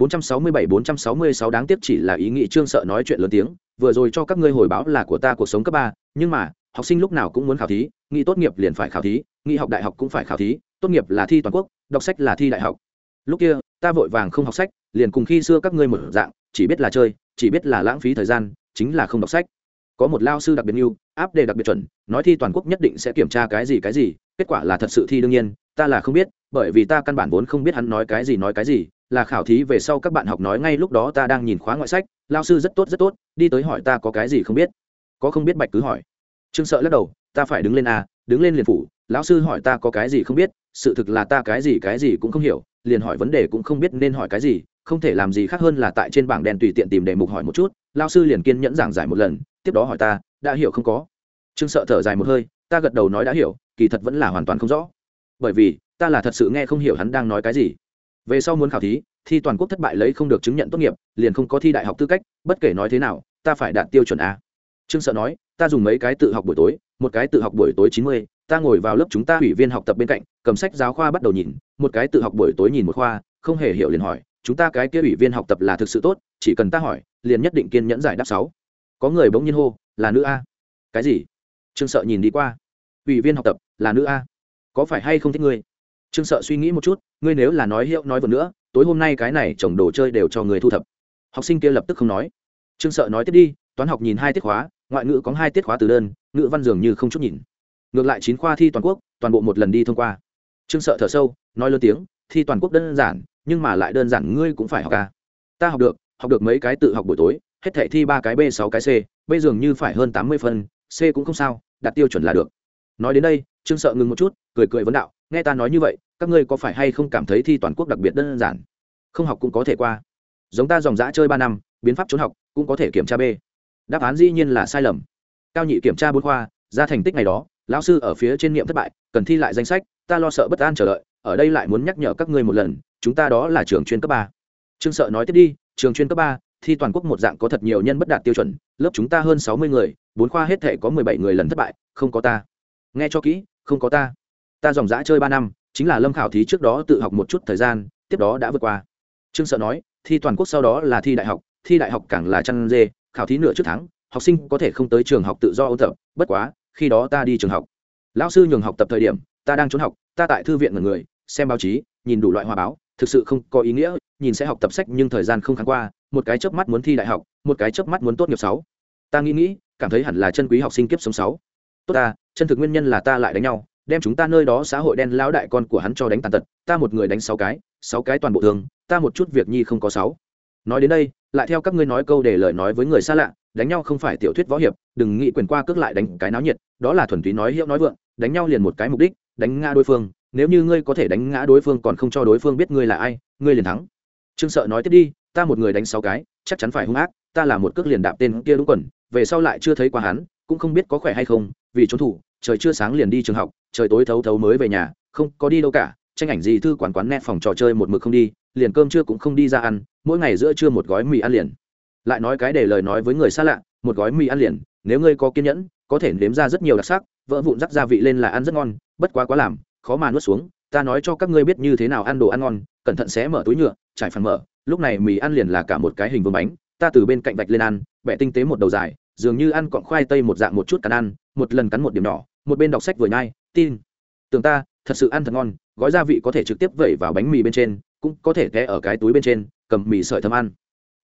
467-466 đáng tiếc chỉ là ý nghĩ trương sợ nói chuyện lớn tiếng, vừa rồi cho các ngươi hồi báo là của ta cuộc sống cấp ba, nhưng mà, học sinh lúc nào cũng muốn khảo thí nghĩ tốt nghiệp liền phải khảo thí nghĩ học đại học cũng phải khảo thí, tốt nghiệp là thi toàn quốc, đọc sách là thi đại học. Lúc kia, ta vội vàng không học sách, liền cùng khi xưa các ngươi một dạng, chỉ biết là chơi, chỉ biết là lãng phí thời gian, chính là không đọc sách. Có một lao sư đặc biệt yêu áp đề đặc biệt chuẩn, nói thi toàn quốc nhất định sẽ kiểm tra cái gì cái gì, kết quả là thật sự thi đương nhiên, ta là không biết, bởi vì ta căn bản vốn không biết hắn nói cái gì nói cái gì là khảo thí về sau các bạn học nói ngay lúc đó ta đang nhìn khóa ngoại sách, lao sư rất tốt rất tốt, đi tới hỏi ta có cái gì không biết. Có không biết bạch cứ hỏi. Trương sợ lắc đầu, ta phải đứng lên à đứng lên liền phủ, lão sư hỏi ta có cái gì không biết, sự thực là ta cái gì cái gì cũng không hiểu, liền hỏi vấn đề cũng không biết nên hỏi cái gì, không thể làm gì khác hơn là tại trên bảng đen tùy tiện tìm đề mục hỏi một chút lao sư liền kiên nhẫn giảng giải một lần, tiếp đó hỏi ta, đã hiểu không có? Trương sợ thở dài một hơi, ta gật đầu nói đã hiểu, kỳ thật vẫn là hoàn toàn không rõ. Bởi vì, ta là thật sự nghe không hiểu hắn đang nói cái gì về sau muốn khảo thí, thi toàn quốc thất bại lấy không được chứng nhận tốt nghiệp, liền không có thi đại học tư cách, bất kể nói thế nào, ta phải đạt tiêu chuẩn a. Trương sợ nói, ta dùng mấy cái tự học buổi tối, một cái tự học buổi tối chín mươi, ta ngồi vào lớp chúng ta ủy viên học tập bên cạnh, cầm sách giáo khoa bắt đầu nhìn, một cái tự học buổi tối nhìn một khoa, không hề hiểu liền hỏi, chúng ta cái kia ủy viên học tập là thực sự tốt, chỉ cần ta hỏi, liền nhất định kiên nhẫn giải đáp sáu. Có người bỗng nhiên hô, là nữ a. Cái gì? Trương sợ nhìn đi qua. Ủy viên học tập, là nữ a. Có phải hay không thích ngươi? Trương sợ suy nghĩ một chút, ngươi nếu là nói hiệu nói vừa nữa, tối hôm nay cái này chồng đồ chơi đều cho người thu thập. Học sinh kia lập tức không nói. Trương sợ nói tiếp đi, toán học nhìn hai tiết khóa, ngoại ngữ có hai tiết khóa từ đơn, ngữ văn dường như không chút nhìn. Ngược lại chín khoa thi toàn quốc, toàn bộ một lần đi thông qua. Trương sợ thở sâu, nói lớn tiếng, thi toàn quốc đơn giản, nhưng mà lại đơn giản ngươi cũng phải học ca ta học được học được mấy cái tự học buổi tối, hết thể thi ba cái b, sáu cái c, b dường như phải hơn tám mươi phân c cũng không sao, đạt tiêu chuẩn là được. Nói đến đây, trương sợ ngừng một chút, cười cười vấn đạo nghe ta nói như vậy, các ngươi có phải hay không cảm thấy thi toàn quốc đặc biệt đơn giản? Không học cũng có thể qua. Giống ta dòng dã chơi ba năm, biến pháp trốn học, cũng có thể kiểm tra b. Đáp án dĩ nhiên là sai lầm. Cao nhị kiểm tra bốn khoa, ra thành tích này đó, lão sư ở phía trên niệm thất bại, cần thi lại danh sách, ta lo sợ bất an chờ đợi, ở đây lại muốn nhắc nhở các ngươi một lần, chúng ta đó là trường chuyên cấp ba. Trương sợ nói tiếp đi, trường chuyên cấp ba, thi toàn quốc một dạng có thật nhiều nhân bất đạt tiêu chuẩn, lớp chúng ta hơn sáu mươi người, bốn khoa hết thể có mười bảy người lần thất bại, không có ta. Nghe cho kỹ, không có ta ta dòng dã chơi ba năm, chính là lâm khảo thí trước đó tự học một chút thời gian, tiếp đó đã vượt qua. Trương sợ nói, thi toàn quốc sau đó là thi đại học, thi đại học càng là chăn dê, khảo thí nửa trước tháng, học sinh có thể không tới trường học tự do ôn tập, bất quá, khi đó ta đi trường học. Lão sư nhường học tập thời điểm, ta đang trốn học, ta tại thư viện ngần người, xem báo chí, nhìn đủ loại hoa báo, thực sự không có ý nghĩa, nhìn sẽ học tập sách nhưng thời gian không kháng qua, một cái chớp mắt muốn thi đại học, một cái chớp mắt muốn tốt nghiệp sáu. Ta nghĩ nghĩ, cảm thấy hẳn là chân quý học sinh kiếp sống sáu. Tốt ta, chân thực nguyên nhân là ta lại đánh nhau đem chúng ta nơi đó xã hội đen lão đại con của hắn cho đánh tàn tật, ta một người đánh sáu cái sáu cái toàn bộ thường ta một chút việc nhi không có sáu. Nói đến đây, lại theo các ngươi nói câu để lời nói với người xa lạ, đánh nhau không phải tiểu thuyết võ hiệp, đừng nghĩ quyền qua cước lại đánh cái náo nhiệt, đó là thuần túy nói hiệu nói vượng, đánh nhau liền một cái mục đích, đánh ngã đối phương, nếu như ngươi có thể đánh ngã đối phương còn không cho đối phương biết ngươi là ai, ngươi liền thắng. Trương sợ nói tiếp đi, ta một người đánh sáu cái, chắc chắn phải hung ác, ta là một cước liền đạp tên kia đúng quần, về sau lại chưa thấy qua hắn, cũng không biết có khỏe hay không, vì trốn thủ, trời chưa sáng liền đi trường học trời tối thấu thấu mới về nhà, không có đi đâu cả, tranh ảnh gì thư quán quán nét phòng trò chơi một mực không đi, liền cơm trưa cũng không đi ra ăn, mỗi ngày giữa trưa một gói mì ăn liền. Lại nói cái để lời nói với người xa lạ, một gói mì ăn liền, nếu ngươi có kiên nhẫn, có thể nếm ra rất nhiều đặc sắc, vỡ vụn rắc gia vị lên là ăn rất ngon, bất quá quá làm, khó mà nuốt xuống, ta nói cho các ngươi biết như thế nào ăn đồ ăn ngon, cẩn thận xé mở túi nhựa, trải phần mở, lúc này mì ăn liền là cả một cái hình vương bánh, ta từ bên cạnh vạch lên ăn, bẻ tinh tế một đầu dài, dường như ăn cọng khoai tây một dạng một chút cắn ăn, một lần cắn một điểm nhỏ, một bên đọc sách vừa nhai tin. Tưởng ta, thật sự ăn thật ngon, gói gia vị có thể trực tiếp vẩy vào bánh mì bên trên, cũng có thể té ở cái túi bên trên, cầm mì sợi thơm ăn.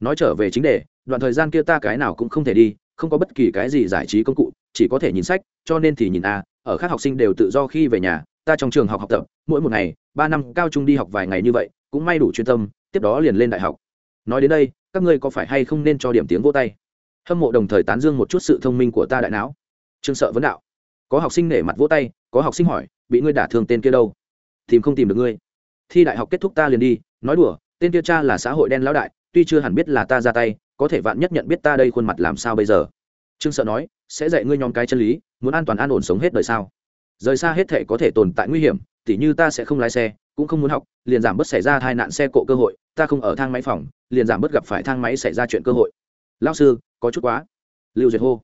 Nói trở về chính đề, đoạn thời gian kia ta cái nào cũng không thể đi, không có bất kỳ cái gì giải trí công cụ, chỉ có thể nhìn sách, cho nên thì nhìn a, ở khác học sinh đều tự do khi về nhà, ta trong trường học học tập, mỗi một ngày, ba năm cao trung đi học vài ngày như vậy, cũng may đủ chuyên tâm, tiếp đó liền lên đại học. Nói đến đây, các ngươi có phải hay không nên cho điểm tiếng vô tay? Hâm mộ đồng thời tán dương một chút sự thông minh của ta đại não. Trương sợ vấn đạo. Có học sinh nể mặt vỗ tay có học sinh hỏi, bị ngươi đả thương tên kia đâu? Tìm không tìm được ngươi. Thi đại học kết thúc ta liền đi, nói đùa, tên kia cha là xã hội đen lão đại, tuy chưa hẳn biết là ta ra tay, có thể vạn nhất nhận biết ta đây khuôn mặt làm sao bây giờ? Trương sợ nói, sẽ dạy ngươi nhóm cái chân lý, muốn an toàn an ổn sống hết đời sao? Rời xa hết thể có thể tồn tại nguy hiểm, tỉ như ta sẽ không lái xe, cũng không muốn học, liền giảm bớt xảy ra tai nạn xe cộ cơ hội, ta không ở thang máy phòng, liền giảm bớt gặp phải thang máy xảy ra chuyện cơ hội. Lao sư, có chút quá. Lưu duyệt hô,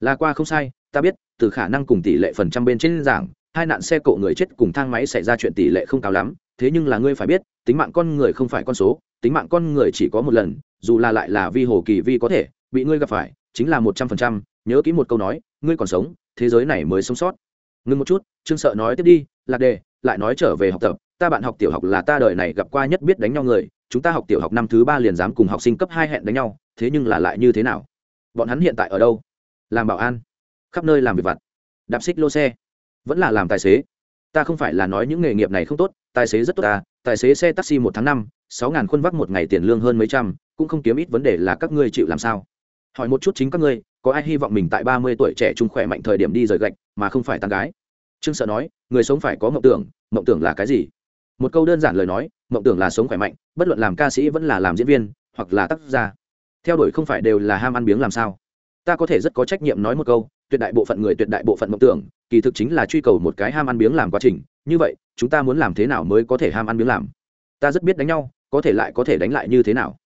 là qua không sai, ta biết từ khả năng cùng tỷ lệ phần trăm bên trên giảng, hai nạn xe cộ người chết cùng thang máy xảy ra chuyện tỷ lệ không cao lắm, thế nhưng là ngươi phải biết, tính mạng con người không phải con số, tính mạng con người chỉ có một lần, dù là lại là vi hồ kỳ vi có thể, bị ngươi gặp phải, chính là một trăm phần trăm, nhớ kỹ một câu nói, ngươi còn sống, thế giới này mới sống sót. Ngưng một chút, trương sợ nói tiếp đi, lạc đề, lại nói trở về học tập, ta bạn học tiểu học là ta đời này gặp qua nhất biết đánh nhau người, chúng ta học tiểu học năm thứ ba liền dám cùng học sinh cấp hai hẹn đánh nhau, thế nhưng là lại như thế nào? Bọn hắn hiện tại ở đâu? Làm bảo an khắp nơi làm việc vặt. Đạp xích lô xe. Vẫn là làm tài xế. Ta không phải là nói những nghề nghiệp này không tốt, tài xế rất tốt ta tài xế xe taxi một tháng năm, sáu ngàn khuôn vắc một ngày tiền lương hơn mấy trăm, cũng không kiếm ít vấn đề là các ngươi chịu làm sao. Hỏi một chút chính các ngươi, có ai hy vọng mình tại ba mươi tuổi trẻ trung khỏe mạnh thời điểm đi rời gạch, mà không phải tàn gái? Trương sợ nói, người sống phải có mộng tưởng mộng tưởng là cái gì? Một câu đơn giản lời nói, mộng tưởng là sống khỏe mạnh, bất luận làm ca sĩ vẫn là làm diễn viên, hoặc là tác gia. Theo đuổi không phải đều là ham ăn biếng làm sao? Ta có thể rất có trách nhiệm nói một câu tuyệt đại bộ phận người tuyệt đại bộ phận mộng tưởng, kỳ thực chính là truy cầu một cái ham ăn biếng làm quá trình. Như vậy, chúng ta muốn làm thế nào mới có thể ham ăn biếng làm? Ta rất biết đánh nhau, có thể lại có thể đánh lại như thế nào?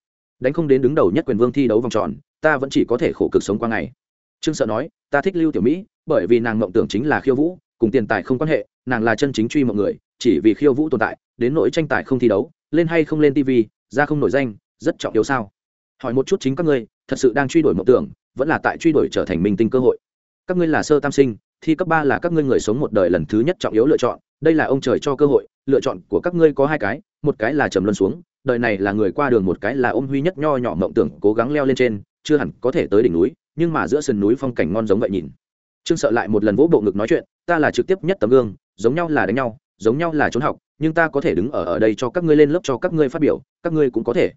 Đánh không đến đứng đầu nhất quyền vương thi đấu vòng tròn, ta vẫn chỉ có thể khổ cực sống qua ngày. Trương sợ nói, ta thích lưu tiểu mỹ, bởi vì nàng mộng tưởng chính là khiêu vũ, cùng tiền tài không quan hệ, nàng là chân chính truy mọi người, chỉ vì khiêu vũ tồn tại, đến nỗi tranh tài không thi đấu, lên hay không lên tv ra không nổi danh, rất trọng yếu sao? Hỏi một chút chính các ngươi, thật sự đang truy đuổi mộng tưởng, vẫn là tại truy đuổi trở thành minh tinh cơ hội? Các ngươi là sơ tam sinh, thi cấp ba là các ngươi người sống một đời lần thứ nhất trọng yếu lựa chọn. Đây là ông trời cho cơ hội, lựa chọn của các ngươi có hai cái, một cái là trầm luân xuống, đời này là người qua đường, một cái là ôm huy nhất nho nhỏ mộng tưởng, cố gắng leo lên trên, chưa hẳn có thể tới đỉnh núi, nhưng mà giữa sườn núi phong cảnh ngon giống vậy nhìn. Trương sợ lại một lần vỗ bộ ngực nói chuyện, ta là trực tiếp nhất tấm gương, giống nhau là đánh nhau, giống nhau là trốn học, nhưng ta có thể đứng ở ở đây cho các ngươi lên lớp cho các ngươi phát biểu, các ngươi cũng có thể.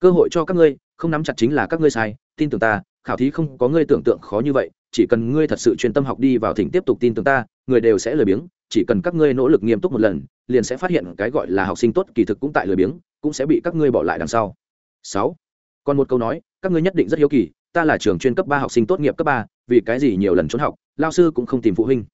Cơ hội cho các ngươi, không nắm chặt chính là các ngươi sai, tin tưởng ta, khảo thí không có ngươi tưởng tượng khó như vậy chỉ cần ngươi thật sự chuyên tâm học đi vào thỉnh tiếp tục tin tưởng ta, người đều sẽ lười biếng, chỉ cần các ngươi nỗ lực nghiêm túc một lần, liền sẽ phát hiện cái gọi là học sinh tốt kỳ thực cũng tại lười biếng, cũng sẽ bị các ngươi bỏ lại đằng sau. Sáu, còn một câu nói, các ngươi nhất định rất hiếu kỳ, ta là trường chuyên cấp ba học sinh tốt nghiệp cấp ba, vì cái gì nhiều lần trốn học, lao sư cũng không tìm phụ huynh.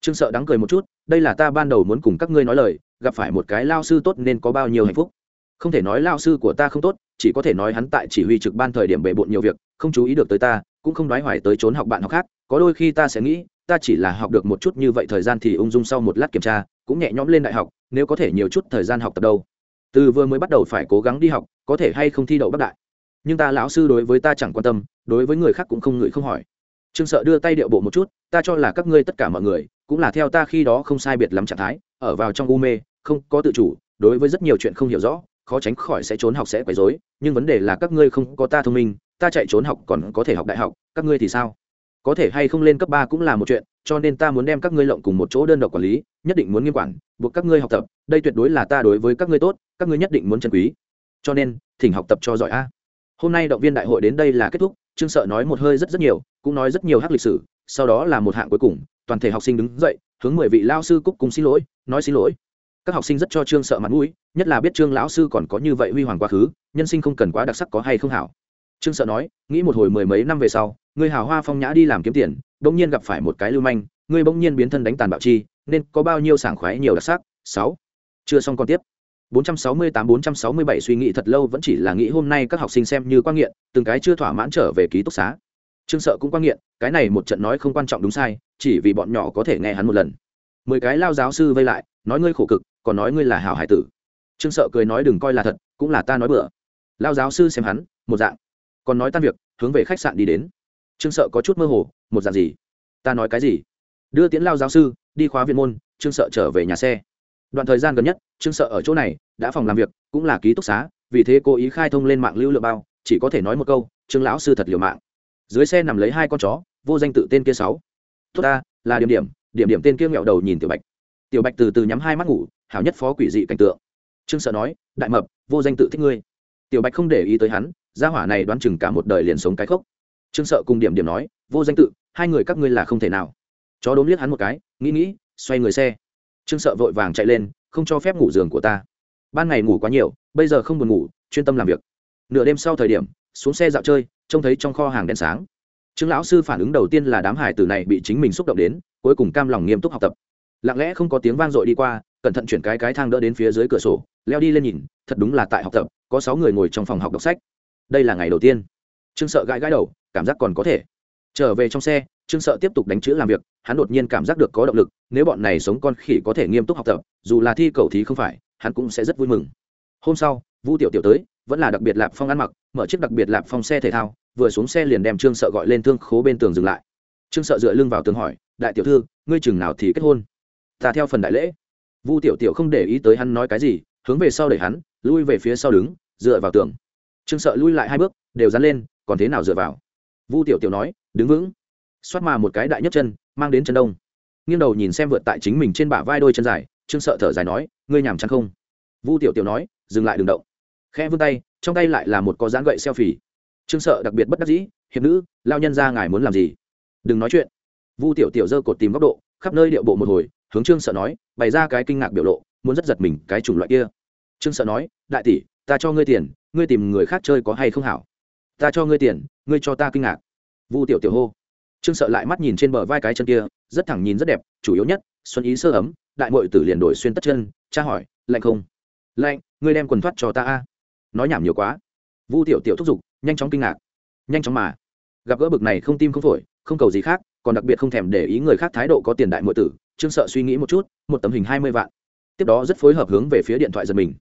Trương sợ đắng cười một chút, đây là ta ban đầu muốn cùng các ngươi nói lời, gặp phải một cái lao sư tốt nên có bao nhiêu hạnh phúc. Không thể nói lao sư của ta không tốt, chỉ có thể nói hắn tại chỉ huy trực ban thời điểm bề bộn nhiều việc, không chú ý được tới ta cũng không đoái hoài tới trốn học bạn học khác, có đôi khi ta sẽ nghĩ, ta chỉ là học được một chút như vậy thời gian thì ung dung sau một lát kiểm tra, cũng nhẹ nhõm lên đại học, nếu có thể nhiều chút thời gian học tập đâu. Từ vừa mới bắt đầu phải cố gắng đi học, có thể hay không thi đậu bắc đại. Nhưng ta lão sư đối với ta chẳng quan tâm, đối với người khác cũng không ngửi không hỏi. Trương sợ đưa tay điệu bộ một chút, ta cho là các ngươi tất cả mọi người, cũng là theo ta khi đó không sai biệt lắm trạng thái, ở vào trong u mê, không có tự chủ, đối với rất nhiều chuyện không hiểu rõ, khó tránh khỏi sẽ trốn học sẽ quấy rối, nhưng vấn đề là các ngươi không có ta thông minh ta chạy trốn học còn có thể học đại học, các ngươi thì sao? Có thể hay không lên cấp ba cũng là một chuyện, cho nên ta muốn đem các ngươi lộng cùng một chỗ đơn độc quản lý, nhất định muốn nghiêm quản, buộc các ngươi học tập, đây tuyệt đối là ta đối với các ngươi tốt, các ngươi nhất định muốn trân quý. Cho nên, thỉnh học tập cho giỏi a. Hôm nay động viên đại hội đến đây là kết thúc, trương sợ nói một hơi rất rất nhiều, cũng nói rất nhiều hát lịch sử, sau đó là một hạng cuối cùng, toàn thể học sinh đứng dậy, hướng mười vị lao sư cúc cùng xin lỗi, nói xin lỗi. Các học sinh rất cho trương sợ mặt mũi, nhất là biết trương lão sư còn có như vậy huy hoàng quá khứ, nhân sinh không cần quá đặc sắc có hay không hảo trương sợ nói, nghĩ một hồi mười mấy năm về sau người hào hoa phong nhã đi làm kiếm tiền, bỗng nhiên gặp phải một cái lưu manh người bỗng nhiên biến thân đánh tàn bạo chi, nên có bao nhiêu sảng khoái nhiều đặc sắc. Sáu. Chưa xong còn tiếp. 468-467 suy nghĩ thật lâu vẫn chỉ là nghĩ hôm nay các học sinh xem như quan nghiện, từng cái chưa thỏa mãn trở về ký túc xá. Trương sợ cũng quan nghiện, cái này một trận nói không quan trọng đúng sai, chỉ vì bọn nhỏ có thể nghe hắn một lần. Mười cái lao giáo sư vây lại, nói ngươi khổ cực, còn nói ngươi là hảo hải tử. Trương sợ cười nói đừng coi là thật, cũng là ta nói bừa. Lao giáo sư xem hắn, một dạng còn nói tan việc, hướng về khách sạn đi đến. Trương sợ có chút mơ hồ, một dạng gì? Ta nói cái gì? Đưa tiến lao giáo sư, đi khóa viện môn. Trương sợ trở về nhà xe. Đoạn thời gian gần nhất, trương sợ ở chỗ này, đã phòng làm việc, cũng là ký túc xá, vì thế cố ý khai thông lên mạng lưu lượng bao, chỉ có thể nói một câu, trương lão sư thật liều mạng. Dưới xe nằm lấy hai con chó, vô danh tự tên kia sáu. Tốt ta, là điểm điểm điểm điểm tên kia nghẹo đầu nhìn tiểu bạch. Tiểu bạch từ từ nhắm hai mắt ngủ, hảo nhất phó quỷ dị cảnh tượng. Trương sợ nói, đại mập, vô danh tự thích ngươi. Tiểu bạch không để ý tới hắn gia hỏa này đoán chừng cả một đời liền sống cái khốc. Trương sợ cùng điểm điểm nói, vô danh tự, hai người các ngươi là không thể nào. Chó đốm liếc hắn một cái, nghĩ nghĩ, xoay người xe. Trương sợ vội vàng chạy lên, không cho phép ngủ giường của ta. Ban ngày ngủ quá nhiều, bây giờ không buồn ngủ, chuyên tâm làm việc. Nửa đêm sau thời điểm, xuống xe dạo chơi, trông thấy trong kho hàng đèn sáng. Trương lão sư phản ứng đầu tiên là đám hải tử này bị chính mình xúc động đến, cuối cùng cam lòng nghiêm túc học tập. Lặng lẽ không có tiếng vang dội đi qua, cẩn thận chuyển cái cái thang đỡ đến phía dưới cửa sổ, leo đi lên nhìn, thật đúng là tại học tập, có sáu người ngồi trong phòng học đọc sách đây là ngày đầu tiên. Trương sợ gãi gãi đầu, cảm giác còn có thể. Trở về trong xe, trương sợ tiếp tục đánh chữ làm việc, hắn đột nhiên cảm giác được có động lực, nếu bọn này sống con khỉ có thể nghiêm túc học tập, dù là thi cầu thí không phải, hắn cũng sẽ rất vui mừng. Hôm sau vu tiểu tiểu tới, vẫn là đặc biệt lạp phong ăn mặc, mở chiếc đặc biệt lạp phong xe thể thao, vừa xuống xe liền đem trương sợ gọi lên thương khố bên tường dừng lại. Trương sợ dựa lưng vào tường hỏi, đại tiểu thư, ngươi chừng nào thì kết hôn? Ta theo phần đại lễ. Vu tiểu tiểu không để ý tới hắn nói cái gì, hướng về sau để hắn, lui về phía sau đứng, dựa vào tường trương sợ lui lại hai bước, đều dán lên, còn thế nào dựa vào? Vu tiểu tiểu nói, đứng vững. Xoát mà một cái đại nhất chân, mang đến chân đông. Nghiêng đầu nhìn xem vượt tại chính mình trên bả vai đôi chân dài, trương sợ thở dài nói, ngươi nhàm chán không? Vu tiểu tiểu nói, dừng lại đừng động. Khẽ vươn tay, trong tay lại là một có dáng gậy xeo phì trương sợ đặc biệt bất đắc dĩ, hiệp nữ, lao nhân ra ngài muốn làm gì? Đừng nói chuyện. Vu tiểu tiểu dơ cột tìm góc độ, khắp nơi điệu bộ một hồi, hướng trương sợ nói, bày ra cái kinh ngạc biểu lộ, muốn rất giật mình cái chủng loại kia. Trương sợ nói, đại tỷ, ta cho ngươi tiền ngươi tìm người khác chơi có hay không hảo? Ta cho ngươi tiền, ngươi cho ta kinh ngạc. Vu tiểu tiểu hô. Trương sợ lại mắt nhìn trên bờ vai cái chân kia, rất thẳng nhìn rất đẹp, chủ yếu nhất, xuân ý sơ ấm, đại mội tử liền đổi xuyên tất chân, cha hỏi, lạnh không? Lạnh, ngươi đem quần thoát cho ta a. Nói nhảm nhiều quá. Vu tiểu tiểu thúc giục, nhanh chóng kinh ngạc. Nhanh chóng mà. Gặp gỡ bực này không tim không phổi, không cầu gì khác, còn đặc biệt không thèm để ý người khác thái độ có tiền đại mội tử, trương sợ suy nghĩ một chút, một tấm hình hai mươi vạn. Tiếp đó rất phối hợp hướng về phía điện thoại giật mình.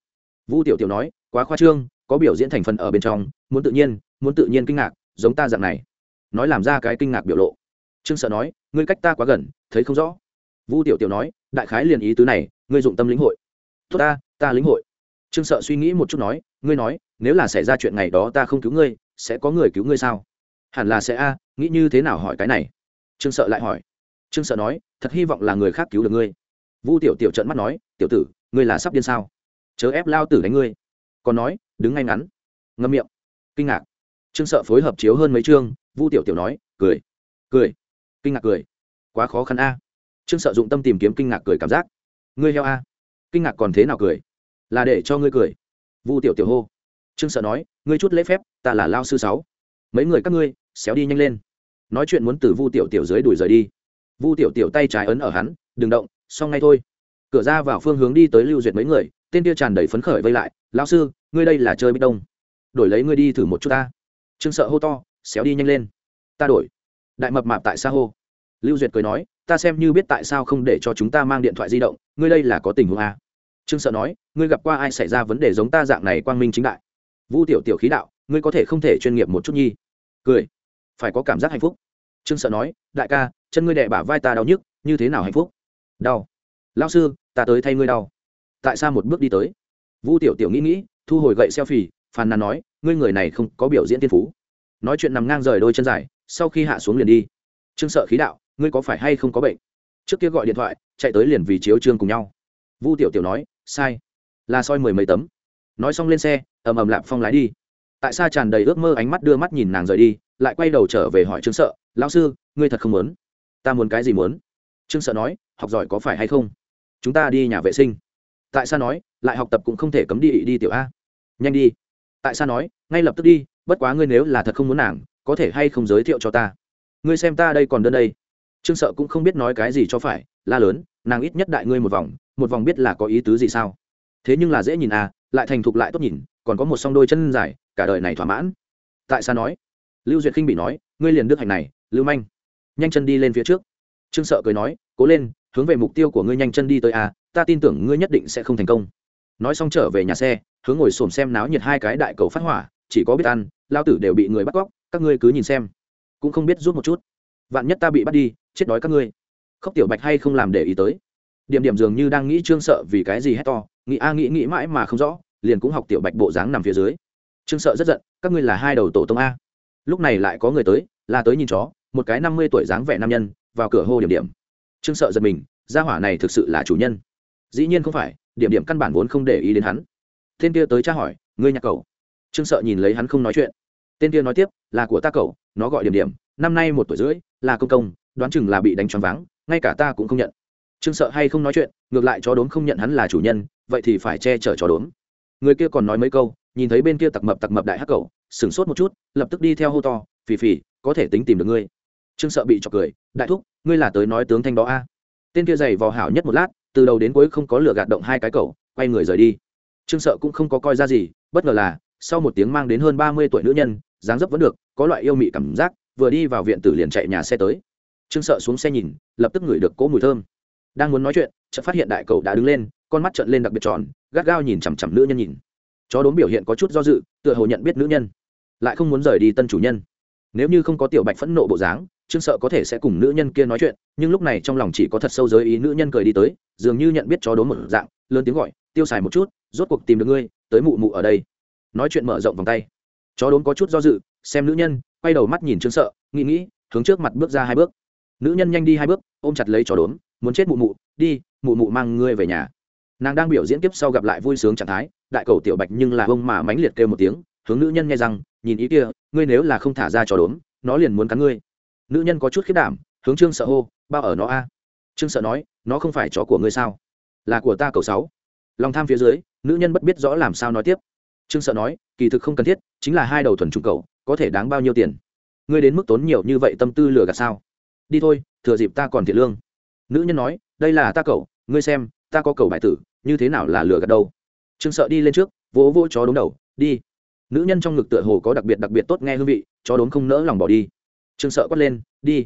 Vu tiểu tiểu nói, quá khoa trương có biểu diễn thành phần ở bên trong, muốn tự nhiên, muốn tự nhiên kinh ngạc, giống ta dạng này. Nói làm ra cái kinh ngạc biểu lộ. Trương sợ nói, ngươi cách ta quá gần, thấy không rõ. Vu tiểu tiểu nói, đại khái liền ý tứ này, ngươi dụng tâm lĩnh hội. Tốt ta ta lĩnh hội. Trương sợ suy nghĩ một chút nói, ngươi nói, nếu là xảy ra chuyện ngày đó ta không cứu ngươi, sẽ có người cứu ngươi sao? Hẳn là sẽ a, nghĩ như thế nào hỏi cái này? Trương sợ lại hỏi. Trương sợ nói, thật hy vọng là người khác cứu được ngươi. Vu tiểu tiểu trận mắt nói, tiểu tử, ngươi là sắp điên sao? Chớ ép lao tử đánh ngươi. Còn nói đứng ngay ngắn. Ngâm miệng. Kinh ngạc. Trương sợ phối hợp chiếu hơn mấy chương, vu tiểu tiểu nói, cười. Cười. Kinh ngạc cười. Quá khó khăn a. Trương sợ dụng tâm tìm kiếm kinh ngạc cười cảm giác. Ngươi heo a. Kinh ngạc còn thế nào cười? Là để cho ngươi cười. Vu tiểu tiểu hô. Trương sợ nói, ngươi chút lễ phép, ta là lao sư sáu. Mấy người các ngươi, xéo đi nhanh lên. Nói chuyện muốn từ vu tiểu tiểu dưới đuổi rời đi. Vu tiểu tiểu tay trái ấn ở hắn, đừng động, xong ngay thôi. Cửa ra vào phương hướng đi tới lưu duyệt mấy người, tên kia tràn đầy phấn khởi vây lại, lão sư ngươi đây là chơi bích đông. Đổi lấy ngươi đi thử một chút ta. Trương sợ hô to, xéo đi nhanh lên. Ta đổi. Đại mập mạp tại sao hô. Lưu duyệt cười nói, ta xem như biết tại sao không để cho chúng ta mang điện thoại di động, ngươi đây là có tình huống à? trương sợ nói, ngươi gặp qua ai xảy ra vấn đề giống ta dạng này quang minh chính đại? Vu tiểu tiểu khí đạo, ngươi có thể không thể chuyên nghiệp một chút nhi. Cười. Phải có cảm giác hạnh phúc. Trương sợ nói, đại ca, chân ngươi đẻ bả vai ta đau nhức, như thế nào hạnh phúc? Đau. Lao sư, ta tới thay ngươi đau. Tại sao một bước đi tới? Vu tiểu tiểu nghĩ nghĩ thu hồi gậy xeo phì, phàn nàn nói, ngươi người này không có biểu diễn tiên phú. Nói chuyện nằm ngang rời đôi chân dài, sau khi hạ xuống liền đi. Trương sợ khí đạo, ngươi có phải hay không có bệnh? Trước kia gọi điện thoại, chạy tới liền vì chiếu trương cùng nhau. Vu tiểu tiểu nói, sai, là soi mười mấy tấm. Nói xong lên xe, ầm ầm lạp phong lái đi. Tại sao tràn đầy ước mơ ánh mắt đưa mắt nhìn nàng rời đi, lại quay đầu trở về hỏi trương sợ, lão sư, ngươi thật không muốn? Ta muốn cái gì muốn? Trương sợ nói, học giỏi có phải hay không? Chúng ta đi nhà vệ sinh tại sao nói, lại học tập cũng không thể cấm đi đi tiểu a. Nhanh đi. Tại sao nói, ngay lập tức đi, bất quá ngươi nếu là thật không muốn nàng, có thể hay không giới thiệu cho ta? Ngươi xem ta đây còn đơn đây. Trương sợ cũng không biết nói cái gì cho phải, la lớn, nàng ít nhất đại ngươi một vòng một vòng biết là có ý tứ gì sao? Thế nhưng là dễ nhìn à lại thành thục lại tốt nhìn, còn có một song đôi chân dài, cả đời này thỏa mãn. Tại sao nói, lưu duyệt khinh bị nói, ngươi liền đức hạnh này, lưu manh. Nhanh chân đi lên phía trước. Trương sợ cười nói, cố lên, hướng về mục tiêu của ngươi nhanh chân đi tới à ta tin tưởng ngươi nhất định sẽ không thành công. Nói xong trở về nhà xe hướng ngồi xổm xem náo nhiệt hai cái đại cầu phát hỏa, chỉ có biết ăn, lao tử đều bị người bắt cóc, các ngươi cứ nhìn xem. Cũng không biết rút một chút. Vạn nhất ta bị bắt đi, chết đói các ngươi. Khóc tiểu bạch hay không làm để ý tới. Điểm điểm dường như đang nghĩ trương sợ vì cái gì hét to, nghĩ a nghĩ nghĩ mãi mà không rõ, liền cũng học tiểu bạch bộ dáng nằm phía dưới. Trương sợ rất giận, các ngươi là hai đầu tổ tông a. Lúc này lại có người tới, là tới nhìn chó, một cái năm mươi tuổi dáng vẻ nam nhân, vào cửa hô điểm điểm. Trương sợ giật mình, gia hỏa này thực sự là chủ nhân dĩ nhiên không phải, điểm điểm căn bản vốn không để ý đến hắn. Tên kia tới tra hỏi, ngươi nhạc cậu? Trương sợ nhìn lấy hắn không nói chuyện. Tên kia nói tiếp, là của ta cậu, nó gọi điểm điểm, năm nay một tuổi rưỡi, là công công, đoán chừng là bị đánh choáng váng, ngay cả ta cũng không nhận. Trương sợ hay không nói chuyện, ngược lại chó đốm không nhận hắn là chủ nhân, vậy thì phải che chở chó đốm. Người kia còn nói mấy câu, nhìn thấy bên kia tặc mập tặc mập đại hắc cậu, sửng sốt một chút, lập tức đi theo hô to, phì phì, có thể tính tìm được ngươi. Trương sợ bị chọc cười, đại thúc, ngươi là tới nói tướng thanh đó a. Tên kia giày vò hảo nhất một lát từ đầu đến cuối không có lửa gạt động hai cái cậu, quay người rời đi. Trương sợ cũng không có coi ra gì, bất ngờ là, sau một tiếng mang đến hơn ba mươi tuổi nữ nhân, dáng dấp vẫn được, có loại yêu mị cảm giác, vừa đi vào viện tử liền chạy nhà xe tới. Trương sợ xuống xe nhìn, lập tức ngửi được cỗ mùi thơm. Đang muốn nói chuyện, chợt phát hiện đại cầu đã đứng lên, con mắt trợn lên đặc biệt tròn, gắt gao nhìn chằm chằm nữ nhân nhìn. Chó đốn biểu hiện có chút do dự, tựa hồ nhận biết nữ nhân, lại không muốn rời đi tân chủ nhân nếu như không có tiểu bạch phẫn nộ bộ dáng, trương sợ có thể sẽ cùng nữ nhân kia nói chuyện, nhưng lúc này trong lòng chỉ có thật sâu giới ý nữ nhân cười đi tới, dường như nhận biết chó đốm một dạng, lớn tiếng gọi, tiêu xài một chút, rốt cuộc tìm được ngươi, tới mụ mụ ở đây. Nói chuyện mở rộng vòng tay. Chó đốm có chút do dự, xem nữ nhân, quay đầu mắt nhìn trương sợ, nghĩ nghĩ, hướng trước mặt bước ra hai bước. Nữ nhân nhanh đi hai bước, ôm chặt lấy chó đốm muốn chết mụ mụ, đi, mụ mụ mang ngươi về nhà. Nàng đang biểu diễn tiếp sau gặp lại vui sướng trạng thái, đại cầu tiểu bạch nhưng là ông mà mãnh liệt kêu một tiếng, hướng nữ nhân nghe rằng nhìn ý kia, ngươi nếu là không thả ra trò đốm, nó liền muốn cắn ngươi. Nữ nhân có chút khiết đảm, hướng trương sợ hô, bao ở nó a. Trương sợ nói, nó không phải chó của ngươi sao? Là của ta cầu sáu. Lòng tham phía dưới, nữ nhân bất biết rõ làm sao nói tiếp. Trương sợ nói, kỳ thực không cần thiết, chính là hai đầu thuần trùng cầu có thể đáng bao nhiêu tiền? Ngươi đến mức tốn nhiều như vậy tâm tư lừa gạt sao? Đi thôi, thừa dịp ta còn thiệt lương. Nữ nhân nói, đây là ta cậu, ngươi xem, ta có cầu bài tử, như thế nào là lừa gạt đâu? Trương sợ đi lên trước, vỗ vỗ chó đống đầu, đi nữ nhân trong ngực tựa hồ có đặc biệt đặc biệt tốt nghe hương vị, chó đốm không nỡ lòng bỏ đi. Trương sợ quát lên, đi.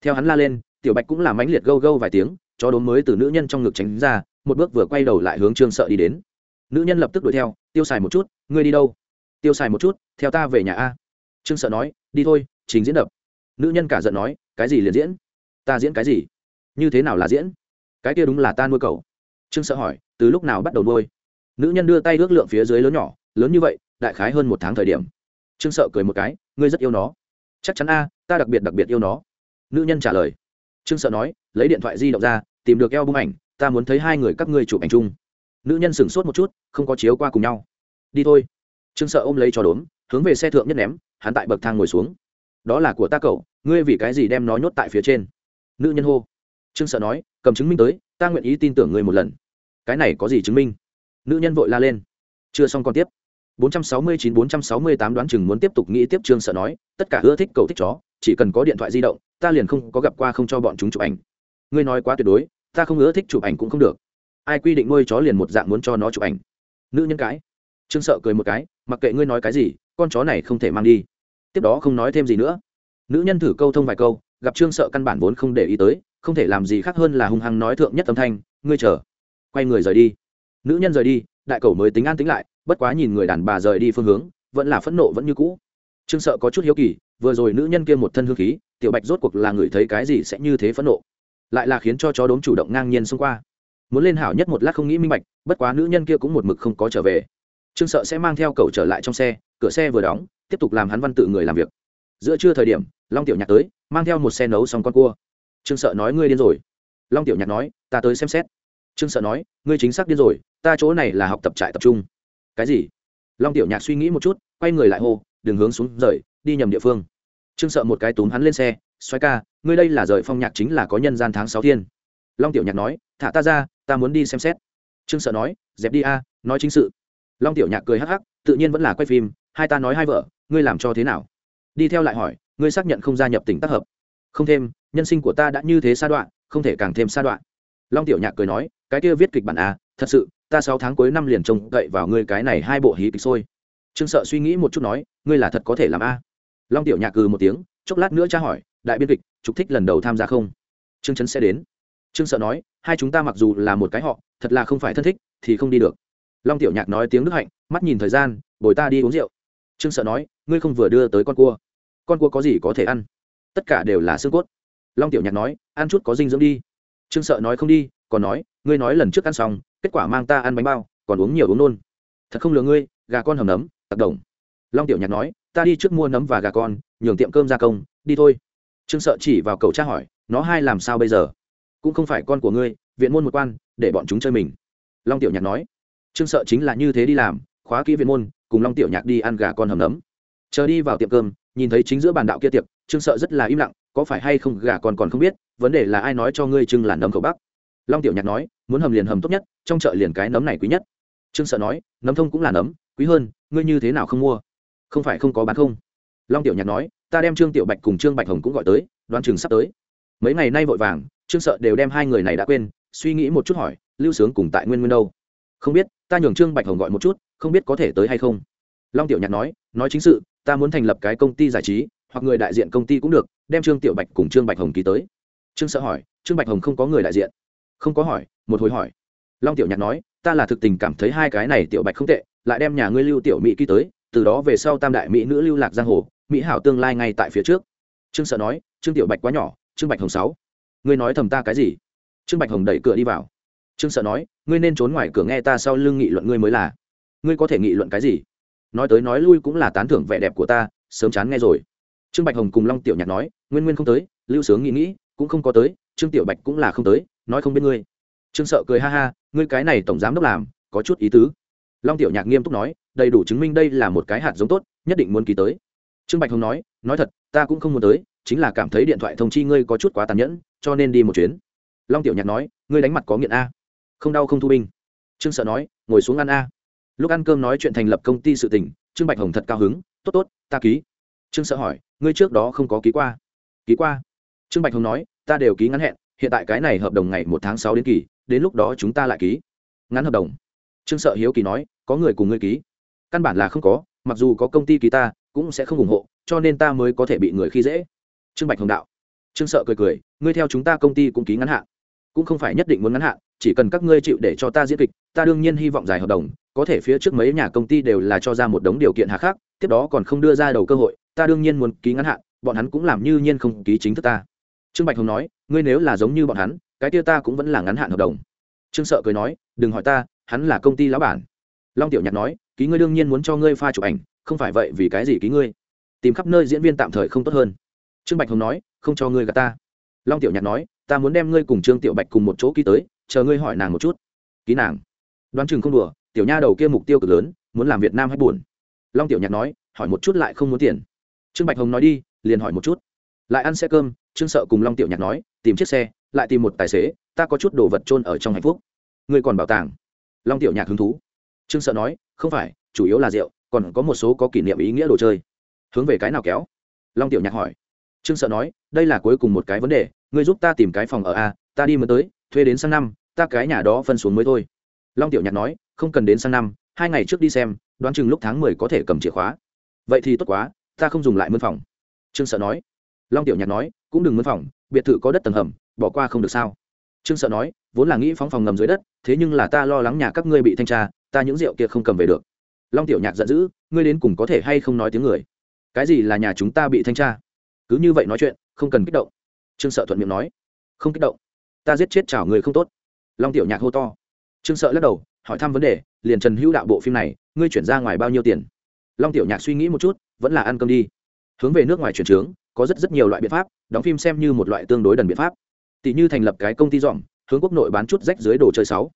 Theo hắn la lên, tiểu bạch cũng làm mãnh liệt gâu gâu vài tiếng, chó đốm mới từ nữ nhân trong ngực tránh ra, một bước vừa quay đầu lại hướng trương sợ đi đến. Nữ nhân lập tức đuổi theo, tiêu xài một chút, ngươi đi đâu? Tiêu xài một chút, theo ta về nhà a. Trương sợ nói, đi thôi chính diễn đập. Nữ nhân cả giận nói, cái gì liền diễn? Ta diễn cái gì? Như thế nào là diễn? Cái kia đúng là ta nuôi cậu. Trương sợ hỏi, từ lúc nào bắt đầu nuôi? Nữ nhân đưa tay ước lượng phía dưới lớn nhỏ, lớn như vậy đại khái hơn một tháng thời điểm. Trương sợ cười một cái, ngươi rất yêu nó. Chắc chắn a, ta đặc biệt đặc biệt yêu nó. Nữ nhân trả lời. Trương sợ nói, lấy điện thoại di động ra, tìm được eo bung ảnh, ta muốn thấy hai người các ngươi chụp ảnh chung. Nữ nhân sửng sốt một chút, không có chiếu qua cùng nhau. Đi thôi. Trương sợ ôm lấy cho đốn hướng về xe thượng nhất ném, hắn tại bậc thang ngồi xuống. Đó là của ta cậu, ngươi vì cái gì đem nó nhốt tại phía trên? Nữ nhân hô. Trương sợ nói, cầm chứng minh tới, ta nguyện ý tin tưởng ngươi một lần. Cái này có gì chứng minh? Nữ nhân vội la lên. Chưa xong còn tiếp. 469-468 đoán chừng muốn tiếp tục nghĩ tiếp trương sợ nói, tất cả ưa thích cầu thích chó, chỉ cần có điện thoại di động, ta liền không có gặp qua không cho bọn chúng chụp ảnh. Ngươi nói quá tuyệt đối, ta không ưa thích chụp ảnh cũng không được. Ai quy định nuôi chó liền một dạng muốn cho nó chụp ảnh? Nữ nhân cái. Trương sợ cười một cái, mặc kệ ngươi nói cái gì, con chó này không thể mang đi. Tiếp đó không nói thêm gì nữa. Nữ nhân thử câu thông vài câu, gặp trương sợ căn bản vốn không để ý tới, không thể làm gì khác hơn là hung hăng nói thượng nhất âm thanh, ngươi chờ, quay người rời đi. Nữ nhân rời đi, đại cầu mới tính an tính lại bất quá nhìn người đàn bà rời đi phương hướng, vẫn là phẫn nộ vẫn như cũ. Trương sợ có chút hiếu kỳ, vừa rồi nữ nhân kia một thân hương khí, tiểu bạch rốt cuộc là người thấy cái gì sẽ như thế phẫn nộ. Lại là khiến cho chó đốm chủ động ngang nhiên xông qua. Muốn lên hảo nhất một lát không nghĩ minh bạch, bất quá nữ nhân kia cũng một mực không có trở về. Trương sợ sẽ mang theo cậu trở lại trong xe, cửa xe vừa đóng, tiếp tục làm hắn văn tự người làm việc. Giữa trưa thời điểm, long tiểu nhạc tới, mang theo một xe nấu xong con cua. Trương sợ nói ngươi điên rồi. Long tiểu nhạc nói, ta tới xem xét. Trương sợ nói, ngươi chính xác điên rồi, ta chỗ này là học tập trại tập trung cái gì? Long tiểu nhạc suy nghĩ một chút, quay người lại hô, đừng hướng xuống rời, đi nhầm địa phương. Trương sợ một cái túm hắn lên xe xoay ca, ngươi đây là rời phong nhạc chính là có nhân gian tháng sáu thiên. Long tiểu nhạc nói, thả ta ra, ta muốn đi xem xét. Trương sợ nói, dẹp đi a, nói chính sự. Long tiểu nhạc cười hắc hắc, tự nhiên vẫn là quay phim, hai ta nói hai vợ, ngươi làm cho thế nào? Đi theo lại hỏi, ngươi xác nhận không gia nhập tỉnh tác hợp? Không thêm, nhân sinh của ta đã như thế sa đoạn, không thể càng thêm sa đoạn. Long tiểu nhạc cười nói, cái kia viết kịch bản à thật sự ta sáu tháng cuối năm liền trông cậy vào ngươi cái này hai bộ hí kịch sôi trương sợ suy nghĩ một chút nói, ngươi là thật có thể làm a. Long tiểu nhạc cừ một tiếng, chốc lát nữa tra hỏi, đại biên kịch trục thích lần đầu tham gia không? Trương trấn sẽ đến. Trương sợ nói, hai chúng ta mặc dù là một cái họ, thật là không phải thân thích, thì không đi được. Long tiểu nhạc nói tiếng đức hạnh, mắt nhìn thời gian, bồi ta đi uống rượu. Trương sợ nói, ngươi không vừa đưa tới con cua. Con cua có gì có thể ăn? Tất cả đều là xương cốt. Long tiểu nhạc nói, ăn chút có dinh dưỡng đi. Trương sợ nói không đi còn nói, ngươi nói lần trước ăn xong, kết quả mang ta ăn bánh bao, còn uống nhiều uống nôn. Thật không lừa ngươi, gà con hầm nấm, tặc đồng. Long tiểu nhạc nói, ta đi trước mua nấm và gà con, nhường tiệm cơm gia công, đi thôi. Trương sợ chỉ vào cầu tra hỏi, nó hai làm sao bây giờ? Cũng không phải con của ngươi, viện môn một quan, để bọn chúng chơi mình. Long tiểu nhạc nói, trương sợ chính là như thế đi làm, khóa kỹ viện môn, cùng long tiểu nhạc đi ăn gà con hầm nấm. Chờ đi vào tiệm cơm, nhìn thấy chính giữa bàn đạo kia tiệc, trương sợ rất là im lặng, có phải hay không, gà con còn không biết, vấn đề là ai nói cho ngươi trưng là nấm khẩu bắc? Long tiểu nhạc nói, muốn hầm liền hầm tốt nhất, trong chợ liền cái nấm này quý nhất. Trương sợ nói, nấm thông cũng là nấm, quý hơn, ngươi như thế nào không mua? Không phải không có bán không. Long tiểu nhạc nói, ta đem trương tiểu bạch cùng trương bạch hồng cũng gọi tới, đoán chừng sắp tới. Mấy ngày nay vội vàng, trương sợ đều đem hai người này đã quên, suy nghĩ một chút hỏi, lưu sướng cùng tại nguyên nguyên đâu? Không biết, ta nhường trương bạch hồng gọi một chút, không biết có thể tới hay không. Long tiểu nhạc nói nói chính sự, ta muốn thành lập cái công ty giải trí, hoặc người đại diện công ty cũng được, đem trương tiểu bạch cùng trương bạch hồng ký tới. Trương sợ hỏi, trương bạch hồng không có người đại diện không có hỏi, một hồi hỏi. Long tiểu nhạc nói, ta là thực tình cảm thấy hai cái này tiểu bạch không tệ, lại đem nhà ngươi lưu tiểu mỹ ký tới, từ đó về sau tam đại mỹ nữ lưu lạc giang hồ, mỹ hảo tương lai ngay tại phía trước. Trương sợ nói, trương tiểu bạch quá nhỏ, trương bạch hồng sáu, ngươi nói thầm ta cái gì? Trương bạch hồng đẩy cửa đi vào. Trương sợ nói, ngươi nên trốn ngoài cửa nghe ta sau lưng nghị luận ngươi mới là. Ngươi có thể nghị luận cái gì? Nói tới nói lui cũng là tán thưởng vẻ đẹp của ta, sớm chán nghe rồi. Trương bạch hồng cùng long tiểu nhạc nói, nguyên nguyên không tới, lưu sướng nghĩ nghĩ, cũng không có tới, trương tiểu bạch cũng là không tới nói không biết ngươi. Trương sợ cười ha ha, ngươi cái này tổng giám đốc làm, có chút ý tứ. Long tiểu nhạc nghiêm túc nói, đầy đủ chứng minh đây là một cái hạt giống tốt, nhất định muốn ký tới. Trương bạch hồng nói nói thật, ta cũng không muốn tới, chính là cảm thấy điện thoại thông chi ngươi có chút quá tàn nhẫn, cho nên đi một chuyến. Long tiểu nhạc nói, ngươi đánh mặt có nghiện a. Không đau không thu binh. Trương sợ nói, ngồi xuống ăn a. Lúc ăn cơm nói chuyện thành lập công ty sự tình, trương bạch hồng thật cao hứng, tốt tốt, ta ký. Trương sợ hỏi, ngươi trước đó không có ký qua. Ký qua. Trương bạch hồng nói, ta đều ký ngắn hẹn hiện tại cái này hợp đồng ngày một tháng sáu đến kỳ, đến lúc đó chúng ta lại ký. Ngắn hợp đồng. Trương sợ hiếu kỳ nói, có người cùng ngươi ký. Căn bản là không có, mặc dù có công ty ký ta, cũng sẽ không ủng hộ, cho nên ta mới có thể bị người khi dễ. Trương bạch hồng đạo. Trương sợ cười cười, ngươi theo chúng ta công ty cũng ký ngắn hạn. Cũng không phải nhất định muốn ngắn hạn, chỉ cần các ngươi chịu để cho ta diễn kịch, ta đương nhiên hy vọng dài hợp đồng, có thể phía trước mấy nhà công ty đều là cho ra một đống điều kiện hạ khác tiếp đó còn không đưa ra đầu cơ hội, ta đương nhiên muốn ký ngắn hạn, bọn hắn cũng làm như nhiên không ký chính thức ta trương bạch hồng nói, ngươi nếu là giống như bọn hắn, cái kia ta cũng vẫn là ngắn hạn hợp đồng. Trương sợ cười nói, đừng hỏi ta, hắn là công ty lão bản. Long tiểu nhạc nói, ký ngươi đương nhiên muốn cho ngươi pha chụp ảnh, không phải vậy vì cái gì ký ngươi? Tìm khắp nơi diễn viên tạm thời không tốt hơn. Trương bạch hồng nói, không cho ngươi gặp ta. Long tiểu nhạc nói, ta muốn đem ngươi cùng trương tiểu bạch cùng một chỗ ký tới, chờ ngươi hỏi nàng một chút. Ký nàng? Đoán chừng không đùa, tiểu nha đầu kia mục tiêu cực lớn, muốn làm việt nam hay buồn. Long tiểu nhạc nói, hỏi một chút lại không muốn tiền. Trương bạch hồng nói đi, liền hỏi một chút. Lại ăn xe cơm trương sợ cùng long tiểu nhạc nói, tìm chiếc xe, lại tìm một tài xế, ta có chút đồ vật trôn ở trong hạnh phúc. Ngươi còn bảo tàng? Long tiểu nhạc hứng thú. Trương sợ nói, không phải, chủ yếu là rượu, còn có một số có kỷ niệm ý nghĩa đồ chơi. Hướng về cái nào kéo? Long tiểu nhạc hỏi. Trương sợ nói, đây là cuối cùng một cái vấn đề, ngươi giúp ta tìm cái phòng ở a, ta đi mới tới, thuê đến sang năm, ta cái nhà đó phân xuống mới thôi. Long tiểu nhạc nói, không cần đến sang năm, hai ngày trước đi xem, đoán chừng lúc tháng mười có thể cầm chìa khóa. Vậy thì tốt quá, ta không dùng lại mân phòng. Trương sợ nói long tiểu nhạc nói, cũng đừng mân phòng, biệt thự có đất tầng hầm, bỏ qua không được sao? Trương sợ nói, vốn là nghĩ phóng phòng ngầm dưới đất, thế nhưng là ta lo lắng nhà các ngươi bị thanh tra, ta những rượu kia không cầm về được. Long tiểu nhạc giận dữ, ngươi đến cùng có thể hay không nói tiếng người? Cái gì là nhà chúng ta bị thanh tra? Cứ như vậy nói chuyện, không cần kích động. Trương sợ thuận miệng nói, không kích động. Ta giết chết chảo người không tốt. Long tiểu nhạc hô to. Trương sợ lắc đầu, hỏi thăm vấn đề, liền trần hữu đạo bộ phim này, ngươi chuyển ra ngoài bao nhiêu tiền? Long tiểu nhạc suy nghĩ một chút, vẫn là ăn cơm đi. Hướng về nước ngoài chuyển trướng có rất rất nhiều loại biện pháp, đóng phim xem như một loại tương đối đần biện pháp. Tỷ như thành lập cái công ty dọn hướng quốc nội bán chút rách dưới đồ chơi sáu.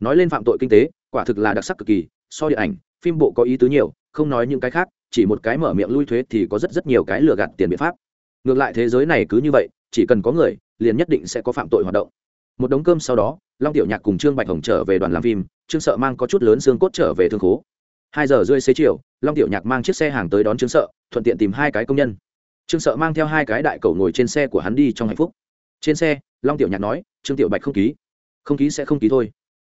Nói lên phạm tội kinh tế, quả thực là đặc sắc cực kỳ, so điện ảnh, phim bộ có ý tứ nhiều, không nói những cái khác, chỉ một cái mở miệng lui thuế thì có rất rất nhiều cái lừa gạt tiền biện pháp. Ngược lại thế giới này cứ như vậy, chỉ cần có người, liền nhất định sẽ có phạm tội hoạt động. Một đống cơm sau đó, long tiểu nhạc cùng trương bạch hồng trở về đoàn làm phim, trương sợ mang có chút lớn xương cốt trở về thương khố. Hai giờ rưỡi xế chiều, long tiểu nhạc mang chiếc xe hàng tới đón trương sợ, thuận tiện tìm hai cái công nhân trương sợ mang theo hai cái đại cầu ngồi trên xe của hắn đi trong hạnh phúc. Trên xe, long tiểu nhạc nói, trương tiểu bạch không ký. Không ký sẽ không ký thôi.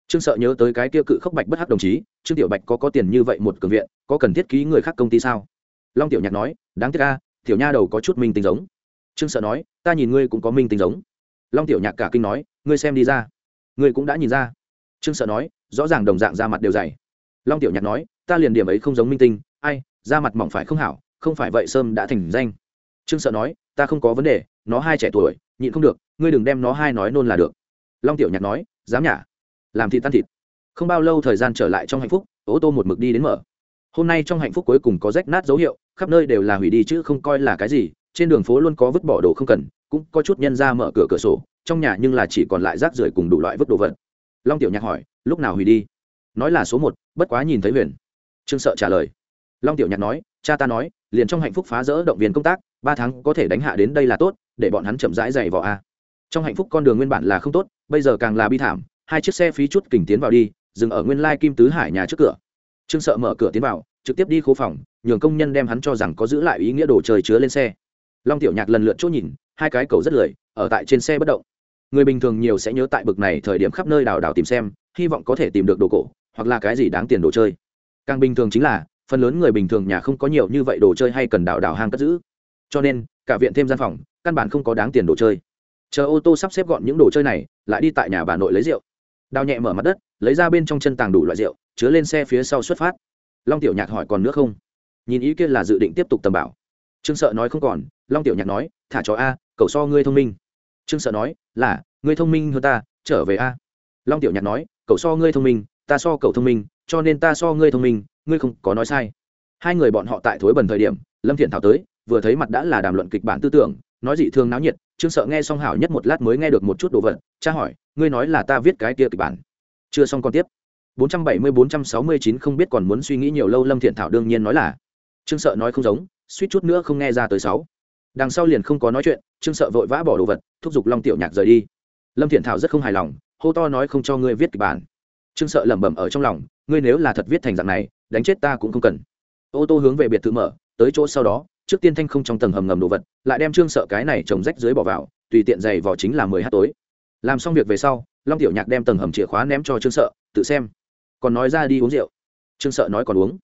Trương sợ nhớ tới cái kia cự khốc bạch bất hắc đồng chí, trương tiểu bạch có có tiền như vậy một cường viện, có cần thiết ký người khác công ty sao? Long tiểu nhạc nói, đáng tiếc ca tiểu nha đầu có chút minh tính giống. Trương sợ nói, ta nhìn ngươi cũng có minh tính giống. Long tiểu nhạc cả kinh nói, ngươi xem đi ra. Ngươi cũng đã nhìn ra. Trương sợ nói, rõ ràng đồng dạng da mặt đều dày. Long tiểu nhạc nói, ta liền điểm ấy không giống minh tinh. Ai, da mặt mỏng phải không hảo, không phải vậy sơm đã thành danh trương sợ nói, ta không có vấn đề, nó hai trẻ tuổi, nhịn không được, ngươi đừng đem nó hai nói nôn là được. Long tiểu nhạc nói, dám nhả, làm thịt tan thịt. Không bao lâu thời gian trở lại trong hạnh phúc, ô tô một mực đi đến mở. Hôm nay trong hạnh phúc cuối cùng có rách nát dấu hiệu, khắp nơi đều là hủy đi chứ không coi là cái gì, trên đường phố luôn có vứt bỏ đồ không cần, cũng có chút nhân ra mở cửa cửa sổ, trong nhà nhưng là chỉ còn lại rác rưởi cùng đủ loại vứt đồ vật. Long tiểu nhạc hỏi, lúc nào hủy đi? Nói là số một, bất quá nhìn thấy huyền. Trương sợ trả lời. Long tiểu nhạc nói, cha ta nói, liền trong hạnh phúc phá rỡ động viên công tác ba tháng có thể đánh hạ đến đây là tốt, để bọn hắn chậm rãi dày vào a. Trong hạnh phúc con đường nguyên bản là không tốt, bây giờ càng là bi thảm, hai chiếc xe phí chút kình tiến vào đi, dừng ở nguyên lai kim tứ hải nhà trước cửa. Trương sợ mở cửa tiến vào, trực tiếp đi khố phòng, nhường công nhân đem hắn cho rằng có giữ lại ý nghĩa đồ chơi chứa lên xe. Long tiểu nhạc lần lượt chỗ nhìn, hai cái cầu rất lười, ở tại trên xe bất động. Người bình thường nhiều sẽ nhớ tại bực này thời điểm khắp nơi đào đào tìm xem, hy vọng có thể tìm được đồ cổ, hoặc là cái gì đáng tiền đồ chơi. Càng bình thường chính là, phần lớn người bình thường nhà không có nhiều như vậy đồ chơi hay cần đào đào hang cất giữ cho nên, cả viện thêm gian phòng, căn bản không có đáng tiền đồ chơi. Chờ ô tô sắp xếp gọn những đồ chơi này, lại đi tại nhà bà nội lấy rượu. Đào nhẹ mở mặt đất, lấy ra bên trong chân tàng đủ loại rượu, chứa lên xe phía sau xuất phát. Long tiểu nhạc hỏi còn nữa không? Nhìn ý kia là dự định tiếp tục tầm bảo. Trương sợ nói không còn, long tiểu nhạc nói, thả chó a cậu so ngươi thông minh. Trương sợ nói, là, ngươi thông minh hơn ta, trở về a. Long tiểu nhạc nói cậu so ngươi thông minh, ta so cậu thông minh, cho nên ta so ngươi thông minh, ngươi không có nói sai. Hai người bọn họ tại thối bần thời điểm, lâm thiện thảo tới vừa thấy mặt đã là đàm luận kịch bản tư tưởng, nói dị thương náo nhiệt, trương sợ nghe xong hảo nhất một lát mới nghe được một chút đồ vật, cha hỏi, ngươi nói là ta viết cái kia kịch bản? Chưa xong còn tiếp. 470-469 không biết còn muốn suy nghĩ nhiều lâu, lâm thiện thảo đương nhiên nói là. Trương sợ nói không giống, suýt chút nữa không nghe ra tới sáu. Đằng sau liền không có nói chuyện, trương sợ vội vã bỏ đồ vật, thúc giục long tiểu nhạc rời đi. Lâm thiện thảo rất không hài lòng, hô to nói không cho ngươi viết kịch bản. Trương sợ lẩm bẩm ở trong lòng, ngươi nếu là thật viết thành dạng này, đánh chết ta cũng không cần. Ô tô hướng về biệt thự mở, tới chỗ sau đó trước tiên thanh không trong tầng hầm ngầm đồ vật, lại đem trương sợ cái này trồng rách dưới bỏ vào, tùy tiện giày vỏ chính là mười h tối. Làm xong việc về sau, long tiểu nhạc đem tầng hầm chìa khóa ném cho trương sợ, tự xem. Còn nói ra đi uống rượu. Trương sợ nói còn uống.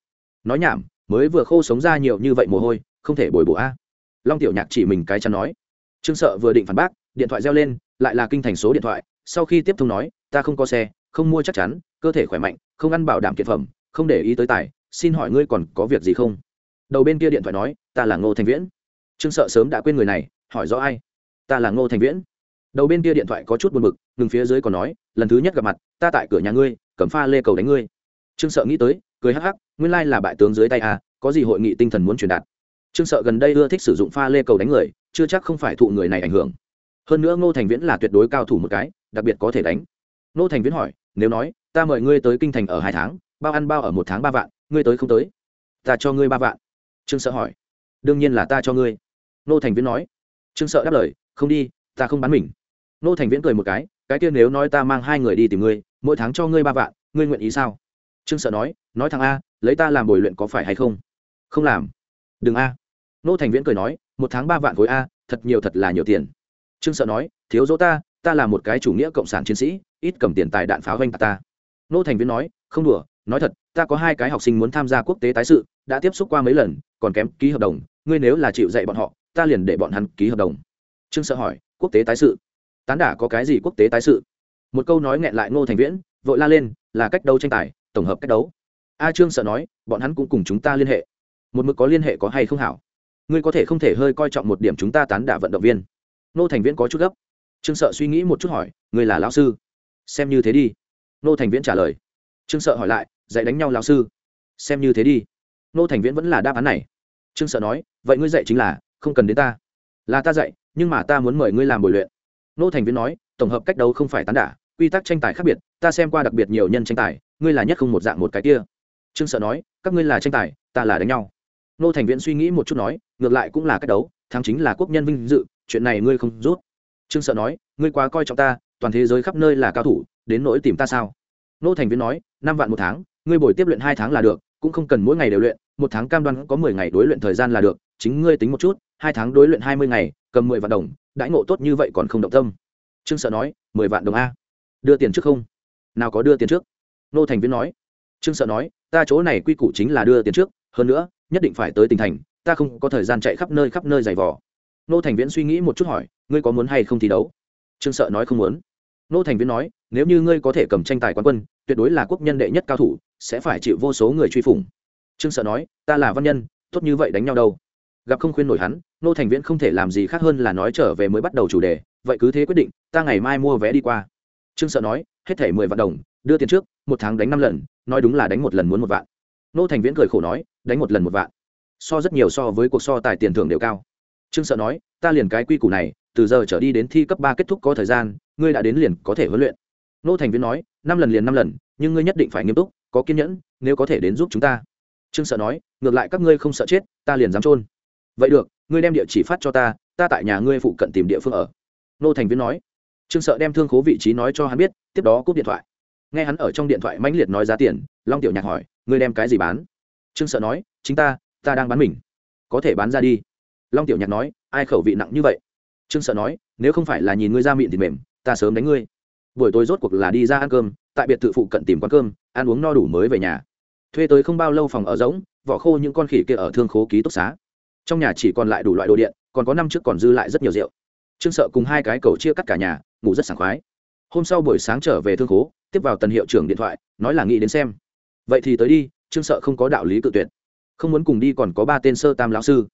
Nói nhảm, mới vừa khô sống ra nhiều như vậy mồ hôi, không thể bồi bổ a. Long tiểu nhạc chỉ mình cái chắn nói. Trương sợ vừa định phản bác, điện thoại reo lên, lại là kinh thành số điện thoại, sau khi tiếp thông nói, ta không có xe, không mua chắc chắn, cơ thể khỏe mạnh, không ăn bảo đảm kiệt phẩm, không để ý tới tài, xin hỏi ngươi còn có việc gì không? Đầu bên kia điện thoại nói, ta là ngô thành viễn. Trương sợ sớm đã quên người này, hỏi rõ ai? Ta là ngô thành viễn. Đầu bên kia điện thoại có chút buồn bực, ngừng phía dưới còn nói, lần thứ nhất gặp mặt, ta tại cửa nhà ngươi, cầm pha lê cầu đánh ngươi. Trương sợ nghĩ tới, cười hắc hắc, nguyên lai là bại tướng dưới tay à có gì hội nghị tinh thần muốn truyền đạt? Trương sợ gần đây ưa thích sử dụng pha lê cầu đánh người, chưa chắc không phải thụ người này ảnh hưởng. Hơn nữa ngô thành viễn là tuyệt đối cao thủ một cái, đặc biệt có thể đánh. Ngô thành viễn hỏi, nếu nói, ta mời ngươi tới kinh thành ở hai tháng, bao ăn bao ở một tháng ba vạn, ngươi tới không tới? Ta cho ngươi ba vạn trương sợ hỏi. Đương nhiên là ta cho ngươi. Nô thành viễn nói. Trương sợ đáp lời, không đi, ta không bán mình. Nô thành viễn cười một cái cái kia nếu nói ta mang hai người đi tìm ngươi, mỗi tháng cho ngươi ba vạn, ngươi nguyện ý sao? Trương sợ nói nói thằng a, lấy ta làm bồi luyện có phải hay không? Không làm. Đừng a. Nô thành viễn cười nói, một tháng ba vạn khối a, thật nhiều thật là nhiều tiền. Trương sợ nói, thiếu dỗ ta ta là một cái chủ nghĩa cộng sản chiến sĩ, ít cầm tiền tài đạn pháo ganh ta. Nô thành viễn nói, không đùa nói thật, ta có hai cái học sinh muốn tham gia quốc tế tái sự, đã tiếp xúc qua mấy lần, còn kém ký hợp đồng, ngươi nếu là chịu dạy bọn họ, ta liền để bọn hắn ký hợp đồng. Trương sợ hỏi, quốc tế tái sự? Tán đả có cái gì quốc tế tái sự? Một câu nói nghẹn lại ngô thành viễn, vội la lên, là cách đấu tranh tài, tổng hợp cách đấu. A trương sợ nói, bọn hắn cũng cùng chúng ta liên hệ. Một mực có liên hệ có hay không hảo? Ngươi có thể không thể hơi coi trọng một điểm chúng ta tán đả vận động viên. Nô thành viễn có chút gấp. Trương sợ suy nghĩ một chút hỏi, ngươi là lão sư? Xem như thế đi. Nô thành viễn trả lời. Trương sợ hỏi lại dạy đánh nhau lão sư. Xem như thế đi. Nô thành viễn vẫn là đáp án này. Trương sợ nói, vậy ngươi dạy chính là, không cần đến ta. Là ta dạy, nhưng mà ta muốn mời ngươi làm bồi luyện. Nô thành viễn nói, tổng hợp cách đấu không phải tán đả, quy tắc tranh tài khác biệt, ta xem qua đặc biệt nhiều nhân tranh tài, ngươi là nhất không một dạng một cái kia. Trương sợ nói, các ngươi là tranh tài, ta là đánh nhau. Nô thành viễn suy nghĩ một chút nói, ngược lại cũng là cách đấu, thắng chính là quốc nhân vinh dự, chuyện này ngươi không rút. Trương sợ nói, ngươi quá coi trọng ta, toàn thế giới khắp nơi là cao thủ, đến nỗi tìm ta sao? Nô thành viễn nói, năm vạn một tháng ngươi buổi tiếp luyện hai tháng là được, cũng không cần mỗi ngày đều luyện, một tháng cam đoan có mười ngày đối luyện thời gian là được, chính ngươi tính một chút, hai tháng đối luyện hai mươi ngày, cầm mười vạn đồng, đãi ngộ tốt như vậy còn không động tâm. Trương sợ nói, mười vạn đồng a. Đưa tiền trước không? Nào có đưa tiền trước? Nô thành viễn nói. Trương sợ nói, ta chỗ này quy củ chính là đưa tiền trước, hơn nữa, nhất định phải tới tỉnh thành, ta không có thời gian chạy khắp nơi khắp nơi giày vò. Nô thành viễn suy nghĩ một chút hỏi, ngươi có muốn hay không thi đấu? Trương sợ nói không muốn. Nô thành viễn nói, nếu như ngươi có thể cầm tranh tài quán quân, tuyệt đối là quốc nhân đệ nhất cao thủ sẽ phải chịu vô số người truy phủng. Trương sợ nói, ta là văn nhân, tốt như vậy đánh nhau đâu? Gặp không khuyên nổi hắn, nô thành viễn không thể làm gì khác hơn là nói trở về mới bắt đầu chủ đề, vậy cứ thế quyết định, ta ngày mai mua vé đi qua. Trương sợ nói, hết thể mười vạn đồng, đưa tiền trước, một tháng đánh năm lần, nói đúng là đánh một lần muốn một vạn. Nô thành viễn cười khổ nói, đánh một lần một vạn. So rất nhiều so với cuộc so tài tiền thưởng đều cao. Trương sợ nói, ta liền cái quy củ này, từ giờ trở đi đến thi cấp ba kết thúc có thời gian, ngươi đã đến liền có thể huấn luyện. Nô thành viễn nói, năm lần liền năm lần nhưng ngươi nhất định phải nghiêm túc, có kiên nhẫn, nếu có thể đến giúp chúng ta. Trương sợ nói, ngược lại các ngươi không sợ chết, ta liền dám trôn vậy được, ngươi đem địa chỉ phát cho ta ta tại nhà ngươi phụ cận tìm địa phương ở. Nô thành viên nói. Trương sợ đem thương khố vị trí nói cho hắn biết, tiếp đó cúp điện thoại. Nghe hắn ở trong điện thoại mãnh liệt nói giá tiền, long tiểu nhạc hỏi, ngươi đem cái gì bán? Trương sợ nói, chính ta ta đang bán mình. Có thể bán ra đi. Long tiểu nhạc nói, ai khẩu vị nặng như vậy? Trương sợ nói, nếu không phải là nhìn ngươi ra miệng thì mềm, ta sớm đánh ngươi buổi tối rốt cuộc là đi ra ăn cơm, tại biệt thự phụ cận tìm quán cơm, ăn uống no đủ mới về nhà. Thuê tới không bao lâu phòng ở rỗng, vỏ khô những con khỉ kia ở thương khố ký túc xá. Trong nhà chỉ còn lại đủ loại đồ điện, còn có năm trước còn dư lại rất nhiều rượu. Trương sợ cùng hai cái cầu chia cắt cả nhà, ngủ rất sảng khoái. Hôm sau buổi sáng trở về thương khố, tiếp vào tần hiệu trưởng điện thoại, nói là nghĩ đến xem. Vậy thì tới đi, trương sợ không có đạo lý cự tuyệt. Không muốn cùng đi còn có ba tên sơ tam lão sư.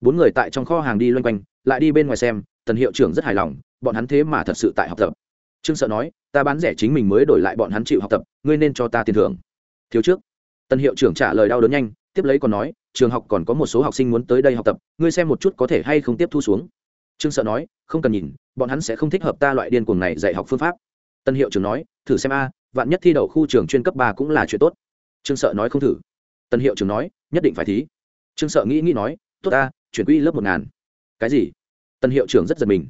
Bốn người tại trong kho hàng đi loanh quanh, lại đi bên ngoài xem, tần hiệu trưởng rất hài lòng, bọn hắn thế mà thật sự tại học tập trương sợ nói, ta bán rẻ chính mình mới đổi lại bọn hắn chịu học tập, ngươi nên cho ta tiền thưởng. Thiếu trước, Tân hiệu trưởng trả lời đau đớn nhanh, tiếp lấy còn nói, trường học còn có một số học sinh muốn tới đây học tập, ngươi xem một chút có thể hay không tiếp thu xuống. Trương sợ nói, không cần nhìn, bọn hắn sẽ không thích hợp ta loại điên cuồng này dạy học phương pháp. Tân hiệu trưởng nói, thử xem a, vạn nhất thi đậu khu trường chuyên cấp ba cũng là chuyện tốt. Trương sợ nói không thử. Tân hiệu trưởng nói, nhất định phải thí. Trương sợ nghĩ nghĩ nói, tốt ta chuyển quy lớp một ngàn. Cái gì? Tân hiệu trưởng rất giật mình.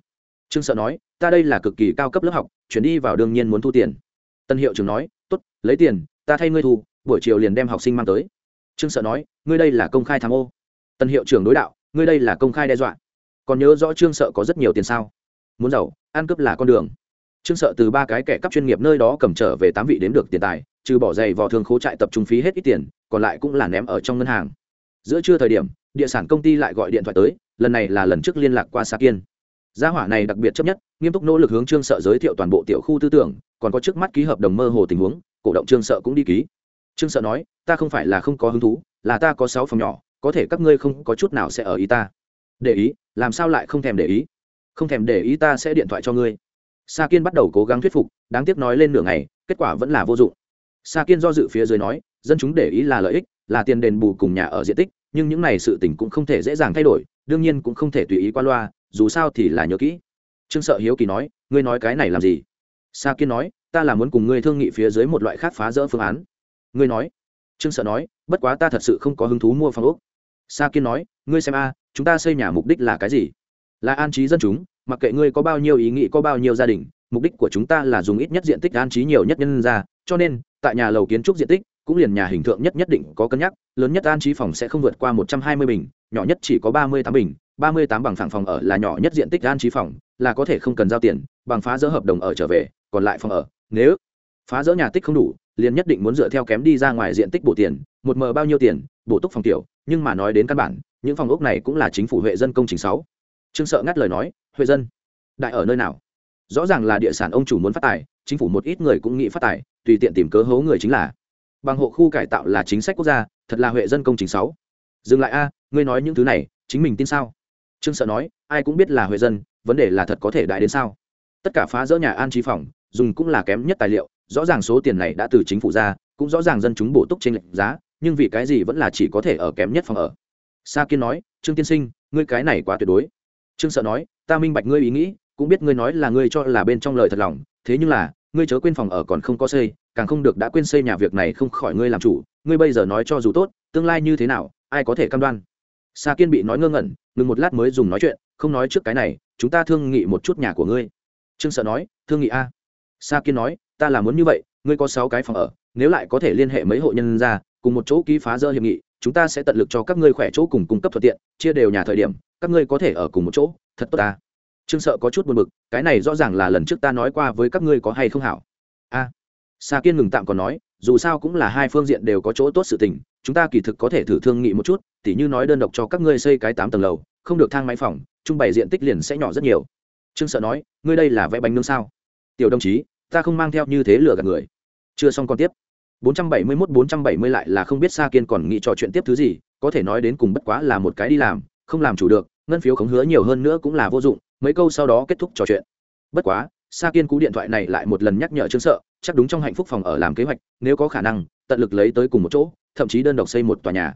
Trương sợ nói ta đây là cực kỳ cao cấp lớp học, chuyển đi vào đương nhiên muốn thu tiền. Tân hiệu trưởng nói, tốt, lấy tiền, ta thay ngươi thu, buổi chiều liền đem học sinh mang tới. Trương sợ nói, ngươi đây là công khai tham ô. Tân hiệu trưởng đối đạo, ngươi đây là công khai đe dọa. Còn nhớ rõ trương sợ có rất nhiều tiền sao? Muốn giàu, ăn cướp là con đường. Trương sợ từ ba cái kẻ cắp chuyên nghiệp nơi đó cầm trở về tám vị đến được tiền tài, trừ bỏ giày vò thường khố trại tập trung phí hết ít tiền, còn lại cũng là ném ở trong ngân hàng. Giữa trưa thời điểm, địa sản công ty lại gọi điện thoại tới, lần này là lần trước liên lạc qua sa kiên gia hỏa này đặc biệt chấp nhất, nghiêm túc nỗ lực hướng trương sợ giới thiệu toàn bộ tiểu khu tư tưởng, còn có trước mắt ký hợp đồng mơ hồ tình huống, cổ động trương sợ cũng đi ký. Trương sợ nói, ta không phải là không có hứng thú, là ta có sáu phòng nhỏ, có thể các ngươi không có chút nào sẽ ở ý ta. Để ý, làm sao lại không thèm để ý? Không thèm để ý ta sẽ điện thoại cho ngươi. Sa kiên bắt đầu cố gắng thuyết phục, đáng tiếc nói lên nửa ngày, kết quả vẫn là vô dụng. Sa kiên do dự phía dưới nói, dân chúng để ý là lợi ích, là tiền đền bù cùng nhà ở diện tích, nhưng những này sự tình cũng không thể dễ dàng thay đổi, đương nhiên cũng không thể tùy ý qua loa dù sao thì là nhớ kỹ. Trương sợ hiếu kỳ nói, ngươi nói cái này làm gì? Sa kiên nói, ta là muốn cùng ngươi thương nghị phía dưới một loại khác phá rỡ phương án. Ngươi nói. Trương sợ nói, bất quá ta thật sự không có hứng thú mua phòng ốc. Sa kiên nói, ngươi xem a, chúng ta xây nhà mục đích là cái gì? Là an trí dân chúng, mặc kệ ngươi có bao nhiêu ý nghĩ, có bao nhiêu gia đình, mục đích của chúng ta là dùng ít nhất diện tích an trí nhiều nhất nhân ra, cho nên, tại nhà lầu kiến trúc diện tích, cũng liền nhà hình tượng nhất nhất định có cân nhắc, lớn nhất an trí phòng sẽ không vượt qua một trăm hai mươi bình, nhỏ nhất chỉ có ba mươi tám bình ba mươi tám bằng phẳng phòng ở là nhỏ nhất diện tích an trí phòng, là có thể không cần giao tiền, bằng phá dỡ hợp đồng ở trở về, còn lại phòng ở, nếu phá dỡ nhà tích không đủ, liền nhất định muốn dựa theo kém đi ra ngoài diện tích bổ tiền, một mờ bao nhiêu tiền, bổ túc phòng tiểu nhưng mà nói đến căn bản, những phòng ốc này cũng là chính phủ huệ dân công trình sáu. Trương sợ ngắt lời nói, huệ dân, đại ở nơi nào? Rõ ràng là địa sản ông chủ muốn phát tài, chính phủ một ít người cũng nghĩ phát tài, tùy tiện tìm cớ hố người chính là. Bằng hộ khu cải tạo là chính sách quốc gia, thật là huệ dân công trình sáu. Dừng lại a, ngươi nói những thứ này, chính mình tin sao? Trương sợ nói, ai cũng biết là huệ dân, vấn đề là thật có thể đại đến sao? Tất cả phá rỡ nhà an trí phòng, dùng cũng là kém nhất tài liệu, rõ ràng số tiền này đã từ chính phủ ra, cũng rõ ràng dân chúng bổ túc trên lệnh giá, nhưng vì cái gì vẫn là chỉ có thể ở kém nhất phòng ở. Sa kiên nói, trương tiên sinh, ngươi cái này quá tuyệt đối. Trương sợ nói, ta minh bạch ngươi ý nghĩ, cũng biết ngươi nói là ngươi cho là bên trong lời thật lòng, thế nhưng là, ngươi chớ quên phòng ở còn không có xây, càng không được đã quên xây nhà việc này không khỏi ngươi làm chủ, ngươi bây giờ nói cho dù tốt, tương lai như thế nào, ai có thể cam đoan? Sa kiên bị nói ngơ ngẩn ngừng một lát mới dùng nói chuyện không nói trước cái này chúng ta thương nghị một chút nhà của ngươi. Trương sợ nói thương nghị a? Sa kiên nói ta là muốn như vậy ngươi có sáu cái phòng ở nếu lại có thể liên hệ mấy hộ nhân ra cùng một chỗ ký phá dỡ hiệp nghị chúng ta sẽ tận lực cho các ngươi khỏe chỗ cùng cung cấp thuận tiện chia đều nhà thời điểm các ngươi có thể ở cùng một chỗ thật tốt ta. Trương sợ có chút buồn bực cái này rõ ràng là lần trước ta nói qua với các ngươi có hay không hảo? A. À, sa kiên ngừng tạm còn nói dù sao cũng là hai phương diện đều có chỗ tốt sự tình chúng ta kỳ thực có thể thử thương nghị một chút tỉ như nói đơn độc cho các ngươi xây cái tám tầng lầu không được thang máy phòng trung bày diện tích liền sẽ nhỏ rất nhiều. Trương sợ nói ngươi đây là vẽ bánh nướng sao? Tiểu đồng chí ta không mang theo như thế lừa gạt người. Chưa xong còn tiếp. 471-470 lại là không biết Sa Kiên còn nghĩ trò chuyện tiếp thứ gì, có thể nói đến cùng bất quá là một cái đi làm, không làm chủ được, ngân phiếu khống hứa nhiều hơn nữa cũng là vô dụng, mấy câu sau đó kết thúc trò chuyện. Bất quá, Sa Kiên cú điện thoại này lại một lần nhắc nhở Trương Sợ, chắc đúng trong hạnh phúc phòng ở làm kế hoạch, nếu có khả năng, tận lực lấy tới cùng một chỗ, thậm chí đơn độc xây một tòa nhà.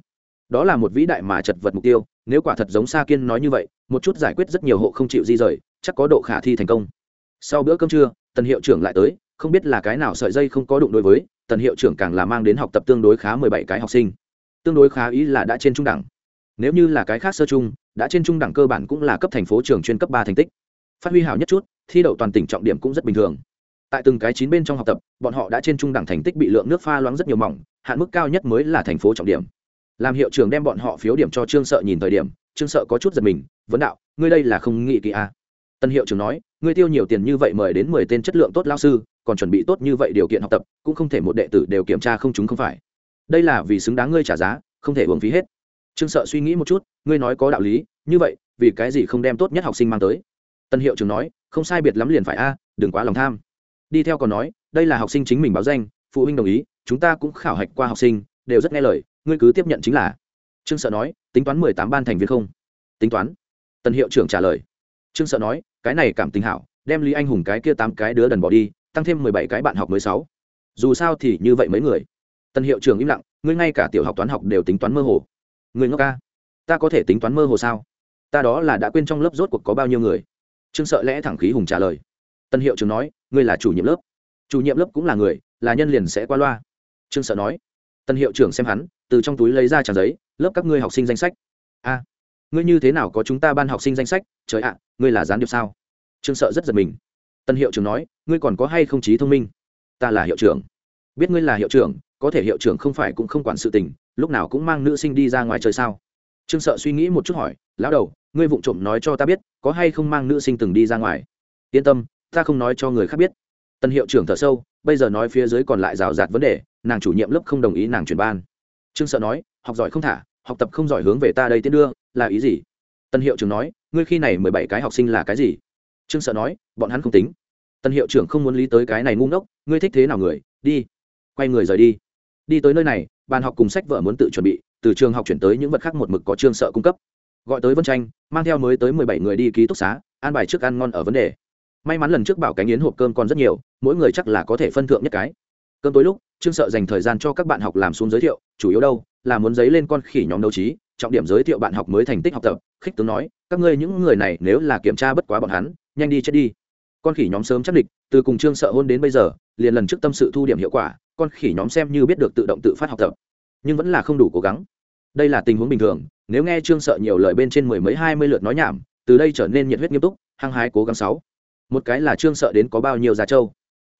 Đó là một vĩ đại mà chật vật mục tiêu, nếu quả thật giống Sa Kiên nói như vậy, một chút giải quyết rất nhiều hộ không chịu di rời, chắc có độ khả thi thành công. Sau bữa cơm trưa, tần hiệu trưởng lại tới, không biết là cái nào sợi dây không có đụng đối với, tần hiệu trưởng càng là mang đến học tập tương đối khá mười bảy cái học sinh tương đối khá ý là đã trên trung đẳng nếu như là cái khác sơ chung đã trên trung đẳng cơ bản cũng là cấp thành phố trường chuyên cấp ba thành tích phát huy hảo nhất chút thi đậu toàn tỉnh trọng điểm cũng rất bình thường tại từng cái chín bên trong học tập, bọn họ đã trên trung đẳng thành tích bị lượng nước pha loãng rất nhiều mỏng, hạn mức cao nhất mới là thành phố trọng điểm. Làm hiệu trưởng đem bọn họ phiếu điểm cho trương sợ nhìn thời điểm, trương sợ có chút giật mình, vấn đạo, ngươi đây là không nghị kỳ a à. tân hiệu trưởng nói, ngươi tiêu nhiều tiền như vậy mời đến mười tên chất lượng tốt lao sư, còn chuẩn bị tốt như vậy điều kiện học tập, cũng không thể một đệ tử đều kiểm tra không chúng không phải. Đây là vì xứng đáng ngươi trả giá, không thể uống phí hết. Trương sợ suy nghĩ một chút, ngươi nói có đạo lý, như vậy, vì cái gì không đem tốt nhất học sinh mang tới? Tân hiệu trưởng nói, không sai biệt lắm liền phải a, đừng quá lòng tham đi theo còn nói, đây là học sinh chính mình báo danh, phụ huynh đồng ý, chúng ta cũng khảo hạch qua học sinh, đều rất nghe lời, ngươi cứ tiếp nhận chính là. Trương sợ nói, tính toán mười tám ban thành viên không? Tính toán. Tân hiệu trưởng trả lời. Trương sợ nói, cái này cảm tình hảo, đem lý anh hùng cái kia tám cái đứa đần bỏ đi, tăng thêm mười bảy cái bạn học mới sáu. Dù sao thì như vậy mấy người. Tân hiệu trưởng im lặng, ngươi ngay cả tiểu học toán học đều tính toán mơ hồ. Người ngốc ca, ta có thể tính toán mơ hồ sao? Ta đó là đã quên trong lớp rốt cuộc có bao nhiêu người. Trương sợ lẽ thẳng khí hùng trả lời. Tân hiệu trưởng nói ngươi là chủ nhiệm lớp. Chủ nhiệm lớp cũng là người, là nhân liền sẽ qua loa. Trương sợ nói. Tân hiệu trưởng xem hắn, từ trong túi lấy ra trang giấy, lớp các ngươi học sinh danh sách. A, ngươi như thế nào có chúng ta ban học sinh danh sách? Trời ạ, ngươi là gián điệp sao? Trương sợ rất giật mình. Tân hiệu trưởng nói, ngươi còn có hay không trí thông minh? Ta là hiệu trưởng. Biết ngươi là hiệu trưởng, có thể hiệu trưởng không phải cũng không quản sự tình, lúc nào cũng mang nữ sinh đi ra ngoài chơi sao? Trương sợ suy nghĩ một chút hỏi, lão đầu, ngươi vụng trộm nói cho ta biết, có hay không mang nữ sinh từng đi ra ngoài? Yên tâm ta không nói cho người khác biết. Tân hiệu trưởng thở sâu, bây giờ nói phía dưới còn lại rào rạt vấn đề, nàng chủ nhiệm lớp không đồng ý nàng chuyển ban. Trương sợ nói, học giỏi không thả, học tập không giỏi hướng về ta đây tiến đưa, là ý gì? Tân hiệu trưởng nói, ngươi khi này mười bảy cái học sinh là cái gì? Trương sợ nói, bọn hắn không tính. Tân hiệu trưởng không muốn lý tới cái này ngu ngốc, ngươi thích thế nào người, đi. Quay người rời đi. Đi tới nơi này, bàn học cùng sách vợ muốn tự chuẩn bị, từ trường học chuyển tới những vật khác một mực có trương sợ cung cấp. Gọi tới vân tranh mang theo mới tới mười bảy người đi ký túc xá, an bài trước ăn ngon ở vấn đề may mắn lần trước bảo cánh yến hộp cơm còn rất nhiều, mỗi người chắc là có thể phân thượng nhất cái. Cơm tối lúc, trương sợ dành thời gian cho các bạn học làm xuống giới thiệu, chủ yếu đâu là muốn giấy lên con khỉ nhóm đấu trí, trọng điểm giới thiệu bạn học mới thành tích học tập. Khích tướng nói, các ngươi những người này nếu là kiểm tra bất quá bọn hắn, nhanh đi chết đi. Con khỉ nhóm sớm chắc địch, từ cùng trương sợ hôn đến bây giờ, liền lần trước tâm sự thu điểm hiệu quả, con khỉ nhóm xem như biết được tự động tự phát học tập, nhưng vẫn là không đủ cố gắng. Đây là tình huống bình thường, nếu nghe trương sợ nhiều lời bên trên mười mấy hai mươi lượt nói nhảm, từ đây trở nên nhiệt huyết nghiêm túc, hăng hái cố gắng sáu một cái là trương sợ đến có bao nhiêu giá trâu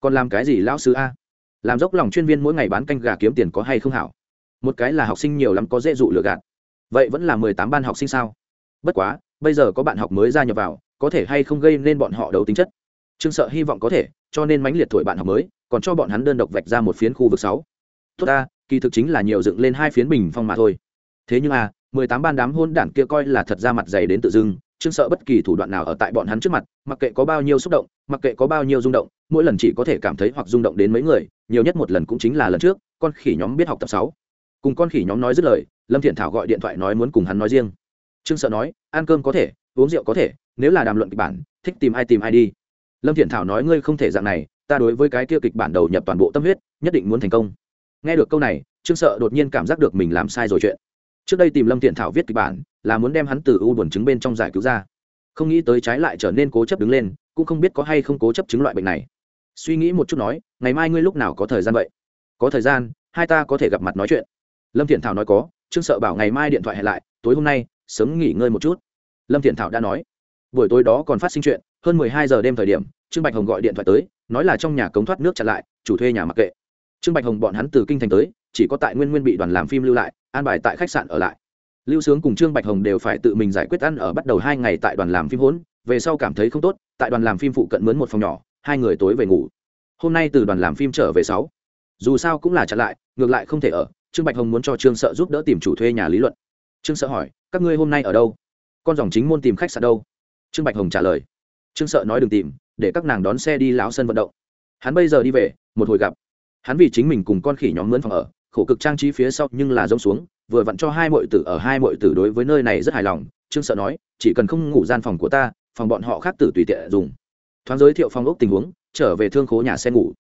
còn làm cái gì lão sư a? Làm dốc lòng chuyên viên mỗi ngày bán canh gà kiếm tiền có hay không hảo? Một cái là học sinh nhiều lắm có dễ dụ lừa gạt. Vậy vẫn là mười tám ban học sinh sao? Bất quá, bây giờ có bạn học mới gia nhập vào, có thể hay không gây nên bọn họ đấu tính chất? Trương sợ hy vọng có thể, cho nên mãnh liệt thổi bạn học mới, còn cho bọn hắn đơn độc vạch ra một phiến khu vực sáu. Tốt ta, kỳ thực chính là nhiều dựng lên hai phiến bình phong mà thôi. Thế nhưng à mười tám ban đám hôn đản kia coi là thật ra mặt dày đến tự dưng chương sợ bất kỳ thủ đoạn nào ở tại bọn hắn trước mặt, mặc kệ có bao nhiêu xúc động, mặc kệ có bao nhiêu rung động, mỗi lần chỉ có thể cảm thấy hoặc rung động đến mấy người, nhiều nhất một lần cũng chính là lần trước, con khỉ nhóm biết học tập sáu. Cùng con khỉ nhóm nói dứt lời, lâm thiện thảo gọi điện thoại nói muốn cùng hắn nói riêng. Trương sợ nói, ăn cơm có thể, uống rượu có thể, nếu là đàm luận kịch bản, thích tìm ai tìm ai đi. Lâm thiện thảo nói, ngươi không thể dạng này, ta đối với cái kia kịch bản đầu nhập toàn bộ tâm huyết, nhất định muốn thành công. Nghe được câu này, trương sợ đột nhiên cảm giác được mình làm sai rồi chuyện trước đây tìm lâm thiện thảo viết kịch bản, là muốn đem hắn từ u buồn chứng bên trong giải cứu ra. Không nghĩ tới trái lại trở nên cố chấp đứng lên, cũng không biết có hay không cố chấp chứng loại bệnh này. Suy nghĩ một chút nói, ngày mai ngươi lúc nào có thời gian vậy? Có thời gian, hai ta có thể gặp mặt nói chuyện. Lâm thiện thảo nói có, trương sợ bảo ngày mai điện thoại hẹn lại, tối hôm nay, sớm nghỉ ngơi một chút. Lâm thiện thảo đã nói, buổi tối đó còn phát sinh chuyện, hơn mười hai giờ đêm thời điểm, trương bạch hồng gọi điện thoại tới, nói là trong nhà cống thoát nước chặn lại, chủ thuê nhà mặc kệ. Trương bạch hồng bọn hắn từ kinh thành tới chỉ có tại nguyên nguyên bị đoàn làm phim lưu lại, an bài tại khách sạn ở lại. Lưu sướng cùng trương bạch hồng đều phải tự mình giải quyết ăn ở bắt đầu hai ngày tại đoàn làm phim hỗn, về sau cảm thấy không tốt, tại đoàn làm phim phụ cận mướn một phòng nhỏ, hai người tối về ngủ. Hôm nay từ đoàn làm phim trở về sáu. Dù sao cũng là chặn lại, ngược lại không thể ở, trương bạch hồng muốn cho trương sợ giúp đỡ tìm chủ thuê nhà lý luận. Trương sợ hỏi, các ngươi hôm nay ở đâu? Con dòng chính môn tìm khách sạn đâu? Trương bạch hồng trả lời, trương sợ nói đừng tìm, để các nàng đón xe đi láo sân vận động. Hắn bây giờ đi về, một hồi gặp. Hắn vì chính mình cùng con khỉ nhóm mướn phòng ở khổ cực trang trí phía sau nhưng là rông xuống, vừa vặn cho hai mọi tử ở hai mọi tử đối với nơi này rất hài lòng, trương sợ nói, chỉ cần không ngủ gian phòng của ta, phòng bọn họ khác tử tùy tiện dùng. Thoáng giới thiệu phòng ốc tình huống, trở về thương khố nhà xe ngủ.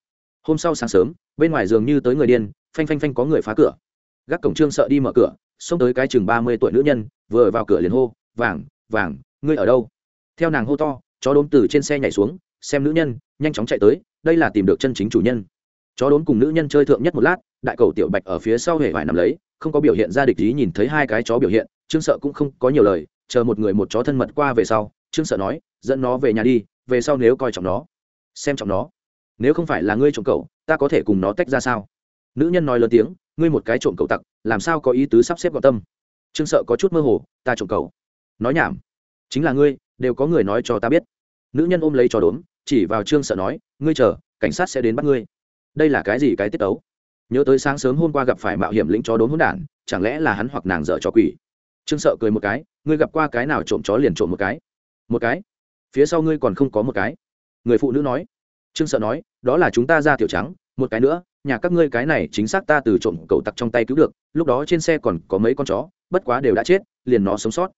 Hôm sau sáng sớm, bên ngoài giường như tới người điên, phanh phanh phanh có người phá cửa. Gác cổng trương sợ đi mở cửa, xông tới cái chừng ba mươi tuổi nữ nhân, vừa vào cửa liền hô, vàng vàng, ngươi ở đâu? Theo nàng hô to, chó đốm từ trên xe nhảy xuống, xem nữ nhân, nhanh chóng chạy tới, đây là tìm được chân chính chủ nhân chó đốn cùng nữ nhân chơi thượng nhất một lát, đại cầu tiểu bạch ở phía sau hề vải nằm lấy, không có biểu hiện ra địch ý nhìn thấy hai cái chó biểu hiện, trương sợ cũng không có nhiều lời, chờ một người một chó thân mật qua về sau, trương sợ nói, dẫn nó về nhà đi, về sau nếu coi trọng nó, xem trọng nó. Nếu không phải là ngươi trộm cậu, ta có thể cùng nó tách ra sao? Nữ nhân nói lớn tiếng, ngươi một cái trộm cậu tặc, làm sao có ý tứ sắp xếp gọn tâm? Trương sợ có chút mơ hồ, ta trộm cậu. Nói nhảm, chính là ngươi, đều có người nói cho ta biết. Nữ nhân ôm lấy chó đốm chỉ vào trương sợ nói, ngươi chờ, cảnh sát sẽ đến bắt ngươi đây là cái gì cái tiết tấu? Nhớ tới sáng sớm hôm qua gặp phải mạo hiểm lĩnh chó đốn hỗn đản, chẳng lẽ là hắn hoặc nàng dở cho quỷ? Trương sợ cười một cái, ngươi gặp qua cái nào trộm chó liền trộm một cái? Một cái? Phía sau ngươi còn không có một cái? Người phụ nữ nói. Trương sợ nói, đó là chúng ta ra tiểu trắng, một cái nữa, nhà các ngươi cái này chính xác ta từ trộm cậu tặc trong tay cứu được, lúc đó trên xe còn có mấy con chó, bất quá đều đã chết, liền nó sống sót.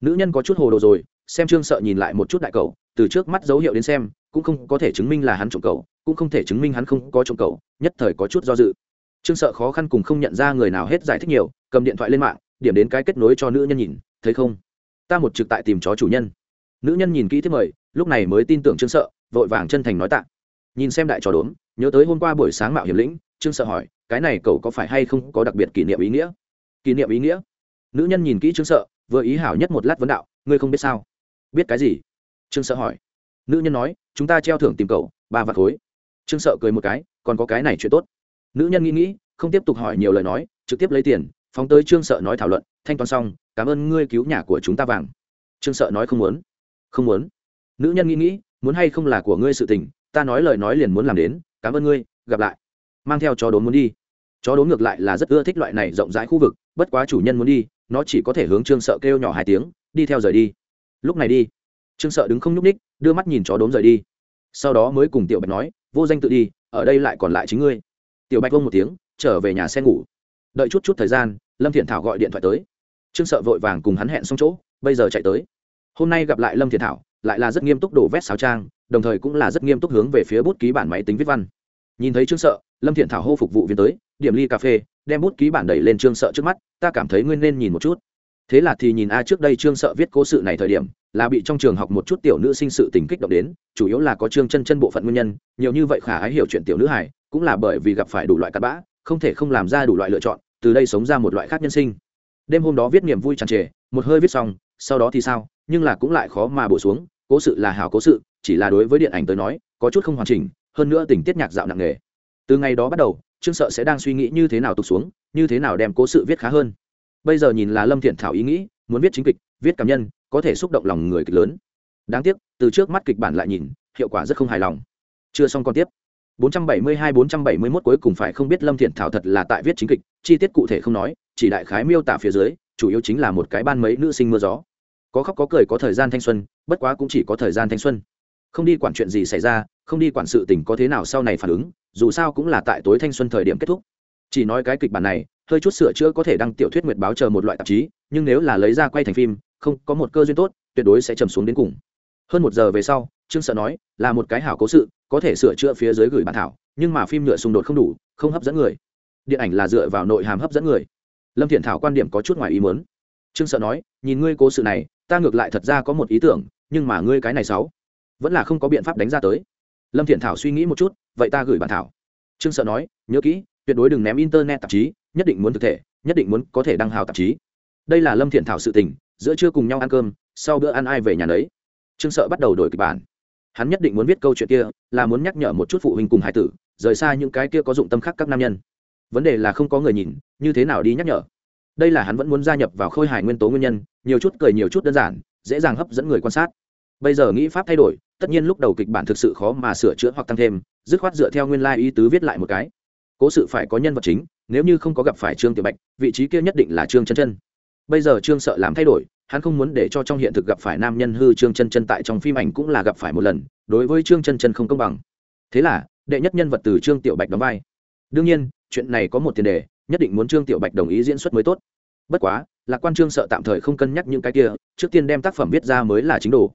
Nữ nhân có chút hồ đồ rồi, xem trương sợ nhìn lại một chút đại cậu từ trước mắt dấu hiệu đến xem, cũng không có thể chứng minh là hắn trộm cậu, cũng không thể chứng minh hắn không có trộm cậu, nhất thời có chút do dự. Trương sợ khó khăn cùng không nhận ra người nào hết giải thích nhiều, cầm điện thoại lên mạng, điểm đến cái kết nối cho nữ nhân nhìn, thấy không? Ta một trực tại tìm chó chủ nhân. Nữ nhân nhìn kỹ thế mời, lúc này mới tin tưởng trương sợ, vội vàng chân thành nói tạ. Nhìn xem đại trò đốm, nhớ tới hôm qua buổi sáng mạo hiểm lĩnh, trương sợ hỏi, cái này cậu có phải hay không có đặc biệt kỷ niệm ý nghĩa? Kỷ niệm ý nghĩa? Nữ nhân nhìn kỹ trương sợ, vừa ý hảo nhất một lát vấn đạo, ngươi không biết sao? Biết cái gì? Trương sợ hỏi. Nữ nhân nói, chúng ta treo thưởng tìm cậu, ba vạt khối. Trương sợ cười một cái, còn có cái này chuyện tốt. Nữ nhân nghĩ nghĩ, không tiếp tục hỏi nhiều lời nói, trực tiếp lấy tiền, phóng tới trương sợ nói thảo luận, thanh toán xong, cảm ơn ngươi cứu nhà của chúng ta vàng. Trương sợ nói, không muốn. Không muốn? Nữ nhân nghĩ nghĩ, muốn hay không là của ngươi sự tình, ta nói lời nói liền muốn làm đến, cảm ơn ngươi, gặp lại. Mang theo chó đốn muốn đi. Chó đốn ngược lại là rất ưa thích loại này rộng rãi khu vực, bất quá chủ nhân muốn đi, nó chỉ có thể hướng trương sợ kêu nhỏ hai tiếng, đi theo rời đi. Lúc này đi trương sợ đứng không nhúc ních đưa mắt nhìn chó đốm rời đi. Sau đó mới cùng tiểu bạch nói, vô danh tự đi, ở đây lại còn lại chính ngươi. Tiểu bạch vông một tiếng, trở về nhà xe ngủ. Đợi chút chút thời gian, lâm thiện thảo gọi điện thoại tới. Trương sợ vội vàng cùng hắn hẹn xong chỗ, bây giờ chạy tới. Hôm nay gặp lại lâm thiện thảo, lại là rất nghiêm túc đổ vét sáo trang, đồng thời cũng là rất nghiêm túc hướng về phía bút ký bản máy tính viết văn. Nhìn thấy trương sợ, lâm thiện thảo hô phục vụ viên tới, điểm ly cà phê, đem bút ký bản đẩy lên trương sợ trước mắt, ta cảm thấy ngươi nên nhìn một chút thế là thì nhìn a trước đây trương sợ viết cố sự này thời điểm, là bị trong trường học một chút tiểu nữ sinh sự tình kích động đến, chủ yếu là có trương chân chân bộ phận nguyên nhân, nhiều như vậy khả ái hiểu chuyện tiểu nữ hải cũng là bởi vì gặp phải đủ loại cặn bã, không thể không làm ra đủ loại lựa chọn, từ đây sống ra một loại khác nhân sinh. Đêm hôm đó viết niềm vui tràn trề, một hơi viết xong, sau đó thì sao, nhưng là cũng lại khó mà bổ xuống, cố sự là hào cố sự, chỉ là đối với điện ảnh tới nói, có chút không hoàn chỉnh, hơn nữa tình tiết nhạc dạo nặng nghề từ ngày đó bắt đầu, trương sợ sẽ đang suy nghĩ như thế nào tục xuống, như thế nào đem cố sự viết khá hơn bây giờ nhìn là lâm thiện thảo ý nghĩ, muốn viết chính kịch, viết cảm nhân, có thể xúc động lòng người kịch lớn. Đáng tiếc, từ trước mắt kịch bản lại nhìn, hiệu quả rất không hài lòng. Chưa xong còn tiếp. 472-471 cuối cùng phải không biết lâm thiện thảo thật là tại viết chính kịch, chi tiết cụ thể không nói, chỉ đại khái miêu tả phía dưới, chủ yếu chính là một cái ban mấy nữ sinh mưa gió. Có khóc có cười có thời gian thanh xuân, bất quá cũng chỉ có thời gian thanh xuân. Không đi quản chuyện gì xảy ra, không đi quản sự tình có thế nào sau này phản ứng, dù sao cũng là tại tối thanh xuân thời điểm kết thúc chỉ nói cái kịch bản này, hơi chút sửa chữa có thể đăng tiểu thuyết nguyệt báo chờ một loại tạp chí, nhưng nếu là lấy ra quay thành phim, không, có một cơ duyên tốt, tuyệt đối sẽ trầm xuống đến cùng. Hơn một giờ về sau, trương sợ nói, là một cái hảo cố sự, có thể sửa chữa phía dưới gửi bản thảo, nhưng mà phim nhựa xung đột không đủ, không hấp dẫn người. Điện ảnh là dựa vào nội hàm hấp dẫn người. Lâm thiện thảo quan điểm có chút ngoài ý muốn. Trương sợ nói, nhìn ngươi cố sự này, ta ngược lại thật ra có một ý tưởng, nhưng mà ngươi cái này sáu vẫn là không có biện pháp đánh ra tới. Lâm thiện thảo suy nghĩ một chút, vậy ta gửi bản thảo. Trương sợ nói, nhớ kỹ tuyệt đối đừng ném internet tạp chí, nhất định muốn thực thể, nhất định muốn có thể đăng hào tạp chí. Đây là lâm thiện thảo sự tình, giữa trưa cùng nhau ăn cơm, sau bữa ăn ai về nhà đấy trương sợ bắt đầu đổi kịch bản. Hắn nhất định muốn viết câu chuyện kia, là muốn nhắc nhở một chút phụ huynh cùng hải tử, rời xa những cái kia có dụng tâm khác các nam nhân. Vấn đề là không có người nhìn, như thế nào đi nhắc nhở? Đây là hắn vẫn muốn gia nhập vào khôi hài nguyên tố nguyên nhân, nhiều chút cười nhiều chút đơn giản, dễ dàng hấp dẫn người quan sát. Bây giờ nghĩ pháp thay đổi, tất nhiên lúc đầu kịch bản thực sự khó mà sửa chữa hoặc tăng thêm, dứt khoát dựa theo nguyên lai、like、ý tứ viết lại một cái cố sự phải có nhân vật chính, nếu như không có gặp phải trương tiểu bạch, vị trí kia nhất định là trương chân chân. Bây giờ trương sợ làm thay đổi, hắn không muốn để cho trong hiện thực gặp phải nam nhân hư trương chân chân tại trong phim ảnh cũng là gặp phải một lần, đối với trương chân chân không công bằng. Thế là, đệ nhất nhân vật từ trương tiểu bạch đóng vai. Đương nhiên, chuyện này có một tiền đề, nhất định muốn trương tiểu bạch đồng ý diễn xuất mới tốt. Bất quá, lạc quan trương sợ tạm thời không cân nhắc những cái kia, trước tiên đem tác phẩm viết ra mới là chính đồ.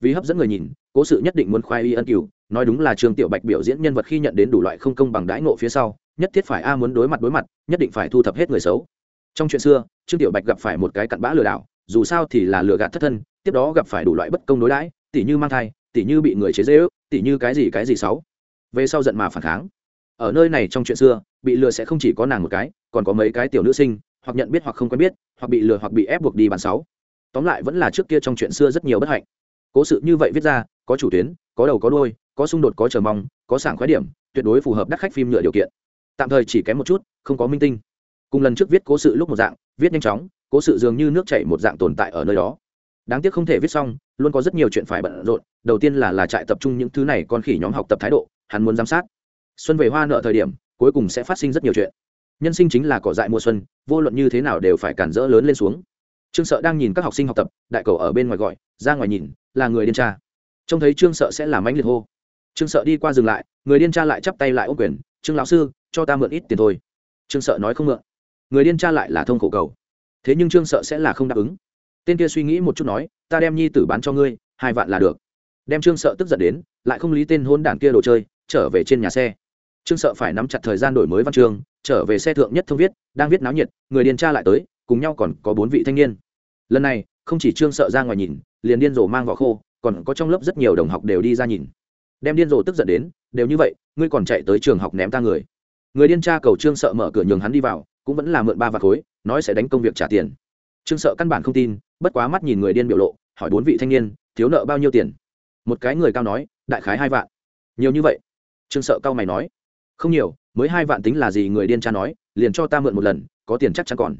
Vì hấp dẫn người nhìn, cố sự nhất định muốn khoai y ân cửu nói đúng là trương tiểu bạch biểu diễn nhân vật khi nhận đến đủ loại không công bằng đãi ngộ phía sau, nhất thiết phải a muốn đối mặt đối mặt, nhất định phải thu thập hết người xấu. Trong chuyện xưa, trương tiểu bạch gặp phải một cái cặn bã lừa đảo, dù sao thì là lừa gạt thất thân, tiếp đó gặp phải đủ loại bất công đối đãi, tỉ như mang thai, tỉ như bị người chế dễ ước tỉ như cái gì cái gì xấu. Về sau giận mà phản kháng. Ở nơi này trong chuyện xưa, bị lừa sẽ không chỉ có nàng một cái, còn có mấy cái tiểu nữ sinh, hoặc nhận biết hoặc không quen biết, hoặc bị lừa hoặc bị ép buộc đi bàn sáu tóm lại vẫn là trước kia trong chuyện xưa rất nhiều bất hạnh. Cố sự như vậy viết ra, có chủ tuyến, có đầu có đôi có xung đột có chờ mong, có sảng khoái điểm, tuyệt đối phù hợp đắt khách phim nhựa điều kiện. Tạm thời chỉ kém một chút, không có minh tinh. Cùng lần trước viết cố sự lúc một dạng, viết nhanh chóng, cố sự dường như nước chảy một dạng tồn tại ở nơi đó. Đáng tiếc không thể viết xong, luôn có rất nhiều chuyện phải bận rộn, đầu tiên là là trại tập trung những thứ này con khỉ nhóm học tập thái độ, hắn muốn giám sát. Xuân về hoa nợ thời điểm, cuối cùng sẽ phát sinh rất nhiều chuyện. Nhân sinh chính là cỏ dại mùa xuân, vô luận như thế nào đều phải cản rỡ lớn lên xuống. Trương sợ đang nhìn các học sinh học tập, đại cầu ở bên ngoài gọi, ra ngoài nhìn, là người điên tra trông thấy trương sợ sẽ làm ánh liệt hô trương sợ đi qua dừng lại, người điên cha lại chắp tay lại ô quyền, trương lão sư, cho ta mượn ít tiền thôi. Trương sợ nói không mượn. Người điên cha lại là thông khổ cầu. Thế nhưng trương sợ sẽ là không đáp ứng. Tên kia suy nghĩ một chút nói, ta đem nhi tử bán cho ngươi, hai vạn là được. Đem trương sợ tức giận đến, lại không lý tên hôn đản kia đồ chơi, trở về trên nhà xe. Trương sợ phải nắm chặt thời gian đổi mới văn chương trở về xe thượng nhất thông viết, đang viết náo nhiệt, người điên tra lại tới, cùng nhau còn có bốn vị thanh niên. Lần này, không chỉ trương sợ ra ngoài nhìn, liền điên rồ mang vỏ khô, còn có trong lớp rất nhiều đồng học đều đi ra nhìn đem điên rồ tức giận đến, đều như vậy, ngươi còn chạy tới trường học ném ta người. Người điên tra cầu trương sợ mở cửa nhường hắn đi vào, cũng vẫn là mượn ba vạt khối, nói sẽ đánh công việc trả tiền. Trương sợ căn bản không tin, bất quá mắt nhìn người điên biểu lộ, hỏi bốn vị thanh niên, thiếu nợ bao nhiêu tiền? Một cái người cao nói, đại khái hai vạn. Nhiều như vậy? Trương sợ cao mày nói, không nhiều, mới hai vạn tính là gì? Người điên cha nói, liền cho ta mượn một lần, có tiền chắc chắn còn.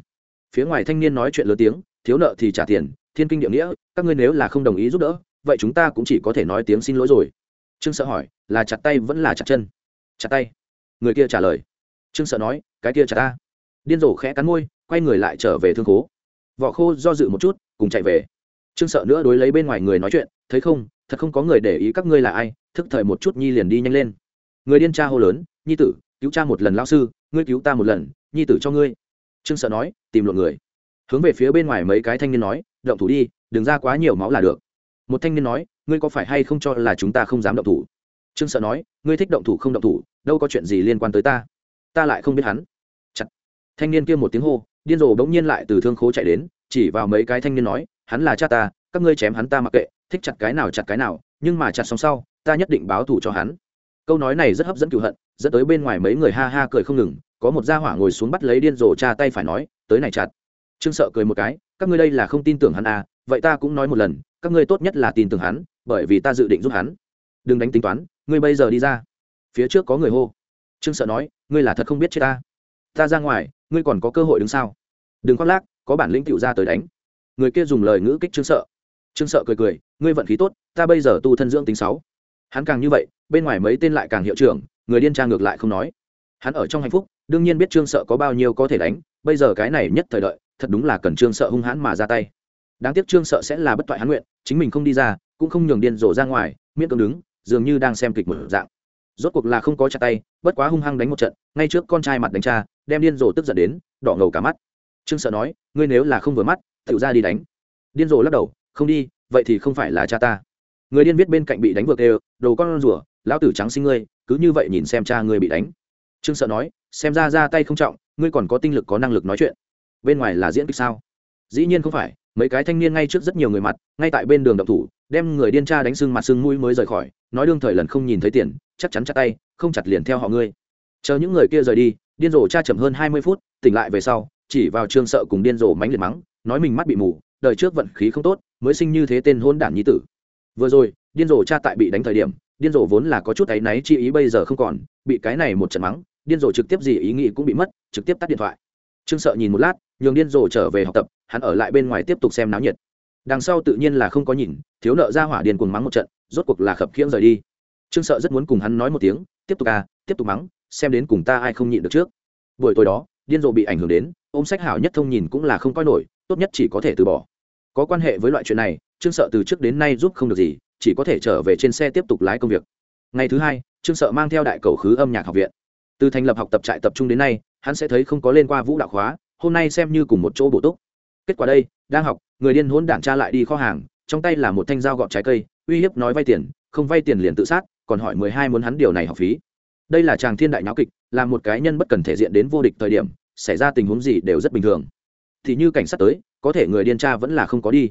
Phía ngoài thanh niên nói chuyện lớn tiếng, thiếu nợ thì trả tiền, thiên kinh địa nghĩa, các ngươi nếu là không đồng ý giúp đỡ, vậy chúng ta cũng chỉ có thể nói tiếng xin lỗi rồi trương sợ hỏi, là chặt tay vẫn là chặt chân? Chặt tay. Người kia trả lời. Trương sợ nói, cái kia chặt ta. Điên rồ khẽ cắn môi, quay người lại trở về thương khố. Vỏ khô do dự một chút, cùng chạy về. Trương sợ nữa đối lấy bên ngoài người nói chuyện, thấy không, thật không có người để ý các ngươi là ai, thức thời một chút nhi liền đi nhanh lên. Người điên cha hô lớn, nhi tử, cứu cha một lần lao sư, ngươi cứu ta một lần, nhi tử cho ngươi. Trương sợ nói, tìm luận người. Hướng về phía bên ngoài mấy cái thanh niên nói, động thủ đi, đừng ra quá nhiều máu là được một thanh niên nói, ngươi có phải hay không cho là chúng ta không dám động thủ? Trương sợ nói, ngươi thích động thủ không động thủ, đâu có chuyện gì liên quan tới ta. Ta lại không biết hắn. Chặt. thanh niên kia một tiếng hô, điên rồ bỗng nhiên lại từ thương khố chạy đến, chỉ vào mấy cái thanh niên nói, hắn là cha ta, các ngươi chém hắn ta mặc kệ, thích chặt cái nào chặt cái nào, nhưng mà chặt xong sau, ta nhất định báo thù cho hắn. Câu nói này rất hấp dẫn cựu hận, dẫn tới bên ngoài mấy người ha ha cười không ngừng, có một gia hỏa ngồi xuống bắt lấy điên rồ cha tay phải nói, tới này chặt. Trương sợ cười một cái, các ngươi đây là không tin tưởng hắn à vậy ta cũng nói một lần các ngươi tốt nhất là tin tưởng hắn, bởi vì ta dự định giúp hắn. Đừng đánh tính toán, ngươi bây giờ đi ra. Phía trước có người hô. Trương sợ nói, ngươi là thật không biết chết ta. Ta ra ngoài, ngươi còn có cơ hội đứng sao? Đừng khoác lác, có bản lĩnh tựu ra tới đánh. Người kia dùng lời ngữ kích trương sợ. Trương sợ cười cười, ngươi vận khí tốt, ta bây giờ tu thân dưỡng tính sáu. Hắn càng như vậy, bên ngoài mấy tên lại càng hiệu trưởng, người điên tra ngược lại không nói. Hắn ở trong hạnh phúc, đương nhiên biết trương sợ có bao nhiêu có thể đánh, bây giờ cái này nhất thời đợi, thật đúng là cần trương sợ hung hãn mà ra tay đáng tiếc trương sợ sẽ là bất toại hắn nguyện, chính mình không đi ra, cũng không nhường điên rổ ra ngoài, miễn cưỡng đứng, dường như đang xem kịch một dạng. Rốt cuộc là không có chặt tay, bất quá hung hăng đánh một trận, ngay trước con trai mặt đánh cha, đem điên rồ tức giận đến, đỏ ngầu cả mắt. Trương sợ nói, ngươi nếu là không vừa mắt tự ra đi đánh. Điên rồ lắc đầu, không đi, vậy thì không phải là cha ta. Người điên viết bên cạnh bị đánh vượt đều, đồ con rủa lão tử trắng sinh ngươi, cứ như vậy nhìn xem cha ngươi bị đánh. Trương sợ nói, xem ra ra tay không trọng, ngươi còn có tinh lực có năng lực nói chuyện. Bên ngoài là diễn kịch sao? Dĩ nhiên không phải mấy cái thanh niên ngay trước rất nhiều người mặt, ngay tại bên đường động thủ, đem người điên cha đánh sưng mặt sưng mũi mới rời khỏi, nói đương thời lần không nhìn thấy tiền, chắc chắn chặt tay, không chặt liền theo họ ngươi. Chờ những người kia rời đi, điên rồ cha chậm hơn hai mươi phút, tỉnh lại về sau, chỉ vào trương sợ cùng điên rồ mánh liệt mắng, nói mình mắt bị mù, đời trước vận khí không tốt, mới sinh như thế tên hôn đản nhi tử. Vừa rồi, điên rồ cha tại bị đánh thời điểm, điên rồ vốn là có chút áy náy chi ý bây giờ không còn, bị cái này một trận mắng, điên rồ trực tiếp gì ý nghĩ cũng bị mất, trực tiếp tắt điện thoại. Trương sợ nhìn một lát nhường điên rồ trở về học tập, hắn ở lại bên ngoài tiếp tục xem náo nhiệt. Đằng sau tự nhiên là không có nhìn, thiếu nợ ra hỏa điên cuồng mắng một trận, rốt cuộc là khập khiễng rời đi. Trương sợ rất muốn cùng hắn nói một tiếng, tiếp tục à tiếp tục mắng, xem đến cùng ta ai không nhịn được trước. Buổi tối đó, điên rồ bị ảnh hưởng đến, ôm sách hảo nhất thông nhìn cũng là không coi nổi, tốt nhất chỉ có thể từ bỏ. Có quan hệ với loại chuyện này, trương sợ từ trước đến nay giúp không được gì, chỉ có thể trở về trên xe tiếp tục lái công việc. Ngày thứ hai, trương sợ mang theo đại cầu khứ âm nhạc học viện. Từ thành lập học tập trại tập trung đến nay, hắn sẽ thấy không có lên qua vũ đạo khóa hôm nay xem như cùng một chỗ bổ túc. Kết quả đây, đang học, người điên hôn đảng cha lại đi kho hàng, trong tay là một thanh dao gọt trái cây, uy hiếp nói vay tiền, không vay tiền liền tự sát, còn hỏi mười hai muốn hắn điều này học phí. Đây là chàng thiên đại nháo kịch, là một cái nhân bất cần thể diện đến vô địch thời điểm, xảy ra tình huống gì đều rất bình thường. Thì như cảnh sát tới, có thể người điên cha vẫn là không có đi.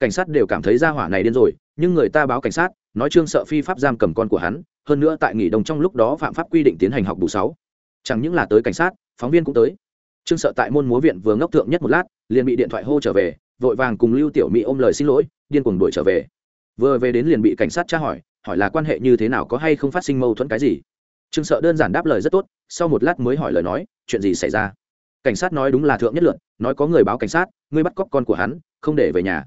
Cảnh sát đều cảm thấy ra hỏa này điên rồi, nhưng người ta báo cảnh sát, nói trương sợ phi pháp giam cầm con của hắn, hơn nữa tại nghỉ đồng trong lúc đó phạm pháp quy định tiến hành học bù sáu. Chẳng những là tới cảnh sát, phóng viên cũng tới trương sợ tại môn múa viện vừa ngốc thượng nhất một lát, liền bị điện thoại hô trở về, vội vàng cùng lưu tiểu mỹ ôm lời xin lỗi, điên cuồng đuổi trở về. Vừa về đến liền bị cảnh sát tra hỏi hỏi là quan hệ như thế nào, có hay không phát sinh mâu thuẫn cái gì? Trương sợ đơn giản đáp lời rất tốt, sau một lát mới hỏi lời nói, chuyện gì xảy ra? Cảnh sát nói đúng là thượng nhất lượn nói có người báo cảnh sát, ngươi bắt cóc con của hắn, không để về nhà.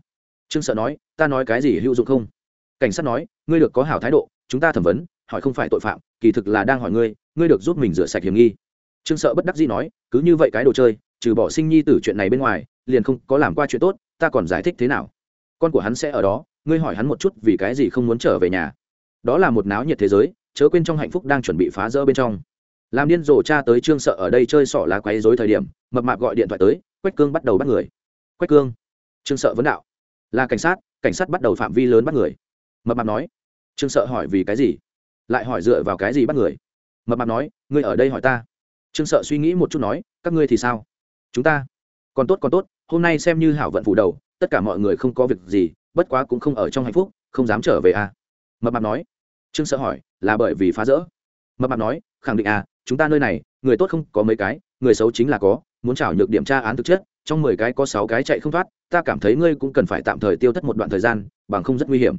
Trương sợ nói, ta nói cái gì hữu dụng không? Cảnh sát nói, ngươi được có hảo thái độ, chúng ta thẩm vấn, hỏi không phải tội phạm, kỳ thực là đang hỏi ngươi ngươi được giúp mình rửa sạch hiểm nghi trương sợ bất đắc dĩ nói, cứ như vậy cái đồ chơi, trừ bỏ sinh nhi tử chuyện này bên ngoài, liền không có làm qua chuyện tốt, ta còn giải thích thế nào? Con của hắn sẽ ở đó, ngươi hỏi hắn một chút vì cái gì không muốn trở về nhà. Đó là một náo nhiệt thế giới, chớ quên trong hạnh phúc đang chuẩn bị phá rỡ bên trong. Làm điên rồ cha tới trương sợ ở đây chơi sỏ lá quấy dối thời điểm, mập mạp gọi điện thoại tới, quách cương bắt đầu bắt người. Quách cương? Trương sợ vấn đạo. Là cảnh sát cảnh sát bắt đầu phạm vi lớn bắt người. Mập mạp nói. Trương sợ hỏi vì cái gì? Lại hỏi dựa vào cái gì bắt người? Mập mạp nói, ngươi ở đây hỏi ta trương sợ suy nghĩ một chút nói, các ngươi thì sao? Chúng ta. Còn tốt còn tốt, hôm nay xem như hảo vận phủ đầu, tất cả mọi người không có việc gì, bất quá cũng không ở trong hạnh phúc, không dám trở về à? Mập mạp nói. Trương sợ hỏi, là bởi vì phá rỡ? Mập mạp nói, khẳng định à chúng ta nơi này, người tốt không có mấy cái, người xấu chính là có, muốn trảo nhược điểm tra án thực chất, trong mười cái có sáu cái chạy không thoát, ta cảm thấy ngươi cũng cần phải tạm thời tiêu thất một đoạn thời gian, bằng không rất nguy hiểm.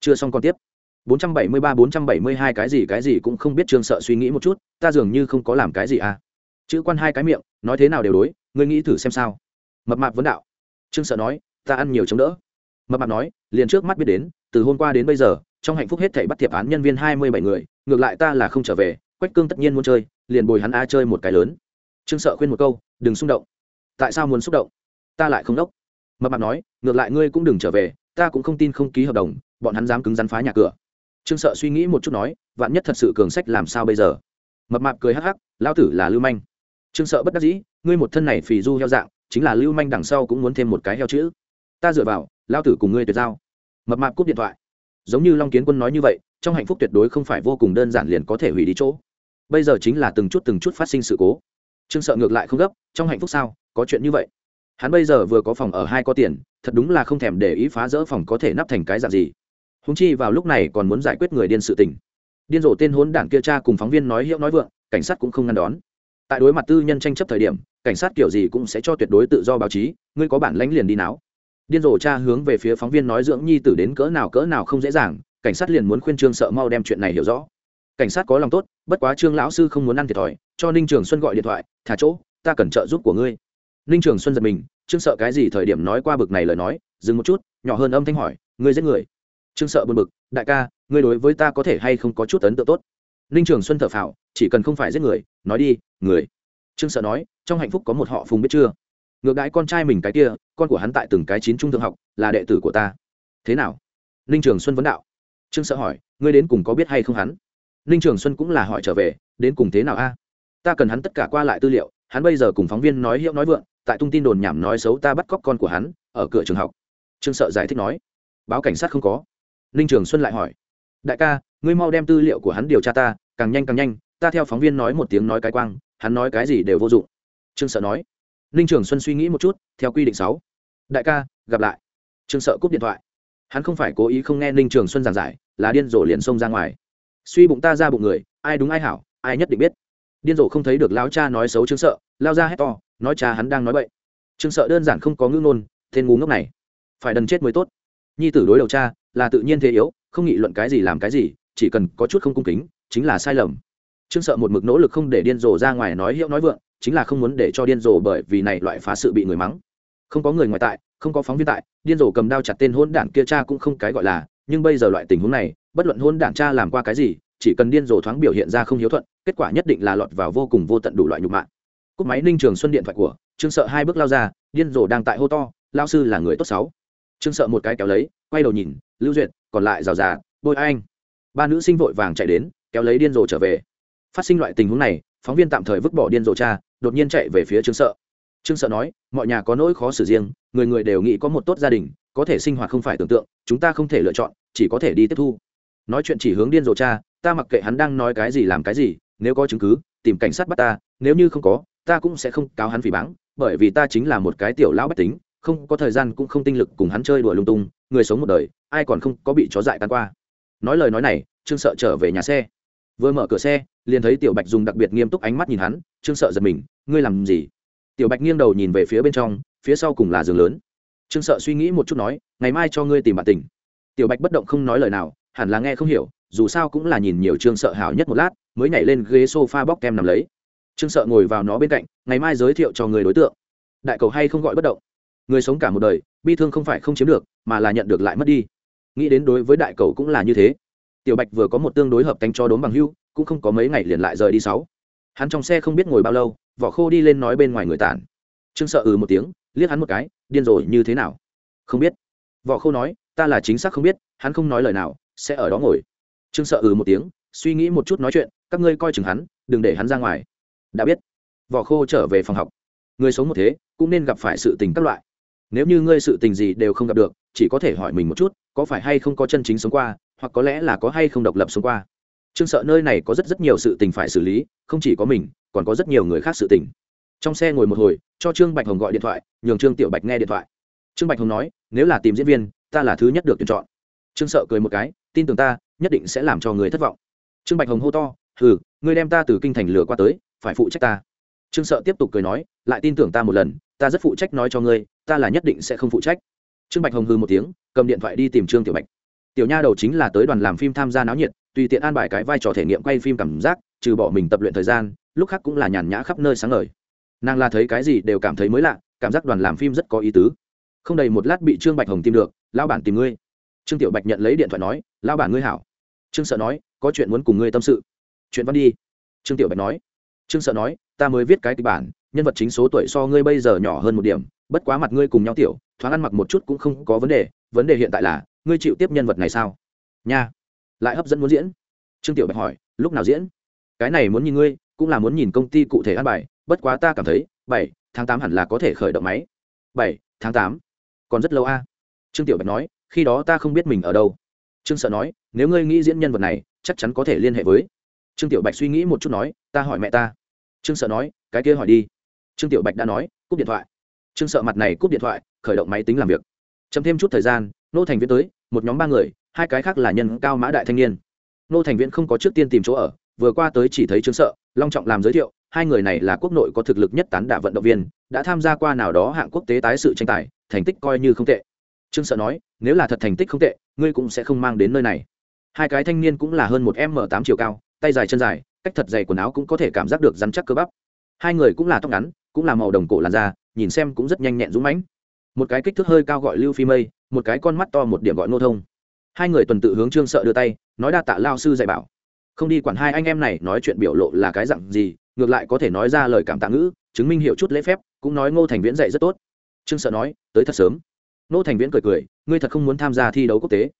Chưa xong còn tiếp. 473-472 cái gì cái gì cũng không biết trương sợ suy nghĩ một chút, ta dường như không có làm cái gì à. Chữ quan hai cái miệng, nói thế nào đều đối, ngươi nghĩ thử xem sao. Mập mạp vấn đạo. Trương sợ nói, ta ăn nhiều chống đỡ. Mập mạp nói, liền trước mắt biết đến, từ hôm qua đến bây giờ, trong hạnh phúc hết thảy bắt thiệp án nhân viên hai mươi bảy người, ngược lại ta là không trở về, quách cương tất nhiên muốn chơi, liền bồi hắn a chơi một cái lớn. Trương sợ khuyên một câu, đừng xung động. Tại sao muốn xúc động? Ta lại không đốc. Mập mạp nói, ngược lại ngươi cũng đừng trở về, ta cũng không tin không ký hợp đồng, bọn hắn dám cứng rắn phá nhà cửa trương sợ suy nghĩ một chút nói, vạn nhất thật sự cường sách làm sao bây giờ? Mập mạp cười hắc hắc lao tử là lưu manh. Trương sợ bất đắc dĩ, ngươi một thân này phì du heo dạng, chính là lưu manh đằng sau cũng muốn thêm một cái heo chữ. Ta dựa vào lao tử cùng ngươi tuyệt giao. Mập mạp cúp điện thoại. Giống như long kiến quân nói như vậy, trong hạnh phúc tuyệt đối không phải vô cùng đơn giản liền có thể hủy đi chỗ. Bây giờ chính là từng chút từng chút phát sinh sự cố. Trương sợ ngược lại không gấp, trong hạnh phúc sao, có chuyện như vậy? Hắn bây giờ vừa có phòng ở hai có tiền, thật đúng là không thèm để ý phá rỡ phòng có thể nắp thành cái dạng gì húng chi vào lúc này còn muốn giải quyết người điên sự tình. Điên rồ tên hốn đảng kia cha cùng phóng viên nói hiệu nói vượng, cảnh sát cũng không ngăn đón. Tại đối mặt tư nhân tranh chấp thời điểm, cảnh sát kiểu gì cũng sẽ cho tuyệt đối tự do báo chí, ngươi có bản lãnh liền đi náo. Điên rồ cha hướng về phía phóng viên nói dưỡng nhi tử đến cỡ nào cỡ nào không dễ dàng, cảnh sát liền muốn khuyên trương sợ mau đem chuyện này hiểu rõ. Cảnh sát có lòng tốt, bất quá trương lão sư không muốn ăn thiệt thòi, cho ninh trường xuân gọi điện thoại, thả chỗ, ta cần trợ giúp của ngươi. Ninh trường xuân giật mình, trương sợ cái gì thời điểm nói qua bực này lời nói, dừng một chút, nhỏ hơn âm thanh hỏi, ngươi giết người? Trương sợ buồn bực, đại ca, ngươi đối với ta có thể hay không có chút ấn tượng tốt? Ninh trường xuân thở phào, chỉ cần không phải giết người, nói đi, người. Trương sợ nói, trong hạnh phúc có một họ phùng biết chưa? Ngược đãi con trai mình cái kia, con của hắn tại từng cái chín trung thượng học, là đệ tử của ta. Thế nào? Ninh trường xuân vấn đạo. Trương sợ hỏi, ngươi đến cùng có biết hay không hắn? Ninh trường xuân cũng là hỏi trở về, đến cùng thế nào a? Ta cần hắn tất cả qua lại tư liệu, hắn bây giờ cùng phóng viên nói hiệu nói vượng, tại tung tin đồn nhảm nói xấu ta bắt cóc con của hắn, ở cửa trường học. Trương sợ giải thích nói, báo cảnh sát không có ninh trường xuân lại hỏi, đại ca, ngươi mau đem tư liệu của hắn điều tra ta, càng nhanh càng nhanh, ta theo phóng viên nói một tiếng nói cái quang, hắn nói cái gì đều vô dụng. Trương sợ nói. Ninh trường xuân suy nghĩ một chút, theo quy định sáu, đại ca, gặp lại. Trương sợ cúp điện thoại. Hắn không phải cố ý không nghe ninh trường xuân giảng giải, là điên rồ liền xông ra ngoài. Suy bụng ta ra bụng người, ai đúng ai hảo, ai nhất định biết. Điên rồ không thấy được lão cha nói xấu trương sợ, lao ra hét to, nói cha hắn đang nói bậy. Trương sợ đơn giản không có ngữ ngôn, tên ngu ngốc này, phải đần chết mới tốt nhi tử đối đầu cha là tự nhiên thế yếu, không nghị luận cái gì làm cái gì, chỉ cần có chút không cung kính, chính là sai lầm. Trương sợ một mực nỗ lực không để điên rồ ra ngoài nói hiệu nói vượng, chính là không muốn để cho điên rồ bởi vì này loại phá sự bị người mắng. Không có người ngoài tại, không có phóng viên tại, điên rồ cầm đao chặt tên hôn đản kia cha cũng không cái gọi là, nhưng bây giờ loại tình huống này, bất luận hôn đản cha làm qua cái gì, chỉ cần điên rồ thoáng biểu hiện ra không hiếu thuận, kết quả nhất định là lọt vào vô cùng vô tận đủ loại nhục mạ. Cúp máy ninh trường xuân điện thoại của trương sợ hai bước lao ra, điên rồ đang tại hô to lao sư là người tốt sáu trương sợ một cái kéo lấy, quay đầu nhìn, lưu duyệt, còn lại rào rà bôi anh. Ba nữ sinh vội vàng chạy đến, kéo lấy điên rồ trở về. Phát sinh loại tình huống này, phóng viên tạm thời vứt bỏ điên rồ cha, đột nhiên chạy về phía trương sợ. Trương sợ nói, mọi nhà có nỗi khó xử riêng, người người đều nghĩ có một tốt gia đình, có thể sinh hoạt không phải tưởng tượng, chúng ta không thể lựa chọn, chỉ có thể đi tiếp thu. Nói chuyện chỉ hướng điên rồ cha, ta mặc kệ hắn đang nói cái gì làm cái gì, nếu có chứng cứ, tìm cảnh sát bắt ta, nếu như không có, ta cũng sẽ không cáo hắn phỉ báng, bởi vì ta chính là một cái tiểu lão bách tính không có thời gian cũng không tinh lực cùng hắn chơi đùa lung tung, người sống một đời, ai còn không có bị chó dại tan qua. Nói lời nói này, trương sợ trở về nhà xe. Vừa mở cửa xe, liền thấy tiểu bạch dùng đặc biệt nghiêm túc ánh mắt nhìn hắn, trương sợ giật mình, ngươi làm gì? Tiểu bạch nghiêng đầu nhìn về phía bên trong, phía sau cùng là giường lớn. Trương sợ suy nghĩ một chút nói, ngày mai cho ngươi tìm bạn tình. Tiểu bạch bất động không nói lời nào, hẳn là nghe không hiểu, dù sao cũng là nhìn nhiều trương sợ hảo nhất một lát, mới nhảy lên ghế s o f a bóc kem nằm lấy. Trương sợ ngồi vào nó bên cạnh, ngày mai giới thiệu cho người đối tượng. Đại cầu hay không gọi bất động người sống cả một đời, bi thương không phải không chiếm được, mà là nhận được lại mất đi. Nghĩ đến đối với đại cầu cũng là như thế. Tiểu bạch vừa có một tương đối hợp cánh cho đốn bằng hưu, cũng không có mấy ngày liền lại rời đi sáu. Hắn trong xe không biết ngồi bao lâu, vỏ khô đi lên nói bên ngoài người tản. Trương sợ ừ một tiếng, liếc hắn một cái, điên rồi như thế nào? Không biết. Vỏ khô nói, ta là chính xác không biết, hắn không nói lời nào, sẽ ở đó ngồi. Trương sợ ừ một tiếng, suy nghĩ một chút nói chuyện, các ngươi coi chừng hắn, đừng để hắn ra ngoài. Đã biết. Vỏ khô trở về phòng học. Người sống một thế, cũng nên gặp phải sự tình các loại nếu như ngươi sự tình gì đều không gặp được, chỉ có thể hỏi mình một chút, có phải hay không có chân chính sống qua, hoặc có lẽ là có hay không độc lập sống qua. Trương sợ nơi này có rất rất nhiều sự tình phải xử lý, không chỉ có mình, còn có rất nhiều người khác sự tình. Trong xe ngồi một hồi, cho trương bạch hồng gọi điện thoại, nhường trương tiểu bạch nghe điện thoại. Trương bạch hồng nói, nếu là tìm diễn viên, ta là thứ nhất được tuyển chọn. Trương sợ cười một cái, tin tưởng ta, nhất định sẽ làm cho người thất vọng. Trương bạch hồng hô to, hừ, ngươi đem ta từ kinh thành lừa qua tới, phải phụ trách ta trương sợ tiếp tục cười nói, lại tin tưởng ta một lần, ta rất phụ trách nói cho ngươi, ta là nhất định sẽ không phụ trách. Trương bạch hồng hư một tiếng, cầm điện thoại đi tìm trương tiểu bạch. Tiểu nha đầu chính là tới đoàn làm phim tham gia náo nhiệt, tùy tiện an bài cái vai trò thể nghiệm quay phim cảm giác, trừ bỏ mình tập luyện thời gian, lúc khác cũng là nhàn nhã khắp nơi sáng ngời. Nàng là thấy cái gì đều cảm thấy mới lạ, cảm giác đoàn làm phim rất có ý tứ. Không đầy một lát bị trương bạch hồng tìm được lao bản tìm ngươi. Trương tiểu bạch nhận lấy điện thoại nói lao bản ngươi hảo. Trương sợ nói, có chuyện muốn cùng ngươi tâm sự. Chuyện văn đi. Trương tiểu bạch nói trương sợ nói, ta mới viết cái kịch bản, nhân vật chính số tuổi so ngươi bây giờ nhỏ hơn một điểm, bất quá mặt ngươi cùng nhau tiểu, thoáng ăn mặc một chút cũng không có vấn đề vấn đề hiện tại là, ngươi chịu tiếp nhân vật này sao? Nha. Lại hấp dẫn muốn diễn. Trương tiểu bạch hỏi, lúc nào diễn? Cái này muốn nhìn ngươi, cũng là muốn nhìn công ty cụ thể ăn bài, bất quá ta cảm thấy, bảy, tháng tám hẳn là có thể khởi động máy. Bảy, tháng tám? Còn rất lâu a. Trương tiểu bạch nói, khi đó ta không biết mình ở đâu. Trương sợ nói, nếu ngươi nghĩ diễn nhân vật này, chắc chắn có thể liên hệ với. Trương tiểu bạch suy nghĩ một chút nói, ta hỏi mẹ ta trương sợ nói, cái kia hỏi đi. Trương tiểu bạch đã nói, cúp điện thoại. Trương sợ mặt này cúp điện thoại, khởi động máy tính làm việc. Chấm thêm chút thời gian, nô thành viễn tới, một nhóm ba người, hai cái khác là nhân cao mã đại thanh niên. Nô thành viễn không có trước tiên tìm chỗ ở, vừa qua tới chỉ thấy trương sợ, long trọng làm giới thiệu, hai người này là quốc nội có thực lực nhất tán đả vận động viên, đã tham gia qua nào đó hạng quốc tế tái sự tranh tài, thành tích coi như không tệ. Trương sợ nói, nếu là thật thành tích không tệ, ngươi cũng sẽ không mang đến nơi này. Hai cái thanh niên cũng là hơn một m tám chiều cao, tay dài chân dài cách thật dày quần áo cũng có thể cảm giác được rắn chắc cơ bắp. Hai người cũng là tóc ngắn, cũng là màu đồng cổ làn da, nhìn xem cũng rất nhanh nhẹn dũng mãnh. Một cái kích thước hơi cao gọi lưu phi mây, một cái con mắt to một điểm gọi nô thông. Hai người tuần tự hướng trương sợ đưa tay, nói đa tạ lao sư dạy bảo. Không đi quản hai anh em này nói chuyện biểu lộ là cái dặn gì, ngược lại có thể nói ra lời cảm tạ ngữ, chứng minh hiệu chút lễ phép, cũng nói ngô thành viễn dạy rất tốt. Trương sợ nói, tới thật sớm. Ngô thành viễn cười cười, ngươi thật không muốn tham gia thi đấu quốc tế.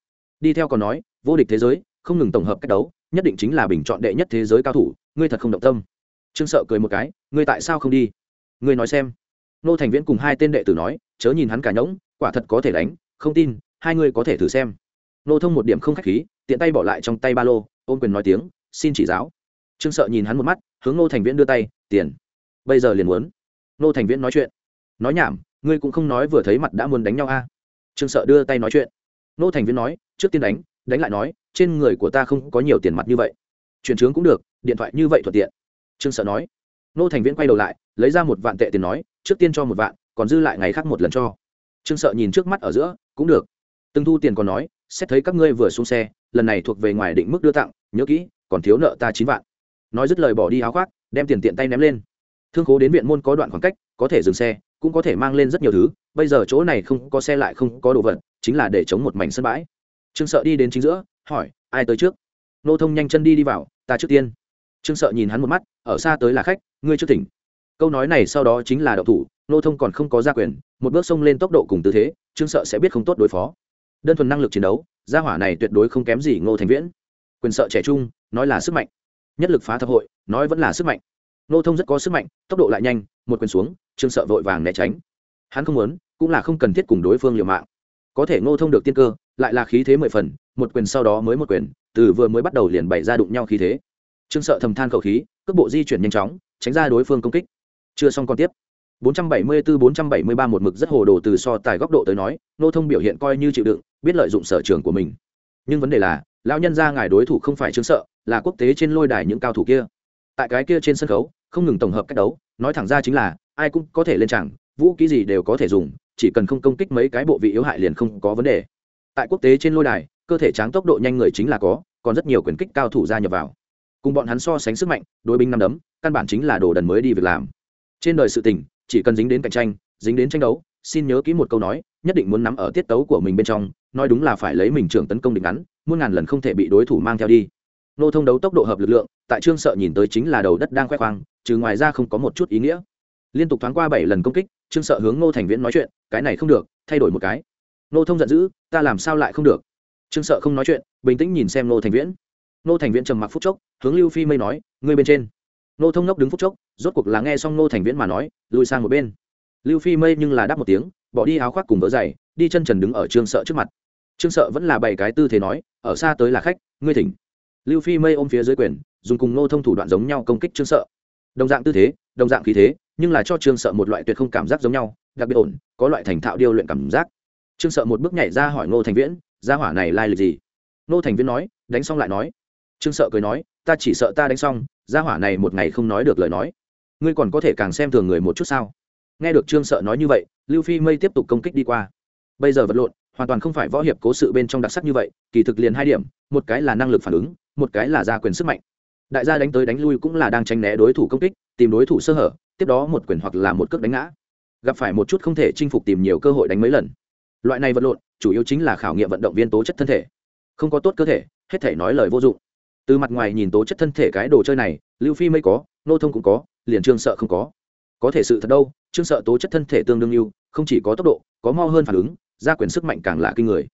Đi theo còn nói, vô địch thế giới, không ngừng tổng hợp cách đấu nhất định chính là bình chọn đệ nhất thế giới cao thủ, ngươi thật không động tâm. Trương sợ cười một cái, ngươi tại sao không đi? Ngươi nói xem. Nô thành viễn cùng hai tên đệ tử nói, chớ nhìn hắn cả nhỗng quả thật có thể đánh, không tin, hai ngươi có thể thử xem. Nô thông một điểm không khách khí, tiện tay bỏ lại trong tay ba lô, ôm quyền nói tiếng, xin chỉ giáo. Trương sợ nhìn hắn một mắt, hướng nô thành viễn đưa tay, tiền. Bây giờ liền muốn. Nô thành viễn nói chuyện. Nói nhảm, ngươi cũng không nói vừa thấy mặt đã muốn đánh nhau a. Trương sợ đưa tay nói chuyện. Nô thành viễn nói, trước tiên đánh đánh lại nói, trên người của ta không có nhiều tiền mặt như vậy. Chuyển trướng cũng được, điện thoại như vậy thuận tiện. Trương sợ nói. Nô thành viễn quay đầu lại, lấy ra một vạn tệ tiền nói, trước tiên cho một vạn, còn dư lại ngày khác một lần cho. Trương sợ nhìn trước mắt ở giữa, cũng được. Từng thu tiền còn nói, xét thấy các ngươi vừa xuống xe, lần này thuộc về ngoài định mức đưa tặng, nhớ kỹ, còn thiếu nợ ta chín vạn. Nói dứt lời bỏ đi áo khoác, đem tiền tiện tay ném lên. Thương khố đến viện môn có đoạn khoảng cách, có thể dừng xe, cũng có thể mang lên rất nhiều thứ, bây giờ chỗ này không có xe lại không có đồ vật, chính là để chống một mảnh sân bãi trương sợ đi đến chính giữa, hỏi, ai tới trước? Nô thông nhanh chân đi đi vào, ta trước tiên. Trương sợ nhìn hắn một mắt, ở xa tới là khách, ngươi trước tỉnh câu nói này sau đó chính là đậu thủ, nô thông còn không có gia quyền, một bước xông lên tốc độ cùng tư thế, trương sợ sẽ biết không tốt đối phó. Đơn thuần năng lực chiến đấu, gia hỏa này tuyệt đối không kém gì ngô thành viễn. Quyền sợ trẻ trung, nói là sức mạnh. Nhất lực phá thập hội, nói vẫn là sức mạnh. Nô thông rất có sức mạnh, tốc độ lại nhanh, một quyền xuống, trương sợ vội vàng né tránh. Hắn không muốn, cũng là không cần thiết cùng đối phương liều mạng. Có thể ngô thông được tiên cơ lại là khí thế mười phần, một quyền sau đó mới một quyền, từ vừa mới bắt đầu liền bày ra đụng nhau khí thế. Trương sợ thầm than khẩu khí, cước bộ di chuyển nhanh chóng, tránh ra đối phương công kích. Chưa xong còn tiếp. 474-473 một mực rất hồ đồ từ so tài góc độ tới nói, nô thông biểu hiện coi như chịu đựng, biết lợi dụng sở trường của mình. Nhưng vấn đề là, lão nhân ra ngài đối thủ không phải trương sợ, là quốc tế trên lôi đài những cao thủ kia. Tại cái kia trên sân khấu, không ngừng tổng hợp cách đấu, nói thẳng ra chính là, ai cũng có thể lên chẳng, vũ kỹ gì đều có thể dùng, chỉ cần không công kích mấy cái bộ vị yếu hại liền không có vấn đề tại quốc tế trên lôi đài, cơ thể tráng tốc độ nhanh người chính là có, còn rất nhiều quyền kích cao thủ gia nhập vào. Cùng bọn hắn so sánh sức mạnh, đối binh năm đấm, căn bản chính là đồ đần mới đi việc làm. Trên đời sự tình, chỉ cần dính đến cạnh tranh, dính đến tranh đấu, xin nhớ kỹ một câu nói, nhất định muốn nắm ở tiết tấu của mình bên trong, nói đúng là phải lấy mình trưởng tấn công định ngắn, muôn ngàn lần không thể bị đối thủ mang theo đi. Nô thông đấu tốc độ hợp lực lượng, tại trương sợ nhìn tới chính là đầu đất đang khoe khoang trừ ngoài ra không có một chút ý nghĩa. Liên tục thoáng qua bảy lần công kích, trương sợ hướng ngô thành viễn nói chuyện, cái này không được, thay đổi một cái nô thông giận dữ, ta làm sao lại không được? Trương sợ không nói chuyện, bình tĩnh nhìn xem nô thành viễn. Nô thành viễn trầm mặc phút chốc, hướng lưu phi mây nói, ngươi bên trên. Nô thông ngốc đứng phút chốc, rốt cuộc là nghe xong nô thành viễn mà nói, lùi sang một bên. Lưu phi mây nhưng là đáp một tiếng, bỏ đi áo khoác cùng vỡ giày, đi chân trần đứng ở trương sợ trước mặt. Trương sợ vẫn là bảy cái tư thế nói, ở xa tới là khách, ngươi thỉnh. Lưu phi mây ôm phía dưới quyền, dùng cùng nô thông thủ đoạn giống nhau công kích trương sợ. Đồng dạng tư thế, đồng dạng khí thế, nhưng là cho trương sợ một loại tuyệt không cảm giác giống nhau, đặc biệt ổn, có loại thành thạo điêu luyện cảm giác trương sợ một bước nhảy ra hỏi ngô thành viễn, gia hỏa này lai lịch gì? Ngô thành viễn nói, đánh xong lại nói. Trương sợ cười nói, ta chỉ sợ ta đánh xong, gia hỏa này một ngày không nói được lời nói. Ngươi còn có thể càng xem thường người một chút sao? Nghe được trương sợ nói như vậy, lưu phi mây tiếp tục công kích đi qua. Bây giờ vật lộn, hoàn toàn không phải võ hiệp cố sự bên trong đặc sắc như vậy, kỳ thực liền hai điểm, một cái là năng lực phản ứng, một cái là gia quyền sức mạnh. Đại gia đánh tới đánh lui cũng là đang tranh né đối thủ công kích, tìm đối thủ sơ hở, tiếp đó một quyền hoặc là một cước đánh ngã. Gặp phải một chút không thể chinh phục tìm nhiều cơ hội đánh mấy lần loại này vật lộn, chủ yếu chính là khảo nghiệm vận động viên tố chất thân thể. Không có tốt cơ thể, hết thể nói lời vô dụng. Từ mặt ngoài nhìn tố chất thân thể cái đồ chơi này, lưu phi mới có, nô thông cũng có, liền trương sợ không có. Có thể sự thật đâu, trương sợ tố chất thân thể tương đương yêu, không chỉ có tốc độ, có mo hơn phản ứng, gia quyền sức mạnh càng là kinh người.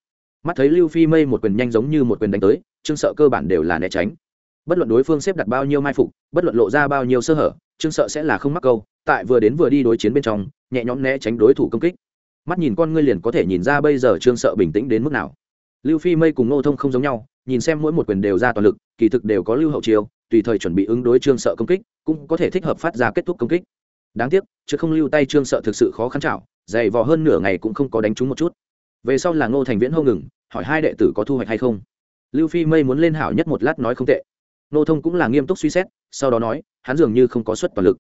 Mắt thấy lưu phi mây một quyền nhanh giống như một quyền đánh tới, trương sợ cơ bản đều là né tránh. Bất luận đối phương xếp đặt bao nhiêu mai phục, bất luận lộ ra bao nhiêu sơ hở, trương sợ sẽ là không mắc câu, tại vừa đến vừa đi đối chiến bên trong, nhẹ nhõm né tránh đối thủ công kích mắt nhìn con ngươi liền có thể nhìn ra bây giờ trương sợ bình tĩnh đến mức nào. Lưu phi mây cùng nô thông không giống nhau, nhìn xem mỗi một quyền đều ra toàn lực, kỳ thực đều có lưu hậu chiêu, tùy thời chuẩn bị ứng đối trương sợ công kích, cũng có thể thích hợp phát ra kết thúc công kích. Đáng tiếc, chứ không lưu tay trương sợ thực sự khó khăn chảo, dày vò hơn nửa ngày cũng không có đánh trúng một chút. Về sau là ngô thành viễn hô ngừng, hỏi hai đệ tử có thu hoạch hay không. Lưu phi mây muốn lên hảo nhất một lát nói không tệ. Nô thông cũng là nghiêm túc suy xét, sau đó nói, hắn dường như không có suất toàn lực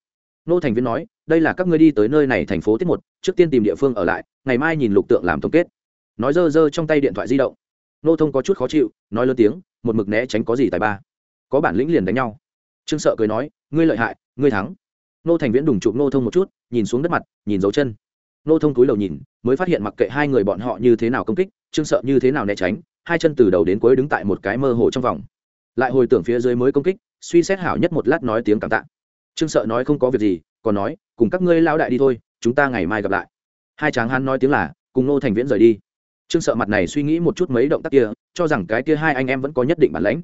nô thành viên nói, đây là các ngươi đi tới nơi này thành phố tiết một, trước tiên tìm địa phương ở lại, ngày mai nhìn lục tượng làm tổng kết. Nói dơ dơ trong tay điện thoại di động. Nô thông có chút khó chịu, nói lớn tiếng, một mực né tránh có gì tài ba? Có bản lĩnh liền đánh nhau. Trương sợ cười nói, ngươi lợi hại, ngươi thắng. Nô thành viễn đùng chụp nô thông một chút, nhìn xuống đất mặt, nhìn dấu chân. Nô thông túi đầu nhìn, mới phát hiện mặc kệ hai người bọn họ như thế nào công kích, trương sợ như thế nào né tránh, hai chân từ đầu đến cuối đứng tại một cái mơ hồ trong vòng. Lại hồi tưởng phía dưới mới công kích, suy xét hảo nhất một lát nói tiếng cảm tạ trương sợ nói không có việc gì, còn nói, cùng các ngươi lao đại đi thôi, chúng ta ngày mai gặp lại. Hai tráng hắn nói tiếng là, cùng nô thành viễn rời đi. Trương sợ mặt này suy nghĩ một chút mấy động tác kia, cho rằng cái kia hai anh em vẫn có nhất định bản lãnh.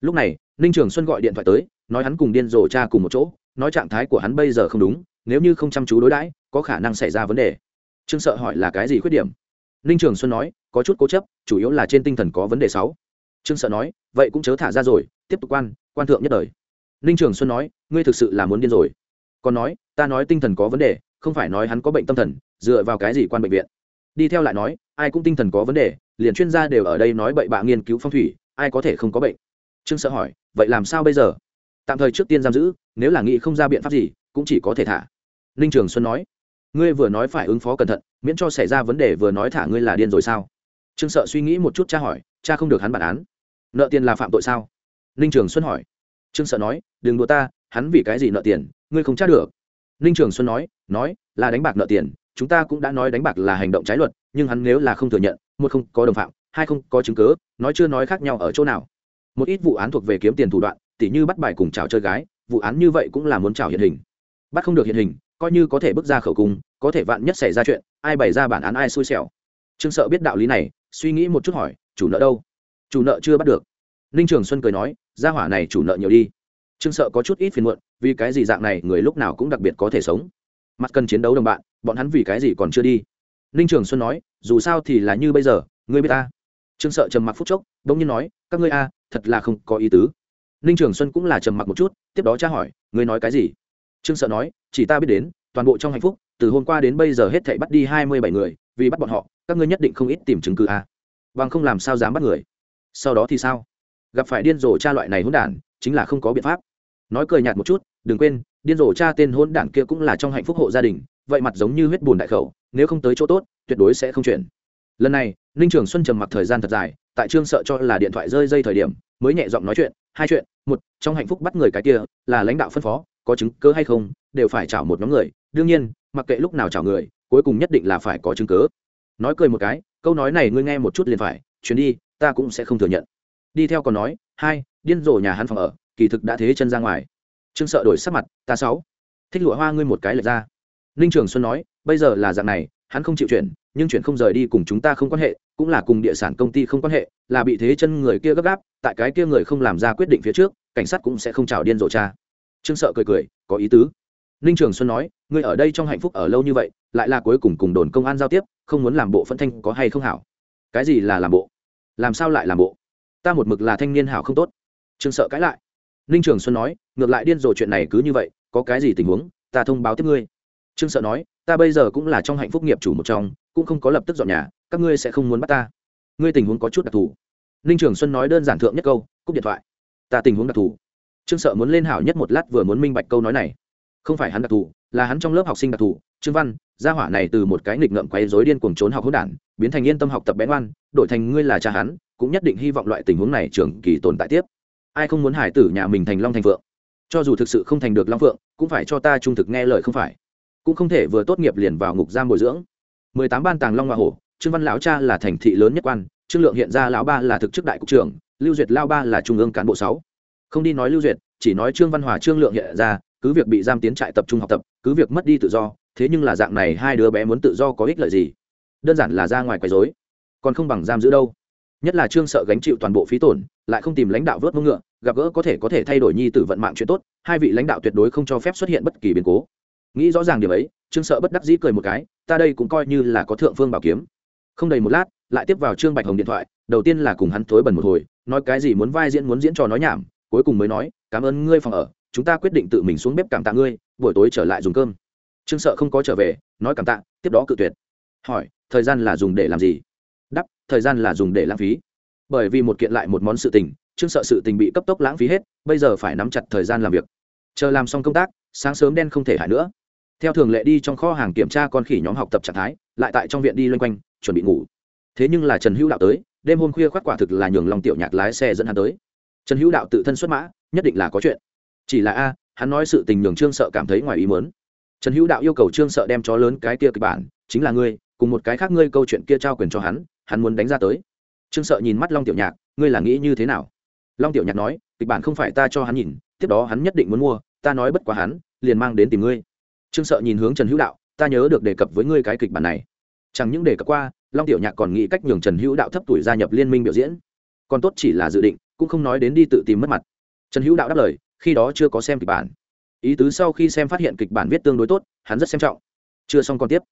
Lúc này, ninh trường xuân gọi điện thoại tới, nói hắn cùng điên rồ cha cùng một chỗ, nói trạng thái của hắn bây giờ không đúng, nếu như không chăm chú đối đãi, có khả năng xảy ra vấn đề. Trương sợ hỏi là cái gì khuyết điểm? Ninh trường xuân nói, có chút cố chấp, chủ yếu là trên tinh thần có vấn đề sáu. Trương sợ nói, vậy cũng chớ thả ra rồi, tiếp tục quan quan thượng nhất đời ninh trường xuân nói, ngươi thực sự là muốn điên rồi. Còn nói, ta nói tinh thần có vấn đề, không phải nói hắn có bệnh tâm thần, dựa vào cái gì quan bệnh viện? Đi theo lại nói, ai cũng tinh thần có vấn đề, liền chuyên gia đều ở đây nói bậy bạ nghiên cứu phong thủy, ai có thể không có bệnh? Trương sợ hỏi, vậy làm sao bây giờ? Tạm thời trước tiên giam giữ, nếu là nghị không ra biện pháp gì, cũng chỉ có thể thả. Ninh trường xuân nói, ngươi vừa nói phải ứng phó cẩn thận, miễn cho xảy ra vấn đề vừa nói thả ngươi là điên rồi sao? Trương sợ suy nghĩ một chút cha hỏi, cha không được hắn bản án. Nợ tiền là phạm tội sao? Ninh trường xuân hỏi trương sợ nói đừng đùa ta hắn vì cái gì nợ tiền ngươi không tra được. Ninh trường xuân nói nói là đánh bạc nợ tiền chúng ta cũng đã nói đánh bạc là hành động trái luật nhưng hắn nếu là không thừa nhận một không có đồng phạm hai không có chứng cứ, nói chưa nói khác nhau ở chỗ nào. Một ít vụ án thuộc về kiếm tiền thủ đoạn tỉ như bắt bài cùng chào chơi gái vụ án như vậy cũng là muốn chào hiện hình. Bắt không được hiện hình coi như có thể bước ra khẩu cung có thể vạn nhất xảy ra chuyện ai bày ra bản án ai xui xẻo. Trương sợ biết đạo lý này suy nghĩ một chút hỏi chủ nợ đâu? Chủ nợ chưa bắt được. Ninh trường xuân cười nói gia hỏa này chủ nợ nhiều đi. Trương sợ có chút ít phiền muộn, vì cái gì dạng này người lúc nào cũng đặc biệt có thể sống. Mặt cần chiến đấu đồng bạn, bọn hắn vì cái gì còn chưa đi? Ninh trường xuân nói, dù sao thì là như bây giờ, ngươi biết ta. Trương sợ trầm mặc phút chốc đ ỗ n g nhiên nói, các ngươi a, thật là không có ý tứ. Ninh trường xuân cũng là trầm mặc một chút, tiếp đó tra hỏi, ngươi nói cái gì? Trương sợ nói, chỉ ta biết đến, toàn bộ trong hạnh phúc, từ hôm qua đến bây giờ hết thảy bắt đi hai mươi bảy người, vì bắt bọn họ, các ngươi nhất định không ít tìm chứng cứ a. Bằng không làm sao dám bắt người? Sau đó thì sao? Gặp phải điên rồ cha loại này hỗn đản, chính là không có biện pháp. Nói cười nhạt một chút, đừng quên, điên rồ cha tên hỗn đản kia cũng là trong hạnh phúc hộ gia đình, vậy mặt giống như huyết bùn đại khẩu, nếu không tới chỗ tốt, tuyệt đối sẽ không chuyển. Lần này, ninh trường xuân trầm mặc thời gian thật dài, tại trương sợ cho là điện thoại rơi dây thời điểm, mới nhẹ giọng nói chuyện, hai chuyện, một, trong hạnh phúc bắt người cái kia, là lãnh đạo phân phó, có chứng cớ hay không, đều phải chảo một nhóm người, đương nhiên, mặc kệ lúc nào chảo người, cuối cùng nhất định là phải có chứng cớ nói cười một cái, câu nói này ngươi nghe một chút liền phải chuyến đi, ta cũng sẽ không thừa nhận đi theo còn nói, hai, điên rồ nhà hắn phòng ở, kỳ thực đã thế chân ra ngoài. Trương sợ đổi sắc mặt, ta sáu, thích lụa hoa ngươi một cái lệch ra. Ninh trường xuân nói, bây giờ là dạng này, hắn không chịu chuyển, nhưng chuyển không rời đi cùng chúng ta không quan hệ, cũng là cùng địa sản công ty không quan hệ, là bị thế chân người kia gấp gáp, tại cái kia người không làm ra quyết định phía trước, cảnh sát cũng sẽ không chào điên rồ cha. Trương sợ cười cười, có ý tứ. Ninh trường xuân nói, ngươi ở đây trong hạnh phúc ở lâu như vậy, lại là cuối cùng cùng đồn công an giao tiếp, không muốn làm bộ phân thanh có hay không hảo? Cái gì là làm bộ? Làm sao lại làm bộ? Ta một mực là thanh niên hảo không tốt. Trương sợ cãi lại. Ninh trường xuân nói, ngược lại điên rồ chuyện này cứ như vậy, có cái gì tình huống, ta thông báo tiếp ngươi. Trương sợ nói, ta bây giờ cũng là trong hạnh phúc nghiệp chủ một trong, cũng không có lập tức dọn nhà, các ngươi sẽ không muốn bắt ta. Ngươi tình huống có chút đặc thù. Ninh trường xuân nói đơn giản thượng nhất câu, cúp điện thoại. Ta tình huống đặc thù. Trương sợ muốn lên hảo nhất một lát vừa muốn minh bạch câu nói này. Không phải hắn đặc thù, là hắn trong lớp học sinh đặc thù. Trương văn, gia hỏa này từ một cái nghịch ngợm quấy rối điên cuồng trốn học hỗn đản, biến thành yên tâm học tập bén oan đổi thành ngươi là cha hắn cũng nhất định hy vọng loại tình huống này trường kỳ tồn tại tiếp. Ai không muốn hải tử nhà mình thành long thành phượng? Cho dù thực sự không thành được long phượng, cũng phải cho ta trung thực nghe lời không phải? Cũng không thể vừa tốt nghiệp liền vào ngục giam bồi dưỡng. Mười tám ban tàng long hoa hổ, trương văn lão cha là thành thị lớn nhất quan, trương lượng hiện ra lão ba là thực chức đại cục trưởng, lưu duyệt lao ba là trung ương cán bộ sáu. Không đi nói lưu duyệt, chỉ nói trương văn hòa, trương lượng hiện ra, cứ việc bị giam tiến trại tập trung học tập, cứ việc mất đi tự do, thế nhưng là dạng này hai đứa bé muốn tự do có ích lợi gì? Đơn giản là ra ngoài quấy rối, còn không bằng giam giữ đâu nhất là trương sợ gánh chịu toàn bộ phí tổn, lại không tìm lãnh đạo vớt mông ngựa, gặp gỡ có thể có thể thay đổi nhi tử vận mạng chuyện tốt, hai vị lãnh đạo tuyệt đối không cho phép xuất hiện bất kỳ biến cố. Nghĩ rõ ràng điểm ấy, trương sợ bất đắc dĩ cười một cái, ta đây cũng coi như là có thượng phương bảo kiếm. Không đầy một lát, lại tiếp vào trương bạch hồng điện thoại, đầu tiên là cùng hắn thối bẩn một hồi, nói cái gì muốn vai diễn muốn diễn trò nói nhảm, cuối cùng mới nói, cảm ơn ngươi phòng ở, chúng ta quyết định tự mình xuống bếp cảm tạ ngươi, buổi tối trở lại dùng cơm. Trương sợ không có trở về, nói cảm tạ, tiếp đó cự tuyệt. Hỏi, thời gian là dùng để làm gì? Thời gian là dùng để lãng phí. Bởi vì một kiện lại một món sự tình trương sợ sự tình bị cấp tốc lãng phí hết, bây giờ phải nắm chặt thời gian làm việc. Chờ làm xong công tác, sáng sớm đen không thể hại nữa. Theo thường lệ đi trong kho hàng kiểm tra con khỉ nhóm học tập trạng thái, lại tại trong viện đi loanh quanh, chuẩn bị ngủ. Thế nhưng là trần hữu đạo tới, đêm hôm khuya khoác quả thực là nhường lòng tiểu nhạc lái xe dẫn hắn tới. Trần hữu đạo tự thân xuất mã, nhất định là có chuyện. Chỉ là a, hắn nói sự tình nhường trương sợ cảm thấy ngoài ý mớn trần hữu đạo yêu cầu trương sợ đem chó lớn cái kia kịch bản, chính là ngươi cùng một cái khác ngươi câu chuyện kia trao quyền cho hắn hắn muốn đánh ra tới. Trương sợ nhìn mắt long tiểu nhạc, ngươi là nghĩ như thế nào? Long tiểu nhạc nói, kịch bản không phải ta cho hắn nhìn, tiếp đó hắn nhất định muốn mua, ta nói bất quá hắn, liền mang đến tìm ngươi. Trương sợ nhìn hướng trần hữu đạo, ta nhớ được đề cập với ngươi cái kịch bản này. Chẳng những đề cập qua, long tiểu nhạc còn nghĩ cách nhường trần hữu đạo thấp tuổi gia nhập liên minh biểu diễn. Còn tốt chỉ là dự định, cũng không nói đến đi tự tìm mất mặt. Trần hữu đạo đáp lời, khi đó chưa có xem kịch bản. Ý tứ sau khi xem phát hiện kịch bản viết tương đối tốt, hắn rất xem trọng. Chưa xong còn tiếp.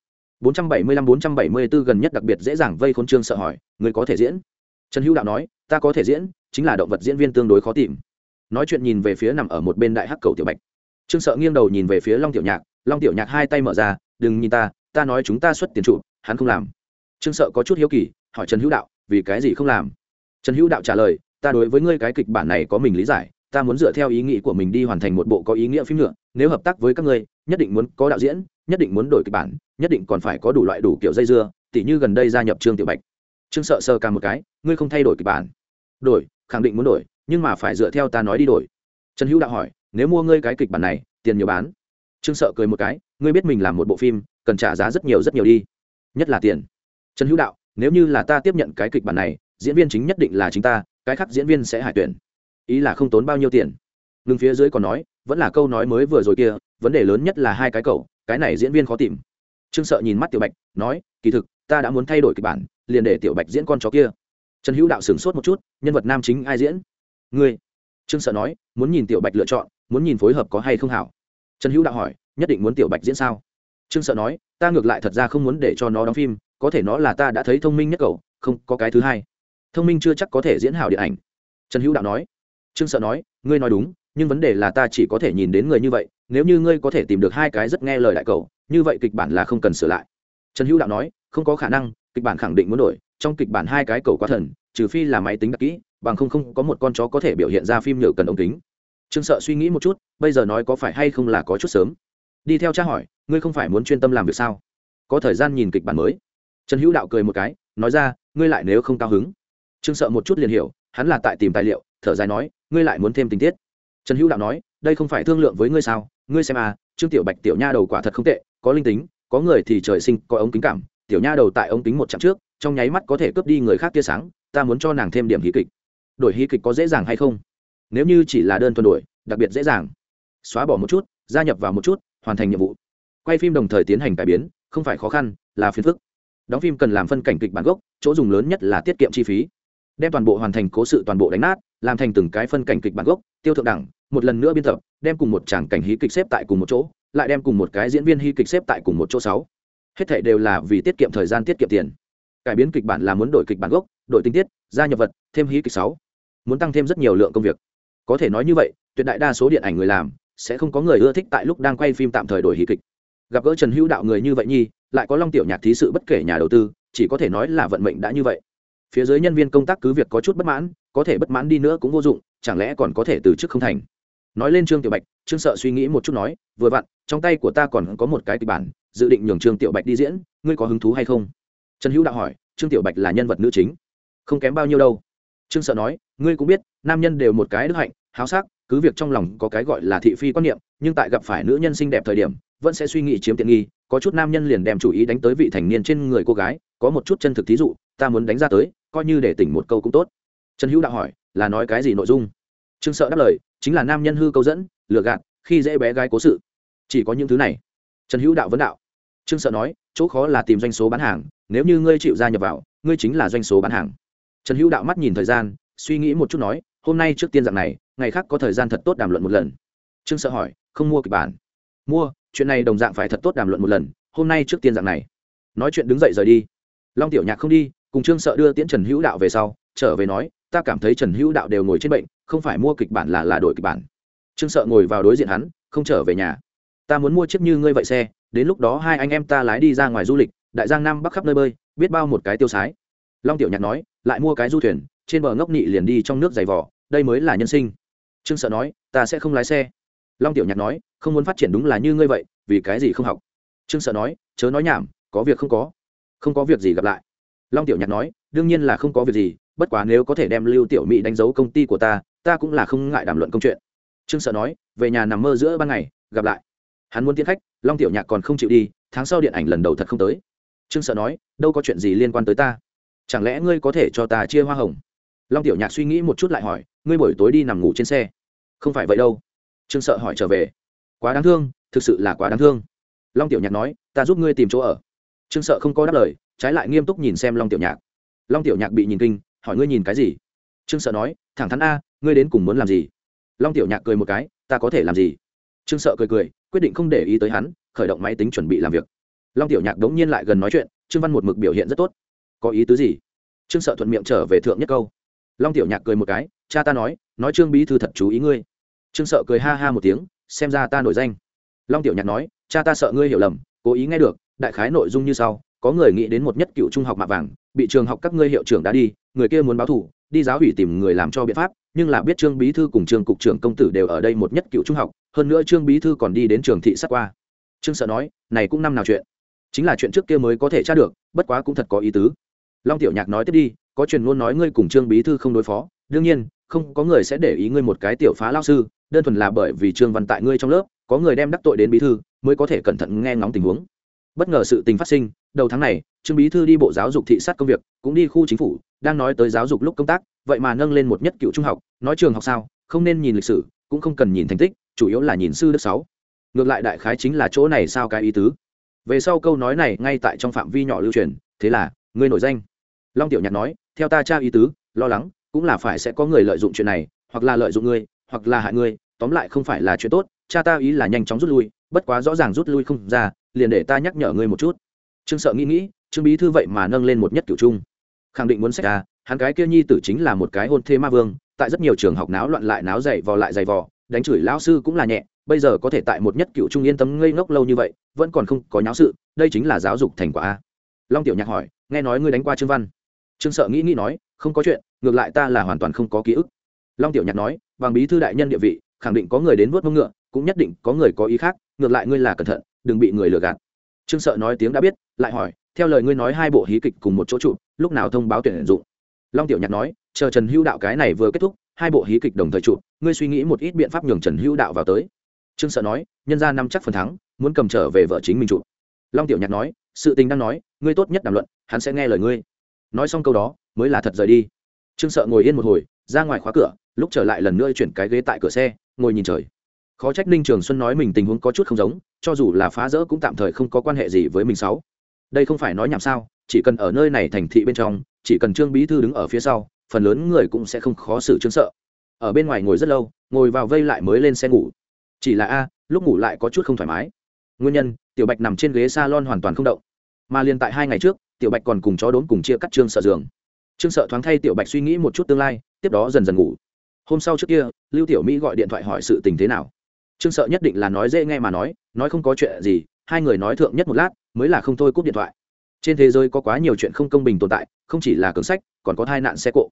475-474 gần nhất đặc biệt dễ dàng vây khốn trương sợ hỏi, người có thể diễn? Trần hữu đạo nói, ta có thể diễn, chính là động vật diễn viên tương đối khó tìm. Nói chuyện nhìn về phía nằm ở một bên đại hắc cầu tiểu bạch. Trương sợ nghiêng đầu nhìn về phía long tiểu nhạc, long tiểu nhạc hai tay mở ra, đừng nhìn ta ta nói chúng ta xuất tiền trụ, hắn không làm. Trương sợ có chút hiếu kỳ, hỏi trần hữu đạo, vì cái gì không làm? Trần hữu đạo trả lời, ta đối với ngươi cái kịch bản này có mình lý giải, ta muốn dựa theo ý nghĩ của mình đi hoàn thành một bộ có ý nghĩa phim nữa, nếu hợp tác với các ngươi, nhất định muốn có đạo diễn, nhất định muốn đổi kịch bản nhất định còn phải có đủ loại đủ kiểu dây dưa, tỉ như gần đây gia nhập trương tiểu bạch. Trương sợ sơ cả một cái, ngươi không thay đổi kịch bản. Đổi, khẳng định muốn đổi, nhưng mà phải dựa theo ta nói đi đổi. Trần hữu đạo hỏi, nếu mua ngươi cái kịch bản này, tiền nhiều bán? Trương sợ cười một cái, ngươi biết mình làm một bộ phim, cần trả giá rất nhiều rất nhiều đi. Nhất là tiền. Trần hữu đạo, nếu như là ta tiếp nhận cái kịch bản này, diễn viên chính nhất định là chính ta, cái khác diễn viên sẽ hải tuyển. Ý là không tốn bao nhiêu tiền. Ngừng phía dưới còn nói, vẫn là câu nói mới vừa rồi kia, vấn đề lớn nhất là hai cái cậu, cái này diễn viên khó tìm trương sợ nhìn mắt tiểu bạch, nói, kỳ thực, ta đã muốn thay đổi kịch bản, liền để tiểu bạch diễn con chó kia. Trần hữu đạo sửng sốt một chút, nhân vật nam chính ai diễn? Ngươi. Trương sợ nói, muốn nhìn tiểu bạch lựa chọn, muốn nhìn phối hợp có hay không hảo. Trần hữu đạo hỏi, nhất định muốn tiểu bạch diễn sao? Trương sợ nói, ta ngược lại thật ra không muốn để cho nó đóng phim, có thể nó là ta đã thấy thông minh nhất cậu, không có cái thứ hai. Thông minh chưa chắc có thể diễn hảo điện ảnh. Trần hữu đạo nói. Trương sợ nói, ngươi nói đúng, nhưng vấn đề là ta chỉ có thể nhìn đến người như vậy nếu như ngươi có thể tìm được hai cái rất nghe lời đại cầu, như vậy kịch bản là không cần sửa lại. Trần hữu đạo nói, không có khả năng, kịch bản khẳng định muốn đổi, trong kịch bản hai cái cầu quá thần, trừ phi là máy tính đặc kỹ, bằng không không có một con chó có thể biểu hiện ra phim nhựa cần ống kính. Trương sợ suy nghĩ một chút, bây giờ nói có phải hay không là có chút sớm. Đi theo cha hỏi, ngươi không phải muốn chuyên tâm làm việc sao? Có thời gian nhìn kịch bản mới. Trần hữu đạo cười một cái, nói ra, ngươi lại nếu không cao hứng. Trương sợ một chút liền hiểu, hắn là tại tìm tài liệu, thở dài nói, ngươi lại muốn thêm tình tiết. Trần hữu đạo nói, đây không phải thương lượng với ngươi sao? Ngươi xem à trương tiểu bạch tiểu nha đầu quả thật không tệ, có linh tính, có người thì trời sinh có ống kính cảm, tiểu nha đầu tại ống kính một chặng trước, trong nháy mắt có thể cướp đi người khác tia sáng, ta muốn cho nàng thêm điểm hí kịch. Đổi hí kịch có dễ dàng hay không? Nếu như chỉ là đơn thuần đổi, đặc biệt dễ dàng. Xóa bỏ một chút, gia nhập vào một chút, hoàn thành nhiệm vụ. Quay phim đồng thời tiến hành cải biến, không phải khó khăn, là phiền phức. Đóng phim cần làm phân cảnh kịch bản gốc, chỗ dùng lớn nhất là tiết kiệm chi phí. Đem toàn bộ hoàn thành cố sự toàn bộ đánh nát làm thành từng cái phân cảnh kịch bản gốc, tiêu thượng đẳng, một lần nữa biên tập, đem cùng một tràng cảnh hí kịch xếp tại cùng một chỗ, lại đem cùng một cái diễn viên hí kịch xếp tại cùng một chỗ sáu. Hết thảy đều là vì tiết kiệm thời gian tiết kiệm tiền. Cải biến kịch bản là muốn đổi kịch bản gốc, đổi tinh tiết, gia nhập vật, thêm hí kịch sáu. Muốn tăng thêm rất nhiều lượng công việc. Có thể nói như vậy, tuyệt đại đa số điện ảnh người làm, sẽ không có người ưa thích tại lúc đang quay phim tạm thời đổi hí kịch. Gặp gỡ trần hữu đạo người như vậy nhi, lại có long tiểu nhạc thí sự bất kể nhà đầu tư, chỉ có thể nói là vận mệnh đã như vậy. Phía dưới nhân viên công tác cứ việc có chút bất mãn có thể bất mãn đi nữa cũng vô dụng, chẳng lẽ còn có thể từ chức không thành? Nói lên trương tiểu bạch, trương sợ suy nghĩ một chút nói, vừa vặn, trong tay của ta còn có một cái kịch bản, dự định nhường trương tiểu bạch đi diễn, ngươi có hứng thú hay không? Trần hữu đạo hỏi, trương tiểu bạch là nhân vật nữ chính? Không kém bao nhiêu đâu. Trương sợ nói, ngươi cũng biết, nam nhân đều một cái đức hạnh, háo sắc, cứ việc trong lòng có cái gọi là thị phi quan niệm, nhưng tại gặp phải nữ nhân xinh đẹp thời điểm, vẫn sẽ suy nghĩ chiếm tiện nghi, có chút nam nhân liền đem chủ ý đánh tới vị thành niên trên người cô gái, có một chút chân thực thí dụ, ta muốn đánh ra tới, coi như để tỉnh một câu cũng tốt trần hữu đạo hỏi, là nói cái gì nội dung? Trương sợ đáp lời, chính là nam nhân hư câu dẫn, lừa gạt, khi dễ bé gái cố sự. Chỉ có những thứ này. Trần hữu đạo vấn đạo. Trương sợ nói, chỗ khó là tìm doanh số bán hàng, nếu như ngươi chịu gia nhập vào, ngươi chính là doanh số bán hàng. Trần hữu đạo mắt nhìn thời gian, suy nghĩ một chút nói, hôm nay trước tiên dạng này, ngày khác có thời gian thật tốt đàm luận một lần. Trương sợ hỏi, không mua kịch bản? Mua, chuyện này đồng dạng phải thật tốt đàm luận một lần, hôm nay trước tiên dạng này. Nói chuyện đứng dậy rời đi. Long tiểu nhạc không đi, cùng trương sợ đưa tiễn trần hữu đạo về sau, trở về nói ta cảm thấy trần hữu đạo đều ngồi trên bệnh, không phải mua kịch bản là là đổi kịch bản. Trương sợ ngồi vào đối diện hắn, không trở về nhà. Ta muốn mua chiếc như ngươi vậy xe, đến lúc đó hai anh em ta lái đi ra ngoài du lịch, đại giang nam bắc khắp nơi bơi, biết bao một cái tiêu sái. Long tiểu nhạc nói, lại mua cái du thuyền, trên bờ ngốc nị liền đi trong nước giày vỏ đây mới là nhân sinh. Trương sợ nói, ta sẽ không lái xe. Long tiểu nhạc nói, không muốn phát triển đúng là như ngươi vậy, vì cái gì không học? Trương sợ nói, chớ nói nhảm, có việc không có. Không có việc gì gặp lại. Long tiểu nhạc nói, đương nhiên là không có việc gì bất quá nếu có thể đem lưu tiểu mỹ đánh dấu công ty của ta ta cũng là không ngại đàm luận công chuyện. Trương sợ nói, về nhà nằm mơ giữa ban ngày, gặp lại. Hắn muốn tiến khách, long tiểu nhạc còn không chịu đi, tháng sau điện ảnh lần đầu thật không tới. Trương sợ nói, đâu có chuyện gì liên quan tới ta. Chẳng lẽ ngươi có thể cho ta chia hoa hồng? Long tiểu nhạc suy nghĩ một chút lại hỏi, ngươi buổi tối đi nằm ngủ trên xe. Không phải vậy đâu. Trương sợ hỏi trở về. Quá đáng thương, thực sự là quá đáng thương. Long tiểu nhạc nói, ta giúp ngươi tìm chỗ ở. Trương sợ không có đáp lời, trái lại nghiêm túc nhìn xem long tiểu nhạc. Long tiểu nhạc bị nhìn kinh hỏi ngươi nhìn cái gì? Trương sợ nói, thẳng thắn, a, ngươi đến cùng muốn làm gì? Long tiểu nhạc cười một cái, ta có thể làm gì? Trương sợ cười cười, quyết định không để ý tới hắn, khởi động máy tính chuẩn bị làm việc. Long tiểu nhạc đống nhiên lại gần nói chuyện, trương văn một mực biểu hiện rất tốt. Có ý tứ gì? Trương sợ thuận miệng trở về thượng nhất câu. Long tiểu nhạc cười một cái, cha ta nói nói trương bí thư thật chú ý ngươi. Trương sợ cười ha ha một tiếng, xem ra ta nổi danh. Long tiểu nhạc nói, cha ta sợ ngươi hiểu lầm, cố ý nghe được, đại khái nội dung như sau có người nghĩ đến một nhất cựu trung học mạ vàng, bị trường học các ngươi hiệu trưởng đã đi, người kia muốn báo thủ đi giáo ủy tìm người làm cho biện pháp, nhưng là biết trương bí thư cùng trường cục trưởng công tử đều ở đây một nhất cựu trung học, hơn nữa trương bí thư còn đi đến trường thị sát qua. Trương sợ nói, này cũng năm nào chuyện? Chính là chuyện trước kia mới có thể tra được, bất quá cũng thật có ý tứ. Long tiểu nhạc nói tiếp đi, có truyền luôn nói ngươi cùng trương bí thư không đối phó, đương nhiên, không có người sẽ để ý ngươi một cái tiểu phá lao sư, đơn thuần là bởi vì trương văn tại ngươi trong lớp, có người đem đắc tội đến bí thư, mới có thể cẩn thận nghe ngóng tình huống. Bất ngờ sự tình phát sinh đầu tháng này, trương bí thư đi bộ giáo dục thị sát công việc, cũng đi khu chính phủ, đang nói tới giáo dục lúc công tác, vậy mà nâng lên một nhất cựu trung học. Nói trường học sao, không nên nhìn lịch sử, cũng không cần nhìn thành tích, chủ yếu là nhìn sư đức sáu. Ngược lại đại khái chính là chỗ này sao cái ý tứ. Về sau câu nói này ngay tại trong phạm vi nhỏ lưu truyền, thế là ngươi nổi danh. Long tiểu nhạc nói, theo ta tra ý tứ, lo lắng, cũng là phải sẽ có người lợi dụng chuyện này, hoặc là lợi dụng ngươi, hoặc là hại ngươi, tóm lại không phải là chuyện tốt, cha ta ý là nhanh chóng rút lui, bất quá rõ ràng rút lui không ra, liền để ta nhắc nhở ngươi một chút trương sợ nghĩ nghĩ, trương bí thư vậy mà nâng lên một nhất cửu trung. Khẳng định muốn xét ra à, hắn cái kia nhi tử chính là một cái hôn thê ma vương, tại rất nhiều trường học náo loạn lại náo dày vò lại dày vò, đánh chửi lão sư cũng là nhẹ, bây giờ có thể tại một nhất cựu trung yên tâm ngây ngốc lâu như vậy, vẫn còn không có nháo sự, đây chính là giáo dục thành quả a. Long tiểu nhạc hỏi, nghe nói ngươi đánh qua trương văn. Trương sợ nghĩ nghĩ nói, không có chuyện, ngược lại ta là hoàn toàn không có ký ức. Long tiểu nhạc nói bằng bí thư đại nhân địa vị, khẳng định có người đến vuốt mông ngựa, cũng nhất định có người có ý khác, ngược lại ngươi là cẩn thận, đừng bị người lừa gạt trương sợ nói tiếng đã biết, lại hỏi, theo lời ngươi nói hai bộ hí kịch cùng một chỗ trụ lúc nào thông báo tuyển dụng? Long tiểu nhạc nói, chờ trần hữu đạo cái này vừa kết thúc, hai bộ hí kịch đồng thời trụ ngươi suy nghĩ một ít biện pháp nhường trần hữu đạo vào tới. Trương sợ nói, nhân ra năm chắc phần thắng, muốn cầm trở về vợ chính mình trụ long tiểu nhạc nói, sự tình đang nói, ngươi tốt nhất đàm luận, hắn sẽ nghe lời ngươi. Nói xong câu đó, mới là thật rời đi. Trương sợ ngồi yên một hồi, ra ngoài khóa cửa, lúc trở lại lần nữa chuyển cái ghế tại cửa xe, ngồi nhìn trời khó trách ninh trường xuân nói mình tình huống có chút không giống, cho dù là phá rỡ cũng tạm thời không có quan hệ gì với mình sáu. Đây không phải nói nhảm sao, chỉ cần ở nơi này thành thị bên trong, chỉ cần trương bí thư đứng ở phía sau, phần lớn người cũng sẽ không khó xử trương sợ. Ở bên ngoài ngồi rất lâu, ngồi vào vây lại mới lên xe ngủ. Chỉ là a, lúc ngủ lại có chút không thoải mái. Nguyên nhân, tiểu bạch nằm trên ghế s a lon hoàn toàn không động. Mà liền tại hai ngày trước, tiểu bạch còn cùng chó đốn cùng chia cắt trương sợ giường. Trương sợ thoáng thay tiểu bạch suy nghĩ một chút tương lai, tiếp đó dần dần ngủ. Hôm sau trước kia, lưu tiểu mỹ gọi điện thoại hỏi sự tình thế nào trương sợ nhất định là nói dễ nghe mà nói nói không có chuyện gì, hai người nói thượng nhất một lát, mới là không thôi cúp điện thoại. Trên thế giới có quá nhiều chuyện không công bình tồn tại, không chỉ là cường sách, còn có tai nạn xe cộ.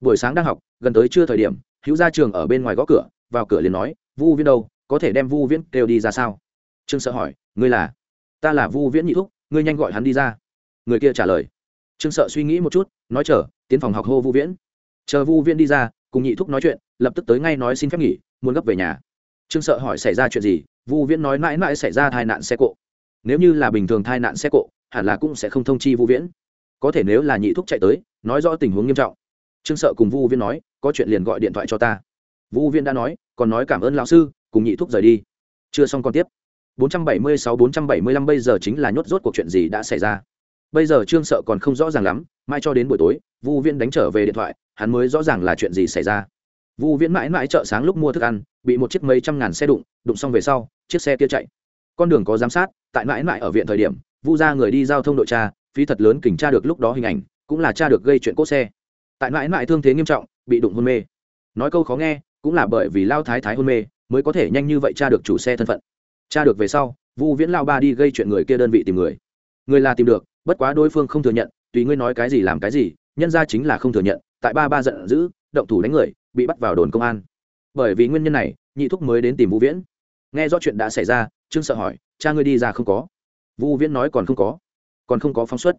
Buổi sáng đang học, gần tới trưa thời điểm, hữu ra trường ở bên ngoài gõ cửa, vào cửa liền nói, vu viễn đâu, có thể đem vu viễn kêu đi ra sao? Trương sợ hỏi, ngươi là? Ta là vu viễn nhị thúc, ngươi nhanh gọi hắn đi ra. Người kia trả lời. Trương sợ suy nghĩ một chút, nói, chờ, tiến phòng học hô vu viễn. Chờ vu viễn đi ra, cùng nhị thúc nói chuyện, lập tức tới ngay nói xin phép nghỉ, muốn gấp về nhà trương sợ hỏi xảy ra chuyện gì, vu viễn nói mãi mãi xảy ra tai nạn xe cộ. Nếu như là bình thường tai nạn xe cộ, hẳn là cũng sẽ không thông chi vu viễn. Có thể nếu là nhị thúc chạy tới, nói rõ tình huống nghiêm trọng. Trương sợ cùng vu viễn nói, có chuyện liền gọi điện thoại cho ta. Vu viễn đã nói, còn nói cảm ơn lão sư, cùng nhị thúc rời đi. Chưa xong còn tiếp. 476-475 bây giờ chính là nhốt rốt cuộc chuyện gì đã xảy ra. Bây giờ trương sợ còn không rõ ràng lắm, mai cho đến buổi tối, vu viễn đánh trở về điện thoại, hắn mới rõ ràng là chuyện gì xảy ra vu viễn mãi mãi chợ sáng lúc mua thức ăn, bị một chiếc mấy trăm ngàn xe đụng đụng xong về sau, chiếc xe kia chạy. Con đường có giám sát, tại mãi mãi ở viện thời điểm, vu ra người đi giao thông đội tra, phí thật lớn kỉnh tra được lúc đó hình ảnh, cũng là tra được gây chuyện cốt xe. Tại mãi mãi thương thế nghiêm trọng, bị đụng hôn mê. Nói câu khó nghe, cũng là bởi vì lao thái thái hôn mê, mới có thể nhanh như vậy tra được chủ xe thân phận. Tra được về sau, vu viễn lao ba đi gây chuyện người kia đơn vị tìm người. Người là tìm được, bất quá đối phương không thừa nhận, tùy ngươi nói cái gì làm cái gì, nhân ra chính là không thừa nhận, tại ba ba giận dữ, động thủ đánh người bị bắt vào đồn công an. Bởi vì nguyên nhân này, nhị thúc mới đến tìm vũ viễn. Nghe rõ chuyện đã xảy ra, trương sợ hỏi, cha ngươi đi ra không có? Vũ viễn nói, còn không có. Còn không có phóng xuất.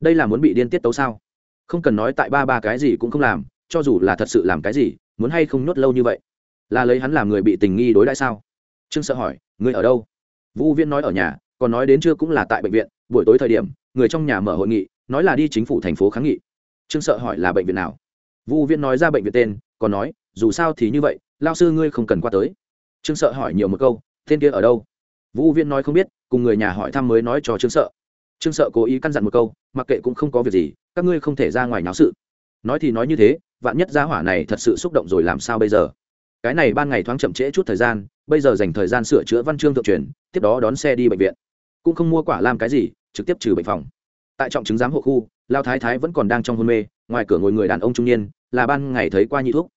Đây là muốn bị điên tiết tấu sao? Không cần nói tại ba ba cái gì cũng không làm, cho dù là thật sự làm cái gì, muốn hay không nuốt lâu như vậy? Là lấy hắn làm người bị tình nghi đối đãi sao? Trương sợ hỏi người ở đâu? Vũ viễn nói, ở nhà, còn nói đến trưa cũng là tại bệnh viện, buổi tối thời điểm, người trong nhà mở hội nghị, nói là đi chính phủ thành phố kháng nghị. Trương sợ hỏi, là bệnh viện nào? Vu viễn nói ra bệnh viện tên, còn nói, dù sao thì như vậy lao sư ngươi không cần qua tới. Trương sợ hỏi nhiều một câu, tên kia ở đâu? Vũ viễn nói không biết, cùng người nhà hỏi thăm mới nói cho trương sợ. Trương sợ cố ý căn dặn một câu, mặc kệ cũng không có việc gì, các ngươi không thể ra ngoài náo sự. Nói thì nói như thế, vạn nhất gia hỏa này thật sự xúc động rồi làm sao bây giờ? Cái này ban ngày thoáng chậm trễ chút thời gian, bây giờ dành thời gian sửa chữa văn chương thượng truyền, tiếp đó đón xe đi bệnh viện. Cũng không mua quả làm cái gì, trực tiếp trừ bệnh phòng. Tại trọng chứng giám hộ khu, lao thái thái vẫn còn đang trong hôn mê, ngoài cửa ngồi người đàn ông trung niên là ban ngày thấy qua nhị thuốc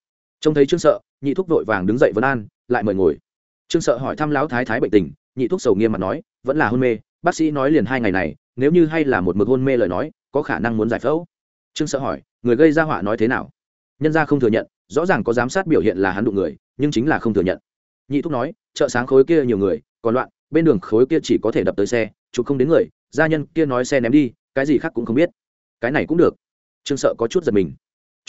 trông thấy trương sợ, nhị thuốc vội vàng đứng dậy vấn an, lại mời ngồi. Trương sợ hỏi thăm lão thái thái bệnh tình, nhị thuốc sầu nghiêm mặt nói, vẫn là hôn mê, bác sĩ nói liền hai ngày này, nếu như hay là một mực hôn mê lời nói, có khả năng muốn giải phẫu. Trương sợ hỏi, người gây ra họa nói thế nào? Nhân ra không thừa nhận, rõ ràng có giám sát biểu hiện là hắn đụng người, nhưng chính là không thừa nhận. Nhị thúc nói, chợ sáng khối kia nhiều người, còn loạn, bên đường khối kia chỉ có thể đập tới xe, chụp không đến người, gia nhân kia nói xe ném đi, cái gì khác cũng không biết. Cái này cũng được. Trương sợ có chút giật mình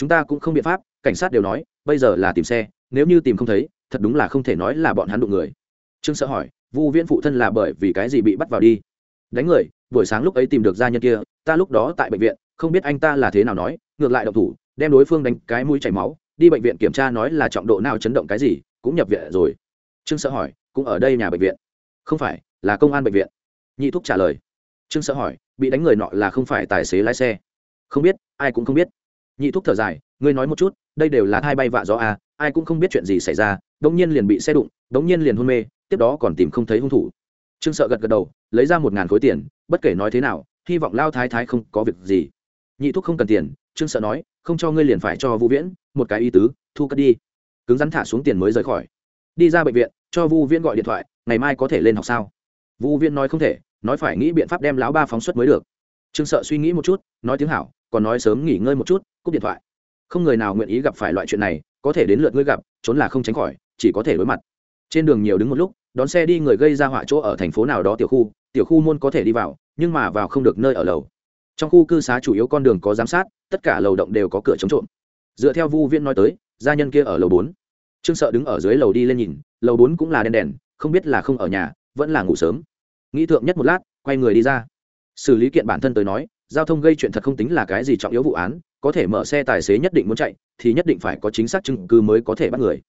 chúng ta cũng không biện pháp, cảnh sát đều nói, bây giờ là tìm xe, nếu như tìm không thấy, thật đúng là không thể nói là bọn hắn đụng người. Trương sợ hỏi, vu viễn phụ thân là bởi vì cái gì bị bắt vào đi? Đánh người, buổi sáng lúc ấy tìm được gia nhân kia, ta lúc đó tại bệnh viện, không biết anh ta là thế nào nói, ngược lại độc thủ, đem đối phương đánh cái mũi chảy máu, đi bệnh viện kiểm tra nói là trọng độ nào chấn động cái gì, cũng nhập viện rồi. Trương sợ hỏi, cũng ở đây nhà bệnh viện. Không phải, là công an bệnh viện. Nhị thúc trả lời. Trương sợ hỏi, bị đánh người nọ là không phải tài xế lái xe. Không biết, ai cũng không biết nhị thúc thở dài, ngươi nói một chút, đây đều là hai bay vạ gió à ai cũng không biết chuyện gì xảy ra, đống nhiên liền bị xe đụng, đống nhiên liền hôn mê, tiếp đó còn tìm không thấy hung thủ. Trương sợ gật gật đầu, lấy ra một ngàn khối tiền, bất kể nói thế nào, hy vọng lao thái thái không có việc gì. Nhị thúc không cần tiền, trương sợ nói, không cho ngươi liền phải cho vũ viễn, một cái y tứ, thu cất đi. Cứng rắn thả xuống tiền mới rời khỏi. Đi ra bệnh viện, cho vu viễn gọi điện thoại, ngày mai có thể lên học sao? Vu viễn nói không thể, nói phải nghĩ biện pháp đem lão ba phóng xuất mới được. Trương sợ suy nghĩ một chút, nói tiếng hảo còn nói sớm nghỉ ngơi một chút, cúp điện thoại. Không người nào nguyện ý gặp phải loại chuyện này, có thể đến lượt ngươi gặp, trốn là không tránh khỏi, chỉ có thể đối mặt. Trên đường nhiều đứng một lúc, đón xe đi người gây ra họa chỗ ở thành phố nào đó tiểu khu tiểu khu môn có thể đi vào, nhưng mà vào không được nơi ở lầu. Trong khu cư xá chủ yếu con đường có giám sát, tất cả lầu động đều có cửa chống trộm. Dựa theo vu viễn nói tới, gia nhân kia ở lầu bốn. Trương sợ đứng ở dưới lầu đi lên nhìn, lầu bốn cũng là đèn đèn, không biết là không ở nhà, vẫn là ngủ sớm. Nghĩ thượng nhất một lát, quay người đi ra. Xử lý kiện bản thân tới nói giao thông gây chuyện thật không tính là cái gì trọng yếu vụ án, có thể mở xe tài xế nhất định muốn chạy, thì nhất định phải có chính xác chứng cứ mới có thể bắt người.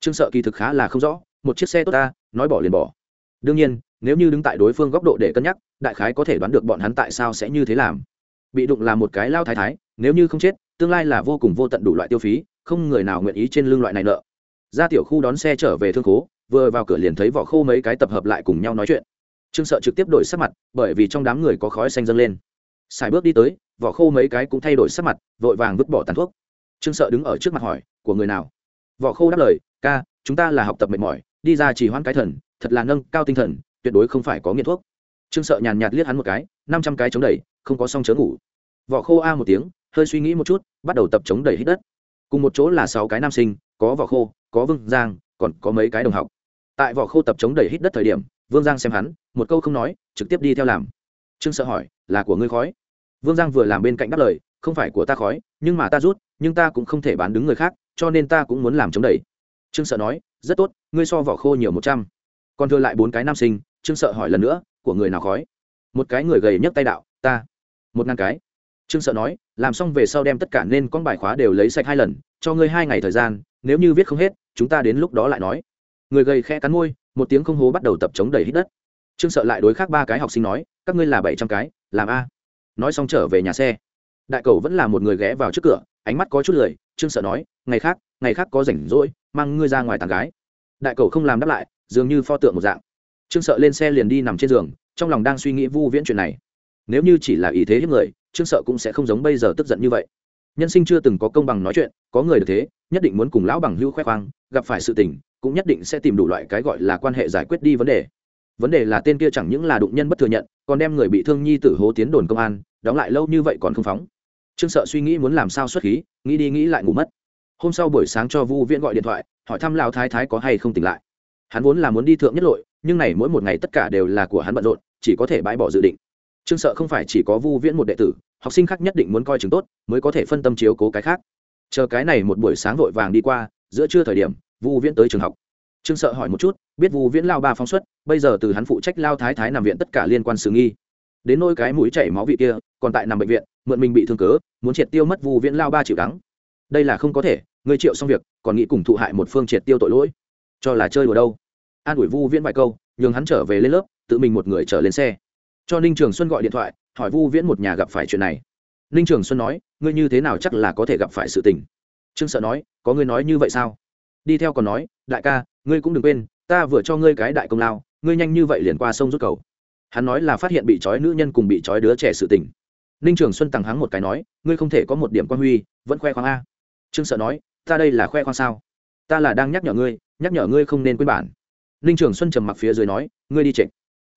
Trương sợ kỳ thực khá là không rõ, một chiếc xe tốt ta nói bỏ liền bỏ. Đương nhiên, nếu như đứng tại đối phương góc độ để cân nhắc, đại khái có thể đoán được bọn hắn tại sao sẽ như thế làm. Bị đụng là một cái lao thái thái, nếu như không chết, tương lai là vô cùng vô tận đủ loại tiêu phí, không người nào nguyện ý trên lương loại này nợ. Ra tiểu khu đón xe trở về thương khố, vừa vào cửa liền thấy vỏ khô mấy cái tập hợp lại cùng nhau nói chuyện. Trương sợ trực tiếp đổi sắc mặt, bởi vì trong đám người có khói xanh dâng lên xài bước đi tới, vỏ khô mấy cái cũng thay đổi sắc mặt, vội vàng vứt bỏ tàn thuốc. Trương sợ đứng ở trước mặt hỏi, của người nào? Vỏ khô đáp lời, ca, chúng ta là học tập mệt mỏi, đi ra chỉ hoãn cái thần, thật là nâng cao tinh thần, tuyệt đối không phải có nghiện thuốc. Trương sợ nhàn nhạt liếc hắn một cái, năm trăm cái chống đẩy, không có xong chớ ngủ. Vỏ khô a một tiếng, hơi suy nghĩ một chút, bắt đầu tập chống đẩy hít đất. Cùng một chỗ là sáu cái nam sinh, có vỏ khô, có vương giang, còn có mấy cái đồng học. Tại vỏ khô tập chống đẩy hít đất thời điểm, vương giang xem hắn, một câu không nói, trực tiếp đi theo làm trương sợ hỏi, là của ngươi khói? Vương giang vừa làm bên cạnh đáp lời, không phải của ta khói, nhưng mà ta rút, nhưng ta cũng không thể bán đứng người khác, cho nên ta cũng muốn làm chống đẩy. Trương sợ nói, rất tốt, ngươi so vỏ khô nhiều một trăm. Còn thừa lại bốn cái nam sinh, trương sợ hỏi lần nữa, của người nào khói? Một cái người gầy nhấc tay đạo, ta. Một ngàn cái. Trương sợ nói, làm xong về sau đem tất cả nên con bài khóa đều lấy sạch hai lần, cho ngươi hai ngày thời gian, nếu như viết không hết, chúng ta đến lúc đó lại nói. Người gầy khẽ cắn môi, một tiếng không hố bắt đầu tập chống đẩy hít đất trương sợ lại đối khác ba cái học sinh nói, các ngươi là bảy trăm cái, làm a. Nói xong trở về nhà xe. Đại cầu vẫn là một người ghé vào trước cửa, ánh mắt có chút lười, trương sợ nói, ngày khác ngày khác có rảnh rỗi, mang ngươi ra ngoài tàn gái. Đại cầu không làm đáp lại, dường như pho tượng một dạng. Trương sợ lên xe liền đi nằm trên giường, trong lòng đang suy nghĩ vu viễn chuyện này. Nếu như chỉ là ý thế hiếp người, trương sợ cũng sẽ không giống bây giờ tức giận như vậy. Nhân sinh chưa từng có công bằng nói chuyện, có người được thế, nhất định muốn cùng lão bằng hưu khoe khoang, gặp phải sự tình, cũng nhất định sẽ tìm đủ loại cái gọi là quan hệ giải quyết đi vấn đề vấn đề là tên kia chẳng những là đụng nhân bất thừa nhận, còn đem người bị thương nhi tử hố tiến đồn công an, đóng lại lâu như vậy còn không phóng. Trương sợ suy nghĩ muốn làm sao xuất khí, nghĩ đi nghĩ lại ngủ mất. Hôm sau buổi sáng cho vu viễn gọi điện thoại, hỏi thăm lão thái thái có hay không tỉnh lại. Hắn vốn là muốn đi thượng nhất lội, nhưng này mỗi một ngày tất cả đều là của hắn bận rộn, chỉ có thể bãi bỏ dự định. Trương sợ không phải chỉ có vu viễn một đệ tử, học sinh khác nhất định muốn coi chứng tốt, mới có thể phân tâm chiếu cố cái khác. Chờ cái này một buổi sáng vội vàng đi qua, giữa trưa thời điểm, vu viễn tới trường học trương sợ hỏi một chút, biết vu viễn lao ba phóng xuất, bây giờ từ hắn phụ trách lao thái thái nằm viện tất cả liên quan sự nghi. Đến nôi cái mũi chảy máu vị kia, còn tại nằm bệnh viện, mượn mình bị thương cớ, muốn triệt tiêu mất vu viễn lao ba chịu đắng. Đây là không có thể, người triệu xong việc, còn nghĩ cùng thụ hại một phương triệt tiêu tội lỗi. Cho là chơi đùa đâu? An ủi vu viễn vài câu, nhường hắn trở về lên lớp, tự mình một người trở lên xe. Cho ninh trường xuân gọi điện thoại, hỏi vu viễn một nhà gặp phải chuyện này. Ninh trường xuân nói, ngươi như thế nào chắc là có thể gặp phải sự tình? Trương sợ nói, có ngươi nói như vậy sao? Đi theo còn nói, đại ca ngươi cũng đừng quên, ta vừa cho ngươi cái đại công lao, ngươi nhanh như vậy liền qua sông rút cầu. Hắn nói là phát hiện bị trói nữ nhân cùng bị trói đứa trẻ sự tình. Ninh trường xuân tằng hắng một cái nói, ngươi không thể có một điểm quan huy, vẫn khoe khoang a. Trương sợ nói, ta đây là khoe khoang sao? Ta là đang nhắc nhở ngươi, nhắc nhở ngươi không nên quên bản. Ninh trường xuân trầm mặc phía dưới nói, ngươi đi trịnh.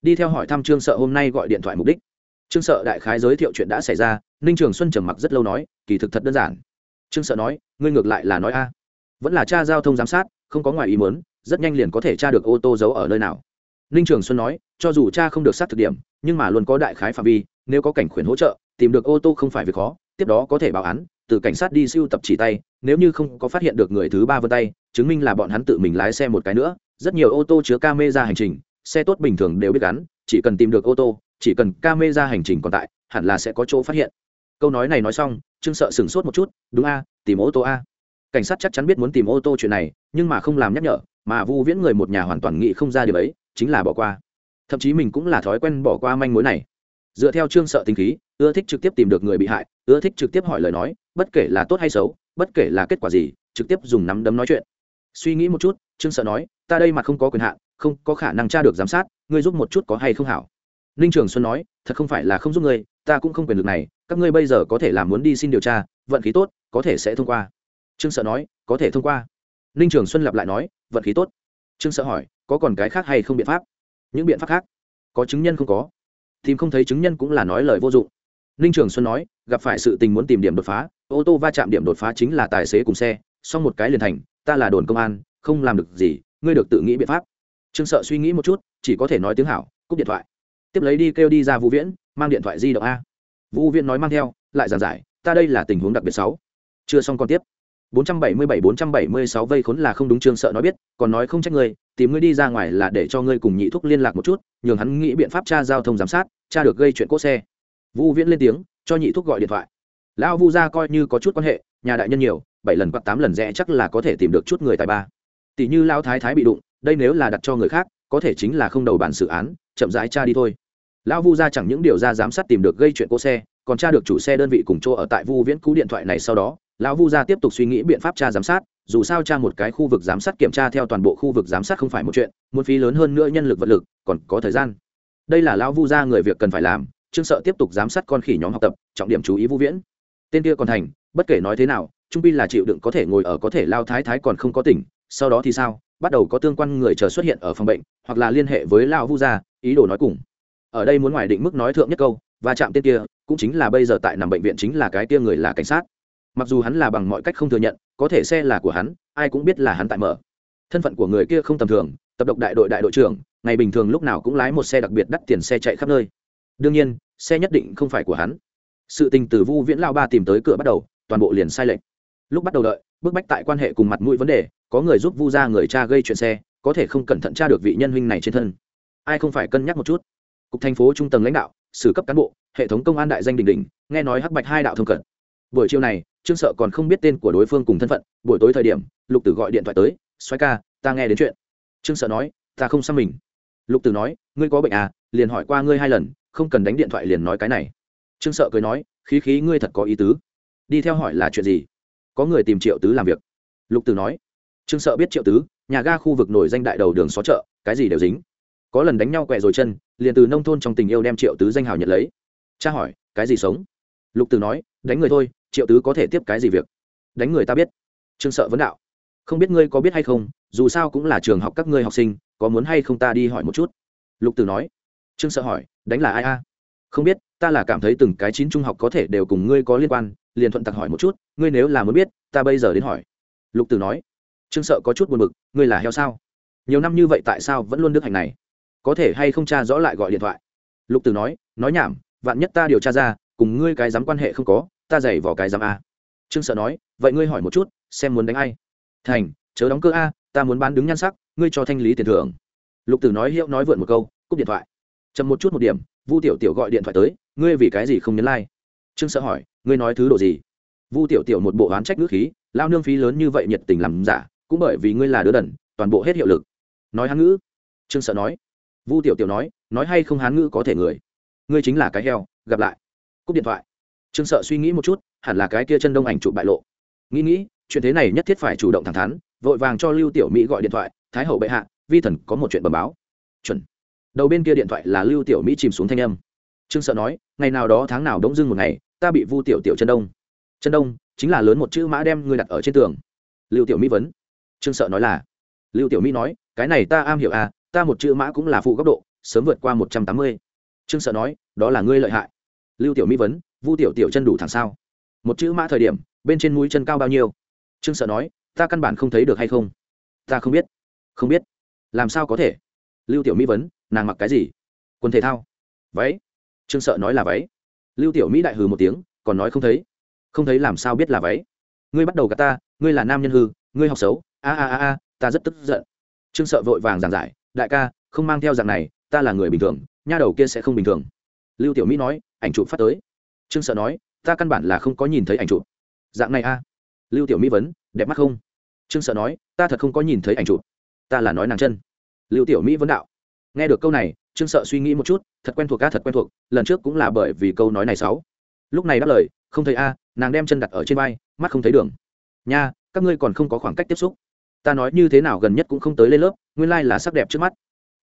Đi theo hỏi thăm trương sợ hôm nay gọi điện thoại mục đích. Trương sợ đại khái giới thiệu chuyện đã xảy ra, ninh trường xuân trầm mặc rất lâu nói, kỳ thực thật đơn giản. Trương sợ nói, ngươi ngược lại là nói a. Vẫn là cha giao thông giám sát, không có ngoài ý muốn rất nhanh liền có thể tra được ô tô giấu ở nơi nào. Ninh trường xuân nói, cho dù cha không được sát thực điểm, nhưng mà luôn có đại khái phạm vi, nếu có cảnh khuyển hỗ trợ, tìm được ô tô không phải việc khó, tiếp đó có thể báo án, từ cảnh sát đi siêu tập chỉ tay, nếu như không có phát hiện được người thứ ba vân tay, chứng minh là bọn hắn tự mình lái xe một cái nữa, rất nhiều ô tô chứa camera hành trình, xe tốt bình thường đều biết gắn, chỉ cần tìm được ô tô, chỉ cần camera hành trình còn tại, hẳn là sẽ có chỗ phát hiện. Câu nói này nói xong, trương sợ sửng sốt một chút, đúng a, tìm ô tô a. Cảnh sát chắc chắn biết muốn tìm ô tô chuyện này, nhưng mà không làm nhắc nhở mà vu viễn người một nhà hoàn toàn nghĩ không ra điều ấy, chính là bỏ qua. Thậm chí mình cũng là thói quen bỏ qua manh mối này. Dựa theo trương sợ tính khí, ưa thích trực tiếp tìm được người bị hại, ưa thích trực tiếp hỏi lời nói, bất kể là tốt hay xấu, bất kể là kết quả gì, trực tiếp dùng nắm đấm nói chuyện. Suy nghĩ một chút, trương sợ nói, ta đây mà không có quyền hạn, không có khả năng tra được giám sát, ngươi giúp một chút có hay không hảo? Ninh trường xuân nói, thật không phải là không giúp ngươi, ta cũng không quyền lực này, các ngươi bây giờ có thể làm muốn đi xin điều tra, vận khí tốt, có thể sẽ thông qua. Trương sợ nói, có thể thông qua. Ninh trường xuân lặp lại nói vận khí tốt. Trương sợ hỏi, có còn cái khác hay không biện pháp? Những biện pháp khác? Có chứng nhân không có. Tìm không thấy chứng nhân cũng là nói lời vô dụng. Ninh trường xuân nói, gặp phải sự tình muốn tìm điểm đột phá, ô tô va chạm điểm đột phá chính là tài xế cùng xe, xong một cái liền thành, ta là đồn công an, không làm được gì, ngươi được tự nghĩ biện pháp. Trương sợ suy nghĩ một chút, chỉ có thể nói tiếng hảo, cúp điện thoại. Tiếp lấy đi kêu đi ra vũ viễn, mang điện thoại di động a. Vũ viễn nói mang theo, lại giàn giải, ta đây là tình huống đặc biệt sáu chưa xong còn tiếp. 477-476 vây khốn là không đúng trương sợ nói biết, còn nói không trách ngươi, tìm ngươi đi ra ngoài là để cho ngươi cùng nhị thúc liên lạc một chút, nhường hắn nghĩ biện pháp tra giao thông giám sát, tra được gây chuyện cốt xe. Vũ viễn lên tiếng, cho nhị thúc gọi điện thoại. Lão vu gia coi như có chút quan hệ, nhà đại nhân nhiều, bảy lần hoặc tám lần rẽ chắc là có thể tìm được chút người tài ba. Tỷ như lão thái thái bị đụng, đây nếu là đặt cho người khác, có thể chính là không đầu bản xử án, chậm rãi tra đi thôi. Lão vu gia chẳng những điều ra giám sát tìm được gây chuyện cỗ xe, còn tra được chủ xe đơn vị cùng chỗ ở tại vu viễn cú điện thoại này sau đó lão vu gia tiếp tục suy nghĩ biện pháp tra giám sát, dù sao tra một cái khu vực giám sát kiểm tra theo toàn bộ khu vực giám sát không phải một chuyện, muốn phí lớn hơn nữa nhân lực vật lực, còn có thời gian. Đây là lão vu gia người việc cần phải làm, trương sợ tiếp tục giám sát con khỉ nhóm học tập, trọng điểm chú ý vu viễn. Tên kia còn thành, bất kể nói thế nào, trung pi là chịu đựng có thể ngồi ở có thể lao thái thái còn không có tỉnh, sau đó thì sao? Bắt đầu có tương quan người chờ xuất hiện ở phòng bệnh, hoặc là liên hệ với lao vu gia, ý đồ nói cùng. Ở đây muốn ngoài định mức nói thượng nhất câu và chạm tên kia, cũng chính là bây giờ tại nằm bệnh viện chính là cái kia người là cảnh sát mặc dù hắn là bằng mọi cách không thừa nhận, có thể xe là của hắn, ai cũng biết là hắn tại mở. Thân phận của người kia không tầm thường, tập độc đại đội đại đội trưởng, ngày bình thường lúc nào cũng lái một xe đặc biệt đắt tiền xe chạy khắp nơi. Đương nhiên, xe nhất định không phải của hắn. Sự tình từ vu viễn lao ba tìm tới cửa bắt đầu, toàn bộ liền sai lệch. Lúc bắt đầu đợi, bức bách tại quan hệ cùng mặt mũi vấn đề, có người giúp vu ra người cha gây chuyện xe, có thể không cẩn thận tra được vị nhân huynh này trên thân. Ai không phải cân nhắc một chút? Cục thành phố trung tầng lãnh đạo xử cấp cán bộ, hệ thống công an đại danh đình đình nghe nói hắc bạch hai đạo thông cận. Buổi chiều này trương sợ còn không biết tên của đối phương cùng thân phận, buổi tối thời điểm, lục tử gọi điện thoại tới xoay ca, ta nghe đến chuyện. Trương sợ nói, ta không xăm mình lục tử nói, ngươi có bệnh à? Liền hỏi qua ngươi hai lần, không cần đánh điện thoại liền nói cái này. Trương sợ cười nói, khí khí ngươi thật có ý tứ. Đi theo hỏi là chuyện gì? Có người tìm triệu tứ làm việc. Lục tử nói, trương sợ biết triệu tứ, nhà ga khu vực nổi danh đại đầu đường xó chợ, cái gì đều dính. Có lần đánh nhau quẹ rồi chân, liền từ nông thôn trong tình yêu đem triệu tứ danh hào nhận lấy. Cha hỏi, cái gì sống? Lục tử nói, đánh người thôi triệu tứ có thể tiếp cái gì việc? Đánh người ta biết. Trương sợ vấn đạo. Không biết ngươi có biết hay không, dù sao cũng là trường học các ngươi học sinh, có muốn hay không ta đi hỏi một chút? Lục tử nói. Trương sợ hỏi, đánh là ai a? Không biết, ta là cảm thấy từng cái chín trung học có thể đều cùng ngươi có liên quan, liền thuận tặc hỏi một chút, ngươi nếu là muốn biết, ta bây giờ đến hỏi. Lục tử nói. Trương sợ có chút buồn b ự c ngươi là heo sao? Nhiều năm như vậy tại sao vẫn luôn đức hành này? Có thể hay không cha rõ lại gọi điện thoại? Lục tử nói nói nhảm, vạn nhất ta điều tra ra, cùng ngươi cái dám quan hệ không có ta giày vào cái dám a. Trương sợ nói, vậy ngươi hỏi một chút, xem muốn đánh ai? Thành, chớ đóng cơ a, ta muốn bán đứng nhan sắc, ngươi cho thanh lý tiền thưởng. Lục tử nói hiệu nói vượn một câu, cúp điện thoại. Chậm một chút một điểm, vu tiểu tiểu gọi điện thoại tới, ngươi vì cái gì không nhấn lai、like? trương sợ hỏi, ngươi nói thứ đồ gì? Vu tiểu tiểu một bộ oán trách ngữ khí, lao nương phí lớn như vậy nhiệt tình làm giả, cũng bởi vì ngươi là đứa đần, toàn bộ hết hiệu lực. Nói hán ngữ. Trương sợ nói. Vu tiểu tiểu nói nói hay không hán ngữ có thể người. Ngươi chính là cái heo, gặp lại. Cúp điện thoại trương sợ suy nghĩ một chút, hẳn là cái kia chân đông ảnh chụp bại lộ. Nghĩ nghĩ, chuyện thế này nhất thiết phải chủ động thẳng thắn, vội vàng cho lưu tiểu mỹ gọi điện thoại, thái hậu bệ hạ, vi thần có một chuyện bẩm báo. Chuẩn. Đầu bên kia điện thoại là lưu tiểu mỹ chìm xuống thanh âm. Trương sợ nói, ngày nào đó tháng nào đống dưng một ngày, ta bị vu tiểu tiểu chân đông. Chân đông, chính là lớn một chữ mã đem ngươi đặt ở trên tường. Lưu tiểu mỹ vấn. Trương sợ nói là, lưu tiểu mỹ nói, cái này ta am hiểu à ta một chữ mã cũng là phụ góc độ, sớm vượt qua một trăm tám mươi. Trương sợ nói, đó là ngươi lợi hại. Lưu tiểu mỹ vấn vu tiểu tiểu chân đủ thẳng sao? Một chữ mã thời điểm, bên trên mũi chân cao bao nhiêu? Trương sợ nói, ta căn bản không thấy được hay không? Ta không biết. Không biết. Làm sao có thể? Lưu tiểu mỹ vấn, nàng mặc cái gì? Quần thể thao. Váy. Trương sợ nói là váy. Lưu tiểu mỹ đại hừ một tiếng, còn nói không thấy. Không thấy làm sao biết là váy? Ngươi bắt đầu gạt ta, ngươi là nam nhân hư, ngươi học xấu. A a a a, ta rất tức giận. Trương sợ vội vàng giảng giải, đại ca, không mang theo dạng này, ta là người bình thường, nha đầu kia sẽ không bình thường. Lưu tiểu mỹ nói, ảnh chụp phát tới trương sợ nói, ta căn bản là không có nhìn thấy ảnh chụp. Dạng này a? Lưu tiểu mỹ vấn, đẹp mắt không? Trương sợ nói, ta thật không có nhìn thấy ảnh chụp. Ta là nói nàng chân. Lưu tiểu mỹ vấn đạo. Nghe được câu này, trương sợ suy nghĩ một chút, thật quen thuộc ca thật quen thuộc, lần trước cũng là bởi vì câu nói này sáu. Lúc này đáp lời, không thấy a, nàng đem chân đặt ở trên vai, mắt không thấy đường. Nha, các ngươi còn không có khoảng cách tiếp xúc. Ta nói như thế nào gần nhất cũng không tới lên lớp, nguyên lai là sắc đẹp trước mắt.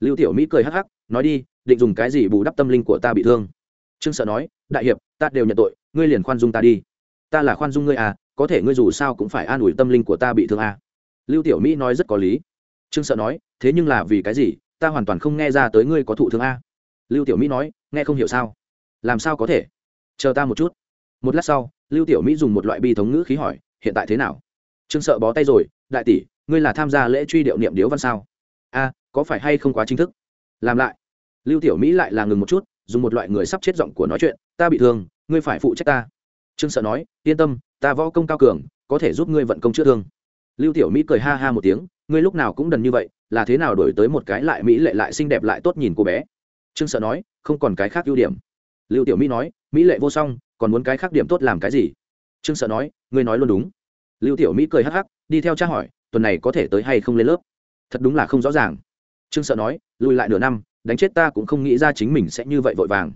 Lưu tiểu mỹ cười hắc hắc, nói đi, định dùng cái gì bù đắp tâm linh của ta bị thương? Trương sợ nói, đại hiệp ta đều nhận tội, ngươi liền khoan dung ta đi. Ta là khoan dung ngươi à có thể ngươi dù sao cũng phải an ủi tâm linh của ta bị thương à. lưu tiểu mỹ nói rất có lý. Trương sợ nói, thế nhưng là vì cái gì, ta hoàn toàn không nghe ra tới ngươi có thụ thương à. lưu tiểu mỹ nói, nghe không hiểu sao? Làm sao có thể? Chờ ta một chút. Một lát sau, lưu tiểu mỹ dùng một loại bi thống ngữ khí hỏi, hiện tại thế nào? Trương sợ bó tay rồi, đại tỷ, ngươi là tham gia lễ truy điệu niệm điếu văn sao? A có phải hay không quá chính thức? Làm lại. Lưu tiểu mỹ lại là ngừng một chút dùng một loại người sắp chết giọng của nói chuyện, ta bị thương, ngươi phải phụ trách ta. Trương sợ nói, yên tâm, ta võ công cao cường, có thể giúp ngươi vận công chữa thương. Lưu tiểu mỹ cười ha ha một tiếng, ngươi lúc nào cũng đần như vậy, là thế nào đổi tới một cái lại mỹ lệ lại xinh đẹp lại tốt nhìn cô bé? Trương sợ nói, không còn cái khác ưu điểm. Lưu tiểu mỹ nói, mỹ lệ vô song, còn muốn cái khác điểm tốt làm cái gì? Trương sợ nói, ngươi nói luôn đúng. Lưu tiểu mỹ cười hắc hắc, đi theo cha hỏi, tuần này có thể tới hay không lên lớp? Thật đúng là không rõ ràng. Trương sợ nói, lùi lại nửa năm đánh chết ta cũng không nghĩ ra chính mình sẽ như vậy vội vàng.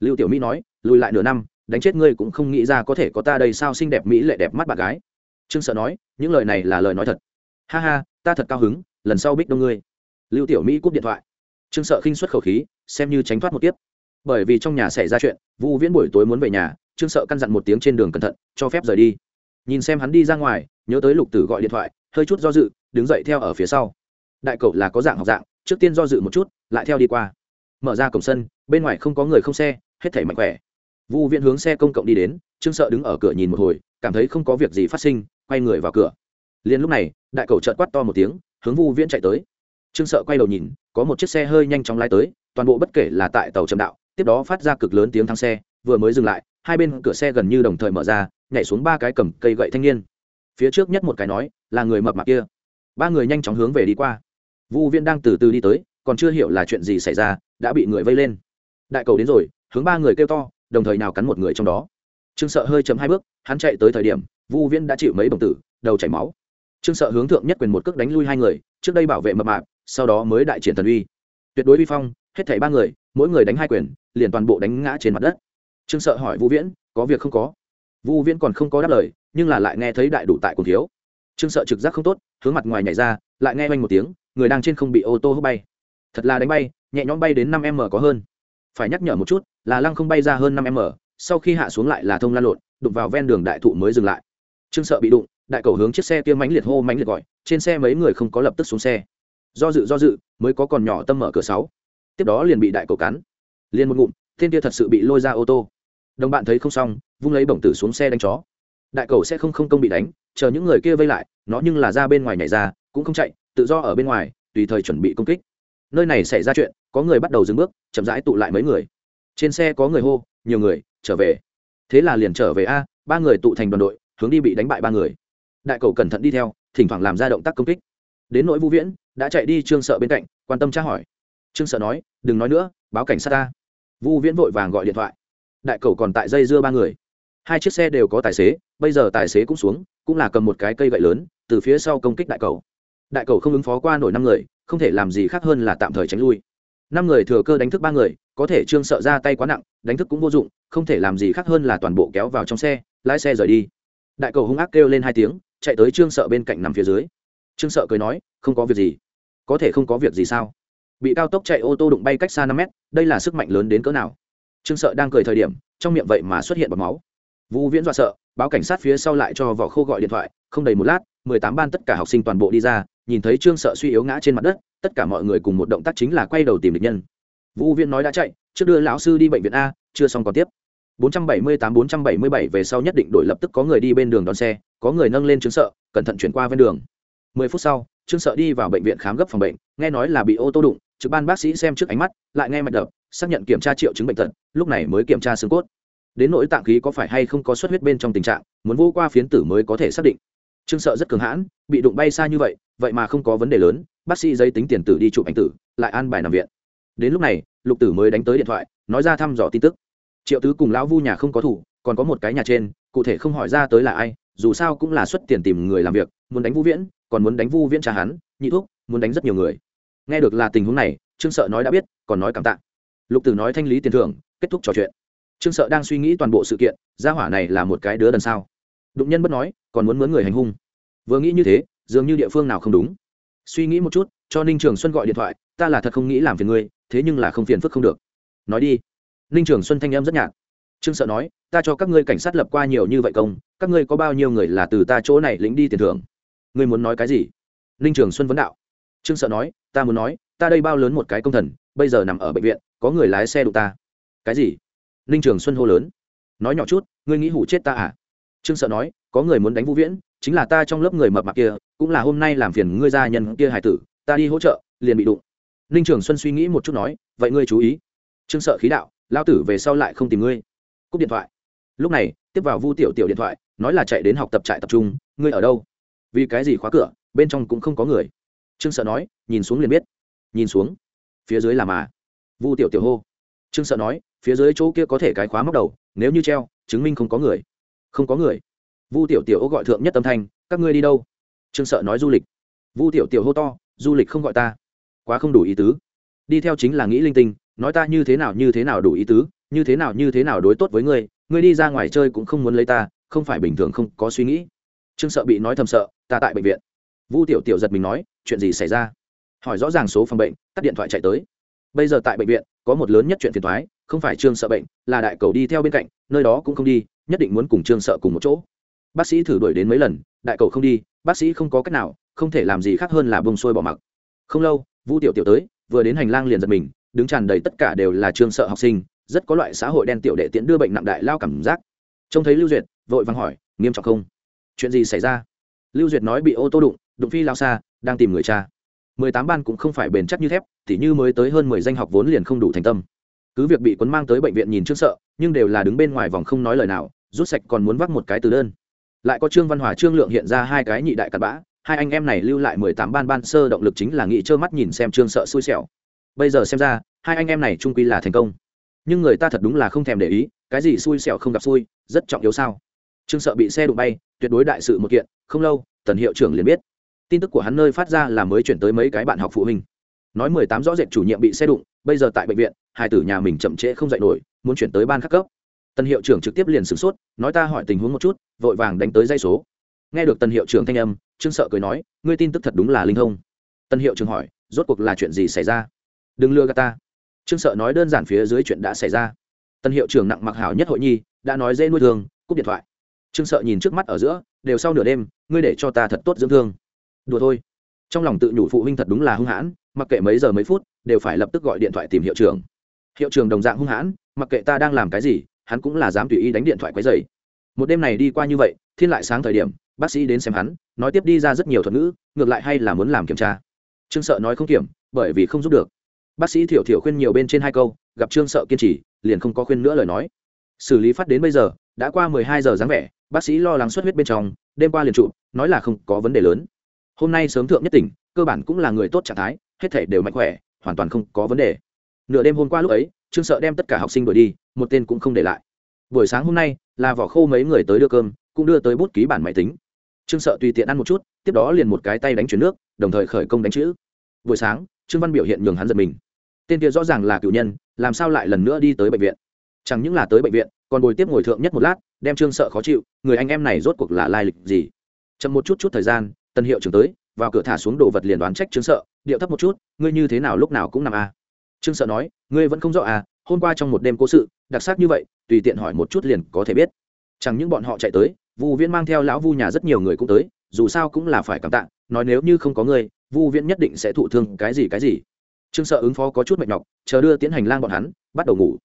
Lưu tiểu mỹ nói, lùi lại nửa năm, đánh chết ngươi cũng không nghĩ ra có thể có ta đây sao xinh đẹp mỹ lệ đẹp mắt bạn gái. Trương sợ nói, những lời này là lời nói thật. Ha ha, ta thật cao hứng, lần sau bích đông ngươi. Lưu tiểu mỹ cúp điện thoại. Trương sợ khinh xuất khẩu khí, xem như tránh thoát một tiếp bởi vì trong nhà xảy ra chuyện, vu viễn buổi tối muốn về nhà, trương sợ căn dặn một tiếng trên đường cẩn thận, cho phép rời đi. Nhìn xem hắn đi ra ngoài, nhớ tới lục tử gọi điện thoại, hơi chút do dự, đứng dậy theo ở phía sau. Đại cậu là có dạng học dạng trước tiên do dự một chút, lại theo đi qua. Mở ra cổng sân, bên ngoài không có người không xe, hết thảy mạnh khỏe. Vu viễn hướng xe công cộng đi đến, trương sợ đứng ở cửa nhìn một hồi, cảm thấy không có việc gì phát sinh, quay người vào cửa. Liền lúc này, đại cầu trợt quát to một tiếng, hướng vu viễn chạy tới. Trương sợ quay đầu nhìn, có một chiếc xe hơi nhanh chóng lái tới, toàn bộ bất kể là tại tàu trầm đạo, tiếp đó phát ra cực lớn tiếng thắng xe, vừa mới dừng lại, hai bên cửa xe gần như đồng thời mở ra, nhảy xuống ba cái cầm cây gậy thanh niên. Phía trước nhất một cái nói, là người mập mạp kia. Ba người nhanh chóng hướng về đi qua vu viễn đang từ từ đi tới, còn chưa hiểu là chuyện gì xảy ra, đã bị người vây lên. Đại cầu đến rồi, hướng ba người kêu to, đồng thời nào cắn một người trong đó. Trương sợ hơi chấm hai bước, hắn chạy tới thời điểm, vu viễn đã chịu mấy bồng tử, đầu chảy máu. Trương sợ hướng thượng nhất quyền một cước đánh lui hai người, trước đây bảo vệ mập mạp, sau đó mới đại triển thần uy. Tuyệt đối vi phong, hết thảy ba người, mỗi người đánh hai quyền, liền toàn bộ đánh ngã trên mặt đất. Trương sợ hỏi vu viễn, có việc không có? Vu viễn còn không có đáp lời, nhưng là lại nghe thấy đại đủ tại cùng thiếu. Trương sợ trực giác không tốt, hướng mặt ngoài nhảy ra, lại nghe oanh một tiếng người đang trên không bị ô tô hút bay. Thật là đánh bay, nhẹ nhõm bay đến năm m có hơn. Phải nhắc nhở một chút, là lăng không bay ra hơn năm m, sau khi hạ xuống lại là thông lan lộn, đụng vào ven đường đại thụ mới dừng lại. Trương sợ bị đụng, đại cầu hướng chiếc xe kia mánh liệt hô mánh liệt gọi, trên xe mấy người không có lập tức xuống xe. Do dự do dự, mới có còn nhỏ tâm mở cửa sáu. Tiếp đó liền bị đại cầu cắn. Liền một ngụm, tên kia thật sự bị lôi ra ô tô. Đồng bạn thấy không xong, vung lấy bổng tử xuống xe đánh chó. Đại cầu sẽ không không công bị đánh, chờ những người kia vây lại, nó nhưng là ra bên ngoài nhảy ra, cũng không chạy tự do ở bên ngoài, tùy thời chuẩn bị công kích. Nơi này xảy ra chuyện, có người bắt đầu dừng bước, chậm rãi tụ lại mấy người. Trên xe có người hô, nhiều người, trở về. Thế là liền trở về a, ba người tụ thành đoàn đội, hướng đi bị đánh bại ba người. Đại cầu cẩn thận đi theo, thỉnh thoảng làm ra động tác công kích. Đến nỗi vũ viễn, đã chạy đi trương sợ bên cạnh, quan tâm tra hỏi. Trương sợ nói, đừng nói nữa, báo cảnh sát ta. Vu viễn vội vàng gọi điện thoại. Đại cầu còn tại dây dưa ba người. Hai chiếc xe đều có tài xế, bây giờ tài xế cũng xuống, cũng là cầm một cái cây gậy lớn, từ phía sau công kích đại cầu đại cầu không ứng phó qua nổi năm người, không thể làm gì khác hơn là tạm thời tránh lui. Năm người thừa cơ đánh thức ba người, có thể trương sợ ra tay quá nặng, đánh thức cũng vô dụng, không thể làm gì khác hơn là toàn bộ kéo vào trong xe, lái xe rời đi. Đại cầu hung ác kêu lên hai tiếng, chạy tới trương sợ bên cạnh nằm phía dưới. Trương sợ cười nói, không có việc gì. Có thể không có việc gì sao? Bị cao tốc chạy ô tô đụng bay cách xa năm mét, đây là sức mạnh lớn đến cỡ nào? Trương sợ đang cười thời điểm, trong miệng vậy mà xuất hiện bọc máu. Vũ viễn dọa sợ, báo cảnh sát phía sau lại cho vỏ khô gọi điện thoại, không đầy một lát, mười tám ban tất cả học sinh toàn bộ đi ra nhìn thấy trương sợ suy yếu ngã trên mặt đất, tất cả mọi người cùng một động tác chính là quay đầu tìm địch nhân. Vũ viên nói đã chạy, trước đưa lão sư đi bệnh viện a, chưa xong còn tiếp. 478-477 về sau nhất định đổi lập tức có người đi bên đường đón xe, có người nâng lên trương sợ, cẩn thận chuyển qua ven đường. 10 phút sau, trương sợ đi vào bệnh viện khám gấp phòng bệnh, nghe nói là bị ô tô đụng, trực ban bác sĩ xem trước ánh mắt, lại nghe mạch đập, xác nhận kiểm tra triệu chứng bệnh tật, lúc này mới kiểm tra xương cốt. Đến nỗi tạng khí có phải hay không có xuất huyết bên trong tình trạng, muốn vô qua phiến tử mới có thể xác định. Trương sợ rất cường hãn, bị đụng bay xa như vậy vậy mà không có vấn đề lớn, bác sĩ giấy tính tiền tử đi chụp ảnh tử, lại an bài nằm viện. Đến lúc này, lục tử mới đánh tới điện thoại, nói ra thăm dò tin tức. Triệu tứ cùng lão vu nhà không có thủ, còn có một cái nhà trên, cụ thể không hỏi ra tới là ai, dù sao cũng là xuất tiền tìm người làm việc, muốn đánh vu viễn, còn muốn đánh vu viễn trả hắn, nhị thuốc muốn đánh rất nhiều người. Nghe được là tình huống này, trương sợ nói đã biết, còn nói cảm tạ. Lục tử nói thanh lý tiền thưởng, kết thúc trò chuyện. Trương sợ đang suy nghĩ toàn bộ sự kiện, gia hỏa này là một cái đứa đần sao. Đụng nhân bất nói, còn muốn mướn người hành hung. Vừa nghĩ như thế dường như địa phương nào không đúng. Suy nghĩ một chút, cho ninh trường xuân gọi điện thoại, ta là thật không nghĩ làm phiền ngươi, thế nhưng là không phiền phức không được. Nói đi. Ninh trường xuân thanh em rất nhạt. Trương sợ nói, ta cho các ngươi cảnh sát lập qua nhiều như vậy công, các ngươi có bao nhiêu người là từ ta chỗ này lĩnh đi tiền thưởng? Ngươi muốn nói cái gì? Ninh trường xuân vấn đạo. Trương sợ nói, ta muốn nói, ta đây bao lớn một cái công thần, bây giờ nằm ở bệnh viện, có người lái xe đụng ta. Cái gì? Ninh trường xuân hô lớn. Nói nhỏ chút, ngươi nghĩ hủ chết ta à? Trương sợ nói, có người muốn đánh vũ viễn, chính là ta trong lớp người mập mạc kia cũng là hôm nay làm phiền ngươi gia nhân kia hải tử, ta đi hỗ trợ, liền bị đụng. Ninh trường xuân suy nghĩ một chút nói, vậy ngươi chú ý. Trương sợ khí đạo lao tử về sau lại không tìm ngươi. Cúp điện thoại. Lúc này, tiếp vào vu tiểu tiểu điện thoại, nói là chạy đến học tập trại tập trung, ngươi ở đâu? Vì cái gì khóa cửa, bên trong cũng không có người. Trương sợ nói, nhìn xuống liền biết. Nhìn xuống. Phía dưới là mà. Vu tiểu tiểu hô. Trương sợ nói, phía dưới chỗ kia có thể cái khóa móc đầu, nếu như treo, chứng minh không có người. Không có người. Vu tiểu tiểu gọi thượng nhất tâm thanh, các ngươi đi đâu? Trương sợ nói du lịch. Vu tiểu tiểu hô to, du lịch không gọi ta. Quá không đủ ý tứ. Đi theo chính là nghĩ linh tinh, nói ta như thế nào như thế nào đủ ý tứ, như thế nào như thế nào đối tốt với ngươi ngươi đi ra ngoài chơi cũng không muốn lấy ta, không phải bình thường không có suy nghĩ. Trương sợ bị nói thầm sợ, ta tại bệnh viện. Vu tiểu tiểu giật mình nói, chuyện gì xảy ra? Hỏi rõ ràng số phòng bệnh, tắt điện thoại chạy tới. Bây giờ tại bệnh viện, có một lớn nhất chuyện phiền thoái không phải trương sợ bệnh, là đại cầu đi theo bên cạnh, nơi đó cũng không đi, nhất định muốn cùng trương sợ cùng một chỗ. Bác sĩ thử đuổi đến mấy lần đại cầu không đi, bác sĩ không có cách nào, không thể làm gì khác hơn là bông xuôi bỏ mặc. Không lâu vu tiểu tiểu tới, vừa đến hành lang liền giật mình, đứng tràn đầy tất cả đều là trường sợ học sinh, rất có loại xã hội đen tiểu đệ tiễn đưa bệnh nặng đại lao cảm giác. Trông thấy lưu duyệt, vội vàng hỏi, nghiêm trọng không? Chuyện gì xảy ra? Lưu duyệt nói bị ô tô đụng đụng phi lao xa, đang tìm người cha. Mười tám ban cũng không phải bền chắc như thép thì như mới tới hơn mười danh học vốn liền không đủ thành tâm. Cứ việc bị quấn mang tới bệnh viện nhìn trước sợ, nhưng đều là đứng bên ngoài vòng không nói lời nào, rút sạch còn muốn vác một cái từ đơn lại có trương văn hòa, trương lượng hiện ra hai cái nhị đại cặn bã. Hai anh em này lưu lại mười tám ban ban sơ động lực chính là nghĩ trơ mắt nhìn xem trương sợ xui xẻo. Bây giờ xem ra, hai anh em này trung quy là thành công. Nhưng người ta thật đúng là không thèm để ý, cái gì xui xẻo không gặp xui, rất trọng yếu sao? Trương sợ bị xe đụng bay, tuyệt đối đại sự một kiện, không lâu, tần hiệu trưởng liền biết. Tin tức của hắn nơi phát ra là mới chuyển tới mấy cái bạn học phụ huynh. Nói mười tám rõ rệt chủ nhiệm bị xe đụng, bây giờ tại bệnh viện, hai tử nhà mình chậm trễ không dạy nổi, muốn chuyển tới ban khắc cấp. Tân hiệu trưởng trực tiếp liền sửng sốt, nói ta hỏi tình huống một chút, vội vàng đánh tới dây số. Nghe được Tân hiệu trưởng thanh âm, trương sợ cười nói, ngươi tin tức thật đúng là linh thông. Tân hiệu trưởng hỏi, rốt cuộc là chuyện gì xảy ra? Đừng lừa gạt ta. Trương sợ nói đơn giản phía dưới chuyện đã xảy ra. Tân hiệu trưởng nặng mặc hảo nhất hội nhi, đã nói dễ nuôi thương, cúp điện thoại. Trương sợ nhìn trước mắt ở giữa, đều sau nửa đêm, ngươi để cho ta thật tốt dưỡng thương. Đùa thôi. Trong lòng tự nhủ phụ huynh thật đúng là hung hãn, mặc kệ mấy giờ mấy phút, đều phải lập tức gọi điện thoại tìm hiệu trưởng. Hiệu trưởng đồng dạng hung hãn, mặc kệ ta đang làm cái gì hắn cũng là dám tùy ý đánh điện thoại quấy rầy, một đêm này đi qua như vậy thiên lại sáng thời điểm bác sĩ đến xem hắn nói tiếp đi ra rất nhiều thuật ngữ ngược lại hay là muốn làm kiểm tra. Trương sợ nói không kiểm bởi vì không giúp được. Bác sĩ thiểu thiểu khuyên nhiều bên trên hai câu gặp trương sợ kiên trì liền không có khuyên nữa lời nói. Xử lý phát đến bây giờ đã qua mười hai giờ dáng vẻ bác sĩ lo lắng xuất huyết bên trong đêm qua liền trụ nói là không có vấn đề lớn. Hôm nay sớm thượng nhất tỉnh cơ bản cũng là người tốt trạng thái hết thể đều mạnh khỏe hoàn toàn không có vấn đề nửa đêm hôm qua lúc ấy, trương sợ đem tất cả học sinh đuổi đi, một tên cũng không để lại. Buổi sáng hôm nay, là vỏ khô mấy người tới đưa cơm, cũng đưa tới bút ký bản máy tính. Trương sợ tùy tiện ăn một chút, tiếp đó liền một cái tay đánh chuyển nước, đồng thời khởi công đánh chữ. Buổi sáng, trương văn biểu hiện nhường hắn giật mình. Tên kia rõ ràng là cựu nhân, làm sao lại lần nữa đi tới bệnh viện? Chẳng những là tới bệnh viện, còn bồi tiếp ngồi thượng nhất một lát, đem trương sợ khó chịu, người anh em này rốt cuộc là lai lịch gì? Chậm một chút chút thời gian tân hiệu trưởng tới, vào cửa thả xuống đồ vật liền đoán trách trương sợ, điệu thấp một chút, ngươi như thế nào lúc nào cũng nằm a? à trương sợ nói, ngươi vẫn không rõ à hôm qua trong một đêm cố sự, đặc sắc như vậy, tùy tiện hỏi một chút liền có thể biết. Chẳng những bọn họ chạy tới, vu viễn mang theo lão vu nhà rất nhiều người cũng tới, dù sao cũng là phải cảm tạ, nói nếu như không có ngươi, vu viễn nhất định sẽ thụ thương cái gì cái gì. Trương sợ ứng phó có chút mệt nhọc, chờ đưa tiến hành lang bọn hắn, bắt đầu ngủ.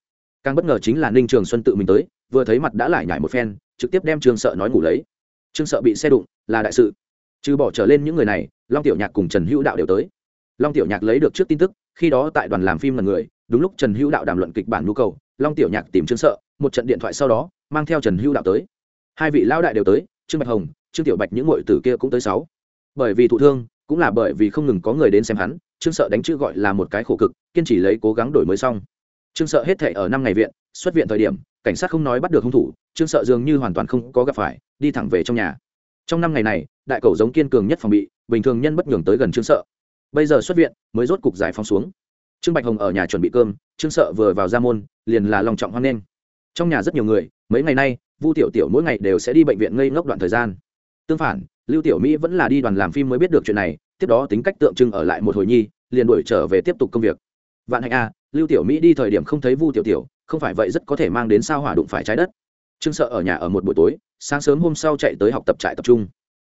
Càng bất ngờ chính là ninh trường xuân tự mình tới, vừa thấy mặt đã lại nhải một phen, trực tiếp đem trương sợ nói ngủ lấy. Trương sợ bị xe đụng, là đại sự. Trừ bỏ trở lên những người này, long tiểu nhạc cùng trần hữu đạo đều tới long tiểu nhạc lấy được trước tin tức, khi đó tại đoàn làm phim là người, đúng lúc trần hữu đạo đàm luận kịch bản nhu cầu, long tiểu nhạc tìm trương sợ, một trận điện thoại sau đó, mang theo trần hữu đạo tới. Hai vị lão đại đều tới, trương bạch hồng, trương tiểu bạch những ngội tử kia cũng tới sáu. Bởi vì thụ thương, cũng là bởi vì không ngừng có người đến xem hắn, trương sợ đánh chữ gọi là một cái khổ cực, kiên trì lấy cố gắng đổi mới xong. Trương sợ hết thể ở năm ngày viện, xuất viện thời điểm, cảnh sát không nói bắt được hung thủ, trương sợ dường như hoàn toàn không có gặp phải, đi thẳng về trong nhà. Trong năm ngày này, đại cầu giống kiên cường nhất phòng bị, bình thường nhân bất nhường tới gần trương sợ bây giờ xuất viện, mới rốt cục giải phóng xuống. Trương bạch hồng ở nhà chuẩn bị cơm, trương sợ vừa vào ra môn, liền là lòng trọng hoan nghênh. Trong nhà rất nhiều người, mấy ngày nay, vu tiểu tiểu mỗi ngày đều sẽ đi bệnh viện ngây ngốc đoạn thời gian. Tương phản, lưu tiểu mỹ vẫn là đi đoàn làm phim mới biết được chuyện này, tiếp đó tính cách tượng trưng ở lại một hồi nhi, liền đuổi trở về tiếp tục công việc. Vạn hạnh a, lưu tiểu mỹ đi thời điểm không thấy vu tiểu tiểu, không phải vậy rất có thể mang đến sao hỏa đụng phải trái đất. Trương sợ ở nhà ở một buổi tối, sáng sớm hôm sau chạy tới học tập trại tập trung.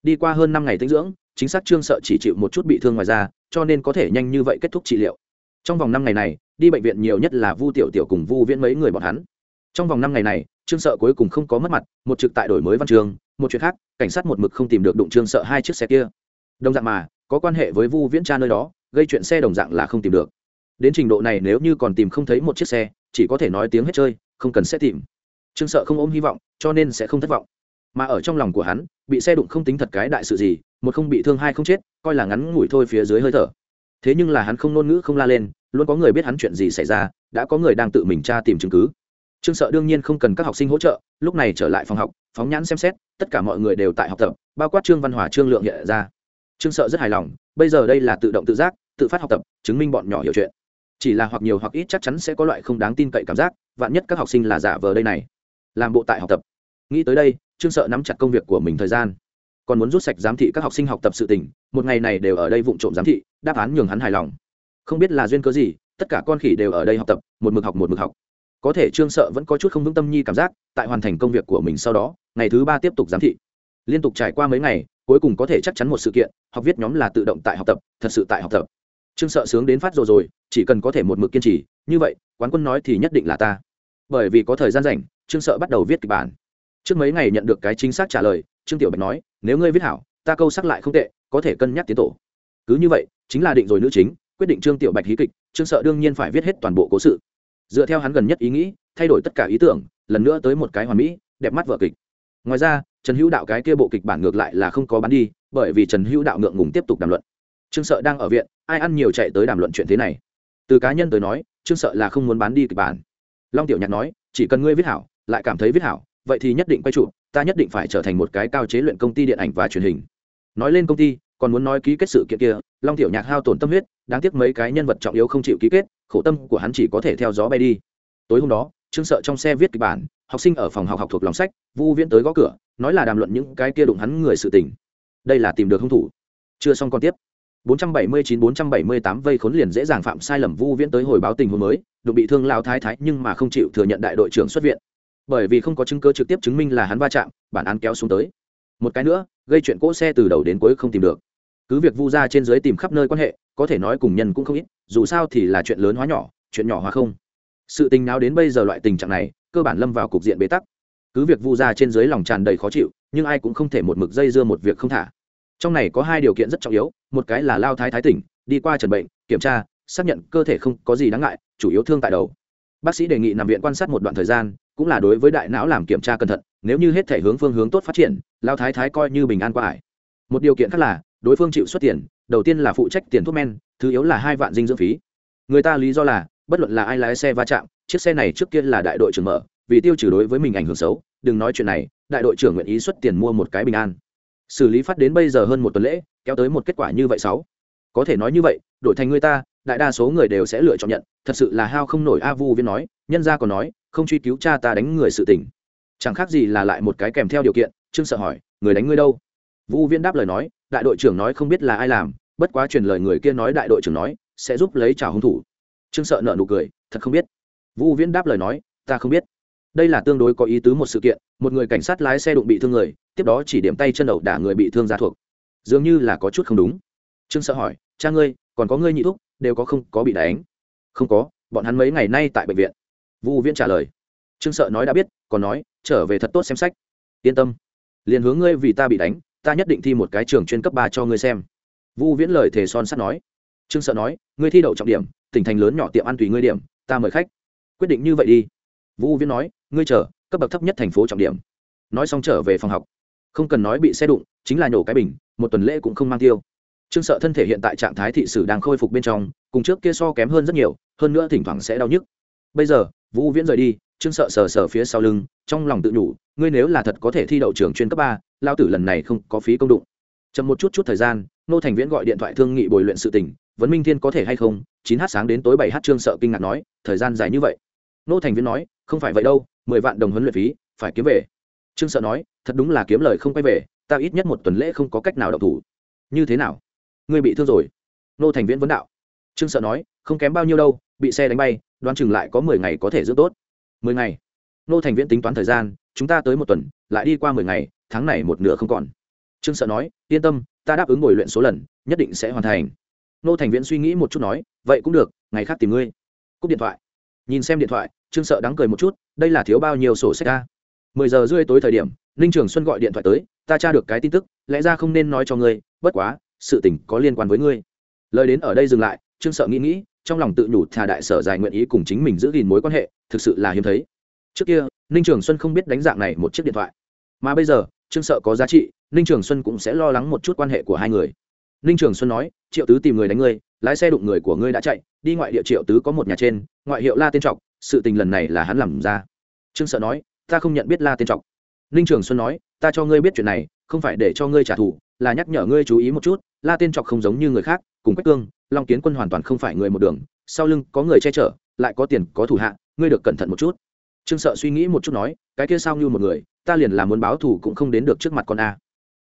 Đi qua hơn năm ngày tinh dưỡng chính xác trương sợ chỉ chịu một chút bị thương ngoài da, cho nên có thể nhanh như vậy kết thúc trị liệu. Trong vòng năm ngày này, đi bệnh viện nhiều nhất là vu tiểu tiểu cùng vu viễn mấy người bọn hắn. Trong vòng năm ngày này, trương sợ cuối cùng không có mất mặt, một trực tại đổi mới văn trường, một chuyện khác, cảnh sát một mực không tìm được đụng trương sợ hai chiếc xe kia. Đồng dạng mà, có quan hệ với vu viễn cha nơi đó, gây chuyện xe đồng dạng là không tìm được. Đến trình độ này nếu như còn tìm không thấy một chiếc xe, chỉ có thể nói tiếng hết chơi, không cần sẽ tìm. Trương sợ không ôm hy vọng, cho nên sẽ không thất vọng. Mà ở trong lòng của hắn, bị xe đụng không tính thật cái đại sự gì một không bị thương, hai không chết, coi là ngắn ngủi thôi phía dưới hơi thở. Thế nhưng là hắn không ngôn ngữ, không la lên, luôn có người biết hắn chuyện gì xảy ra, đã có người đang tự mình tra tìm chứng cứ. Trương sợ đương nhiên không cần các học sinh hỗ trợ, lúc này trở lại phòng học, phóng nhãn xem xét, tất cả mọi người đều tại học tập, bao quát trương văn hòa, trương lượng hiện ra. Trương sợ rất hài lòng, bây giờ đây là tự động tự giác, tự phát học tập, chứng minh bọn nhỏ hiểu chuyện. Chỉ là hoặc nhiều hoặc ít chắc chắn sẽ có loại không đáng tin cậy cảm giác, vạn nhất các học sinh là giả vờ đây này. Làm bộ tại học tập. Nghĩ tới đây, trương sợ nắm chặt công việc của mình thời gian còn muốn rút sạch giám thị các học sinh học tập sự tình, một ngày này đều ở đây vụng trộm giám thị, đáp án nhường hắn hài lòng. Không biết là duyên cớ gì, tất cả con khỉ đều ở đây học tập, một mực học, một mực học. Có thể trương sợ vẫn có chút không vững tâm nhi cảm giác, tại hoàn thành công việc của mình sau đó, ngày thứ ba tiếp tục giám thị. Liên tục trải qua mấy ngày, cuối cùng có thể chắc chắn một sự kiện, học viết nhóm là tự động tại học tập, thật sự tại học tập. Trương sợ sướng đến phát rồi rồi, chỉ cần có thể một mực kiên trì, như vậy, quán quân nói thì nhất định là ta. Bởi vì có thời gian rảnh, trương sợ bắt đầu viết kịch bản trước mấy ngày nhận được cái chính xác trả lời, trương tiểu bạch nói, nếu ngươi viết hảo, ta câu sắc lại không tệ, có thể cân nhắc tiến tổ. Cứ như vậy, chính là định rồi nữ chính, quyết định trương tiểu bạch hí kịch, trương sợ đương nhiên phải viết hết toàn bộ cố sự. Dựa theo hắn gần nhất ý nghĩ, thay đổi tất cả ý tưởng, lần nữa tới một cái hoàn mỹ, đẹp mắt vợ kịch. Ngoài ra, trần hữu đạo cái kia bộ kịch bản ngược lại là không có bán đi, bởi vì trần hữu đạo ngượng ngùng tiếp tục đàm luận. Trương sợ đang ở viện, ai ăn nhiều chạy tới đàm luận chuyện thế này. Từ cá nhân tới nói, trương sợ là không muốn bán đi kịch bản. Long tiểu nhạc nói, chỉ cần ngươi viết hảo, lại cảm thấy viết hảo vậy thì nhất định quay trụ, ta nhất định phải trở thành một cái cao chế luyện công ty điện ảnh và truyền hình. Nói lên công ty, còn muốn nói ký kết sự kiện kia, long tiểu nhạc hao tổn tâm huyết, đáng tiếc mấy cái nhân vật trọng yếu không chịu ký kết, khổ tâm của hắn chỉ có thể theo gió bay đi. Tối hôm đó, trương sợ trong xe viết kịch bản, học sinh ở phòng học học thuộc lòng sách, vu viễn tới gõ cửa, nói là đàm luận những cái kia đụng hắn người sự tình. Đây là tìm được hung thủ. Chưa xong còn tiếp. 479-478 vây khốn liền dễ dàng phạm sai lầm, vu viễn tới hồi báo tình huống mới, đụng bị thương lao thái thái nhưng mà không chịu thừa nhận đại đội trưởng xuất viện bởi vì không có chứng cứ trực tiếp chứng minh là hắn va chạm, bản án kéo xuống tới. Một cái nữa, gây chuyện cỗ xe từ đầu đến cuối không tìm được. Cứ việc vu ra trên dưới tìm khắp nơi quan hệ, có thể nói cùng nhân cũng không ít, dù sao thì là chuyện lớn hóa nhỏ, chuyện nhỏ hóa không. Sự tình nào đến bây giờ loại tình trạng này, cơ bản lâm vào cục diện bế tắc. Cứ việc vu ra trên dưới lòng tràn đầy khó chịu, nhưng ai cũng không thể một mực dây dưa một việc không thả. Trong này có hai điều kiện rất trọng yếu, một cái là lao thái thái tỉnh, đi qua trần bệnh, kiểm tra, xác nhận cơ thể không có gì đáng ngại, chủ yếu thương tại đầu bác sĩ đề nghị nằm viện quan sát một đoạn thời gian, cũng là đối với đại não làm kiểm tra cẩn thận, nếu như hết thể hướng phương hướng tốt phát triển lao thái thái coi như bình an qua ải. Một điều kiện khác là, đối phương chịu xuất tiền, đầu tiên là phụ trách tiền thuốc men, thứ yếu là hai vạn dinh dưỡng phí. Người ta lý do là, bất luận là ai lái xe va chạm, chiếc xe này trước kia là đại đội trưởng mở, vì tiêu trừ đối với mình ảnh hưởng xấu, đừng nói chuyện này, đại đội trưởng nguyện ý xuất tiền mua một cái bình an. Xử lý phát đến bây giờ hơn một tuần lễ, kéo tới một kết quả như vậy sáu. Có thể nói như vậy, đổi thành người ta đại đa số người đều sẽ lựa chọn nhận, thật sự là hao không nổi a vu viên nói, nhân gia còn nói, không truy cứu cha ta đánh người sự tình. Chẳng khác gì là lại một cái kèm theo điều kiện, trương sợ hỏi, người đánh ngươi đâu? Vu viên đáp lời nói, đại đội trưởng nói không biết là ai làm, bất quá truyền lời người kia nói đại đội trưởng nói, sẽ giúp lấy trả hung thủ. Trương sợ nợ nụ cười, thật không biết. Vu viễn đáp lời nói, ta không biết. Đây là tương đối có ý tứ một sự kiện, một người cảnh sát lái xe đụng bị thương người, tiếp đó chỉ điểm tay chân đầu đả người bị thương ra thuộc. Dường như là có chút không đúng. Trương sợ hỏi, cha ngươi, còn có ngươi nhị thúc đều có không có bị đánh. Không có, bọn hắn mấy ngày nay tại bệnh viện. Vu viễn trả lời. Trương sợ nói đã biết, còn nói, trở về thật tốt xem sách. Yên tâm. Liền hướng ngươi vì ta bị đánh, ta nhất định thi một cái trường chuyên cấp ba cho ngươi xem. Vu viễn lời thề son sắt nói. Trương sợ nói, ngươi thi đậu trọng điểm, tỉnh thành lớn nhỏ tiệm ăn tùy ngươi điểm, ta mời khách. Quyết định như vậy đi. Vu viễn nói, ngươi chờ, cấp bậc thấp nhất thành phố trọng điểm. Nói xong trở về phòng học. Không cần nói bị xe đụng, chính là nhổ cái bình, một tuần lễ cũng không mang tiêu trương sợ thân thể hiện tại trạng thái thị sử đang khôi phục bên trong, cùng trước kia so kém hơn rất nhiều, hơn nữa thỉnh thoảng sẽ đau nhức. Bây giờ, vũ viễn rời đi, trương sợ sờ sờ phía sau lưng, trong lòng tự nhủ, ngươi nếu là thật có thể thi đậu trường chuyên cấp ba lao tử lần này không có phí công đụng. Chậm một chút chút thời gian, nô thành viễn gọi điện thoại thương nghị bồi luyện sự tình, vấn minh thiên có thể hay không? Chín h sáng đến tối bảy h trương sợ kinh ngạc nói, thời gian dài như vậy. Nô thành viễn nói, không phải vậy đâu, mười vạn đồng huấn luyện phí, phải kiếm về. Trương sợ nói, thật đúng là kiếm lời không quay về, ta ít nhất một tuần lễ không có cách nào đậu thủ. Như thế nào? Ngươi bị thương rồi. Nô thành viễn vấn đạo. Trương sợ nói, không kém bao nhiêu đâu, bị xe đánh bay, đoán chừng lại có mười ngày có thể giữ tốt. Mười ngày? Nô thành viễn tính toán thời gian, chúng ta tới một tuần, lại đi qua mười ngày, tháng này một nửa không còn. Trương sợ nói, yên tâm, ta đáp ứng ngồi luyện số lần, nhất định sẽ hoàn thành. Nô thành viễn suy nghĩ một chút nói, vậy cũng được, ngày khác tìm ngươi. Cúp điện thoại. Nhìn xem điện thoại, trương sợ đáng cười một chút, đây là thiếu bao nhiêu sổ sách ca mười giờ rưỡi tối thời điểm, ninh trường xuân gọi điện thoại tới, ta tra được cái tin tức, lẽ ra không nên nói cho ngươi, bất quá sự tình có liên quan với ngươi. Lời đến ở đây dừng lại, trương sợ nghĩ nghĩ, trong lòng tự nhủ thà đại sở dài nguyện ý cùng chính mình giữ gìn mối quan hệ, thực sự là hiếm thấy. Trước kia, ninh trường xuân không biết đánh dạng này một chiếc điện thoại. Mà bây giờ, trương sợ có giá trị, ninh trường xuân cũng sẽ lo lắng một chút quan hệ của hai người. Ninh trường xuân nói, triệu tứ tìm người đánh ngươi, lái xe đụng người của ngươi đã chạy, đi ngoại địa triệu tứ có một nhà trên, ngoại hiệu la tiên trọc, sự tình lần này là hắn làm ra. Trương sợ nói, ta không nhận biết la tiên trọc. Ninh trường xuân nói, ta cho ngươi biết chuyện này, không phải để cho ngươi trả thù là nhắc nhở ngươi chú ý một chút, la tên trọc không giống như người khác, cùng quách cương, long kiến quân hoàn toàn không phải người một đường, sau lưng có người che chở, lại có tiền, có thủ hạ, ngươi được cẩn thận một chút. Trương sợ suy nghĩ một chút nói, cái kia sao như một người, ta liền làm muốn báo thù cũng không đến được trước mặt con a.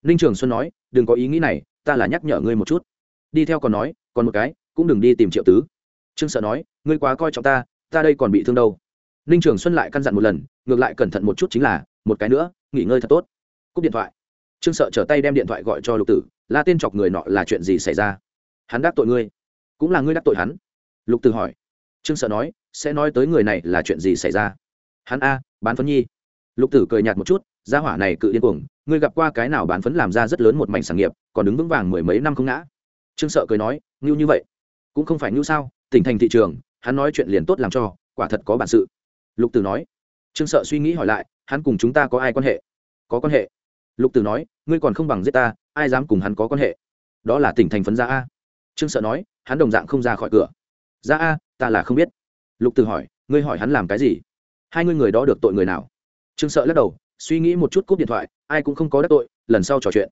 Ninh trường xuân nói, đừng có ý nghĩ này, ta là nhắc nhở ngươi một chút. Đi theo còn nói, còn một cái, cũng đừng đi tìm triệu tứ. Trương sợ nói, ngươi quá coi trọng ta ta đây còn bị thương đâu. Ninh trường xuân lại căn dặn một lần, ngược lại cẩn thận một chút chính là, một cái nữa, nghỉ ngơi thật tốt. Cúp điện thoại trương sợ trở tay đem điện thoại gọi cho lục tử, la tên chọc người nọ là chuyện gì xảy ra? Hắn đắc tội ngươi, cũng là ngươi đắc tội hắn? Lục tử hỏi. Trương sợ nói, sẽ nói tới người này là chuyện gì xảy ra? Hắn a, bán phấn nhi. Lục tử cười nhạt một chút, gia hỏa này cự điên cuồng, ngươi gặp qua cái nào bán phấn làm ra rất lớn một mảnh sản nghiệp, còn đứng vững vàng mười mấy năm không ngã? Trương sợ cười nói, ngưu như vậy, cũng không phải ngưu sao, tỉnh thành thị trường, hắn nói chuyện liền tốt làm cho, quả thật có bản sự. Lục tử nói. Trương sợ suy nghĩ hỏi lại, hắn cùng chúng ta có ai quan hệ? Có quan hệ lục tử nói, ngươi còn không bằng giết ta, ai dám cùng hắn có quan hệ? Đó là tỉnh thành phấn gia a. Trương sợ nói, hắn đồng dạng không ra khỏi cửa. Ra a, ta là không biết. Lục tử hỏi, ngươi hỏi hắn làm cái gì? Hai ngươi người đó được tội người nào? Trương sợ lắc đầu, suy nghĩ một chút cúp điện thoại, ai cũng không có đắc tội, lần sau trò chuyện.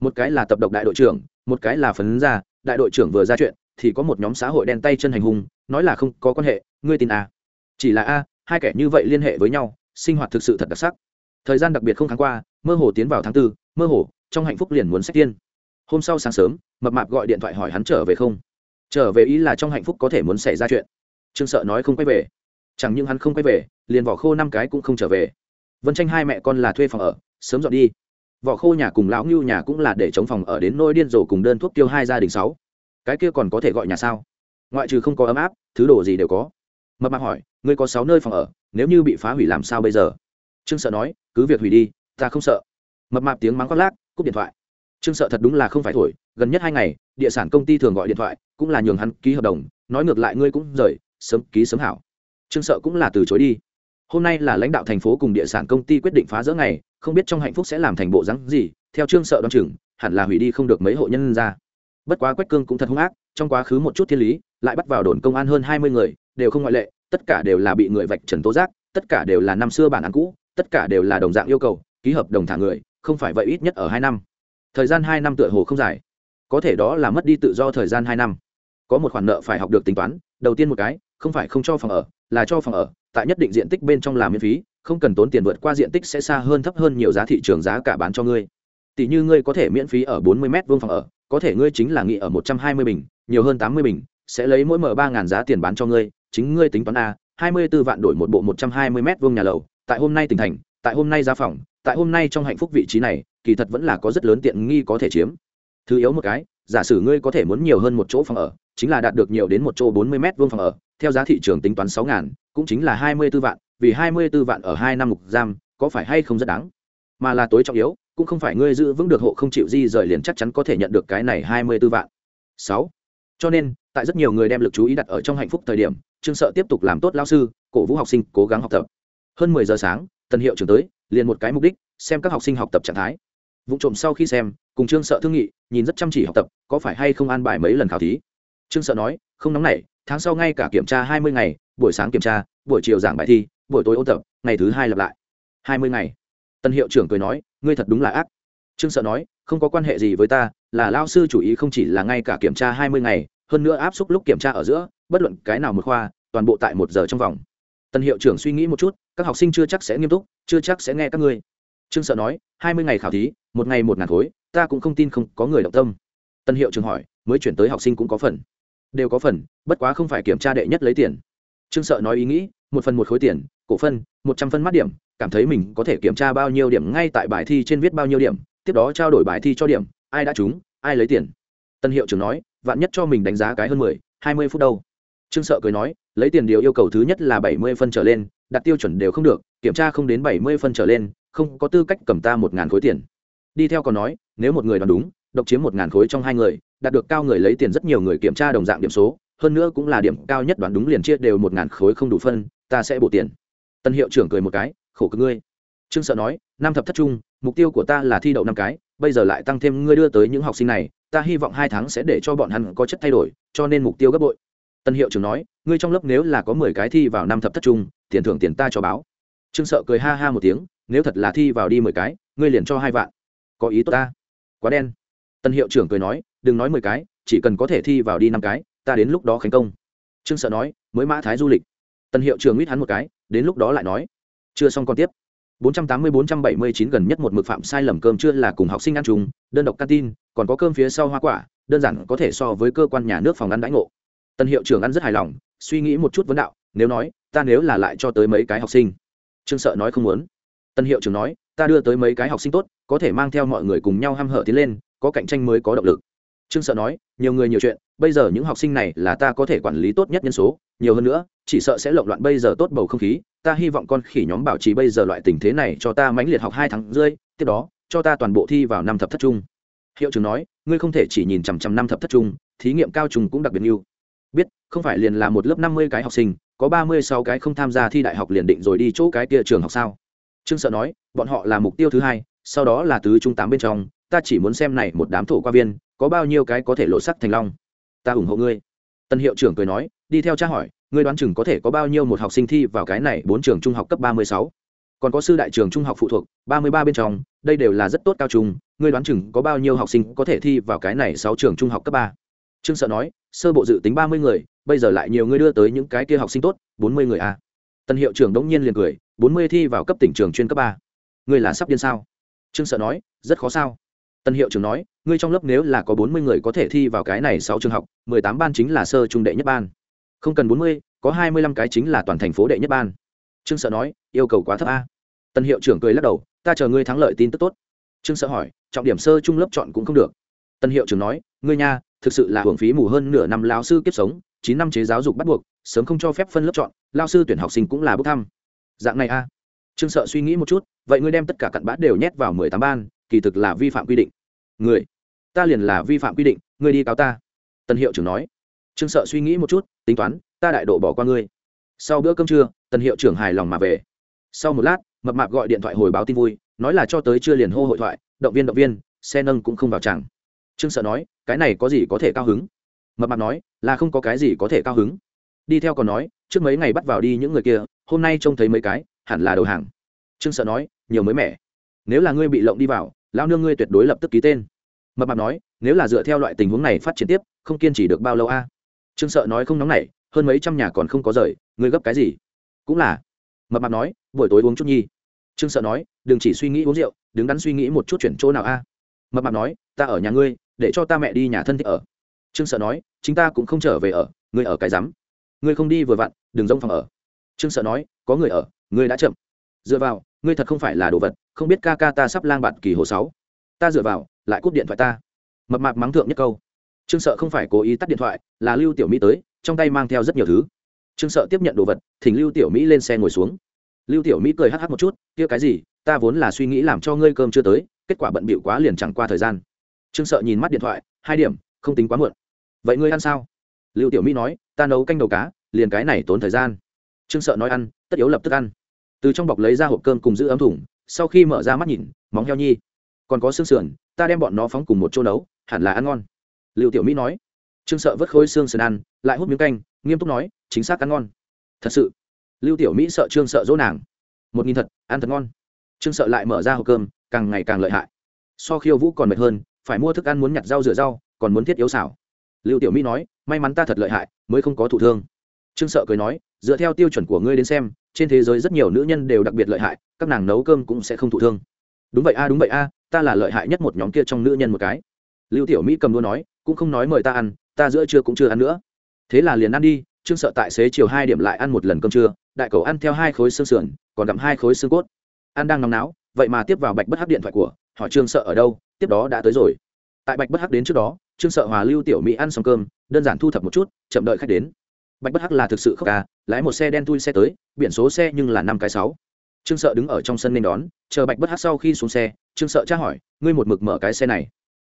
Một cái là tập độc đại đội trưởng, một cái là phấn gia, đại đội trưởng vừa ra chuyện, thì có một nhóm xã hội đen tay chân hành hung, nói là không có quan hệ, ngươi tin a. Chỉ là a, hai kẻ như vậy liên hệ với nhau, sinh hoạt thực sự thật đặc sắc. Thời gian đặc biệt không tháng qua mơ hồ tiến vào tháng tư, mơ hồ, trong hạnh phúc liền muốn sách tiên. Hôm sau sáng sớm, mập mạp gọi điện thoại hỏi hắn trở về không. Trở về ý là trong hạnh phúc có thể muốn xảy ra chuyện. Trương sợ nói không quay về. Chẳng những hắn không quay về, liền vỏ khô năm cái cũng không trở về. Vân tranh hai mẹ con là thuê phòng ở, sớm dọn đi. Vỏ khô nhà cùng lão ngưu nhà cũng là để chống phòng ở đến nôi điên rồ cùng đơn thuốc tiêu hai gia đình sáu. Cái kia còn có thể gọi nhà sao? Ngoại trừ không có ấm áp, thứ đồ gì đều có. Mập mạp hỏi, ngươi có sáu nơi phòng ở, nếu như bị phá hủy làm sao bây giờ? Trương sợ nói, cứ việc hủy đi ta không sợ. Mập mạp tiếng mắng khoác lác, cúp điện thoại. Trương sợ thật đúng là không phải thổi, gần nhất hai ngày, địa sản công ty thường gọi điện thoại, cũng là nhường hắn ký hợp đồng, nói ngược lại ngươi cũng rời, sớm ký sớm hảo. Trương sợ cũng là từ chối đi. Hôm nay là lãnh đạo thành phố cùng địa sản công ty quyết định phá rỡ ngày, không biết trong hạnh phúc sẽ làm thành bộ rắn gì, theo trương sợ đoán chừng, hẳn là hủy đi không được mấy hộ nhân ra. Bất quá quách cương cũng thật hung ác, trong quá khứ một chút thiên lý, lại bắt vào đồn công an hơn hai mươi người, đều không ngoại lệ, tất cả đều là bị người vạch trần tố giác, tất cả đều là năm xưa bản án cũ, tất cả đều là đồng dạng yêu cầu ký hợp đồng thả người, không phải vậy ít nhất ở hai năm. Thời gian hai năm tựa hồ không dài. Có thể đó là mất đi tự do thời gian hai năm. Có một khoản nợ phải học được tính toán, đầu tiên một cái, không phải không cho phòng ở, là cho phòng ở, tại nhất định diện tích bên trong làm miễn phí, không cần tốn tiền vượt qua diện tích sẽ xa hơn thấp hơn nhiều giá thị trường giá cả bán cho ngươi. Tỷ như ngươi có thể miễn phí ở bốn mươi m vuông phòng ở, có thể ngươi chính là nghị ở một trăm hai mươi bình, nhiều hơn tám mươi bình, sẽ lấy mỗi mở ba ngàn giá tiền bán cho ngươi, chính ngươi tính toán a, hai mươi b ố vạn đổi một bộ một trăm hai mươi m vuông nhà lầu, tại hôm nay tỉnh thành, tại hôm nay giá phòng tại hôm nay trong hạnh phúc vị trí này, kỳ thật vẫn là có rất lớn tiện nghi có thể chiếm. Thứ yếu một cái, giả sử ngươi có thể muốn nhiều hơn một chỗ phòng ở, chính là đạt được nhiều đến một chỗ bốn mươi m vuông phòng ở, theo giá thị trường tính toán sáu ngàn, cũng chính là hai mươi b ố vạn, vì hai mươi b ố vạn ở hai năm mục giam, có phải hay không rất đáng? Mà là tối trọng yếu, cũng không phải ngươi giữ vững được hộ không chịu di rời liền chắc chắn có thể nhận được cái này hai mươi b ố vạn. Sáu. Cho nên, tại rất nhiều người đem lực chú ý đặt ở trong hạnh phúc thời điểm, trương sợ tiếp tục làm tốt lao sư, cổ vũ học sinh cố gắng học tập. Hơn mười giờ sáng tân hiệu trưởng tới liền một cái mục đích, xem các học sinh học tập trạng thái. Vụ trộm sau khi xem, cùng trương sợ thương nghị, nhìn rất chăm chỉ học tập, có phải hay không an bài mấy lần khảo thí? Trương sợ nói, không nóng nảy, tháng sau ngay cả kiểm tra hai mươi ngày, buổi sáng kiểm tra, buổi chiều giảng bài thi, buổi tối ôn tập, ngày thứ hai lặp lại. hai mươi ngày. Tân hiệu trưởng cười nói, ngươi thật đúng là ác. Trương sợ nói, không có quan hệ gì với ta, là lao sư chủ ý không chỉ là ngay cả kiểm tra hai mươi ngày, hơn nữa áp suất lúc kiểm tra ở giữa, bất luận cái nào một khoa, toàn bộ tại một giờ trong vòng tân hiệu trưởng suy nghĩ một chút, các học sinh chưa chắc sẽ nghiêm túc, chưa chắc sẽ nghe các ngươi. Trương sợ nói, hai mươi ngày khảo thí, một ngày một ngàn khối, ta cũng không tin không có người động tâm. Tân hiệu trưởng hỏi, mới chuyển tới học sinh cũng có phần. Đều có phần, bất quá không phải kiểm tra đệ nhất lấy tiền. Trương sợ nói ý nghĩ, một phần một khối tiền, cổ phân, một trăm phân mắt điểm, cảm thấy mình có thể kiểm tra bao nhiêu điểm ngay tại bài thi trên viết bao nhiêu điểm, tiếp đó trao đổi bài thi cho điểm, ai đã trúng, ai lấy tiền. Tân hiệu trưởng nói, vạn nhất cho mình đánh giá cái hơn mười, hai mươi phút đâu trương sợ cười nói, lấy tiền điều yêu cầu thứ nhất là bảy mươi phân trở lên, đặt tiêu chuẩn đều không được, kiểm tra không đến bảy mươi phân trở lên, không có tư cách cầm ta một ngàn khối tiền. Đi theo còn nói, nếu một người đoán đúng, độc chiếm một ngàn khối trong hai người, đạt được cao người lấy tiền rất nhiều người kiểm tra đồng dạng điểm số, hơn nữa cũng là điểm cao nhất đoán đúng liền chia đều một ngàn khối không đủ phân, ta sẽ bổ tiền. Tân hiệu trưởng cười một cái, khổ cực ngươi. Trương sợ nói, năm thập thất trung, mục tiêu của ta là thi đậu năm cái, bây giờ lại tăng thêm ngươi đưa tới những học sinh này, ta hy vọng hai tháng sẽ để cho bọn hắn có chất thay đổi, cho nên mục tiêu gấp bội tân hiệu trưởng nói, ngươi trong lớp nếu là có mười cái thi vào năm thập thất trung, tiền thưởng tiền ta cho báo. Trương sợ cười ha ha một tiếng, nếu thật là thi vào đi mười cái, ngươi liền cho hai vạn. Có ý tốt ta. Quá đen. Tân hiệu trưởng cười nói, đừng nói mười cái, chỉ cần có thể thi vào đi năm cái, ta đến lúc đó khánh công. Trương sợ nói, mới mã thái du lịch. Tân hiệu trưởng mít hắn một cái, đến lúc đó lại nói, chưa xong còn tiếp. 480-479 gần nhất một mực phạm sai lầm cơm chưa là cùng học sinh ăn chung, đơn độc canteen, còn có cơm phía sau hoa quả, đơn giản có thể so với cơ quan nhà nước phòng ăn đãi ngộ tân hiệu trưởng ăn rất hài lòng, suy nghĩ một chút vấn đạo, nếu nói, ta nếu là lại cho tới mấy cái học sinh. Trương sợ nói không muốn. Tân hiệu trưởng nói, ta đưa tới mấy cái học sinh tốt, có thể mang theo mọi người cùng nhau h hở tiến lên, có cạnh tranh mới có động lực. Trương sợ nói, nhiều người nhiều chuyện, bây giờ những học sinh này là ta có thể quản lý tốt nhất nhân số, nhiều hơn nữa, chỉ sợ sẽ lộn loạn bây giờ tốt bầu không khí, ta hy vọng con khỉ nhóm bảo trì bây giờ loại tình thế này cho ta mãnh liệt học hai tháng rơi tiếp đó, cho ta toàn bộ thi vào năm thập thất trung. Hiệu trưởng nói, ngươi không thể chỉ nhìn chằm chằm năm thập thất trung, thí nghiệm cao trùng cũng đặc biệt yêu biết, không phải liền là một lớp năm mươi cái học sinh, có ba mươi sáu cái không tham gia thi đại học liền định rồi đi chỗ cái kia trường học sao? Trương sợ nói, bọn họ là mục tiêu thứ hai, sau đó là tứ trung tám bên trong, ta chỉ muốn xem này một đám thổ qua viên, có bao nhiêu cái có thể lộ sắc thành long. Ta ủng hộ ngươi. Tân hiệu trưởng cười nói, đi theo cha hỏi, ngươi đoán chừng có thể có bao nhiêu một học sinh thi vào cái này bốn trường trung học cấp ba mươi sáu? Còn có sư đại trường trung học phụ thuộc, ba mươi ba bên trong, đây đều là rất tốt cao trung, ngươi đoán chừng có bao nhiêu học sinh có thể thi vào cái này sáu trường trung học cấp ba? Trương sợ nói, sơ bộ dự tính ba mươi người, bây giờ lại nhiều người đưa tới những cái kia học sinh tốt, bốn mươi người à. tân hiệu trưởng đống nhiên liền cười, bốn mươi thi vào cấp tỉnh trường chuyên cấp ba. Ngươi là sắp điên sao? Trương sợ nói, rất khó sao? Tân hiệu trưởng nói, ngươi trong lớp nếu là có bốn mươi người có thể thi vào cái này sáu trường học, mười tám ban chính là sơ trung đệ nhất ban. Không cần bốn mươi, có hai mươi lăm cái chính là toàn thành phố đệ nhất ban. Trương sợ nói, yêu cầu quá thấp a. Tân hiệu trưởng cười lắc đầu, ta chờ ngươi thắng lợi tin tức tốt. Trương sợ hỏi, trọng điểm sơ trung lớp chọn cũng không được. Tân hiệu trưởng nói ngươi nha, thực sự là hưởng phí mù hơn nửa năm lao sư kiếp sống, chín năm chế giáo dục bắt buộc, sớm không cho phép phân lớp chọn lao sư tuyển học sinh cũng là bốc thăm. Dạng này a trương sợ suy nghĩ một chút, vậy ngươi đem tất cả cặn bã đều nhét vào mười tám ban, kỳ thực là vi phạm quy định. Người ta liền là vi phạm quy định, ngươi đi cáo ta. Tân hiệu trưởng nói. Trương sợ suy nghĩ một chút, tính toán, ta đại độ bỏ qua ngươi. Sau bữa cơm trưa, tân hiệu trưởng hài lòng mà về. Sau một lát, mập mạp gọi điện thoại hồi báo tin vui, nói là cho tới chưa liền hô hội thoại, động viên động viên, xe nâng cũng không vào chẳng trương sợ nói, cái này có gì có thể cao hứng? Mập mạp nói, là không có cái gì có thể cao hứng. Đi theo còn nói, trước mấy ngày bắt vào đi những người kia, hôm nay trông thấy mấy cái, hẳn là đầu hàng. Trương sợ nói, nhiều mới mẻ. Nếu là ngươi bị lộng đi vào lao nương ngươi tuyệt đối lập tức ký tên. Mập mạp nói, nếu là dựa theo loại tình huống này phát triển tiếp, không kiên trì được bao lâu a? Trương sợ nói không nóng nảy, hơn mấy trăm nhà còn không có rời, ngươi gấp cái gì? Cũng là. Mập mạp nói, buổi tối uống chút nhi. Trương sợ nói, đừng chỉ suy nghĩ uống rượu, đứng đắn suy nghĩ một chút chuyển chỗ nào a. Mập mạp nói, ta ở nhà ngươi để cho ta mẹ đi nhà thân thích ở. Trương sợ nói, chính ta cũng không trở về ở, ngươi ở cái rắm. Ngươi không đi vừa vặn, đừng rông phòng ở. Trương sợ nói, có người ở, ngươi đã chậm. Dựa vào, ngươi thật không phải là đồ vật, không biết ca ca ta sắp lang bạt kỳ hồ sáu. Ta dựa vào, lại cúp điện thoại ta. Mập mạp mắng thượng nhất câu. Trương sợ không phải cố ý tắt điện thoại, là lưu tiểu mỹ tới, trong tay mang theo rất nhiều thứ. Trương sợ tiếp nhận đồ vật, thỉnh lưu tiểu mỹ lên xe ngồi xuống. Lưu tiểu mỹ cười hh một chút, kia cái gì, ta vốn là suy nghĩ làm cho ngươi cơm chưa tới, kết quả bận bịu quá liền chẳng qua thời gian trương sợ nhìn mắt điện thoại, hai điểm, không tính quá muộn. Vậy ngươi ăn sao? Lưu tiểu mỹ nói, ta nấu canh đầu cá, liền cái này tốn thời gian. Trương sợ nói ăn, tất yếu lập tức ăn. Từ trong bọc lấy ra hộp cơm cùng giữ ấm thủng sau khi mở ra mắt nhìn, móng heo nhi. Còn có xương sườn, ta đem bọn nó phóng cùng một chỗ nấu, hẳn là ăn ngon. Lưu tiểu mỹ nói. Trương sợ vớt khối xương sườn ăn, lại hút miếng canh, nghiêm túc nói, chính xác ăn ngon. Thật sự. Lưu tiểu mỹ sợ trương sợ dỗ nàng. Một nghìn thật, ăn thật ngon. Trương sợ lại mở ra hộp cơm, càng ngày càng lợi hại. So khiêu vũ còn mệt hơn phải mua thức ăn muốn nhặt rau rửa rau, còn muốn thiết yếu xảo lưu tiểu mỹ nói, may mắn ta thật lợi hại, mới không có thụ thương. Trương sợ cười nói, dựa theo tiêu chuẩn của ngươi đến xem, trên thế giới rất nhiều nữ nhân đều đặc biệt lợi hại, các nàng nấu cơm cũng sẽ không thụ thương. Đúng vậy a, đúng vậy a, ta là lợi hại nhất một nhóm kia trong nữ nhân một cái. Lưu tiểu mỹ cầm đua nói, cũng không nói mời ta ăn, ta giữa trưa cũng chưa ăn nữa. Thế là liền ăn đi, trương sợ tại xế chiều hai điểm lại ăn một lần cơm trưa, đại cầu ăn theo hai khối xương sườn, còn gặm hai khối xương cốt. Ăn đang nóng náo, vậy mà tiếp vào bạch bất hắc điện thoại của hỏi trương sợ ở đâu, tiếp đó đã tới rồi. Tại bạch bất hắc đến trước đó, trương sợ hòa lưu tiểu mỹ ăn xong cơm, đơn giản thu thập một chút, chậm đợi khách đến. Bạch bất hắc là thực sự khóc ca, lái một xe đen thui xe tới, biển số xe nhưng là năm cái sáu. Trương sợ đứng ở trong sân nên đón, chờ bạch bất hắc sau khi xuống xe, trương sợ tra hỏi, ngươi một mực mở cái xe này?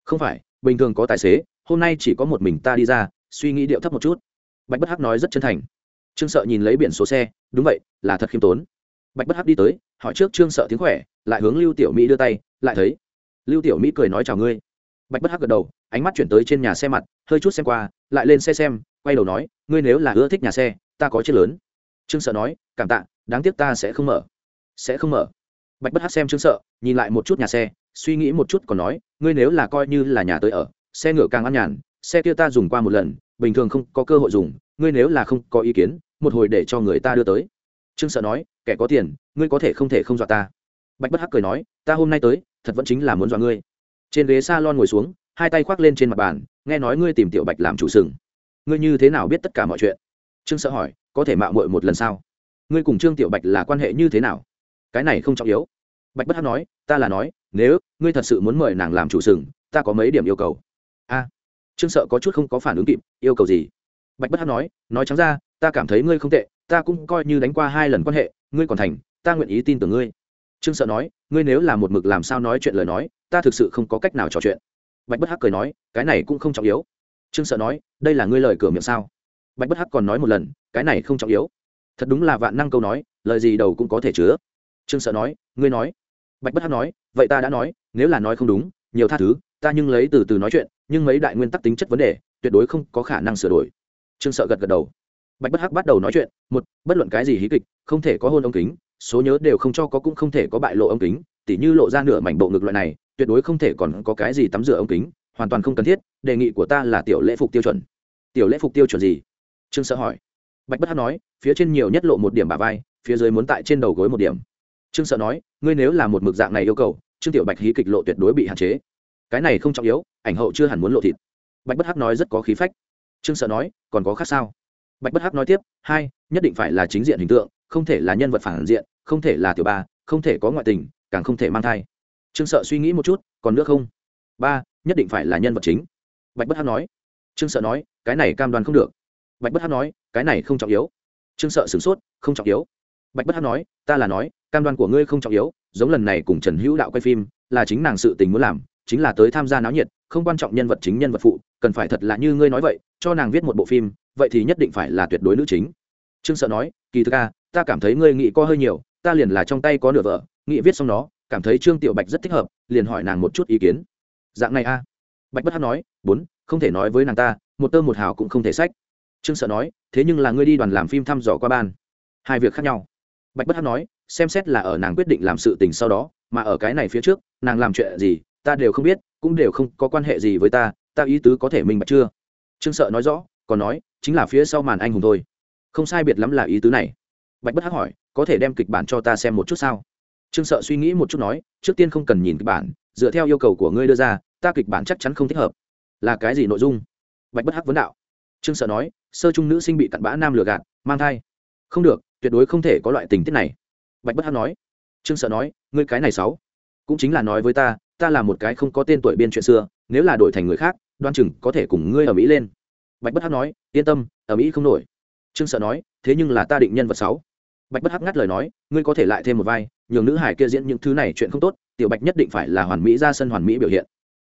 Không phải, bình thường có tài xế, hôm nay chỉ có một mình ta đi ra, suy nghĩ điệu thấp một chút. Bạch bất hắc nói rất chân thành. Trương sợ nhìn lấy biển số xe, đúng vậy, là thật khiêm tốn bạch bất hắc đi tới, hỏi trước trương sợ tiếng khỏe, lại hướng lưu tiểu mỹ đưa tay, lại thấy. Lưu tiểu mỹ cười nói chào ngươi. Bạch bất hắc gật đầu, ánh mắt chuyển tới trên nhà xe mặt, hơi chút xem qua, lại lên xe xem, quay đầu nói, ngươi nếu là ưa thích nhà xe, ta có chiếc lớn. Trương sợ nói, cảm tạ, đáng tiếc ta sẽ không mở. Sẽ không mở. Bạch bất hắc xem trương sợ, nhìn lại một chút nhà xe, suy nghĩ một chút còn nói, ngươi nếu là coi như là nhà tới ở, xe ngựa càng ăn nhàn, xe kia ta dùng qua một lần, bình thường không có cơ hội dùng, ngươi nếu là không có ý kiến, một hồi để cho người ta đưa tới trương sợ nói, kẻ có tiền, ngươi có thể không thể không dọa ta. Bạch bất hắc cười nói, ta hôm nay tới, thật vẫn chính là muốn dọa ngươi. Trên ghế s a lon ngồi xuống, hai tay khoác lên trên mặt bàn, nghe nói ngươi tìm tiểu bạch làm chủ sừng. Ngươi như thế nào biết tất cả mọi chuyện? Trương sợ hỏi, có thể mạo muội một lần sao? Ngươi cùng trương tiểu bạch là quan hệ như thế nào? Cái này không trọng yếu. Bạch bất hắc nói, ta là nói, nếu ngươi thật sự muốn mời nàng làm chủ sừng, ta có mấy điểm yêu cầu. A, trương sợ có chút không có phản ứng kịp, yêu cầu gì? Bạch bất hắc nói nói trắng ra, ta cảm thấy ngươi không tệ ta cũng coi như đánh qua hai lần quan hệ, ngươi còn thành, ta nguyện ý tin tưởng ngươi. Trương sợ nói, ngươi nếu là một mực làm sao nói chuyện lời nói, ta thực sự không có cách nào trò chuyện. Bạch bất hắc cười nói, cái này cũng không trọng yếu. Trương sợ nói, đây là ngươi lời cửa miệng sao? Bạch bất hắc còn nói một lần, cái này không trọng yếu. Thật đúng là vạn năng câu nói, lời gì đầu cũng có thể chứa. Trương sợ nói, ngươi nói. Bạch bất hắc nói, vậy ta đã nói, nếu là nói không đúng, nhiều tha thứ, ta nhưng lấy từ từ nói chuyện, nhưng mấy đại nguyên tắc tính chất vấn đề, tuyệt đối không có khả năng sửa đổi. Trương sợ gật gật đầu bạch bất hắc bắt đầu nói chuyện, một, bất luận cái gì hí kịch, không thể có hôn ống kính, số nhớ đều không cho có cũng không thể có bại lộ ống kính, tỉ như lộ ra nửa mảnh bộ ngực loại này, tuyệt đối không thể còn có cái gì tắm rửa ống kính, hoàn toàn không cần thiết, đề nghị của ta là tiểu lễ phục tiêu chuẩn. Tiểu lễ phục tiêu chuẩn gì? Trương sợ hỏi. Bạch bất hắc nói, phía trên nhiều nhất lộ một điểm bà vai, phía dưới muốn tại trên đầu gối một điểm. Trương sợ nói, ngươi nếu là một mực dạng này yêu cầu, trương tiểu bạch hí kịch lộ tuyệt đối bị hạn chế. Cái này không trọng yếu, ảnh hậu chưa hẳn muốn lộ thịt. Bạch bất hắc nói rất có khí phách. Trương sợ nói, còn có khác sao? Bạch bất hắc nói tiếp, hai, nhất định phải là chính diện hình tượng, không thể là nhân vật phản diện, không thể là tiểu ba không thể có ngoại tình, càng không thể mang thai. Trương sợ suy nghĩ một chút, còn nữa không? Ba, nhất định phải là nhân vật chính. Bạch bất hắc nói. Trương sợ nói, cái này cam đoan không được. Bạch bất hắc nói, cái này không trọng yếu. Trương sợ sửng sốt, không trọng yếu. Bạch bất hắc nói, ta là nói, cam đoan của ngươi không trọng yếu, giống lần này cùng trần hữu đạo quay phim, là chính nàng sự tình muốn làm, chính là tới tham gia náo nhiệt, không quan trọng nhân vật chính nhân vật phụ, cần phải thật là như ngươi nói vậy, cho nàng viết một bộ phim vậy thì nhất định phải là tuyệt đối nữ chính. Trương sợ nói, kỳ thực ca ta cảm thấy ngươi nghĩ co hơi nhiều, ta liền là trong tay có nửa vợ nghị viết xong nó, cảm thấy trương tiểu bạch rất thích hợp, liền hỏi nàng một chút ý kiến. Dạng này a bạch bất hát nói, bốn, không thể nói với nàng ta, một tơ một hào cũng không thể sách. Trương sợ nói, thế nhưng là ngươi đi đoàn làm phim thăm dò qua ban. Hai việc khác nhau. Bạch bất hát nói, xem xét là ở nàng quyết định làm sự tình sau đó, mà ở cái này phía trước, nàng làm chuyện gì, ta đều không biết, cũng đều không có quan hệ gì với ta ta ý tứ có thể minh bạch chưa? Trương sợ nói rõ còn nói, chính là phía sau màn anh hùng thôi. Không sai biệt lắm là ý tứ này. Bạch bất hắc hỏi, có thể đem kịch bản cho ta xem một chút sao? Trương sợ suy nghĩ một chút nói, trước tiên không cần nhìn kịch bản, dựa theo yêu cầu của ngươi đưa ra, ta kịch bản chắc chắn không thích hợp. Là cái gì nội dung? Bạch bất hắc vấn đạo. Trương sợ nói, sơ trung nữ sinh bị cặn bã nam lừa gạt, mang thai. Không được, tuyệt đối không thể có loại tình tiết này. Bạch bất hắc nói. Trương sợ nói, ngươi cái này sáu cũng chính là nói với ta ta là một cái không có tên tuổi biên chuyện xưa, nếu là đổi thành người khác, đoan chừng có thể cùng ngươi ở mỹ lên bạch bất hắc nói, yên tâm ở mỹ không nổi. Trương sợ nói, thế nhưng là ta định nhân vật sáu. Bạch bất hắc ngắt lời nói, ngươi có thể lại thêm một vai, nhường nữ hải kia diễn những thứ này chuyện không tốt, tiểu bạch nhất định phải là hoàn mỹ ra sân hoàn mỹ biểu hiện.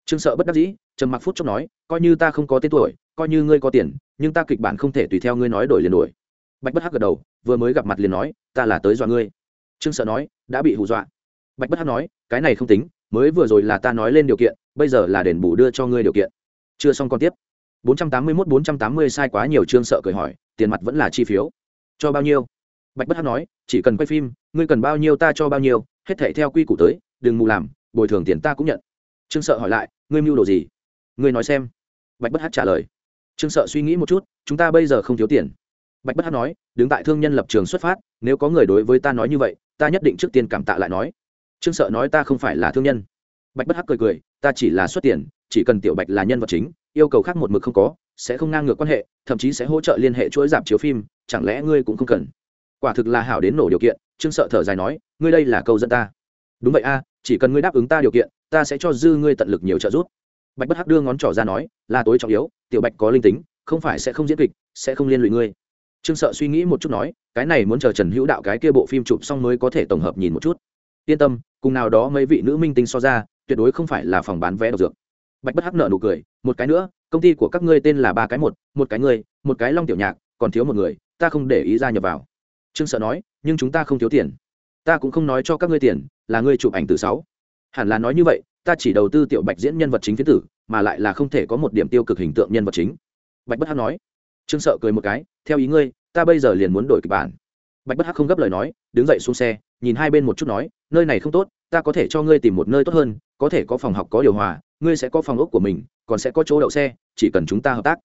Trương sợ bất đắc dĩ, trầm mặc phút chốc nói, coi như ta không có tên tuổi, coi như ngươi có tiền, nhưng ta kịch bản không thể tùy theo ngươi nói đổi liền đổi. Bạch bất hắc gật đầu, vừa mới gặp mặt liền nói, ta là tới dọa ngươi. Trương sợ nói, đã bị hù dọa. Bạch bất hắc nói, cái này không tính, mới vừa rồi là ta nói lên điều kiện, bây giờ là đền bù đưa cho ngươi điều kiện. Chưa xong còn tiếp. 481 480 sai quá nhiều trương sợ cười hỏi, tiền mặt vẫn là chi phiếu. Cho bao nhiêu? Bạch bất hắc nói, chỉ cần quay phim, ngươi cần bao nhiêu ta cho bao nhiêu, hết thảy theo quy củ tới, đừng mù làm, bồi thường tiền ta cũng nhận. Trương sợ hỏi lại, ngươi mưu đồ gì? Ngươi nói xem. Bạch bất hắc trả lời trương sợ suy nghĩ một chút, chúng ta bây giờ không thiếu tiền. Bạch bất hắc nói, đứng tại thương nhân lập trường xuất phát, nếu có người đối với ta nói như vậy, ta nhất định trước tiên cảm tạ lại nói. Trương sợ nói ta không phải là thương nhân. Bạch bất hắc cười cười, ta chỉ là xuất tiền chỉ cần tiểu bạch là nhân vật chính, yêu cầu khác một mực không có, sẽ không ngang ngược quan hệ, thậm chí sẽ hỗ trợ liên hệ chuỗi giảm chiếu phim, chẳng lẽ ngươi cũng không cần? Quả thực là hảo đến nổ điều kiện, trương sợ thở dài nói, ngươi đây là câu dẫn ta. Đúng vậy a, chỉ cần ngươi đáp ứng ta điều kiện, ta sẽ cho dư ngươi tận lực nhiều trợ giúp. Bạch bất hắc đưa ngón trỏ ra nói, là tối trọng yếu, tiểu bạch có linh tính, không phải sẽ không diễn kịch, sẽ không liên lụy ngươi. Trương sợ suy nghĩ một chút nói, cái này muốn chờ trần hữu đạo cái kia bộ phim chụp xong mới có thể tổng hợp nhìn một chút. Yên tâm, cùng nào đó mấy vị nữ minh tinh so ra, tuyệt đối không phải là phòng bán vé độc dược bạch bất hắc nợ nụ cười, một cái nữa, công ty của các ngươi tên là ba cái một một cái ngươi, một cái long tiểu nhạc, còn thiếu một người, ta không để ý ra nhập vào. Trương sợ nói, nhưng chúng ta không thiếu tiền. Ta cũng không nói cho các ngươi tiền, là ngươi chụp ảnh từ sáu. Hẳn là nói như vậy, ta chỉ đầu tư tiểu bạch diễn nhân vật chính phía tử, mà lại là không thể có một điểm tiêu cực hình tượng nhân vật chính. Bạch bất hắc nói. Trương sợ cười một cái, theo ý ngươi, ta bây giờ liền muốn đổi kịch bản. Bạch bất hắc không gấp lời nói, đứng dậy xuống xe, nhìn hai bên một chút nói, nơi này không tốt ta có thể cho ngươi tìm một nơi tốt hơn, có thể có phòng học có điều hòa, ngươi sẽ có phòng ốc của mình, còn sẽ có chỗ đậu xe, chỉ cần chúng ta hợp tác.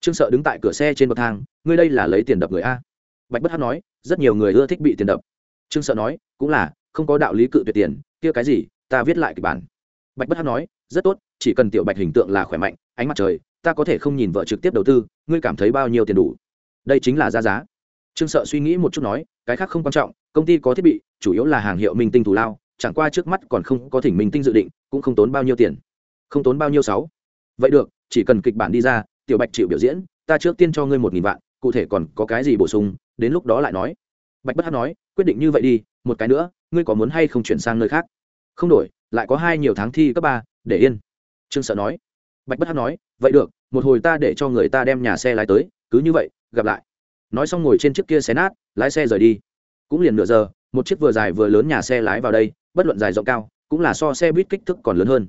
Trương sợ đứng tại cửa xe trên bậc thang, ngươi đây là lấy tiền đập người a. Bạch bất hát nói, rất nhiều người ưa thích bị tiền đập. Trương sợ nói, cũng là, không có đạo lý cự tuyệt tiền, kia cái gì, ta viết lại kịch bản. Bạch bất hát nói, rất tốt, chỉ cần tiểu bạch hình tượng là khỏe mạnh, ánh mặt trời, ta có thể không nhìn vợ trực tiếp đầu tư, ngươi cảm thấy bao nhiêu tiền đủ? Đây chính là giá giá. Trương sợ suy nghĩ một chút nói, cái khác không quan trọng, công ty có thiết bị, chủ yếu là hàng hiệu minh tinh thủ lao chẳng qua trước mắt còn không có thỉnh minh tinh dự định, cũng không tốn bao nhiêu tiền. Không tốn bao nhiêu sáu. Vậy được, chỉ cần kịch bản đi ra, tiểu bạch chịu biểu diễn, ta trước tiên cho ngươi một nghìn vạn, cụ thể còn có cái gì bổ sung, đến lúc đó lại nói. Bạch bất hát nói, quyết định như vậy đi, một cái nữa, ngươi có muốn hay không chuyển sang nơi khác? Không đổi, lại có hai nhiều tháng thi cấp ba, để yên. Trương sợ nói. Bạch bất hát nói, vậy được, một hồi ta để cho người ta đem nhà xe lái tới, cứ như vậy, gặp lại. Nói xong ngồi trên chiếc kia xé nát, lái xe rời đi. Cũng liền nửa giờ, một chiếc vừa dài vừa lớn nhà xe lái vào đây bất luận dài rộng cao, cũng là so xe buýt kích thước còn lớn hơn.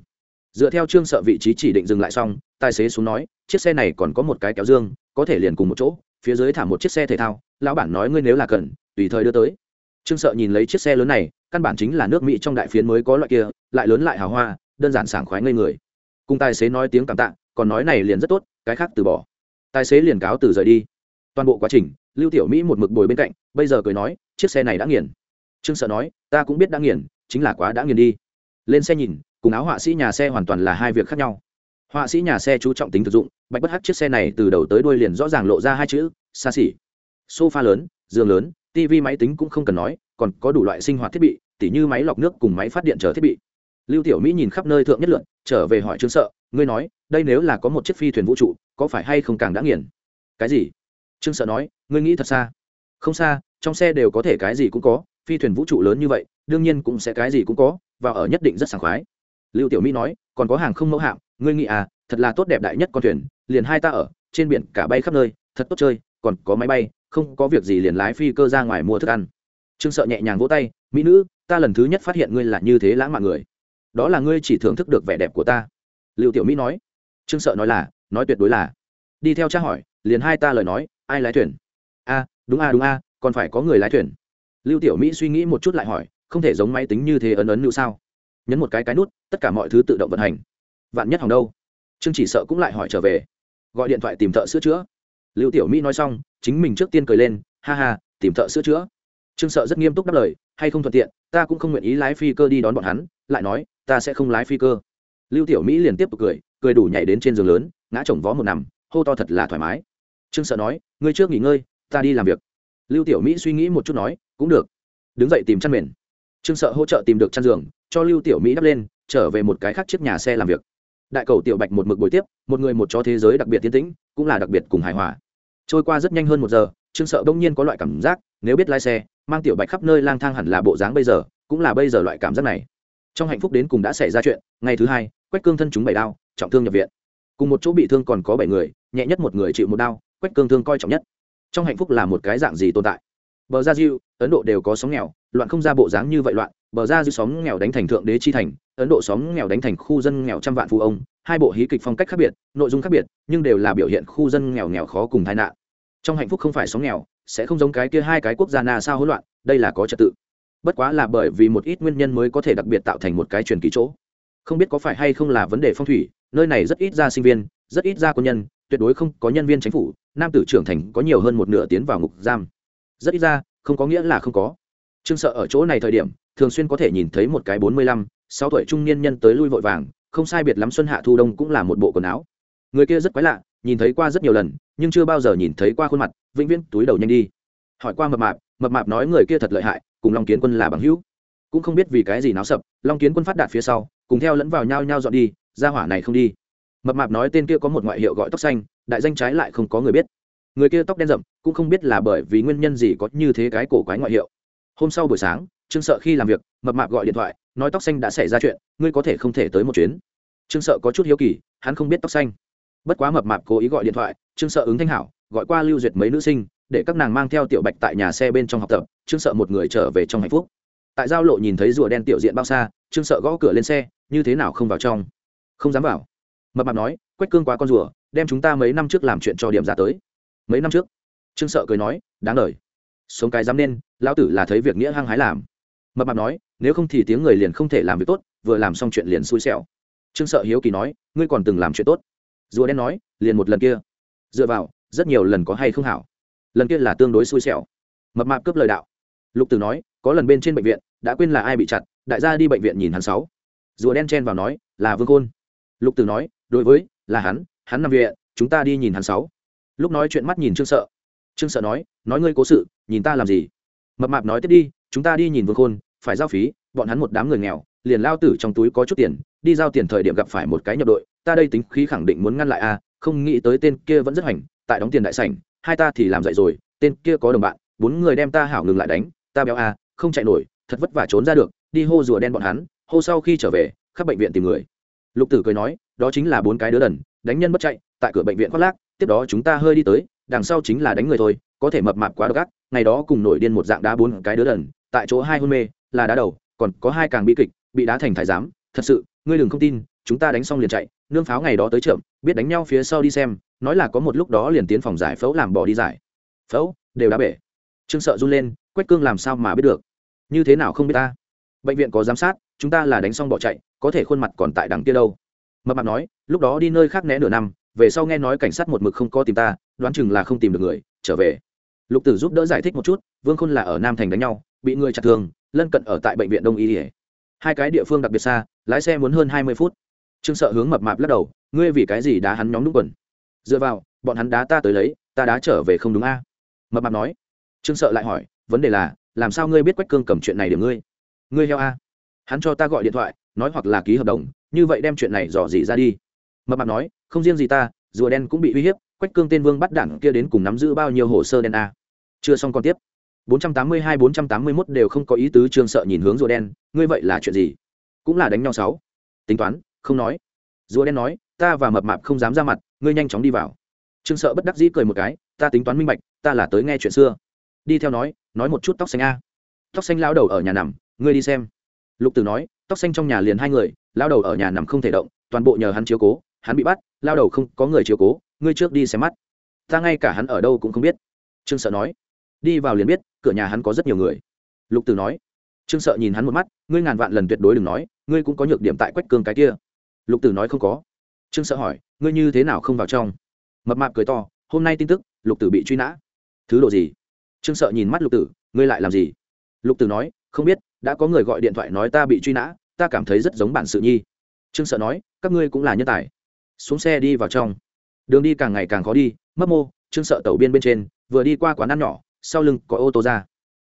Dựa theo trương sợ vị trí chỉ định dừng lại xong, tài xế xuống nói, chiếc xe này còn có một cái kéo dương, có thể liền cùng một chỗ, phía dưới thả một chiếc xe thể thao, lão bản nói ngươi nếu là cần, tùy thời đưa tới. Trương sợ nhìn lấy chiếc xe lớn này, căn bản chính là nước mỹ trong đại phiến mới có loại kia, lại lớn lại hào hoa, đơn giản sảng khoái ngây người. Cùng tài xế nói tiếng cảm tạ, còn nói này liền rất tốt, cái khác từ bỏ. Tài xế liền cáo từ rời đi. Toàn bộ quá trình, lưu tiểu mỹ một mực bồi bên cạnh, bây giờ cười nói, chiếc xe này đã nghiền. Trương sợ nói, ta cũng biết đã nghiền chính là quá đã nghiền đi. Lên xe nhìn, cùng áo họa sĩ nhà xe hoàn toàn là hai việc khác nhau. Họa sĩ nhà xe chú trọng tính thực dụng, bạch bất hắc chiếc xe này từ đầu tới đuôi liền rõ ràng lộ ra hai chữ, xa xỉ. Sofa lớn, giường lớn tv máy tính cũng không cần nói, còn có đủ loại sinh hoạt thiết bị, tỉ như máy lọc nước cùng máy phát điện chờ thiết bị. Lưu tiểu mỹ nhìn khắp nơi thượng nhất lượn, trở về hỏi trương sợ, ngươi nói, đây nếu là có một chiếc phi thuyền vũ trụ, có phải hay không càng đã nghiền? Cái gì? Trương sợ nói, ngươi nghĩ thật xa. Không xa, trong xe đều có thể cái gì cũng có phi thuyền vũ trụ lớn như vậy, đương nhiên cũng sẽ cái gì cũng có, và ở nhất định rất sảng khoái. Lưu tiểu mỹ nói, còn có hàng không mẫu hạm, ngươi nghĩ à thật là tốt đẹp đại nhất con thuyền, liền hai ta ở, trên biển cả bay khắp nơi, thật tốt chơi, còn có máy bay, không có việc gì liền lái phi cơ ra ngoài mua thức ăn. Trương sợ nhẹ nhàng vỗ tay, mỹ nữ, ta lần thứ nhất phát hiện ngươi là như thế lãng mạn người. Đó là ngươi chỉ thưởng thức được vẻ đẹp của ta. Lưu tiểu mỹ nói. Trương sợ nói là, nói tuyệt đối là. Đi theo cha hỏi, liền hai ta lời nói, ai lái thuyền? A, đúng a đúng a, còn phải có người lái thuyền lưu tiểu mỹ suy nghĩ một chút lại hỏi, không thể giống máy tính như thế ấn ấn như sao? Nhấn một cái cái nút, tất cả mọi thứ tự động vận hành. Vạn nhất hỏng đâu? Trương chỉ sợ cũng lại hỏi trở về. Gọi điện thoại tìm thợ sửa chữa. Lưu tiểu mỹ nói xong, chính mình trước tiên cười lên, ha ha, tìm thợ sửa chữa. Trương sợ rất nghiêm túc đáp lời, hay không thuận tiện, ta cũng không nguyện ý lái phi cơ đi đón bọn hắn, lại nói, ta sẽ không lái phi cơ. Lưu tiểu mỹ liền tiếp tục cười cười đủ nhảy đến trên giường lớn, ngã chồng vó một nằm, hô to thật là thoải mái. Trương sợ nói, ngươi trước nghỉ ngơi, ta đi làm việc lưu tiểu mỹ suy nghĩ một chút nói, cũng được, đứng dậy tìm chăn mền. Trương sợ hỗ trợ tìm được chăn giường, cho lưu tiểu mỹ đắp lên, trở về một cái khác chiếc nhà xe làm việc. Đại cầu tiểu bạch một mực buổi tiếp, một người một chó thế giới đặc biệt tiến tĩnh, cũng là đặc biệt cùng hài hòa. Trôi qua rất nhanh hơn một giờ, trương sợ bỗng nhiên có loại cảm giác, nếu biết lái xe, mang tiểu bạch khắp nơi lang thang hẳn là bộ dáng bây giờ, cũng là bây giờ loại cảm giác này. Trong hạnh phúc đến cùng đã xảy ra chuyện, ngày thứ hai, quách cương thân chúng bảy đao, trọng thương nhập viện. Cùng một chỗ bị thương còn có bảy người, nhẹ nhất một người chịu một đao, quách cương thương coi trọng nhất trong hạnh phúc là một cái dạng gì tồn tại? Bờ gia diêu ấn độ đều có sóng nghèo, loạn không ra bộ dáng như vậy loạn. Bờ ra diêu sóng nghèo đánh thành thượng đế chi thành, ấn độ sóng nghèo đánh thành khu dân nghèo trăm vạn phú ông. Hai bộ hí kịch phong cách khác biệt, nội dung khác biệt, nhưng đều là biểu hiện khu dân nghèo nghèo khó cùng tai nạn. Trong hạnh phúc không phải sóng nghèo, sẽ không giống cái kia hai cái quốc gia na sao hỗn loạn, đây là có trật tự. Bất quá là bởi vì một ít nguyên nhân mới có thể đặc biệt tạo thành một cái truyền kỳ chỗ. Không biết có phải hay không là vấn đề phong thủy, nơi này rất ít ra sinh viên, rất ít ra quân nhân tuyệt đối không có nhân viên chính phủ, nam tử trưởng thành có nhiều hơn một nửa tiến vào ngục giam. Rất ít ra, không có nghĩa là không có. Trương sợ ở chỗ này thời điểm, thường xuyên có thể nhìn thấy một cái bốn mươi lăm, sáu tuổi trung niên nhân tới lui vội vàng, không sai biệt lắm xuân hạ thu đông cũng là một bộ quần áo. Người kia rất quái lạ, nhìn thấy qua rất nhiều lần, nhưng chưa bao giờ nhìn thấy qua khuôn mặt, vĩnh viễn túi đầu nhanh đi. Hỏi qua mập mạp mập mạp nói người kia thật lợi hại, cùng long kiến quân là bằng hữu. Cũng không biết vì cái gì náo sập, long kiến quân phát đạt phía sau, cùng theo lẫn vào nhau nhau dọn đi, ra hỏa này không đi mập mạp nói tên kia có một ngoại hiệu gọi tóc xanh, đại danh trái lại không có người biết. Người kia tóc đen rậm, cũng không biết là bởi vì nguyên nhân gì có như thế cái cổ quái ngoại hiệu. Hôm sau buổi sáng, trương sợ khi làm việc, mập mạp gọi điện thoại, nói tóc xanh đã xảy ra chuyện, ngươi có thể không thể tới một chuyến. Trương sợ có chút hiếu kỳ, hắn không biết tóc xanh. Bất quá mập mạp cố ý gọi điện thoại, trương sợ ứng thanh hảo, gọi qua lưu duyệt mấy nữ sinh, để các nàng mang theo tiểu bạch tại nhà xe bên trong học tập, trương sợ một người trở về trong hạnh phúc. Tại giao lộ nhìn thấy rùa đen tiểu diện bao xa, trương sợ gõ cửa lên xe, như thế nào không vào trong? Không dám vào mập mạp nói, quách cương quá con rùa, đem chúng ta mấy năm trước làm chuyện cho điểm ra tới. Mấy năm trước? Trương sợ cười nói, đáng lời. Sống cái dám nên, lão tử là thấy việc nghĩa hăng hái làm. Mập mạp nói, nếu không thì tiếng người liền không thể làm việc tốt, vừa làm xong chuyện liền xui xẻo. Trương sợ hiếu kỳ nói, ngươi còn từng làm chuyện tốt? Rùa đen nói, liền một lần kia. Dựa vào, rất nhiều lần có hay không hảo. Lần kia là tương đối xui xẻo. Mập mạp cướp lời đạo. Lục tử nói, có lần bên trên bệnh viện, đã quên là ai bị chặt, đại gia đi bệnh viện nhìn hắn sáu. Rùa đen chen vào nói, là vương khôn. Lục tử nói đối với, là hắn hắn nằm viện, chúng ta đi nhìn hắn sáu. Lúc nói chuyện mắt nhìn trương sợ. Trương sợ nói nói ngươi cố sự, nhìn ta làm gì? Mập mạp nói tiếp đi, chúng ta đi nhìn vương khôn, phải giao phí, bọn hắn một đám người nghèo, liền lao tử trong túi có chút tiền, đi giao tiền thời điểm gặp phải một cái nhập đội, ta đây tính khí khẳng định muốn ngăn lại a không nghĩ tới tên kia vẫn rất hoành, tại đóng tiền đại sảnh, hai ta thì làm dậy rồi, tên kia có đồng bạn, bốn người đem ta hảo ngừng lại đánh, ta béo a không chạy nổi, thật vất vả trốn ra được, đi hô rùa đen bọn hắn, hô sau khi trở về, khắp bệnh viện tìm người. Lục tử cười nói đó chính là bốn cái đứa đần, đánh nhân bất chạy, tại cửa bệnh viện khoác lác, tiếp đó chúng ta hơi đi tới, đằng sau chính là đánh người thôi, có thể mập mạp quá độc ác, ngày đó cùng nổi điên một dạng đá bốn cái đứa đần, tại chỗ hai hôn mê, là đá đầu, còn có hai càng bi kịch, bị đá thành thái giám, thật sự, ngươi đừng không tin, chúng ta đánh xong liền chạy, nương pháo ngày đó tới trượm biết đánh nhau phía sau đi xem, nói là có một lúc đó liền tiến phòng giải phẫu làm bỏ đi giải. Phẫu, đều đã bể. Trương sợ run lên, quách cương làm sao mà biết được? Như thế nào không biết ta? Bệnh viện có giám sát, chúng ta là đánh xong bỏ chạy, có thể khuôn mặt còn tại đằng kia đâu mập mạp nói, lúc đó đi nơi khác né nửa năm, về sau nghe nói cảnh sát một mực không có tìm ta, đoán chừng là không tìm được người, trở về. Lục tử giúp đỡ giải thích một chút, vương khôn là ở nam thành đánh nhau, bị người chặt thương lân cận ở tại bệnh viện đông y hai cái địa phương đặc biệt xa, lái xe muốn hơn hai mươi phút. Trương sợ hướng mập mạp lắc đầu, ngươi vì cái gì đá hắn nhóm đúng quần? Dựa vào, bọn hắn đá ta tới lấy, ta đá trở về không đúng a? Mập mạp nói. Trương sợ lại hỏi, vấn đề là, làm sao ngươi biết quách cương cầm chuyện này để ngươi? Ngươi heo a? Hắn cho ta gọi điện thoại, nói hoặc là ký hợp đồng như vậy đem chuyện này dò dỉ ra đi. Mập mạp nói, không riêng gì ta, rùa đen cũng bị uy hiếp, quách cương tên vương bắt đảng kia đến cùng nắm giữ bao nhiêu hồ sơ đen a? Chưa xong còn tiếp. 482-481 đều không có ý tứ trương sợ nhìn hướng rùa đen, ngươi vậy là chuyện gì? Cũng là đánh nhau sáu. Tính toán, không nói. Rùa đen nói, ta và mập mạp không dám ra mặt, ngươi nhanh chóng đi vào. Trương sợ bất đắc dĩ cười một cái, ta tính toán minh bạch, ta là tới nghe chuyện xưa. Đi theo nói nói một chút tóc xanh a. Tóc xanh lao đầu ở nhà nằm, ngươi đi xem. Lục tử nói, tóc xanh trong nhà liền hai người lao đầu ở nhà nằm không thể động, toàn bộ nhờ hắn chiếu cố, hắn bị bắt, lao đầu không có người chiếu cố, ngươi trước đi xem mắt. Ta ngay cả hắn ở đâu cũng không biết. Trương sợ nói. Đi vào liền biết, cửa nhà hắn có rất nhiều người. Lục tử nói. Trương sợ nhìn hắn một mắt, ngươi ngàn vạn lần tuyệt đối đừng nói, ngươi cũng có nhược điểm tại quách cương cái kia. Lục tử nói không có. Trương sợ hỏi, ngươi như thế nào không vào trong? Mập mạp cười to, hôm nay tin tức, lục tử bị truy nã. Thứ độ gì? Trương sợ nhìn mắt lục tử, ngươi lại làm gì? Lục tử nói, không biết, đã có người gọi điện thoại nói ta bị truy nã ta cảm thấy rất giống bản sự nhi. Trương sợ nói, các ngươi cũng là nhân tài. Xuống xe đi vào trong. Đường đi càng ngày càng khó đi, mấp mô, trương sợ tẩu biên bên trên, vừa đi qua quán ăn nhỏ, sau lưng có ô tô ra.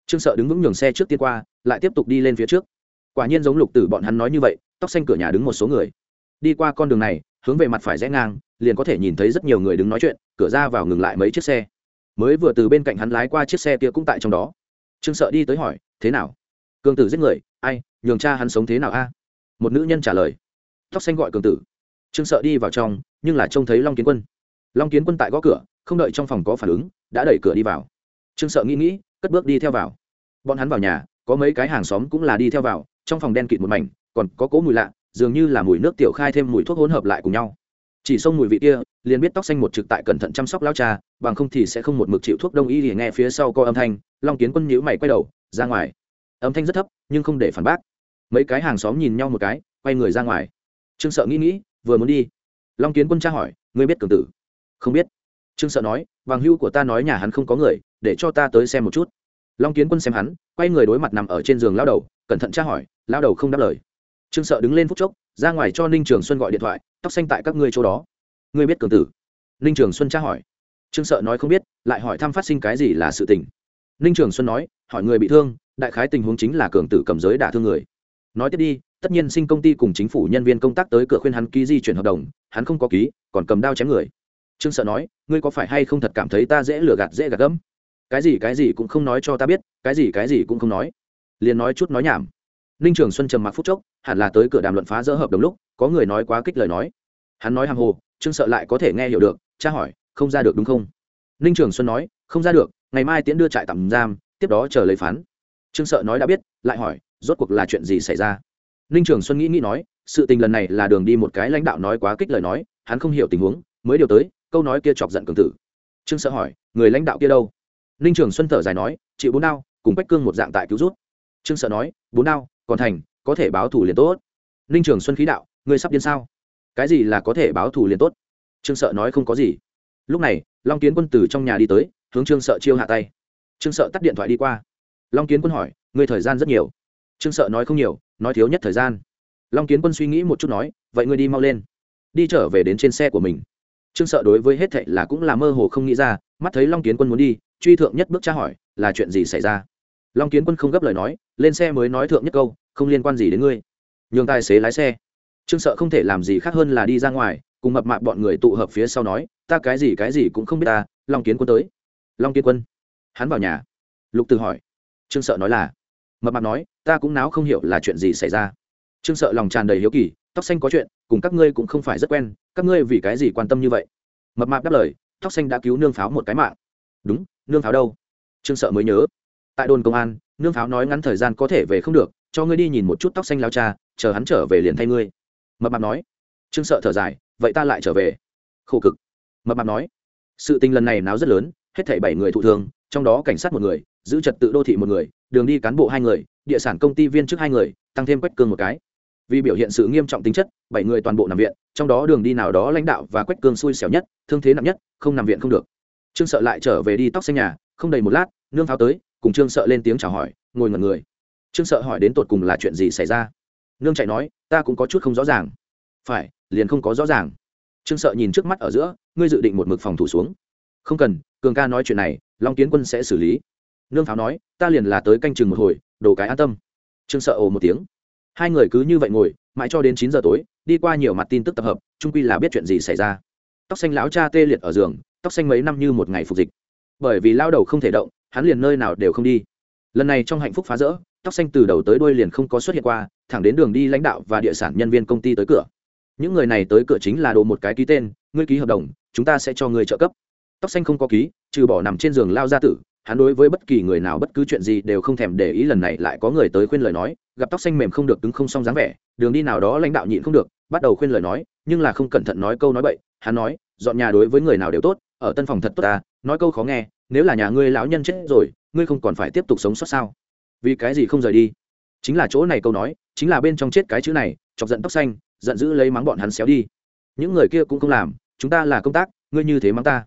Trương sợ đứng vững nhường xe trước tiên qua, lại tiếp tục đi lên phía trước. Quả nhiên giống lục tử bọn hắn nói như vậy, tóc xanh cửa nhà đứng một số người. Đi qua con đường này, hướng về mặt phải rẽ ngang, liền có thể nhìn thấy rất nhiều người đứng nói chuyện, cửa ra vào ngừng lại mấy chiếc xe. Mới vừa từ bên cạnh hắn lái qua chiếc xe kia cũng tại trong đó. Trương sợ đi tới hỏi, thế nào? Cương tử giết người, ai nhường cha hắn sống thế nào a? Một nữ nhân trả lời. Tóc xanh gọi cường tử. Trương sợ đi vào trong, nhưng là trông thấy long kiến quân. Long kiến quân tại gõ cửa, không đợi trong phòng có phản ứng, đã đẩy cửa đi vào. Trương sợ nghĩ nghĩ, cất bước đi theo vào. Bọn hắn vào nhà, có mấy cái hàng xóm cũng là đi theo vào, trong phòng đen kịt một mảnh, còn có cỗ mùi lạ, dường như là mùi nước tiểu khai thêm mùi thuốc hỗn hợp lại cùng nhau. Chỉ xông mùi vị kia, liền biết tóc xanh một trực tại cẩn thận chăm sóc lao cha, bằng không thì sẽ không một mực chịu thuốc đông y thì nghe phía sau có âm thanh, long kiến quân nhíu mày quay đầu, ra ngoài. Âm thanh rất thấp, nhưng không để phản bác mấy cái hàng xóm nhìn nhau một cái, quay người ra ngoài. Trương sợ nghĩ nghĩ, vừa muốn đi. Long kiến quân tra hỏi, ngươi biết cường tử? Không biết. Trương sợ nói, bằng hưu của ta nói nhà hắn không có người, để cho ta tới xem một chút. Long kiến quân xem hắn, quay người đối mặt nằm ở trên giường lao đầu, cẩn thận tra hỏi lao đầu không đáp lời. Trương sợ đứng lên phút chốc, ra ngoài cho ninh trường xuân gọi điện thoại, tóc xanh tại các ngươi chỗ đó. Ngươi biết cường tử? Ninh trường xuân tra hỏi. Trương sợ nói không biết, lại hỏi thăm phát sinh cái gì là sự tình. Ninh trường xuân nói, hỏi người bị thương, đại khái tình huống chính là cường tử cầm giới đả thương người nói tiếp đi, tất nhiên sinh công ty cùng chính phủ nhân viên công tác tới cửa khuyên hắn ký di chuyển hợp đồng, hắn không có ký, còn cầm đao chém người. Trương sợ nói, ngươi có phải hay không thật cảm thấy ta dễ lừa gạt, dễ gạt gẫm? Cái gì cái gì cũng không nói cho ta biết, cái gì cái gì cũng không nói. Liền nói chút nói nhảm. Ninh trường xuân trầm mặc phút chốc, hẳn là tới cửa đàm luận phá dỡ hợp đồng lúc, có người nói quá kích lời nói. Hắn nói hàng hồ, trương sợ lại có thể nghe hiểu được cha hỏi, không ra được đúng không? Ninh trường xuân nói, không ra được, ngày mai tiễn đưa trại tạm giam, tiếp đó chờ lấy phán. Trương sợ nói đã biết, lại hỏi rốt cuộc là chuyện gì xảy ra? Ninh trường xuân nghĩ nghĩ nói, sự tình lần này là đường đi một cái lãnh đạo nói quá kích lời nói, hắn không hiểu tình huống, mới điều tới, câu nói kia chọc giận cường tử. Trương sợ hỏi, người lãnh đạo kia đâu? Ninh trường xuân thở dài nói, chị bốn đao, cùng bách cương một dạng tại cứu rút trương sợ nói bốn đao, còn thành, có thể báo thủ liền tốt. Ninh trường xuân khí đạo ngươi sắp điên sao? Cái gì là có thể báo thủ liền tốt? Trương sợ nói không có gì. Lúc này, long kiến quân tử trong nhà đi tới, hướng trương sợ chiêu hạ tay. Trương sợ tắt điện thoại đi qua. Long kiến quân hỏi ngươi thời gian rất nhiều trương sợ nói không nhiều, nói thiếu nhất thời gian. Long kiến quân suy nghĩ một chút nói, vậy ngươi đi mau lên. Đi trở về đến trên xe của mình. Trương sợ đối với hết thệ là cũng là mơ hồ không nghĩ ra, mắt thấy long kiến quân muốn đi, truy thượng nhất bước tra hỏi, là chuyện gì xảy ra? Long kiến quân không gấp lời nói, lên xe mới nói thượng nhất câu, không liên quan gì đến ngươi. Nhường tài xế lái xe. Trương sợ không thể làm gì khác hơn là đi ra ngoài, cùng mập mạp bọn người tụ hợp phía sau nói, ta cái gì cái gì cũng không biết ta, long kiến quân tới. Long kiến quân? Hắn vào nhà. Lục từ hỏi. Trương sợ nói là mập mạp nói, ta cũng náo không hiểu là chuyện gì xảy ra. Trương sợ lòng tràn đầy hiếu kỳ, tóc xanh có chuyện, cùng các ngươi cũng không phải rất quen, các ngươi vì cái gì quan tâm như vậy? Mập mạp đáp lời, tóc xanh đã cứu nương pháo một cái mạng. Đúng, nương pháo đâu? Trương sợ mới nhớ, tại đồn công an, nương pháo nói ngắn thời gian có thể về không được, cho ngươi đi nhìn một chút tóc xanh lao cha, chờ hắn trở về liền thay ngươi. Mập mạp nói. Trương sợ thở dài, vậy ta lại trở về. Khổ cực. Mập mạp nói. Sự tình lần này náo rất lớn, hết thảy bảy người thụ thương, trong đó cảnh sát một người, giữ trật tự đô thị một người đường đi cán bộ hai người, địa sản công ty viên chức hai người, tăng thêm quách cương một cái. Vì biểu hiện sự nghiêm trọng tính chất, bảy người toàn bộ nằm viện, trong đó đường đi nào đó lãnh đạo và quách cương xui xẻo nhất, thương thế nặng nhất, không nằm viện không được. Trương sợ lại trở về đi tóc xanh nhà, không đầy một lát, nương pháo tới, cùng trương sợ lên tiếng chào hỏi, ngồi ngẩn người. Trương sợ hỏi đến tột cùng là chuyện gì xảy ra? Nương chạy nói, ta cũng có chút không rõ ràng. Phải, liền không có rõ ràng. Trương sợ nhìn trước mắt ở giữa, ngươi dự định một mực phòng thủ xuống. Không cần, cường ca nói chuyện này, long kiến quân sẽ xử lý nương pháo nói, ta liền là tới canh chừng một hồi, đồ cái an tâm. Trương sợ ồ một tiếng. Hai người cứ như vậy ngồi, mãi cho đến chín giờ tối, đi qua nhiều mặt tin tức tập hợp trung quy là biết chuyện gì xảy ra. Tóc xanh lão cha tê liệt ở giường, tóc xanh mấy năm như một ngày phục dịch. Bởi vì lao đầu không thể động, hắn liền nơi nào đều không đi. Lần này trong hạnh phúc phá rỡ, tóc xanh từ đầu tới đuôi liền không có xuất hiện qua, thẳng đến đường đi lãnh đạo và địa sản nhân viên công ty tới cửa. Những người này tới cửa chính là đồ một cái ký tên, ngươi ký hợp đồng, chúng ta sẽ cho ngươi trợ cấp. Tóc xanh không có ký, trừ bỏ nằm trên giường lao ra tử hắn đối với bất kỳ người nào bất cứ chuyện gì đều không thèm để ý lần này lại có người tới khuyên lời nói, gặp tóc xanh mềm không được, cứng không xong dáng vẻ, đường đi nào đó lãnh đạo nhịn không được, bắt đầu khuyên lời nói, nhưng là không cẩn thận nói câu nói bậy, hắn nói, dọn nhà đối với người nào đều tốt, ở tân phòng thật tốt ta, nói câu khó nghe, nếu là nhà ngươi lão nhân chết rồi, ngươi không còn phải tiếp tục sống xót sao? Vì cái gì không rời đi? Chính là chỗ này câu nói, chính là bên trong chết cái chữ này, chọc giận tóc xanh, giận dữ lấy mắng bọn hắn xéo đi. Những người kia cũng không làm, chúng ta là công tác, ngươi như thế mắng ta.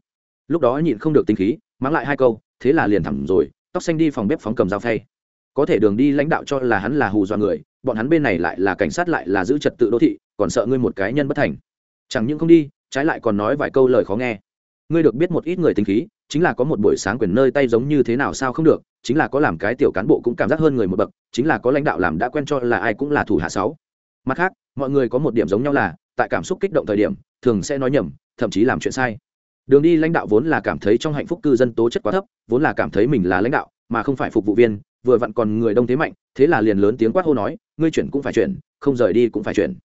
Lúc đó nhịn không được tính khí, mắng lại hai câu thế là liền thẳng rồi, tóc xanh đi phòng bếp phóng cầm dao phay. Có thể đường đi lãnh đạo cho là hắn là hù dọa người, bọn hắn bên này lại là cảnh sát lại là giữ trật tự đô thị, còn sợ ngươi một cái nhân bất thành. Chẳng những không đi, trái lại còn nói vài câu lời khó nghe. Ngươi được biết một ít người tính khí, chính là có một buổi sáng quyền nơi tay giống như thế nào sao không được, chính là có làm cái tiểu cán bộ cũng cảm giác hơn người một bậc, chính là có lãnh đạo làm đã quen cho là ai cũng là thủ hạ sáu. Mặt khác, mọi người có một điểm giống nhau là, tại cảm xúc kích động thời điểm, thường sẽ nói nhầm, thậm chí làm chuyện sai đường đi lãnh đạo vốn là cảm thấy trong hạnh phúc cư dân tố chất quá thấp, vốn là cảm thấy mình là lãnh đạo, mà không phải phục vụ viên, vừa vặn còn người đông thế mạnh, thế là liền lớn tiếng quát hô nói, ngươi chuyển cũng phải chuyển, không rời đi cũng phải chuyển.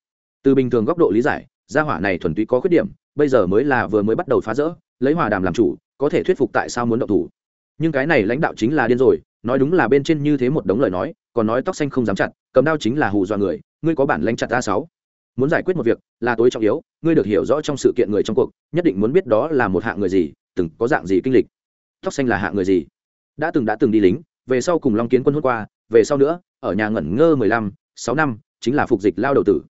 Từ bình thường góc độ lý giải, gia hỏa này thuần túy có khuyết điểm, bây giờ mới là vừa mới bắt đầu phá rỡ, lấy hòa đàm làm chủ, có thể thuyết phục tại sao muốn động thủ. Nhưng cái này lãnh đạo chính là điên rồi, nói đúng là bên trên như thế một đống lời nói, còn nói tóc xanh không dám chặt, cầm đao chính là hù dọa người, ngươi có bản lãnh chặt a sáu? Muốn giải quyết một việc là tối trọng yếu, ngươi được hiểu rõ trong sự kiện người trong cuộc, nhất định muốn biết đó là một hạng người gì, từng có dạng gì kinh lịch. Tóc xanh là hạng người gì? Đã từng đã từng đi lính, về sau cùng long kiến quân hốt qua, về sau nữa, ở nhà ngẩn ngơ mười lăm, sáu năm, chính là phục dịch lao đầu tử.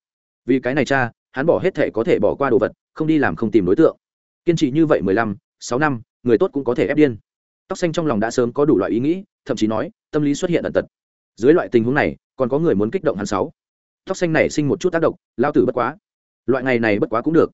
Vì cái này cha, hắn bỏ hết thể có thể bỏ qua đồ vật, không đi làm không tìm đối tượng. Kiên trì như vậy mười lăm, sáu năm, người tốt cũng có thể ép điên. Tóc xanh trong lòng đã sớm có đủ loại ý nghĩ, thậm chí nói, tâm lý xuất hiện ẩn tật. Dưới loại tình huống này, còn có người muốn kích động hắn sáu tóc xanh này sinh một chút tác động lao tử bất quá. Loại ngày này bất quá cũng được.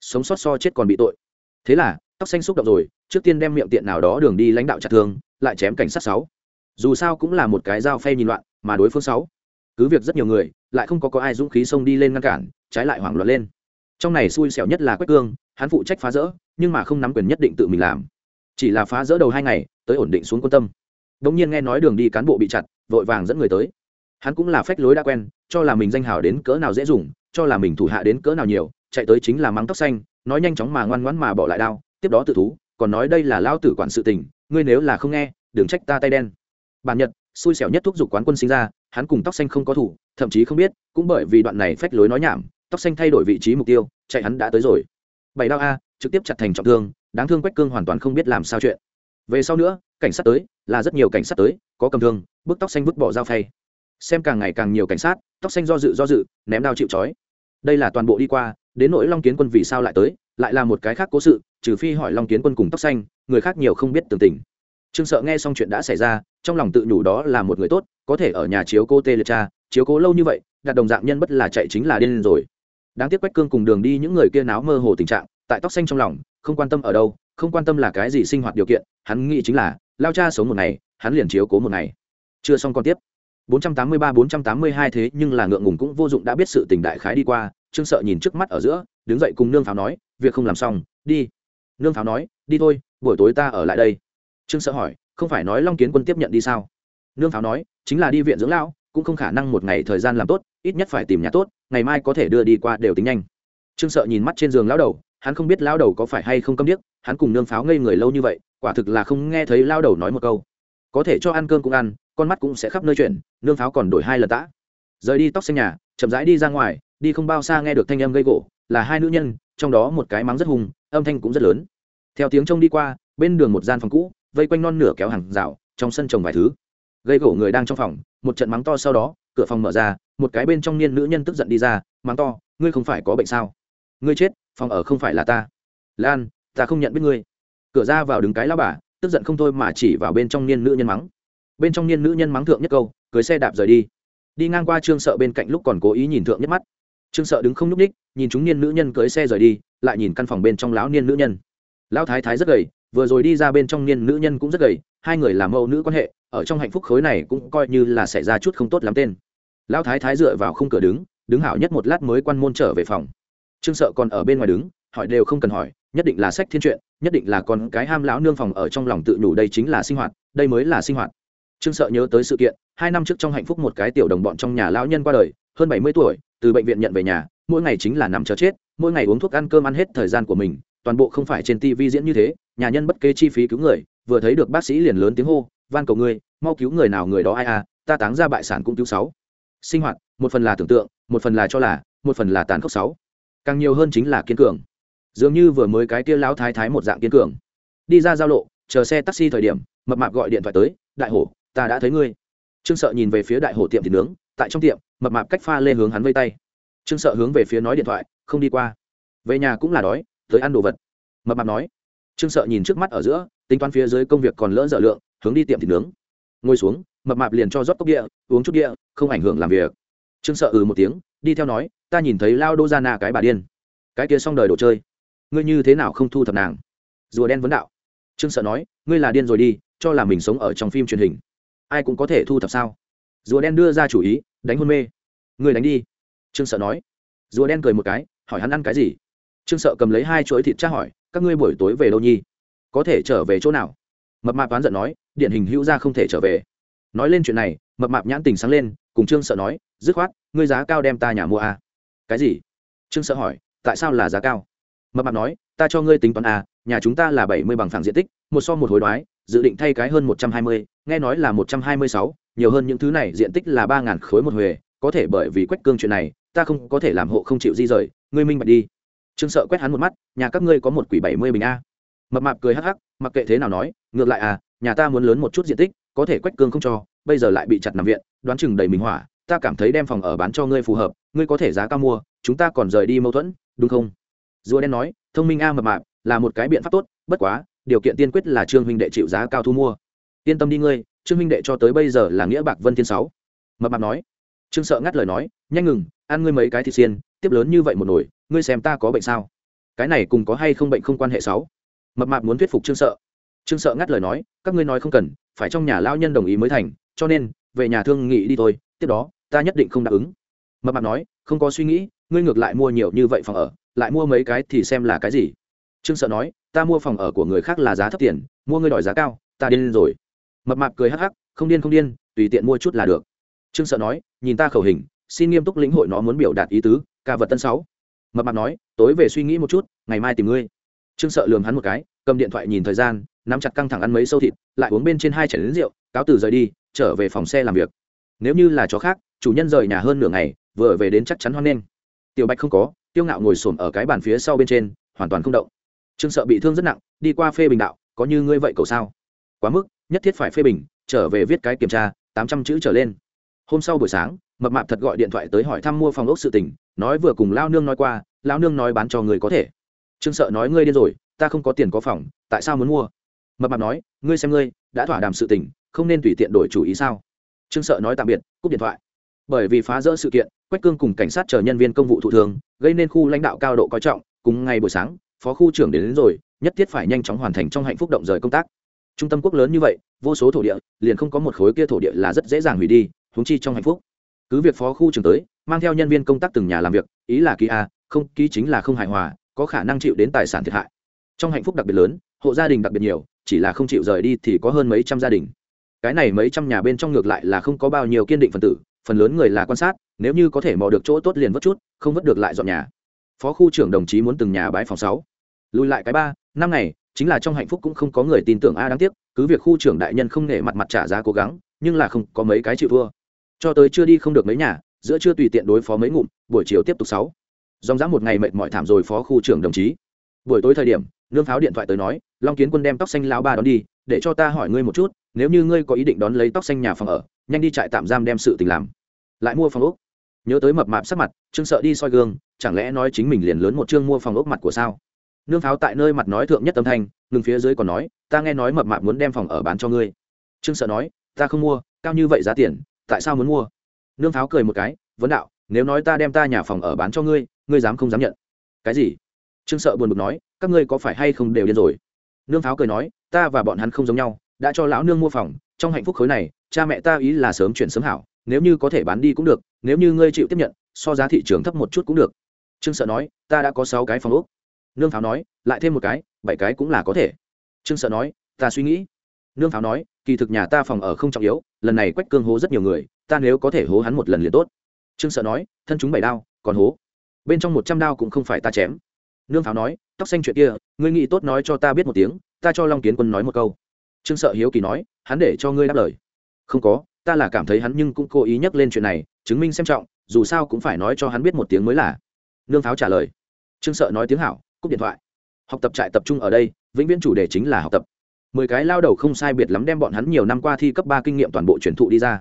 Sống sót so chết còn bị tội. Thế là, tóc xanh xúc động rồi, trước tiên đem miệng tiện nào đó đường đi lãnh đạo chặt thương lại chém cảnh sát sáu. Dù sao cũng là một cái dao phay nhìn loạn, mà đối phương sáu. Cứ việc rất nhiều người, lại không có có ai dũng khí xông đi lên ngăn cản, trái lại hoảng loạn lên. Trong này xui xẻo nhất là quách cương, hắn phụ trách phá rỡ, nhưng mà không nắm quyền nhất định tự mình làm. Chỉ là phá rỡ đầu hai ngày, tới ổn định xuống quan tâm. Đống nhiên nghe nói đường đi cán bộ bị chặt, vội vàng dẫn người tới hắn cũng là phách lối đã quen, cho là mình danh hào đến cỡ nào dễ dùng, cho là mình thủ hạ đến cỡ nào nhiều, chạy tới chính là mắng tóc xanh, nói nhanh chóng mà ngoan ngoãn mà bỏ lại đao, tiếp đó tự thú, còn nói đây là lao tử quản sự tình, ngươi nếu là không nghe, đừng trách ta tay đen. Bản nhật, xui xẻo nhất thúc giục quán quân sinh ra, hắn cùng tóc xanh không có thủ, thậm chí không biết, cũng bởi vì đoạn này phách lối nói nhảm, tóc xanh thay đổi vị trí mục tiêu, chạy hắn đã tới rồi. Bảy đao a, trực tiếp chặt thành trọng thương, đáng thương quách cương hoàn toàn không biết làm sao chuyện. Về sau nữa, cảnh sát tới, là rất nhiều cảnh sát tới, có cầm thương, bức tóc xanh vứt bỏ dao phay xem càng ngày càng nhiều cảnh sát, tóc xanh do dự do dự, ném đao chịu trói. Đây là toàn bộ đi qua, đến nỗi long kiến quân vì sao lại tới, lại là một cái khác cố sự, trừ phi hỏi long kiến quân cùng tóc xanh, người khác nhiều không biết tường tình. Trương sợ nghe xong chuyện đã xảy ra, trong lòng tự nhủ đó là một người tốt, có thể ở nhà chiếu cô tê liệt cha, chiếu cố lâu như vậy, đặt đồng dạng nhân bất là chạy chính là điên rồi. Đáng tiếc quách cương cùng đường đi những người kia náo mơ hồ tình trạng, tại tóc xanh trong lòng, không quan tâm ở đâu, không quan tâm là cái gì sinh hoạt điều kiện, hắn nghĩ chính là, lao cha sống một ngày, hắn liền chiếu cố một ngày. Chưa xong còn tiếp. 483-482 thế nhưng là ngượng ngùng cũng vô dụng đã biết sự tình đại khái đi qua, trương sợ nhìn trước mắt ở giữa, đứng dậy cùng nương pháo nói, việc không làm xong, đi. Nương pháo nói, đi thôi, buổi tối ta ở lại đây. Trương sợ hỏi, không phải nói long kiến quân tiếp nhận đi sao? Nương pháo nói, chính là đi viện dưỡng lão, cũng không khả năng một ngày thời gian làm tốt, ít nhất phải tìm nhà tốt, ngày mai có thể đưa đi qua đều tính nhanh. Trương sợ nhìn mắt trên giường lão đầu, hắn không biết lão đầu có phải hay không câm điếc, hắn cùng nương pháo ngây người lâu như vậy, quả thực là không nghe thấy lão đầu nói một câu. Có thể cho ăn cơm cũng ăn con mắt cũng sẽ khắp nơi chuyển, nương pháo còn đổi hai lần tã. Rời đi tóc xanh nhà, chậm rãi đi ra ngoài, đi không bao xa nghe được thanh âm gây gỗ, là hai nữ nhân, trong đó một cái mắng rất hùng, âm thanh cũng rất lớn. Theo tiếng trông đi qua, bên đường một gian phòng cũ, vây quanh non nửa kéo hàng rào, trong sân trồng vài thứ. Gây gỗ người đang trong phòng, một trận mắng to sau đó, cửa phòng mở ra, một cái bên trong niên nữ nhân tức giận đi ra, mắng to, ngươi không phải có bệnh sao? Ngươi chết, phòng ở không phải là ta. Lan, ta không nhận biết ngươi. Cửa ra vào đứng cái lao bà, tức giận không thôi mà chỉ vào bên trong niên nữ nhân mắng bên trong niên nữ nhân mắng thượng nhất câu, cưới xe đạp rời đi. Đi ngang qua trương sợ bên cạnh lúc còn cố ý nhìn thượng nhất mắt. Trương sợ đứng không nhúc ních nhìn chúng niên nữ nhân cưới xe rời đi, lại nhìn căn phòng bên trong lão niên nữ nhân. Lão thái thái rất gầy, vừa rồi đi ra bên trong niên nữ nhân cũng rất gầy, hai người làm mẫu nữ quan hệ, ở trong hạnh phúc khối này cũng coi như là xảy ra chút không tốt lắm tên. Lão thái thái dựa vào khung cửa đứng đứng hảo nhất một lát mới quan môn trở về phòng. Trương sợ còn ở bên ngoài đứng, hỏi đều không cần hỏi, nhất định là sách thiên truyện, nhất định là con cái ham lão nương phòng ở trong lòng tự nhủ đây chính là sinh hoạt, đây mới là sinh hoạt trương sợ nhớ tới sự kiện, hai năm trước trong hạnh phúc một cái tiểu đồng bọn trong nhà lão nhân qua đời, hơn bảy mươi tuổi, từ bệnh viện nhận về nhà, mỗi ngày chính là nằm chờ chết, mỗi ngày uống thuốc ăn cơm ăn hết thời gian của mình, toàn bộ không phải trên tv diễn như thế, nhà nhân bất kê chi phí cứu người, vừa thấy được bác sĩ liền lớn tiếng hô, van cầu ngươi, mau cứu người nào người đó ai à ta táng ra bại sản cũng cứu sáu. Sinh hoạt, một phần là tưởng tượng, một phần là cho là, một phần là tàn khốc sáu. Càng nhiều hơn chính là kiên cường. Dường như vừa mới cái kia lão thái thái một dạng kiên cường. Đi ra giao lộ, chờ xe taxi thời điểm, mập mạp gọi điện thoại tới, đại hổ ta đã thấy ngươi. Trương sợ nhìn về phía đại hồ tiệm thịt nướng, tại trong tiệm, mập mạp cách pha lê hướng hắn vây tay. Trương sợ hướng về phía nói điện thoại, không đi qua. Về nhà cũng là đói, tới ăn đồ vật. Mập mạp nói. Trương sợ nhìn trước mắt ở giữa, tính toán phía dưới công việc còn lỡ dở lượng, hướng đi tiệm thịt nướng. Ngồi xuống, mập mạp liền cho rót cốc địa, uống chút địa, không ảnh hưởng làm việc. Trương sợ ừ một tiếng, đi theo nói, ta nhìn thấy lao đô ra nà cái bà điên. Cái kia xong đời đồ chơi. Ngươi như thế nào không thu thập nàng? Rùa đen vấn đạo. Trương sợ nói, ngươi là điên rồi đi, cho là mình sống ở trong phim truyền hình ai cũng có thể thu thập sao? Rùa đen đưa ra chủ ý đánh hôn mê. Ngươi đánh đi. Trương sợ nói. Rùa đen cười một cái hỏi hắn ăn cái gì? Trương sợ cầm lấy hai chuỗi thịt tra hỏi các ngươi buổi tối về đâu nhi có thể trở về chỗ nào? Mập mạp oán giận nói điện hình hữu ra không thể trở về. Nói lên chuyện này mập mạp nhãn tình sáng lên cùng trương sợ nói dứt khoát ngươi giá cao đem ta nhà mua à? cái gì? Trương sợ hỏi tại sao là giá cao? Mập mạp nói ta cho ngươi tính toán à, nhà chúng ta là bảy mươi bằng phẳng diện tích, một so một hối đoái, dự định thay cái hơn một trăm hai mươi, nghe nói là một trăm hai mươi sáu, nhiều hơn những thứ này diện tích là ba ngàn khối một huề, có thể bởi vì quách cương chuyện này, ta không có thể làm hộ không chịu di rời, ngươi minh bạch đi. Trương sợ quét hắn một mắt, nhà các ngươi có một quỷ bảy mươi bình a. Mập mạp cười hắc hắc, mặc kệ thế nào nói, ngược lại à nhà ta muốn lớn một chút diện tích, có thể quách cương không cho, bây giờ lại bị chặt nằm viện, đoán chừng đầy mình hỏa, ta cảm thấy đem phòng ở bán cho ngươi phù hợp, ngươi có thể giá cao mua, chúng ta còn rời đi mâu thuẫn, đúng không? Rùa đen nói, thông minh a mập mạp là một cái biện pháp tốt, bất quá, điều kiện tiên quyết là trương huynh đệ chịu giá cao thu mua. Yên tâm đi ngươi, trương huynh đệ cho tới bây giờ là nghĩa bạc vân thiên sáu. Mập mạp nói. Trương sợ ngắt lời nói, nhanh ngừng, ăn ngươi mấy cái thịt xiên, tiếp lớn như vậy một nồi, ngươi xem ta có bệnh sao? Cái này cùng có hay không bệnh không quan hệ sáu. Mập mạp muốn thuyết phục trương sợ. Trương sợ ngắt lời nói, các ngươi nói không cần, phải trong nhà lao nhân đồng ý mới thành, cho nên, về nhà thương nghị đi thôi, tiếp đó, ta nhất định không đáp ứng. Mập mạp nói, không có suy nghĩ, ngươi ngược lại mua nhiều như vậy phòng ở, lại mua mấy cái thì xem là cái gì? Trương sợ nói, ta mua phòng ở của người khác là giá thấp tiền, mua ngươi đòi giá cao, ta điên rồi. Mập mạp cười hắc hắc, không điên không điên, tùy tiện mua chút là được. Trương sợ nói, nhìn ta khẩu hình, xin nghiêm túc lĩnh hội nó muốn biểu đạt ý tứ, ca vật tân sáu. Mập mạp nói, tối về suy nghĩ một chút, ngày mai tìm ngươi. Trương sợ lường hắn một cái, cầm điện thoại nhìn thời gian, nắm chặt căng thẳng ăn mấy sâu thịt, lại uống bên trên hai chảy đến rượu, cáo từ rời đi, trở về phòng xe làm việc. Nếu như là chó khác, chủ nhân rời nhà hơn nửa ngày, vừa về đến chắc chắn hoan nghênh. Tiểu bạch không có, tiêu ngạo ngồi xổm ở cái bàn phía sau bên trên, hoàn toàn không động trương sợ bị thương rất nặng, đi qua phê bình đạo, có như ngươi vậy cầu sao? Quá mức, nhất thiết phải phê bình, trở về viết cái kiểm tra, tám trăm chữ trở lên. Hôm sau buổi sáng, mập mạp thật gọi điện thoại tới hỏi thăm mua phòng ốc sự tình, nói vừa cùng lao nương nói qua lao nương nói bán cho người có thể. Trương sợ nói, ngươi điên rồi, ta không có tiền có phòng, tại sao muốn mua? Mập mạp nói, ngươi xem ngươi, đã thỏa đàm sự tình, không nên tùy tiện đổi chủ ý sao? Trương sợ nói tạm biệt, cúp điện thoại. Bởi vì phá rỡ sự kiện, quách cương cùng cảnh sát chờ nhân viên công vụ thụ thường gây nên khu lãnh đạo cao độ coi trọng, cùng ngày buổi sáng phó khu trưởng đến, đến rồi nhất thiết phải nhanh chóng hoàn thành trong hạnh phúc động rời công tác. Trung tâm quốc lớn như vậy vô số thổ địa liền không có một khối kia thổ địa là rất dễ dàng hủy đi húng chi trong hạnh phúc. Cứ việc phó khu trưởng tới mang theo nhân viên công tác từng nhà làm việc ý là ký a không ký chính là không hài hòa có khả năng chịu đến tài sản thiệt hại. Trong hạnh phúc đặc biệt lớn hộ gia đình đặc biệt nhiều chỉ là không chịu rời đi thì có hơn mấy trăm gia đình. Cái này mấy trăm nhà bên trong ngược lại là không có bao nhiêu kiên định phần tử phần lớn người là quan sát nếu như có thể mò được chỗ tốt liền vất chút không vất được lại dọn nhà. Phó khu trưởng đồng chí muốn từng nhà bãi phòng sáu lùi lại cái ba, năm này chính là trong hạnh phúc cũng không có người tin tưởng a đáng tiếc, cứ việc khu trưởng đại nhân không nể mặt mặt trả giá cố gắng, nhưng là không có mấy cái chịu thua. Cho tới chưa đi không được mấy nhà, giữa chưa tùy tiện đối phó mấy ngụm, buổi chiều tiếp tục sáu. Dòng dã một ngày mệt mỏi thảm rồi phó khu trưởng đồng chí. Buổi tối thời điểm, nương pháo điện thoại tới nói, long kiến quân đem tóc xanh lao ba đón đi, để cho ta hỏi ngươi một chút, nếu như ngươi có ý định đón lấy tóc xanh nhà phòng ở, nhanh đi trại tạm giam đem sự tình làm. Lại mua phòng ốc. Nhớ tới mập mạp sắc mặt, trương sợ đi soi gương, chẳng lẽ nói chính mình liền lớn một chương mua phòng ốc mặt của sao? Nương pháo tại nơi mặt nói thượng nhất âm thanh, ngừng phía dưới còn nói, ta nghe nói mập mạp muốn đem phòng ở bán cho ngươi. Trương sợ nói, ta không mua, cao như vậy giá tiền, tại sao muốn mua? Nương pháo cười một cái, vấn đạo, nếu nói ta đem ta nhà phòng ở bán cho ngươi ngươi dám không dám nhận. Cái gì? Trương sợ buồn bực nói, các ngươi có phải hay không đều điên rồi? Nương pháo cười nói, ta và bọn hắn không giống nhau, đã cho lão nương mua phòng, trong hạnh phúc khối này, cha mẹ ta ý là sớm chuyển sớm hảo, nếu như có thể bán đi cũng được, nếu như ngươi chịu tiếp nhận, so giá thị trường thấp một chút cũng được. Trương sợ nói, ta đã có sáu cái phòng úc nương pháo nói, lại thêm một cái, bảy cái cũng là có thể. Trương sợ nói, ta suy nghĩ. Nương pháo nói, kỳ thực nhà ta phòng ở không trọng yếu, lần này quách cương hố rất nhiều người, ta nếu có thể hố hắn một lần liền tốt. Trương sợ nói, thân chúng bảy đao, còn hố. Bên trong một trăm đao cũng không phải ta chém. Nương pháo nói, tóc xanh chuyện kia, ngươi nghĩ tốt nói cho ta biết một tiếng, ta cho long kiến quân nói một câu. Trương sợ hiếu kỳ nói, hắn để cho ngươi đáp lời. Không có, ta là cảm thấy hắn nhưng cũng cố ý nhắc lên chuyện này, chứng minh xem trọng, dù sao cũng phải nói cho hắn biết một tiếng mới là. Nương pháo trả lời. Trương sợ nói tiếng hảo cúp điện thoại. Học tập trại tập trung ở đây, vĩnh viễn chủ đề chính là học tập. Mười cái lao đầu không sai biệt lắm đem bọn hắn nhiều năm qua thi cấp ba kinh nghiệm toàn bộ truyền thụ đi ra.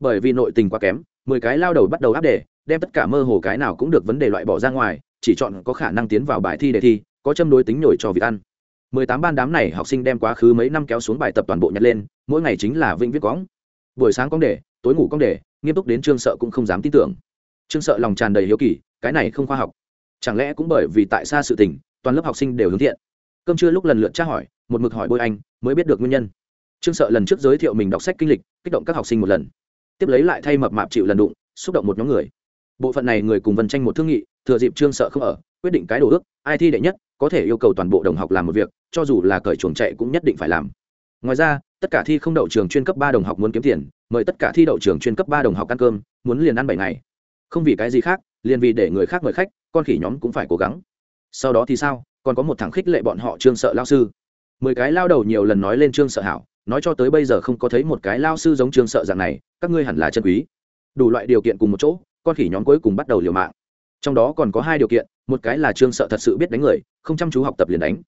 Bởi vì nội tình quá kém, mười cái lao đầu bắt đầu áp đề, đem tất cả mơ hồ cái nào cũng được vấn đề loại bỏ ra ngoài, chỉ chọn có khả năng tiến vào bài thi đề thi, có châm đối tính nhồi cho việc ăn. Mười tám ban đám này học sinh đem quá khứ mấy năm kéo xuống bài tập toàn bộ nhặt lên, mỗi ngày chính là vĩnh viết cóng buổi sáng cóng đề, tối ngủ cóng đề, nghiêm túc đến trương sợ cũng không dám tin tưởng. Trương sợ lòng tràn đầy hiếu kỳ, cái này không khoa học chẳng lẽ cũng bởi vì tại xa sự tình, toàn lớp học sinh đều hướng thiện? Cơm trưa lúc lần lượt tra hỏi, một mực hỏi bôi anh, mới biết được nguyên nhân. Trương sợ lần trước giới thiệu mình đọc sách kinh lịch, kích động các học sinh một lần. Tiếp lấy lại thay mập mạp chịu lần đụng, xúc động một nhóm người. Bộ phận này người cùng vân tranh một thương nghị, thừa dịp trương sợ không ở, quyết định cái đồ ước, ai thi đệ nhất, có thể yêu cầu toàn bộ đồng học làm một việc, cho dù là cởi chuồng chạy cũng nhất định phải làm. Ngoài ra, tất cả thi không đậu trường chuyên cấp ba đồng học muốn kiếm tiền, mời tất cả thi đậu trường chuyên cấp ba đồng học ăn cơm, muốn liền ăn bảy ngày. Không vì cái gì khác, liền vì để người khác mời khách con khỉ nhóm cũng phải cố gắng. Sau đó thì sao? Còn có một thằng khích lệ bọn họ trương sợ lao sư. Mười cái lao đầu nhiều lần nói lên trương sợ hảo, nói cho tới bây giờ không có thấy một cái lao sư giống trương sợ dạng này, các ngươi hẳn là chân quý. Đủ loại điều kiện cùng một chỗ, con khỉ nhóm cuối cùng bắt đầu liều mạng. Trong đó còn có hai điều kiện, một cái là trương sợ thật sự biết đánh người, không chăm chú học tập liền đánh.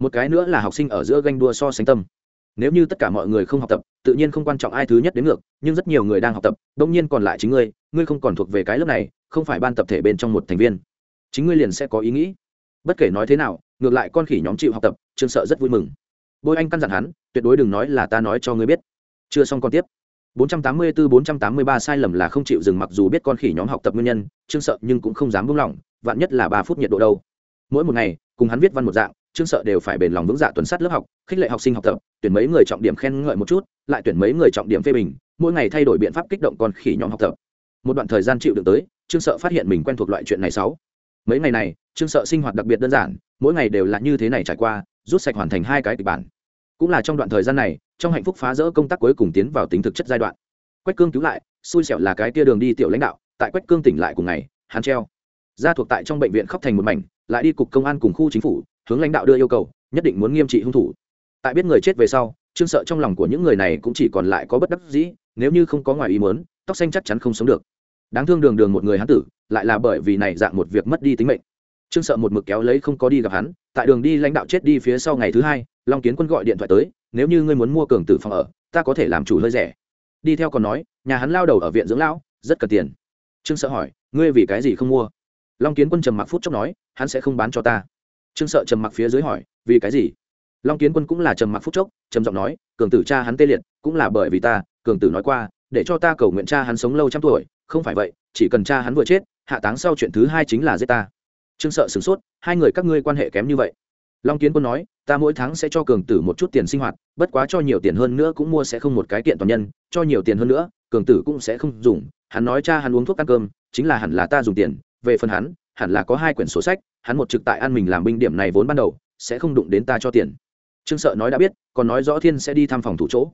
Một cái nữa là học sinh ở giữa ganh đua so sánh tâm. Nếu như tất cả mọi người không học tập, tự nhiên không quan trọng ai thứ nhất đến ngược, nhưng rất nhiều người đang học tập đông nhiên còn lại chính ngươi ngươi không còn thuộc về cái lớp này, không phải ban tập thể bên trong một thành viên chính ngươi liền sẽ có ý nghĩ. Bất kể nói thế nào, ngược lại con khỉ nhóm chịu học tập, trương sợ rất vui mừng. Bôi anh căn dặn hắn, tuyệt đối đừng nói là ta nói cho ngươi biết. Chưa xong còn tiếp. 484-483 sai lầm là không chịu dừng mặc dù biết con khỉ nhóm học tập nguyên nhân, trương sợ nhưng cũng không dám buông lỏng, vạn nhất là ba phút nhiệt độ đâu. Mỗi một ngày, cùng hắn viết văn một dạng, trương sợ đều phải bền lòng vững dạ tuần sát lớp học, khích lệ học sinh học tập, tuyển mấy người trọng điểm khen ngợi một chút, lại tuyển mấy người trọng điểm phê bình, mỗi ngày thay đổi biện pháp kích động con khỉ nhóm học tập. Một đoạn thời gian chịu được tới, trương sợ phát hiện mình quen thuộc loại chuyện này sáu mấy ngày này trương sợ sinh hoạt đặc biệt đơn giản, mỗi ngày đều là như thế này trải qua, rút sạch hoàn thành hai cái kịch bản. Cũng là trong đoạn thời gian này, trong hạnh phúc phá rỡ công tác cuối cùng tiến vào tính thực chất giai đoạn. Quách cương cứu lại, xui xẻo là cái tia đường đi tiểu lãnh đạo, tại quách cương tỉnh lại cùng ngày, hắn treo. Gia thuộc tại trong bệnh viện khóc thành một mảnh, lại đi cục công an cùng khu chính phủ, hướng lãnh đạo đưa yêu cầu, nhất định muốn nghiêm trị hung thủ. Tại biết người chết về sau trương sợ trong lòng của những người này cũng chỉ còn lại có bất đắc dĩ, nếu như không có ngoài ý muốn, tóc xanh chắc chắn không sống được đáng thương đường đường một người hắn tử, lại là bởi vì này dạng một việc mất đi tính mệnh. Trương sợ một mực kéo lấy không có đi gặp hắn, tại đường đi lãnh đạo chết đi phía sau ngày thứ hai, long kiến quân gọi điện thoại tới, nếu như ngươi muốn mua cường tử phòng ở, ta có thể làm chủ hơi rẻ. Đi theo còn nói, nhà hắn lao đầu ở viện dưỡng lão, rất cần tiền. Trương sợ hỏi, ngươi vì cái gì không mua? Long kiến quân trầm mặc phút chốc nói, hắn sẽ không bán cho ta. Trương sợ trầm mặc phía dưới hỏi, vì cái gì? Long kiến quân cũng là trầm mặc phút chốc, trầm giọng nói, cường tử cha hắn tê liệt, cũng là bởi vì ta, cường tử nói qua, để cho ta cầu nguyện cha hắn sống lâu trăm tuổi không phải vậy, chỉ cần cha hắn vừa chết, hạ táng sau chuyện thứ hai chính là giết ta. Trương sợ sửng sốt, hai người các ngươi quan hệ kém như vậy. Long kiến quân nói, ta mỗi tháng sẽ cho cường tử một chút tiền sinh hoạt, bất quá cho nhiều tiền hơn nữa cũng mua sẽ không một cái kiện toàn nhân, cho nhiều tiền hơn nữa, cường tử cũng sẽ không dùng. Hắn nói cha hắn uống thuốc ăn cơm, chính là hẳn là ta dùng tiền. Về phần hắn, hẳn là có hai quyển sổ sách, hắn một trực tại ăn mình làm binh điểm này vốn ban đầu, sẽ không đụng đến ta cho tiền. Trương sợ nói đã biết, còn nói rõ thiên sẽ đi thăm phòng thủ chỗ.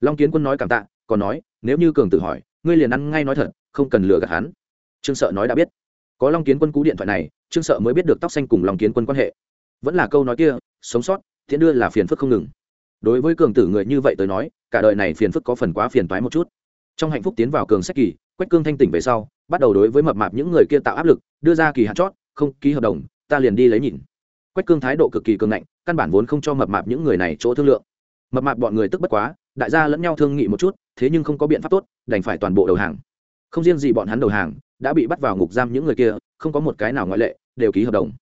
Long kiến quân nói cảm tạ, còn nói, nếu như cường tử hỏi, ngươi liền ăn ngay nói thật không cần lừa gạt hắn. Trương sợ nói đã biết. Có long kiến quân cú điện thoại này, trương sợ mới biết được tóc xanh cùng long kiến quân quan hệ. Vẫn là câu nói kia, sống sót thiện đưa là phiền phức không ngừng. Đối với cường tử người như vậy tới nói, cả đời này phiền phức có phần quá phiền toái một chút. Trong hạnh phúc tiến vào cường sách kỳ, quách cương thanh tỉnh về sau, bắt đầu đối với mập mạp những người kia tạo áp lực, đưa ra kỳ hạn chót, không ký hợp đồng, ta liền đi lấy nhìn. Quách cương thái độ cực kỳ cường ngạnh, căn bản vốn không cho mập mạp những người này chỗ thương lượng. Mập mạp bọn người tức bất quá, đại gia lẫn nhau thương nghị một chút, thế nhưng không có biện pháp tốt, đành phải toàn bộ đầu hàng không riêng gì bọn hắn đầu hàng, đã bị bắt vào ngục giam những người kia, không có một cái nào ngoại lệ, đều ký hợp đồng.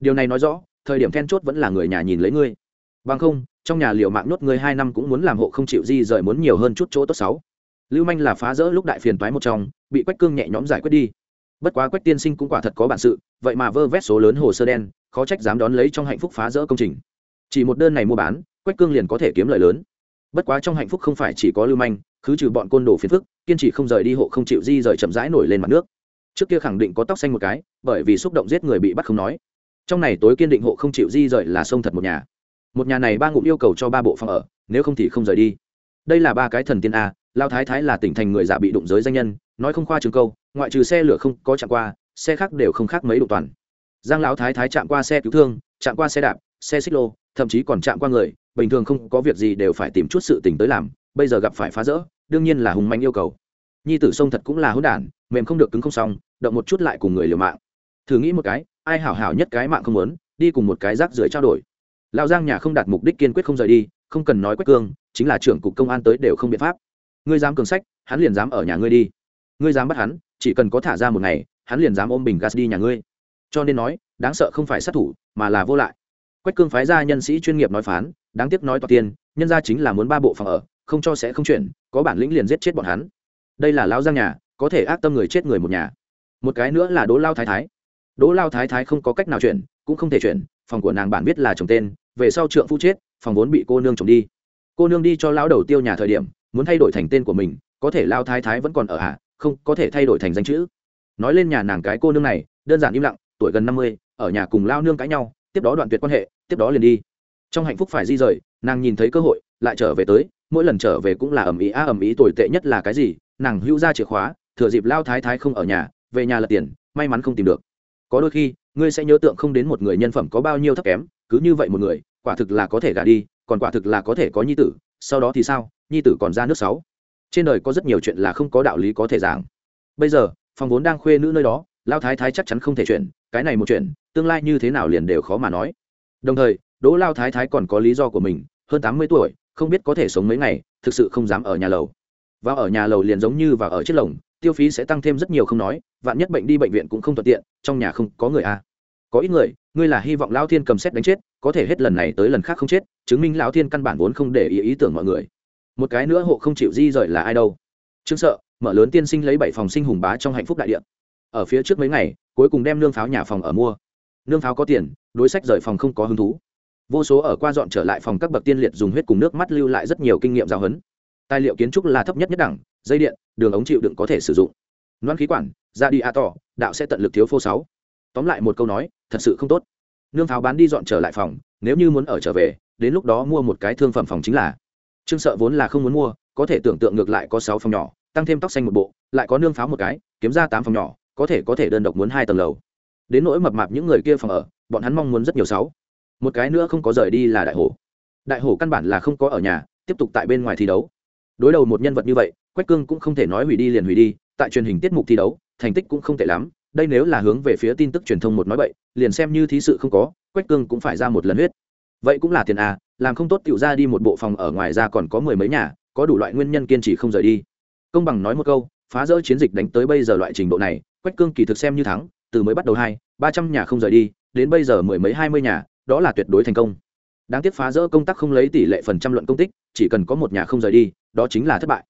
Điều này nói rõ, thời điểm then chốt vẫn là người nhà nhìn lấy ngươi. Bằng không, trong nhà liệu mạng nốt ngươi hai năm cũng muốn làm hộ không chịu di rời muốn nhiều hơn chút chỗ tốt sáu lưu manh là phá rỡ lúc đại phiền toái một trong, bị quách cương nhẹ nhõm giải quyết đi. Bất quá quách tiên sinh cũng quả thật có bản sự, vậy mà vơ vét số lớn hồ sơ đen, khó trách dám đón lấy trong hạnh phúc phá rỡ công trình. Chỉ một đơn này mua bán, quách cương liền có thể kiếm lợi lớn. Bất quá trong hạnh phúc không phải chỉ có lưu manh cứ trừ bọn côn đồ phiền phức kiên trì không rời đi hộ không chịu di rời chậm rãi nổi lên mặt nước. Trước kia khẳng định có tóc xanh một cái, bởi vì xúc động giết người bị bắt không nói. Trong này tối kiên định hộ không chịu di rời là sông thật một nhà. Một nhà này ba ngụm yêu cầu cho ba bộ phòng ở, nếu không thì không rời đi. Đây là ba cái thần tiên a, lao thái thái là tỉnh thành người giả bị đụng giới danh nhân, nói không khoa trường câu, ngoại trừ xe lửa không có chạm qua, xe khác đều không khác mấy đụng toàn. Giang lão thái thái chạm qua xe cứu thương, chạm qua xe đạp, xe xích lô, thậm chí còn chạm qua người, bình thường không có việc gì đều phải tìm chút sự tình tới làm, bây giờ gặp phải phá rỡ đương nhiên là hùng mạnh yêu cầu. Nhi tử sông thật cũng là hỗn đản, mềm không được cứng không xong, động một chút lại cùng người liều mạng. Thử nghĩ một cái, ai hảo hảo nhất cái mạng không muốn, đi cùng một cái rác rưởi trao đổi. Lão giang nhà không đạt mục đích kiên quyết không rời đi, không cần nói quét cương, chính là trưởng cục công an tới đều không biện pháp. Ngươi dám cường sách, hắn liền dám ở nhà ngươi đi. Ngươi dám bắt hắn, chỉ cần có thả ra một ngày, hắn liền dám ôm bình gas đi nhà ngươi. Cho nên nói, đáng sợ không phải sát thủ, mà là vô lại. Quách cương phái ra nhân sĩ chuyên nghiệp nói phán, đáng tiếc nói toạc tiền, nhân ra chính là muốn ba bộ phòng ở không cho sẽ không chuyển, có bản lĩnh liền giết chết bọn hắn. Đây là lão giang nhà, có thể ác tâm người chết người một nhà. Một cái nữa là đỗ lao thái thái. Đỗ lao thái thái không có cách nào chuyển, cũng không thể chuyển, phòng của nàng bản biết là chồng tên, về sau trượng phu chết, phòng vốn bị cô nương chồng đi. Cô nương đi cho lão đầu tiêu nhà thời điểm, muốn thay đổi thành tên của mình, có thể lao thái thái vẫn còn ở hạ, không, có thể thay đổi thành danh chữ. Nói lên nhà nàng cái cô nương này, đơn giản im lặng, tuổi gần năm mươi, ở nhà cùng lao nương cãi nhau, tiếp đó đoạn tuyệt quan hệ, tiếp đó liền đi. Trong hạnh phúc phải di rời, nàng nhìn thấy cơ hội, lại trở về tới mỗi lần trở về cũng là ầm ĩ a ầm ĩ tồi tệ nhất là cái gì? Nàng hữu ra chìa khóa, thừa dịp lao thái thái không ở nhà, về nhà là tiền, may mắn không tìm được. Có đôi khi, ngươi sẽ nhớ tượng không đến một người nhân phẩm có bao nhiêu thấp kém, cứ như vậy một người, quả thực là có thể gả đi, còn quả thực là có thể có nhi tử, sau đó thì sao? Nhi tử còn ra nước sáu. Trên đời có rất nhiều chuyện là không có đạo lý có thể giảng. Bây giờ, phòng vốn đang khuê nữ nơi đó, lao thái thái chắc chắn không thể chuyển, cái này một chuyện, tương lai như thế nào liền đều khó mà nói. Đồng thời, đỗ lao thái thái còn có lý do của mình, hơn tám mươi tuổi không biết có thể sống mấy ngày, thực sự không dám ở nhà lầu. Và ở nhà lầu liền giống như và ở chiếc lồng, tiêu phí sẽ tăng thêm rất nhiều không nói, vạn nhất bệnh đi bệnh viện cũng không thuận tiện, trong nhà không có người a à. có ít người, ngươi là hy vọng lao thiên cầm xét đánh chết, có thể hết lần này tới lần khác không chết, chứng minh lão thiên căn bản vốn không để ý ý tưởng mọi người. Một cái nữa hộ không chịu di rời là ai đâu. Trương sợ, mở lớn tiên sinh lấy bảy phòng sinh hùng bá trong hạnh phúc đại điện. Ở phía trước mấy ngày, cuối cùng đem nương pháo nhà phòng ở mua. Nương pháo có tiền, đối sách rời phòng không có hứng thú vô số ở qua dọn trở lại phòng các bậc tiên liệt dùng huyết cùng nước mắt lưu lại rất nhiều kinh nghiệm giáo huấn. Tài liệu kiến trúc là thấp nhất nhất đẳng, dây điện, đường ống chịu đựng có thể sử dụng. Loan khí quản, ra đi a tỏ đạo sẽ tận lực thiếu phô sáu. Tóm lại một câu nói, thật sự không tốt. Nương pháo bán đi dọn trở lại phòng, nếu như muốn ở trở về, đến lúc đó mua một cái thương phẩm phòng chính là. Trương sợ vốn là không muốn mua, có thể tưởng tượng ngược lại có sáu phòng nhỏ, tăng thêm tóc xanh một bộ, lại có nương pháo một cái, kiếm ra tám phòng nhỏ, có thể có thể đơn độc muốn hai tầng lầu. Đến nỗi mập mạp những người kia phòng ở, bọn hắn mong muốn rất nhiều sáu một cái nữa không có rời đi là đại hổ. Đại hổ căn bản là không có ở nhà, tiếp tục tại bên ngoài thi đấu. Đối đầu một nhân vật như vậy, quách cương cũng không thể nói hủy đi liền hủy đi, tại truyền hình tiết mục thi đấu, thành tích cũng không tệ lắm. Đây nếu là hướng về phía tin tức truyền thông một nói vậy liền xem như thí sự không có, quách cương cũng phải ra một lần huyết. Vậy cũng là tiền à làm không tốt tiểu ra đi một bộ phòng ở ngoài ra còn có mười mấy nhà, có đủ loại nguyên nhân kiên trì không rời đi. Công bằng nói một câu, phá rỡ chiến dịch đánh tới bây giờ loại trình độ này, quách cương kỳ thực xem như thắng, từ mới bắt đầu hai, ba trăm nhà không rời đi, đến bây giờ mười mấy hai mươi nhà đó là tuyệt đối thành công. Đáng tiếc phá rỡ công tác không lấy tỷ lệ phần trăm luận công tích, chỉ cần có một nhà không rời đi, đó chính là thất bại.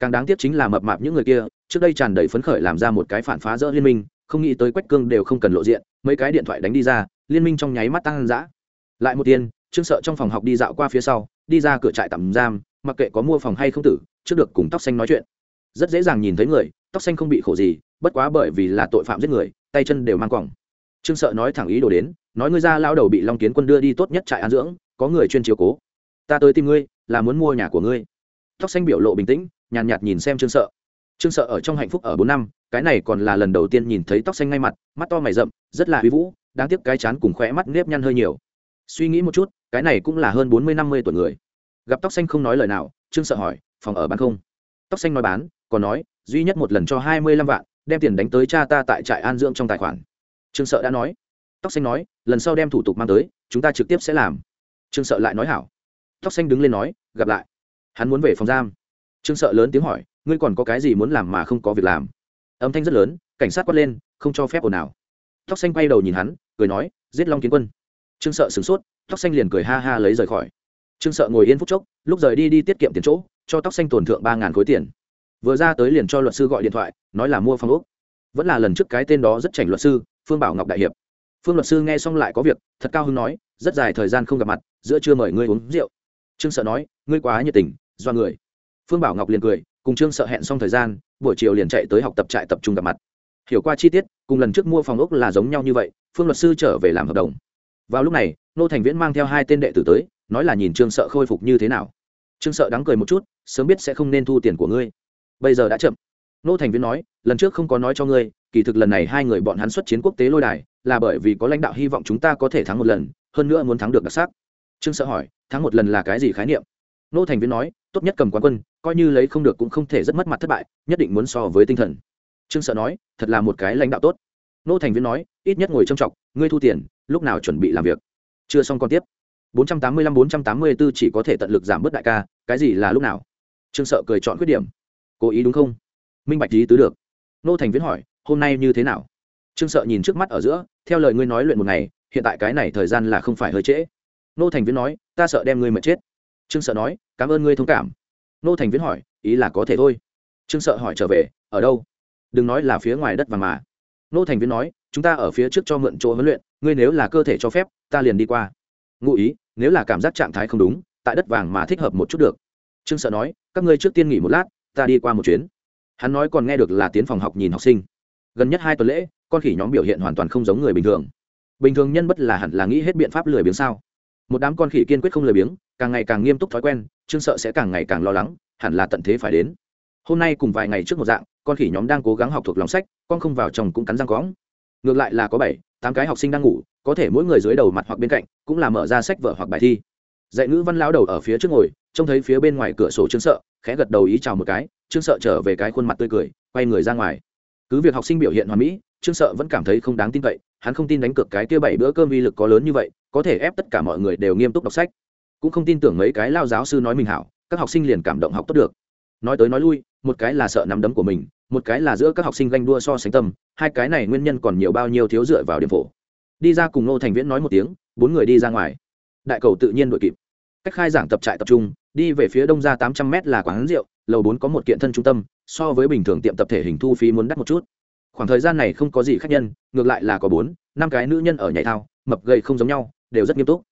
Càng đáng tiếc chính là mập mạp những người kia, trước đây tràn đầy phấn khởi làm ra một cái phản phá rỡ liên minh, không nghĩ tới quách cương đều không cần lộ diện, mấy cái điện thoại đánh đi ra, liên minh trong nháy mắt tăng dã. Lại một tiên trương sợ trong phòng học đi dạo qua phía sau, đi ra cửa trại tạm giam, mặc kệ có mua phòng hay không tử, trước được cùng tóc xanh nói chuyện. Rất dễ dàng nhìn thấy người, tóc xanh không bị khổ gì, bất quá bởi vì là tội phạm giết người, tay chân đều mang quòng. Trương sợ nói thẳng ý đồ đến nói ngươi ra lao đầu bị long kiến quân đưa đi tốt nhất trại an dưỡng có người chuyên chiếu cố. Ta tới tìm ngươi là muốn mua nhà của ngươi. Tóc xanh biểu lộ bình tĩnh nhàn nhạt, nhạt nhìn xem trương sợ. Trương sợ ở trong hạnh phúc ở bốn năm cái này còn là lần đầu tiên nhìn thấy tóc xanh ngay mặt mắt to mày rậm rất là uy vũ đáng tiếc cái chán cùng khỏe mắt nếp nhăn hơi nhiều. Suy nghĩ một chút cái này cũng là hơn bốn mươi năm mươi tuổi người. Gặp tóc xanh không nói lời nào trương sợ hỏi phòng ở bán không? Tóc xanh nói bán còn nói duy nhất một lần cho hai mươi lăm vạn đem tiền đánh tới cha ta tại trại an dưỡng trong tài khoản. Trương sợ đã nói tóc xanh nói, lần sau đem thủ tục mang tới, chúng ta trực tiếp sẽ làm. Trương sợ lại nói hảo. Tóc xanh đứng lên nói, gặp lại. Hắn muốn về phòng giam. Trương sợ lớn tiếng hỏi, ngươi còn có cái gì muốn làm mà không có việc làm? Âm thanh rất lớn, cảnh sát quát lên, không cho phép ồn nào tóc xanh quay đầu nhìn hắn, cười nói, giết long kiến quân. Trương sợ sửng sốt, tóc xanh liền cười ha ha lấy rời khỏi. Trương sợ ngồi yên phút chốc, lúc rời đi đi tiết kiệm tiền chỗ, cho tóc xanh tổn thượng ba ngàn khối tiền. Vừa ra tới liền cho luật sư gọi điện thoại, nói là mua phòng úc vẫn là lần trước cái tên đó rất chảnh luật sư, phương bảo ngọc đại hiệp phương luật sư nghe xong lại có việc, thật cao hứng nói, rất dài thời gian không gặp mặt, giữa chưa mời ngươi uống rượu. Trương sợ nói, ngươi quá nhiệt tình, do người. Phương bảo ngọc liền cười, cùng trương sợ hẹn xong thời gian, buổi chiều liền chạy tới học tập trại tập trung gặp mặt. Hiểu qua chi tiết, cùng lần trước mua phòng ốc là giống nhau như vậy, phương luật sư trở về làm hợp đồng. Vào lúc này, nô thành viễn mang theo hai tên đệ tử tới, nói là nhìn trương sợ khôi phục như thế nào. Trương sợ đắng cười một chút, sớm biết sẽ không nên thu tiền của ngươi. Bây giờ đã chậm. Nô thành viễn nói, lần trước không có nói cho ngươi kỳ thực lần này hai người bọn hắn xuất chiến quốc tế lôi đài là bởi vì có lãnh đạo hy vọng chúng ta có thể thắng một lần hơn nữa muốn thắng được đặc sắc. Trương sợ hỏi thắng một lần là cái gì khái niệm? Nô thành viễn nói tốt nhất cầm quán quân coi như lấy không được cũng không thể rất mất mặt thất bại nhất định muốn so với tinh thần. Trương sợ nói thật là một cái lãnh đạo tốt. Nô thành viễn nói ít nhất ngồi trông chọc, ngươi thu tiền lúc nào chuẩn bị làm việc? Chưa xong còn tiếp. 485-484 chỉ có thể tận lực giảm bớt đại ca cái gì là lúc nào? Trương sợ cười chọn khuyết điểm. Cố ý đúng không? Minh bạch ý tứ được. Nô thành viễn hỏi hôm nay như thế nào? Trương sợ nhìn trước mắt ở giữa, theo lời ngươi nói luyện một ngày, hiện tại cái này thời gian là không phải hơi trễ. Nô thành viễn nói, ta sợ đem ngươi mệt chết. Trương sợ nói, cảm ơn ngươi thông cảm. Nô thành viễn hỏi, ý là có thể thôi. Trương sợ hỏi trở về, ở đâu? Đừng nói là phía ngoài đất và mà. Nô thành viễn nói, chúng ta ở phía trước cho mượn chỗ huấn luyện, ngươi nếu là cơ thể cho phép, ta liền đi qua. Ngụ ý, nếu là cảm giác trạng thái không đúng, tại đất vàng mà thích hợp một chút được. Trương sợ nói, các ngươi trước tiên nghỉ một lát, ta đi qua một chuyến. Hắn nói còn nghe được là tiến phòng học nhìn học sinh gần nhất hai tuần lễ, con khỉ nhóm biểu hiện hoàn toàn không giống người bình thường. Bình thường nhân bất là hẳn là nghĩ hết biện pháp lười biếng sao? Một đám con khỉ kiên quyết không lười biếng, càng ngày càng nghiêm túc thói quen, trương sợ sẽ càng ngày càng lo lắng, hẳn là tận thế phải đến. Hôm nay cùng vài ngày trước một dạng, con khỉ nhóm đang cố gắng học thuộc lòng sách, con không vào chồng cũng cắn răng cóng ngược lại là có bảy, tám cái học sinh đang ngủ, có thể mỗi người dưới đầu mặt hoặc bên cạnh, cũng là mở ra sách vở hoặc bài thi. Dạy ngữ văn lão đầu ở phía trước ngồi, trông thấy phía bên ngoài cửa sổ trương sợ, khẽ gật đầu ý chào một cái, trương sợ trở về cái khuôn mặt tươi cười, quay người ra ngoài cứ việc học sinh biểu hiện hoàn mỹ, trương sợ vẫn cảm thấy không đáng tin cậy, hắn không tin đánh cược cái kia bảy bữa cơm uy lực có lớn như vậy, có thể ép tất cả mọi người đều nghiêm túc đọc sách. Cũng không tin tưởng mấy cái lao giáo sư nói mình hảo, các học sinh liền cảm động học tốt được. Nói tới nói lui, một cái là sợ nắm đấm của mình, một cái là giữa các học sinh ganh đua so sánh tâm, hai cái này nguyên nhân còn nhiều bao nhiêu thiếu dựa vào điểm phổ. Đi ra cùng nô thành viễn nói một tiếng, bốn người đi ra ngoài. Đại cầu tự nhiên đội kịp. Cách khai giảng tập trại tập trung, đi về phía đông ra tám trăm m là quán rượu lầu bốn có một kiện thân trung tâm, so với bình thường tiệm tập thể hình thu phí muốn đắt một chút. Khoảng thời gian này không có gì khác nhân, ngược lại là có bốn, năm cái nữ nhân ở nhảy thao, mập gầy không giống nhau, đều rất nghiêm túc.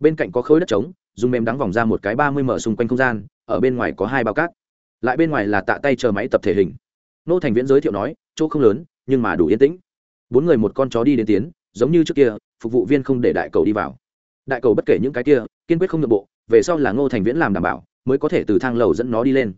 Bên cạnh có khối đất trống, dùng mềm đắng vòng ra một cái ba mươi mở xung quanh không gian, ở bên ngoài có hai bao cát. Lại bên ngoài là tạ tay chờ máy tập thể hình. Nô thành viễn giới thiệu nói, chỗ không lớn, nhưng mà đủ yên tĩnh. Bốn người một con chó đi đến tiến, giống như trước kia, phục vụ viên không để đại cầu đi vào. Đại cầu bất kể những cái kia, kiên quyết không nội bộ, về sau là ngô thành viễn làm đảm bảo, mới có thể từ thang lầu dẫn nó đi lên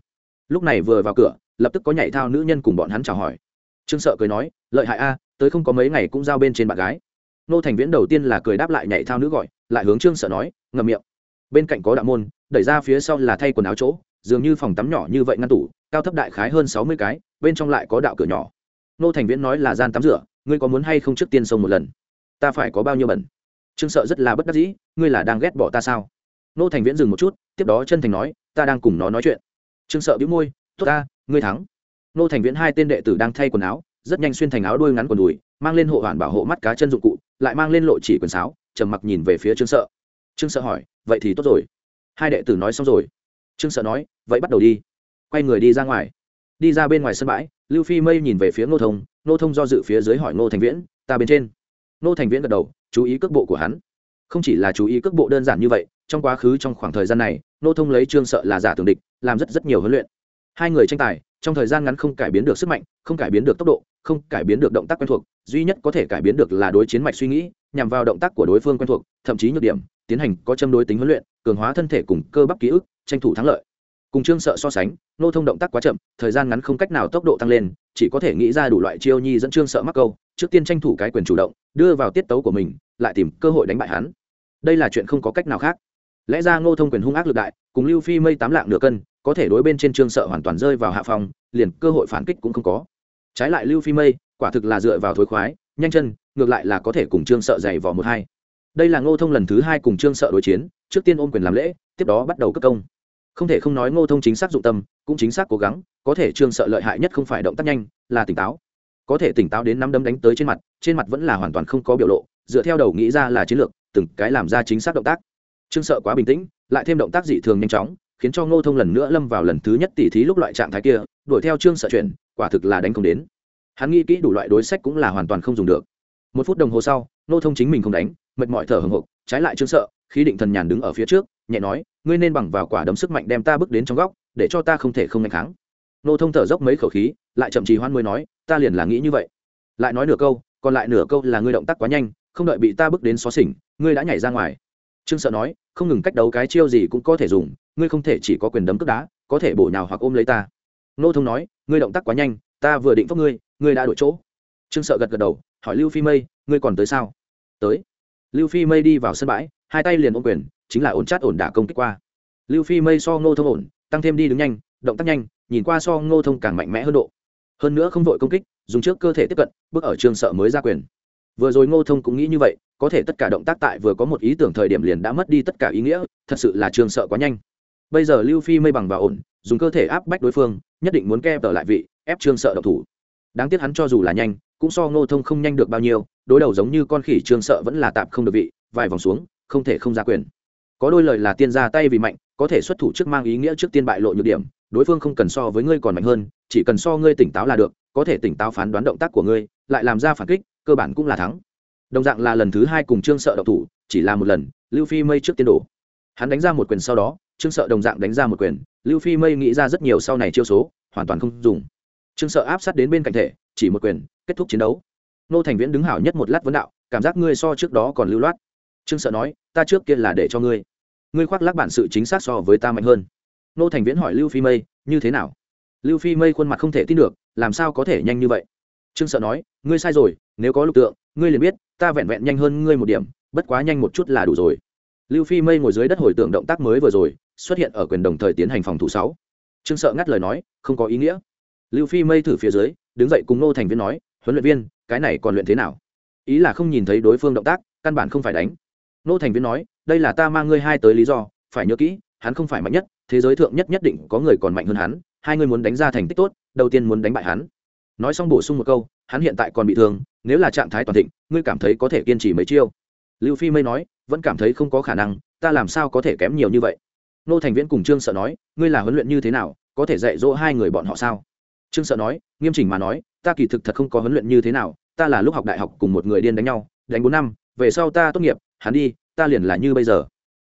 lúc này vừa vào cửa, lập tức có nhảy thao nữ nhân cùng bọn hắn chào hỏi. Trương sợ cười nói, lợi hại a, tới không có mấy ngày cũng giao bên trên bạn gái. Nô thành viễn đầu tiên là cười đáp lại nhảy thao nữ gọi, lại hướng trương sợ nói, ngậm miệng. Bên cạnh có đạo môn, đẩy ra phía sau là thay quần áo chỗ, dường như phòng tắm nhỏ như vậy ngăn tủ, cao thấp đại khái hơn sáu mươi cái, bên trong lại có đạo cửa nhỏ. Nô thành viễn nói là gian tắm rửa, ngươi có muốn hay không trước tiên sông một lần? Ta phải có bao nhiêu bẩn? Trương sợ rất là bất đắc dĩ, ngươi là đang ghét bỏ ta sao? Nô thành viễn dừng một chút, tiếp đó chân thành nói, ta đang cùng nó nói chuyện trương sợ bĩu môi, tốt ta, ngươi thắng. Nô thành viễn hai tên đệ tử đang thay quần áo, rất nhanh xuyên thành áo đuôi ngắn quần đùi, mang lên hộ hoàn bảo hộ mắt cá chân dụng cụ, lại mang lên lộ chỉ quần sáo, trầm mặc nhìn về phía trương sợ. Trương sợ hỏi, vậy thì tốt rồi. Hai đệ tử nói xong rồi. Trương sợ nói, vậy bắt đầu đi. Quay người đi ra ngoài. Đi ra bên ngoài sân bãi, lưu phi mây nhìn về phía ngô thông ngô thông do dự phía dưới hỏi ngô thành viễn, ta bên trên? Ngô thành viễn gật đầu, chú ý cước bộ của hắn. Không chỉ là chú ý cước bộ đơn giản như vậy, trong quá khứ trong khoảng thời gian này, ngô thông lấy trương sợ là giả tường địch làm rất rất nhiều huấn luyện. Hai người tranh tài, trong thời gian ngắn không cải biến được sức mạnh, không cải biến được tốc độ, không cải biến được động tác quen thuộc, duy nhất có thể cải biến được là đối chiến mạch suy nghĩ, nhằm vào động tác của đối phương quen thuộc, thậm chí nhược điểm, tiến hành có châm đối tính huấn luyện, cường hóa thân thể cùng cơ bắp ký ức, tranh thủ thắng lợi. Cùng trương sợ so sánh, nô thông động tác quá chậm, thời gian ngắn không cách nào tốc độ tăng lên, chỉ có thể nghĩ ra đủ loại chiêu nhi dẫn trương sợ mắc câu, trước tiên tranh thủ cái quyền chủ động, đưa vào tiết tấu của mình, lại tìm cơ hội đánh bại hắn. Đây là chuyện không có cách nào khác. Lẽ ra ngô thông quyền hung ác lực đại cùng lưu phi mây tám lạng nửa cân, có thể đối bên trên trương sợ hoàn toàn rơi vào hạ phòng liền cơ hội phản kích cũng không có. Trái lại lưu phi mây, quả thực là dựa vào thối khoái, nhanh chân, ngược lại là có thể cùng trương sợ dày vò một hai. Đây là ngô thông lần thứ hai cùng trương sợ đối chiến, trước tiên ôm quyền làm lễ, tiếp đó bắt đầu cất công. Không thể không nói ngô thông chính xác dụng tâm, cũng chính xác cố gắng, có thể trương sợ lợi hại nhất không phải động tác nhanh, là tỉnh táo. Có thể tỉnh táo đến năm đấm đánh tới trên mặt trên mặt vẫn là hoàn toàn không có biểu lộ, dựa theo đầu nghĩ ra là chiến lược, từng cái làm ra chính xác động tác trương sợ quá bình tĩnh, lại thêm động tác dị thường nhanh chóng, khiến cho ngô thông lần nữa lâm vào lần thứ nhất tỉ thí lúc loại trạng thái kia, đuổi theo trương sợ chuyển, quả thực là đánh không đến. Hắn nghĩ kỹ đủ loại đối sách cũng là hoàn toàn không dùng được. Một phút đồng hồ sau, ngô thông chính mình không đánh, mệt mỏi thở hồng hộc, trái lại trương sợ khi định thần nhàn đứng ở phía trước, nhẹ nói, ngươi nên bằng vào quả đấm sức mạnh đem ta bước đến trong góc, để cho ta không thể không nhanh kháng. Nô thông thở dốc mấy khẩu khí, lại chậm trì hoan mới nói, ta liền là nghĩ như vậy. Lại nói nửa câu, còn lại nửa câu là ngươi động tác quá nhanh, không đợi bị ta bước đến xó xỉnh, ngươi đã nhảy ra ngoài trương sợ nói, không ngừng cách đấu cái chiêu gì cũng có thể dùng, ngươi không thể chỉ có quyền đấm cước đá, có thể bổ nhào hoặc ôm lấy ta. Nô thông nói, ngươi động tác quá nhanh, ta vừa định phốc ngươi ngươi đã đổi chỗ. Trương sợ gật gật đầu, hỏi lưu phi mây, ngươi còn tới sao? Tới. Lưu phi mây đi vào sân bãi, hai tay liền ôm quyền, chính là ổn chát ổn đả công kích qua. Lưu phi mây so ngô thông ổn, tăng thêm đi đứng nhanh, động tác nhanh, nhìn qua so ngô thông càng mạnh mẽ hơn độ. Hơn nữa không vội công kích, dùng trước cơ thể tiếp cận, bước ở trường sợ mới ra quyền vừa rồi ngô thông cũng nghĩ như vậy, có thể tất cả động tác tại vừa có một ý tưởng thời điểm liền đã mất đi tất cả ý nghĩa, thật sự là trường sợ quá nhanh. Bây giờ lưu phi mây bằng và ổn, dùng cơ thể áp bách đối phương, nhất định muốn keo tờ lại vị, ép trương sợ độc thủ. Đáng tiếc hắn cho dù là nhanh, cũng so ngô thông không nhanh được bao nhiêu, đối đầu giống như con khỉ trương sợ vẫn là tạm không được vị, vài vòng xuống, không thể không ra quyền. Có đôi lời là tiên ra tay vì mạnh, có thể xuất thủ trước mang ý nghĩa trước tiên bại lộ nhược điểm, đối phương không cần so với ngươi còn mạnh hơn, chỉ cần so ngươi tỉnh táo là được, có thể tỉnh táo phán đoán động tác của ngươi, lại làm ra phản kích cơ bản cũng là thắng. Đồng dạng là lần thứ hai cùng trương sợ độc thủ, chỉ là một lần, lưu phi mây trước tiên đổ. Hắn đánh ra một quyền sau đó, trương sợ đồng dạng đánh ra một quyền, lưu phi mây nghĩ ra rất nhiều sau này chiêu số, hoàn toàn không dùng. Trương sợ áp sát đến bên cạnh thể, chỉ một quyền, kết thúc chiến đấu. Nô thành viễn đứng hảo nhất một lát vấn đạo, cảm giác ngươi so trước đó còn lưu loát. Trương sợ nói, ta trước kia là để cho ngươi. Ngươi khoác lác bản sự chính xác so với ta mạnh hơn. Nô thành viễn hỏi lưu phi mây, như thế nào? Lưu phi mây khuôn mặt không thể tin được, làm sao có thể nhanh như vậy? Trương sợ nói, ngươi sai rồi nếu có lục tượng, ngươi liền biết, ta vẹn vẹn nhanh hơn ngươi một điểm, bất quá nhanh một chút là đủ rồi. Lưu phi mây ngồi dưới đất hồi tưởng động tác mới vừa rồi, xuất hiện ở quyền đồng thời tiến hành phòng thủ sáu. Trương sợ ngắt lời nói, không có ý nghĩa. Lưu phi mây thử phía dưới, đứng dậy cùng nô thành viên nói, huấn luyện viên, cái này còn luyện thế nào? Ý là không nhìn thấy đối phương động tác, căn bản không phải đánh. Nô thành viên nói, đây là ta mang ngươi hai tới lý do, phải nhớ kỹ, hắn không phải mạnh nhất, thế giới thượng nhất nhất định có người còn mạnh hơn hắn, hai ngươi muốn đánh ra thành tích tốt, đầu tiên muốn đánh bại hắn. Nói xong bổ sung một câu hắn hiện tại còn bị thương, nếu là trạng thái toàn thịnh, ngươi cảm thấy có thể kiên trì mấy chiêu? Lưu phi mây nói, vẫn cảm thấy không có khả năng, ta làm sao có thể kém nhiều như vậy? Nô thành viễn cùng trương sợ nói, ngươi là huấn luyện như thế nào, có thể dạy dỗ hai người bọn họ sao? Trương sợ nói, nghiêm chỉnh mà nói, ta kỳ thực thật không có huấn luyện như thế nào, ta là lúc học đại học cùng một người điên đánh nhau, đánh bốn năm, về sau ta tốt nghiệp, hắn đi, ta liền là như bây giờ.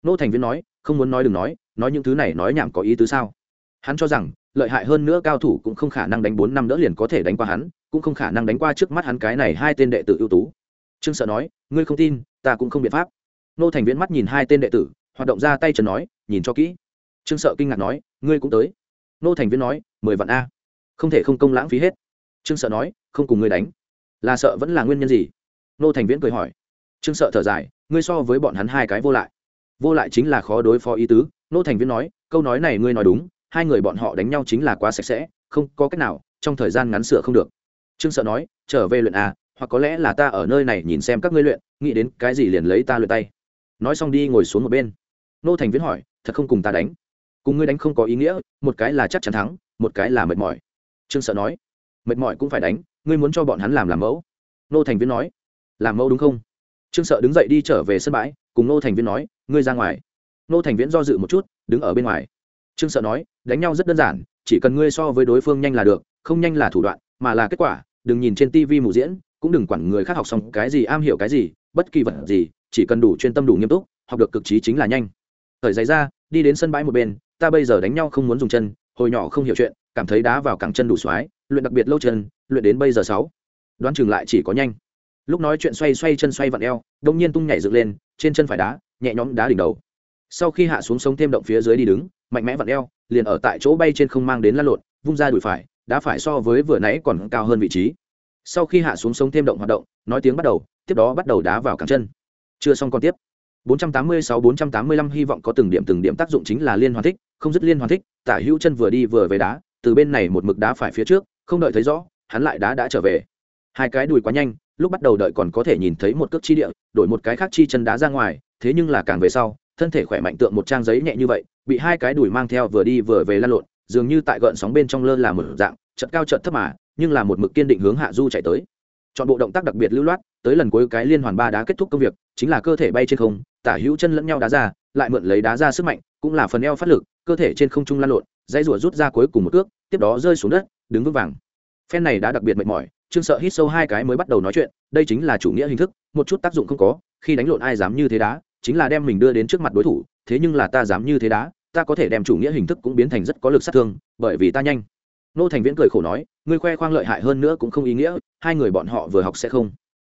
Nô thành Viễn nói, không muốn nói đừng nói nói những thứ này nói nhảm có ý tứ sao? Hắn cho rằng, lợi hại hơn nữa cao thủ cũng không khả năng đánh bốn năm đỡ liền có thể đánh qua hắn cũng không khả năng đánh qua trước mắt hắn cái này hai tên đệ tử ưu tú. Trương sợ nói, ngươi không tin, ta cũng không biện pháp. Nô thành viễn mắt nhìn hai tên đệ tử, hoạt động ra tay trần nói, nhìn cho kỹ. Trương sợ kinh ngạc nói, ngươi cũng tới. Nô thành viễn nói, mười vạn a. Không thể không công lãng phí hết. Trương sợ nói, không cùng ngươi đánh. Là sợ vẫn là nguyên nhân gì? Nô thành viễn cười hỏi. Trương sợ thở dài, ngươi so với bọn hắn hai cái vô lại. Vô lại chính là khó đối phó ý tứ. Nô thành viễn nói, câu nói này ngươi nói đúng, hai người bọn họ đánh nhau chính là quá sạch sẽ, không có cách nào, trong thời gian ngắn sửa không được trương sợ nói, trở về luyện à hoặc có lẽ là ta ở nơi này nhìn xem các ngươi luyện, nghĩ đến cái gì liền lấy ta luyện tay. Nói xong đi ngồi xuống một bên. Nô thành Viễn hỏi, thật không cùng ta đánh? Cùng ngươi đánh không có ý nghĩa, một cái là chắc chắn thắng, một cái là mệt mỏi. Trương sợ nói, mệt mỏi cũng phải đánh, ngươi muốn cho bọn hắn làm làm mẫu. Nô thành viên nói, làm mẫu đúng không? Trương sợ đứng dậy đi trở về sân bãi, cùng nô thành viên nói, ngươi ra ngoài. Nô thành viễn do dự một chút, đứng ở bên ngoài. Trương sợ nói, đánh nhau rất đơn giản, chỉ cần ngươi so với đối phương nhanh là được, không nhanh là thủ đoạn, mà là kết quả đừng nhìn trên tv mù diễn, cũng đừng quản người khác học xong cái gì, am hiểu cái gì, bất kỳ vật gì, chỉ cần đủ chuyên tâm đủ nghiêm túc, học được cực trí chính là nhanh. Thời giày ra, đi đến sân bãi một bên, ta bây giờ đánh nhau không muốn dùng chân, hồi nhỏ không hiểu chuyện, cảm thấy đá vào cẳng chân đủ xoái, luyện đặc biệt lâu chân, luyện đến bây giờ sáu. Đoán chừng lại chỉ có nhanh. Lúc nói chuyện xoay xoay chân xoay vặn eo đông nhiên tung nhảy dựng lên, trên chân phải đá, nhẹ nhõm đá đỉnh đầu. Sau khi hạ xuống sông thêm động phía dưới đi đứng, mạnh mẽ vặn eo, liền ở tại chỗ bay trên không mang đến lăn lộn, vung ra đùi phải đã phải so với vừa nãy còn cao hơn vị trí. Sau khi hạ xuống sông thêm động hoạt động, nói tiếng bắt đầu, tiếp đó bắt đầu đá vào cẳng chân. Chưa xong còn tiếp. 486-485 hy vọng có từng điểm từng điểm tác dụng chính là liên hoàn thích, không dứt liên hoàn thích, tả hữu chân vừa đi vừa về đá, từ bên này một mực đá phải phía trước, không đợi thấy rõ, hắn lại đá đã trở về. Hai cái đùi quá nhanh, lúc bắt đầu đợi còn có thể nhìn thấy một cước chi địa, đổi một cái khác chi chân đá ra ngoài, thế nhưng là càng về sau, thân thể khỏe mạnh tượng một trang giấy nhẹ như vậy, bị hai cái đùi mang theo vừa đi vừa về lăn lộn dường như tại gợn sóng bên trong lơ là một dạng trận cao trận thấp mà, nhưng là một mực kiên định hướng hạ du chạy tới. Chọn bộ động tác đặc biệt lưu loát, tới lần cuối cái liên hoàn ba đá kết thúc công việc, chính là cơ thể bay trên không, tả hữu chân lẫn nhau đá ra, lại mượn lấy đá ra sức mạnh, cũng là phần eo phát lực, cơ thể trên không trung lan lộn dây rủa rút ra cuối cùng một cước, tiếp đó rơi xuống đất, đứng vững vàng. Phen này đã đặc biệt mệt mỏi, trương sợ hít sâu hai cái mới bắt đầu nói chuyện, đây chính là chủ nghĩa hình thức, một chút tác dụng không có, khi đánh lộn ai dám như thế đá, chính là đem mình đưa đến trước mặt đối thủ, thế nhưng là ta dám như thế đá ta có thể đem chủ nghĩa hình thức cũng biến thành rất có lực sát thương, bởi vì ta nhanh. Nô thành viễn cười khổ nói, ngươi khoe khoang lợi hại hơn nữa cũng không ý nghĩa, hai người bọn họ vừa học sẽ không.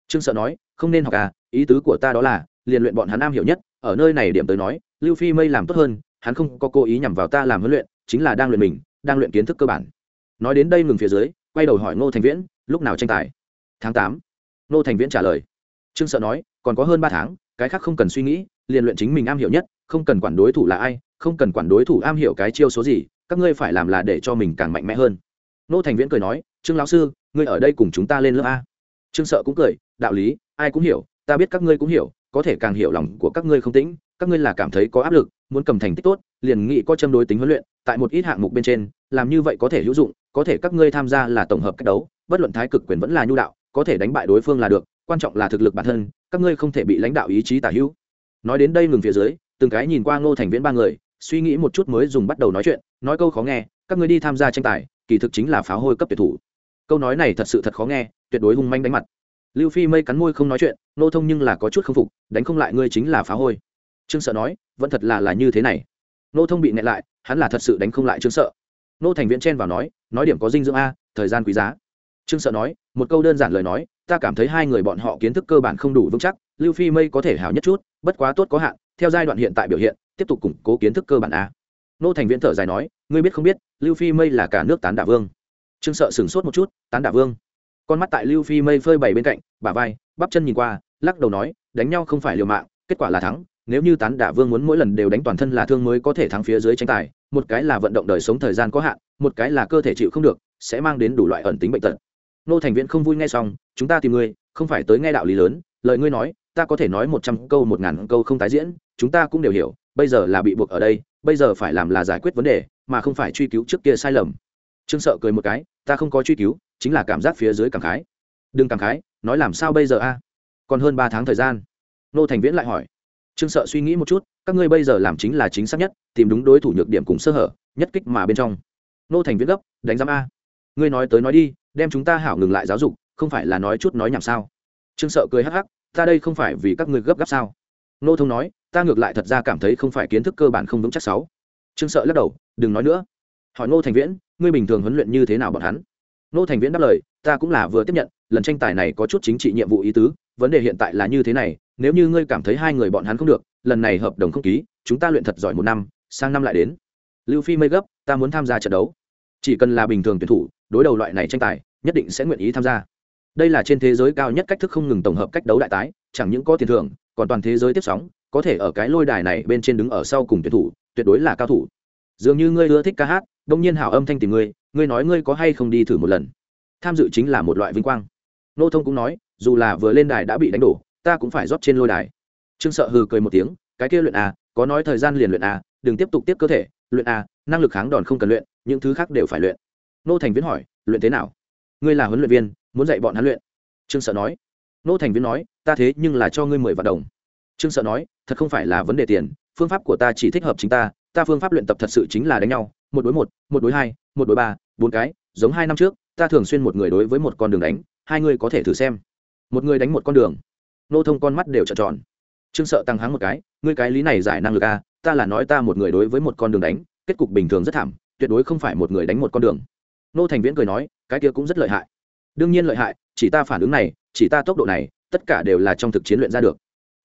Trương sợ nói, không nên học à ý tứ của ta đó là, liền luyện bọn hắn nam hiểu nhất, ở nơi này điểm tới nói, lưu phi mây làm tốt hơn, hắn không có cố ý nhằm vào ta làm huấn luyện, chính là đang luyện mình, đang luyện kiến thức cơ bản. Nói đến đây ngừng phía dưới, quay đầu hỏi ngô thành viễn, lúc nào tranh tài? Tháng tám. Ngô thành viễn trả lời. Trương sợ nói, còn có hơn ba tháng, cái khác không cần suy nghĩ, liền luyện chính mình am hiểu nhất, không cần quản đối thủ là ai không cần quản đối thủ am hiểu cái chiêu số gì, các ngươi phải làm là để cho mình càng mạnh mẽ hơn. Nô thành viễn cười nói, trương lão sư, ngươi ở đây cùng chúng ta lên lớp a. Trương sợ cũng cười, đạo lý, ai cũng hiểu, ta biết các ngươi cũng hiểu, có thể càng hiểu lòng của các ngươi không tĩnh, các ngươi là cảm thấy có áp lực, muốn cầm thành tích tốt, liền nghĩ có châm đối tính huấn luyện, tại một ít hạng mục bên trên, làm như vậy có thể hữu dụng, có thể các ngươi tham gia là tổng hợp cách đấu, bất luận thái cực quyền vẫn là nhu đạo, có thể đánh bại đối phương là được, quan trọng là thực lực bản thân, các ngươi không thể bị lãnh đạo ý chí tả hữu. Nói đến đây ngừng phía dưới, từng cái nhìn qua ngô thành viễn ba người suy nghĩ một chút mới dùng bắt đầu nói chuyện, nói câu khó nghe, các ngươi đi tham gia tranh tài, kỳ thực chính là phá hôi cấp tuyệt thủ. Câu nói này thật sự thật khó nghe, tuyệt đối hung manh đánh mặt. Lưu phi mây cắn môi không nói chuyện, nô thông nhưng là có chút không phục, đánh không lại ngươi chính là phá hôi. Trương sợ nói, vẫn thật là là như thế này. Nô thông bị nẹt lại, hắn là thật sự đánh không lại trương sợ. Nô thành viễn chen vào nói nói điểm có dinh dưỡng a, thời gian quý giá. Trương sợ nói, một câu đơn giản lời nói, ta cảm thấy hai người bọn họ kiến thức cơ bản không đủ vững chắc, lưu phi mây có thể hảo nhất chút, bất quá tốt có hạn, theo giai đoạn hiện tại biểu hiện tiếp tục củng cố kiến thức cơ bản a. Nô thành viễn thở dài nói, ngươi biết không biết, lưu phi mây là cả nước tán đả vương. Trương sợ sửng sốt một chút, tán đả vương? Con mắt tại lưu phi mây phơi bày bên cạnh, bả vai, bắp chân nhìn qua, lắc đầu nói, đánh nhau không phải liều mạng, kết quả là thắng. Nếu như tán đả vương muốn mỗi lần đều đánh toàn thân là thương mới có thể thắng phía dưới tranh tài, một cái là vận động đời sống thời gian có hạn, một cái là cơ thể chịu không được, sẽ mang đến đủ loại ẩn tính bệnh tật. Nô thành viễn không vui nghe xong, chúng ta tìm ngươi, không phải tới nghe đạo lý lớn, lời ngươi nói, ta có thể nói một trăm câu một ngàn câu không tái diễn, chúng ta cũng đều hiểu bây giờ là bị buộc ở đây, bây giờ phải làm là giải quyết vấn đề, mà không phải truy cứu trước kia sai lầm. Trương sợ cười một cái, ta không có truy cứu, chính là cảm giác phía dưới cảm khái. Đừng cảm khái, nói làm sao bây giờ a? Còn hơn ba tháng thời gian. Nô thành viễn lại hỏi. Trương sợ suy nghĩ một chút, các ngươi bây giờ làm chính là chính xác nhất, tìm đúng đối thủ nhược điểm cùng sơ hở, nhất kích mà bên trong. Nô thành viễn gấp, đánh giám a. Ngươi nói tới nói đi, đem chúng ta hảo ngừng lại giáo dục, không phải là nói chút nói nhảm sao? Trương sợ cười hắc hắc, ta đây không phải vì các ngươi gấp gáp sao? Nô thông nói ta ngược lại thật ra cảm thấy không phải kiến thức cơ bản không vững chắc sáu. Trương sợ lắc đầu, đừng nói nữa. Hỏi ngô thành viễn, ngươi bình thường huấn luyện như thế nào bọn hắn? Ngô thành viễn đáp lời, ta cũng là vừa tiếp nhận, lần tranh tài này có chút chính trị nhiệm vụ ý tứ, vấn đề hiện tại là như thế này, nếu như ngươi cảm thấy hai người bọn hắn không được, lần này hợp đồng không ký, chúng ta luyện thật giỏi một năm, sang năm lại đến. Lưu phi mây gấp, ta muốn tham gia trận đấu. Chỉ cần là bình thường tuyển thủ, đối đầu loại này tranh tài, nhất định sẽ nguyện ý tham gia. Đây là trên thế giới cao nhất cách thức không ngừng tổng hợp cách đấu đại tái, chẳng những có tiền thưởng, còn toàn thế giới tiếp sóng có thể ở cái lôi đài này bên trên đứng ở sau cùng tuyển thủ, tuyệt đối là cao thủ. Dường như ngươi ưa thích ca hát, đông nhiên hảo âm thanh tìm ngươi ngươi nói ngươi có hay không đi thử một lần. Tham dự chính là một loại vinh quang. Nô thông cũng nói, dù là vừa lên đài đã bị đánh đổ, ta cũng phải rót trên lôi đài. Trương sợ hừ cười một tiếng, cái kia luyện à có nói thời gian liền luyện à đừng tiếp tục tiếp cơ thể, luyện à năng lực kháng đòn không cần luyện, những thứ khác đều phải luyện. Nô thành viễn hỏi, luyện thế nào? Ngươi là huấn luyện viên, muốn dạy bọn hắn luyện. Trương sợ nói. Nô thành viễn nói, ta thế nhưng là cho ngươi mười vạn đồng trương sợ nói, thật không phải là vấn đề tiền, phương pháp của ta chỉ thích hợp chính ta ta phương pháp luyện tập thật sự chính là đánh nhau, một đối một một đối hai, một đối ba, bốn cái, giống hai năm trước, ta thường xuyên một người đối với một con đường đánh, hai người có thể thử xem. Một người đánh một con đường. Nô thông con mắt đều trợn tròn. Trương sợ tăng háng một cái, ngươi cái lý này giải năng lực a, ta là nói ta một người đối với một con đường đánh, kết cục bình thường rất thảm, tuyệt đối không phải một người đánh một con đường. Nô thành viễn cười nói, cái kia cũng rất lợi hại. Đương nhiên lợi hại, chỉ ta phản ứng này, chỉ ta tốc độ này, tất cả đều là trong thực chiến luyện ra được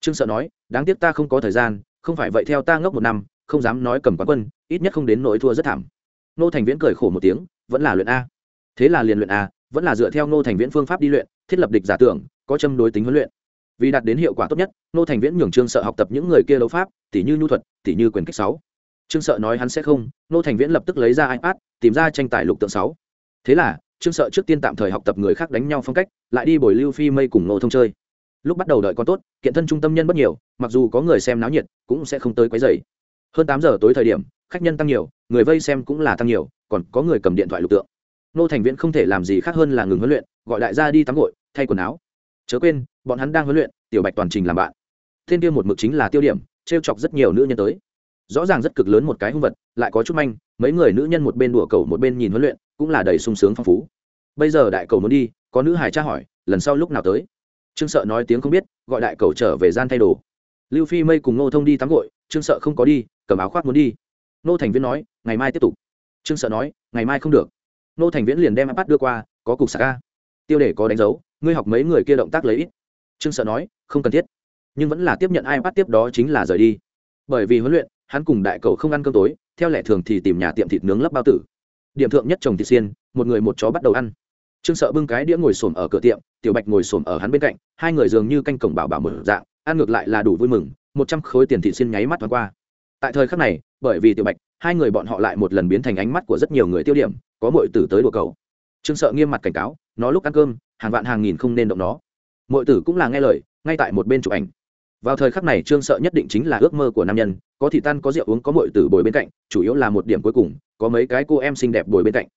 trương sợ nói, đáng tiếc ta không có thời gian, không phải vậy theo ta ngốc một năm, không dám nói cầm quán quân, ít nhất không đến nỗi thua rất thảm. Nô thành viễn cười khổ một tiếng, vẫn là luyện a. Thế là liền luyện a, vẫn là dựa theo nô thành viễn phương pháp đi luyện, thiết lập địch giả tưởng, có châm đối tính huấn luyện. Vì đạt đến hiệu quả tốt nhất nô thành viễn nhường trương sợ học tập những người kia đấu pháp, tỉ như nhu thuật, tỉ như quyền kích sáu. Trương sợ nói hắn sẽ không nô thành viễn lập tức lấy ra ipad, tìm ra tranh tài lục tượng sáu. Thế là, trương sợ trước tiên tạm thời học tập người khác đánh nhau phong cách, lại đi bồi lưu phi mây cùng nô thông chơi lúc bắt đầu đợi con tốt, kiện thân trung tâm nhân bất nhiều, mặc dù có người xem náo nhiệt, cũng sẽ không tới quấy dày hơn tám giờ tối thời điểm, khách nhân tăng nhiều, người vây xem cũng là tăng nhiều, còn có người cầm điện thoại lục tượng. Nô thành viễn không thể làm gì khác hơn là ngừng huấn luyện, gọi đại gia đi tắm gội, thay quần áo. Chớ quên, bọn hắn đang huấn luyện, tiểu bạch toàn trình làm bạn. Thiên tiêu một mực chính là tiêu điểm t r e o chọc rất nhiều nữ nhân tới. Rõ ràng rất cực lớn một cái hung vật, lại có chút manh, mấy người nữ nhân một bên đùa cầu một bên nhìn huấn luyện, cũng là đầy sung sướng phong phú. Bây giờ đại cầu muốn đi, có nữ hải tra hỏi, lần sau lúc nào tới? Trương sợ nói tiếng không biết, gọi đại cầu trở về gian thay đồ. Lưu phi mây cùng ngô thông đi tắm gội, trương sợ không có đi, cầm áo khoác muốn đi. Nô thành viễn nói, ngày mai tiếp tục. Trương sợ nói, ngày mai không được. Nô thành viễn liền đem ipad đưa qua, có cục sạc ca tiêu Đề có đánh dấu, ngươi học mấy người kia động tác lấy ít. Trương sợ nói, không cần thiết, nhưng vẫn là tiếp nhận ipad tiếp đó chính là rời đi. Bởi vì huấn luyện, hắn cùng đại cầu không ăn cơm tối, theo lệ thường thì tìm nhà tiệm thịt nướng lấp bao tử. Điểm thượng nhất trồng thịt xiên, một người một chó bắt đầu ăn trương sợ bưng cái đĩa ngồi xổm ở cửa tiệm, tiểu bạch ngồi xổm ở hắn bên cạnh, hai người dường như canh cổng bảo bảo mở dạng, ăn ngược lại là đủ vui mừng, một trăm khối tiền thị xin nháy mắt thoáng qua. Tại thời khắc này, bởi vì tiểu bạch, hai người bọn họ lại một lần biến thành ánh mắt của rất nhiều người tiêu điểm, có mọi tử tới đùa cầu. Trương sợ nghiêm mặt cảnh cáo, nó lúc ăn cơm, hàng vạn hàng nghìn không nên động nó. Mọi tử cũng là nghe lời, ngay tại một bên chụp ảnh. Vào thời khắc này, trương sợ nhất định chính là ước mơ của nam nhân, có thị tan, có rượu uống, có mọi tử bồi bên cạnh, chủ yếu là một điểm cuối cùng, có mấy cái cô em xinh đẹp bồi bên cạnh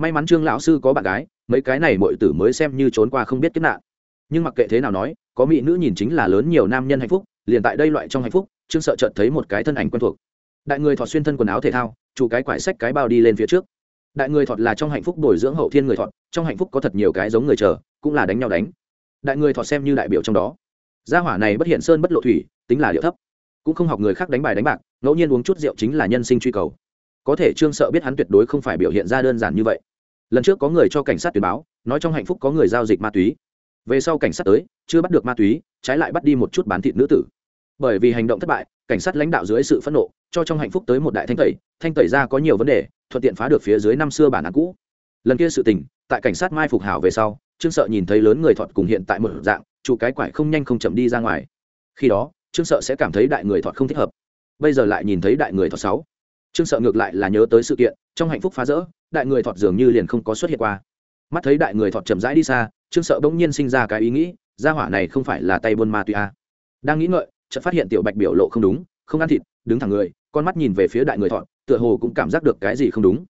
may mắn trương lão sư có bạn gái, mấy cái này mọi tử mới xem như trốn qua không biết kiếp nạn. Nhưng mặc kệ thế nào nói, có mỹ nữ nhìn chính là lớn nhiều nam nhân hạnh phúc, liền tại đây loại trong hạnh phúc, trương sợ chợt thấy một cái thân ảnh quen thuộc. Đại người thọt xuyên thân quần áo thể thao, chủ cái quải sách cái bao đi lên phía trước. Đại người thọt là trong hạnh phúc bồi dưỡng hậu thiên người thọt, trong hạnh phúc có thật nhiều cái giống người chờ, cũng là đánh nhau đánh. Đại người thọt xem như đại biểu trong đó. Gia hỏa này bất hiện sơn bất lộ thủy, tính là điệu thấp. Cũng không học người khác đánh bài đánh bạc, ngẫu nhiên uống chút rượu chính là nhân sinh truy cầu. Có thể trương sợ biết hắn tuyệt đối không phải biểu hiện ra đơn giản như vậy lần trước có người cho cảnh sát tuyên báo, nói trong hạnh phúc có người giao dịch ma túy. Về sau cảnh sát tới, chưa bắt được ma túy, trái lại bắt đi một chút bán thịt nữ tử. Bởi vì hành động thất bại, cảnh sát lãnh đạo dưới sự phẫn nộ, cho trong hạnh phúc tới một đại thanh tẩy thanh tẩy ra có nhiều vấn đề, thuận tiện phá được phía dưới năm xưa bản án cũ. Lần kia sự tình, tại cảnh sát mai phục hảo về sau, trương sợ nhìn thấy lớn người thọt cùng hiện tại một dạng, chủ cái quải không nhanh không chậm đi ra ngoài. Khi đó, trương sợ sẽ cảm thấy đại người thọt không thích hợp. Bây giờ lại nhìn thấy đại người thọt sáu trương sợ ngược lại là nhớ tới sự kiện, trong hạnh phúc phá rỡ đại người thọt dường như liền không có xuất hiện qua. Mắt thấy đại người thọt chậm rãi đi xa, trương sợ bỗng nhiên sinh ra cái ý nghĩ, gia hỏa này không phải là tay buôn ma túy a à. đang nghĩ ngợi, chợt phát hiện tiểu bạch biểu lộ không đúng, không ăn thịt, đứng thẳng người, con mắt nhìn về phía đại người thọt, tựa hồ cũng cảm giác được cái gì không đúng.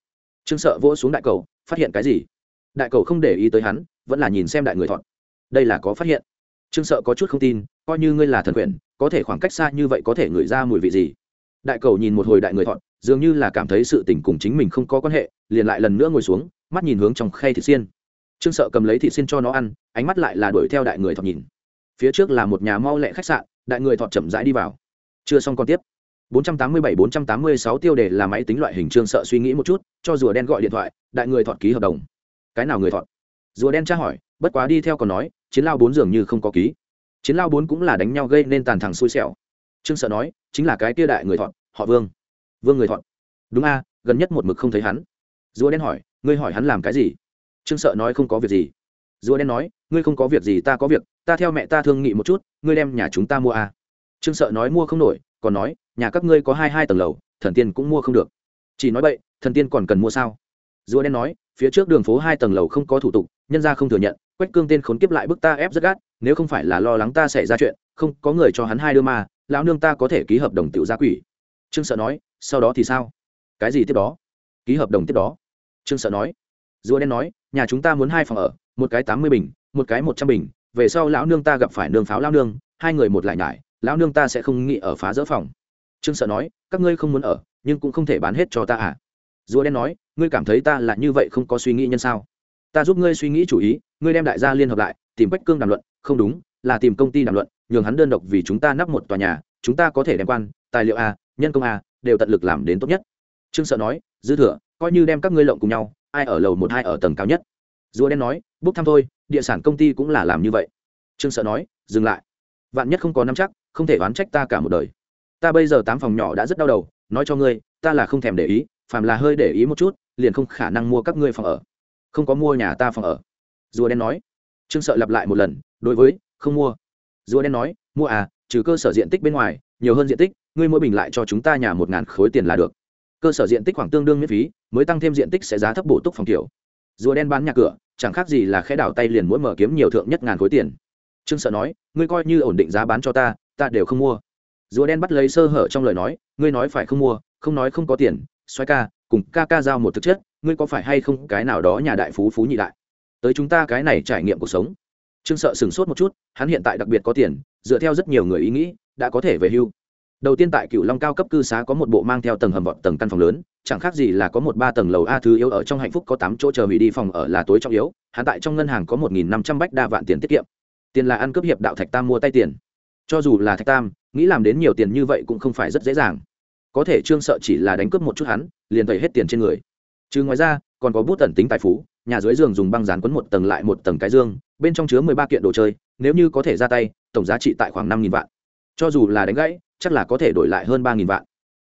Trương sợ vỗ xuống đại cầu, phát hiện cái gì? Đại cầu không để ý tới hắn, vẫn là nhìn xem đại người thọt. Đây là có phát hiện. Trương sợ có chút không tin, coi như ngươi là thần quyền, có thể khoảng cách xa như vậy có thể ngửi ra mùi vị gì? Đại cầu nhìn một hồi đại người thọt dường như là cảm thấy sự tình cùng chính mình không có quan hệ, liền lại lần nữa ngồi xuống, mắt nhìn hướng trong khay thịt xiên. Trương sợ cầm lấy thịt xiên cho nó ăn, ánh mắt lại là đuổi theo đại người thọt nhìn. Phía trước là một nhà mau lẹ khách sạn, đại người thọt chậm rãi đi vào. Chưa xong còn tiếp. 487-486 tiêu đề là máy tính loại hình trương sợ suy nghĩ một chút, cho rùa đen gọi điện thoại, đại người thọt ký hợp đồng. Cái nào người thọt? Rùa đen tra hỏi, bất quá đi theo còn nói, chiến lao bốn dường như không có ký. Chiến lao bốn cũng là đánh nhau gây nên tàn thẳng xui xẻo. Trương sợ nói, chính là cái kia đại người thọt, họ vương vương người thọn. Đúng a, gần nhất một mực không thấy hắn. Rùa đen hỏi, ngươi hỏi hắn làm cái gì? Trương sợ nói không có việc gì. Rùa đen nói, ngươi không có việc gì ta có việc, ta theo mẹ ta thương nghị một chút, ngươi đem nhà chúng ta mua a. Trương sợ nói mua không nổi, còn nói, nhà các ngươi có hai hai tầng lầu, thần tiên cũng mua không được. Chỉ nói vậy thần tiên còn cần mua sao? Rùa đen nói, phía trước đường phố hai tầng lầu không có thủ tục, nhân ra không thừa nhận, quách cương tên khốn kiếp lại bức ta ép rất gắt, nếu không phải là lo lắng ta xảy ra chuyện, không có người cho hắn hai đưa mà, lão nương ta có thể ký hợp đồng tiểu gia quỷ. Trương sợ nói sau đó thì sao? Cái gì tiếp đó? Ký hợp đồng tiếp đó. Trương sợ nói. Rùa đen nói, nhà chúng ta muốn hai phòng ở, một cái tám mươi bình, một cái một trăm bình, về sau lão nương ta gặp phải nương pháo lao nương, hai người một lại nhải, lão nương ta sẽ không nghĩ ở phá rỡ phòng. Trương sợ nói, các ngươi không muốn ở, nhưng cũng không thể bán hết cho ta à? Rùa đen nói, ngươi cảm thấy ta là như vậy không có suy nghĩ nhân sao? Ta giúp ngươi suy nghĩ chủ ý, ngươi đem đại gia liên hợp lại, tìm quách cương đàm luận, không đúng, là tìm công ty đàm luận, nhường hắn đơn độc vì chúng ta nắp một tòa nhà, chúng ta có thể đem quan, tài liệu à? Nhân công a, đều tận lực làm đến tốt nhất. Trương sợ nói, dư thừa, coi như đem các ngươi lộng cùng nhau, ai ở lầu một hai ở tầng cao nhất? Rùa đen nói, bốc thăm thôi, địa sản công ty cũng là làm như vậy. Trương sợ nói, dừng lại. Vạn nhất không có năm chắc, không thể oán trách ta cả một đời. Ta bây giờ tám phòng nhỏ đã rất đau đầu, nói cho ngươi, ta là không thèm để ý, phàm là hơi để ý một chút, liền không khả năng mua các ngươi phòng ở. Không có mua nhà ta phòng ở. Rùa đen nói. Trương sợ lặp lại một lần, đối với, không mua. Rùa đen nói, mua à trừ cơ sở diện tích bên ngoài, nhiều hơn diện tích ngươi mỗi bình lại cho chúng ta nhà một ngàn khối tiền là được. Cơ sở diện tích khoảng tương đương miễn phí, mới tăng thêm diện tích sẽ giá thấp bổ túc phòng kiểu. Rùa đen bán nhà cửa, chẳng khác gì là khẽ đảo tay liền mỗi mở kiếm nhiều thượng nhất ngàn khối tiền. Trương sợ nói, ngươi coi như ổn định giá bán cho ta ta đều không mua. Rùa đen bắt lấy sơ hở trong lời nói, ngươi nói phải không mua, không nói không có tiền xoay ca, cùng ca ca giao một thực chất, ngươi có phải hay không cái nào đó nhà đại phú phú nhị đại? Tới chúng ta cái này trải nghiệm cuộc sống. Trương sợ sửng sốt một chút, hắn hiện tại đặc biệt có tiền, dựa theo rất nhiều người ý nghĩ, đã có thể về hưu đầu tiên tại cựu long cao cấp cư xá có một bộ mang theo tầng hầm vọt tầng căn phòng lớn, chẳng khác gì là có một ba tầng lầu a thứ yếu ở trong hạnh phúc có tám chỗ chờ hủy đi phòng ở là tối trọng yếu, hắn tại trong ngân hàng có một nghìn năm trăm bách đa vạn tiền tiết kiệm. Tiền là ăn cướp hiệp đạo thạch tam mua tay tiền. Cho dù là thạch tam, nghĩ làm đến nhiều tiền như vậy cũng không phải rất dễ dàng. Có thể trương sợ chỉ là đánh cướp một chút hắn, liền tẩy hết tiền trên người. Chứ ngoài ra, còn có bút tẩn tính tài phú, nhà dưới giường dùng băng dán quấn một tầng lại một tầng cái dương, bên trong chứa mười ba kiện đồ chơi, nếu như có thể ra tay, tổng giá trị tại khoảng năm nghìn vạn cho dù là đánh gãy, chắc là có thể đổi lại hơn ba nghìn vạn.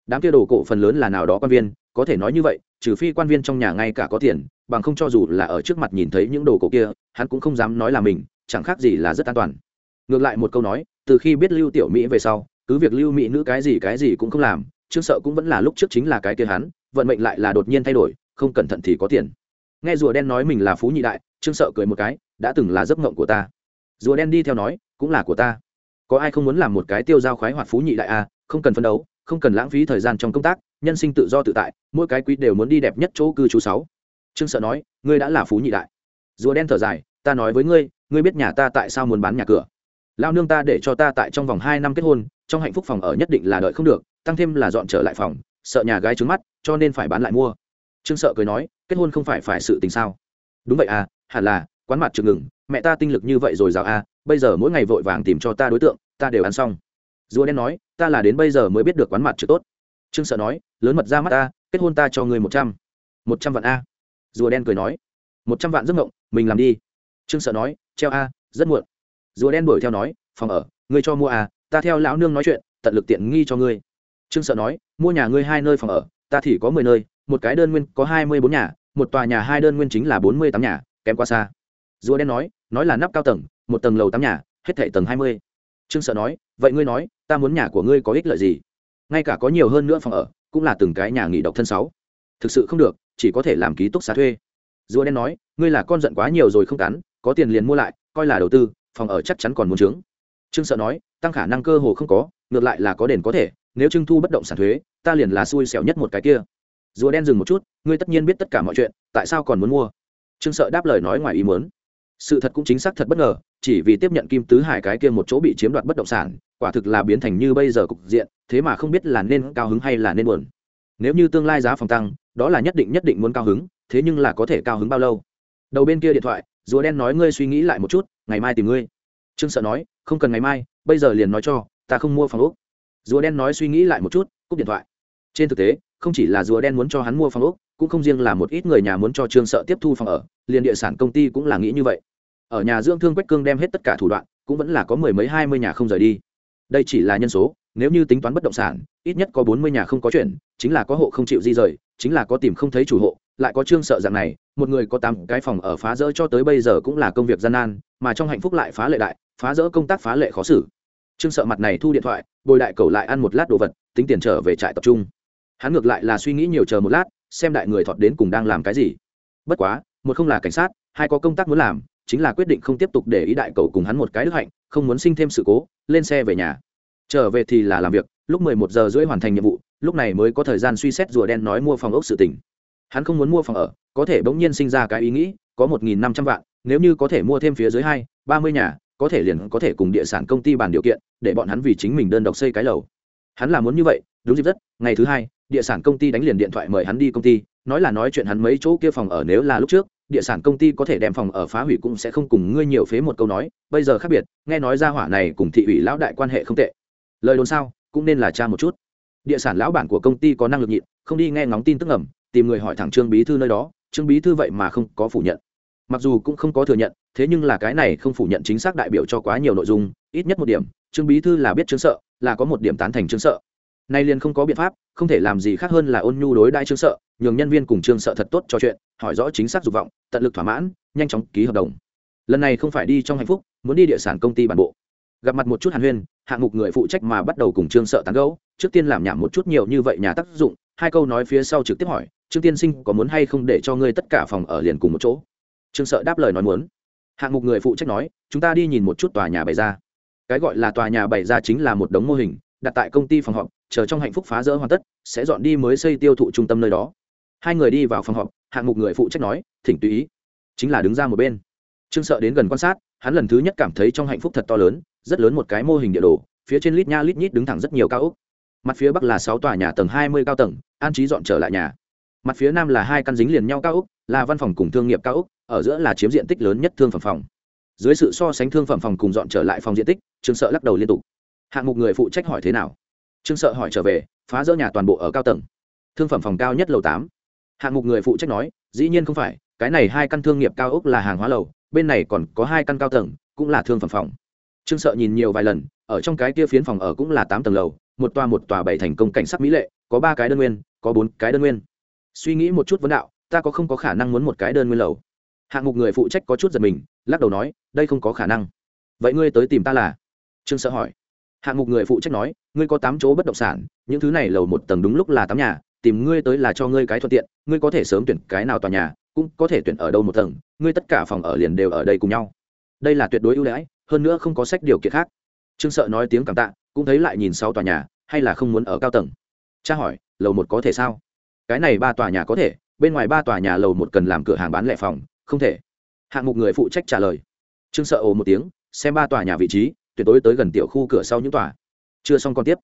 Đám kia đồ cổ phần lớn là nào đó quan viên, có thể nói như vậy, trừ phi quan viên trong nhà ngay cả có tiền, bằng không cho dù là ở trước mặt nhìn thấy những đồ cổ kia, hắn cũng không dám nói là mình, chẳng khác gì là rất an toàn. Ngược lại một câu nói, từ khi biết lưu tiểu mỹ về sau, cứ việc lưu mỹ nữ cái gì cái gì cũng không làm trương sợ cũng vẫn là lúc trước chính là cái kia hắn, vận mệnh lại là đột nhiên thay đổi, không cẩn thận thì có tiền. Nghe rùa đen nói mình là phú nhị đại, trương sợ cười một cái, đã từng là giấc mộng của ta. Rùa đen đi theo nói, cũng là của ta có ai không muốn làm một cái tiêu giao khoái hoạt phú nhị đại à không cần phấn đấu, không cần lãng phí thời gian trong công tác, nhân sinh tự do tự tại, mỗi cái quý đều muốn đi đẹp nhất chỗ cư trú sáu. Trương sợ nói, ngươi đã là phú nhị đại. Rùa đen thở dài, ta nói với ngươi ngươi biết nhà ta tại sao muốn bán nhà cửa. Lao nương ta để cho ta tại trong vòng hai năm kết hôn, trong hạnh phúc phòng ở nhất định là đợi không được, tăng thêm là dọn trở lại phòng, sợ nhà gái trứng mắt, cho nên phải bán lại mua. Trương sợ cười nói, kết hôn không phải phải sự tình sao? Đúng vậy à hẳn là, quán mặt trực ngừng, mẹ ta tinh lực như vậy rồi rào à bây giờ mỗi ngày vội vàng tìm cho ta đối tượng, ta đều ăn xong. Rùa đen nói, ta là đến bây giờ mới biết được quán mặt chữ tốt. Trương sợ nói, lớn mật ra mắt ta, kết hôn ta cho người một trăm một trăm vạn a. Rùa đen cười nói, một trăm vạn giấc mộng, mình làm đi. Trương sợ nói, treo a, rất muộn. Rùa đen đuổi theo nói, phòng ở, ngươi cho mua à? ta theo lão nương nói chuyện, tận lực tiện nghi cho ngươi. Trương sợ nói, mua nhà ngươi hai nơi phòng ở, ta thì có mười nơi, một cái đơn nguyên có hai mươi bốn nhà, một tòa nhà hai đơn nguyên chính là bốn mươi tám nhà, kém quá xa. Rùa đen nói nói là nắp cao tầng một tầng lầu tám nhà, hết thảy tầng hai mươi. Trương sợ nói, vậy ngươi nói, ta muốn nhà của ngươi có ích lợi gì? Ngay cả có nhiều hơn nữa phòng ở, cũng là từng cái nhà nghỉ độc thân sáu. Thực sự không được, chỉ có thể làm ký túc xá thuê. Rùa đen nói, ngươi là con giận quá nhiều rồi không cắn, có tiền liền mua lại, coi là đầu tư, phòng ở chắc chắn còn muốn trướng. Trương sợ nói, tăng khả năng cơ hồ không có, ngược lại là có đền có thể, nếu trưng thu bất động sản thuế, ta liền là xui xẻo nhất một cái kia. Rùa đen dừng một chút, ngươi tất nhiên biết tất cả mọi chuyện, tại sao còn muốn mua? Trương sợ đáp lời nói ngoài ý muốn sự thật cũng chính xác thật bất ngờ, chỉ vì tiếp nhận kim tứ hải cái kia một chỗ bị chiếm đoạt bất động sản, quả thực là biến thành như bây giờ cục diện, thế mà không biết là nên cao hứng hay là nên buồn. Nếu như tương lai giá phòng tăng, đó là nhất định nhất định muốn cao hứng, thế nhưng là có thể cao hứng bao lâu? Đầu bên kia điện thoại, rùa đen nói ngươi suy nghĩ lại một chút, ngày mai tìm ngươi. Trương sợ nói, không cần ngày mai, bây giờ liền nói cho, ta không mua phòng úc rùa đen nói suy nghĩ lại một chút, cúp điện thoại. Trên thực tế, không chỉ là rùa đen muốn cho hắn mua phòng úc cũng không riêng là một ít người nhà muốn cho trương sợ tiếp thu phòng ở, liền địa sản công ty cũng là nghĩ như vậy ở nhà dưỡng thương quách cương đem hết tất cả thủ đoạn, cũng vẫn là có mười mấy hai mươi nhà không rời đi. Đây chỉ là nhân số, nếu như tính toán bất động sản, ít nhất có bốn mươi nhà không có chuyển chính là có hộ không chịu di rời, chính là có tìm không thấy chủ hộ, lại có trương sợ dạng này, một người có tám cái phòng ở phá rỡ cho tới bây giờ cũng là công việc gian nan, mà trong hạnh phúc lại phá lệ đại, phá rỡ công tác phá lệ khó xử. Trương sợ mặt này thu điện thoại, bồi đại cầu lại ăn một lát đồ vật, tính tiền trở về trại tập trung. Hắn ngược lại là suy nghĩ nhiều chờ một lát, xem đại người thọt đến cùng đang làm cái gì. Bất quá, một không là cảnh sát, hai có công tác muốn làm chính là quyết định không tiếp tục để ý đại cầu cùng hắn một cái đức hạnh, không muốn sinh thêm sự cố, lên xe về nhà. Trở về thì là làm việc, lúc mười một giờ rưỡi hoàn thành nhiệm vụ, lúc này mới có thời gian suy xét rùa đen nói mua phòng ốc sự tỉnh hắn không muốn mua phòng ở, có thể bỗng nhiên sinh ra cái ý nghĩ, có một nghìn năm trăm vạn, nếu như có thể mua thêm phía dưới hai, ba mươi nhà, có thể liền có thể cùng địa sản công ty bàn điều kiện, để bọn hắn vì chính mình đơn độc xây cái lầu. Hắn là muốn như vậy, đúng dịp rất ngày thứ hai, địa sản công ty đánh liền điện thoại mời hắn đi công ty, nói là nói chuyện hắn mấy chỗ kia phòng ở nếu là lúc trước địa sản công ty có thể đem phòng ở phá hủy cũng sẽ không cùng ngươi nhiều phế một câu nói, bây giờ khác biệt, nghe nói ra hỏa này cùng thị ủy lão đại quan hệ không tệ. Lời đồn sao, cũng nên là cha một chút. Địa sản lão bản của công ty có năng lực nhịn, không đi nghe ngóng tin tức ẩm tìm người hỏi thẳng trương bí thư nơi đó, trương bí thư vậy mà không có phủ nhận. Mặc dù cũng không có thừa nhận, thế nhưng là cái này không phủ nhận chính xác đại biểu cho quá nhiều nội dung, ít nhất một điểm, trương bí thư là biết chứng sợ, là có một điểm tán thành chứng sợ nay liền không có biện pháp, không thể làm gì khác hơn là ôn nhu đối đại trương sợ, nhường nhân viên cùng trương sợ thật tốt cho chuyện, hỏi rõ chính xác dục vọng, tận lực thỏa mãn, nhanh chóng ký hợp đồng. Lần này không phải đi trong hạnh phúc, muốn đi địa sản công ty bản bộ. Gặp mặt một chút hàn huyên, hạng mục người phụ trách mà bắt đầu cùng trương sợ tán gẫu, trước tiên làm nhảm một chút nhiều như vậy nhà tác dụng, hai câu nói phía sau trực tiếp hỏi, trương tiên sinh có muốn hay không để cho ngươi tất cả phòng ở liền cùng một chỗ? Trương sợ đáp lời nói muốn. Hạng mục người phụ trách nói, chúng ta đi nhìn một chút tòa nhà bày ra. Cái gọi là tòa nhà bày ra chính là một đống mô hình, đặt tại công ty phòng họp chờ trong hạnh phúc phá rỡ hoàn tất, sẽ dọn đi mới xây tiêu thụ trung tâm nơi đó. Hai người đi vào phòng họp, hạng mục người phụ trách nói, thỉnh tùy ý. Chính là đứng ra một bên. Trương sợ đến gần quan sát, hắn lần thứ nhất cảm thấy trong hạnh phúc thật to lớn, rất lớn một cái mô hình địa đồ, phía trên lít nha lít nhít đứng thẳng rất nhiều cao ốc. Mặt phía bắc là sáu tòa nhà tầng hai mươi cao tầng, an trí dọn trở lại nhà. Mặt phía nam là hai căn dính liền nhau cao ốc, là văn phòng cùng thương nghiệp cao ốc, ở giữa là chiếm diện tích lớn nhất thương phẩm phòng. Dưới sự so sánh thương phẩm phòng cùng dọn trở lại phòng diện tích, trương sợ lắc đầu liên tục. Hạng mục người phụ trách hỏi thế nào? Trương sợ hỏi trở về, phá rỡ nhà toàn bộ ở cao tầng. Thương phẩm phòng cao nhất lầu tám. Hạng mục người phụ trách nói, dĩ nhiên không phải, cái này hai căn thương nghiệp cao ốc là hàng hóa lầu, bên này còn có hai căn cao tầng, cũng là thương phẩm phòng. Trương sợ nhìn nhiều vài lần, ở trong cái kia phiến phòng ở cũng là tám tầng lầu, một tòa một tòa bảy thành công cảnh sắc mỹ lệ, có ba cái đơn nguyên, có bốn cái đơn nguyên. Suy nghĩ một chút vấn đạo, ta có không có khả năng muốn một cái đơn nguyên lầu? Hạng mục người phụ trách có chút giật mình, lắc đầu nói, đây không có khả năng. Vậy ngươi tới tìm ta là? Trương sợ hỏi hạng mục người phụ trách nói, ngươi có tám chỗ bất động sản, những thứ này lầu một tầng đúng lúc là tám nhà, tìm ngươi tới là cho ngươi cái thuận tiện, ngươi có thể sớm tuyển cái nào tòa nhà, cũng có thể tuyển ở đâu một tầng, ngươi tất cả phòng ở liền đều ở đây cùng nhau. Đây là tuyệt đối ưu đãi, hơn nữa không có sách điều kiện khác. Trương sợ nói tiếng cảm tạ, cũng thấy lại nhìn sau tòa nhà, hay là không muốn ở cao tầng. Cha hỏi, lầu một có thể sao? Cái này ba tòa nhà có thể, bên ngoài ba tòa nhà lầu một cần làm cửa hàng bán lẻ phòng, không thể. Hạng mục người phụ trách trả lời. Trương sợ ồ một tiếng, xem ba tòa nhà vị trí tuyệt đối tới gần tiểu khu cửa sau những tòa. Chưa xong còn tiếp.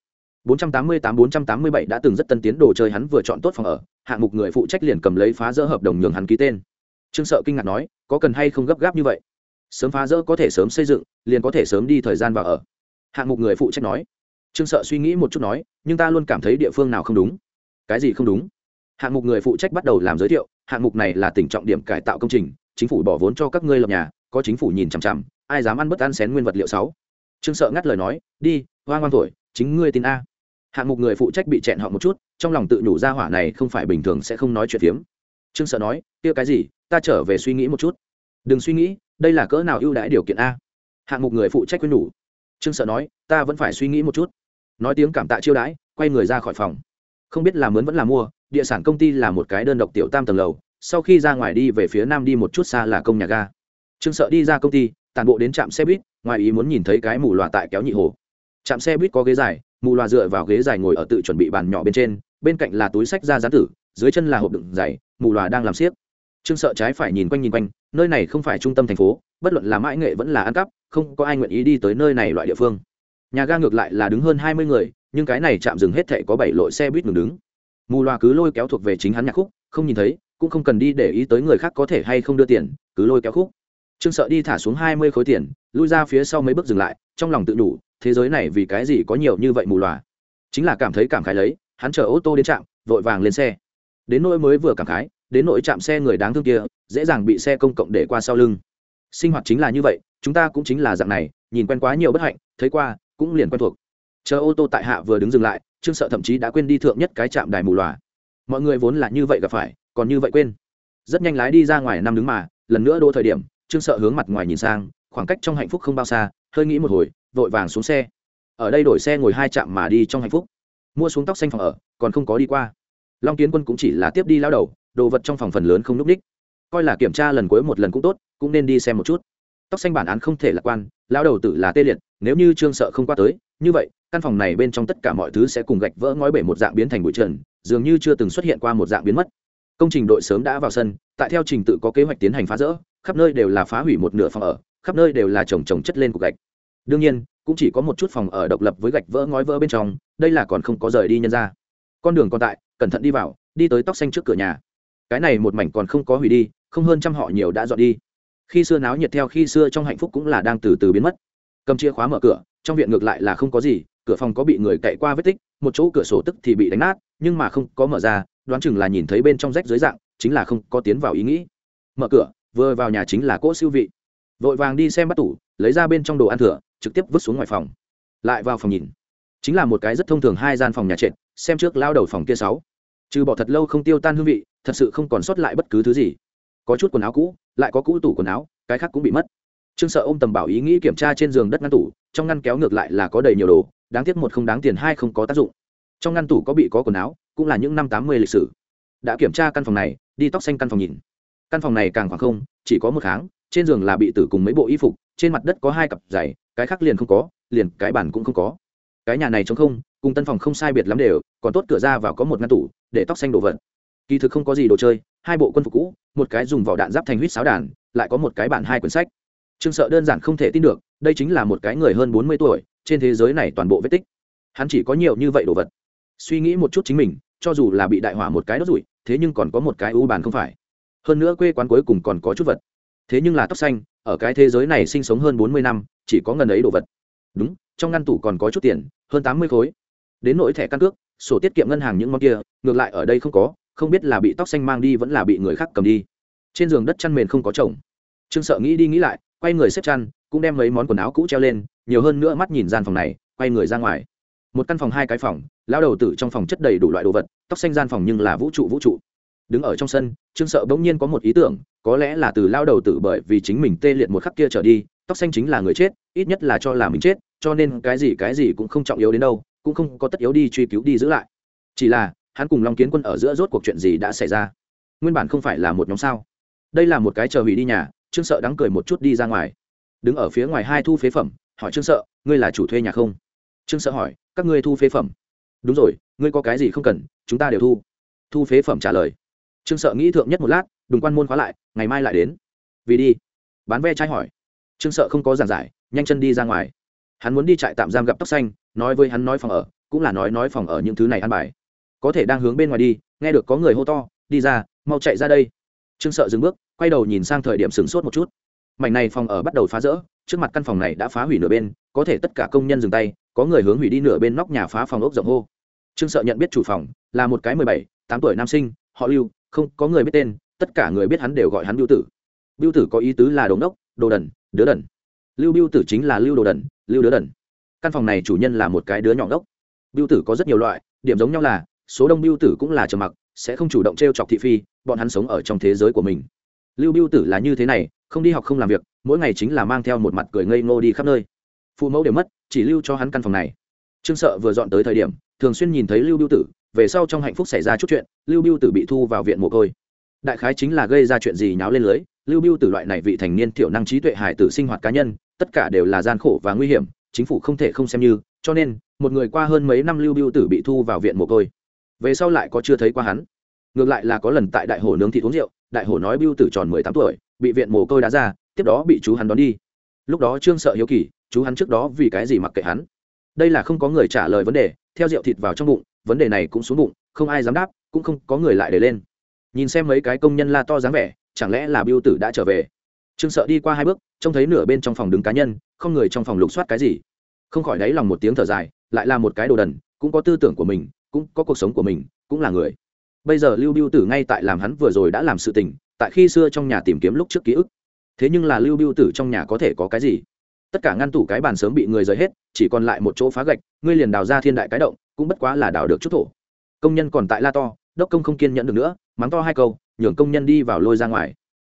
488-487 đã từng rất tân tiến đồ chơi hắn vừa chọn tốt phòng ở, hạng mục người phụ trách liền cầm lấy phá rỡ hợp đồng nhường hắn ký tên. Trương sợ kinh ngạc nói, có cần hay không gấp gáp như vậy? Sớm phá rỡ có thể sớm xây dựng, liền có thể sớm đi thời gian vào ở. Hạng mục người phụ trách nói. Trương sợ suy nghĩ một chút nói, nhưng ta luôn cảm thấy địa phương nào không đúng. Cái gì không đúng? Hạng mục người phụ trách bắt đầu làm giới thiệu, hạng mục này là tỉnh trọng điểm cải tạo công trình, chính phủ bỏ vốn cho các ngươi lập nhà, có chính phủ nhìn chằm chằm, ai dám ăn bất ăn xén nguyên vật liệu sáu? Trương sợ ngắt lời nói, đi, hoang hoang thổi, chính ngươi tin a. Hạng mục người phụ trách bị chẹn họ một chút, trong lòng tự nhủ ra hỏa này không phải bình thường sẽ không nói chuyện phiếm. Trương sợ nói, kia cái gì, ta trở về suy nghĩ một chút. Đừng suy nghĩ, đây là cỡ nào ưu đãi điều kiện a. Hạng mục người phụ trách khuyên nhủ. Trương sợ nói, ta vẫn phải suy nghĩ một chút. Nói tiếng cảm tạ chiêu đãi, quay người ra khỏi phòng. Không biết là mướn vẫn là mua, địa sản công ty là một cái đơn độc tiểu tam tầng lầu, sau khi ra ngoài đi về phía nam đi một chút xa là công nhà ga. Trương sợ đi ra công ty tàn bộ đến trạm xe buýt, ngoài ý muốn nhìn thấy cái mù loà tại kéo nhị hồ. Trạm xe buýt có ghế dài, mù loà dựa vào ghế dài ngồi ở tự chuẩn bị bàn nhỏ bên trên, bên cạnh là túi sách ra gián tử, dưới chân là hộp đựng giày, mù loà đang làm siếc. Trương sợ trái phải nhìn quanh nhìn quanh, nơi này không phải trung tâm thành phố, bất luận là mãi nghệ vẫn là ăn cắp, không có ai nguyện ý đi tới nơi này loại địa phương. Nhà ga ngược lại là đứng hơn hai mươi người, nhưng cái này chạm dừng hết thảy có bảy lội xe buýt ngừng đứng. Mù loà cứ lôi kéo thuộc về chính hắn nhạc khúc, không nhìn thấy, cũng không cần đi để ý tới người khác có thể hay không đưa tiền, cứ lôi kéo khúc trương sợ đi thả xuống hai mươi khối tiền, lui ra phía sau mấy bước dừng lại, trong lòng tự đủ, thế giới này vì cái gì có nhiều như vậy mù loà? Chính là cảm thấy cảm khái lấy, hắn chở ô tô đến trạm, vội vàng lên xe. Đến nỗi mới vừa cảm khái, đến nỗi chạm xe người đáng thương kia, dễ dàng bị xe công cộng để qua sau lưng. Sinh hoạt chính là như vậy, chúng ta cũng chính là dạng này, nhìn quen quá nhiều bất hạnh, thấy qua, cũng liền quen thuộc. Chờ ô tô tại hạ vừa đứng dừng lại, trương sợ thậm chí đã quên đi thượng nhất cái trạm đài mù loà. Mọi người vốn là như vậy gặp phải, còn như vậy quên. Rất nhanh lái đi ra ngoài năm đứng mà, lần nữa đỗ thời điểm trương sợ hướng mặt ngoài nhìn sang, khoảng cách trong hạnh phúc không bao xa, hơi nghĩ một hồi, vội vàng xuống xe. Ở đây đổi xe ngồi hai trạm mà đi trong hạnh phúc. Mua xuống tóc xanh phòng ở, còn không có đi qua. Long kiến quân cũng chỉ là tiếp đi lao đầu, đồ vật trong phòng phần lớn không n ú c ních. Coi là kiểm tra lần cuối một lần cũng tốt, cũng nên đi xem một chút. Tóc xanh bản án không thể lạc quan, lao đầu tử là tê liệt, nếu như trương sợ không qua tới, như vậy, căn phòng này bên trong tất cả mọi thứ sẽ cùng gạch vỡ ngói bể một dạng biến thành bụi trần, dường như chưa từng xuất hiện qua một dạng biến mất. Công trình đội sớm đã vào sân, tại theo trình tự có kế hoạch tiến hành phá rỡ khắp nơi đều là phá hủy một nửa phòng ở, khắp nơi đều là trồng trồng chất lên cục gạch. Đương nhiên, cũng chỉ có một chút phòng ở độc lập với gạch vỡ ngói vỡ bên trong, đây là còn không có rời đi nhân ra. Con đường còn tại, cẩn thận đi vào, đi tới tóc xanh trước cửa nhà. Cái này một mảnh còn không có hủy đi, không hơn trăm họ nhiều đã dọn đi. Khi xưa náo nhiệt theo khi xưa trong hạnh phúc cũng là đang từ từ biến mất. Cầm chìa khóa mở cửa, trong viện ngược lại là không có gì, cửa phòng có bị người cậy qua vết tích, một chỗ cửa sổ tức thì bị đánh nát, nhưng mà không có mở ra, đoán chừng là nhìn thấy bên trong rách dưới dạng, chính là không có tiến vào ý nghĩ. Mở cửa vừa vào nhà chính là cỗ siêu vị. Vội vàng đi xem bắt tủ, lấy ra bên trong đồ ăn thừa, trực tiếp vứt xuống ngoài phòng. Lại vào phòng nhìn. Chính là một cái rất thông thường hai gian phòng nhà trệt, xem trước lao đầu phòng kia sáu. Trừ bỏ thật lâu không tiêu tan hương vị, thật sự không còn sót lại bất cứ thứ gì. Có chút quần áo cũ, lại có cũ tủ quần áo, cái khác cũng bị mất. Trương sợ ôm tầm bảo ý nghĩ kiểm tra trên giường đất ngăn tủ, trong ngăn kéo ngược lại là có đầy nhiều đồ, đáng tiếc một không đáng tiền hai không có tác dụng. Trong ngăn tủ có bị có quần áo, cũng là những năm tám mươi lịch sử. Đã kiểm tra căn phòng này, đi tóc xanh căn phòng nhìn căn phòng này càng khoảng không, chỉ có một tháng trên giường là bị tử cùng mấy bộ y phục, trên mặt đất có hai cặp giày, cái khác liền không có, liền cái bản cũng không có. Cái nhà này trống không, cùng tân phòng không sai biệt lắm đều, còn tốt cửa ra vào có một ngăn tủ, để tóc xanh đồ vật. Kỳ thực không có gì đồ chơi, hai bộ quân phục cũ, một cái dùng vỏ đạn giáp thành huýt sáo đàn, lại có một cái bản hai quyển sách. Trương sợ đơn giản không thể tin được, đây chính là một cái người hơn bốn mươi tuổi, trên thế giới này toàn bộ vết tích. Hắn chỉ có nhiều như vậy đồ vật. Suy nghĩ một chút chính mình, cho dù là bị đại hỏa một cái đốt rủi, thế nhưng còn có một cái ưu bàn không phải hơn nữa quê quán cuối cùng còn có chút vật. Thế nhưng là tóc xanh, ở cái thế giới này sinh sống hơn bốn mươi năm, chỉ có ngần ấy đồ vật. Đúng, trong ngăn tủ còn có chút tiền, hơn tám mươi khối. Đến nỗi thẻ căn cước, sổ tiết kiệm ngân hàng những món kia, ngược lại ở đây không có, không biết là bị tóc xanh mang đi vẫn là bị người khác cầm đi. Trên giường đất chăn mền không có chồng. Trương sợ nghĩ đi nghĩ lại, quay người xếp chăn, cũng đem mấy món quần áo cũ treo lên, nhiều hơn nữa mắt nhìn gian phòng này, quay người ra ngoài. Một căn phòng hai cái phòng lao đầu tử trong phòng chất đầy đủ loại đồ vật, tóc xanh gian phòng nhưng là vũ trụ vũ trụ đứng ở trong sân, trương sợ bỗng nhiên có một ý tưởng, có lẽ là từ lao đầu tử bởi vì chính mình tê liệt một khắc kia trở đi, tóc xanh chính là người chết, ít nhất là cho là mình chết, cho nên cái gì cái gì cũng không trọng yếu đến đâu, cũng không có tất yếu đi truy cứu đi giữ lại. Chỉ là, hắn cùng long kiến quân ở giữa rốt cuộc chuyện gì đã xảy ra? Nguyên bản không phải là một nhóm sao? Đây là một cái chờ hủy đi nhà, trương sợ đắng cười một chút đi ra ngoài. Đứng ở phía ngoài hai thu phế phẩm, hỏi trương sợ, ngươi là chủ thuê nhà không? Trương sợ hỏi, các ngươi thu phế phẩm? Đúng rồi, ngươi có cái gì không cần, chúng ta đều thu. Thu phế phẩm trả lời trương sợ nghĩ thượng nhất một lát đừng quan môn khóa lại, ngày mai lại đến. Vì đi. Bán ve trai hỏi. Trương sợ không có giảng giải, nhanh chân đi ra ngoài. Hắn muốn đi trại tạm giam gặp tóc xanh, nói với hắn nói phòng ở, cũng là nói nói phòng ở những thứ này ăn bài. Có thể đang hướng bên ngoài đi, nghe được có người hô to, đi ra, mau chạy ra đây. Trương sợ dừng bước, quay đầu nhìn sang thời điểm sửng sốt một chút. Mảnh này phòng ở bắt đầu phá rỡ, trước mặt căn phòng này đã phá hủy nửa bên, có thể tất cả công nhân dừng tay, có người hướng hủy đi nửa bên nóc nhà phá phòng ốc rộng hô. Trương sợ nhận biết chủ phòng, là một cái mười bảy, tám tuổi nam sinh, họ lưu không có người biết tên, tất cả người biết hắn đều gọi hắn biêu tử. Biêu tử có ý tứ là đống đốc đồ đần, đứa đần. Lưu biêu tử chính là lưu đồ đần, lưu đứa đần. Căn phòng này chủ nhân là một cái đứa nhỏ đốc biêu tử có rất nhiều loại, điểm giống nhau là, số đông biêu tử cũng là trầm mặc, sẽ không chủ động t r e o chọc thị phi, bọn hắn sống ở trong thế giới của mình. Lưu biêu tử là như thế này, không đi học không làm việc, mỗi ngày chính là mang theo một mặt cười ngây ngô đi khắp nơi. Phụ mẫu đều mất, chỉ lưu cho hắn căn phòng này. Trương sợ vừa dọn tới thời điểm, thường xuyên nhìn thấy lưu biêu tử về sau trong hạnh phúc xảy ra chút chuyện, lưu biêu tử bị thu vào viện mồ côi. Đại khái chính là gây ra chuyện gì nháo lên lưới, lưu biêu tử loại này vị thành niên thiểu năng trí tuệ hải tử sinh hoạt cá nhân, tất cả đều là gian khổ và nguy hiểm, chính phủ không thể không xem như, cho nên, một người qua hơn mấy năm lưu biêu tử bị thu vào viện mồ côi. Về sau lại có chưa thấy qua hắn. Ngược lại là có lần tại đại hồ nướng thịt uống rượu, đại hồ nói biêu tử tròn mười tám tuổi, bị viện mồ côi đá ra, tiếp đó bị chú hắn đón đi. Lúc đó trương sợ hiếu kỳ, chú hắn trước đó vì cái gì mặc kệ hắn. Đây là không có người trả lời vấn đề, theo rượu thịt vào trong bụng vấn đề này cũng xuống bụng, không ai dám đáp, cũng không có người lại để lên. Nhìn xem mấy cái công nhân la to dáng vẻ, chẳng lẽ là biêu tử đã trở về? Trương sợ đi qua hai bước, trông thấy nửa bên trong phòng đứng cá nhân, không người trong phòng lục soát cái gì. Không khỏi đáy lòng một tiếng thở dài, lại là một cái đồ đần, cũng có tư tưởng của mình, cũng có cuộc sống của mình, cũng là người. Bây giờ lưu biêu tử ngay tại làm hắn vừa rồi đã làm sự tình, tại khi xưa trong nhà tìm kiếm lúc trước ký ức. Thế nhưng là lưu biêu tử trong nhà có thể có cái gì? Tất cả ngăn tủ cái bàn sớm bị người rời hết, chỉ còn lại một chỗ phá gạch, ngươi liền đào ra thiên đại cái động cũng bất quá là đào được chút thổ. Công nhân còn tại la to, đốc công không kiên nhẫn được nữa, mắng to hai câu, nhường công nhân đi vào lôi ra ngoài.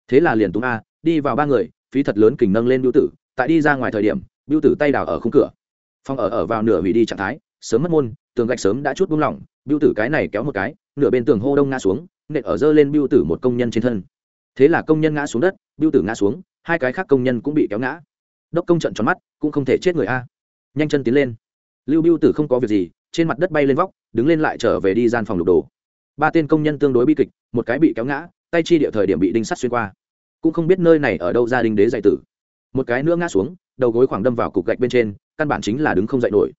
Thế là liền túng a, đi vào ba người, phí thật lớn kình nâng lên biêu tử, tại đi ra ngoài thời điểm biêu tử tay đào ở khung cửa. Phòng ở ở vào nửa hủy đi trạng thái, sớm mất môn, tường gạch sớm đã chút buông lỏng biêu tử cái này kéo một cái, nửa bên tường hô đông ngã xuống, nện ở dơ lên biêu tử một công nhân trên thân. Thế là công nhân ngã xuống đất biêu tử ngã xuống, hai cái khác công nhân cũng bị kéo ngã. Đốc công trận tròn mắt, cũng không thể chết người a. Nhanh chân tiến lên. Lưu biêu tử không có việc gì trên mặt đất bay lên vóc, đứng lên lại trở về đi gian phòng lục đồ. Ba tên công nhân tương đối bi kịch, một cái bị kéo ngã, tay chi địa thời điểm bị đinh sắt xuyên qua. Cũng không biết nơi này ở đâu gia đình đế dạy tử. Một cái nữa ngã xuống, đầu gối khoảng đâm vào cục gạch bên trên, căn bản chính là đứng không dậy nổi.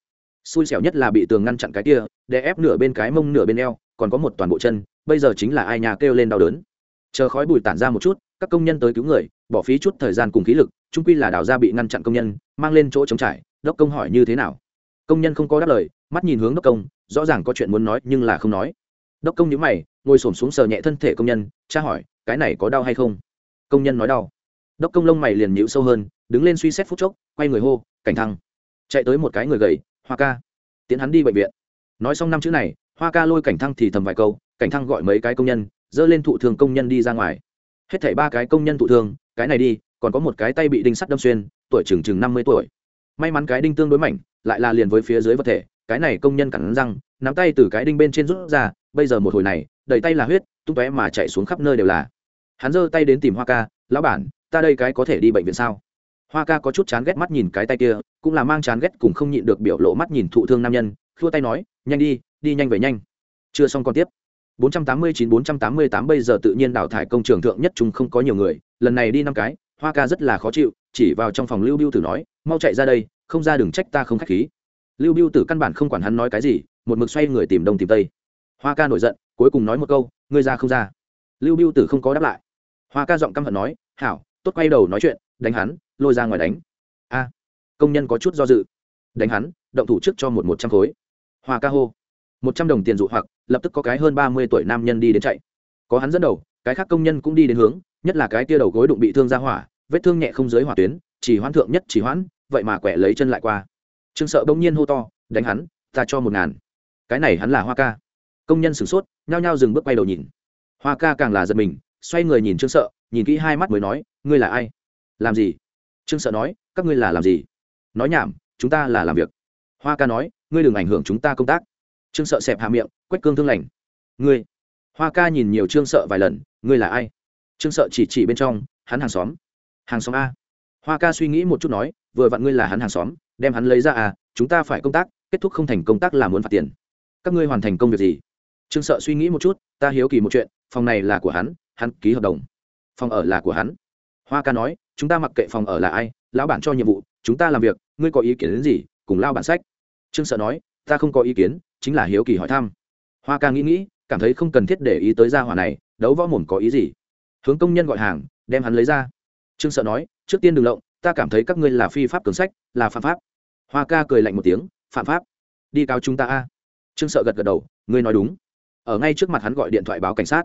Xui xẻo nhất là bị tường ngăn chặn cái kia để ép nửa bên cái mông nửa bên eo, còn có một toàn bộ chân, bây giờ chính là ai nhà kêu lên đau đớn. Chờ khói bụi tản ra một chút, các công nhân tới cứu người, bỏ phí chút thời gian cùng khí lực trung quy là đào ra bị ngăn chặn công nhân, mang lên chỗ chống trải, đốc công hỏi như thế nào công nhân không có đáp lời, mắt nhìn hướng đốc công, rõ ràng có chuyện muốn nói nhưng là không nói. Đốc công nhíu mày, ngồi xổm xuống sờ nhẹ thân thể công nhân, tra hỏi, cái này có đau hay không? Công nhân nói đau. Đốc công lông mày liền nhíu sâu hơn, đứng lên suy xét phút chốc, quay người hô, cảnh thăng. Chạy tới một cái người gầy, hoa ca. Tiến hắn đi bệnh viện. Nói xong năm chữ này, hoa ca lôi cảnh thăng thì thầm vài câu, cảnh thăng gọi mấy cái công nhân, dơ lên thụ thường công nhân đi ra ngoài. Hết thảy ba cái công nhân thụ thương cái này đi, còn có một cái tay bị đinh sắt đâm xuyên, tuổi chừng chừng năm mươi tuổi may mắn cái đinh tương đối mảnh, lại là liền với phía dưới vật thể, cái này công nhân cắn răng, nắm tay từ cái đinh bên trên rút ra, bây giờ một hồi này, đầy tay là huyết, tung tóe mà chạy xuống khắp nơi đều là. Hắn giơ tay đến tìm hoa ca, lão bản, ta đây cái có thể đi bệnh viện sao? Hoa ca có chút chán ghét mắt nhìn cái tay kia, cũng là mang chán ghét cùng không nhịn được biểu lộ mắt nhìn thụ thương nam nhân, khua tay nói, nhanh đi đi nhanh về nhanh. Chưa xong còn tiếp. 489-488 bây giờ tự nhiên đào thải công trường thượng nhất chúng không có nhiều người, lần này đi năm cái, hoa ca rất là khó chịu chỉ vào trong phòng lưu biêu tử nói, mau chạy ra đây, không ra đừng trách ta không khách khí. Lưu biêu tử căn bản không quản hắn nói cái gì, một mực xoay người tìm đông tìm tây. Hoa ca nổi giận, cuối cùng nói một câu, ngươi ra không ra. Lưu biêu tử không có đáp lại. Hoa ca giọng căm hận nói, hảo, tốt quay đầu nói chuyện, đánh hắn, lôi ra ngoài đánh. A, công nhân có chút do dự. Đánh hắn, động thủ trước cho một một trăm khối. Hoa ca hô, một trăm đồng tiền dụ hoặc, lập tức có cái hơn ba mươi tuổi nam nhân đi đến chạy. Có hắn dẫn đầu, cái khác công nhân cũng đi đến hướng, nhất là cái tia đầu gối đụng bị thương ra hỏa vết thương nhẹ không dưới hỏa tuyến, chỉ hoãn thượng nhất chỉ hoãn, vậy mà quẻ lấy chân lại qua. Trương sợ bỗng nhiên hô to, đánh hắn, ta cho một ngàn. Cái này hắn là hoa ca. Công nhân sửng sốt, nhao nhao dừng bước quay đầu nhìn. Hoa ca càng là giật mình, xoay người nhìn trương sợ, nhìn kỹ hai mắt mới nói, ngươi là ai? Làm gì? Trương sợ nói, các ngươi là làm gì? Nói nhảm, chúng ta là làm việc. Hoa ca nói, ngươi đừng ảnh hưởng chúng ta công tác. Trương sợ xẹp hạ miệng, quách cương thương lành. Ngươi? Hoa ca nhìn nhiều trương sợ vài lần, ngươi là ai? Trương sợ chỉ chỉ bên trong, hắn hàng xóm hàng xóm a. Hoa ca suy nghĩ một chút nói, vừa vặn ngươi là hắn hàng xóm, đem hắn lấy ra à chúng ta phải công tác, kết thúc không thành công tác là muốn phạt tiền. Các ngươi hoàn thành công việc gì? Trương sợ suy nghĩ một chút, ta hiếu kỳ một chuyện, phòng này là của hắn hắn ký hợp đồng. Phòng ở là của hắn. Hoa ca nói, chúng ta mặc kệ phòng ở là ai, lão bản cho nhiệm vụ, chúng ta làm việc, ngươi có ý kiến đến gì, cùng lao bản sách. Trương sợ nói, ta không có ý kiến, chính là hiếu kỳ hỏi thăm. Hoa ca nghĩ nghĩ, cảm thấy không cần thiết để ý tới gia hỏa này, đấu võ mồm có ý gì. Hướng công nhân gọi hàng, đem hắn lấy ra trương sợ nói, trước tiên đừng lộng, ta cảm thấy các ngươi là phi pháp cường sách, là phạm pháp. Hoa ca cười lạnh một tiếng, phạm pháp? Đi cáo chúng ta a. Trương sợ gật gật đầu, ngươi nói đúng. Ở ngay trước mặt hắn gọi điện thoại báo cảnh sát.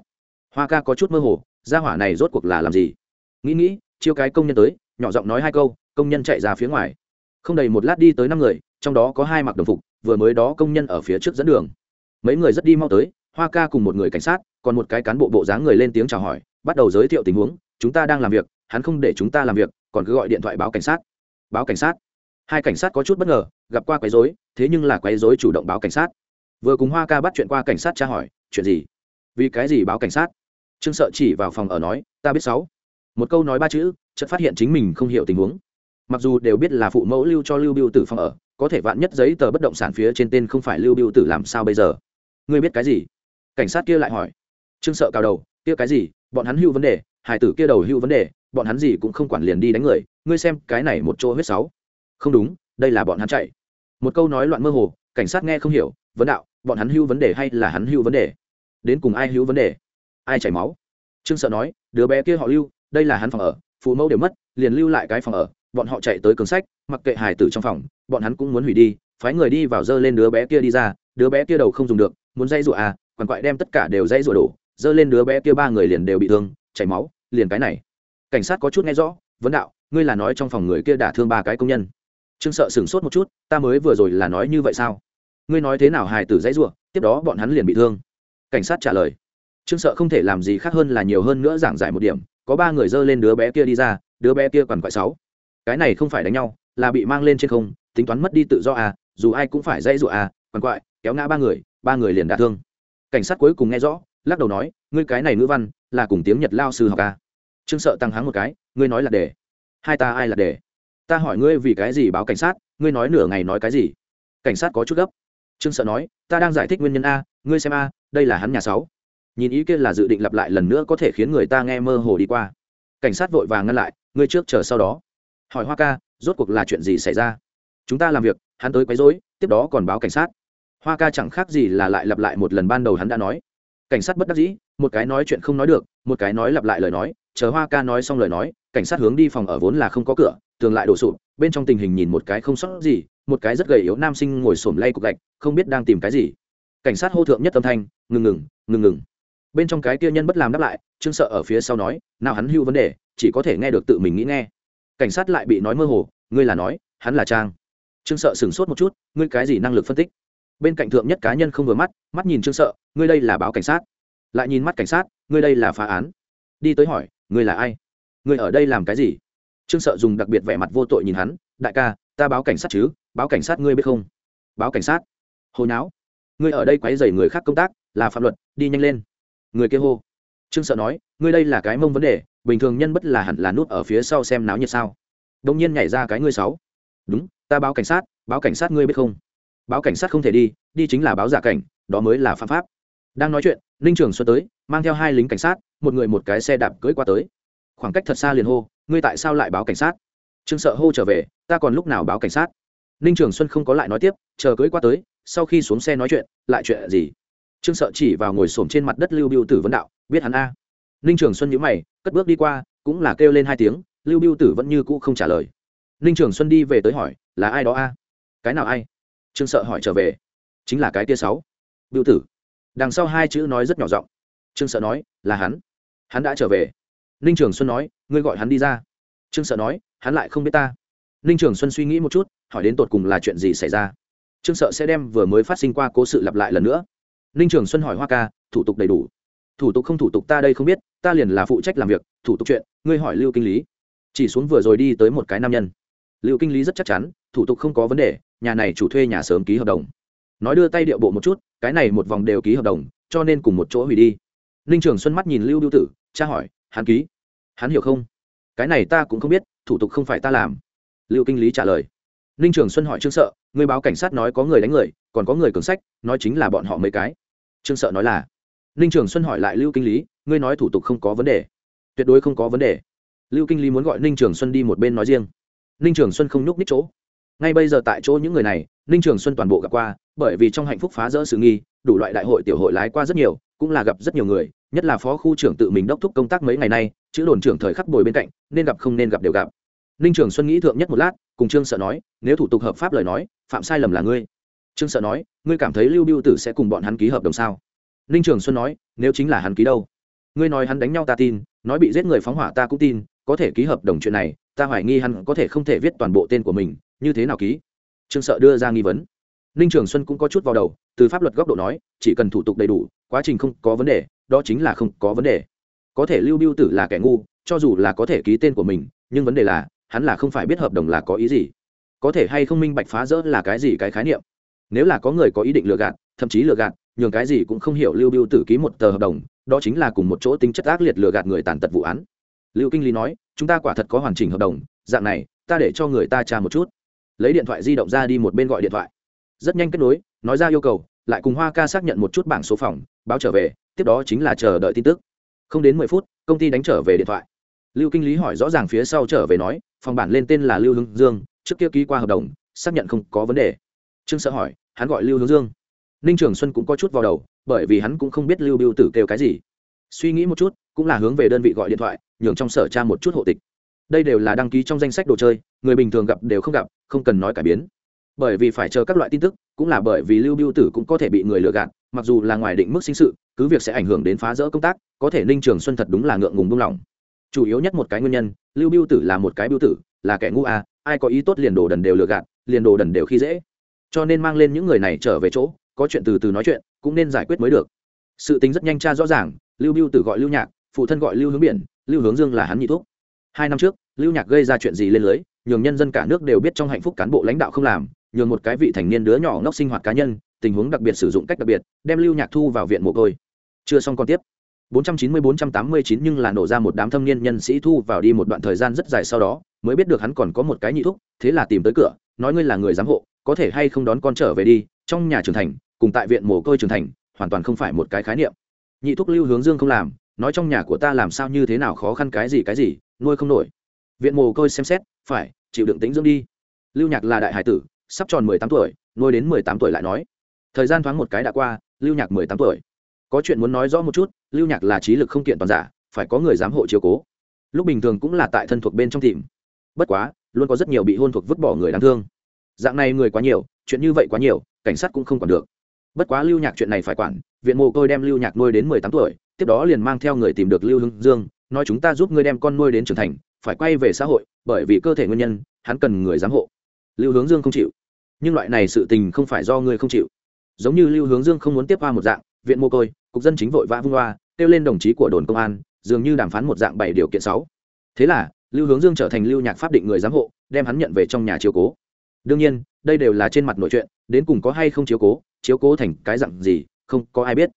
Hoa ca có chút mơ hồ, gia hỏa này rốt cuộc là làm gì? Nghĩ nghĩ, chiêu cái công nhân tới, nhỏ giọng nói hai câu, công nhân chạy ra phía ngoài. Không đầy một lát đi tới năm người, trong đó có hai mặc đồng phục, vừa mới đó công nhân ở phía trước dẫn đường. Mấy người rất đi mau tới, hoa ca cùng một người cảnh sát, còn một cái cán bộ bộ dáng người lên tiếng chào hỏi, bắt đầu giới thiệu tình huống, chúng ta đang làm việc hắn không để chúng ta làm việc, còn cứ gọi điện thoại báo cảnh sát. Báo cảnh sát? Hai cảnh sát có chút bất ngờ, gặp qua quấy rối, thế nhưng là quấy rối chủ động báo cảnh sát. Vừa cùng hoa ca bắt chuyện qua cảnh sát tra hỏi, chuyện gì? Vì cái gì báo cảnh sát? Trương sợ chỉ vào phòng ở nói, ta biết sáu. Một câu nói ba chữ, chợt phát hiện chính mình không hiểu tình huống. Mặc dù đều biết là phụ mẫu lưu cho lưu biêu tử phòng ở, có thể vạn nhất giấy tờ bất động sản phía trên tên không phải lưu biêu tử làm sao bây giờ? Ngươi biết cái gì? Cảnh sát kia lại hỏi. Trương sợ cào đầu, kia cái gì? Bọn hắn hưu vấn đề hải tử kia đầu hưu vấn đề bọn hắn gì cũng không quản liền đi đánh người, ngươi xem cái này một chỗ huyết sáu. Không đúng, đây là bọn hắn chạy. Một câu nói loạn mơ hồ, cảnh sát nghe không hiểu, vấn đạo, bọn hắn hưu vấn đề hay là hắn hưu vấn đề? Đến cùng ai hưu vấn đề? Ai chảy máu? Trương sợ nói, đứa bé kia họ lưu, đây là hắn phòng ở, phụ mẫu đều mất, liền lưu lại cái phòng ở, bọn họ chạy tới cường sách, mặc kệ hải tử trong phòng, bọn hắn cũng muốn hủy đi, phái người đi vào dơ lên đứa bé kia đi ra, đứa bé kia đầu không dùng được, muốn dây rụa à quằn quại đem tất cả đều dây rụa đổ, dơ lên đứa bé kia ba người liền đều bị thương, chảy máu, liền cái này cảnh sát có chút nghe rõ, vấn đạo, ngươi là nói trong phòng người kia đả thương ba cái công nhân. Trương sợ sửng sốt một chút, ta mới vừa rồi là nói như vậy sao? Ngươi nói thế nào hài tử dãy ruộng, tiếp đó bọn hắn liền bị thương. Cảnh sát trả lời, trương sợ không thể làm gì khác hơn là nhiều hơn nữa giảng giải một điểm, có ba người dơ lên đứa bé kia đi ra, đứa bé kia còn quại sáu. Cái này không phải đánh nhau, là bị mang lên trên không, tính toán mất đi tự do à dù ai cũng phải dãy ruộng à còn quại, kéo ngã ba người ba người liền đả thương. Cảnh sát cuối cùng nghe rõ, lắc đầu nói, ngươi cái này ngữ văn, là cùng tiếng nhật lao sư học à trương sợ tăng háng một cái ngươi nói là để, hai ta ai là để, ta hỏi ngươi vì cái gì báo cảnh sát ngươi nói nửa ngày nói cái gì? Cảnh sát có chút gấp. Trương sợ nói ta đang giải thích nguyên nhân a ngươi xem a đây là hắn nhà sáu. Nhìn ý kia là dự định lặp lại lần nữa có thể khiến người ta nghe mơ hồ đi qua. Cảnh sát vội vàng ngăn lại ngươi trước chờ sau đó. Hỏi hoa ca rốt cuộc là chuyện gì xảy ra? Chúng ta làm việc hắn tới quấy rối tiếp đó còn báo cảnh sát. Hoa ca chẳng khác gì là lại lặp lại một lần ban đầu hắn đã nói. Cảnh sát bất đắc dĩ một cái nói chuyện không nói được một cái nói lặp lại lời nói chờ hoa ca nói xong lời nói, cảnh sát hướng đi phòng ở vốn là không có cửa, tường lại đổ sụp, bên trong tình hình nhìn một cái không sót gì, một cái rất gầy yếu nam sinh ngồi xổm lay cục gạch, không biết đang tìm cái gì. Cảnh sát hô thượng nhất âm thanh, ngừng ngừng ngừng ngừng. Bên trong cái kia nhân bất làm đáp lại, trương sợ ở phía sau nói, nào hắn hưu vấn đề, chỉ có thể nghe được tự mình nghĩ nghe. Cảnh sát lại bị nói mơ hồ, ngươi là nói, hắn là trang. Trương sợ sửng sốt một chút, ngươi cái gì năng lực phân tích? Bên cạnh thượng nhất cá nhân không vừa mắt mắt nhìn trương sợ, ngươi đây là báo cảnh sát. Lại nhìn mắt cảnh sát, ngươi đây là phá án đi tới hỏi người là ai? Người ở đây làm cái gì? Trương sợ dùng đặc biệt vẻ mặt vô tội nhìn hắn, đại ca, ta báo cảnh sát chứ, báo cảnh sát ngươi biết không? Báo cảnh sát? Hồi não ngươi ở đây quấy dày người khác công tác, là phạm luật, đi nhanh lên. Người kia hô. Trương sợ nói, ngươi đây là cái mông vấn đề, bình thường nhân bất là hẳn là nút ở phía sau xem náo nhiệt sao? Đông nhiên nhảy ra cái ngươi sáu. Đúng, ta báo cảnh sát, báo cảnh sát ngươi biết không? Báo cảnh sát không thể đi đi chính là báo giả cảnh, đó mới là phạm pháp đang nói chuyện, ninh trường xuân tới, mang theo hai lính cảnh sát, một người một cái xe đạp cưỡi qua tới. Khoảng cách thật xa liền hô, ngươi tại sao lại báo cảnh sát? Trương sợ hô trở về, ta còn lúc nào báo cảnh sát? Ninh trường xuân không có lại nói tiếp, chờ cưỡi qua tới, sau khi xuống xe nói chuyện, lại chuyện gì? Trương sợ chỉ vào ngồi xổm trên mặt đất lưu biêu tử vấn đạo, biết hắn a? Ninh trường xuân nhữ mày, cất bước đi qua, cũng là kêu lên hai tiếng, lưu biêu tử vẫn như cũ không trả lời. Ninh trường xuân đi về tới hỏi, là ai đó a? Cái nào ai? Trương sợ hỏi trở về, chính là cái tia sáu. Biêu tử đằng sau hai chữ nói rất nhỏ giọng. Trương sợ nói, là hắn. Hắn đã trở về. Ninh trường xuân nói, ngươi gọi hắn đi ra. Trương sợ nói, hắn lại không biết ta. Ninh trường xuân suy nghĩ một chút, hỏi đến tột cùng là chuyện gì xảy ra. Trương sợ sẽ đem vừa mới phát sinh qua cố sự lặp lại lần nữa. Ninh trường xuân hỏi hoa ca, thủ tục đầy đủ? Thủ tục không thủ tục ta đây không biết, ta liền là phụ trách làm việc, thủ tục chuyện, ngươi hỏi lưu kinh lý. Chỉ xuống vừa rồi đi tới một cái nam nhân. Lưu kinh lý rất chắc chắn, thủ tục không có vấn đề, nhà này chủ thuê nhà sớm ký hợp đồng nói đưa tay điệu bộ một chút, cái này một vòng đều ký hợp đồng, cho nên cùng một chỗ hủy đi. Ninh trường xuân mắt nhìn lưu biêu tử cha hỏi, hắn ký? Hắn hiểu không? Cái này ta cũng không biết, thủ tục không phải ta làm. Lưu kinh lý trả lời. Ninh trường xuân hỏi trương sợ, người báo cảnh sát nói có người đánh người, còn có người cường sách, nói chính là bọn họ mấy cái. Trương sợ nói là. Ninh trường xuân hỏi lại lưu kinh lý, ngươi nói thủ tục không có vấn đề. Tuyệt đối không có vấn đề. Lưu kinh lý muốn gọi ninh trường xuân đi một bên nói riêng. Ninh trường xuân không nhúc ních chỗ. Ngay bây giờ tại chỗ những người này, ninh trường xuân toàn bộ gặp qua bởi vì trong hạnh phúc phá rỡ sự nghi, đủ loại đại hội tiểu hội lái qua rất nhiều, cũng là gặp rất nhiều người, nhất là phó khu trưởng tự mình đốc thúc công tác mấy ngày nay, chữ đồn trưởng thời khắc bồi bên cạnh, nên gặp không nên gặp đều gặp. Ninh trường xuân nghĩ thượng nhất một lát, cùng trương sợ nói, nếu thủ tục hợp pháp lời nói, phạm sai lầm là ngươi. Trương sợ nói, ngươi cảm thấy lưu biêu tử sẽ cùng bọn hắn ký hợp đồng sao? Ninh trường xuân nói, nếu chính là hắn ký đâu? Ngươi nói hắn đánh nhau ta tin, nói bị giết người phóng hỏa ta cũng tin, có thể ký hợp đồng chuyện này, ta hoài nghi hắn có thể không thể viết toàn bộ tên của mình, như thế nào ký? Trương sợ đưa ra nghi vấn ninh trường xuân cũng có chút vào đầu, từ pháp luật góc độ nói, chỉ cần thủ tục đầy đủ, quá trình không có vấn đề, đó chính là không có vấn đề. Có thể lưu biêu tử là kẻ ngu, cho dù là có thể ký tên của mình, nhưng vấn đề là, hắn là không phải biết hợp đồng là có ý gì. Có thể hay không minh bạch phá rỡ là cái gì cái khái niệm? Nếu là có người có ý định lừa gạt, thậm chí lừa gạt, nhường cái gì cũng không hiểu lưu biêu tử ký một tờ hợp đồng, đó chính là cùng một chỗ tính chất ác liệt lừa gạt người tàn tật vụ án. Lưu kinh lý nói, chúng ta quả thật có hoàn chỉnh hợp đồng, dạng này, ta để cho người ta tra một chút. Lấy điện thoại di động ra đi một bên gọi điện thoại rất nhanh kết nối, nói ra yêu cầu, lại cùng hoa ca xác nhận một chút bảng số phòng, báo trở về, tiếp đó chính là chờ đợi tin tức. Không đến mười phút, công ty đánh trở về điện thoại. Lưu kinh lý hỏi rõ ràng phía sau trở về nói, phòng bản lên tên là lưu hưng dương, trước kia ký qua hợp đồng, xác nhận không có vấn đề. Trương sợ hỏi, hắn gọi lưu hướng dương. Ninh trường xuân cũng có chút vào đầu, bởi vì hắn cũng không biết lưu biêu tử kêu cái gì. Suy nghĩ một chút, cũng là hướng về đơn vị gọi điện thoại, nhường trong sở tra một chút hộ tịch. Đây đều là đăng ký trong danh sách đồ chơi, người bình thường gặp đều không gặp, không cần nói cải biến bởi vì phải chờ các loại tin tức, cũng là bởi vì lưu biêu tử cũng có thể bị người lừa gạt, mặc dù là ngoài định mức sinh sự, cứ việc sẽ ảnh hưởng đến phá rỡ công tác, có thể ninh trường xuân thật đúng là ngượng ngùng buông lỏng. Chủ yếu nhất một cái nguyên nhân, lưu biêu tử là một cái biêu tử, là kẻ ngu à ai có ý tốt liền đồ đần đều lừa gạt, liền đồ đần đều khi dễ. Cho nên mang lên những người này trở về chỗ, có chuyện từ từ nói chuyện, cũng nên giải quyết mới được. Sự tính rất nhanh tra rõ ràng, lưu biêu tử gọi lưu nhạc, phụ thân gọi lưu hướng biển, lưu hướng dương là hắn nhị thuốc. Hai năm trước, lưu nhạc gây ra chuyện gì lên lưới, nhường nhân dân cả nước đều biết trong hạnh phúc cán bộ lãnh đạo không làm nhường một cái vị thành niên đứa nhỏ ngốc sinh hoạt cá nhân, tình huống đặc biệt sử dụng cách đặc biệt, đem lưu nhạc thu vào viện mồ côi. Chưa xong còn tiếp. 490-489 nhưng là nổ ra một đám thâm niên nhân sĩ thu vào đi một đoạn thời gian rất dài sau đó, mới biết được hắn còn có một cái nhị thúc, thế là tìm tới cửa, nói ngươi là người giám hộ, có thể hay không đón con trở về đi, trong nhà trưởng thành, cùng tại viện mồ côi trưởng thành, hoàn toàn không phải một cái khái niệm. Nhị thúc lưu hướng dương không làm, nói trong nhà của ta làm sao như thế nào khó khăn cái gì cái gì, nuôi không nổi. Viện mồ côi xem xét, phải, chịu đựng tính dưỡng đi. Lưu nhạc là đại hải tử sắp tròn mười tám tuổi, nuôi đến mười tám tuổi lại nói. Thời gian thoáng một cái đã qua, lưu nhạc mười tám tuổi. Có chuyện muốn nói rõ một chút, lưu nhạc là trí lực không kiện toàn giả, phải có người giám hộ chiếu cố. Lúc bình thường cũng là tại thân thuộc bên trong tìm. Bất quá, luôn có rất nhiều bị hôn thuộc vứt bỏ người đáng thương. Dạng này người quá nhiều, chuyện như vậy quá nhiều, cảnh sát cũng không còn được. Bất quá lưu nhạc chuyện này phải quản, viện mồ côi đem lưu nhạc nuôi đến mười tám tuổi, tiếp đó liền mang theo người tìm được lưu hưng dương, nói chúng ta giúp ngươi đem con nuôi đến trưởng thành, phải quay về xã hội, bởi vì cơ thể nguyên nhân, hắn cần người giám hộ. Lưu hướng dương không chịu nhưng loại này sự tình không phải do ngươi không chịu. Giống như lưu hướng dương không muốn tiếp qua một dạng, viện Mô côi, cục dân chính vội vã vung loa kêu lên đồng chí của đồn công an, dường như đàm phán một dạng bảy điều kiện sáu. Thế là, lưu hướng dương trở thành lưu nhạc pháp định người giám hộ, đem hắn nhận về trong nhà chiếu cố. Đương nhiên, đây đều là trên mặt nội chuyện, đến cùng có hay không chiếu cố chiếu cố thành cái dặn gì, không có ai biết.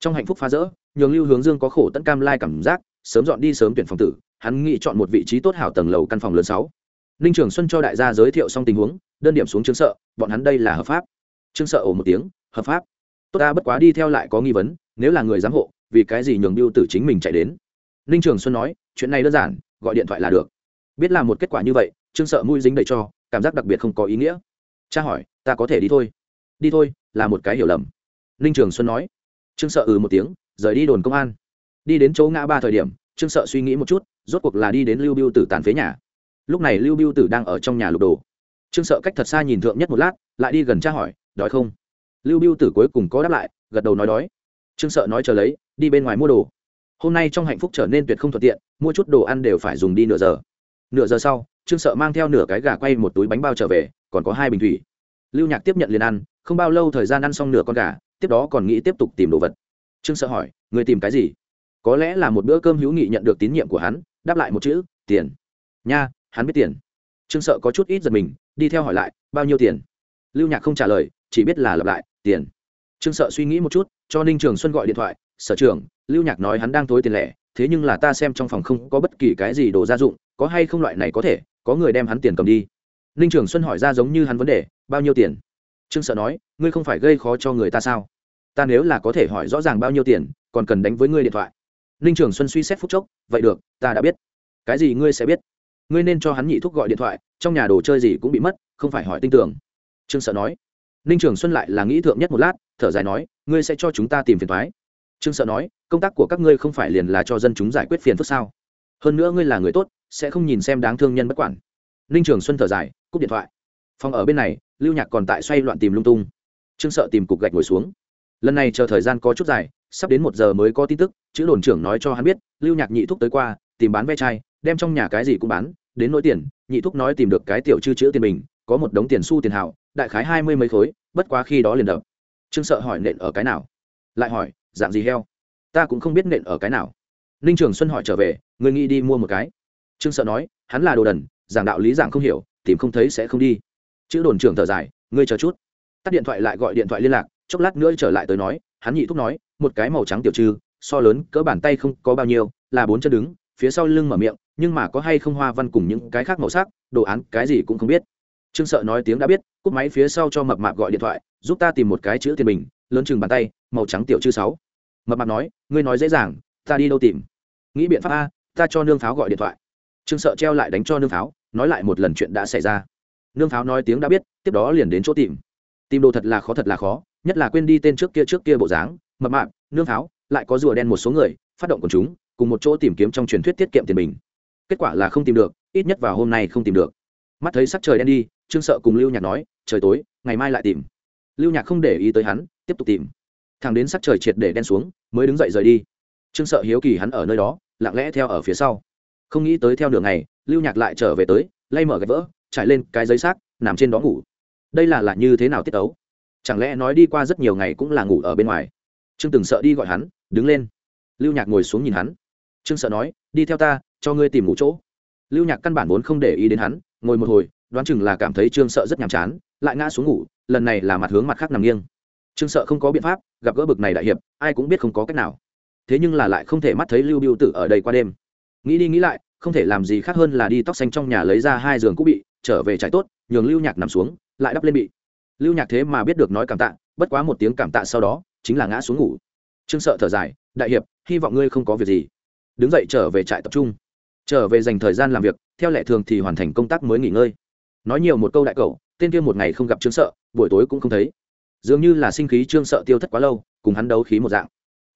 Trong hạnh phúc phá rỡ, nhường lưu hướng dương có khổ tận cam lai cảm giác, sớm dọn đi sớm tuyển phòng tử, hắn nghĩ chọn một vị trí tốt hảo tầng lầu căn phòng lớn sáu. Ninh trường xuân cho đại gia giới thiệu xong tình huống đơn điểm xuống trương sợ, bọn hắn đây là hợp pháp. Trương sợ ồ một tiếng, hợp pháp. Tốt ta, bất quá đi theo lại có nghi vấn, nếu là người giám hộ, vì cái gì nhường biêu tử chính mình chạy đến? Ninh trường xuân nói, chuyện này đơn giản, gọi điện thoại là được. Biết là một kết quả như vậy, trương sợ mũi dính đầy cho, cảm giác đặc biệt không có ý nghĩa. Cha hỏi, ta có thể đi thôi. Đi thôi, là một cái hiểu lầm. Ninh trường xuân nói. Trương sợ ừ một tiếng, rời đi đồn công an. Đi đến chỗ ngã ba thời điểm, trương sợ suy nghĩ một chút, rốt cuộc là đi đến lưu biêu tử tàn phế nhà. Lúc này lưu biêu tử đang ở trong nhà lục đồ trương sợ cách thật xa nhìn thượng nhất một lát, lại đi gần tra hỏi, đói không? Lưu biêu tử cuối cùng có đáp lại, gật đầu nói đói. Trương sợ nói chờ lấy, đi bên ngoài mua đồ. Hôm nay trong hạnh phúc trở nên tuyệt không thuận tiện, mua chút đồ ăn đều phải dùng đi nửa giờ. Nửa giờ sau, trương sợ mang theo nửa cái gà quay một túi bánh bao trở về, còn có hai bình thủy. Lưu nhạc tiếp nhận liền ăn, không bao lâu thời gian ăn xong nửa con gà, tiếp đó còn nghĩ tiếp tục tìm đồ vật. Trương sợ hỏi, người tìm cái gì? Có lẽ là một bữa cơm hữu nghị nhận được tín nhiệm của hắn, đáp lại một chữ, tiền. Nha, hắn biết tiền. Trương sợ có chút ít giật mình đi theo hỏi lại, bao nhiêu tiền? Lưu nhạc không trả lời, chỉ biết là lặp lại, tiền. Trương sợ suy nghĩ một chút, cho ninh trường xuân gọi điện thoại, sở trưởng, lưu nhạc nói hắn đang tối tiền lẻ, thế nhưng là ta xem trong phòng không có bất kỳ cái gì đồ gia dụng, có hay không loại này có thể, có người đem hắn tiền cầm đi. Ninh trường xuân hỏi ra giống như hắn vấn đề, bao nhiêu tiền? Trương sợ nói, ngươi không phải gây khó cho người ta sao? Ta nếu là có thể hỏi rõ ràng bao nhiêu tiền, còn cần đánh với ngươi điện thoại. Ninh trường xuân suy xét phút chốc, vậy được, ta đã biết. Cái gì ngươi sẽ biết? Ngươi nên cho hắn nhị thúc gọi điện thoại, trong nhà đồ chơi gì cũng bị mất, không phải hỏi tin tưởng trương sợ nói. Ninh trường xuân lại là nghĩ thượng nhất một lát, thở dài nói, ngươi sẽ cho chúng ta tìm phiền thoái trương sợ nói, công tác của các ngươi không phải liền là cho dân chúng giải quyết phiền phức sao? Hơn nữa ngươi là người tốt, sẽ không nhìn xem đáng thương nhân bất quản. Ninh trường xuân thở dài, cúp điện thoại. Phòng ở bên này, lưu nhạc còn tại xoay loạn tìm lung tung. Trương sợ tìm cục gạch ngồi xuống. Lần này chờ thời gian có chút dài, sắp đến một giờ mới có tin tức, chữ đồn trưởng nói cho hắn biết, lưu nhạc nhị thúc tới qua, tìm bán ve chai, đem trong nhà cái gì cũng bán đến nỗi tiền, nhị thúc nói tìm được cái tiểu chư chữ tiền mình có một đống tiền xu tiền hào, đại khái hai mươi mấy khối, bất quá khi đó liền đập. Trương sợ hỏi nện ở cái nào? Lại hỏi, dạng gì heo? Ta cũng không biết nện ở cái nào. Ninh trường xuân hỏi trở về người nghĩ đi mua một cái. Trương sợ nói, hắn là đồ đần, giảng đạo lý giảng không hiểu, tìm không thấy sẽ không đi. Chữ đồn trưởng thở dài, ngươi chờ chút. Tắt điện thoại lại gọi điện thoại liên lạc, chốc lát nữa trở lại tới nói, hắn nhị thúc nói, một cái màu trắng tiểu trư, so lớn, cỡ bàn tay không có bao nhiêu, là bốn chân đứng phía sau lưng mở miệng, nhưng mà có hay không hoa văn cùng những cái khác màu sắc, đồ án, cái gì cũng không biết. Trương sợ nói tiếng đã biết, cúp máy phía sau cho mập mạp gọi điện thoại, giúp ta tìm một cái chữ tiền bình, lớn chừng bàn tay, màu trắng tiểu chữ sáu. Mập mạp nói, ngươi nói dễ dàng, ta đi đâu tìm? Nghĩ biện pháp a, ta cho nương pháo gọi điện thoại. Trương sợ treo lại đánh cho nương pháo, nói lại một lần chuyện đã xảy ra. Nương pháo nói tiếng đã biết, tiếp đó liền đến chỗ tìm. Tìm đồ thật là khó, thật là khó, nhất là quên đi tên trước kia trước kia bộ dáng. Mập mạp, nương pháo, lại có rùa đen một số người, phát động của chúng cùng một chỗ tìm kiếm trong truyền thuyết tiết kiệm tiền mình. Kết quả là không tìm được, ít nhất vào hôm nay không tìm được. Mắt thấy sắc trời đen đi, trương sợ cùng lưu nhạc nói, trời tối, ngày mai lại tìm. Lưu nhạc không để ý tới hắn, tiếp tục tìm. Thằng đến sắc trời triệt để đen xuống, mới đứng dậy rời đi. Trương sợ hiếu kỳ hắn ở nơi đó, lặng lẽ theo ở phía sau. Không nghĩ tới theo đường này lưu nhạc lại trở về tới, lay mở gạch vỡ, trải lên cái giấy xác, nằm trên đó ngủ. Đây là là như thế nào tiết ấu chẳng lẽ nói đi qua rất nhiều ngày cũng là ngủ ở bên ngoài? Trương từng sợ đi gọi hắn, đứng lên. Lưu nhạc ngồi xuống nhìn hắn trương sợ nói, đi theo ta, cho ngươi tìm ngủ chỗ. Lưu nhạc căn bản vốn không để ý đến hắn, ngồi một hồi, đoán chừng là cảm thấy trương sợ rất nhàm chán, lại ngã xuống ngủ, lần này là mặt hướng mặt khác nằm nghiêng. Trương sợ không có biện pháp, gặp gỡ bực này đại hiệp, ai cũng biết không có cách nào. Thế nhưng là lại không thể mắt thấy lưu biêu tử ở đây qua đêm. Nghĩ đi nghĩ lại, không thể làm gì khác hơn là đi tóc xanh trong nhà lấy ra hai giường cũ bị, trở về trải tốt, nhường lưu nhạc nằm xuống, lại đắp lên bị. Lưu nhạc thế mà biết được nói cảm tạ, bất quá một tiếng cảm tạ sau đó, chính là ngã xuống ngủ. Trương sợ thở dài, đại hiệp, hy vọng ngươi không có việc gì đứng dậy trở về trại tập trung. Trở về dành thời gian làm việc theo lệ thường thì hoàn thành công tác mới nghỉ ngơi. Nói nhiều một câu đại cầu, tên kia một ngày không gặp trương sợ buổi tối cũng không thấy. Dường như là sinh khí trương sợ tiêu thất quá lâu cùng hắn đấu khí một dạng.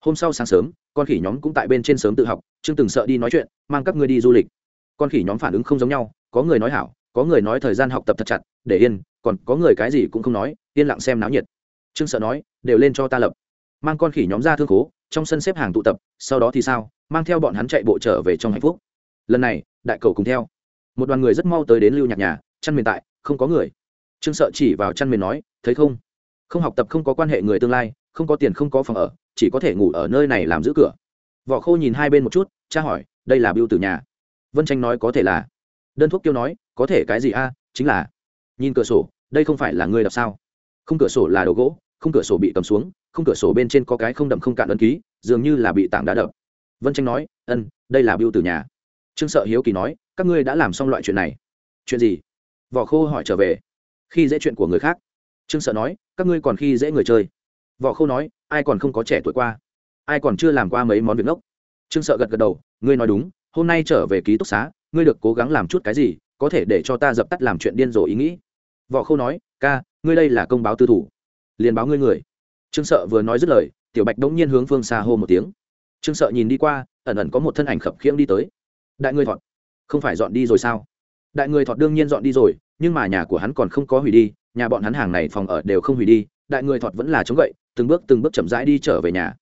Hôm sau sáng sớm con khỉ nhóm cũng tại bên trên sớm tự học trương từng sợ đi nói chuyện mang các ngươi đi du lịch. Con khỉ nhóm phản ứng không giống nhau có người nói hảo có người nói thời gian học tập thật chặt để yên còn có người cái gì cũng không nói yên lặng xem náo nhiệt. Trương sợ nói đều lên cho ta lập. Mang con khỉ nhóm ra thương khố trong sân xếp hàng tụ tập sau đó thì sao? Mang theo bọn hắn chạy bộ trở về trong hạnh phúc. Lần này, đại cầu cùng theo. Một đoàn người rất mau tới đến lưu nhạc nhà, chăn miền tại, không có người. Trương sợ chỉ vào chăn miền nói, thấy không? Không học tập không có quan hệ người tương lai, không có tiền không có phòng ở, chỉ có thể ngủ ở nơi này làm giữ cửa. Vỏ khô nhìn hai bên một chút, cha hỏi, đây là biêu tử nhà? Vân tranh nói, có thể là. Đơn thuốc kêu nói, có thể cái gì a? Chính là. Nhìn cửa sổ, đây không phải là người đọc sao? Không, cửa sổ là đồ gỗ, không, cửa sổ bị cầm xuống, không, cửa sổ bên trên có cái không đậm không cạn ấn ký, dường như là bị tảng đá đập vân tranh nói, ân, đây là biêu từ nhà. Trương sợ hiếu kỳ nói, các ngươi đã làm xong loại chuyện này. Chuyện gì? Vỏ khô hỏi trở về. Khi dễ chuyện của người khác. Trương sợ nói, các ngươi còn khi dễ người chơi. Vỏ khô nói, ai còn không có trẻ tuổi qua? Ai còn chưa làm qua mấy món việc ngốc? Trương sợ gật gật đầu, ngươi nói đúng, hôm nay trở về ký túc xá, ngươi được cố gắng làm chút cái gì, có thể để cho ta dập tắt làm chuyện điên rồ ý nghĩ. Võ khâu nói, ca, ngươi đây là công báo tư thủ, liền báo ngươi người. Trương sợ vừa nói dứt lời, tiểu bạch đống nhiên hướng phương xa hô một tiếng trương sợ nhìn đi qua, ẩn ẩn có một thân ảnh khập khiễng đi tới. Đại người thọt, không phải dọn đi rồi sao? Đại người thọt đương nhiên dọn đi rồi, nhưng mà nhà của hắn còn không có hủy đi, nhà bọn hắn hàng này phòng ở đều không hủy đi, đại người thọt vẫn là chống gậy, từng bước từng bước chậm rãi đi trở về nhà.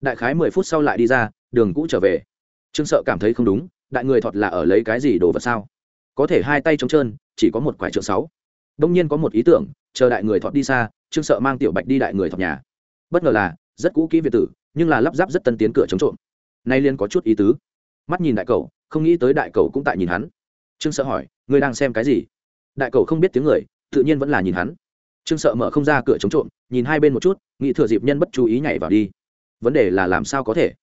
Đại khái mười phút sau lại đi ra, đường cũ trở về. Trương sợ cảm thấy không đúng, đại người thọt là ở lấy cái gì đồ vật sao? Có thể hai tay trống trơn, chỉ có một quải trượng sáu. Đông nhiên có một ý tưởng, chờ đại người thọt đi xa, trương sợ mang tiểu bạch đi đại người thọt nhà. Bất ngờ là, rất cũ kỹ việt tử nhưng là lắp ráp rất tân tiến cửa chống trộm. Nay liên có chút ý tứ. Mắt nhìn đại cầu, không nghĩ tới đại cầu cũng tại nhìn hắn. Trương sợ hỏi, ngươi đang xem cái gì? Đại cầu không biết tiếng người, tự nhiên vẫn là nhìn hắn. Trương sợ mở không ra cửa chống trộm, nhìn hai bên một chút, nghĩ thừa dịp nhân bất chú ý nhảy vào đi. Vấn đề là làm sao có thể?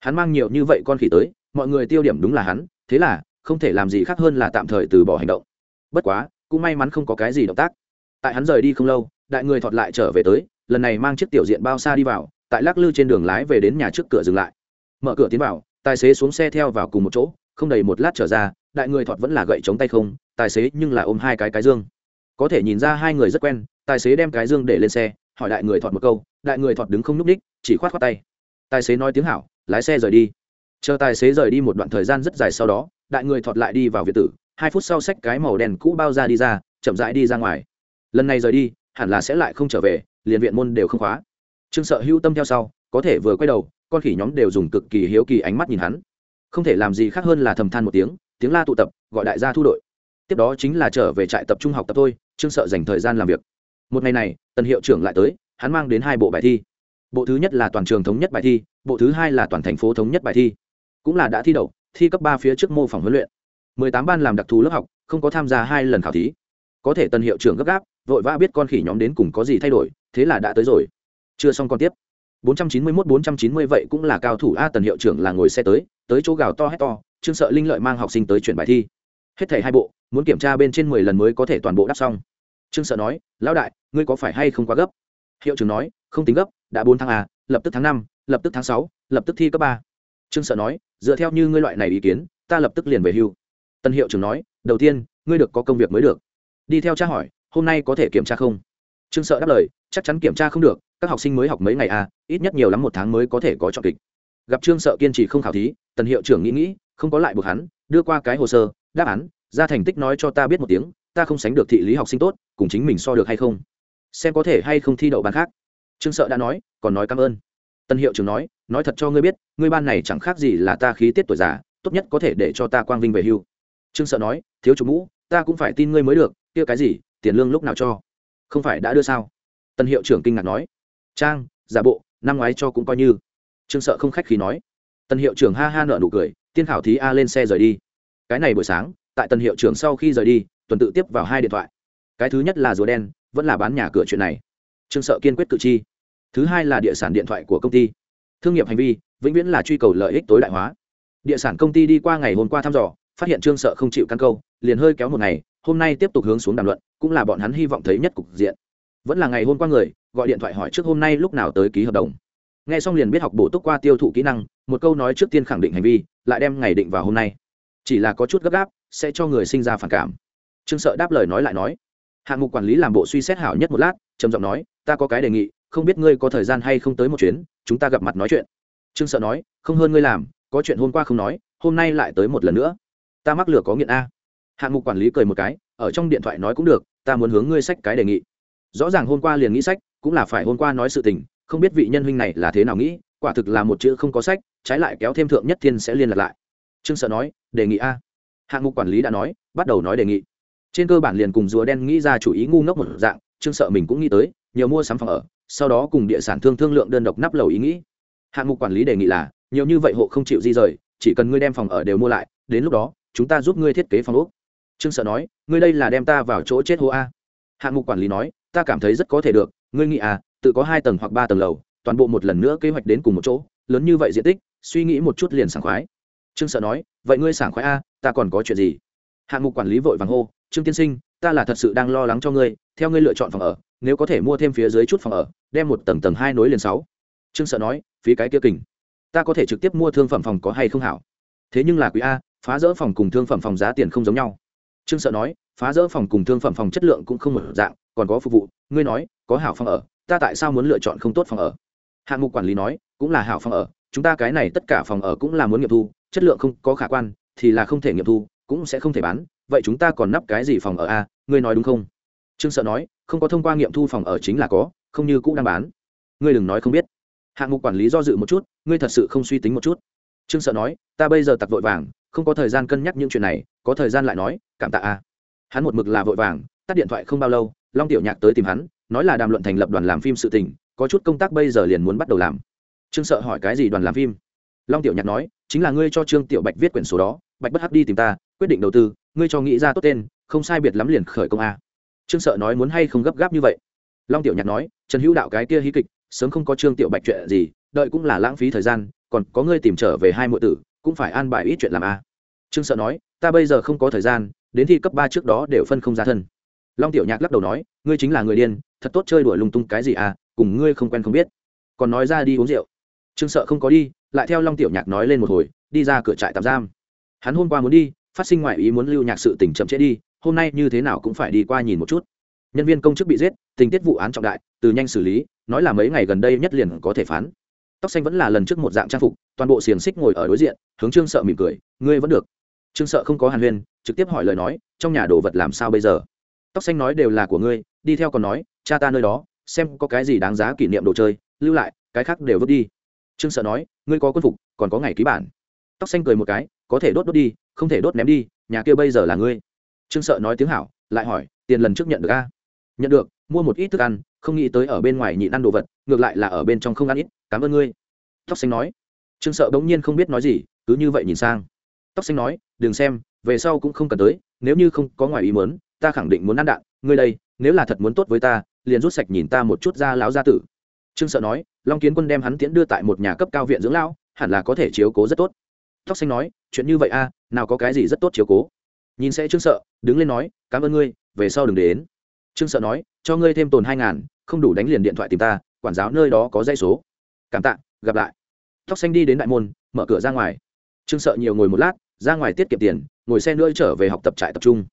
Hắn mang nhiều như vậy con khỉ tới, mọi người tiêu điểm đúng là hắn, thế là, không thể làm gì khác hơn là tạm thời từ bỏ hành động. Bất quá, cũng may mắn không có cái gì động tác. Tại hắn rời đi không lâu, đại người thọt lại trở về tới, lần này mang chiếc tiểu diện bao xa đi vào tại lắc lư trên đường lái về đến nhà trước cửa dừng lại. Mở cửa tiến vào, tài xế xuống xe theo vào cùng một chỗ, không đầy một lát trở ra, đại người thọt vẫn là gậy chống tay không, tài xế nhưng là ôm hai cái cái dương. Có thể nhìn ra hai người rất quen, tài xế đem cái dương để lên xe, hỏi đại người thọt một câu, đại người thọt đứng không nhúc ních chỉ khoát khoát tay. Tài xế nói tiếng hảo, lái xe rời đi. Chờ tài xế rời đi một đoạn thời gian rất dài sau đó, đại người thọt lại đi vào việt tử, hai phút sau xách cái màu đen cũ bao ra đi ra, chậm rãi đi ra ngoài. Lần này rời đi, hẳn là sẽ lại không trở về, liền viện môn đều không khóa trương sợ hưu tâm theo sau, có thể vừa quay đầu, con khỉ nhóm đều dùng cực kỳ hiếu kỳ ánh mắt nhìn hắn. Không thể làm gì khác hơn là thầm than một tiếng tiếng la tụ tập, gọi đại gia thu đội. Tiếp đó chính là trở về trại tập trung học tập thôi, trương sợ dành thời gian làm việc. Một ngày này, tần hiệu trưởng lại tới, hắn mang đến hai bộ bài thi. Bộ thứ nhất là toàn trường thống nhất bài thi, bộ thứ hai là toàn thành phố thống nhất bài thi. Cũng là đã thi đậu, thi cấp ba phía trước mô phỏng huấn luyện. Mười tám ban làm đặc thù lớp học, không có tham gia hai lần khảo thí. Có thể tần hiệu trưởng gấp gáp, vội vã biết con khỉ nhóm đến cùng có gì thay đổi, thế là đã tới rồi chưa xong còn tiếp. 491 490 vậy cũng là cao thủ a tần hiệu trưởng là ngồi xe tới tới chỗ gào to hét to, trương sợ linh lợi mang học sinh tới chuyển bài thi. Hết thảy hai bộ, muốn kiểm tra bên trên mười lần mới có thể toàn bộ đáp xong. Trương sợ nói, lão đại, ngươi có phải hay không quá gấp? Hiệu trưởng nói, không tính gấp, đã bốn tháng a, lập tức tháng năm, lập tức tháng sáu, lập tức thi cấp ba. Trương sợ nói, dựa theo như ngươi loại này ý kiến, ta lập tức liền về hưu. Tân hiệu trưởng nói, đầu tiên, ngươi được có công việc mới được. Đi theo cha hỏi, hôm nay có thể kiểm tra không? Trương sợ đáp lời, chắc chắn kiểm tra không được các học sinh mới học mấy ngày à ít nhất nhiều lắm một tháng mới có thể có chọn kịch. Gặp trương sợ kiên trì không khảo thí, tần hiệu trưởng nghĩ nghĩ, không có lại buộc hắn, đưa qua cái hồ sơ, đáp án, ra thành tích nói cho ta biết một tiếng, ta không sánh được thị lý học sinh tốt, cùng chính mình so được hay không? Xem có thể hay không thi đậu ban khác. Trương sợ đã nói, còn nói cảm ơn. Tân hiệu trưởng nói nói thật cho ngươi biết, ngươi ban này chẳng khác gì là ta khí tiết tuổi già, tốt nhất có thể để cho ta quang vinh về hưu. Trương sợ nói, thiếu chủ mũ, ta cũng phải tin ngươi mới được, kia cái gì, tiền lương lúc nào cho? Không phải đã đưa sao? Tân hiệu trưởng kinh ngạc nói trang, giả bộ, năm ngoái cho cũng coi như. Trương sợ không khách khi nói. Tân hiệu trưởng ha ha nợ nụ cười, tiên khảo thí a lên xe rời đi. Cái này buổi sáng, tại tân hiệu trưởng sau khi rời đi, tuần tự tiếp vào hai điện thoại. Cái thứ nhất là rùa đen, vẫn là bán nhà cửa chuyện này. Trương sợ kiên quyết cự chi thứ hai là địa sản điện thoại của công ty. Thương nghiệp hành vi, vĩnh viễn là truy cầu lợi ích tối đại hóa. Địa sản công ty đi qua ngày hôm qua thăm dò, phát hiện trương sợ không chịu căn câu, liền hơi kéo một ngày, hôm nay tiếp tục hướng xuống đàm luận, cũng là bọn hắn hy vọng thấy nhất cục diện vẫn là ngày hôm qua người, gọi điện thoại hỏi trước hôm nay lúc nào tới ký hợp đồng. Nghe xong liền biết học bổ túc qua tiêu thụ kỹ năng, một câu nói trước tiên khẳng định hành vi, lại đem ngày định vào hôm nay. Chỉ là có chút gấp gáp, sẽ cho người sinh ra phản cảm. Trương sợ đáp lời nói lại nói, hạng mục quản lý làm bộ suy xét hảo nhất một lát, trầm giọng nói, ta có cái đề nghị, không biết ngươi có thời gian hay không tới một chuyến, chúng ta gặp mặt nói chuyện. Trương sợ nói, không hơn ngươi làm, có chuyện hôm qua không nói, hôm nay lại tới một lần nữa. Ta mắc lửa có nghiện a. Hạng mục quản lý cười một cái, ở trong điện thoại nói cũng được, ta muốn hướng ngươi sách cái đề nghị rõ ràng hôm qua liền nghĩ sách, cũng là phải hôm qua nói sự tình, không biết vị nhân huynh này là thế nào nghĩ, quả thực là một chữ không có sách, trái lại kéo thêm thượng nhất thiên sẽ liên lạc lại. Trương sợ nói, đề nghị a. Hạng mục quản lý đã nói, bắt đầu nói đề nghị. Trên cơ bản liền cùng rùa đen nghĩ ra chủ ý ngu ngốc một dạng, trương sợ mình cũng nghĩ tới, nhiều mua sắm phòng ở, sau đó cùng địa sản thương thương lượng đơn độc nắp lầu ý nghĩ. Hạng mục quản lý đề nghị là, nhiều như vậy hộ không chịu di rời, chỉ cần ngươi đem phòng ở đều mua lại, đến lúc đó, chúng ta giúp ngươi thiết kế phòng úc trương sợ nói, ngươi đây là đem ta vào chỗ chết hô a. Hạng mục quản lý nói ta cảm thấy rất có thể được, ngươi nghĩ à tự có hai tầng hoặc ba tầng lầu, toàn bộ một lần nữa kế hoạch đến cùng một chỗ, lớn như vậy diện tích, suy nghĩ một chút liền sảng khoái. Trương sợ nói, vậy ngươi sảng khoái a ta còn có chuyện gì? Hạng mục quản lý vội vàng hô, trương tiên sinh, ta là thật sự đang lo lắng cho ngươi, theo ngươi lựa chọn phòng ở, nếu có thể mua thêm phía dưới chút phòng ở, đem một tầng tầng hai nối liền sáu. Trương sợ nói, phí cái kia kình. Ta có thể trực tiếp mua thương phẩm phòng có hay không hảo? Thế nhưng là quý a, phá rỡ phòng cùng thương phẩm phòng giá tiền không giống nhau. Trương sợ nói, phá rỡ phòng cùng thương phẩm phòng chất lượng cũng không một dạng còn có phục vụ, ngươi nói, có hảo phòng ở, ta tại sao muốn lựa chọn không tốt phòng ở? Hạng mục quản lý nói, cũng là hảo phòng ở, chúng ta cái này tất cả phòng ở cũng là muốn nghiệm thu, chất lượng không có khả quan, thì là không thể nghiệm thu, cũng sẽ không thể bán, vậy chúng ta còn nắp cái gì phòng ở a, ngươi nói đúng không? Trương sợ nói, không có thông qua nghiệm thu phòng ở chính là có, không như cũ đang bán. Ngươi đừng nói không biết. Hạng mục quản lý do dự một chút, ngươi thật sự không suy tính một chút. Trương sợ nói, ta bây giờ tặc vội vàng, không có thời gian cân nhắc những chuyện này, có thời gian lại nói, cảm tạ a. Hắn một mực là vội vàng, tắt điện thoại không bao lâu long tiểu nhạc tới tìm hắn, nói là đàm luận thành lập đoàn làm phim sự tình, có chút công tác bây giờ liền muốn bắt đầu làm. Trương sợ hỏi cái gì đoàn làm phim? Long tiểu nhạc nói, chính là ngươi cho trương tiểu bạch viết quyển số đó, bạch bất hắc đi tìm ta, quyết định đầu tư, ngươi cho nghĩ ra tốt tên, không sai biệt lắm liền khởi công a. Trương sợ nói muốn hay không gấp gáp như vậy? Long tiểu nhạc nói, trần hữu đạo cái kia hí kịch, sớm không có trương tiểu bạch chuyện gì, đợi cũng là lãng phí thời gian, còn có ngươi tìm trở về hai mọi tử, cũng phải an bài ít chuyện làm a. Trương sợ nói, ta bây giờ không có thời gian, đến thi cấp ba trước đó đều phân không ra thân long tiểu nhạc lắc đầu nói, ngươi chính là người điên, thật tốt chơi đuổi lung tung cái gì à cùng ngươi không quen không biết. Còn nói ra đi uống rượu. Trương sợ không có đi, lại theo long tiểu nhạc nói lên một hồi, đi ra cửa trại tạm giam. Hắn hôm qua muốn đi, phát sinh ngoại ý muốn lưu nhạc sự tình chậm trễ đi, hôm nay như thế nào cũng phải đi qua nhìn một chút. Nhân viên công chức bị giết, tình tiết vụ án trọng đại, từ nhanh xử lý, nói là mấy ngày gần đây nhất liền có thể phán. Tóc xanh vẫn là lần trước một dạng trang phục, toàn bộ xiềng xích ngồi ở đối diện, hướng trương sợ mỉm cười, ngươi vẫn được. Trương sợ không có hàn huyên, trực tiếp hỏi lời nói, trong nhà đồ vật làm sao bây giờ? Tóc xanh nói đều là của ngươi, đi theo còn nói, cha ta nơi đó, xem có cái gì đáng giá kỷ niệm đồ chơi, lưu lại, cái khác đều vứt đi. Trương sợ nói, ngươi có quân phục, còn có ngày ký bản. Tóc xanh cười một cái, có thể đốt đốt đi, không thể đốt ném đi, nhà kia bây giờ là ngươi. Trương sợ nói tiếng hảo, lại hỏi, tiền lần trước nhận được a? Nhận được, mua một ít thức ăn, không nghĩ tới ở bên ngoài nhịn ăn đồ vật, ngược lại là ở bên trong không ăn ít, cảm ơn ngươi. Tóc xanh nói. Trương sợ bỗng nhiên không biết nói gì, cứ như vậy nhìn sang. Tóc xanh nói, đừng xem, về sau cũng không cần tới, nếu như không có ngoài ý muốn ta khẳng định muốn ăn đạn, ngươi đây, nếu là thật muốn tốt với ta, liền rút sạch nhìn ta một chút ra láo gia tử. Trương sợ nói, long kiến quân đem hắn tiễn đưa tại một nhà cấp cao viện dưỡng lão, hẳn là có thể chiếu cố rất tốt. Tóc xanh nói, chuyện như vậy a nào có cái gì rất tốt chiếu cố? Nhìn sẽ trương sợ, đứng lên nói, cảm ơn ngươi, về sau đừng đến. Trương sợ nói, cho ngươi thêm tồn hai ngàn, không đủ đánh liền điện thoại tìm ta, quản giáo nơi đó có dây số. Cảm tạ, gặp lại. Tóc xanh đi đến đại môn, mở cửa ra ngoài. Trương sợ nhiều ngồi một lát, ra ngoài tiết kiệm tiền, ngồi xe nữa trở về học tập trại tập trung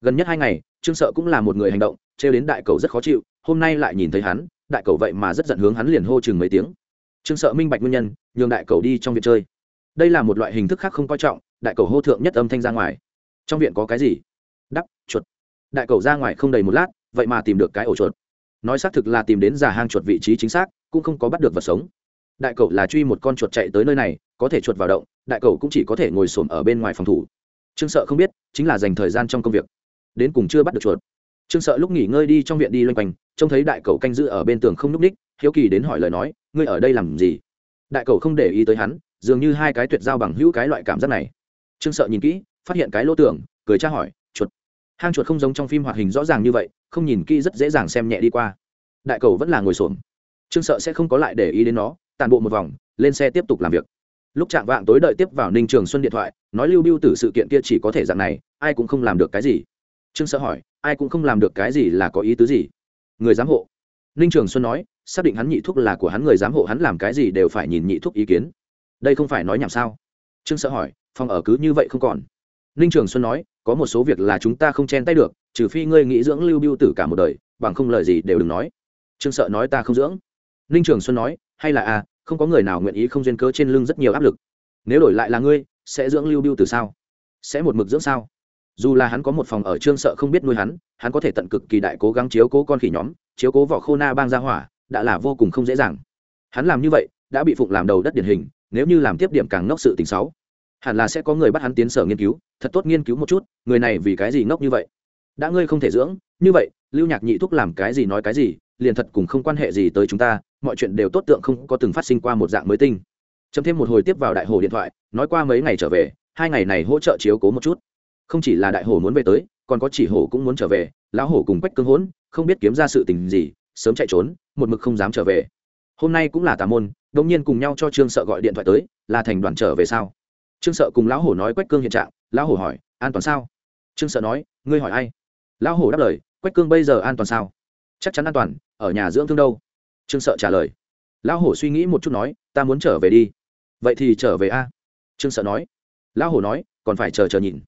gần nhất hai ngày, trương sợ cũng là một người hành động, trêu đến đại cầu rất khó chịu, hôm nay lại nhìn thấy hắn, đại cầu vậy mà rất giận hướng hắn liền hô chừng mấy tiếng. Trương sợ minh bạch nguyên nhân, nhường đại cầu đi trong viện chơi. Đây là một loại hình thức khác không coi trọng, đại cầu hô thượng nhất âm thanh ra ngoài. Trong viện có cái gì? Đắp, chuột. Đại cầu ra ngoài không đầy một lát, vậy mà tìm được cái ổ chuột. Nói xác thực là tìm đến già hang chuột vị trí chính xác, cũng không có bắt được vật sống. Đại cầu là truy một con chuột chạy tới nơi này, có thể chuột vào động, đại cầu cũng chỉ có thể ngồi xổm ở bên ngoài phòng thủ. Trương sợ không biết, chính là dành thời gian trong công việc đến cùng chưa bắt được chuột. Trương sợ lúc nghỉ ngơi đi trong viện đi loanh quanh, trông thấy đại cầu canh giữ ở bên tường không n ú c ních, hiếu kỳ đến hỏi lời nói, ngươi ở đây làm gì? Đại cầu không để ý tới hắn, dường như hai cái tuyệt giao bằng hữu cái loại cảm giác này. Trương sợ nhìn kỹ, phát hiện cái lỗ tưởng cười tra hỏi, chuột? Hang chuột không giống trong phim hoạt hình rõ ràng như vậy, không nhìn kỹ rất dễ dàng xem nhẹ đi qua. Đại cầu vẫn là ngồi xổm. Trương sợ sẽ không có lại để ý đến nó, tàn bộ một vòng, lên xe tiếp tục làm việc. Lúc chạm vạng tối đợi tiếp vào ninh trường xuân điện thoại, nói lưu biêu tử sự kiện kia chỉ có thể dạng này, ai cũng không làm được cái gì trương sợ hỏi, ai cũng không làm được cái gì là có ý tứ gì? Người giám hộ. Ninh trường xuân nói, xác định hắn nhị thúc là của hắn, người giám hộ hắn làm cái gì đều phải nhìn nhị thúc ý kiến. Đây không phải nói nhảm sao? Trương sợ hỏi, phòng ở cứ như vậy không còn? Ninh trường xuân nói, có một số việc là chúng ta không chen tay được, trừ phi ngươi nghĩ dưỡng lưu biêu tử cả một đời, bằng không lời gì đều đừng nói. Trương sợ nói, ta không dưỡng. Ninh trường xuân nói, hay là à không có người nào nguyện ý không duyên cớ trên lưng rất nhiều áp lực. Nếu đổi lại là ngươi, sẽ dưỡng lưu biêu tử sao? Sẽ một mực dưỡng sao? Dù là hắn có một phòng ở trương sợ không biết nuôi hắn hắn có thể tận cực kỳ đại cố gắng chiếu cố con khỉ nhóm, chiếu cố vỏ khô na bang ra hỏa, đã là vô cùng không dễ dàng. Hắn làm như vậy, đã bị phụng làm đầu đất điển hình, nếu như làm tiếp điểm càng ngốc sự tình xấu, hẳn là sẽ có người bắt hắn tiến sở nghiên cứu, thật tốt nghiên cứu một chút, người này vì cái gì ngốc như vậy? Đã ngươi không thể dưỡng, như vậy, lưu nhạc nhị thúc làm cái gì nói cái gì, liền thật cùng không quan hệ gì tới chúng ta, mọi chuyện đều tốt tượng không có từng phát sinh qua một dạng mới tinh. Chấm thêm một hồi tiếp vào đại hồ điện thoại, nói qua mấy ngày trở về, hai ngày này hỗ trợ chiếu cố một chút không chỉ là đại hổ muốn về tới, còn có chỉ hổ cũng muốn trở về, lão hổ cùng quách cương hỗn, không biết kiếm ra sự tình gì, sớm chạy trốn, một mực không dám trở về. Hôm nay cũng là tà môn đông nhiên cùng nhau cho trương sợ gọi điện thoại tới, là thành đoàn trở về sao? Trương sợ cùng lão hổ nói quách cương hiện trạng, lão hổ hỏi, an toàn sao? Trương sợ nói, ngươi hỏi ai? Lão hổ đáp lời, quách cương bây giờ an toàn sao? Chắc chắn an toàn, ở nhà dưỡng thương đâu? Trương sợ trả lời. Lão hổ suy nghĩ một chút nói, ta muốn trở về đi. Vậy thì trở về a? Trương sợ nói. Lão hổ nói, còn phải chờ chờ nhìn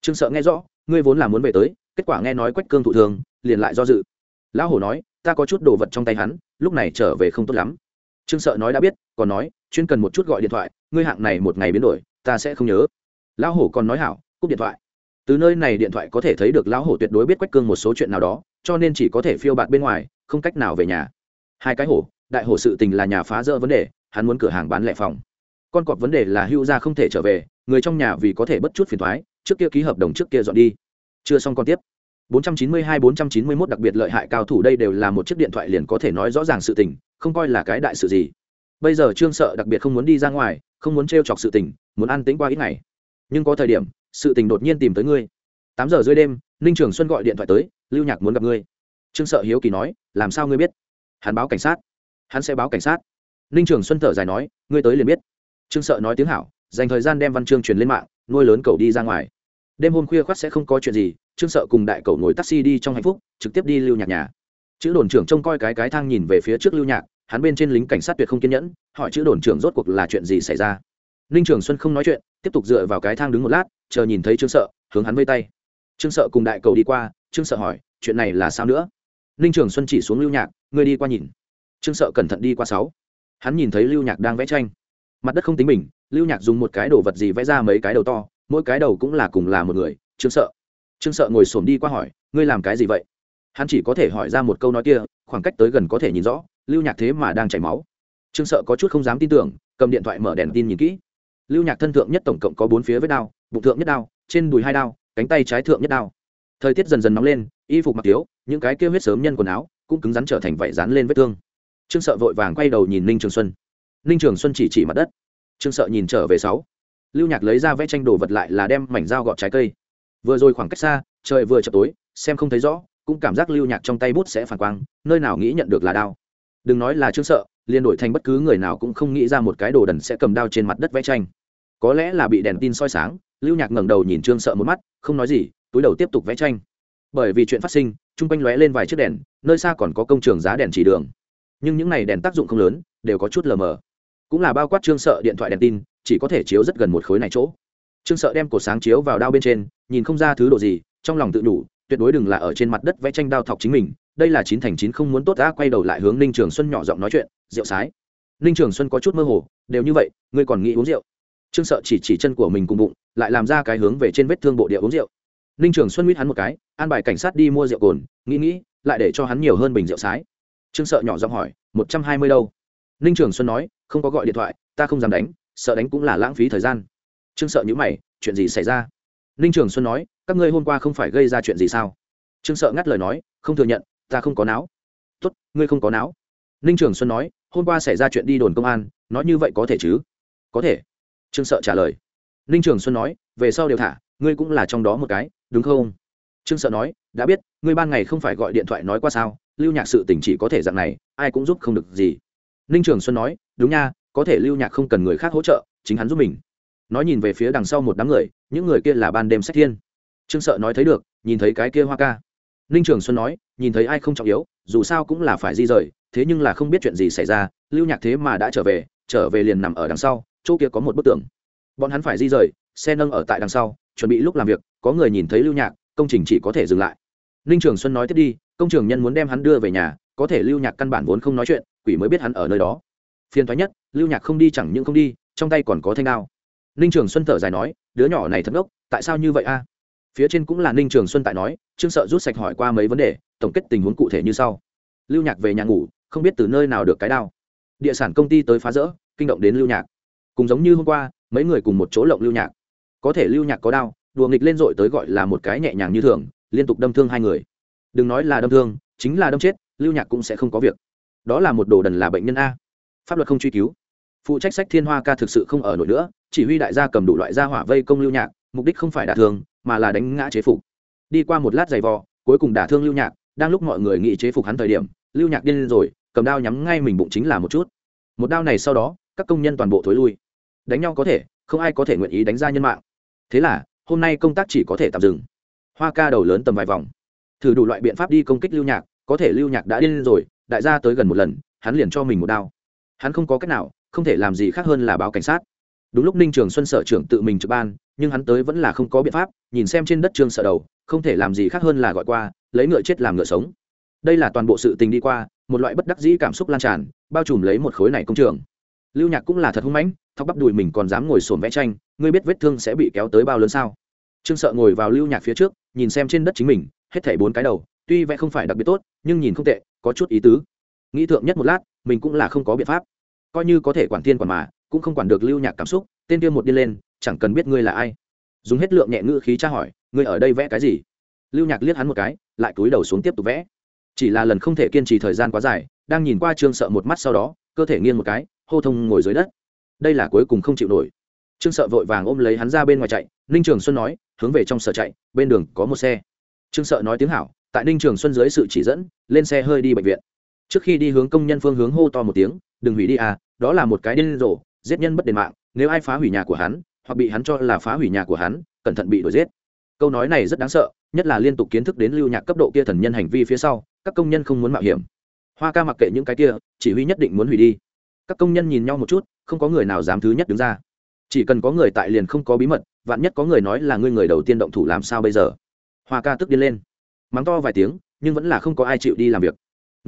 trương sợ nghe rõ, ngươi vốn là muốn về tới, kết quả nghe nói quách cương thụ thường, liền lại do dự. Lão hổ nói, ta có chút đồ vật trong tay hắn, lúc này trở về không tốt lắm. Trương sợ nói đã biết, còn nói, chuyên cần một chút gọi điện thoại, ngươi hạng này một ngày biến đổi, ta sẽ không nhớ. Lão hổ còn nói hảo, cúp điện thoại. Từ nơi này điện thoại có thể thấy được lão hổ tuyệt đối biết quách cương một số chuyện nào đó, cho nên chỉ có thể phiêu bạt bên ngoài, không cách nào về nhà. Hai cái hổ, đại hổ sự tình là nhà phá rỡ vấn đề, hắn muốn cửa hàng bán lẻ phòng. Con cọp vấn đề là hưu gia không thể trở về, người trong nhà vì có thể bất chút phiền thoái trước kia ký hợp đồng trước kia dọn đi. Chưa xong còn tiếp. 492-491 đặc biệt lợi hại cao thủ đây đều là một chiếc điện thoại liền có thể nói rõ ràng sự tình, không coi là cái đại sự gì. Bây giờ trương sợ đặc biệt không muốn đi ra ngoài, không muốn t chọc sự tình, muốn ăn tính qua ít ngày. Nhưng có thời điểm, sự tình đột nhiên tìm tới ngươi. Tám giờ dưới đêm, ninh trường xuân gọi điện thoại tới, lưu nhạc muốn gặp ngươi. Trương sợ hiếu kỳ nói, làm sao ngươi biết? Hắn báo cảnh sát. Hắn sẽ báo cảnh sát. Ninh trường xuân thở dài nói, ngươi tới liền biết. Trương sợ nói tiếng hảo, dành thời gian đem văn chương truyền lên mạng, nuôi lớn cầu đi ra ngoài đêm hôm khuya khoác sẽ không có chuyện gì, trương sợ cùng đại cậu ngồi taxi đi trong hạnh phúc, trực tiếp đi lưu nhạc nhà. Chữ đồn trưởng trông coi cái cái thang nhìn về phía trước lưu nhạc, hắn bên trên lính cảnh sát tuyệt không kiên nhẫn, hỏi chữ đồn trưởng rốt cuộc là chuyện gì xảy ra. Ninh trường xuân không nói chuyện, tiếp tục dựa vào cái thang đứng một lát, chờ nhìn thấy trương sợ, hướng hắn vây tay. Trương sợ cùng đại cầu đi qua, trương sợ hỏi, chuyện này là sao nữa? Ninh trường xuân chỉ xuống lưu nhạc, ngươi đi qua nhìn. Trương sợ cẩn thận đi qua sáu. Hắn nhìn thấy lưu nhạc đang vẽ tranh. Mặt đất không tính mình, lưu nhạc dùng một cái đồ vật gì vẽ ra mấy cái đầu to mỗi cái đầu cũng là cùng là một người, trương sợ. Trương sợ ngồi xổm đi qua hỏi, ngươi làm cái gì vậy? Hắn chỉ có thể hỏi ra một câu nói kia, khoảng cách tới gần có thể nhìn rõ, lưu nhạc thế mà đang chảy máu. Trương sợ có chút không dám tin tưởng, cầm điện thoại mở đèn tin nhìn kỹ. Lưu nhạc thân thượng nhất tổng cộng có bốn phía vết đao, bụng thượng nhất đao, trên đùi hai đao, cánh tay trái thượng nhất đao. Thời tiết dần dần nóng lên, y phục mặc thiếu, những cái kêu huyết sớm nhân quần áo cũng cứng rắn trở thành vảy rán lên vết thương. Trương sợ vội vàng quay đầu nhìn ninh trường xuân. Ninh trường xuân chỉ chỉ mặt đất. Trương sợ nhìn trở về sáu lưu nhạc lấy ra vẽ tranh đồ vật lại là đem mảnh dao gọt trái cây. Vừa rồi khoảng cách xa, trời vừa chập tối, xem không thấy rõ, cũng cảm giác lưu nhạc trong tay bút sẽ phản quang, nơi nào nghĩ nhận được là đao. Đừng nói là trương sợ, liền đổi thành bất cứ người nào cũng không nghĩ ra một cái đồ đần sẽ cầm đao trên mặt đất vẽ tranh. Có lẽ là bị đèn tin soi sáng, lưu nhạc ngẩng đầu nhìn trương sợ một mắt, không nói gì, túi đầu tiếp tục vẽ tranh. Bởi vì chuyện phát sinh, chung quanh lóe lên vài chiếc đèn, nơi xa còn có công trường giá đèn chỉ đường. Nhưng những này đèn tác dụng không lớn, đều có chút lờ mờ. Cũng là bao quát trương sợ điện thoại đèn tin chỉ có thể chiếu rất gần một khối này chỗ. Trương sợ đem cổ sáng chiếu vào đao bên trên, nhìn không ra thứ đồ gì, trong lòng tự đủ, tuyệt đối đừng là ở trên mặt đất vẽ tranh đao thọc chính mình. Đây là chín thành chín không muốn tốt đã, quay đầu lại hướng ninh trường xuân nhỏ giọng nói chuyện, rượu sái. Ninh trường xuân có chút mơ hồ, đều như vậy, ngươi còn nghĩ uống rượu? Trương sợ chỉ chỉ chân của mình cùng bụng, lại làm ra cái hướng về trên vết thương bộ địa uống rượu. Ninh trường xuân mít hắn một cái, an bài cảnh sát đi mua rượu cồn, nghĩ nghĩ, lại để cho hắn nhiều hơn bình rượu sái. Trương sợ nhỏ giọng hỏi, một trăm hai mươi đâu? Ninh trường xuân nói, không có gọi điện thoại, ta không dám đánh sợ đánh cũng là lãng phí thời gian. Trương sợ nhữ mày, chuyện gì xảy ra? Ninh trường xuân nói, các ngươi hôm qua không phải gây ra chuyện gì sao? Trương sợ ngắt lời nói, không thừa nhận, ta không có não. Tốt, ngươi không có não. Ninh trường xuân nói, hôm qua xảy ra chuyện đi đồn công an, nói như vậy có thể chứ? Có thể. Trương sợ trả lời. Ninh trường xuân nói, về sau đều thả, ngươi cũng là trong đó một cái, đúng không? Trương sợ nói, đã biết, ngươi ban ngày không phải gọi điện thoại nói qua sao, lưu nhạc sự tình chỉ có thể dạng này, ai cũng giúp không được gì. Ninh trường xuân nói, đúng nha có thể lưu nhạc không cần người khác hỗ trợ, chính hắn giúp mình. Nói nhìn về phía đằng sau một đám người, những người kia là ban đêm sách thiên. Trương sợ nói thấy được, nhìn thấy cái kia hoa ca. Ninh trường xuân nói, nhìn thấy ai không trọng yếu, dù sao cũng là phải di rời, thế nhưng là không biết chuyện gì xảy ra, lưu nhạc thế mà đã trở về trở về liền nằm ở đằng sau, chỗ kia có một bức tượng bọn hắn phải di rời, xe nâng ở tại đằng sau, chuẩn bị lúc làm việc, có người nhìn thấy lưu nhạc, công trình chỉ có thể dừng lại. Ninh trường xuân nói tiếp đi, công trường nhân muốn đem hắn đưa về nhà, có thể lưu nhạc căn bản vốn không nói chuyện, quỷ mới biết hắn ở nơi đó phiền thoái nhất, lưu nhạc không đi chẳng những không đi, trong tay còn có thanh đao. Ninh trường xuân thở dài nói, đứa nhỏ này thật ngốc, tại sao như vậy a? Phía trên cũng là ninh trường xuân tại nói, trương sợ rút sạch hỏi qua mấy vấn đề, tổng kết tình huống cụ thể như sau. Lưu nhạc về nhà ngủ, không biết từ nơi nào được cái đao. Địa sản công ty tới phá rỡ, kinh động đến lưu nhạc. Cùng giống như hôm qua, mấy người cùng một chỗ lộng lưu nhạc. Có thể lưu nhạc có đao, đùa nghịch lên dội tới gọi là một cái nhẹ nhàng như thường, liên tục đâm thương hai người. Đừng nói là đâm thương, chính là đâm chết, lưu nhạc cũng sẽ không có việc. Đó là một đồ đần là bệnh nhân a pháp luật không truy cứu. Phụ trách sách thiên hoa ca thực sự không ở nổi nữa, chỉ huy đại gia cầm đủ loại gia hỏa vây công lưu nhạc, mục đích không phải đả thương, mà là đánh ngã chế phục. Đi qua một lát giày vò, cuối cùng đả thương lưu nhạc, đang lúc mọi người nghĩ chế phục hắn thời điểm, lưu nhạc điên lên rồi, cầm đao nhắm ngay mình bụng chính là một chút. Một đao này sau đó, các công nhân toàn bộ thối lui. Đánh nhau có thể, không ai có thể nguyện ý đánh ra nhân mạng. Thế là, hôm nay công tác chỉ có thể tạm dừng. Hoa ca đầu lớn tầm vài vòng. Thử đủ loại biện pháp đi công kích lưu nhạc, có thể lưu nhạc đã điên lên rồi, đại gia tới gần một lần, hắn liền cho mình một đao hắn không có cách nào, không thể làm gì khác hơn là báo cảnh sát. Đúng lúc ninh trường xuân sở trưởng tự mình trực ban, nhưng hắn tới vẫn là không có biện pháp, nhìn xem trên đất trương sợ đầu, không thể làm gì khác hơn là gọi qua, lấy ngựa chết làm ngựa sống. Đây là toàn bộ sự tình đi qua, một loại bất đắc dĩ cảm xúc lan tràn, bao trùm lấy một khối này công trường. Lưu nhạc cũng là thật hung mãnh thóc bắp đùi mình còn dám ngồi sồn vẽ tranh, ngươi biết vết thương sẽ bị kéo tới bao lớn sao? Trương sợ ngồi vào lưu nhạc phía trước, nhìn xem trên đất chính mình, hết thảy bốn cái đầu, tuy vẽ không phải đặc biệt tốt, nhưng nhìn không tệ, có chút ý tứ. Nghĩ thượng nhất một lát mình cũng là không có biện pháp. Coi như có thể quản thiên quản mà, cũng không quản được lưu nhạc cảm xúc, tên kia một đi lên, chẳng cần biết ngươi là ai. Dùng hết lượng nhẹ ngữ khí tra hỏi, ngươi ở đây vẽ cái gì? Lưu nhạc liếc hắn một cái, lại cúi đầu xuống tiếp tục vẽ. Chỉ là lần không thể kiên trì thời gian quá dài, đang nhìn qua trương sợ một mắt sau đó, cơ thể nghiêng một cái, hô thông ngồi dưới đất. Đây là cuối cùng không chịu nổi. Trương sợ vội vàng ôm lấy hắn ra bên ngoài chạy, ninh trường xuân nói, hướng về trong sở chạy, bên đường có một xe. Trương sợ nói tiếng hảo, tại ninh trường xuân dưới sự chỉ dẫn, lên xe hơi đi bệnh viện trước khi đi hướng công nhân phương hướng hô to một tiếng, đừng hủy đi à đó là một cái điên rồ, giết nhân bất đền mạng, nếu ai phá hủy nhà của hắn, hoặc bị hắn cho là phá hủy nhà của hắn, cẩn thận bị đuổi giết. Câu nói này rất đáng sợ, nhất là liên tục kiến thức đến lưu nhạc cấp độ kia thần nhân hành vi phía sau, các công nhân không muốn mạo hiểm. Hoa ca mặc kệ những cái kia, chỉ huy nhất định muốn hủy đi. Các công nhân nhìn nhau một chút, không có người nào dám thứ nhất đứng ra. Chỉ cần có người tại liền không có bí mật, vạn nhất có người nói là ngươi người đầu tiên động thủ làm sao bây giờ? Hoa ca tức điên lên. Mắng to vài tiếng, nhưng vẫn là không có ai chịu đi làm việc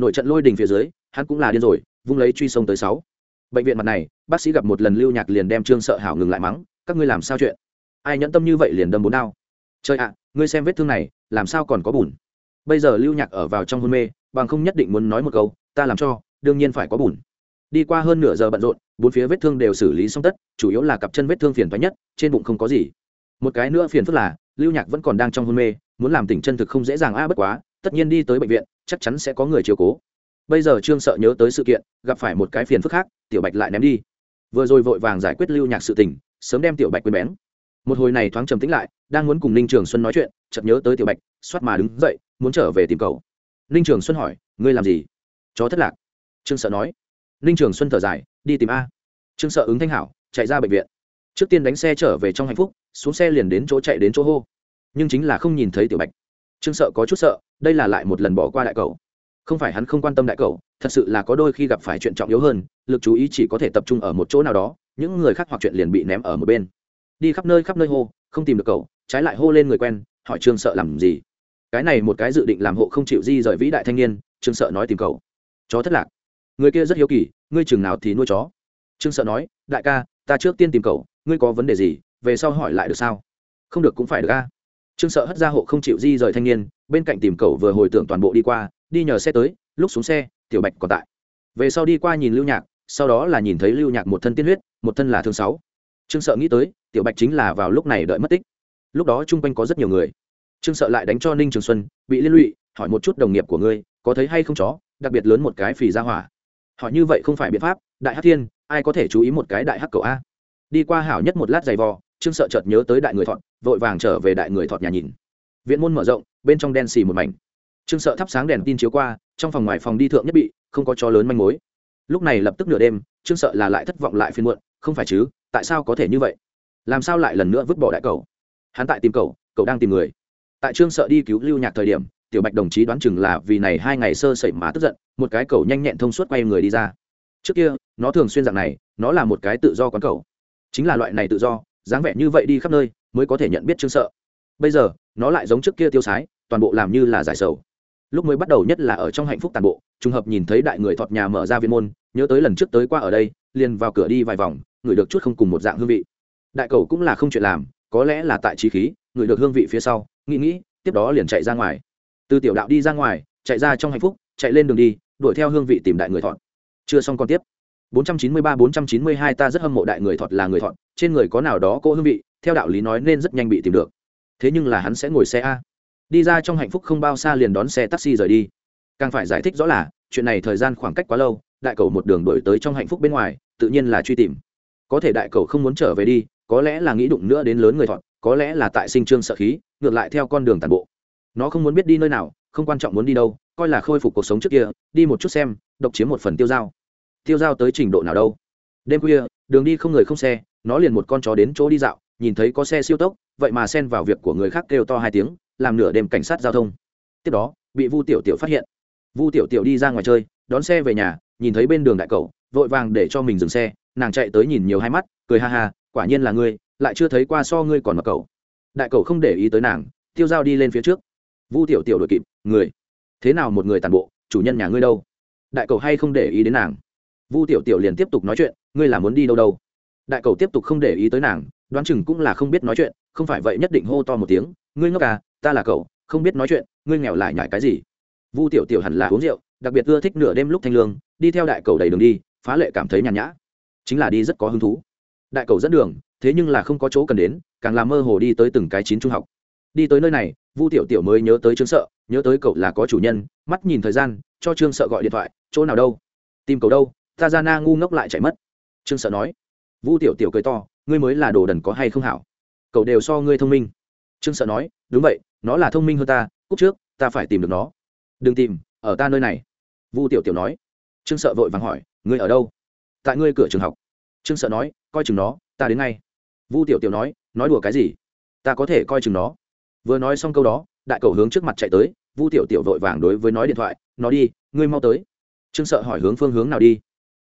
nội trận lôi đình phía dưới, hắn cũng là điên rồi, vung lấy truy sông tới sáu. Bệnh viện mặt này, bác sĩ gặp một lần lưu nhạc liền đem trương sợ hảo ngừng lại mắng, các ngươi làm sao chuyện? Ai nhẫn tâm như vậy liền đâm bốn đao. Trời ạ, ngươi xem vết thương này, làm sao còn có bùn? Bây giờ lưu nhạc ở vào trong hôn mê, bằng không nhất định muốn nói một câu, ta làm cho, đương nhiên phải có bùn. Đi qua hơn nửa giờ bận rộn, bốn phía vết thương đều xử lý xong tất, chủ yếu là cặp chân vết thương phiền thoái nhất, trên bụng không có gì. Một cái nữa phiền phức là, lưu nhạc vẫn còn đang trong hôn mê, muốn làm tỉnh chân thực không dễ dàng a, bất quá tất nhiên đi tới bệnh viện, chắc chắn sẽ có người chiều cố. Bây giờ trương sợ nhớ tới sự kiện, gặp phải một cái phiền phức khác, tiểu bạch lại ném đi. Vừa rồi vội vàng giải quyết lưu nhạc sự tình, sớm đem tiểu bạch quên bén. Một hồi này thoáng trầm tĩnh lại, đang muốn cùng ninh trường xuân nói chuyện, chợt nhớ tới tiểu bạch, xoát mà đứng dậy, muốn trở về tìm cậu. Ninh trường xuân hỏi, ngươi làm gì? Chó thất lạc. Trương sợ nói. Ninh trường xuân thở dài, đi tìm a. Trương sợ ứng thanh hảo, chạy ra bệnh viện. Trước tiên đánh xe trở về trong hạnh phúc, xuống xe liền đến chỗ chạy đến chỗ hô. Nhưng chính là không nhìn thấy tiểu bạch. Trương sợ có chút sợ đây là lại một lần bỏ qua đại cầu. Không phải hắn không quan tâm đại cầu, thật sự là có đôi khi gặp phải chuyện trọng yếu hơn, lực chú ý chỉ có thể tập trung ở một chỗ nào đó, những người khác hoặc chuyện liền bị ném ở một bên. Đi khắp nơi khắp nơi hô, không tìm được cậu, trái lại hô lên người quen, hỏi trương sợ làm gì. Cái này một cái dự định làm hộ không chịu di rời vĩ đại thanh niên, trương sợ nói tìm cậu. Chó thất lạc. Người kia rất hiếu kỳ, ngươi chừng nào thì nuôi chó? Trương sợ nói, đại ca, ta trước tiên tìm cậu, ngươi có vấn đề gì, về sau hỏi lại được sao? Không được cũng phải được ca trương sợ hất ra hộ không chịu di rời thanh niên, bên cạnh tìm cậu vừa hồi tưởng toàn bộ đi qua, đi nhờ xe tới, lúc xuống xe, tiểu bạch còn tại. Về sau đi qua nhìn lưu nhạc, sau đó là nhìn thấy lưu nhạc một thân tiên huyết, một thân là thương sáu. Trương sợ nghĩ tới, tiểu bạch chính là vào lúc này đợi mất tích. Lúc đó chung quanh có rất nhiều người. Trương sợ lại đánh cho ninh trường xuân, bị liên lụy, hỏi một chút đồng nghiệp của ngươi, có thấy hay không chó, đặc biệt lớn một cái phì ra hỏa. Hỏi như vậy không phải biện pháp, đại hắc thiên, ai có thể chú ý một cái đại hắc cầu a? Đi qua hảo nhất một lát giày vò trương sợ chợt nhớ tới đại người thọt, vội vàng trở về đại người thọt nhà nhìn. Viện môn mở rộng, bên trong đen xì một mảnh. Trương sợ thắp sáng đèn tin chiếu qua, trong phòng ngoài phòng đi thượng nhất bị, không có chó lớn manh mối. Lúc này lập tức nửa đêm, trương sợ là lại thất vọng lại phiên muộn, không phải chứ, tại sao có thể như vậy? Làm sao lại lần nữa vứt bỏ đại cầu? Hắn tại tìm cầu cậu đang tìm người. Tại trương sợ đi cứu lưu nhạc thời điểm, tiểu bạch đồng chí đoán chừng là vì này hai ngày sơ sẩy mà tức giận, một cái cầu nhanh nhẹn thông suốt quay người đi ra. Trước kia, nó thường xuyên dạng này, nó là một cái tự do quán cầu. Chính là loại này tự do dáng vẻ như vậy đi khắp nơi mới có thể nhận biết chương sợ. Bây giờ, nó lại giống trước kia tiêu sái, toàn bộ làm như là giải sầu. Lúc mới bắt đầu nhất là ở trong hạnh phúc toàn bộ, trùng hợp nhìn thấy đại người thọt nhà mở ra viên môn, nhớ tới lần trước tới qua ở đây, liền vào cửa đi vài vòng ngửi được chút không cùng một dạng hương vị. Đại cầu cũng là không chuyện làm, có lẽ là tại trí khí ngửi được hương vị phía sau, nghĩ nghĩ, tiếp đó liền chạy ra ngoài. Từ tiểu đạo đi ra ngoài, chạy ra trong hạnh phúc, chạy lên đường đi, đuổi theo hương vị tìm đại người thọt. Chưa xong còn tiếp. 493-492 ta rất hâm mộ đại người thọt là người thọt, trên người có nào đó cô hương vị, theo đạo lý nói nên rất nhanh bị tìm được. Thế nhưng là hắn sẽ ngồi xe a. Đi ra trong hạnh phúc không bao xa liền đón xe taxi rời đi. Càng phải giải thích rõ là, chuyện này thời gian khoảng cách quá lâu, đại cầu một đường đổi tới trong hạnh phúc bên ngoài, tự nhiên là truy tìm. Có thể đại cầu không muốn trở về đi, có lẽ là nghĩ đụng nữa đến lớn người thọt, có lẽ là tại sinh trương sợ khí, ngược lại theo con đường tàn bộ. Nó không muốn biết đi nơi nào, không quan trọng muốn đi đâu, coi là khôi phục cuộc sống trước kia, đi một chút xem, độc chiếm một phần tiêu dao tiêu dao tới trình độ nào đâu. Đêm khuya, đường đi không người không xe, nó liền một con chó đến chỗ đi dạo, nhìn thấy có xe siêu tốc, vậy mà xen vào việc của người khác kêu to hai tiếng, làm nửa đêm cảnh sát giao thông. Tiếp đó, bị vu tiểu tiểu phát hiện. Vu tiểu tiểu đi ra ngoài chơi, đón xe về nhà, nhìn thấy bên đường đại cầu vội vàng để cho mình dừng xe, nàng chạy tới nhìn nhiều hai mắt, cười ha ha, quả nhiên là ngươi, lại chưa thấy qua so ngươi còn mặc cầu đại cầu không để ý tới nàng, tiêu dao đi lên phía trước. Vu tiểu tiểu đội kịp, người, thế nào một người tàn bộ, chủ nhân nhà ngươi đâu? Đại cầu hay không để ý đến nàng vu tiểu tiểu liền tiếp tục nói chuyện, ngươi là muốn đi đâu đâu? Đại cầu tiếp tục không để ý tới nàng, đoán chừng cũng là không biết nói chuyện, không phải vậy nhất định hô to một tiếng, ngươi ngốc à ta là cậu, không biết nói chuyện, ngươi nghèo lại nhải cái gì? Vu tiểu tiểu hẳn là uống rượu, đặc biệt ưa thích nửa đêm lúc thanh lương, đi theo đại cầu đầy đường đi, phá lệ cảm thấy nhàn nhã. Chính là đi rất có hứng thú. Đại cầu dẫn đường, thế nhưng là không có chỗ cần đến, càng làm mơ hồ đi tới từng cái chín trung học. Đi tới nơi này, vu tiểu tiểu mới nhớ tới trương sợ, nhớ tới cậu là có chủ nhân, mắt nhìn thời gian, cho trương sợ gọi điện thoại, chỗ nào đâu? Tìm cậu đâu? Ta ra na ngu ngốc lại chạy mất. Trương sợ nói. Vu tiểu tiểu cười to, ngươi mới là đồ đần có hay không hảo? Cậu đều so ngươi thông minh. Trương sợ nói, đúng vậy, nó là thông minh hơn ta cúc trước, ta phải tìm được nó. Đừng tìm, ở ta nơi này. Vu tiểu tiểu nói. Trương sợ vội vàng hỏi, ngươi ở đâu? Tại ngươi cửa trường học. Trương sợ nói, coi chừng nó, ta đến ngay. Vu tiểu tiểu nói nói đùa cái gì? Ta có thể coi chừng nó. Vừa nói xong câu đó, đại cầu hướng trước mặt chạy tới, vu tiểu tiểu vội vàng đối với nói điện thoại, nó đi, ngươi mau tới. Trương sợ hỏi hướng phương hướng nào đi?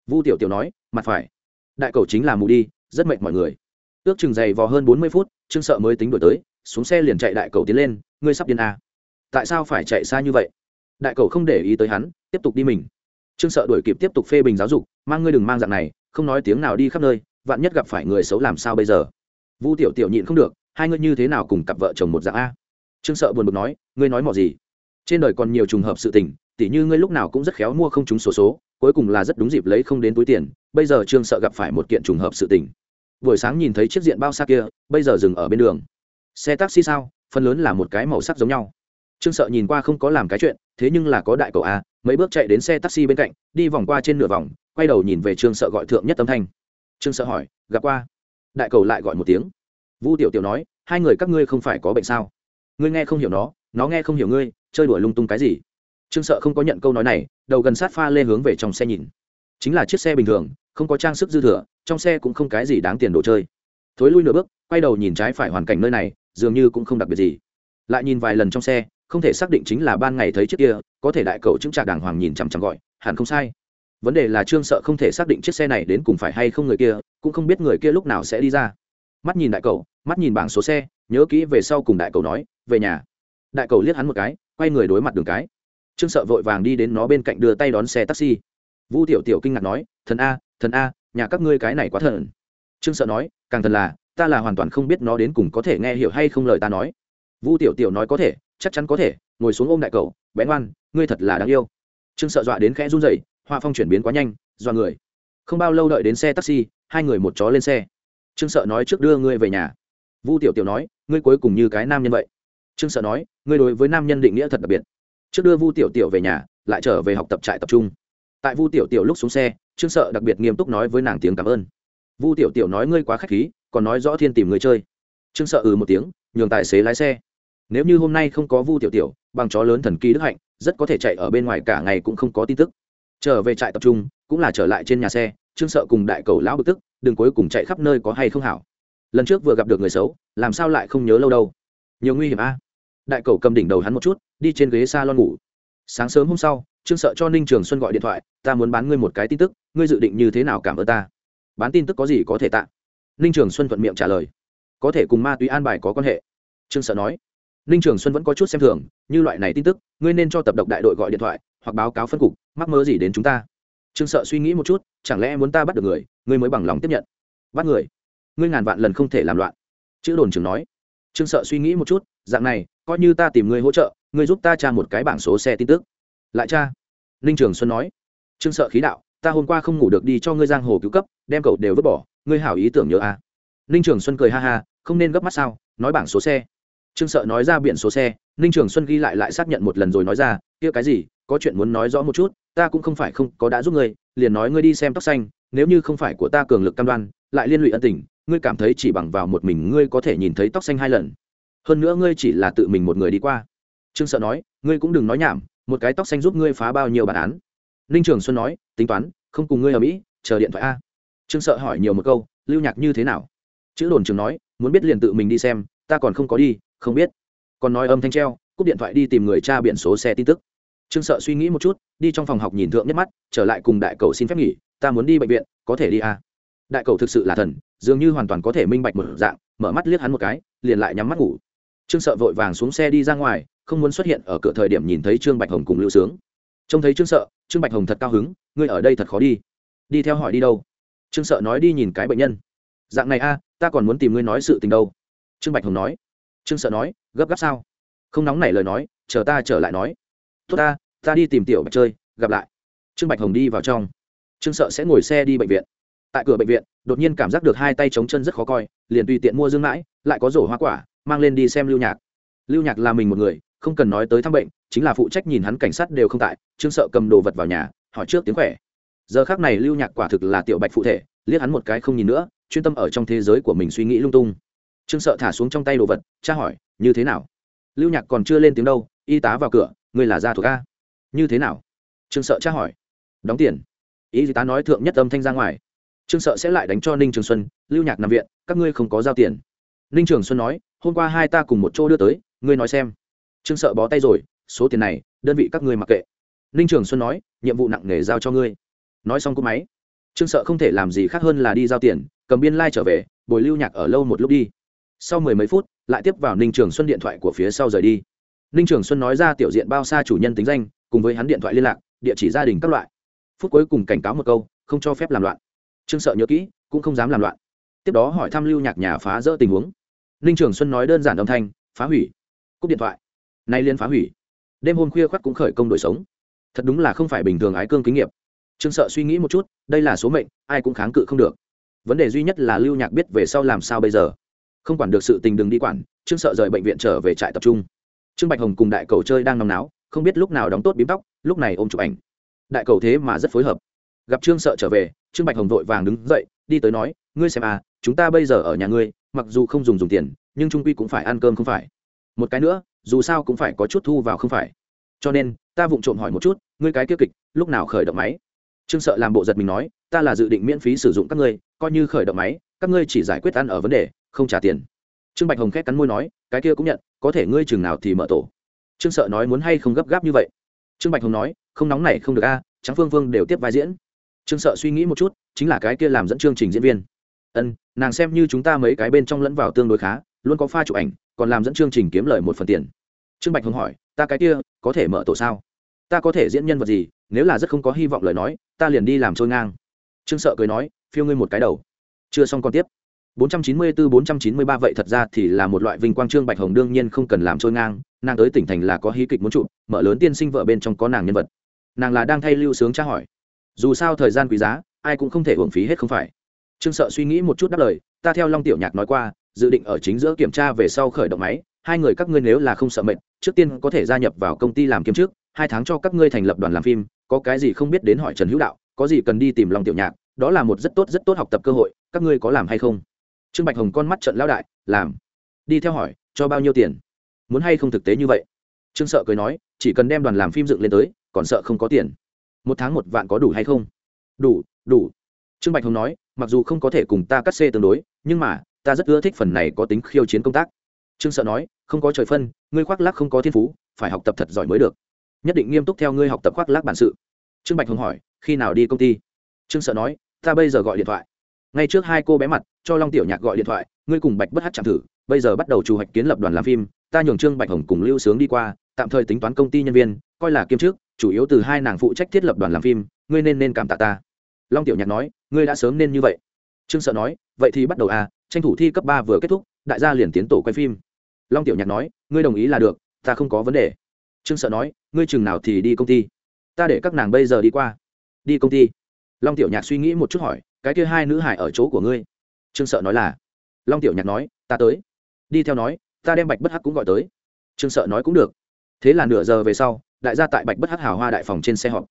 Vu tiểu tiểu nói, mặt phải. Đại cầu chính là mù đi, rất mệt mọi người. Ước chừng dày vò hơn bốn mươi phút, trương sợ mới tính đổi tới, xuống xe liền chạy đại cầu tiến lên, ngươi sắp điên à. tại sao phải chạy xa như vậy? Đại cầu không để ý tới hắn, tiếp tục đi mình. Trương sợ đuổi kịp tiếp tục phê bình giáo dục, mang ngươi đừng mang dạng này, không nói tiếng nào đi khắp nơi, vạn nhất gặp phải người xấu làm sao bây giờ? Vu tiểu tiểu nhịn không được, hai ngươi như thế nào cùng cặp vợ chồng một dạng a? Trương sợ buồn bực nói, ngươi nói mò gì? Trên đời còn nhiều trùng hợp sự tình, tỉ như ngươi lúc nào cũng rất khéo mua không trúng số số cuối cùng là rất đúng dịp lấy không đến túi tiền, bây giờ trương sợ gặp phải một kiện trùng hợp sự tình. Buổi sáng nhìn thấy chiếc diện bao xa kia, bây giờ dừng ở bên đường. Xe taxi sao? Phần lớn là một cái màu sắc giống nhau. Trương sợ nhìn qua không có làm cái chuyện, thế nhưng là có đại cầu a, mấy bước chạy đến xe taxi bên cạnh, đi vòng qua trên nửa vòng, quay đầu nhìn về trương sợ gọi thượng nhất âm thanh. Trương sợ hỏi, gặp qua? Đại cầu lại gọi một tiếng. Vu tiểu tiểu nói, hai người các ngươi không phải có bệnh sao? Ngươi nghe không hiểu nó nó nghe không hiểu ngươi, chơi đuổi lung tung cái gì? Trương sợ không có nhận câu nói này, đầu gần sát pha lê hướng về trong xe nhìn. Chính là chiếc xe bình thường, không có trang sức dư thừa, trong xe cũng không cái gì đáng tiền đồ chơi. Thối lui nửa bước, quay đầu nhìn trái phải hoàn cảnh nơi này, dường như cũng không đặc biệt gì. Lại nhìn vài lần trong xe, không thể xác định chính là ban ngày thấy chiếc kia, có thể đại cậu chứng trạc đàng hoàng nhìn chằm chằm gọi, hẳn không sai. Vấn đề là trương sợ không thể xác định chiếc xe này đến cùng phải hay không người kia, cũng không biết người kia lúc nào sẽ đi ra. Mắt nhìn đại cậu, mắt nhìn bảng số xe, nhớ kỹ về sau cùng đại cậu nói, về nhà. Đại cậu liếc hắn một cái, quay người đối mặt đường cái trương sợ vội vàng đi đến nó bên cạnh đưa tay đón xe taxi. Vu tiểu tiểu kinh ngạc nói, thần a thần a, nhà các ngươi cái này quá thần. Trương sợ nói, càng thần là, ta là hoàn toàn không biết nó đến cùng có thể nghe hiểu hay không lời ta nói. Vu tiểu tiểu nói, có thể, chắc chắn có thể, ngồi xuống ôm đại cầu bé ngoan, ngươi thật là đáng yêu. Trương sợ dọa đến khẽ run rẩy hoa phong chuyển biến quá nhanh do người. Không bao lâu đợi đến xe taxi, hai người một chó lên xe. Trương sợ nói, trước đưa ngươi về nhà. Vu tiểu tiểu nói, ngươi cuối cùng như cái nam nhân vậy. Trương sợ nói, ngươi đối với nam nhân định nghĩa thật đặc biệt trước đưa vu tiểu tiểu về nhà, lại trở về học tập trại tập trung. Tại vu tiểu tiểu lúc xuống xe, trương sợ đặc biệt nghiêm túc nói với nàng tiếng cảm ơn. Vu tiểu tiểu nói ngươi quá k h á c h khí, còn nói rõ thiên tìm người chơi. Trương sợ ừ một tiếng, nhường tài xế lái xe. Nếu như hôm nay không có vu tiểu tiểu, bằng chó lớn thần kỳ đức hạnh, rất có thể chạy ở bên ngoài cả ngày cũng không có tin tức. Trở về trại tập trung, cũng là trở lại trên nhà xe, trương sợ cùng đại cầu lão bực tức, đừng cuối cùng chạy khắp nơi có hay không hảo. Lần trước vừa gặp được người xấu, làm sao lại không nhớ lâu đâu. Nhiều nguy hiểm a đại cầu cầm đỉnh đầu hắn một chút, đi trên ghế s a lon ngủ. Sáng sớm hôm sau, trương sợ cho ninh trường xuân gọi điện thoại, ta muốn bán ngươi một cái tin tức, ngươi dự định như thế nào cảm ơn ta? Bán tin tức có gì có thể tạ? Ninh trường xuân thuận miệng trả lời, có thể cùng ma túy an bài có quan hệ. Trương sợ nói. Ninh trường xuân vẫn có chút xem thường, như loại này tin tức, ngươi nên cho tập độc đại đội gọi điện thoại, hoặc báo cáo phân cục, mắc mơ gì đến chúng ta? Trương sợ suy nghĩ một chút, chẳng lẽ muốn ta bắt được người, ngươi mới bằng lòng tiếp nhận? Bắt người? Ngươi ngàn vạn lần không thể làm loạn. Chữ đồn trưởng nói. Trương sợ suy nghĩ một chút, dạng này coi như ta tìm ngươi hỗ trợ, ngươi giúp ta tra một cái bảng số xe tin tức. Lại cha ninh trường xuân nói. Trương sợ khí đạo, ta hôm qua không ngủ được đi cho ngươi giang hồ cứu cấp, đem cậu đều vứt bỏ, ngươi hảo ý tưởng nhớ à. ninh trường xuân cười ha ha, không nên gấp mắt sao, nói bảng số xe. Trương sợ nói ra biển số xe, ninh trường xuân ghi lại lại xác nhận một lần rồi nói ra, kia cái gì, có chuyện muốn nói rõ một chút, ta cũng không phải không có đã giúp ngươi, liền nói ngươi đi xem tóc xanh, nếu như không phải của ta cường lực cam đoan, lại liên lụy ân tình, ngươi cảm thấy chỉ bằng vào một mình ngươi có thể nhìn thấy tóc xanh hai lần hơn nữa ngươi chỉ là tự mình một người đi qua. Trương sợ nói, ngươi cũng đừng nói nhảm, một cái tóc xanh giúp ngươi phá bao nhiêu bản án. Ninh trường xuân nói, tính toán, không cùng ngươi ở mỹ, chờ điện thoại a. Trương sợ hỏi nhiều một câu, lưu nhạc như thế nào? Chữ đồn trường nói, muốn biết liền tự mình đi xem, ta còn không có đi, không biết. Còn nói âm thanh treo, cúp điện thoại đi tìm người cha biển số xe tin tức. Trương sợ suy nghĩ một chút, đi trong phòng học nhìn thượng nhất mắt, trở lại cùng đại cầu xin phép nghỉ, ta muốn đi bệnh viện, có thể đi à. đại cầu thực sự là thần, dường như hoàn toàn có thể minh bạch một dạng, mở mắt liếc hắn một cái, liền lại nhắm mắt ngủ trương sợ vội vàng xuống xe đi ra ngoài, không muốn xuất hiện ở cửa thời điểm nhìn thấy trương bạch hồng cùng lưu sướng. Trông thấy trương sợ, trương bạch hồng thật cao hứng, ngươi ở đây thật khó đi. Đi theo hỏi đi đâu? Trương sợ nói, đi nhìn cái bệnh nhân. Dạng này a, ta còn muốn tìm ngươi nói sự tình đâu. Trương bạch hồng nói. Trương sợ nói, gấp gáp sao? Không nóng nảy lời nói, chờ ta trở lại nói. Tốt ta ta đi tìm tiểu bạch chơi, gặp lại. Trương bạch hồng đi vào trong. Trương sợ sẽ ngồi xe đi bệnh viện. Tại cửa bệnh viện, đột nhiên cảm giác được hai tay chống chân rất khó coi, liền tùy tiện mua dương mãi, lại có rổ hoa quả mang lên đi xem lưu nhạc. Lưu nhạc là mình một người, không cần nói tới thăm bệnh, chính là phụ trách nhìn hắn cảnh sát đều không tại, trương sợ cầm đồ vật vào nhà, hỏi trước tiếng khỏe. Giờ khác này lưu nhạc quả thực là tiểu bạch phụ thể, liếc hắn một cái không nhìn nữa, chuyên tâm ở trong thế giới của mình suy nghĩ lung tung. Trương sợ thả xuống trong tay đồ vật cha hỏi, như thế nào? Lưu nhạc còn chưa lên tiếng đâu, y tá vào cửa, ngươi là gia thuộc a. Như thế nào? Trương sợ tra hỏi. Đóng tiền. Y tá nói thượng nhất âm thanh ra ngoài. Trương sợ sẽ lại đánh cho ninh trường xuân, lưu nhạc nằm viện, các ngươi không có giao tiền. Ninh trường xuân nói hôm qua hai ta cùng một chỗ đưa tới, ngươi nói xem. Trương sợ bó tay rồi, số tiền này, đơn vị các ngươi mặc kệ. Ninh trường xuân nói, nhiệm vụ nặng nề giao cho ngươi. Nói xong cú máy, trương sợ không thể làm gì khác hơn là đi giao tiền, cầm biên lai、like、trở về, bồi lưu nhạc ở lâu một lúc đi. Sau mười mấy phút, lại tiếp vào ninh trường xuân điện thoại của phía sau rời đi. Ninh trường xuân nói ra tiểu diện bao xa chủ nhân tính danh, cùng với hắn điện thoại liên lạc, địa chỉ gia đình các loại. Phút cuối cùng cảnh cáo một câu, không cho phép làm loạn. Trương sợ nhớ kỹ, cũng không dám làm loạn. Tiếp đó hỏi thăm lưu nhạc nhà phá rỡ tình huống ninh trường xuân nói đơn giản âm thanh, phá hủy. Cúp điện thoại. Nay liên phá hủy. Đêm hôm khuya khoác cũng khởi công đổi sống. Thật đúng là không phải bình thường ái cương kính nghiệp. trương sợ suy nghĩ một chút, đây là số mệnh, ai cũng kháng cự không được. Vấn đề duy nhất là lưu nhạc biết về sau làm sao bây giờ. Không quản được sự tình đừng đi quản, trương sợ rời bệnh viện trở về trại tập trung. Trương bạch hồng cùng đại cầu chơi đang nóng náo, không biết lúc nào đóng tốt bím tóc, lúc này ôm chụp ảnh. Đại cầu thế mà rất phối hợp. Gặp trương sợ trở về, trương bạch hồng vội vàng đứng dậy, đi tới nói, ngươi xem à chúng ta bây giờ ở nhà ngươi mặc dù không dùng dùng tiền, nhưng trung quy cũng phải ăn cơm không phải. Một cái nữa, dù sao cũng phải có chút thu vào không phải. Cho nên, ta vụng trộm hỏi một chút, ngươi cái kia kịch, lúc nào khởi động máy? Trương sợ làm bộ giật mình nói, ta là dự định miễn phí sử dụng các ngươi, coi như khởi động máy, các ngươi chỉ giải quyết ăn ở vấn đề, không trả tiền. Trương bạch hồng khét cắn môi nói, cái kia cũng nhận, có thể ngươi chừng nào thì mở tổ. Trương sợ nói muốn hay không gấp gáp như vậy? Trương bạch hồng nói, không nóng này không được a, trắng phương vương đều tiếp vai diễn. Trương sợ suy nghĩ một chút, chính là cái kia làm dẫn chương trình diễn viên. Ân nàng xem như chúng ta mấy cái bên trong lẫn vào tương đối khá, luôn có pha chụp ảnh, còn làm dẫn chương trình kiếm lời một phần tiền. Trương bạch hồng hỏi, ta cái kia, có thể mở tổ sao? Ta có thể diễn nhân vật gì? Nếu là rất không có hy vọng lời nói, ta liền đi làm trôi ngang. Trương sợ cười nói, phiêu ngươi một cái đầu. Chưa xong còn tiếp. 494-493 vậy thật ra thì là một loại vinh quang trương bạch hồng đương nhiên không cần làm trôi ngang, nàng tới tỉnh thành là có hí kịch muốn chụp, mở lớn tiên sinh vợ bên trong có nàng nhân vật. Nàng là đang thay lưu sướng tra hỏi. Dù sao thời gian quý giá, ai cũng không thể hưởng phí hết không phải trương sợ suy nghĩ một chút đáp lời, ta theo long tiểu nhạc nói qua, dự định ở chính giữa kiểm tra về sau khởi động máy, hai người các ngươi nếu là không sợ mệt, trước tiên có thể gia nhập vào công ty làm kiếm trước, hai tháng cho các ngươi thành lập đoàn làm phim, có cái gì không biết đến hỏi trần hữu đạo, có gì cần đi tìm long tiểu nhạc, đó là một rất tốt rất tốt học tập cơ hội, các ngươi có làm hay không? Trương bạch hồng con mắt trận lao đại, làm. Đi theo hỏi, cho bao nhiêu tiền? Muốn hay không thực tế như vậy? Trương sợ cười nói, chỉ cần đem đoàn làm phim dựng lên tới, còn sợ không có tiền. Một tháng một vạn có đủ hay không? Đủ đủ. Trương bạch hồng nói mặc dù không có thể cùng ta cắt xê tương đối, nhưng mà, ta rất ưa thích phần này có tính khiêu chiến công tác. Trương sợ nói, không có trời phân, ngươi khoác lác không có thiên phú, phải học tập thật giỏi mới được. Nhất định nghiêm túc theo ngươi học tập khoác lác bản sự. Trương bạch hồng hỏi, khi nào đi công ty? Trương sợ nói, ta bây giờ gọi điện thoại. Ngay trước hai cô bé mặt, cho long tiểu nhạc gọi điện thoại, ngươi cùng bạch bất hát chạm thử, bây giờ bắt đầu chủ hoạch kiến lập đoàn làm phim, ta nhường trương bạch hồng cùng lưu sướng đi qua, tạm thời tính toán công ty nhân viên, coi là kiêm chức, chủ yếu từ hai nàng phụ trách thiết lập đoàn làm phim, ngươi nên nên cảm tạ ta. Long tiểu nhạc nói ngươi đã sớm nên như vậy. Trương sợ nói, vậy thì bắt đầu à tranh thủ thi cấp ba vừa kết thúc, đại gia liền tiến tổ quay phim. Long tiểu nhạc nói, ngươi đồng ý là được, ta không có vấn đề. Trương sợ nói, ngươi chừng nào thì đi công ty. Ta để các nàng bây giờ đi qua. Đi công ty. Long tiểu nhạc suy nghĩ một chút hỏi, cái kia hai nữ hải ở chỗ của ngươi? Trương sợ nói là. Long tiểu nhạc nói, ta tới. Đi theo nói, ta đem bạch bất hắc cũng gọi tới. Trương sợ nói cũng được. Thế là nửa giờ về sau, đại gia tại bạch bất hắc hào hoa đại phòng trên xe họp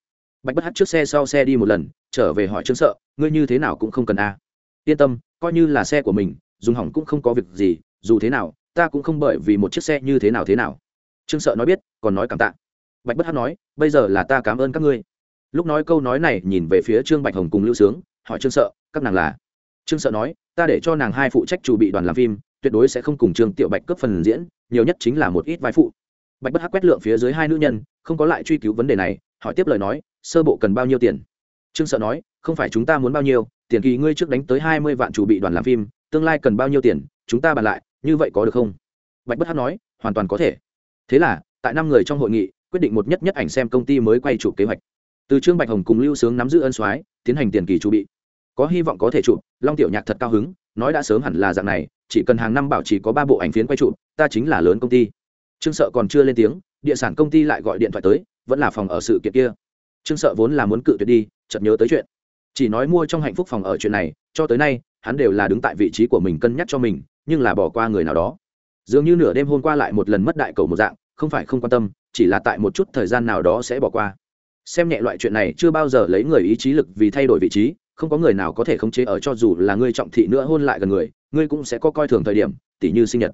bạch bất hắc trước xe sau xe đi một lần, trở về hỏi trương sợ, ngươi như thế nào cũng không cần a. Yên tâm, coi như là xe của mình, dùng hỏng cũng không có việc gì, dù thế nào, ta cũng không bởi vì một chiếc xe như thế nào thế nào. Trương sợ nói biết, còn nói cảm tạ. Bạch bất hắc nói, bây giờ là ta cảm ơn các ngươi. Lúc nói câu nói này, nhìn về phía trương bạch hồng cùng lưu sướng, hỏi trương sợ, các nàng là? Trương sợ nói, ta để cho nàng hai phụ trách chủ bị đoàn làm phim, tuyệt đối sẽ không cùng trương tiểu bạch cướp phần diễn, nhiều nhất chính là một ít vai phụ. Bạch bất hắc quét lượng phía dưới hai nữ nhân, không có lại truy cứu vấn đề này, hỏi tiếp lời nói sơ bộ cần bao nhiêu tiền? Trương sợ nói, không phải chúng ta muốn bao nhiêu, tiền kỳ ngươi trước đánh tới hai mươi vạn chủ bị đoàn làm phim, tương lai cần bao nhiêu tiền, chúng ta bàn lại, như vậy có được không? Bạch bất hát nói, hoàn toàn có thể. Thế là, tại năm người trong hội nghị, quyết định một nhất nhất ảnh xem công ty mới quay chụp kế hoạch. Từ trương bạch hồng cùng lưu sướng nắm giữ ân soái, tiến hành tiền kỳ chu bị. Có hy vọng có thể chụp, long tiểu nhạc thật cao hứng, nói đã sớm hẳn là dạng này, chỉ cần hàng năm bảo chỉ có ba bộ ảnh phiến quay chụp, ta chính là lớn công ty. Trương sợ còn chưa lên tiếng, địa sản công ty lại gọi điện thoại tới, vẫn là phòng ở sự kiện kia trương sợ vốn là muốn cự tuyệt đi, chợt nhớ tới chuyện. Chỉ nói mua trong hạnh phúc phòng ở chuyện này, cho tới nay, hắn đều là đứng tại vị trí của mình cân nhắc cho mình, nhưng là bỏ qua người nào đó. Dường như nửa đêm hôm qua lại một lần mất đại cầu một dạng, không phải không quan tâm, chỉ là tại một chút thời gian nào đó sẽ bỏ qua. Xem nhẹ loại chuyện này, chưa bao giờ lấy người ý chí lực vì thay đổi vị trí, không có người nào có thể khống chế ở cho dù là ngươi trọng thị nữa hôn lại gần người, ngươi cũng sẽ có coi thường thời điểm, tỉ như sinh nhật,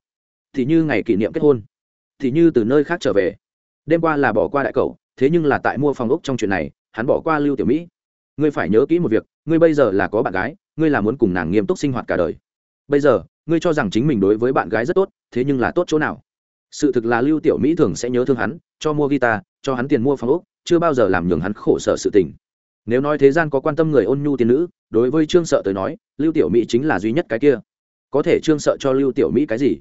tỉ như ngày kỷ niệm kết hôn, tỉ như từ nơi khác trở về. Đêm qua là bỏ qua đại cầu thế nhưng là tại mua phòng ốc trong chuyện này, hắn bỏ qua lưu tiểu mỹ. Ngươi phải nhớ kỹ một việc, ngươi bây giờ là có bạn gái, ngươi là muốn cùng nàng nghiêm túc sinh hoạt cả đời. Bây giờ, ngươi cho rằng chính mình đối với bạn gái rất tốt, thế nhưng là tốt chỗ nào? Sự thực là lưu tiểu mỹ thường sẽ nhớ thương hắn, cho mua guitar, cho hắn tiền mua phòng ốc, chưa bao giờ làm nhường hắn khổ sở sự tình. Nếu nói thế gian có quan tâm người ôn nhu tiên nữ, đối với trương sợ tới nói, lưu tiểu mỹ chính là duy nhất cái kia. Có thể trương sợ cho lưu tiểu mỹ cái gì?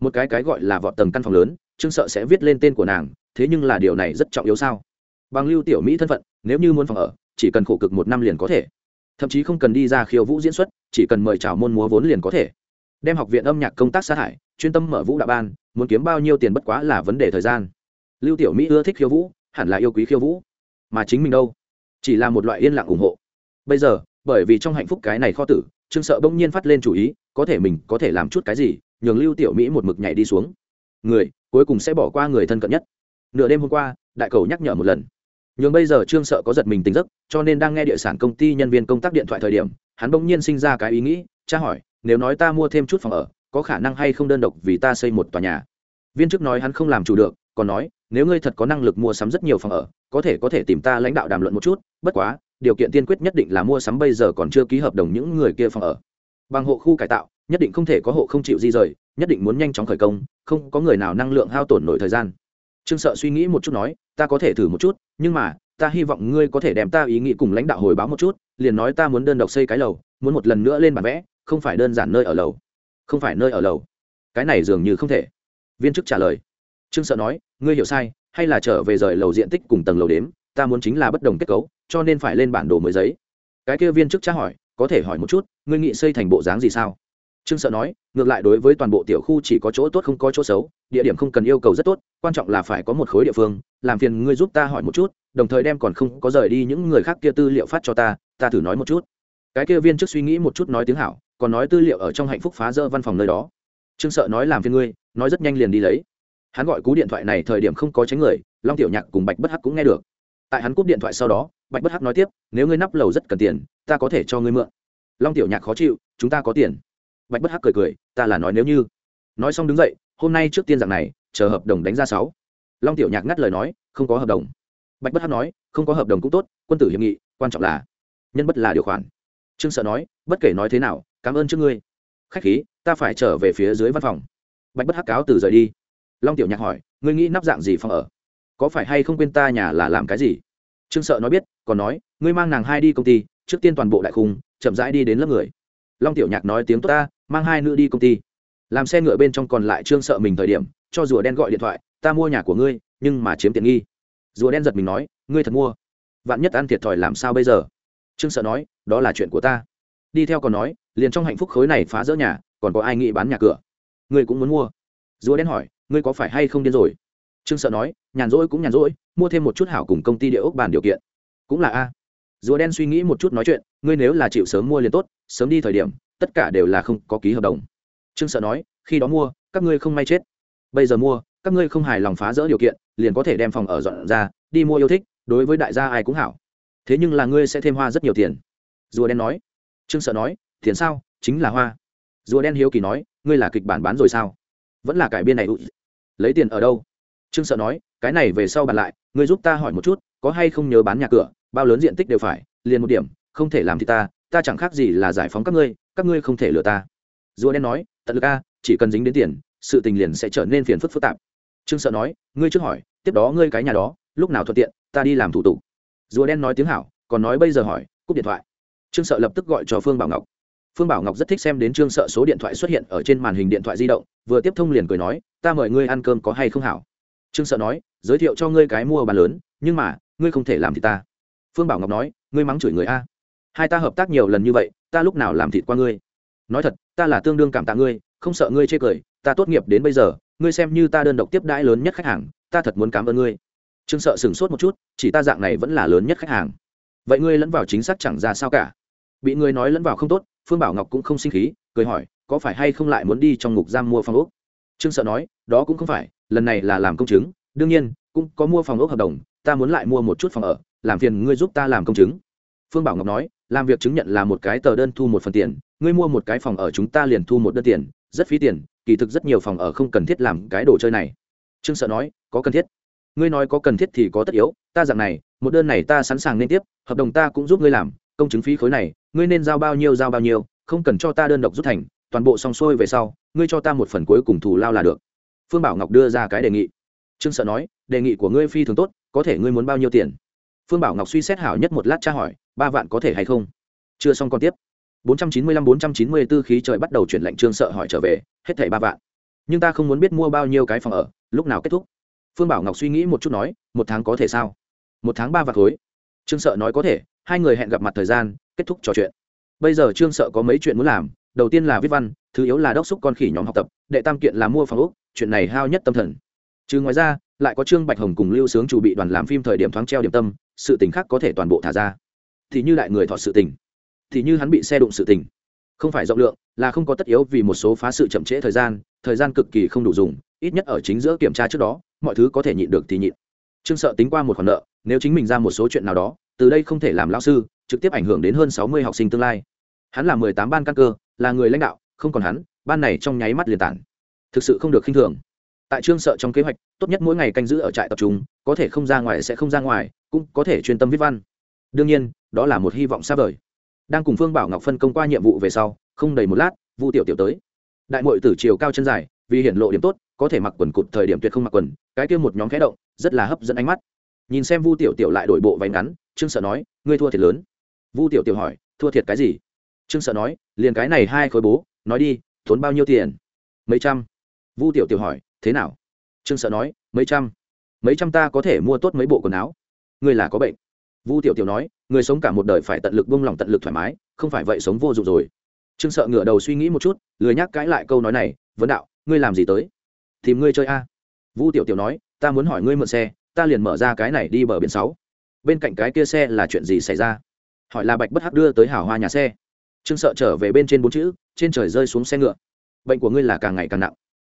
Một cái cái gọi là vọt tầng căn phòng lớn, trương sợ sẽ viết lên tên của nàng thế nhưng là điều này rất trọng yếu sao? Bằng lưu tiểu mỹ thân phận, nếu như muốn phòng ở, chỉ cần khổ cực một năm liền có thể. Thậm chí không cần đi ra khiêu vũ diễn xuất, chỉ cần mời chào môn múa vốn liền có thể. Đem học viện âm nhạc công tác sát hại chuyên tâm mở vũ đạo ban, muốn kiếm bao nhiêu tiền bất quá là vấn đề thời gian. Lưu tiểu mỹ ưa thích khiêu vũ, hẳn là yêu quý khiêu vũ. Mà chính mình đâu? Chỉ là một loại yên lặng ủng hộ. Bây giờ, bởi vì trong hạnh phúc cái này kho tử, trương sợ bỗng nhiên phát lên chủ ý, có thể mình có thể làm chút cái gì, nhường lưu tiểu mỹ một mực nhảy đi xuống. Người, cuối cùng sẽ bỏ qua người thân cận nhất nửa đêm hôm qua, đại cầu nhắc nhở một lần. Nhường bây giờ trương sợ có giật mình tính giấc, cho nên đang nghe địa sản công ty nhân viên công tác điện thoại thời điểm, hắn bỗng nhiên sinh ra cái ý nghĩ, cha hỏi, nếu nói ta mua thêm chút phòng ở, có khả năng hay không đơn độc vì ta xây một tòa nhà? Viên chức nói hắn không làm chủ được, còn nói, nếu ngươi thật có năng lực mua sắm rất nhiều phòng ở, có thể có thể tìm ta lãnh đạo đàm luận một chút, bất quá, điều kiện tiên quyết nhất định là mua sắm bây giờ còn chưa ký hợp đồng những người kia phòng ở. Bằng hộ khu cải tạo, nhất định không thể có hộ không chịu di rời, nhất định muốn nhanh chóng khởi công, không có người nào năng lượng hao tổn nổi thời gian trương sợ suy nghĩ một chút nói, ta có thể thử một chút, nhưng mà, ta hy vọng ngươi có thể đem ta ý nghĩ cùng lãnh đạo hồi báo một chút, liền nói ta muốn đơn độc xây cái lầu, muốn một lần nữa lên bản vẽ, không phải đơn giản nơi ở lầu. Không phải nơi ở lầu. Cái này dường như không thể. Viên chức trả lời. Trương sợ nói, ngươi hiểu sai, hay là trở về rời lầu diện tích cùng tầng lầu đếm, ta muốn chính là bất đồng kết cấu, cho nên phải lên bản đồ mới giấy. Cái kia viên chức tra hỏi, có thể hỏi một chút, ngươi nghĩ xây thành bộ dáng gì sao? Trương sợ nói, ngược lại đối với toàn bộ tiểu khu chỉ có chỗ tốt không có chỗ xấu, địa điểm không cần yêu cầu rất tốt, quan trọng là phải có một khối địa phương, làm phiền ngươi giúp ta hỏi một chút, đồng thời đem còn không có rời đi những người khác kia tư liệu phát cho ta ta thử nói một chút. Cái kia viên chức suy nghĩ một chút nói tiếng hảo, còn nói tư liệu ở trong hạnh phúc phá rỡ văn phòng nơi đó. Trương sợ nói làm phiền ngươi, nói rất nhanh liền đi lấy. Hắn gọi cú điện thoại này thời điểm không có tránh người, long tiểu nhạc cùng bạch bất hắc cũng nghe được. Tại hắn cúp điện thoại sau đó, bạch bất hắc nói tiếp, nếu ngươi nắp lầu rất cần tiền, ta có thể cho ngươi mượn. Long tiểu nhạc khó chịu, chúng ta có tiền bạch bất hắc cười cười, ta là nói nếu như. Nói xong đứng dậy, hôm nay trước tiên dạng này, chờ hợp đồng đánh ra sáu. Long tiểu nhạc ngắt lời nói, không có hợp đồng. Bạch bất hắc nói, không có hợp đồng cũng tốt, quân tử hiệp nghị, quan trọng là nhân bất là điều khoản. Trương sợ nói, bất kể nói thế nào, cảm ơn trước ngươi. Khách khí, ta phải trở về phía dưới văn phòng. Bạch bất hắc cáo từ rời đi. Long tiểu nhạc hỏi, ngươi nghĩ nắp dạng gì phòng ở? Có phải hay không quên ta nhà là làm cái gì? Trương sợ nói biết, còn nói, ngươi mang nàng hai đi công ty, trước tiên toàn bộ đại khung, chậm rãi đi đến lớp người. Long tiểu nhạc nói, tiếng tốt ta mang hai nữ đi công ty. Làm xe ngựa bên trong còn lại trương sợ mình thời điểm, cho rùa đen gọi điện thoại, ta mua nhà của ngươi, nhưng mà chiếm tiện nghi. Rùa đen giật mình nói, ngươi thật mua? Vạn nhất ăn thiệt thòi làm sao bây giờ? Trương sợ nói, đó là chuyện của ta. Đi theo còn nói, liền trong hạnh phúc khối này phá rỡ nhà, còn có ai nghĩ bán nhà cửa? Ngươi cũng muốn mua? Rùa đen hỏi, ngươi có phải hay không điên rồi? Trương sợ nói, nhàn rỗi cũng nhàn rỗi, mua thêm một chút hảo cùng công ty địa ốc bàn điều kiện. Cũng là a. Rùa đen suy nghĩ một chút nói chuyện, ngươi nếu là chịu sớm mua liền tốt, sớm đi thời điểm tất cả đều là không có ký hợp đồng. Trương sợ nói, khi đó mua, các ngươi không may chết. Bây giờ mua, các ngươi không hài lòng phá rỡ điều kiện, liền có thể đem phòng ở dọn ra, đi mua yêu thích, đối với đại gia ai cũng hảo. Thế nhưng là ngươi sẽ thêm hoa rất nhiều tiền. Rùa đen nói. Trương sợ nói, tiền sao? Chính là hoa. Rùa đen hiếu kỳ nói, ngươi là kịch bản bán rồi sao? Vẫn là cải biên này lấy tiền ở đâu? Trương sợ nói, cái này về sau bàn lại, ngươi giúp ta hỏi một chút, có hay không nhớ bán nhà cửa, bao lớn diện tích đều phải, liền một điểm, không thể làm thì ta ta chẳng khác gì là giải phóng các ngươi các ngươi không thể lừa ta. Rùa đen nói, tận lực a, chỉ cần dính đến tiền, sự tình liền sẽ trở nên phiền phức phức tạp. Trương sợ nói, ngươi trước hỏi, tiếp đó ngươi cái nhà đó, lúc nào thuận tiện, ta đi làm thủ tục. Rùa đen nói tiếng hảo, còn nói bây giờ hỏi, cúp điện thoại. Trương sợ lập tức gọi cho phương bảo ngọc. Phương bảo ngọc rất thích xem đến trương sợ số điện thoại xuất hiện ở trên màn hình điện thoại di động, vừa tiếp thông liền cười nói, ta mời ngươi ăn cơm có hay không hảo? Trương sợ nói, giới thiệu cho ngươi cái mua bàn lớn, nhưng mà, ngươi không thể làm thì ta. Phương bảo ngọc nói, ngươi mắng chửi người a hai ta hợp tác nhiều lần như vậy, ta lúc nào làm thịt qua ngươi? Nói thật, ta là tương đương cảm tạ ngươi, không sợ ngươi chê cười, ta tốt nghiệp đến bây giờ, ngươi xem như ta đơn độc tiếp đãi lớn nhất khách hàng, ta thật muốn cảm ơn ngươi. Trương sợ sửng sốt một chút, chỉ ta dạng này vẫn là lớn nhất khách hàng. Vậy ngươi lẫn vào chính xác chẳng ra sao cả. Bị ngươi nói lẫn vào không tốt, phương bảo ngọc cũng không sinh khí, cười hỏi, có phải hay không lại muốn đi trong ngục giam mua phòng ốc? Trương sợ nói, đó cũng không phải, lần này là làm công chứng, đương nhiên, cũng có mua phòng ốc hợp đồng, ta muốn lại mua một chút phòng ở, làm phiền ngươi giúp ta làm công chứng. Phương bảo ngọc nói làm việc chứng nhận là một cái tờ đơn thu một phần tiền, ngươi mua một cái phòng ở chúng ta liền thu một đơn tiền, rất phí tiền, kỳ thực rất nhiều phòng ở không cần thiết làm cái đồ chơi này. Trương sợ nói, có cần thiết. Ngươi nói có cần thiết thì có tất yếu, ta dạng này, một đơn này ta sẵn sàng nên tiếp, hợp đồng ta cũng giúp ngươi làm, công chứng phí khối này, ngươi nên giao bao nhiêu giao bao nhiêu, không cần cho ta đơn độc rút thành, toàn bộ xong xuôi về sau, ngươi cho ta một phần cuối cùng thù lao là được. Phương bảo ngọc đưa ra cái đề nghị. Trương sợ nói, đề nghị của ngươi phi thường tốt, có thể ngươi muốn bao nhiêu tiền? Phương bảo ngọc suy xét hảo nhất một lát tra hỏi, ba vạn có thể hay không? Chưa xong còn tiếp. 495-494 khí trời bắt đầu chuyển lệnh trương sợ hỏi trở về, hết thảy ba vạn, nhưng ta không muốn biết mua bao nhiêu cái phòng ở, lúc nào kết thúc? Phương bảo ngọc suy nghĩ một chút nói, một tháng có thể sao? Một tháng ba vạn khối. Trương sợ nói, có thể, hai người hẹn gặp mặt thời gian, kết thúc trò chuyện. Bây giờ trương sợ có mấy chuyện muốn làm, đầu tiên là viết văn, thứ yếu là đốc xúc con khỉ nhóm học tập, đệ tam kiện là mua phòng úc, chuyện này hao nhất tâm thần. Chứ ngoài ra lại có trương bạch hồng cùng lưu sướng chủ bị đoàn làm phim thời điểm thoáng treo điểm tâm, sự tình khác có thể toàn bộ thả ra. Thì như đại người thọ sự tình, thì như hắn bị xe đụng sự tình. Không phải rộng lượng, là không có tất yếu vì một số phá sự chậm trễ thời gian thời gian cực kỳ không đủ dùng, ít nhất ở chính giữa kiểm tra trước đó, mọi thứ có thể nhịn được thì nhịn. Trương sợ tính qua một khoản nợ, nếu chính mình ra một số chuyện nào đó, từ đây không thể làm lao sư, trực tiếp ảnh hưởng đến hơn sáu mươi học sinh tương lai. Hắn là mười tám ban căn cơ, là người lãnh đạo, không còn hắn, ban này trong nháy mắt liền tản. Thực sự không được khinh thường tại trương sợ trong kế hoạch, tốt nhất mỗi ngày canh giữ ở trại tập trung, có thể không ra ngoài sẽ không ra ngoài, cũng có thể chuyên tâm viết văn. Đương nhiên, đó là một hy vọng xa vời. Đang cùng phương bảo ngọc phân công qua nhiệm vụ về sau, không đầy một lát, vu tiểu tiểu tới. Đại mội tử chiều cao chân dài, vì hiện lộ điểm tốt, có thể mặc quần cụt thời điểm tuyệt không mặc quần, cái kia một nhóm khẽ động, rất là hấp dẫn ánh mắt. Nhìn xem vu tiểu tiểu lại đổi bộ váy ngắn, trương sợ nói, ngươi thua thiệt lớn. Vu tiểu tiểu hỏi, thua thiệt cái gì? Trương sợ nói, liền cái này hai khối bố, nói đi, tốn bao nhiêu tiền? Mấy trăm. Vu tiểu tiểu hỏi thế nào? Trương sợ nói, mấy trăm. Mấy trăm ta có thể mua tốt mấy bộ quần áo. Ngươi là có bệnh. Vu tiểu tiểu nói, người sống cả một đời phải tận lực buông lỏng tận lực thoải mái, không phải vậy sống vô dụng rồi. Trương sợ ngửa đầu suy nghĩ một chút, lười nhắc cãi lại câu nói này, vấn đạo, ngươi làm gì tới? Tìm ngươi chơi a. Vu tiểu tiểu nói, ta muốn hỏi ngươi mượn xe, ta liền mở ra cái này đi bờ biển sáu. Bên cạnh cái kia xe là chuyện gì xảy ra? Hỏi là bạch bất hắc đưa tới hảo hoa nhà xe. Trương sợ trở về bên trên bốn chữ, trên trời rơi xuống xe ngựa. Bệnh của ngươi là càng ngày càng nặng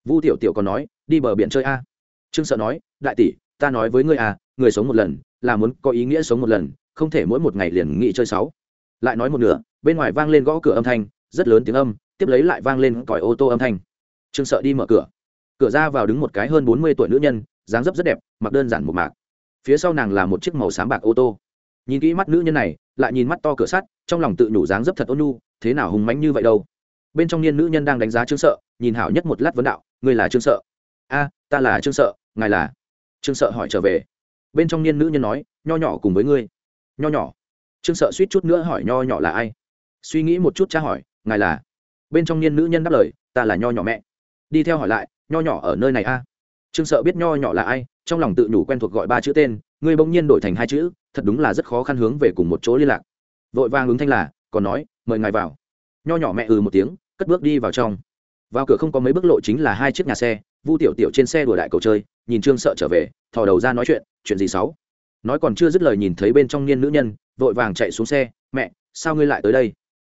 vu tiểu tiểu còn nói, đi bờ biển chơi a. Trương sợ nói, đại tỷ, ta nói với ngươi à người sống một lần, là muốn có ý nghĩa sống một lần, không thể mỗi một ngày liền nghị chơi sáu. Lại nói một nửa, bên ngoài vang lên gõ cửa âm thanh, rất lớn tiếng âm, tiếp lấy lại vang lên còi ô tô âm thanh. Trương sợ đi mở cửa. Cửa ra vào đứng một cái hơn bốn mươi tuổi nữ nhân, dáng dấp rất đẹp, mặc đơn giản một mạc. Phía sau nàng là một chiếc màu xám bạc ô tô. Nhìn kỹ mắt nữ nhân này, lại nhìn mắt to cửa sắt, trong lòng tự nhủ dáng dấp thật ôn nhu, thế nào hùng mánh như vậy đâu bên trong niên nữ nhân đang đánh giá trương sợ, nhìn hảo nhất một lát vấn đạo, ngươi là trương sợ? A, ta là trương sợ, ngài là? Trương sợ hỏi trở về. Bên trong niên nữ nhân nói, nho nhỏ cùng với ngươi. Nho nhỏ? Trương sợ suýt chút nữa hỏi, nho nhỏ là ai? Suy nghĩ một chút tra hỏi, ngài là? Bên trong niên nữ nhân đáp lời, ta là nho nhỏ mẹ. Đi theo hỏi lại, nho nhỏ ở nơi này a? Trương sợ biết nho nhỏ là ai, trong lòng tự nhủ quen thuộc gọi ba chữ tên ngươi bỗng nhiên đổi thành hai chữ, thật đúng là rất khó khăn hướng về cùng một chỗ liên lạc. Vội vàng ứng thanh là, còn nói, mời ngài vào. Nho nhỏ mẹ ừ một tiếng cất bước đi vào trong. Vào cửa không có mấy bước lộ chính là hai chiếc nhà xe, vu tiểu tiểu trên xe đùa đại cầu chơi, nhìn trương sợ trở về, thò đầu ra nói chuyện chuyện gì xấu nói còn chưa dứt lời nhìn thấy bên trong niên nữ nhân, vội vàng chạy xuống xe, mẹ, sao ngươi lại tới đây?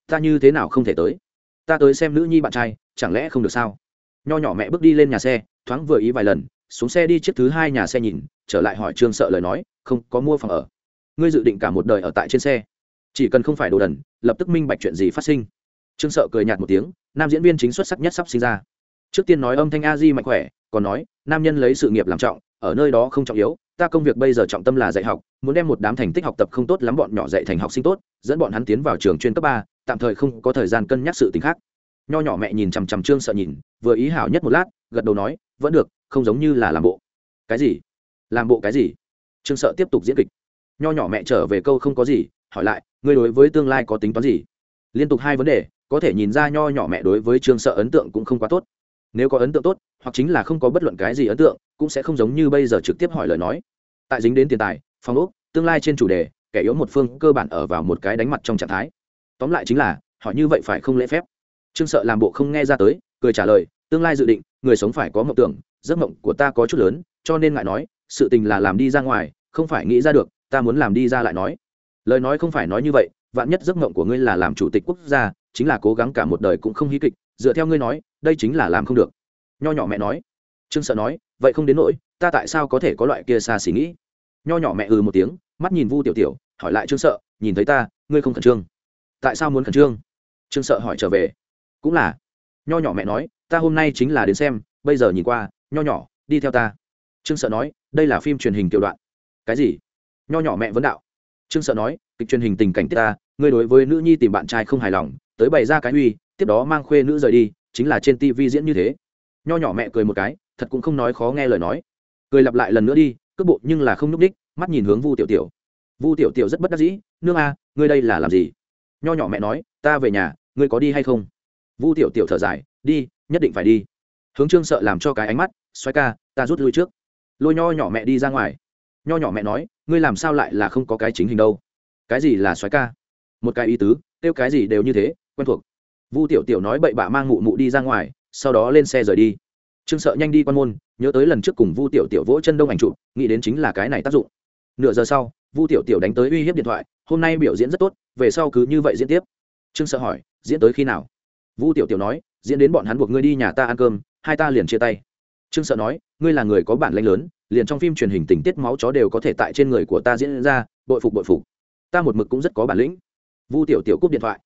Ta như thế nào không thể tới? Ta tới xem nữ nhi bạn trai, chẳng lẽ không được sao? Nho nhỏ mẹ bước đi lên nhà xe, thoáng vừa ý vài lần, xuống xe đi chiếc thứ hai nhà xe nhìn, trở lại hỏi trương sợ lời nói, không, có mua phòng ở. Ngươi dự định cả một đời ở tại trên xe. Chỉ cần không phải đồ đần, lập tức minh bạch chuyện gì phát sinh trương sợ cười nhạt một tiếng, nam diễn viên chính xuất sắc nhất sắp sinh ra. Trước tiên nói âm thanh a di mạnh khỏe, còn nói, nam nhân lấy sự nghiệp làm trọng, ở nơi đó không trọng yếu, ta công việc bây giờ trọng tâm là dạy học, muốn đem một đám thành tích học tập không tốt lắm bọn nhỏ dạy thành học sinh tốt, dẫn bọn hắn tiến vào trường chuyên cấp ba, tạm thời không có thời gian cân nhắc sự t ì n h khác. Nho nhỏ mẹ nhìn chằm chằm trương sợ nhìn, vừa ý hảo nhất một lát, gật đầu nói, vẫn được, không giống như là làm bộ. Cái gì? Làm bộ cái gì? Trương sợ tiếp tục diễn kịch. Nho nhỏ mẹ trở về câu không có gì, hỏi lại, ngươi đối với tương lai có tính toán gì? Liên tục hai vấn đề có thể nhìn ra nho nhỏ mẹ đối với trương sợ ấn tượng cũng không quá tốt. Nếu có ấn tượng tốt, hoặc chính là không có bất luận cái gì ấn tượng, cũng sẽ không giống như bây giờ trực tiếp hỏi lời nói. Tại dính đến tiền tài phong ốc, tương lai trên chủ đề, kẻ yếu một phương cơ bản ở vào một cái đánh mặt trong trạng thái. Tóm lại chính là họ như vậy phải không lễ phép? Trương sợ làm bộ không nghe ra tới, cười trả lời, tương lai dự định, người sống phải có mộng tưởng, giấc mộng của ta có chút lớn, cho nên ngại nói, sự tình là làm đi ra ngoài, không phải nghĩ ra được, ta muốn làm đi ra lại nói. Lời nói không phải nói như vậy, vạn nhất giấc mộng của ngươi là làm chủ tịch quốc gia chính là cố gắng cả một đời cũng không hí kịch, dựa theo ngươi nói, đây chính là làm không được. Nho nhỏ mẹ nói. Trương sợ nói, vậy không đến nỗi, ta tại sao có thể có loại kia xa xỉ nghĩ? Nho nhỏ mẹ ừ một tiếng, mắt nhìn vu tiểu tiểu, hỏi lại trương sợ, nhìn thấy ta, ngươi không khẩn trương? Tại sao muốn khẩn trương? Trương sợ hỏi trở về. Cũng là. Nho nhỏ mẹ nói, ta hôm nay chính là đến xem, bây giờ nhìn qua, nho nhỏ, đi theo ta. Trương sợ nói, đây là phim truyền hình tiểu đoạn. Cái gì? Nho nhỏ mẹ vấn đạo. Trương sợ nói, kịch truyền hình tình cảnh tiết ta ngươi đối với nữ nhi tìm bạn trai không hài lòng, tới bày ra cái uy, tiếp đó mang khuê nữ rời đi, chính là trên tivi diễn như thế. Nho nhỏ mẹ cười một cái, thật cũng không nói khó nghe lời nói. Cười lặp lại lần nữa đi, cước bộ nhưng là không n ú c đích mắt nhìn hướng vu tiểu tiểu. Vu tiểu tiểu rất bất đắc dĩ, nương a, ngươi đây là làm gì? Nho nhỏ mẹ nói, ta về nhà, ngươi có đi hay không? Vu tiểu tiểu thở dài, đi, nhất định phải đi. Hướng trương sợ làm cho cái ánh mắt xoay ca, ta rút lui trước. Lôi nho nhỏ mẹ đi ra ngoài. Nho nhỏ mẹ nói, ngươi làm sao lại là không có cái chính hình đâu? Cái gì là xoáy ca? Một cái ý tứ, kêu cái gì đều như thế, quen thuộc. Vu tiểu tiểu nói bậy bạ mang mụ mụ đi ra ngoài, sau đó lên xe rời đi. Trương sợ nhanh đi quan môn, nhớ tới lần trước cùng vu tiểu tiểu vỗ chân đông ảnh chụp, nghĩ đến chính là cái này tác dụng. Nửa giờ sau, vu tiểu tiểu đánh tới uy hiếp điện thoại, hôm nay biểu diễn rất tốt, về sau cứ như vậy diễn tiếp. Trương sợ hỏi, diễn tới khi nào? Vu tiểu tiểu nói, diễn đến bọn hắn buộc ngươi đi nhà ta ăn cơm, hai ta liền chia tay. Trương sợ nói, ngươi là người có bản lanh lớn, liền trong phim truyền hình tình tiết máu chó đều có thể tại trên người của ta diễn ra, bội phục bội phục. Ta một mực cũng rất có bản lĩnh vu tiểu tiểu cúp điện thoại.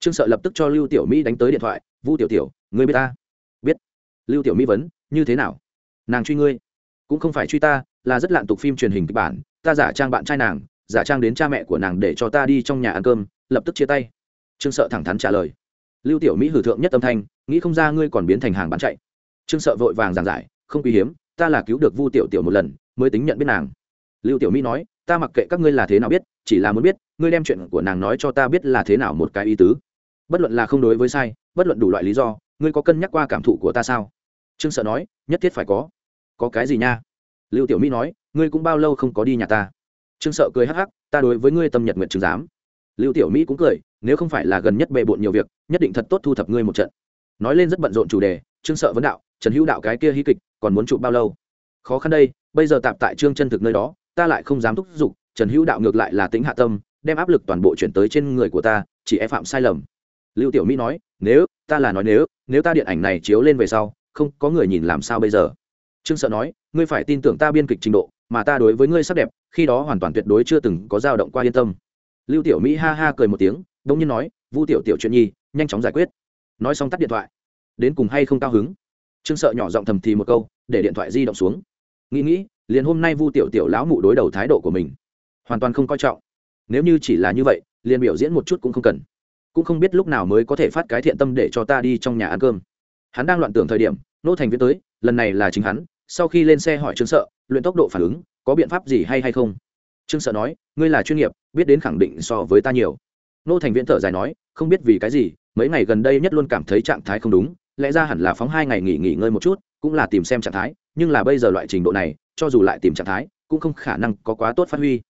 Trương sợ lập tức cho lưu tiểu mỹ đánh tới điện thoại, vu tiểu tiểu, ngươi biết ta? Biết. Lưu tiểu mỹ vấn, như thế nào? Nàng truy ngươi. Cũng không phải truy ta, là rất lạn tục phim truyền hình kịch bản, ta giả trang bạn trai nàng, giả trang đến cha mẹ của nàng để cho ta đi trong nhà ăn cơm, lập tức chia tay. Trương sợ thẳng thắn trả lời. Lưu tiểu mỹ hử thượng nhất âm thanh, nghĩ không ra ngươi còn biến thành hàng bán chạy. Trương sợ vội vàng giảng giải, không quý hiếm, ta là cứu được vu tiểu tiểu một lần, mới tính nhận biết nàng. Lưu tiểu mỹ nói, ta mặc kệ các ngươi là thế nào biết chỉ là muốn biết, ngươi đem chuyện của nàng nói cho ta biết là thế nào một cái ý tứ. Bất luận là không đối với sai, bất luận đủ loại lý do, ngươi có cân nhắc qua cảm thụ của ta sao? Trương sợ nói, nhất thiết phải có. Có cái gì nha? Lưu tiểu mỹ nói, ngươi cũng bao lâu không có đi nhà ta? Trương sợ cười hắc hắc, ta đối với ngươi tâm nhật nguyện chứng giám lưu tiểu mỹ cũng cười, nếu không phải là gần nhất bề bộn nhiều việc, nhất định thật tốt thu thập ngươi một trận. Nói lên rất bận rộn chủ đề, trương sợ vấn đạo, trần hữu đạo cái kia hí kịch, còn muốn chụp bao lâu? Khó khăn đây, bây giờ tạm tại trương chân thực nơi đó, ta lại không dám thúc giục trần hữu đạo ngược lại là tính hạ tâm, đem áp lực toàn bộ chuyển tới trên người của ta, chỉ e phạm sai lầm. Lưu tiểu mỹ nói, nếu, ta là nói nếu nếu ta điện ảnh này chiếu lên về sau, không có người nhìn làm sao bây giờ? Trương sợ nói, ngươi phải tin tưởng ta biên kịch trình độ, mà ta đối với ngươi sắc đẹp, khi đó hoàn toàn tuyệt đối chưa từng có dao động qua yên tâm. Lưu tiểu mỹ ha ha cười một tiếng đ ỗ n g nhiên nói, vu tiểu tiểu chuyện nhi, nhanh chóng giải quyết. Nói xong tắt điện thoại. Đến cùng hay không cao hứng? Trương sợ nhỏ giọng thầm thì một câu, để điện thoại di động xuống. Nghĩ nghĩ, liền hôm nay vu tiểu tiểu lão mụ đối đầu thái độ của mình hoàn toàn không coi trọng. Nếu như chỉ là như vậy, liền biểu diễn một chút cũng không cần. Cũng không biết lúc nào mới có thể phát cái thiện tâm để cho ta đi trong nhà ăn cơm. Hắn đang loạn tưởng thời điểm, nô thành viễn tới, lần này là chính hắn, sau khi lên xe hỏi trương sợ, luyện tốc độ phản ứng, có biện pháp gì hay hay không? Trương sợ nói, ngươi là chuyên nghiệp, biết đến khẳng định so với ta nhiều. Nô thành viễn thở dài nói, không biết vì cái gì, mấy ngày gần đây nhất luôn cảm thấy trạng thái không đúng, lẽ ra hẳn là phóng hai ngày nghỉ nghỉ ngơi một chút, cũng là tìm xem trạng thái, nhưng là bây giờ loại trình độ này, cho dù lại tìm trạng thái, cũng không khả năng có quá tốt phát huy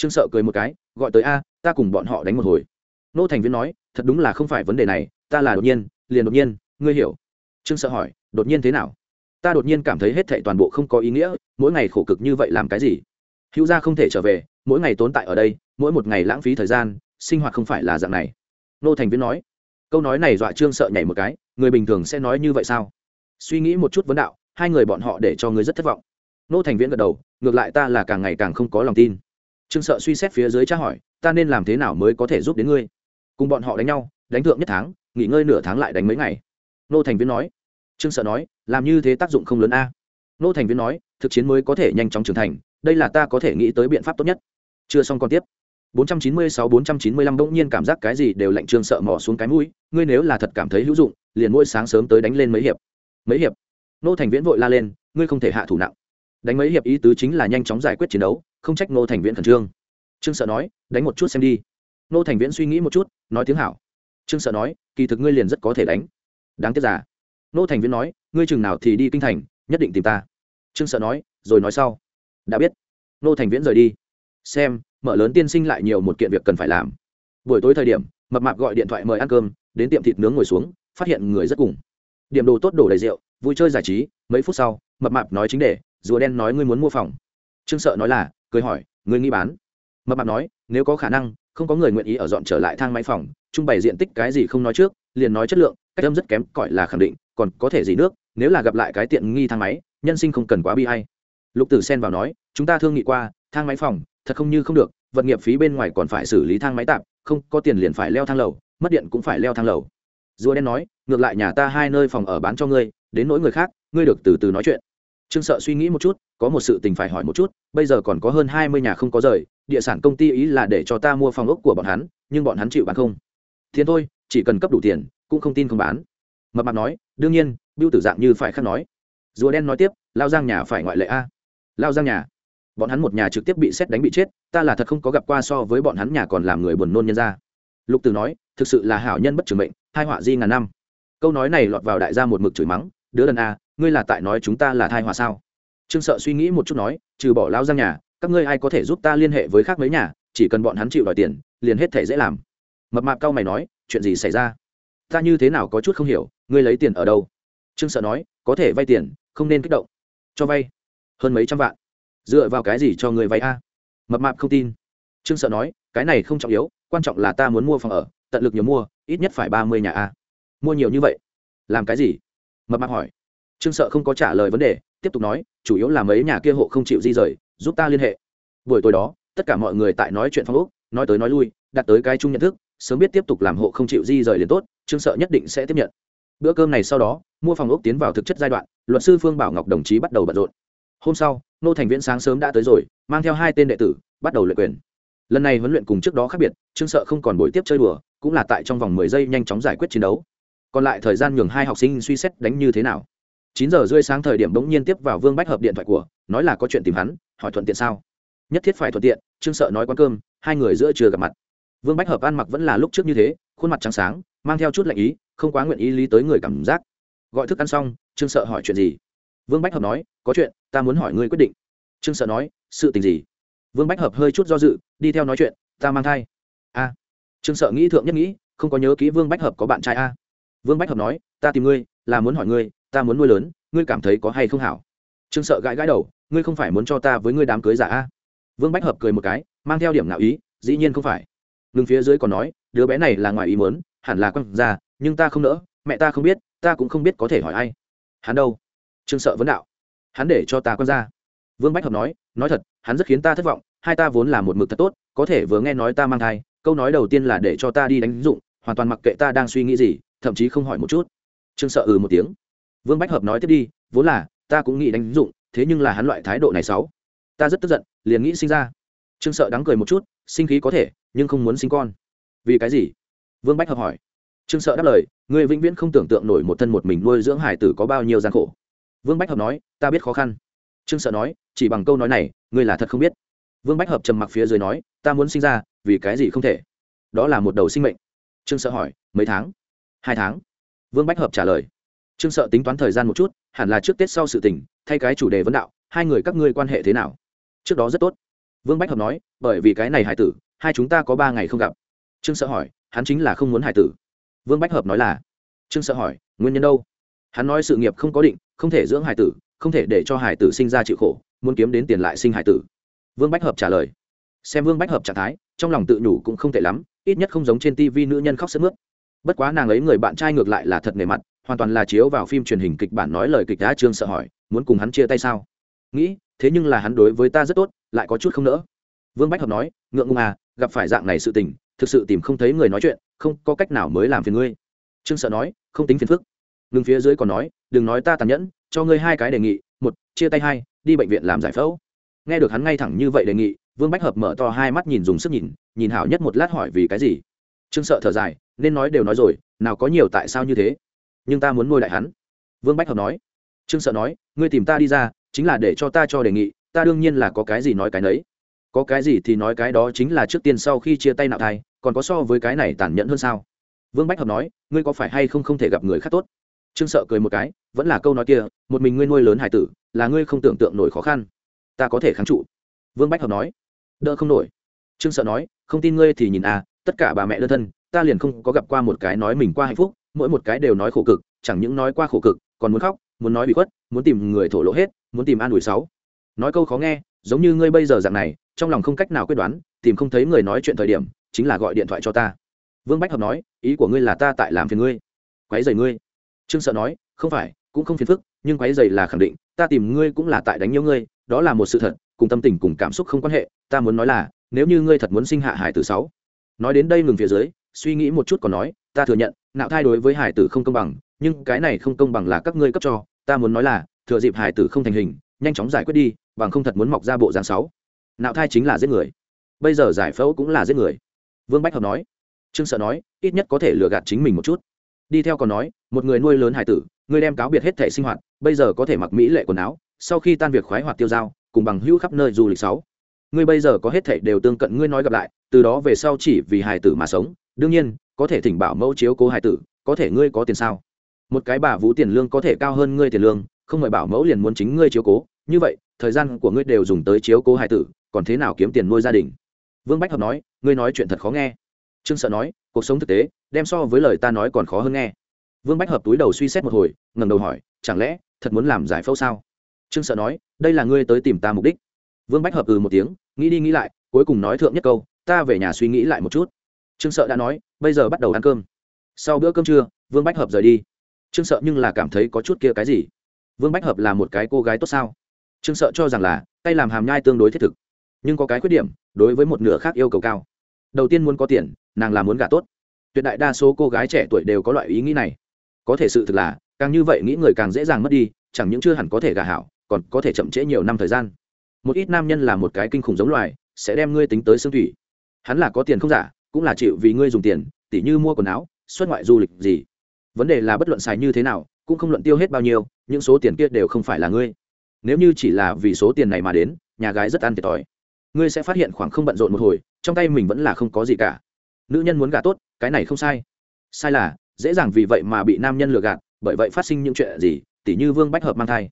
trương sợ cười một cái, gọi tới a, ta cùng bọn họ đánh một hồi. Nô thành viên nói, thật đúng là không phải vấn đề này, ta là đột nhiên, liền đột nhiên, ngươi hiểu. Trương sợ hỏi, đột nhiên thế nào? Ta đột nhiên cảm thấy hết thệ toàn bộ không có ý nghĩa, mỗi ngày khổ cực như vậy làm cái gì? Hữu gia không thể trở về, mỗi ngày tốn tại ở đây, mỗi một ngày lãng phí thời gian, sinh hoạt không phải là dạng này. Nô thành viên nói, câu nói này dọa trương sợ nhảy một cái, người bình thường sẽ nói như vậy sao? Suy nghĩ một chút vấn đạo, hai người bọn họ để cho ngươi rất thất vọng. Nô thành viên gật đầu, ngược lại ta là càng ngày càng không có lòng tin trương sợ suy xét phía dưới tra hỏi, ta nên làm thế nào mới có thể giúp đến ngươi? Cùng bọn họ đánh nhau, đánh thượng nhất tháng, nghỉ ngơi nửa tháng lại đánh mấy ngày. Nô thành viên nói, trương sợ nói, làm như thế tác dụng không lớn a. Nô thành viên nói, thực chiến mới có thể nhanh chóng trưởng thành, đây là ta có thể nghĩ tới biện pháp tốt nhất. Chưa xong còn tiếp. 496-495 bỗng nhiên cảm giác cái gì đều lạnh trương sợ mò xuống cái mũi, ngươi nếu là thật cảm thấy hữu dụng, liền mỗi sáng sớm tới đánh lên mấy hiệp. Mấy hiệp? Nô thành viễn vội la lên, ngươi không thể hạ thủ nặng. Đánh mấy hiệp ý tứ chính là nhanh chóng giải quyết chiến đấu không trách Ngô thành viễn khẩn trương. Trương sợ nói, đánh một chút xem đi. Ngô thành viễn suy nghĩ một chút, nói tiếng hảo. Trương sợ nói, kỳ thực ngươi liền rất có thể đánh. Đáng tiếc giả Ngô thành viễn nói, ngươi chừng nào thì đi kinh thành, nhất định tìm ta. Trương sợ nói, rồi nói sau. Đã biết. Ngô thành viễn rời đi. Xem, mở lớn tiên sinh lại nhiều một kiện việc cần phải làm. Buổi tối thời điểm, mập mạp gọi điện thoại mời ăn cơm, đến tiệm thịt nướng ngồi xuống, phát hiện người rất cùng. Điểm đồ tốt đổ đầy rượu, vui chơi giải trí, mấy phút sau, mập mạp nói chính để rùa đen nói ngươi muốn mua phòng. Trương sợ nói là cười hỏi người nghĩ bán? Mập mạp nói, nếu có khả năng, không có người nguyện ý ở dọn trở lại thang máy phòng trung bày diện tích cái gì không nói trước, liền nói chất lượng, cách âm rất kém cỏi là khẳng định, còn có thể gì nước, nếu là gặp lại cái tiện nghi thang máy, nhân sinh không cần quá bi hay lục tử xen vào nói, chúng ta thương nghị qua, thang máy phòng, thật không như không được, vật nghiệp phí bên ngoài còn phải xử lý thang máy tạm, không có tiền liền phải leo thang lầu, mất điện cũng phải leo thang lầu. Rùa đen nói, ngược lại nhà ta hai nơi phòng ở bán cho ngươi, đến nỗi người khác, ngươi được từ từ nói chuyện trương sợ suy nghĩ một chút, có một sự tình phải hỏi một chút, bây giờ còn có hơn hai mươi nhà không có rời, địa sản công ty ý là để cho ta mua phòng ốc của bọn hắn, nhưng bọn hắn chịu bán không. Thiên thôi, chỉ cần cấp đủ tiền, cũng không tin không bán. Mập mạp nói, đương nhiên biêu tử dạng như phải khắc nói. Rùa đen nói tiếp, lao giang nhà phải ngoại lệ a. Lao giang nhà. Bọn hắn một nhà trực tiếp bị xét đánh bị chết, ta là thật không có gặp qua so với bọn hắn nhà còn làm người buồn nôn nhân ra. Lục tử nói, thực sự là hảo nhân bất trường mệnh, hai họa di ngàn năm. Câu nói này lọt vào đại gia một mực chửi mắng, đứa đần a ngươi là tại nói chúng ta là thai hòa sao? Trương sợ suy nghĩ một chút nói, trừ bỏ lao giang nhà, các ngươi ai có thể giúp ta liên hệ với khác mấy nhà? Chỉ cần bọn hắn chịu đòi tiền, liền hết thể dễ làm. Mập mạp cao mày nói, chuyện gì xảy ra? Ta như thế nào có chút không hiểu, ngươi lấy tiền ở đâu? Trương sợ nói, có thể vay tiền, không nên kích động. Cho vay. Hơn mấy trăm vạn. Dựa vào cái gì cho người vay a? Mập mạp không tin. Trương sợ nói, cái này không trọng yếu, quan trọng là ta muốn mua phòng ở, tận lực nhiều mua, ít nhất phải ba mươi nhà a. Mua nhiều như vậy? Làm cái gì? Mập mạp hỏi trương sợ không có trả lời vấn đề, tiếp tục nói, chủ yếu là mấy nhà kia hộ không chịu di rời, giúp ta liên hệ. Buổi tối đó, tất cả mọi người tại nói chuyện phong úc nói tới nói lui, đặt tới cái chung nhận thức, sớm biết tiếp tục làm hộ không chịu di rời liền tốt, trương sợ nhất định sẽ tiếp nhận. Bữa cơm này sau đó, mua phòng ốc tiến vào thực chất giai đoạn, luật sư phương bảo ngọc đồng chí bắt đầu bận rộn. Hôm sau, nô thành viễn sáng sớm đã tới rồi, mang theo hai tên đệ tử, bắt đầu luyện quyền. Lần này huấn luyện cùng trước đó khác biệt, trương sợ không còn buổi tiếp chơi đùa, cũng là tại trong vòng mười giây nhanh chóng giải quyết chiến đấu. Còn lại thời gian nhường hai học sinh suy xét đánh như thế nào chín giờ rưỡi sáng thời điểm bỗng nhiên tiếp vào vương bách hợp điện thoại của, nói là có chuyện tìm hắn, hỏi thuận tiện sao? Nhất thiết phải thuận tiện, trương sợ nói quán cơm, hai người giữa chưa gặp mặt. Vương bách hợp ăn mặc vẫn là lúc trước như thế, khuôn mặt trắng sáng, mang theo chút lạnh ý, không quá nguyện ý lý tới người cảm giác. Gọi thức ăn xong, trương sợ hỏi chuyện gì? Vương bách hợp nói, có chuyện, ta muốn hỏi ngươi quyết định. Trương sợ nói, sự tình gì? Vương bách hợp hơi chút do dự, đi theo nói chuyện, ta mang thai. A. Trương sợ nghĩ thượng nhất nghĩ, không có nhớ kỹ vương bách hợp có bạn trai a. Vương bách hợp nói, ta tìm ngươi, là muốn hỏi ngươi ta muốn nuôi lớn, ngươi cảm thấy có hay không hảo? Trương sợ gãi gãi đầu, ngươi không phải muốn cho ta với ngươi đám cưới giả a? Vương bách hợp cười một cái, mang theo điểm nào ý, dĩ nhiên không phải. Ngừng phía dưới còn nói, đứa bé này là ngoài ý muốn, hẳn là quăng ra, nhưng ta không nỡ, mẹ ta không biết, ta cũng không biết có thể hỏi ai. Hắn đâu? Trương sợ vấn đạo. Hắn để cho ta quăng ra. Vương bách hợp nói nói thật, hắn rất khiến ta thất vọng, hai ta vốn là một mực thật tốt, có thể vừa nghe nói ta mang thai, câu nói đầu tiên là để cho ta đi đánh dụng, hoàn toàn mặc kệ ta đang suy nghĩ gì, thậm chí không hỏi một chút. Trương sợ ừ một tiếng vương bách hợp nói tiếp đi, vốn là, ta cũng nghĩ đánh dụng, thế nhưng là hắn loại thái độ này xấu. Ta rất tức giận, liền nghĩ sinh ra. Trương sợ đắng cười một chút, sinh khí có thể, nhưng không muốn sinh con. Vì cái gì? Vương bách hợp hỏi. Trương sợ đáp lời người vĩnh viễn không tưởng tượng nổi một thân một mình nuôi dưỡng hải tử có bao nhiêu gian khổ. Vương bách hợp nói, ta biết khó khăn. Trương sợ nói, chỉ bằng câu nói này, ngươi là thật không biết. Vương bách hợp trầm mặc phía dưới nói, ta muốn sinh ra, vì cái gì không thể? Đó là một đầu sinh mệnh. Trương sợ hỏi, mấy tháng? Hai tháng. Vương bách hợp trả lời trương sợ tính toán thời gian một chút, hẳn là trước tết sau sự tình, thay cái chủ đề vấn đạo, hai người các ngươi quan hệ thế nào? Trước đó rất tốt. Vương bách hợp nói, bởi vì cái này hải tử, hai chúng ta có ba ngày không gặp. Trương sợ hỏi, hắn chính là không muốn hải tử. Vương bách hợp nói là, trương sợ hỏi, nguyên nhân đâu? Hắn nói sự nghiệp không có định, không thể dưỡng hải tử, không thể để cho hải tử sinh ra chịu khổ, muốn kiếm đến tiền lại sinh hải tử. Vương bách hợp trả lời, xem vương bách hợp trạng thái, trong lòng tự nhủ cũng không tệ lắm, ít nhất không giống trên tv nữ nhân khóc sức mướt. Bất quá nàng ấy người bạn trai ngược lại là thật nề mặt hoàn toàn là chiếu vào phim truyền hình kịch bản nói lời kịch đã trương sợ hỏi, muốn cùng hắn chia tay sao? Nghĩ, thế nhưng là hắn đối với ta rất tốt, lại có chút không nỡ. Vương bách hợp nói, ngượng ngùng à gặp phải dạng này sự tình, thực sự tìm không thấy người nói chuyện, không có cách nào mới làm phiền ngươi. Trương sợ nói, không tính phiền phức. Ngừng phía dưới còn nói, đừng nói ta tàn nhẫn, cho ngươi hai cái đề nghị, một, chia tay hai, đi bệnh viện làm giải phẫu. Nghe được hắn ngay thẳng như vậy đề nghị, vương bách hợp mở to hai mắt nhìn dùng sức nhìn nhìn hảo nhất một lát hỏi vì cái gì. Trương sợ thở dài, nên nói đều nói rồi, nào có nhiều tại sao như thế? Nhưng ta muốn nuôi lại hắn. Vương bách hợp nói. Trương sợ nói, ngươi tìm ta đi ra, chính là để cho ta cho đề nghị, ta đương nhiên là có cái gì nói cái nấy. Có cái gì thì nói cái đó chính là trước tiên sau khi chia tay nạo thai, còn có so với cái này tàn nhẫn hơn sao? Vương bách hợp nói, ngươi có phải hay không không thể gặp người khác tốt? Trương sợ cười một cái, vẫn là câu nói kia, một mình ngươi nuôi lớn hải tử, là ngươi không tưởng tượng nổi khó khăn. Ta có thể kháng trụ. Vương bách hợp nói. Đỡ không nổi. Trương sợ nói, không tin ngươi thì nhìn à tất cả bà mẹ đơn thân, ta liền không có gặp qua một cái nói mình qua hạnh phúc mỗi một cái đều nói khổ cực, chẳng những nói qua khổ cực, còn muốn khóc, muốn nói bị khuất, muốn tìm người thổ lộ hết, muốn tìm an ủi sáu. Nói câu khó nghe, giống như ngươi bây giờ dạng này, trong lòng không cách nào quyết đoán, tìm không thấy người nói chuyện thời điểm, chính là gọi điện thoại cho ta. Vương bách hợp nói, ý của ngươi là ta tại làm phiền ngươi. Quấy rầy ngươi. Trương sợ nói, không phải, cũng không phiền phức, nhưng quấy rầy là khẳng định, ta tìm ngươi cũng là tại đánh nhau ngươi, đó là một sự thật, cùng tâm tình cùng cảm xúc không quan hệ, ta muốn nói là, nếu như ngươi thật muốn sinh hạ hải tử sáu. Nói đến đây ngừng phía dưới, suy nghĩ một chút còn nói, ta thừa nhận nạo thai đối với hải tử không công bằng, nhưng cái này không công bằng là các ngươi cấp cho, ta muốn nói là, thừa dịp hải tử không thành hình, nhanh chóng giải quyết đi, bằng không thật muốn mọc ra bộ dạng sáu. Nạo thai chính là giết người. Bây giờ giải phẫu cũng là giết người. Vương bách hợp nói. Trương sợ nói, ít nhất có thể lừa gạt chính mình một chút. Đi theo còn nói, một người nuôi lớn hải tử, người đem cáo biệt hết thể sinh hoạt, bây giờ có thể mặc mỹ lệ quần áo, sau khi tan việc khoái hoạt tiêu dao, cùng bằng hữu khắp nơi du lịch sáu. Ngươi bây giờ có hết thể đều tương cận ngươi nói gặp lại, từ đó về sau chỉ vì hải tử mà sống. Đương nhiên có thể thỉnh bảo mẫu chiếu cố hải tử, có thể ngươi có tiền sao? Một cái bà vũ tiền lương có thể cao hơn ngươi tiền lương, không mời bảo mẫu liền muốn chính ngươi chiếu cố. Như vậy, thời gian của ngươi đều dùng tới chiếu cố hải tử, còn thế nào kiếm tiền nuôi gia đình? Vương bách hợp nói, ngươi nói chuyện thật khó nghe. Trương sợ nói, cuộc sống thực tế, đem so với lời ta nói còn khó hơn nghe. Vương bách hợp túi đầu suy xét một hồi, ngẩng đầu hỏi, chẳng lẽ, thật muốn làm giải phẫu sao? Trương sợ nói, đây là ngươi tới tìm ta mục đích. Vương bách hợp ừ một tiếng, nghĩ đi nghĩ lại, cuối cùng nói thượng nhất câu, ta về nhà suy nghĩ lại một chút. Trương sợ đã nói bây giờ bắt đầu ăn cơm. Sau bữa cơm trưa, vương bách hợp rời đi. Trương sợ nhưng là cảm thấy có chút kia cái gì? Vương bách hợp là một cái cô gái tốt sao? Trương sợ cho rằng là, tay làm hàm nhai tương đối thiết thực. Nhưng có cái khuyết điểm, đối với một nửa khác yêu cầu cao. Đầu tiên muốn có tiền, nàng là muốn gả tốt. Tuyệt đại đa số cô gái trẻ tuổi đều có loại ý nghĩ này. Có thể sự thực là, càng như vậy nghĩ người càng dễ dàng mất đi, chẳng những chưa hẳn có thể gả hảo, còn có thể chậm trễ nhiều năm thời gian. Một ít nam nhân là một cái kinh khủng giống loài, sẽ đem ngươi tính tới xương thủy. Hắn là có tiền không giả cũng là chịu vì ngươi dùng tiền, tỉ như mua quần áo, xuất ngoại du lịch gì. Vấn đề là bất luận xài như thế nào, cũng không luận tiêu hết bao nhiêu, những số tiền kia đều không phải là ngươi. Nếu như chỉ là vì số tiền này mà đến, nhà gái rất ăn thiệt thòi. Ngươi sẽ phát hiện khoảng không bận rộn một hồi, trong tay mình vẫn là không có gì cả. Nữ nhân muốn gả tốt, cái này không sai. Sai là, dễ dàng vì vậy mà bị nam nhân lừa gạt, bởi vậy phát sinh những chuyện gì, tỉ như vương bách hợp mang thai.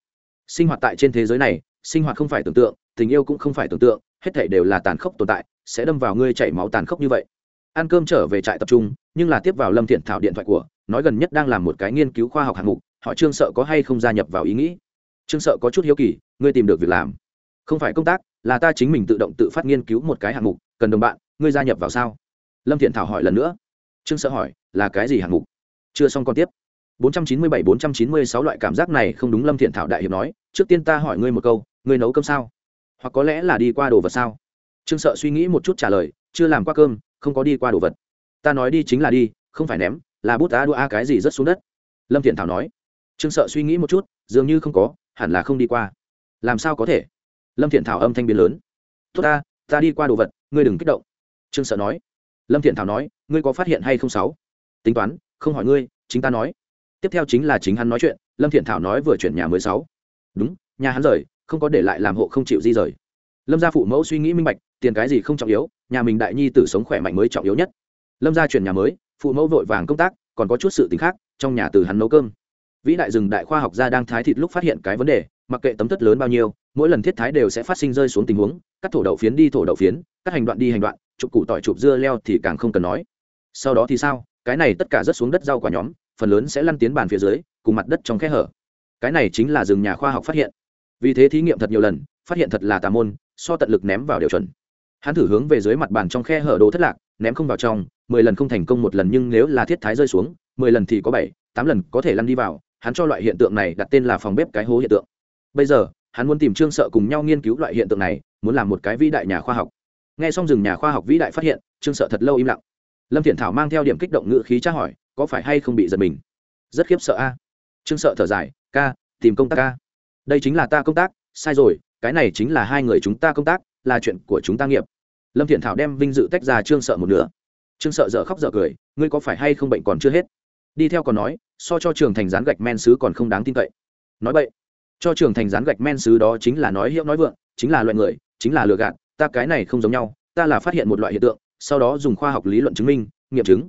Sinh hoạt tại trên thế giới này, sinh hoạt không phải tưởng tượng, tình yêu cũng không phải tưởng tượng, hết thể đều là tàn khốc tồn tại, sẽ đâm vào ngươi chảy máu tàn khốc như vậy ăn cơm trở về trại tập trung, nhưng là tiếp vào lâm thiện thảo điện thoại của, nói gần nhất đang làm một cái nghiên cứu khoa học hạng mục họ trương sợ có hay không gia nhập vào ý nghĩ. Trương sợ có chút hiếu kỳ, ngươi tìm được việc làm. Không phải công tác, là ta chính mình tự động tự phát nghiên cứu một cái hạng mục, cần đồng bạn, ngươi gia nhập vào sao? Lâm thiện thảo hỏi lần nữa. Trương sợ hỏi, là cái gì hạng mục? Chưa xong còn tiếp. 497-496 loại cảm giác này không đúng, lâm thiện thảo đại hiệp nói, trước tiên ta hỏi ngươi một câu, ngươi nấu cơm sao? Hoặc có lẽ là đi qua đồ vật sao? Trương sợ suy nghĩ một chút trả lời, chưa làm qua cơm không có đi qua đồ vật. Ta nói đi chính là đi, không phải ném, là bút á đua a cái gì rất xuống đất. Lâm thiện thảo nói. Trương sợ suy nghĩ một chút, dường như không có, hẳn là không đi qua. Làm sao có thể? Lâm thiện thảo âm thanh biến lớn. Tốt ta ta đi qua đồ vật, ngươi đừng kích động. Trương sợ nói. Lâm thiện thảo nói, ngươi có phát hiện hay không sáu? Tính toán, không hỏi ngươi, chính ta nói. Tiếp theo chính là chính hắn nói chuyện, lâm thiện thảo nói vừa chuyển nhà mới sáu. Đúng, nhà hắn rời, không có để lại làm hộ không chịu di rời. Lâm gia phụ mẫu suy nghĩ minh bạch tiền cái gì không trọng yếu, nhà mình đại nhi tử sống khỏe mạnh mới trọng yếu nhất. Lâm gia chuyển nhà mới, phụ mẫu vội vàng công tác, còn có chút sự t khác, trong nhà từ hắn nấu cơm. Vĩ đại rừng đại khoa học gia đang thái thịt lúc phát hiện cái vấn đề, mặc kệ tấm tất lớn bao nhiêu, mỗi lần thiết thái đều sẽ phát sinh rơi xuống tình huống, cắt thổ đậu phiến đi thổ đậu phiến, cắt hành đoạn đi hành đoạn, chụp củ tỏi chụp dưa leo thì càng không cần nói. Sau đó thì sao? Cái này tất cả rớt xuống đất rau quả nhóm, phần lớn sẽ lăn tiến bàn phía dưới, cùng mặt đất trong khe hở. Cái này chính là rừng nhà khoa học phát hiện. Vì thế thí nghiệm thật nhiều lần, phát hiện thật là tà môn, so tận lực ném vào điều chuẩn hắn thử hướng về dưới mặt bàn trong khe hở đồ thất lạc, ném không vào trong, mười lần không thành công một lần nhưng nếu là thiết thái rơi xuống, mười lần thì có bảy, tám lần có thể lăn đi vào, hắn cho loại hiện tượng này đặt tên là phòng bếp cái hố hiện tượng. Bây giờ, hắn muốn tìm trương sợ cùng nhau nghiên cứu loại hiện tượng này, muốn làm một cái vĩ đại nhà khoa học. N g h e xong rừng nhà khoa học vĩ đại phát hiện, trương sợ thật lâu im lặng. Lâm thiện thảo mang theo điểm kích động ngự khí tra hỏi, có phải hay không bị giật mình? Rất khiếp sợ a. Trương sợ thở dài, ca, tìm công tác ca đây chính là ta công tác, sai rồi, cái này chính là hai người chúng ta công tác là chuyện của chúng ta nghiệp. Lâm thiện thảo đem vinh dự tách ra trương sợ một nửa. Trương sợ dở khóc dở cười, ngươi có phải hay không bệnh còn chưa hết? Đi theo còn nói, so cho trường thành rán gạch men sứ còn không đáng tin cậy. Nói vậy cho trường thành rán gạch men sứ đó chính là nói hiệu nói vượng, chính là loại người, chính là lừa gạt, ta cái này không giống nhau, ta là phát hiện một loại hiện tượng, sau đó dùng khoa học lý luận chứng minh, nghiệm chứng.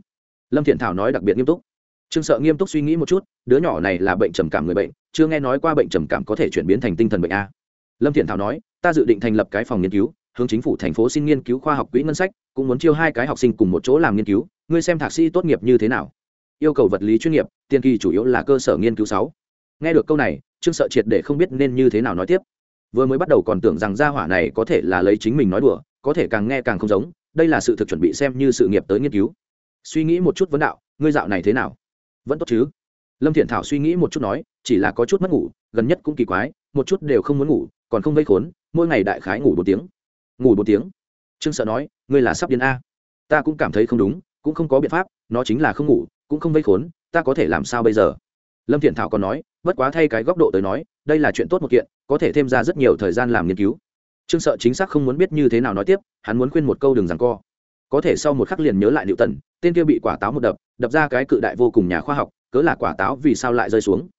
Lâm thiện thảo nói đặc biệt nghiêm túc. Trương sợ nghiêm túc suy nghĩ một chút, đứa nhỏ này là bệnh trầm cảm người bệnh, chưa nghe nói qua bệnh trầm cảm có thể chuyển biến thành tinh thần bệnh a. Lâm thiện thảo nói ta dự định thành lập cái phòng nghiên cứu, hướng chính phủ thành phố xin nghiên cứu khoa học quỹ ngân sách, cũng muốn chiêu hai cái học sinh cùng một chỗ làm nghiên cứu, ngươi xem thạc sĩ tốt nghiệp như thế nào? Yêu cầu vật lý chuyên nghiệp tiên kỳ chủ yếu là cơ sở nghiên cứu sáu. Nghe được câu này, trương sợ triệt để không biết nên như thế nào nói tiếp. Vừa mới bắt đầu còn tưởng rằng gia hỏa này có thể là lấy chính mình nói đùa, có thể càng nghe càng không giống, đây là sự thực chuẩn bị xem như sự nghiệp tới nghiên cứu. Suy nghĩ một chút vấn đạo, ngươi dạo này thế nào? Vẫn tốt chứ? Lâm thiện thảo suy nghĩ một chút nói, chỉ là có chút mất ngủ, gần nhất cũng kỳ quái, một chút đều không muốn ngủ còn không vây khốn, mỗi ngày đại khái ngủ bốn tiếng. Ngủ bốn tiếng? Trương sợ nói, ngươi là sắp điên a. Ta cũng cảm thấy không đúng, cũng không có biện pháp, nó chính là không ngủ, cũng không vây khốn, ta có thể làm sao bây giờ? Lâm thiện thảo còn nói, bất quá thay cái góc độ tới nói, đây là chuyện tốt một kiện, có thể thêm ra rất nhiều thời gian làm nghiên cứu. Trương sợ chính xác không muốn biết như thế nào nói tiếp, hắn muốn khuyên một câu đừng rằng co. Có thể sau một khắc liền nhớ lại liệu tần tên kia bị quả táo một đập đập ra cái cự đại vô cùng nhà khoa học, cớ là quả táo vì sao lại rơi xuống?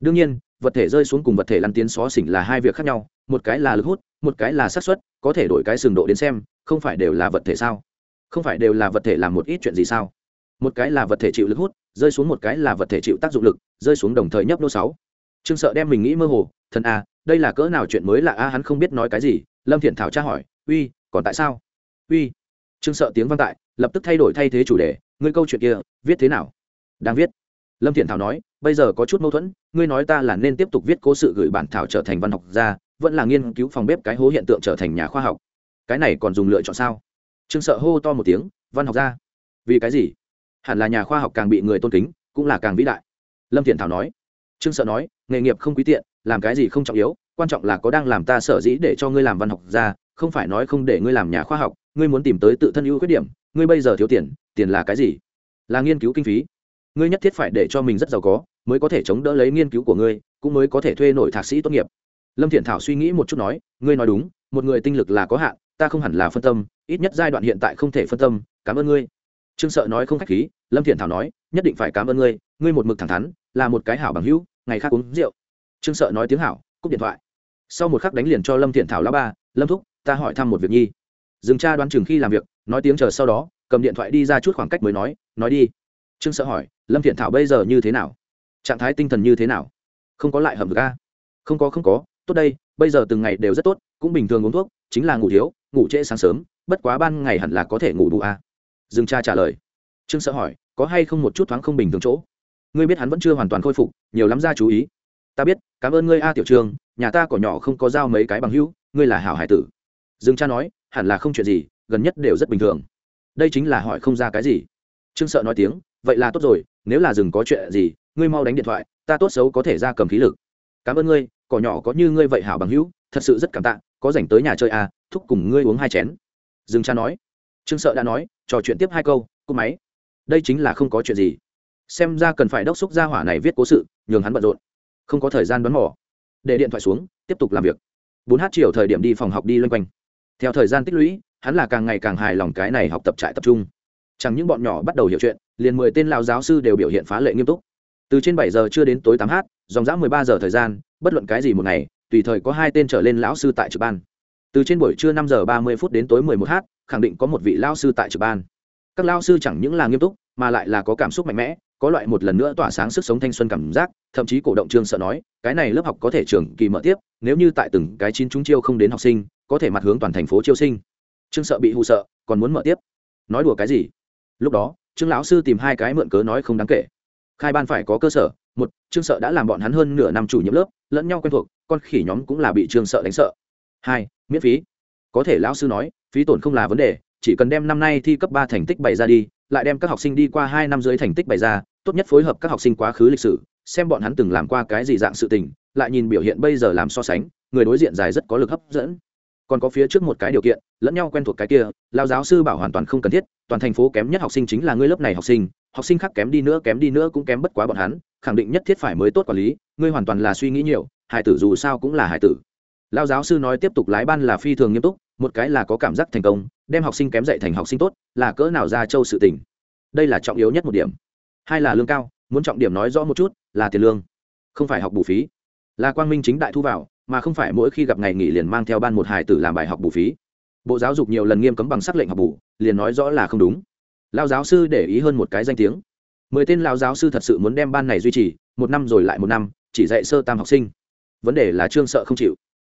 Đương nhiên vật thể rơi xuống cùng vật thể lăn tiến xó xỉnh là hai việc khác nhau, một cái là lực hút, một cái là xác suất, có thể đổi cái sừng độ đến xem, không phải đều là vật thể sao? Không phải đều là vật thể làm một ít chuyện gì sao? Một cái là vật thể chịu lực hút, rơi xuống một cái là vật thể chịu tác dụng lực, rơi xuống đồng thời nhấp nô sáu. Trương sợ đem mình nghĩ mơ hồ, thần a, đây là cỡ nào chuyện mới là a, hắn không biết nói cái gì. Lâm thiện thảo tra hỏi, uy, còn tại sao? Uy. Trương sợ tiếng văn tại, lập tức thay đổi thay thế chủ đề, ngươi câu chuyện kia, viết thế nào? Đang viết. Lâm thiện thảo nói, bây giờ có chút mâu thuẫn ngươi nói ta là nên tiếp tục viết cố sự gửi bản thảo trở thành văn học gia, vẫn là nghiên cứu phòng bếp cái hố hiện tượng trở thành nhà khoa học. Cái này còn dùng lựa chọn sao? Trương sợ hô to một tiếng, văn học gia. Vì cái gì? Hẳn là nhà khoa học càng bị người tôn kính, cũng là càng vĩ đại. Lâm thiện thảo nói. Trương sợ nói, nghề nghiệp không quý tiện, làm cái gì không trọng yếu, quan trọng là có đang làm ta sở dĩ để cho ngươi làm văn học gia, không phải nói không để ngươi làm nhà khoa học, ngươi muốn tìm tới tự thân ưu khuyết điểm, ngươi bây giờ thiếu tiền tiền là cái gì? Là nghiên cứu kinh phí. Ngươi nhất thiết phải để cho mình rất giàu có mới có thể chống đỡ lấy nghiên cứu của ngươi, cũng mới có thể thuê nổi thạc sĩ tốt nghiệp. Lâm thiện thảo suy nghĩ một chút nói, ngươi nói đúng, một người tinh lực là có hạn, ta không hẳn là phân tâm, ít nhất giai đoạn hiện tại không thể phân tâm, cảm ơn ngươi. Trương sợ nói không khách khí, lâm thiện thảo nói, nhất định phải cảm ơn ngươi ngươi một mực thẳng thắn, là một cái hảo bằng hữu, ngày khác uống rượu. Trương sợ nói tiếng hảo, cúp điện thoại. Sau một khắc đánh liền cho lâm thiện thảo lá ba, lâm thúc, ta hỏi thăm một việc nhi. Dừng cha đoán chừng khi làm việc, nói tiếng chờ sau đó, cầm điện thoại đi ra chút khoảng cách mới nói nói đi. Trương sợ hỏi, lâm thiện thảo bây giờ như thế nào? Trạng thái tinh thần như thế nào? Không có lại hầm ga không có không có. Tốt đây, bây giờ từng ngày đều rất tốt, cũng bình thường uống thuốc, chính là ngủ thiếu, ngủ trễ sáng sớm, bất quá ban ngày hẳn là có thể ngủ đủ à. dương cha trả lời. Trương sợ hỏi, có hay không một chút thoáng không bình thường chỗ? Ngươi biết hắn vẫn chưa hoàn toàn khôi phục, nhiều lắm ra chú ý. Ta biết, cảm ơn ngươi a tiểu trường, nhà ta cỏ nhỏ không có giao mấy cái bằng hữu, ngươi là hảo hải tử. Dương cha nói, hẳn là không chuyện gì, gần nhất đều rất bình thường. Đây chính là hỏi không ra cái gì. Trương sợ nói tiếng, vậy là tốt rồi, nếu là rừng có chuyện gì ngươi mau đánh điện thoại, ta tốt xấu có thể ra cầm khí lực. Cảm ơn ngươi, cỏ nhỏ có như ngươi vậy hảo bằng hữu, thật sự rất cảm tạ, có dành tới nhà chơi à thúc cùng ngươi uống hai chén. Dương cha nói. Trương sợ đã nói, trò chuyện tiếp hai câu cô máy. Đây chính là không có chuyện gì. Xem ra cần phải đốc xúc gia hỏa này viết cố sự, nhường hắn bận rộn. Không có thời gian đoán mò. Để điện thoại xuống, tiếp tục làm việc. Bốn h chiều thời điểm đi phòng học đi loanh quanh. Theo thời gian tích lũy, hắn là càng ngày càng hài lòng cái này học tập trại tập trung. Chẳng những bọn nhỏ bắt đầu hiểu chuyện, liền mười tên lao giáo sư đều biểu hiện phá lệ nghiêm túc từ trên bảy giờ chưa đến tối tám h dòng dã mười ba giờ thời gian, bất luận cái gì một ngày, tùy thời có hai tên trở lên lão sư tại trực ban. Từ trên buổi trưa năm giờ ba mươi phút đến tối mười một h khẳng định có một vị lao sư tại trực ban. Các lao sư chẳng những là nghiêm túc, mà lại là có cảm xúc mạnh mẽ, có loại một lần nữa tỏa sáng sức sống thanh xuân cảm giác, thậm chí cổ động trương sợ nói, cái này lớp học có thể trường kỳ mở tiếp, nếu như tại từng cái chín chúng chiêu không đến học sinh, có thể mặt hướng toàn thành phố chiêu sinh. Trương sợ bị hụ sợ, còn muốn mở tiếp. Nói đùa cái gì? Lúc đó, trương lão sư tìm hai cái mượn cớ nói không đáng kể khai ban phải có cơ sở, một, trương sợ đã làm bọn hắn hơn nửa năm chủ nhiệm lớp, lẫn nhau quen thuộc, con khỉ nhóm cũng là bị trương sợ đánh sợ. Hai, miễn phí. Có thể lão sư nói, phí tổn không là vấn đề, chỉ cần đem năm nay thi cấp ba thành tích bày ra đi, lại đem các học sinh đi qua hai năm dưới thành tích bày ra, tốt nhất phối hợp các học sinh quá khứ lịch sử, xem bọn hắn từng làm qua cái gì dạng sự tình, lại nhìn biểu hiện bây giờ làm so sánh, người đối diện dài rất có lực hấp dẫn. Còn có phía trước một cái điều kiện lẫn nhau quen thuộc cái kia, lao giáo sư bảo hoàn toàn không cần thiết, toàn thành phố kém nhất học sinh chính là ngươi lớp này học sinh học sinh khác kém đi nữa, kém đi nữa cũng kém bất quá bọn hắn, khẳng định nhất thiết phải mới tốt quản lý, ngươi hoàn toàn là suy nghĩ nhiều hải tử dù sao cũng là hải tử. Lao giáo sư nói tiếp tục lái ban là phi thường nghiêm túc, một cái là có cảm giác thành công, đem học sinh kém dạy thành học sinh tốt, là cỡ nào ra châu sự tình. Đây là trọng yếu nhất một điểm. Hai là lương cao, muốn trọng điểm nói rõ một chút, là tiền lương, không phải học bù phí. Là quang minh chính đại thu vào, mà không phải mỗi khi gặp ngày nghỉ liền mang theo ban một hải tử làm bài học bù phí bộ giáo dục nhiều lần nghiêm cấm bằng sắc lệnh học bù, liền nói rõ là không đúng. Lao giáo sư để ý hơn một cái danh tiếng. Mười tên lao giáo sư thật sự muốn đem ban này duy trì, một năm rồi lại một năm, chỉ dạy sơ tam học sinh. Vấn đề là trương sợ không chịu.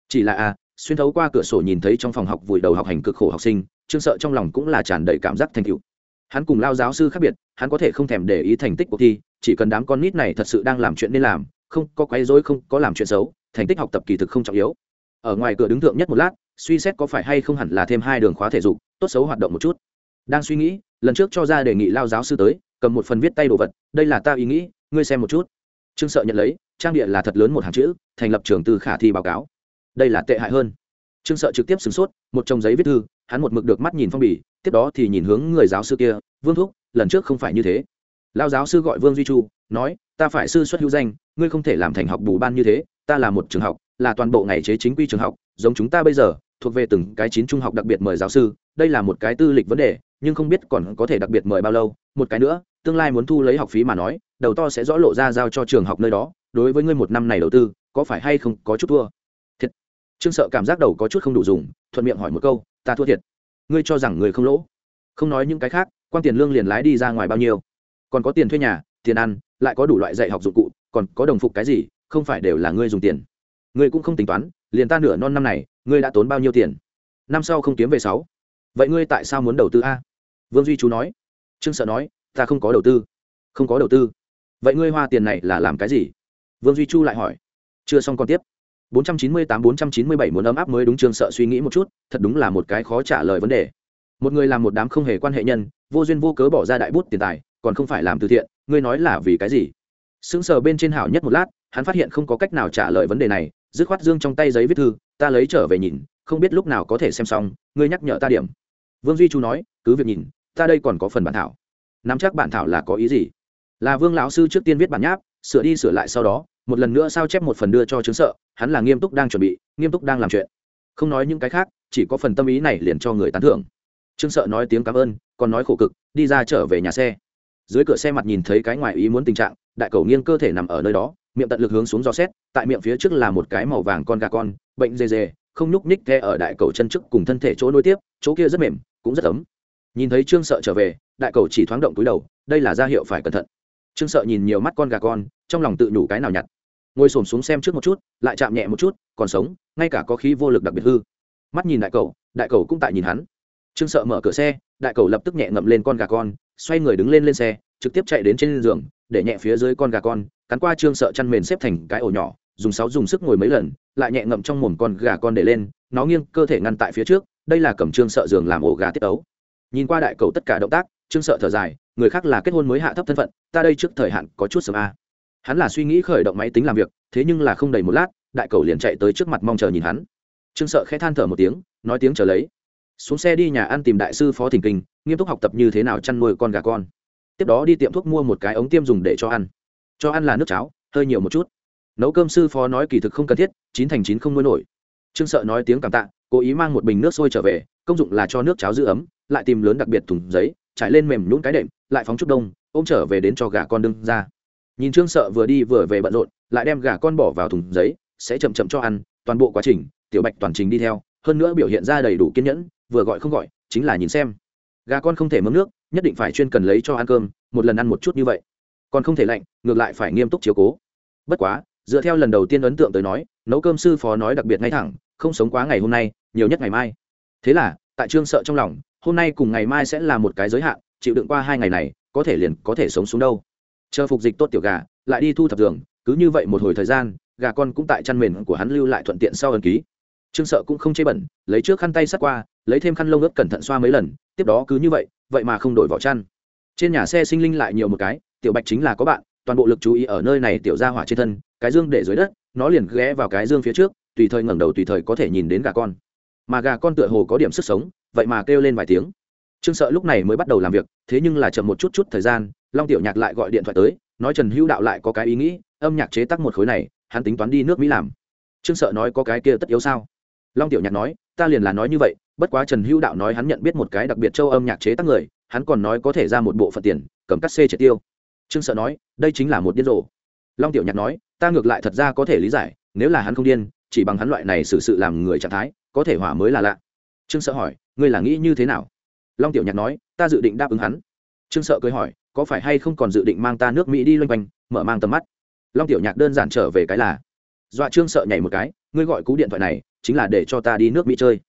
Chỉ là a xuyên thấu qua cửa sổ nhìn thấy trong phòng học vùi đầu học hành cực khổ học sinh, trương sợ trong lòng cũng là tràn đầy cảm giác thành cựu hắn cùng lao giáo sư khác biệt, hắn có thể không thèm để ý thành tích cuộc thi, chỉ cần đám con nít này thật sự đang làm chuyện nên làm, không có quấy rối, không có làm chuyện xấu, thành tích học tập kỳ thực không trọng yếu. Ở ngoài cửa đứng thượng nhất một lát suy xét có phải hay không hẳn là thêm hai đường khóa thể dục, tốt xấu hoạt động một chút. Đang suy nghĩ, lần trước cho ra đề nghị lao giáo sư tới, cầm một phần viết tay đồ vật, đây là ta ý nghĩ, ngươi xem một chút. Trương sợ nhận lấy, trang địa là thật lớn một hàng chữ, thành lập trường từ khả thi báo cáo. Đây là tệ hại hơn. Trương sợ trực tiếp sửng sốt, một trong giấy viết thư, hắn một mực được mắt nhìn phong bì, tiếp đó thì nhìn hướng người giáo sư kia, vương thúc, lần trước không phải như thế. Lao giáo sư gọi vương duy chu, nói, ta phải sư xuất hữu danh, ngươi không thể làm thành học bù ban như thế, ta là một trường học là toàn bộ ngày chế chính quy trường học, giống chúng ta bây giờ, thuộc về từng cái chín trung học đặc biệt mời giáo sư, đây là một cái tư lịch vấn đề, nhưng không biết còn có thể đặc biệt mời bao lâu. Một cái nữa, tương lai muốn thu lấy học phí mà nói, đầu to sẽ rõ lộ ra giao cho trường học nơi đó, đối với ngươi một năm này đầu tư, có phải hay không có chút thua? Thiệt. Trương sợ cảm giác đầu có chút không đủ dùng, thuận miệng hỏi một câu, ta thua thiệt. Ngươi cho rằng người không lỗ? Không nói những cái khác, quan tiền lương liền lái đi ra ngoài bao nhiêu. Còn có tiền thuê nhà, tiền ăn, lại có đủ loại dạy học dụng cụ, còn có đồng phục cái gì, không phải đều là ngươi dùng tiền ngươi cũng không tính toán, liền ta nửa non năm này, ngươi đã tốn bao nhiêu tiền? Năm sau không kiếm về sáu. Vậy ngươi tại sao muốn đầu tư a? Vương duy chú nói. Trương sợ nói, ta không có đầu tư. Không có đầu tư. Vậy ngươi hoa tiền này là làm cái gì? Vương duy chu lại hỏi. Chưa xong còn tiếp. 498-497 muốn ấm áp mới đúng trương sợ suy nghĩ một chút, thật đúng là một cái khó trả lời vấn đề. Một người làm một đám không hề quan hệ nhân, vô duyên vô cớ bỏ ra đại bút tiền tài, còn không phải làm từ thiện, ngươi nói là vì cái gì? Sững sờ bên trên hảo nhất một lát, hắn phát hiện không có cách nào trả lời vấn đề này dứt khoát dương trong tay giấy viết thư, ta lấy trở về nhìn, không biết lúc nào có thể xem xong, ngươi nhắc nhở ta điểm. Vương duy chu nói, cứ việc nhìn, ta đây còn có phần bản thảo. Nắm chắc bản thảo là có ý gì? Là vương lão sư trước tiên viết bản nháp, sửa đi sửa lại sau đó, một lần nữa sao chép một phần đưa cho chứng sợ, hắn là nghiêm túc đang chuẩn bị, nghiêm túc đang làm chuyện. Không nói những cái khác, chỉ có phần tâm ý này liền cho người tán thưởng. Trương sợ nói tiếng cảm ơn, còn nói khổ cực, đi ra trở về nhà xe. Dưới cửa xe mặt nhìn thấy cái ngoài ý muốn tình trạng, đại cầu nghiêng cơ thể nằm ở nơi đó miệng tận lực hướng xuống gió xét, tại miệng phía trước là một cái màu vàng con gà con, bệnh dề dề không nhúc ních the ở đại cầu chân trước cùng thân thể chỗ nối tiếp, chỗ kia rất mềm, cũng rất ấm. Nhìn thấy trương sợ trở về, đại cầu chỉ thoáng động túi đầu, đây là ra hiệu phải cẩn thận. Trương sợ nhìn nhiều mắt con gà con, trong lòng tự nhủ cái nào nhặt. Ngồi xổm xuống xem trước một chút, lại chạm nhẹ một chút, còn sống, ngay cả có khí vô lực đặc biệt hư. Mắt nhìn đại cầu đại cầu cũng tại nhìn hắn. Trương sợ mở cửa xe, đại cầu lập tức nhẹ ngậm lên con gà con, xoay người đứng lên lên xe, trực tiếp chạy đến trên giường để nhẹ phía dưới con gà con, cắn qua trương sợ chăn mền xếp thành cái ổ nhỏ, dùng sáu dùng sức ngồi mấy lần, lại nhẹ ngậm trong mồm con gà con để lên, nó nghiêng cơ thể ngăn tại phía trước, đây là cầm trương sợ giường làm ổ gà tiết ấu nhìn qua đại cầu tất cả động tác, trương sợ thở dài, người khác là kết hôn mới hạ thấp thân phận, ta đây trước thời hạn có chút sớm a. Hắn là suy nghĩ khởi động máy tính làm việc, thế nhưng là không đầy một lát, đại cầu liền chạy tới trước mặt mong chờ nhìn hắn. Trương sợ khẽ than thở một tiếng, nói tiếng chờ lấy. Xuống xe đi nhà ăn tìm đại sư phó thỉnh kinh, nghiêm túc học tập như thế nào chăn nuôi con gà con tiếp đó đi tiệm thuốc mua một cái ống tiêm dùng để cho ăn. Cho ăn là nước cháo, hơi nhiều một chút. Nấu cơm sư phó nói kỳ thực không cần thiết, chín thành chín không nuôi nổi. Trương sợ nói tiếng cảm tạ, cố ý mang một bình nước sôi trở về, công dụng là cho nước cháo giữ ấm, lại tìm lớn đặc biệt thùng giấy, trải lên mềm nhún cái đệm, lại phóng chút đông, ôm trở về đến cho gà con đưng ra. Nhìn trương sợ vừa đi vừa về bận rộn, lại đem gà con bỏ vào thùng giấy, sẽ chậm chậm cho ăn, toàn bộ quá trình, tiểu bạch toàn trình đi theo, hơn nữa biểu hiện ra đầy đủ kiên nhẫn, vừa gọi không gọi, chính là nhìn xem. Gà con không thể mớm nước nhất định phải chuyên cần lấy cho ăn cơm, một lần ăn một chút như vậy. Còn không thể lạnh, ngược lại phải nghiêm túc chiếu cố. Bất quá, dựa theo lần đầu tiên ấn tượng tới nói, nấu cơm sư phó nói đặc biệt ngay thẳng, không sống quá ngày hôm nay, nhiều nhất ngày mai. Thế là, tại trương sợ trong lòng, hôm nay cùng ngày mai sẽ là một cái giới hạn, chịu đựng qua hai ngày này, có thể liền có thể sống xuống đâu. Chờ phục dịch tốt tiểu gà, lại đi thu thập giường, cứ như vậy một hồi thời gian, gà con cũng tại chăn mền của hắn lưu lại thuận tiện sau ấn ký trương sợ cũng không chê bẩn, lấy trước khăn tay sắt qua, lấy thêm khăn lông ướt cẩn thận xoa mấy lần, tiếp đó cứ như vậy vậy mà không đổi vỏ chăn. Trên nhà xe sinh linh lại nhiều một cái, tiểu bạch chính là có bạn, toàn bộ lực chú ý ở nơi này tiểu ra hỏa trên thân, cái dương để dưới đất, nó liền ghé vào cái dương phía trước, tùy thời ngẩng đầu tùy thời có thể nhìn đến gà con. Mà gà con tựa hồ có điểm sức sống, vậy mà kêu lên vài tiếng. Trương sợ lúc này mới bắt đầu làm việc, thế nhưng là chậm một chút chút thời gian, long tiểu nhạc lại gọi điện thoại tới, nói trần hữu đạo lại có cái ý nghĩ, âm nhạc chế tác một khối này, hắn tính toán đi nước mỹ làm. Trương sợ nói có cái kia tất yếu sao? Long tiểu nhạc nói, ta liền là nói như vậy, bất quá trần hữu đạo nói hắn nhận biết một cái đặc biệt châu âm nhạc chế tác người, hắn còn nói có thể ra một bộ phận tiền, cầm cắt xê triệt tiêu. Trương sợ nói, đây chính là một điên rồ. Long tiểu nhạc nói, ta ngược lại thật ra có thể lý giải, nếu là hắn không điên, chỉ bằng hắn loại này xử sự làm người trạng thái, có thể hỏa mới là lạ. Trương sợ hỏi, ngươi là nghĩ như thế nào? Long tiểu nhạc nói, ta dự định đáp ứng hắn. Trương sợ cười hỏi, có phải hay không còn dự định mang ta nước mỹ đi loanh quanh, mở mang tầm mắt? Long tiểu nhạc đơn giản trở về cái là, dọa trương sợ nhảy một cái, ngươi gọi cú điện thoại này chính là để cho ta đi nước mỹ chơi.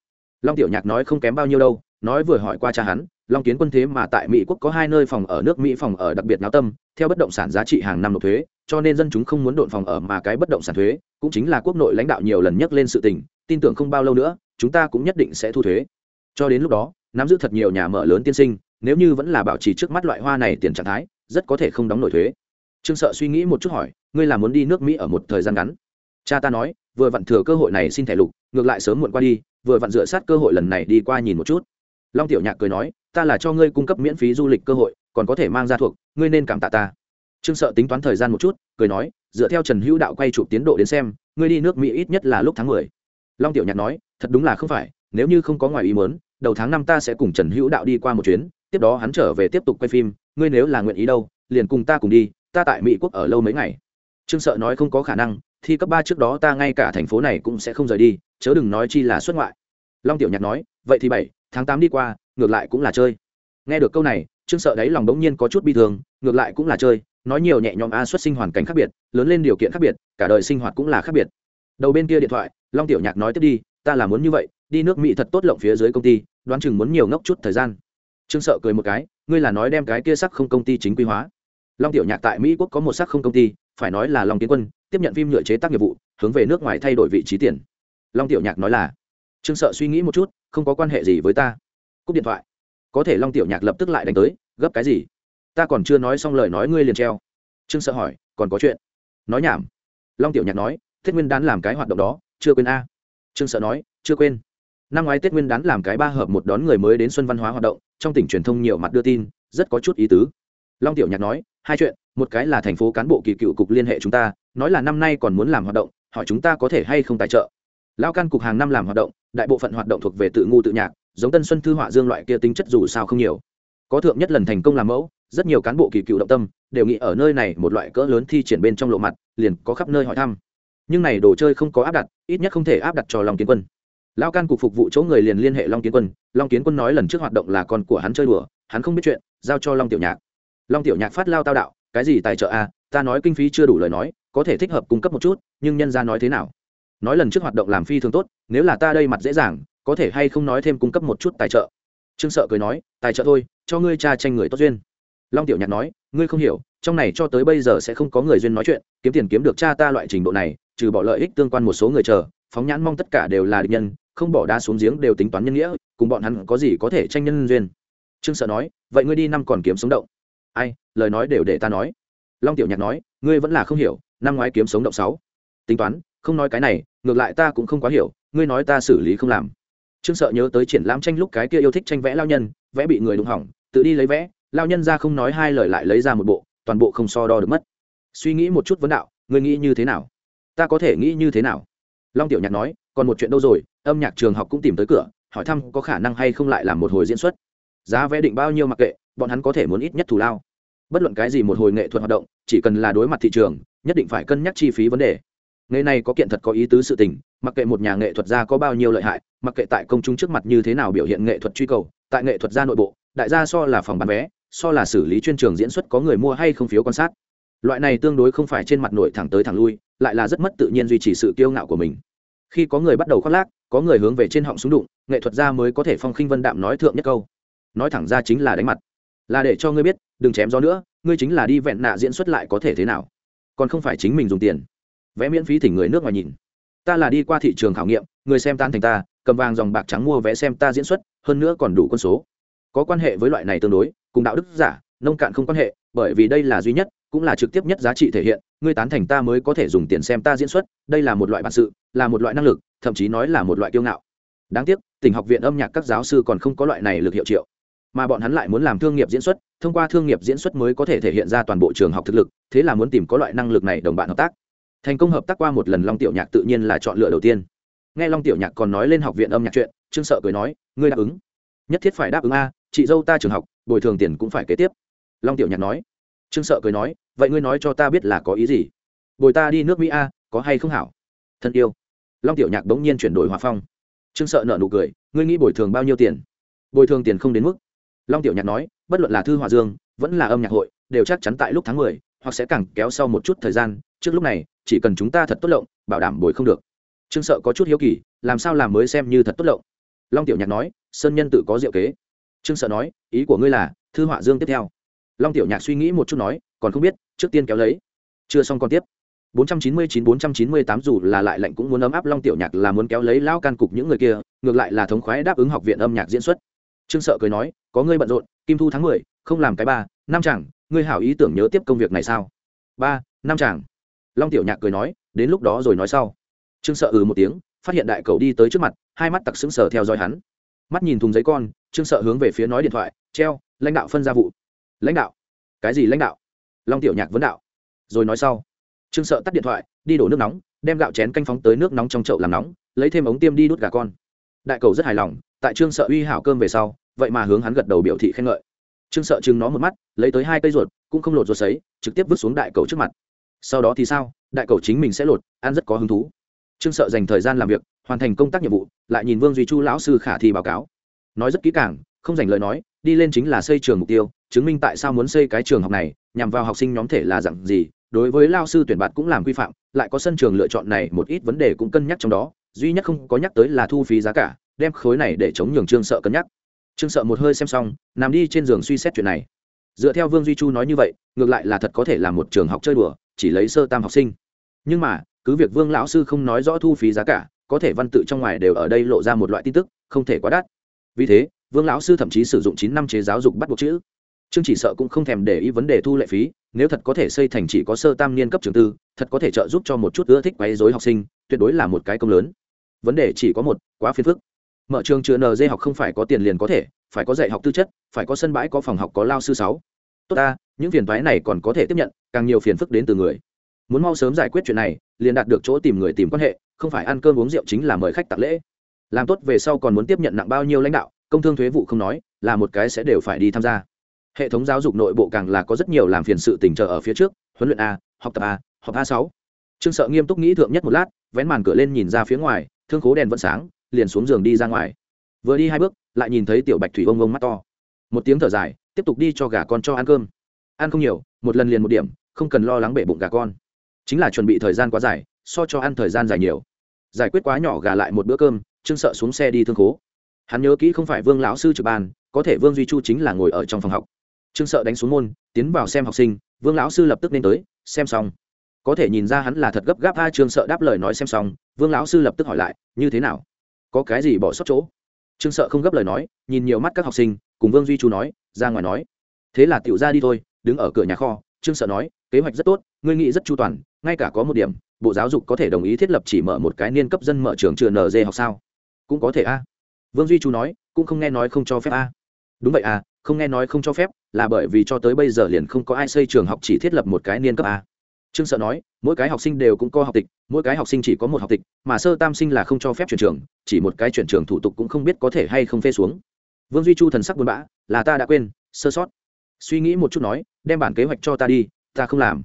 Long tiểu nhạc nói không kém bao nhiêu đâu, nói vừa hỏi qua cha hắn, long kiến quân thế mà tại mỹ quốc có hai nơi phòng ở nước mỹ phòng ở đặc biệt náo tâm, theo bất động sản giá trị hàng năm nộp thuế, cho nên dân chúng không muốn độn phòng ở mà cái bất động sản thuế, cũng chính là quốc nội lãnh đạo nhiều lần nhắc lên sự tình, tin tưởng không bao lâu nữa, chúng ta cũng nhất định sẽ thu thuế. Cho đến lúc đó, nắm giữ thật nhiều nhà mở lớn tiên sinh, nếu như vẫn là bảo trì trước mắt loại hoa này tiền trạng thái, rất có thể không đóng nổi thuế. Trương sợ suy nghĩ một chút hỏi, ngươi là muốn đi nước mỹ ở một thời gian ngắn? Cha ta nói, vừa vặn thừa cơ hội này xin thẻ lục ngược lại sớm muộn qua đi, vừa vặn dựa sát cơ hội lần này đi qua nhìn một chút. Long tiểu nhạc cười nói, ta là cho ngươi cung cấp miễn phí du lịch cơ hội, còn có thể mang ra thuộc, ngươi nên cảm tạ ta. Trương sợ tính toán thời gian một chút, cười nói, dựa theo trần hữu đạo quay chụp tiến độ đến xem, ngươi đi nước mỹ ít nhất là lúc tháng mười. Long tiểu nhạc nói, thật đúng là không phải, nếu như không có ngoài ý muốn, đầu tháng năm ta sẽ cùng trần hữu đạo đi qua một chuyến, tiếp đó hắn trở về tiếp tục quay phim, ngươi nếu là nguyện ý đâu, liền cùng ta cùng đi, ta tại mỹ quốc ở lâu mấy ngày. Trương sợ nói không có khả năng thi cấp ba trước đó ta ngay cả thành phố này cũng sẽ không rời đi, chớ đừng nói chi là xuất ngoại. Long tiểu nhạc nói, vậy thì bảy, tháng tám đi qua, ngược lại cũng là chơi. Nghe được câu này, trương sợ đấy lòng đống nhiên có chút bi thương, ngược lại cũng là chơi, nói nhiều nhẹ nhõm a xuất sinh hoàn cảnh khác biệt, lớn lên điều kiện khác biệt, cả đời sinh hoạt cũng là khác biệt. Đầu bên kia điện thoại, long tiểu nhạc nói tiếp đi, ta là muốn như vậy, đi nước mỹ thật tốt lộng phía dưới công ty, đoán chừng muốn nhiều ngốc chút thời gian. Trương sợ cười một cái, ngươi là nói đem cái kia sắc không công ty chính quy hóa. Long tiểu nhạc tại mỹ quốc có một sắc không công ty, phải nói là long tiến quân tiếp nhận phim nhựa chế tác nghiệp vụ, hướng về nước ngoài thay đổi vị trí tiền. Long tiểu nhạc nói là, trương sợ suy nghĩ một chút, không có quan hệ gì với ta. Cúp điện thoại. Có thể long tiểu nhạc lập tức lại đánh tới, gấp cái gì? Ta còn chưa nói xong lời nói ngươi liền treo. Trương sợ hỏi, còn có chuyện? Nói nhảm. Long tiểu nhạc nói, tết nguyên đán làm cái hoạt động đó, chưa quên a. Trương sợ nói, chưa quên. Năm ngoái tết nguyên đán làm cái ba hợp một đón người mới đến xuân văn hóa hoạt động, trong tỉnh truyền thông nhiều mặt đưa tin, rất có chút ý tứ long tiểu nhạc nói, hai chuyện, một cái là thành phố cán bộ kỳ cựu cục liên hệ chúng ta, nói là năm nay còn muốn làm hoạt động, hỏi chúng ta có thể hay không tài trợ. Lao can cục hàng năm làm hoạt động, đại bộ phận hoạt động thuộc về tự ngu tự nhạc, giống tân xuân thư họa dương loại kia tính chất dù sao không nhiều. Có thượng nhất lần thành công làm mẫu, rất nhiều cán bộ kỳ cựu động tâm, đều nghĩ ở nơi này một loại cỡ lớn thi triển bên trong lộ mặt, liền có khắp nơi hỏi thăm. Nhưng này đồ chơi không có áp đặt, ít nhất không thể áp đặt cho long kiến quân. Lao can cục phục vụ chỗ người liền liên hệ long kiến quân, long kiến quân nói lần trước hoạt động là con của hắn chơi đùa, hắn không biết chuyện, giao cho long tiểu nhạc long tiểu nhạc phát lao tao đạo, cái gì tài trợ a? À? ta nói kinh phí chưa đủ lời nói, có thể thích hợp cung cấp một chút, nhưng nhân ra nói thế nào? Nói lần trước hoạt động làm phi thường tốt, nếu là ta đây mặt dễ dàng, có thể hay không nói thêm cung cấp một chút tài trợ? Trương sợ cười nói, tài trợ thôi, cho ngươi cha tranh người tốt duyên. Long tiểu nhạc nói, ngươi không hiểu, trong này cho tới bây giờ sẽ không có người duyên nói chuyện, kiếm tiền kiếm được cha ta loại trình độ này, trừ bỏ lợi ích tương quan một số người chờ, phóng nhãn mong tất cả đều là địch nhân, không bỏ đá xuống giếng đều tính toán nhân nghĩa, cùng bọn hắn có gì có thể tranh nhân duyên? Trương sợ nói, vậy ngươi đi năm còn kiếm sống động ai, lời nói đều để ta nói. Long tiểu nhạc nói, ngươi vẫn là không hiểu, năm ngoái kiếm sống động sáu. Tính toán, không nói cái này, ngược lại ta cũng không quá hiểu, ngươi nói ta xử lý không làm. Trương sợ nhớ tới triển lãm tranh lúc cái kia yêu thích tranh vẽ lao nhân, vẽ bị người đụng hỏng, tự đi lấy vẽ, lao nhân ra không nói hai lời lại lấy ra một bộ, toàn bộ không so đo được mất. Suy nghĩ một chút vấn đạo, ngươi nghĩ như thế nào? Ta có thể nghĩ như thế nào? Long tiểu nhạc nói, còn một chuyện đâu rồi, âm nhạc trường học cũng tìm tới cửa, hỏi thăm có khả năng hay không lại làm một hồi diễn xuất giá vé định bao nhiêu mặc kệ, bọn hắn có thể muốn ít nhất thù lao. Bất luận cái gì một hồi nghệ thuật hoạt động, chỉ cần là đối mặt thị trường, nhất định phải cân nhắc chi phí vấn đề. Nghề này có kiện thật có ý tứ sự tình, mặc kệ một nhà nghệ thuật gia có bao nhiêu lợi hại, mặc kệ tại công chúng trước mặt như thế nào biểu hiện nghệ thuật truy cầu, tại nghệ thuật gia nội bộ, đại gia so là phòng bán vé, so là xử lý chuyên trường diễn xuất có người mua hay không phiếu quan sát. Loại này tương đối không phải trên mặt nội thẳng tới thẳng lui, lại là rất mất tự nhiên duy trì sự kiêu ngạo của mình. Khi có người bắt đầu khoác lác, có người hướng về trên họng súng đụng, nghệ thuật gia mới có thể phong khinh vân đạm nói thượng nhất câu nói thẳng ra chính là đánh mặt. Là để cho ngươi biết, đừng chém gió nữa, ngươi chính là đi vẹn nạ diễn xuất lại có thể thế nào. Còn không phải chính mình dùng tiền. Vẽ miễn phí thỉnh người nước ngoài nhìn. Ta là đi qua thị trường khảo nghiệm, người xem tan thành ta, cầm vàng dòng bạc trắng mua vé xem ta diễn xuất, hơn nữa còn đủ quân số. Có quan hệ với loại này tương đối, cùng đạo đức giả, nông cạn không quan hệ, bởi vì đây là duy nhất, cũng là trực tiếp nhất giá trị thể hiện, ngươi tán thành ta mới có thể dùng tiền xem ta diễn xuất, đây là một loại bản sự, là một loại năng lực, thậm chí nói là một loại kiêu ngạo. Đáng tiếc, tỉnh học viện âm nhạc các giáo sư còn không có loại này lực hiệu triệu mà bọn hắn lại muốn làm thương nghiệp diễn xuất, thông qua thương nghiệp diễn xuất mới có thể thể hiện ra toàn bộ trường học thực lực, thế là muốn tìm có loại năng lực này đồng bạn hợp tác. Thành công hợp tác qua một lần long tiểu nhạc tự nhiên là chọn lựa đầu tiên. Nghe long tiểu nhạc còn nói lên học viện âm nhạc chuyện, trương sợ cười nói, ngươi đáp ứng. Nhất thiết phải đáp ứng a, chị dâu ta trường học, bồi thường tiền cũng phải kế tiếp. Long tiểu nhạc nói. Trương sợ cười nói, vậy ngươi nói cho ta biết là có ý gì? Bồi ta đi nước mỹ a, có hay không hảo? Thân yêu. Long tiểu nhạc bỗng nhiên chuyển đổi hòa phong. Trương sợ nợ nụ cười, ngươi nghĩ bồi thường bao nhiêu tiền? Bồi thường tiền không đến mức long tiểu nhạc nói, bất luận là thư hòa dương, vẫn là âm nhạc hội, đều chắc chắn tại lúc tháng mười, hoặc sẽ càng kéo sau một chút thời gian. Trước lúc này, chỉ cần chúng ta thật tốt lộng, bảo đảm bồi không được. Trương sợ có chút hiếu kỳ, làm sao làm mới xem như thật tốt lộng? Long tiểu nhạc nói, sơn nhân tự có diệu kế. Trương sợ nói, ý của ngươi là, thư họa dương tiếp theo. Long tiểu nhạc suy nghĩ một chút nói, còn không biết, trước tiên kéo lấy. Chưa xong còn tiếp. 499-498 dù là lại lạnh cũng muốn ấm áp long tiểu nhạc là muốn kéo lấy lao can cục những người kia, ngược lại là thống khoái đáp ứng học viện âm nhạc diễn xuất trương sợ cười nói, có ngươi bận rộn, kim thu tháng mười, không làm cái ba năm chẳng ngươi hảo ý tưởng nhớ tiếp công việc này sao? Ba năm chẳng long tiểu nhạc cười nói, đến lúc đó rồi nói sau. Trương sợ ừ một tiếng, phát hiện đại cầu đi tới trước mặt, hai mắt tặc sững sờ theo dõi hắn. Mắt nhìn thùng giấy con, trương sợ hướng về phía nói điện thoại, treo, lãnh đạo phân ra vụ. Lãnh đạo? Cái gì lãnh đạo? Long tiểu nhạc vấn đạo. Rồi nói sau. Trương sợ tắt điện thoại, đi đổ nước nóng, đem gạo chén canh phóng tới nước nóng trong chậu làm nóng, lấy thêm ống tiêm đi đút gà con. Đại cầu rất hài lòng tại trương sợ uy hảo cơm về sau, vậy mà hướng hắn gật đầu biểu thị khen ngợi. Trương sợ chừng nó một mắt, lấy tới hai cây ruột, cũng không lột ruột sấy, trực tiếp vứt xuống đại cầu trước mặt. Sau đó thì sao? Đại cầu chính mình sẽ lột, ăn rất có hứng thú. Trương sợ dành thời gian làm việc, hoàn thành công tác nhiệm vụ, lại nhìn vương duy chu lão sư khả thi báo cáo. Nói rất kỹ càng, không dành lời nói, đi lên chính là xây trường mục tiêu, chứng minh tại sao muốn xây cái trường học này, nhằm vào học sinh nhóm thể là dặn gì, đối với lao sư tuyển bạt cũng làm quy phạm, lại có sân trường lựa chọn này, một ít vấn đề cũng cân nhắc trong đó, duy nhất không có nhắc tới là thu phí giá cả đem khối này để chống nhường trương sợ cân nhắc. Trương sợ một hơi xem xong, nằm đi trên giường suy xét chuyện này. Dựa theo vương duy chu nói như vậy, ngược lại là thật có thể là một trường học chơi đùa, chỉ lấy sơ tam học sinh. Nhưng mà, cứ việc vương lão sư không nói rõ thu phí giá cả, có thể văn tự trong ngoài đều ở đây lộ ra một loại tin tức, không thể quá đắt. Vì thế, vương lão sư thậm chí sử dụng chín năm chế giáo dục bắt buộc chữ. Chương chỉ sợ cũng không thèm để ý vấn đề thu lệ phí, nếu thật có thể xây thành chỉ có sơ tam niên cấp trường tư, thật có thể trợ giúp cho một chút ưa thích quấy dối học sinh, tuyệt đối là một cái công lớn. Vấn đề chỉ có một, quá phiền phức mở trường chưa nd học không phải có tiền liền có thể, phải có dạy học tư chất, phải có sân bãi, có phòng học, có lao sư sáu. Tốt ta, những phiền thoái này còn có thể tiếp nhận, càng nhiều phiền phức đến từ người. Muốn mau sớm giải quyết chuyện này, liền đạt được chỗ tìm người tìm quan hệ, không phải ăn cơm uống rượu chính là mời khách tặng lễ. Làm tốt về sau còn muốn tiếp nhận nặng bao nhiêu lãnh đạo, công thương thuế vụ không nói, là một cái sẽ đều phải đi tham gia. Hệ thống giáo dục nội bộ càng là có rất nhiều làm phiền sự tình trợ ở phía trước, huấn luyện a, học tập a, học a sáu. Trương sợ nghiêm túc nghĩ thượng nhất một lát, vén màn cửa lên nhìn ra phía ngoài, thương khố đèn vẫn sáng liền xuống giường đi ra ngoài. Vừa đi hai bước, lại nhìn thấy tiểu bạch thủy ông ông mắt to. Một tiếng thở dài, tiếp tục đi cho gà con cho ăn cơm. Ăn không nhiều, một lần liền một điểm, không cần lo lắng bể bụng gà con. Chính là chuẩn bị thời gian quá dài, so cho ăn thời gian dài nhiều. Giải quyết quá nhỏ gà lại một bữa cơm, trương sợ xuống xe đi thương khố. Hắn nhớ kỹ không phải vương lão sư trực ban, có thể vương duy chu chính là ngồi ở trong phòng học. Trương sợ đánh xuống môn, tiến vào xem học sinh, vương lão sư lập tức nên tới, xem xong. Có thể nhìn ra hắn là thật gấp gáp, a, trương sợ đáp lời nói xem xong, vương lão sư lập tức hỏi lại, như thế nào? Có cái gì bỏ sót chỗ? Trương sợ không gấp lời nói, nhìn nhiều mắt các học sinh, cùng vương duy chu nói, ra ngoài nói. Thế là tiểu ra đi thôi, đứng ở cửa nhà kho, trương sợ nói, kế hoạch rất tốt, ngươi nghĩ rất chu toàn, ngay cả có một điểm, bộ giáo dục có thể đồng ý thiết lập chỉ mở một cái niên cấp dân mở trường trường nd học sao? Cũng có thể a. Vương duy chu nói, cũng không nghe nói không cho phép a. Đúng vậy à không nghe nói không cho phép, là bởi vì cho tới bây giờ liền không có ai xây trường học chỉ thiết lập một cái niên cấp a trương sợ nói, mỗi cái học sinh đều cũng có học tịch, mỗi cái học sinh chỉ có một học tịch, mà sơ tam sinh là không cho phép chuyển trường, chỉ một cái chuyển trường thủ tục cũng không biết có thể hay không phê xuống. Vương duy chu thần sắc buồn bã, là ta đã quên, sơ sót. Suy nghĩ một chút nói, đem bản kế hoạch cho ta đi, ta không làm.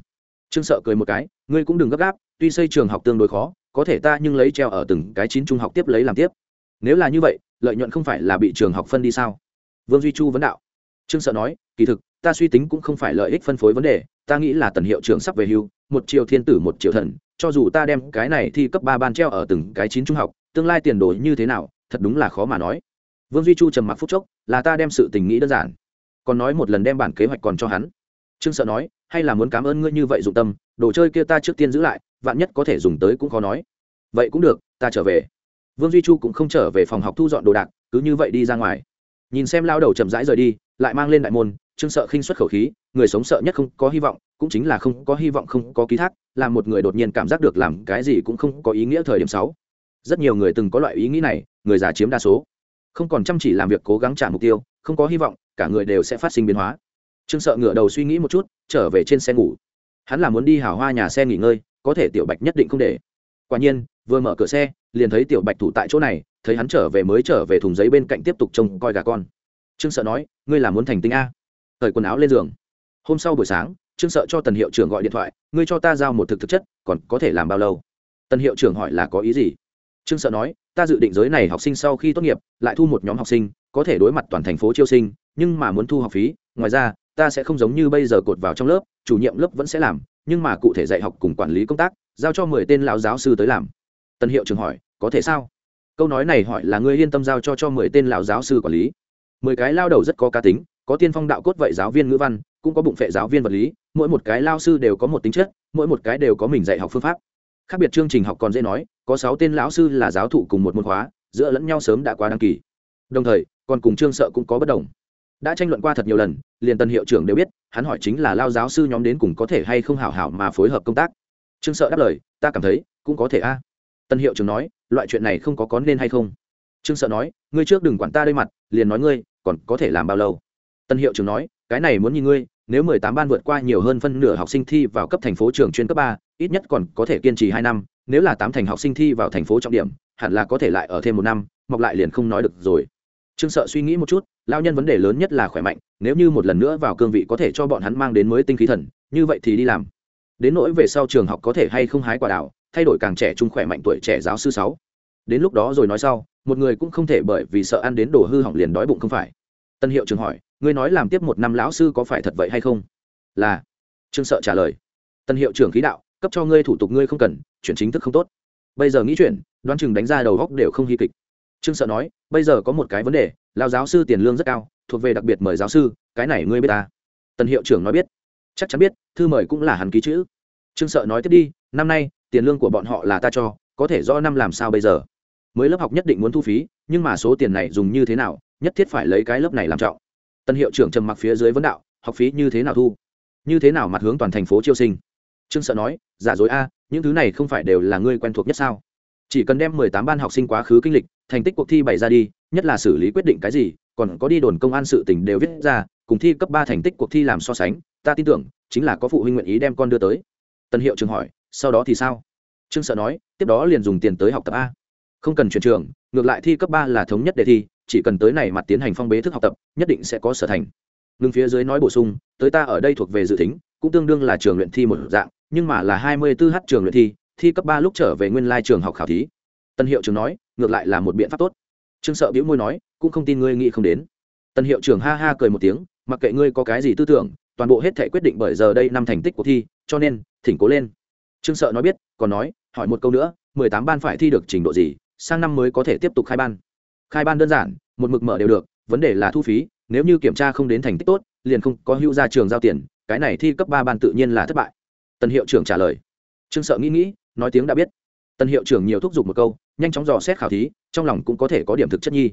Trương sợ cười một cái, ngươi cũng đừng gấp gáp, tuy xây trường học tương đối khó, có thể ta nhưng lấy treo ở từng cái chín trung học tiếp lấy làm tiếp. Nếu là như vậy, lợi nhuận không phải là bị trường học phân đi sao? Vương duy chu vấn đạo. Trương sợ nói, kỳ thực, ta suy tính cũng không phải lợi ích phân phối vấn đề ta nghĩ là tần hiệu trưởng sắp về hưu, một triệu thiên tử một triệu thần, cho dù ta đem cái này thi cấp ba ban treo ở từng cái chín trung học, tương lai tiền đồ như thế nào, thật đúng là khó mà nói. Vương duy chu trầm mặc phút chốc, là ta đem sự tình nghĩ đơn giản. Còn nói một lần đem bản kế hoạch còn cho hắn. Trương sợ nói, hay là muốn cảm ơn ngươi như vậy dụng tâm, đồ chơi kia ta trước tiên giữ lại, vạn nhất có thể dùng tới cũng khó nói. Vậy cũng được, ta trở về. Vương duy chu cũng không trở về phòng học thu dọn đồ đạc, cứ như vậy đi ra ngoài. Nhìn xem lao đầu chậm rãi rời đi, lại mang lên đại môn, trương sợ khinh xuất khẩu khí người sống sợ nhất không có hy vọng, cũng chính là không có hy vọng, không có ký thác, là một người đột nhiên cảm giác được làm cái gì cũng không có ý nghĩa thời điểm sáu. Rất nhiều người từng có loại ý nghĩ này, người già chiếm đa số. Không còn chăm chỉ làm việc cố gắng trả mục tiêu, không có hy vọng, cả người đều sẽ phát sinh biến hóa. Trương sợ ngửa đầu suy nghĩ một chút, trở về trên xe ngủ. Hắn là muốn đi hào hoa nhà xe nghỉ ngơi, có thể tiểu bạch nhất định không để. Quả nhiên, vừa mở cửa xe, liền thấy tiểu bạch thủ tại chỗ này, thấy hắn trở về mới trở về thùng giấy bên cạnh tiếp tục trông coi gà con. Trương sợ nói, ngươi là muốn thành tinh a. Thời quần áo lên giường hôm sau buổi sáng, trương sợ cho tần hiệu trưởng gọi điện thoại, ngươi cho ta giao một thực thực chất, còn có thể làm bao lâu? Tần hiệu trưởng hỏi là có ý gì? Trương sợ nói, ta dự định giới này học sinh sau khi tốt nghiệp, lại thu một nhóm học sinh, có thể đối mặt toàn thành phố chiêu sinh, nhưng mà muốn thu học phí, ngoài ra, ta sẽ không giống như bây giờ cột vào trong lớp, chủ nhiệm lớp vẫn sẽ làm, nhưng mà cụ thể dạy học cùng quản lý công tác, giao cho mười tên lão giáo sư tới làm. Tân hiệu trưởng hỏi, có thể sao? Câu nói này hỏi là ngươi yên tâm giao cho cho mười tên lão giáo sư quản lý. Mười cái lao đầu rất có cá tính có tiên phong đạo cốt vậy giáo viên ngữ văn, cũng có bụng phệ giáo viên vật lý, mỗi một cái lao sư đều có một tính chất, mỗi một cái đều có mình dạy học phương pháp. Khác biệt chương trình học còn dễ nói, có sáu tên lão sư là giáo thụ cùng một môn khóa, giữa lẫn nhau sớm đã quá đăng kỳ. Đồng thời, còn cùng trương sợ cũng có bất đồng. Đã tranh luận qua thật nhiều lần, liền tân hiệu trưởng đều biết, hắn hỏi chính là lao giáo sư nhóm đến cùng có thể hay không hảo hảo mà phối hợp công tác. Trương sợ đáp lời, ta cảm thấy, cũng có thể a. À. tân hiệu trưởng nói, loại chuyện này không có có nên hay không? Trương sợ nói, ngươi trước đừng quản ta đây mặt, liền nói ngươi, còn có thể làm bao lâu? Tân hiệu trưởng nói, cái này muốn nhìn ngươi, nếu mười tám ban vượt qua nhiều hơn phân nửa học sinh thi vào cấp thành phố trường chuyên cấp ba, ít nhất còn có thể kiên trì hai năm, nếu là tám thành học sinh thi vào thành phố trọng điểm, hẳn là có thể lại ở thêm một năm, mọc lại liền không nói được rồi. Trương sợ suy nghĩ một chút lao nhân vấn đề lớn nhất là khỏe mạnh, nếu như một lần nữa vào cương vị có thể cho bọn hắn mang đến mới tinh khí thần, như vậy thì đi làm. Đến nỗi về sau trường học có thể hay không hái quả đảo thay đổi càng trẻ trung khỏe mạnh tuổi trẻ giáo sư sáu. Đến lúc đó rồi nói sau, một người cũng không thể bởi vì sợ ăn đến đồ hư hỏng liền đói bụng không phải. Tân hiệu trường hỏi ngươi nói làm tiếp một năm lão sư có phải thật vậy hay không? Là. Trương sợ trả lời. Tân hiệu trưởng khí đạo, cấp cho ngươi thủ tục ngươi không cần, chuyển chính thức không tốt. Bây giờ nghĩ chuyện đoán chừng đánh ra đầu góc đều không hy kịch. Trương sợ nói, bây giờ có một cái vấn đề lao giáo sư tiền lương rất cao, thuộc về đặc biệt mời giáo sư, cái này ngươi biết à? ta tần hiệu trưởng nói biết. Chắc chắn biết, thư mời cũng là hắn ký chữ. Trương sợ nói tiếp đi, năm nay, tiền lương của bọn họ là ta cho, có thể do năm làm sao bây giờ? Mới lớp học nhất định muốn thu phí, nhưng mà số tiền này dùng như thế nào, nhất thiết phải lấy cái lớp này làm trọng tân hiệu trưởng trầm mặc phía dưới vấn đạo, học phí như thế nào thu? Như thế nào mặt hướng toàn thành phố chiêu sinh? Trương sợ nói, giả dối a, những thứ này không phải đều là ngươi quen thuộc nhất sao? Chỉ cần đem mười tám ban học sinh quá khứ kinh lịch, thành tích cuộc thi bày ra đi, nhất là xử lý quyết định cái gì, còn có đi đồn công an sự tình đều viết ra, cùng thi cấp ba thành tích cuộc thi làm so sánh, ta tin tưởng, chính là có phụ huynh nguyện ý đem con đưa tới. Tân hiệu trường hỏi, sau đó thì sao? Trương sợ nói, tiếp đó liền dùng tiền tới học tập a. Không cần chuyển trường ngược lại thi cấp ba là thống nhất đề thi, chỉ cần tới này mặt tiến hành phong bế thức học tập, nhất định sẽ có sở thành. Ngưng phía dưới nói bổ sung, tới ta ở đây thuộc về dự tính, cũng tương đương là trường luyện thi một dạng, nhưng mà là hai mươi 24 h trường luyện thi thi cấp ba lúc trở về nguyên lai trường học khảo thí. Tân hiệu trưởng nói, ngược lại là một biện pháp tốt. Trương sợ bĩu môi nói, cũng không tin ngươi nghĩ không đến. Tân hiệu trưởng ha ha cười một tiếng, mặc kệ ngươi có cái gì tư tưởng, toàn bộ hết thể quyết định bởi giờ đây năm thành tích của thi, cho nên, thỉnh cố lên. Trương sợ nói biết, còn nói, hỏi một câu nữa, mười tám ban phải thi được trình độ gì sang năm mới có thể tiếp tục khai ban. Khai ban đơn giản, một mực mở đều được, vấn đề là thu phí, nếu như kiểm tra không đến thành tích tốt, liền không có hữu ra trường giao tiền, cái này thi cấp ba ban tự nhiên là thất bại. Tân hiệu trưởng trả lời. Trương sợ nghĩ nghĩ, nói tiếng đã biết. Tân hiệu trưởng nhiều thúc giục một câu, nhanh chóng dò xét khảo thí, trong lòng cũng có thể có điểm thực chất nhi.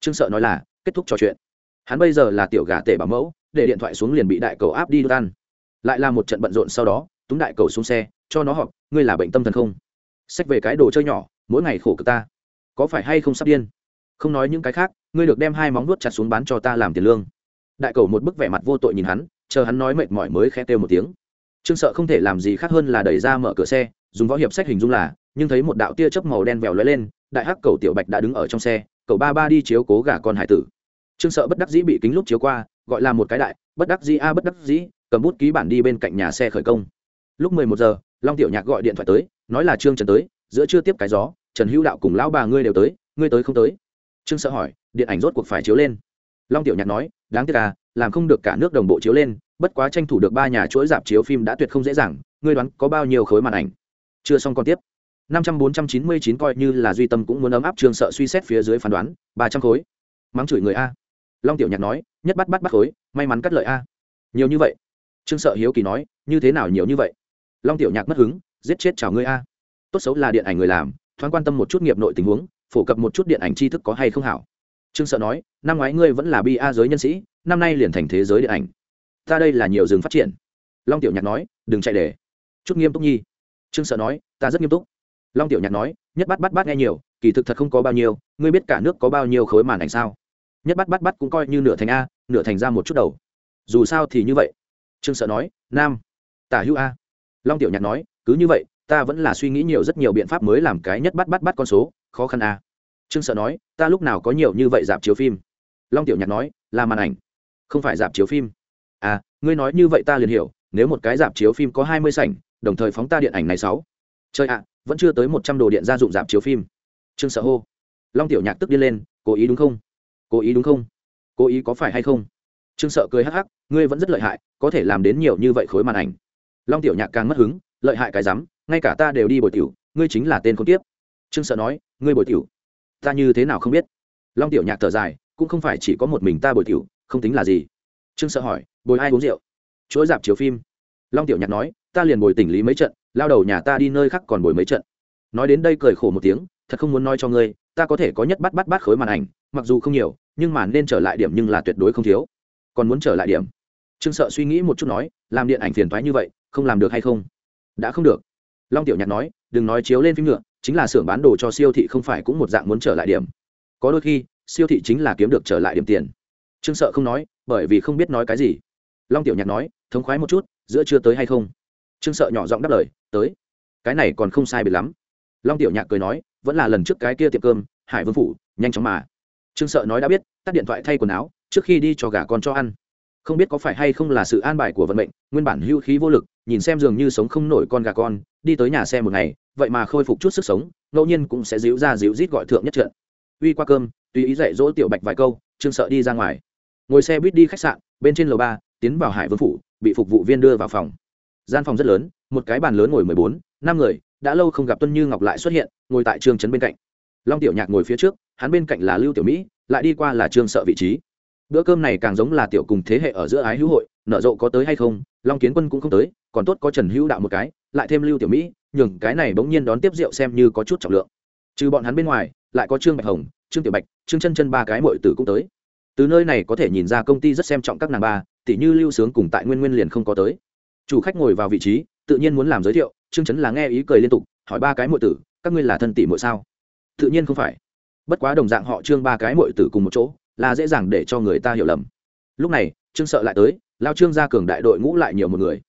Trương sợ nói là, kết thúc trò chuyện. Hắn bây giờ là tiểu gà tể bảo mẫu, để điện thoại xuống liền bị đại cầu áp đi đốt lại là một trận bận rộn sau đó, túng đại cầu xuống xe, cho nó họp, ngươi là bệnh tâm thần không? Xét về cái đồ chơi nhỏ mỗi ngày khổ cực ta. Có phải hay không sắp điên? Không nói những cái khác, ngươi được đem hai móng nuốt chặt xuống bán cho ta làm tiền lương. Đại cầu một bức vẻ mặt vô tội nhìn hắn, chờ hắn nói mệt mỏi mới khẽ kêu một tiếng. Trương sợ không thể làm gì khác hơn là đẩy ra mở cửa xe, dùng võ hiệp sách hình dung là, nhưng thấy một đạo tia chớp màu đen vèo lóe lên, đại hắc cầu tiểu bạch đã đứng ở trong xe cậu ba ba đi chiếu cố gả con hải tử. Trương sợ bất đắc dĩ bị kính lúc chiếu qua, gọi là một cái đại, bất đắc dĩ a, bất đắc dĩ, cầm bút ký bản đi bên cạnh nhà xe khởi công. Lúc mười một giờ, long tiểu nhạc gọi điện thoại tới, nói là trương trần tới, giữa chưa tiếp cái gió trần hữu đạo cùng lão bà ngươi đều tới, ngươi tới không tới? Trương sợ hỏi, điện ảnh rốt cuộc phải chiếu lên. Long tiểu nhạc nói, đáng tiếc à làm không được cả nước đồng bộ chiếu lên, bất quá tranh thủ được ba nhà chuỗi dạp chiếu phim đã tuyệt không dễ dàng, ngươi đoán có bao nhiêu khối màn ảnh? Chưa xong còn tiếp. năm trăm bốn trăm chín mươi chín coi như là duy tâm cũng muốn ấm áp Trương sợ suy xét phía dưới phán đoán, ba trăm khối. Mắng chửi người a. Long tiểu nhạc nói, nhất bắt bắt bắt khối, may mắn cắt lợi a. Nhiều như vậy. Trương sợ hiếu kỳ nói, như thế nào nhiều như vậy? Long tiểu nhạc mất hứng, giết chết chào ngươi a. Tốt xấu là điện ảnh người làm thoáng quan tâm một chút nghiệp nội tình huống, phổ cập một chút điện ảnh tri thức có hay không hảo. Trương sợ nói, năm ngoái ngươi vẫn là bi a giới nhân sĩ, năm nay liền thành thế giới điện ảnh. Ta đây là nhiều rừng phát triển. Long tiểu nhạc nói, đừng chạy để. Chút nghiêm túc nhi. Trương sợ nói, ta rất nghiêm túc. Long tiểu nhạc nói, nhất bắt bắt bắt nghe nhiều, kỳ thực thật không có bao nhiêu, ngươi biết cả nước có bao nhiêu khối màn ảnh sao? Nhất bắt bắt bắt cũng coi như nửa thành a, nửa thành ra một chút đầu. Dù sao thì như vậy. Trương sợ nói, nam, tả hữu a. Long tiểu nhạc nói, cứ như vậy ta vẫn là suy nghĩ nhiều rất nhiều biện pháp mới làm cái nhất bắt bắt bắt con số, khó khăn à? trương sợ nói, ta lúc nào có nhiều như vậy dạp chiếu phim? Long tiểu nhạc nói, là màn ảnh, không phải dạp chiếu phim. À ngươi nói như vậy ta liền hiểu, nếu một cái dạp chiếu phim có hai mươi sảnh, đồng thời phóng ta điện ảnh này sáu. Chơi ạ, vẫn chưa tới một trăm đồ điện gia dụng dạp chiếu phim. Trương sợ hô. Long tiểu nhạc tức điên lên, cố ý đúng không? Cố ý đúng không? Cố ý có phải hay không? Trương sợ cười hắc hắc, ngươi vẫn rất lợi hại, có thể làm đến nhiều như vậy khối màn ảnh. Long tiểu nhạc càng mất hứng, lợi hại cái rắm ngay cả ta đều đi bồi tiểu, ngươi chính là tên con tiếp trương sợ nói, ngươi bồi tiểu, ta như thế nào không biết? Long tiểu nhạc thở dài, cũng không phải chỉ có một mình ta bồi tiểu, không tính là gì. Trương sợ hỏi, bồi ai uống rượu? Chuỗi dạp chiếu phim. Long tiểu nhạc nói, ta liền bồi tỉnh lý mấy trận, lao đầu nhà ta đi nơi khác còn bồi mấy trận. Nói đến đây cười khổ một tiếng, thật không muốn nói cho ngươi, ta có thể có nhất bắt bắt bắt khối màn ảnh, mặc dù không nhiều, nhưng mà nên trở lại điểm nhưng là tuyệt đối không thiếu. Còn muốn trở lại điểm? Trương sợ suy nghĩ một chút nói, làm điện ảnh phiền thoái như vậy, không làm được hay không? Đã không được long tiểu nhạc nói đừng nói chiếu lên phim ngựa, chính là xưởng bán đồ cho siêu thị không phải cũng một dạng muốn trở lại điểm. Có đôi khi siêu thị chính là kiếm được trở lại điểm tiền. Trương sợ không nói bởi vì không biết nói cái gì. Long tiểu nhạc nói thống khoái một chút giữa chưa tới hay không? Trương sợ nhỏ giọng đáp lời tới. Cái này còn không sai biệt lắm. Long tiểu nhạc cười nói vẫn là lần trước cái kia tiệm cơm hải vương phủ nhanh chóng mà. Trương sợ nói đã biết tắt điện thoại thay quần áo trước khi đi cho gà con cho ăn. Không biết có phải hay không là sự an bài của vận mệnh nguyên bản hưu khí vô lực nhìn xem dường như sống không nổi con gà con, đi tới nhà xe một ngày, vậy mà khôi phục chút sức sống, ngẫu nhiên cũng sẽ díu ra díu rít gọi thượng nhất trận. Uy qua cơm, tùy ý dạy dỗ tiểu bạch vài câu, trương sợ đi ra ngoài. Ngồi xe buýt đi khách sạn, bên trên lầu ba, tiến vào hải vương phủ, bị phục vụ viên đưa vào phòng. Gian phòng rất lớn, một cái bàn lớn ngồi mười bốn, năm người, đã lâu không gặp tuân như ngọc lại xuất hiện, ngồi tại trương trấn bên cạnh. Long tiểu nhạc ngồi phía trước, hắn bên cạnh là lưu tiểu mỹ, lại đi qua là trương sợ vị trí bữa cơm này càng giống là tiểu cùng thế hệ ở giữa ái hữu hội nợ rộ có tới hay không, long kiến quân cũng không tới, còn tốt có trần hữu đạo một cái, lại thêm lưu tiểu mỹ, nhường cái này bỗng nhiên đón tiếp rượu xem như có chút trọng lượng. Trừ bọn hắn bên ngoài, lại có trương bạch hồng, trương tiểu bạch, trương chân chân ba cái mội tử cũng tới. Từ nơi này có thể nhìn ra công ty rất xem trọng các nàng ba tỷ như lưu sướng cùng tại nguyên nguyên liền không có tới. Chủ khách ngồi vào vị trí, tự nhiên muốn làm giới thiệu, trương chấn là nghe ý cười liên tục, hỏi ba cái mội tử, các ngươi là thân tỷ mội sao? Tự nhiên không phải. Bất quá đồng dạng họ trương ba cái mội tử cùng một chỗ là dễ dàng để cho người ta hiểu lầm. Lúc này, trương sợ lại tới, lao trương ra cường đại đội ngũ lại nhiều một người.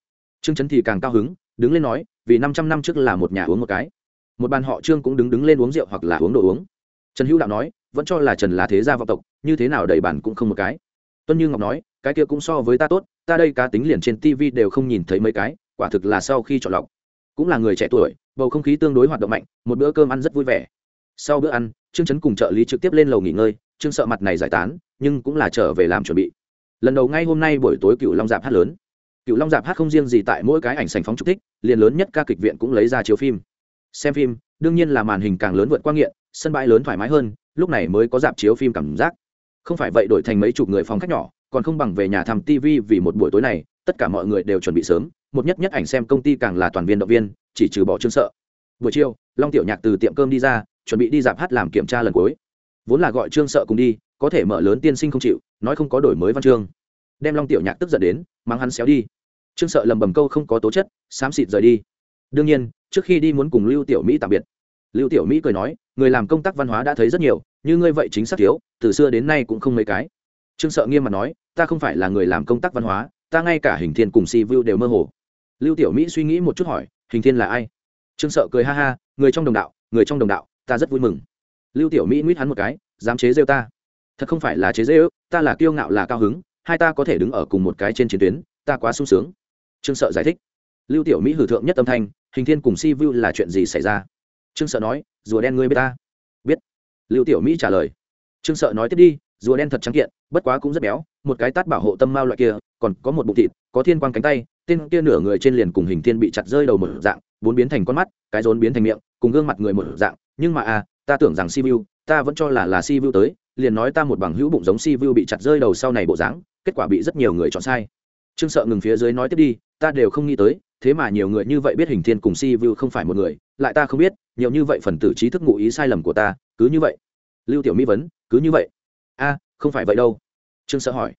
Trương chấn thì càng cao hứng, đứng lên nói, vì năm trăm năm trước là một nhà uống một cái. Một bàn họ trương cũng đứng đứng lên uống rượu hoặc là uống đồ uống. Trần hữu đạo nói, vẫn cho là trần là thế gia vọng tộc, như thế nào đầy bàn cũng không một cái. Tuân như ngọc nói, cái kia cũng so với ta tốt, ta đây cá tính liền trên tv đều không nhìn thấy mấy cái, quả thực là sau khi chọn lọc. Cũng là người trẻ tuổi, bầu không khí tương đối hoạt động mạnh, một bữa cơm ăn rất vui vẻ. Sau bữa ăn, trương trấn cùng trợ lý trực tiếp lên lầu nghỉ ngơi trương sợ mặt này giải tán, nhưng cũng là trở về làm chuẩn bị. Lần đầu ngay hôm nay buổi tối cựu long dạp hát lớn. Cựu long dạp hát không riêng gì tại mỗi cái ảnh sành phóng trục thích, liền lớn nhất ca kịch viện cũng lấy ra chiếu phim. Xem phim, đương nhiên là màn hình càng lớn vượt qua nghiện, sân bãi lớn thoải mái hơn, lúc này mới có dạp chiếu phim cảm giác. Không phải vậy đổi thành mấy chục người phòng khách nhỏ, còn không bằng về nhà thăm tv vì một buổi tối này, tất cả mọi người đều chuẩn bị sớm, một nhất nhất ảnh xem công ty càng là toàn viên động viên, chỉ trừ bỏ chương sợ. Buổi chiều, long tiểu nhạc từ tiệm cơm đi ra, chuẩn bị đi dạp hát làm kiểm tra lần cuối vốn là gọi trương sợ cùng đi, có thể mở lớn tiên sinh không chịu, nói không có đổi mới văn chương. Đem long tiểu nhạc tức giận đến mang hắn xéo đi. Trương sợ lầm bầm câu không có tố chất, xám xịt rời đi. Đương nhiên, trước khi đi muốn cùng lưu tiểu mỹ tạm biệt. Lưu tiểu mỹ cười nói, người làm công tác văn hóa đã thấy rất nhiều, như ngươi vậy chính xác thiếu, từ xưa đến nay cũng không mấy cái. Trương sợ nghiêm mặt nói, ta không phải là người làm công tác văn hóa, ta ngay cả hình thiên cùng si vu đều mơ hồ. Lưu tiểu mỹ suy nghĩ một chút hỏi, hình thiên là ai? Trương sợ cười ha ha, người trong đồng đạo, người trong đồng đạo, ta rất vui mừng lưu tiểu mỹ nguyết hắn một cái, dám chế rêu ta? Thật không phải là chế rêu ta là kiêu ngạo, là cao hứng, hai ta có thể đứng ở cùng một cái trên chiến tuyến, ta quá sung sướng. Trương sợ giải thích. Lưu tiểu mỹ hử thượng nhất âm thanh, hình thiên cùng si vu là chuyện gì xảy ra? Trương sợ nói, rùa đen ngươi biết ta? Biết. Lưu tiểu mỹ trả lời. Trương sợ nói, tiếp đi, rùa đen thật trắng kiện, bất quá cũng rất béo, một cái tát bảo hộ tâm mao loại kia, còn có một bụng thịt, có thiên quang cánh tay, tên kia nửa người trên liền cùng hình thiên bị chặt rơi đầu một dạng, bốn biến thành con mắt, cái rốn biến thành miệng, cùng gương mặt người một dạng, nhưng mà à ta tưởng rằng si vu, ta vẫn cho là là si vu tới, liền nói ta một bằng hữu bụng giống si vu bị chặt rơi đầu sau này bộ dáng, kết quả bị rất nhiều người chọn sai. Trương sợ ngừng phía dưới nói tiếp đi, ta đều không nghĩ tới, thế mà nhiều người như vậy biết hình thiên cùng si vu không phải một người, lại ta không biết, nhiều như vậy phần tử trí thức ngụ ý sai lầm của ta, cứ như vậy. Lưu tiểu mỹ vấn, cứ như vậy. A, không phải vậy đâu. Trương sợ hỏi.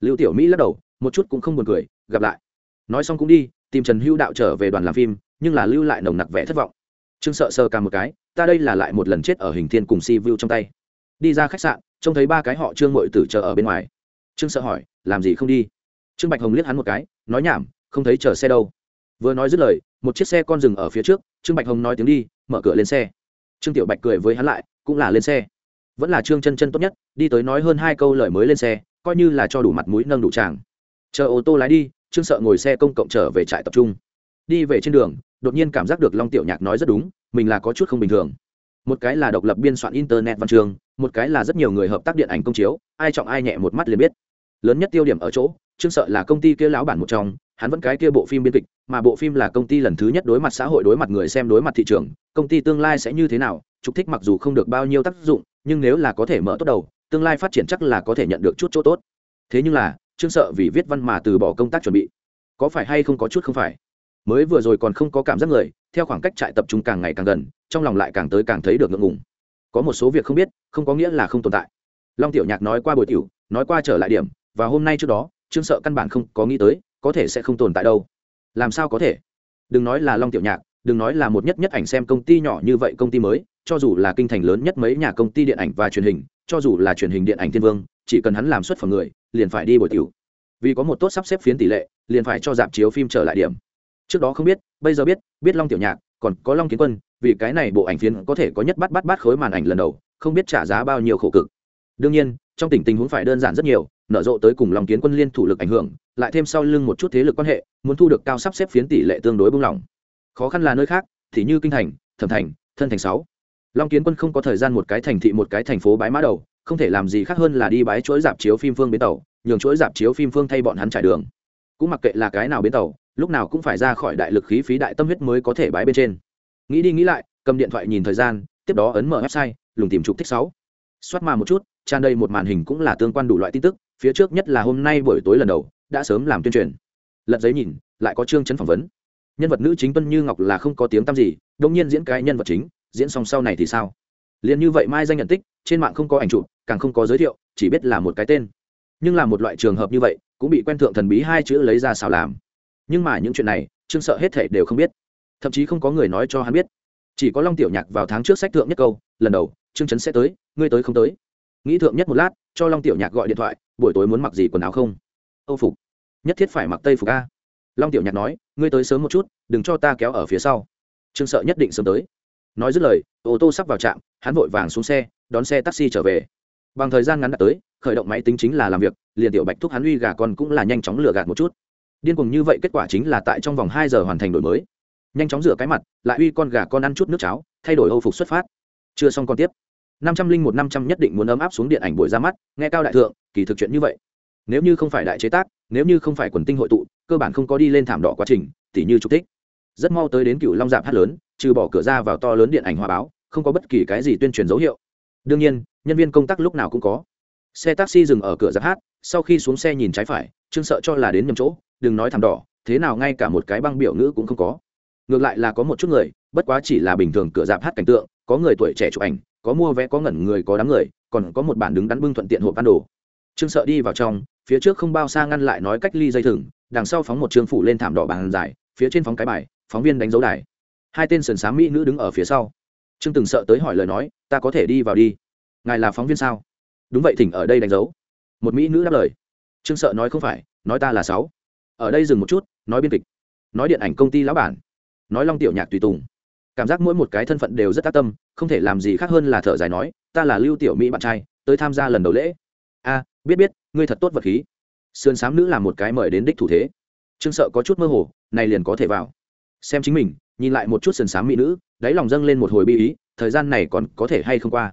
Lưu tiểu mỹ lắc đầu, một chút cũng không buồn cười, gặp lại. Nói xong cũng đi, tìm trần hữu đạo trở về đoàn làm phim, nhưng là lưu lại nồng nặc vẻ thất vọng trương sợ sờ cả một cái, ta đây là lại một lần chết ở hình thiên cùng si vu trong tay. Đi ra khách sạn, trông thấy ba cái họ trương mội tử chờ ở bên ngoài. Trương sợ hỏi, làm gì không đi? Trương bạch hồng liếc hắn một cái, nói nhảm, không thấy chờ xe đâu. Vừa nói dứt lời, một chiếc xe con dừng ở phía trước, trương bạch hồng nói tiếng đi, mở cửa lên xe. Trương tiểu bạch cười với hắn lại, cũng là lên xe. Vẫn là trương chân chân tốt nhất, đi tới nói hơn hai câu lời mới lên xe, coi như là cho đủ mặt mũi nâng đủ tràng. Chờ ô tô lái đi. Trương sợ ngồi xe công cộng trở về trại tập trung. Đi về trên đường đột nhiên cảm giác được long tiểu nhạc nói rất đúng, mình là có chút không bình thường. Một cái là độc lập biên soạn internet văn trường, một cái là rất nhiều người hợp tác điện ảnh công chiếu, ai trọng ai nhẹ một mắt liền biết. Lớn nhất tiêu điểm ở chỗ, trương sợ là công ty kia lão bản một trong, hắn vẫn cái kia bộ phim biên kịch, mà bộ phim là công ty lần thứ nhất đối mặt xã hội đối mặt người xem đối mặt thị trường, công ty tương lai sẽ như thế nào, trục thích mặc dù không được bao nhiêu tác dụng, nhưng nếu là có thể mở tốt đầu, tương lai phát triển chắc là có thể nhận được chút chỗ tốt. Thế nhưng là, trương sợ vì viết văn mà từ bỏ công tác chuẩn bị, có phải hay không có chút không phải? Mới vừa rồi còn không có cảm giác người, theo khoảng cách trại tập trung càng ngày càng gần, trong lòng lại càng tới càng thấy được ngượng ngùng. Có một số việc không biết, không có nghĩa là không tồn tại. Long tiểu nhạc nói qua buổi tiểu, nói qua trở lại điểm, và hôm nay trước đó, trương sợ căn bản không có nghĩ tới, có thể sẽ không tồn tại đâu. Làm sao có thể? Đừng nói là long tiểu nhạc, đừng nói là một nhất nhất ảnh xem công ty nhỏ như vậy, công ty mới, cho dù là kinh thành lớn nhất mấy nhà công ty điện ảnh và truyền hình, cho dù là truyền hình điện ảnh thiên vương, chỉ cần hắn làm xuất phẩm người, liền phải đi buổi tiểu. Vì có một tốt sắp xếp phiến tỷ lệ, liền phải cho dạp chiếu phim trở lại điểm trước đó không biết, bây giờ biết biết long tiểu nhạc, còn có long kiến quân, vì cái này bộ ảnh phiến có thể có nhất bắt bắt bắt khối màn ảnh lần đầu, không biết trả giá bao nhiêu khổ cực. Đương nhiên, trong tình tình huống phải đơn giản rất nhiều, nở rộ tới cùng long kiến quân liên thủ lực ảnh hưởng, lại thêm sau lưng một chút thế lực quan hệ, muốn thu được cao sắp xếp phiến tỷ lệ tương đối bung lỏng. Khó khăn là nơi khác, thì như kinh thành, thẩm thành, thân thành sáu. Long kiến quân không có thời gian một cái thành thị một cái thành phố bãi mã đầu, không thể làm gì khác hơn là đi bãi chuỗi dạp chiếu phim phương bến tàu, nhường chuỗi dạp chiếu phim phương thay bọn hắn trải đường. Cũng mặc kệ là cái nào bến tàu lúc nào cũng phải ra khỏi đại lực khí phí đại tâm huyết mới có thể bái bên trên. Nghĩ đi nghĩ lại, cầm điện thoại nhìn thời gian, tiếp đó ấn mở website, lùng tìm trục thích sáu. Xoát mà một chút, tràn đầy một màn hình cũng là tương quan đủ loại tin tức, phía trước nhất là hôm nay buổi tối lần đầu, đã sớm làm tuyên truyền. Lật giấy nhìn, lại có chương chấn phỏng vấn. Nhân vật nữ chính tuân như ngọc là không có tiếng tăm gì đông nhiên diễn cái nhân vật chính, diễn xong sau này thì sao? Liền như vậy mai danh nhận tích, trên mạng không có ảnh chụp, càng không có giới thiệu, chỉ biết là một cái tên. Nhưng là một loại trường hợp như vậy, cũng bị quen thượng thần bí hai chữ lấy ra xào làm nhưng mà những chuyện này, trương sợ hết thể đều không biết. Thậm chí không có người nói cho hắn biết. Chỉ có long tiểu nhạc vào tháng trước sách thượng nhất câu, lần đầu, trương trấn sẽ tới, ngươi tới không tới. Nghĩ thượng nhất một lát, cho long tiểu nhạc gọi điện thoại, buổi tối muốn mặc gì quần áo không? Âu phục. Nhất thiết phải mặc tây phục a. Long tiểu nhạc nói, ngươi tới sớm một chút, đừng cho ta kéo ở phía sau. Trương sợ nhất định sớm tới. Nói dứt lời, ô tô sắp vào trạm, hắn vội vàng xuống xe, đón xe taxi trở về. Bằng thời gian ngắn đã tới, khởi động máy tính chính là làm việc, liền tiểu bạch thúc hắn uy gà con cũng là nhanh chóng lừa gạt một chút điên cuồng như vậy kết quả chính là tại trong vòng hai giờ hoàn thành đổi mới. Nhanh chóng rửa cái mặt, lại uy con gà con ăn chút nước cháo, thay đổi âu phục xuất phát. Chưa xong còn tiếp. Năm trăm linh một năm trăm nhất định muốn ấm áp xuống điện ảnh buổi ra mắt, nghe cao đại thượng, kỳ thực chuyện như vậy. Nếu như không phải đại chế tác, nếu như không phải quần tinh hội tụ, cơ bản không có đi lên thảm đỏ quá trình, tỉ như trục thích. Rất mau tới đến cựu long dạp hát lớn, trừ bỏ cửa ra vào to lớn điện ảnh hòa báo, không có bất kỳ cái gì tuyên truyền dấu hiệu. Đương nhiên, nhân viên công tác lúc nào cũng có. Xe taxi dừng ở cửa giáp hát, sau khi xuống xe nhìn trái phải, trương sợ cho là đến nhầm chỗ đừng nói thảm đỏ, thế nào ngay cả một cái băng biểu ngữ cũng không có. Ngược lại là có một chút người, bất quá chỉ là bình thường cửa dạp hát cảnh tượng, có người tuổi trẻ chụp ảnh, có mua vé, có ngẩn người, có đám người, còn có một bản đứng đắn bưng thuận tiện hộp ăn đồ trương sợ đi vào trong, phía trước không bao xa ngăn lại nói cách ly dây thừng, đằng sau phóng một trương phủ lên thảm đỏ bàn dài, phía trên phóng cái bài, phóng viên đánh dấu đài. Hai tên sườn xám mỹ nữ đứng ở phía sau. Trương từng sợ tới hỏi lời nói, ta có thể đi vào đi. Ngài là phóng viên sao? Đúng vậy, thỉnh ở đây đánh dấu. Một mỹ nữ đáp lời. Trương sợ nói, không phải, nói ta là sáu ở đây dừng một chút, nói biên kịch, nói điện ảnh công ty lão bản, nói long tiểu nhạc tùy tùng. Cảm giác mỗi một cái thân phận đều rất tác tâm, không thể làm gì khác hơn là thở dài nói, ta là lưu tiểu mỹ bạn trai, tới tham gia lần đầu lễ. A, biết biết, ngươi thật tốt vật khí. Sườn xám nữ làm một cái mời đến đích thủ thế. Trương sợ có chút mơ hồ, này liền có thể vào. Xem chính mình, nhìn lại một chút sườn xám mỹ nữ, đáy lòng dâng lên một hồi bi ý, thời gian này còn có thể hay không qua?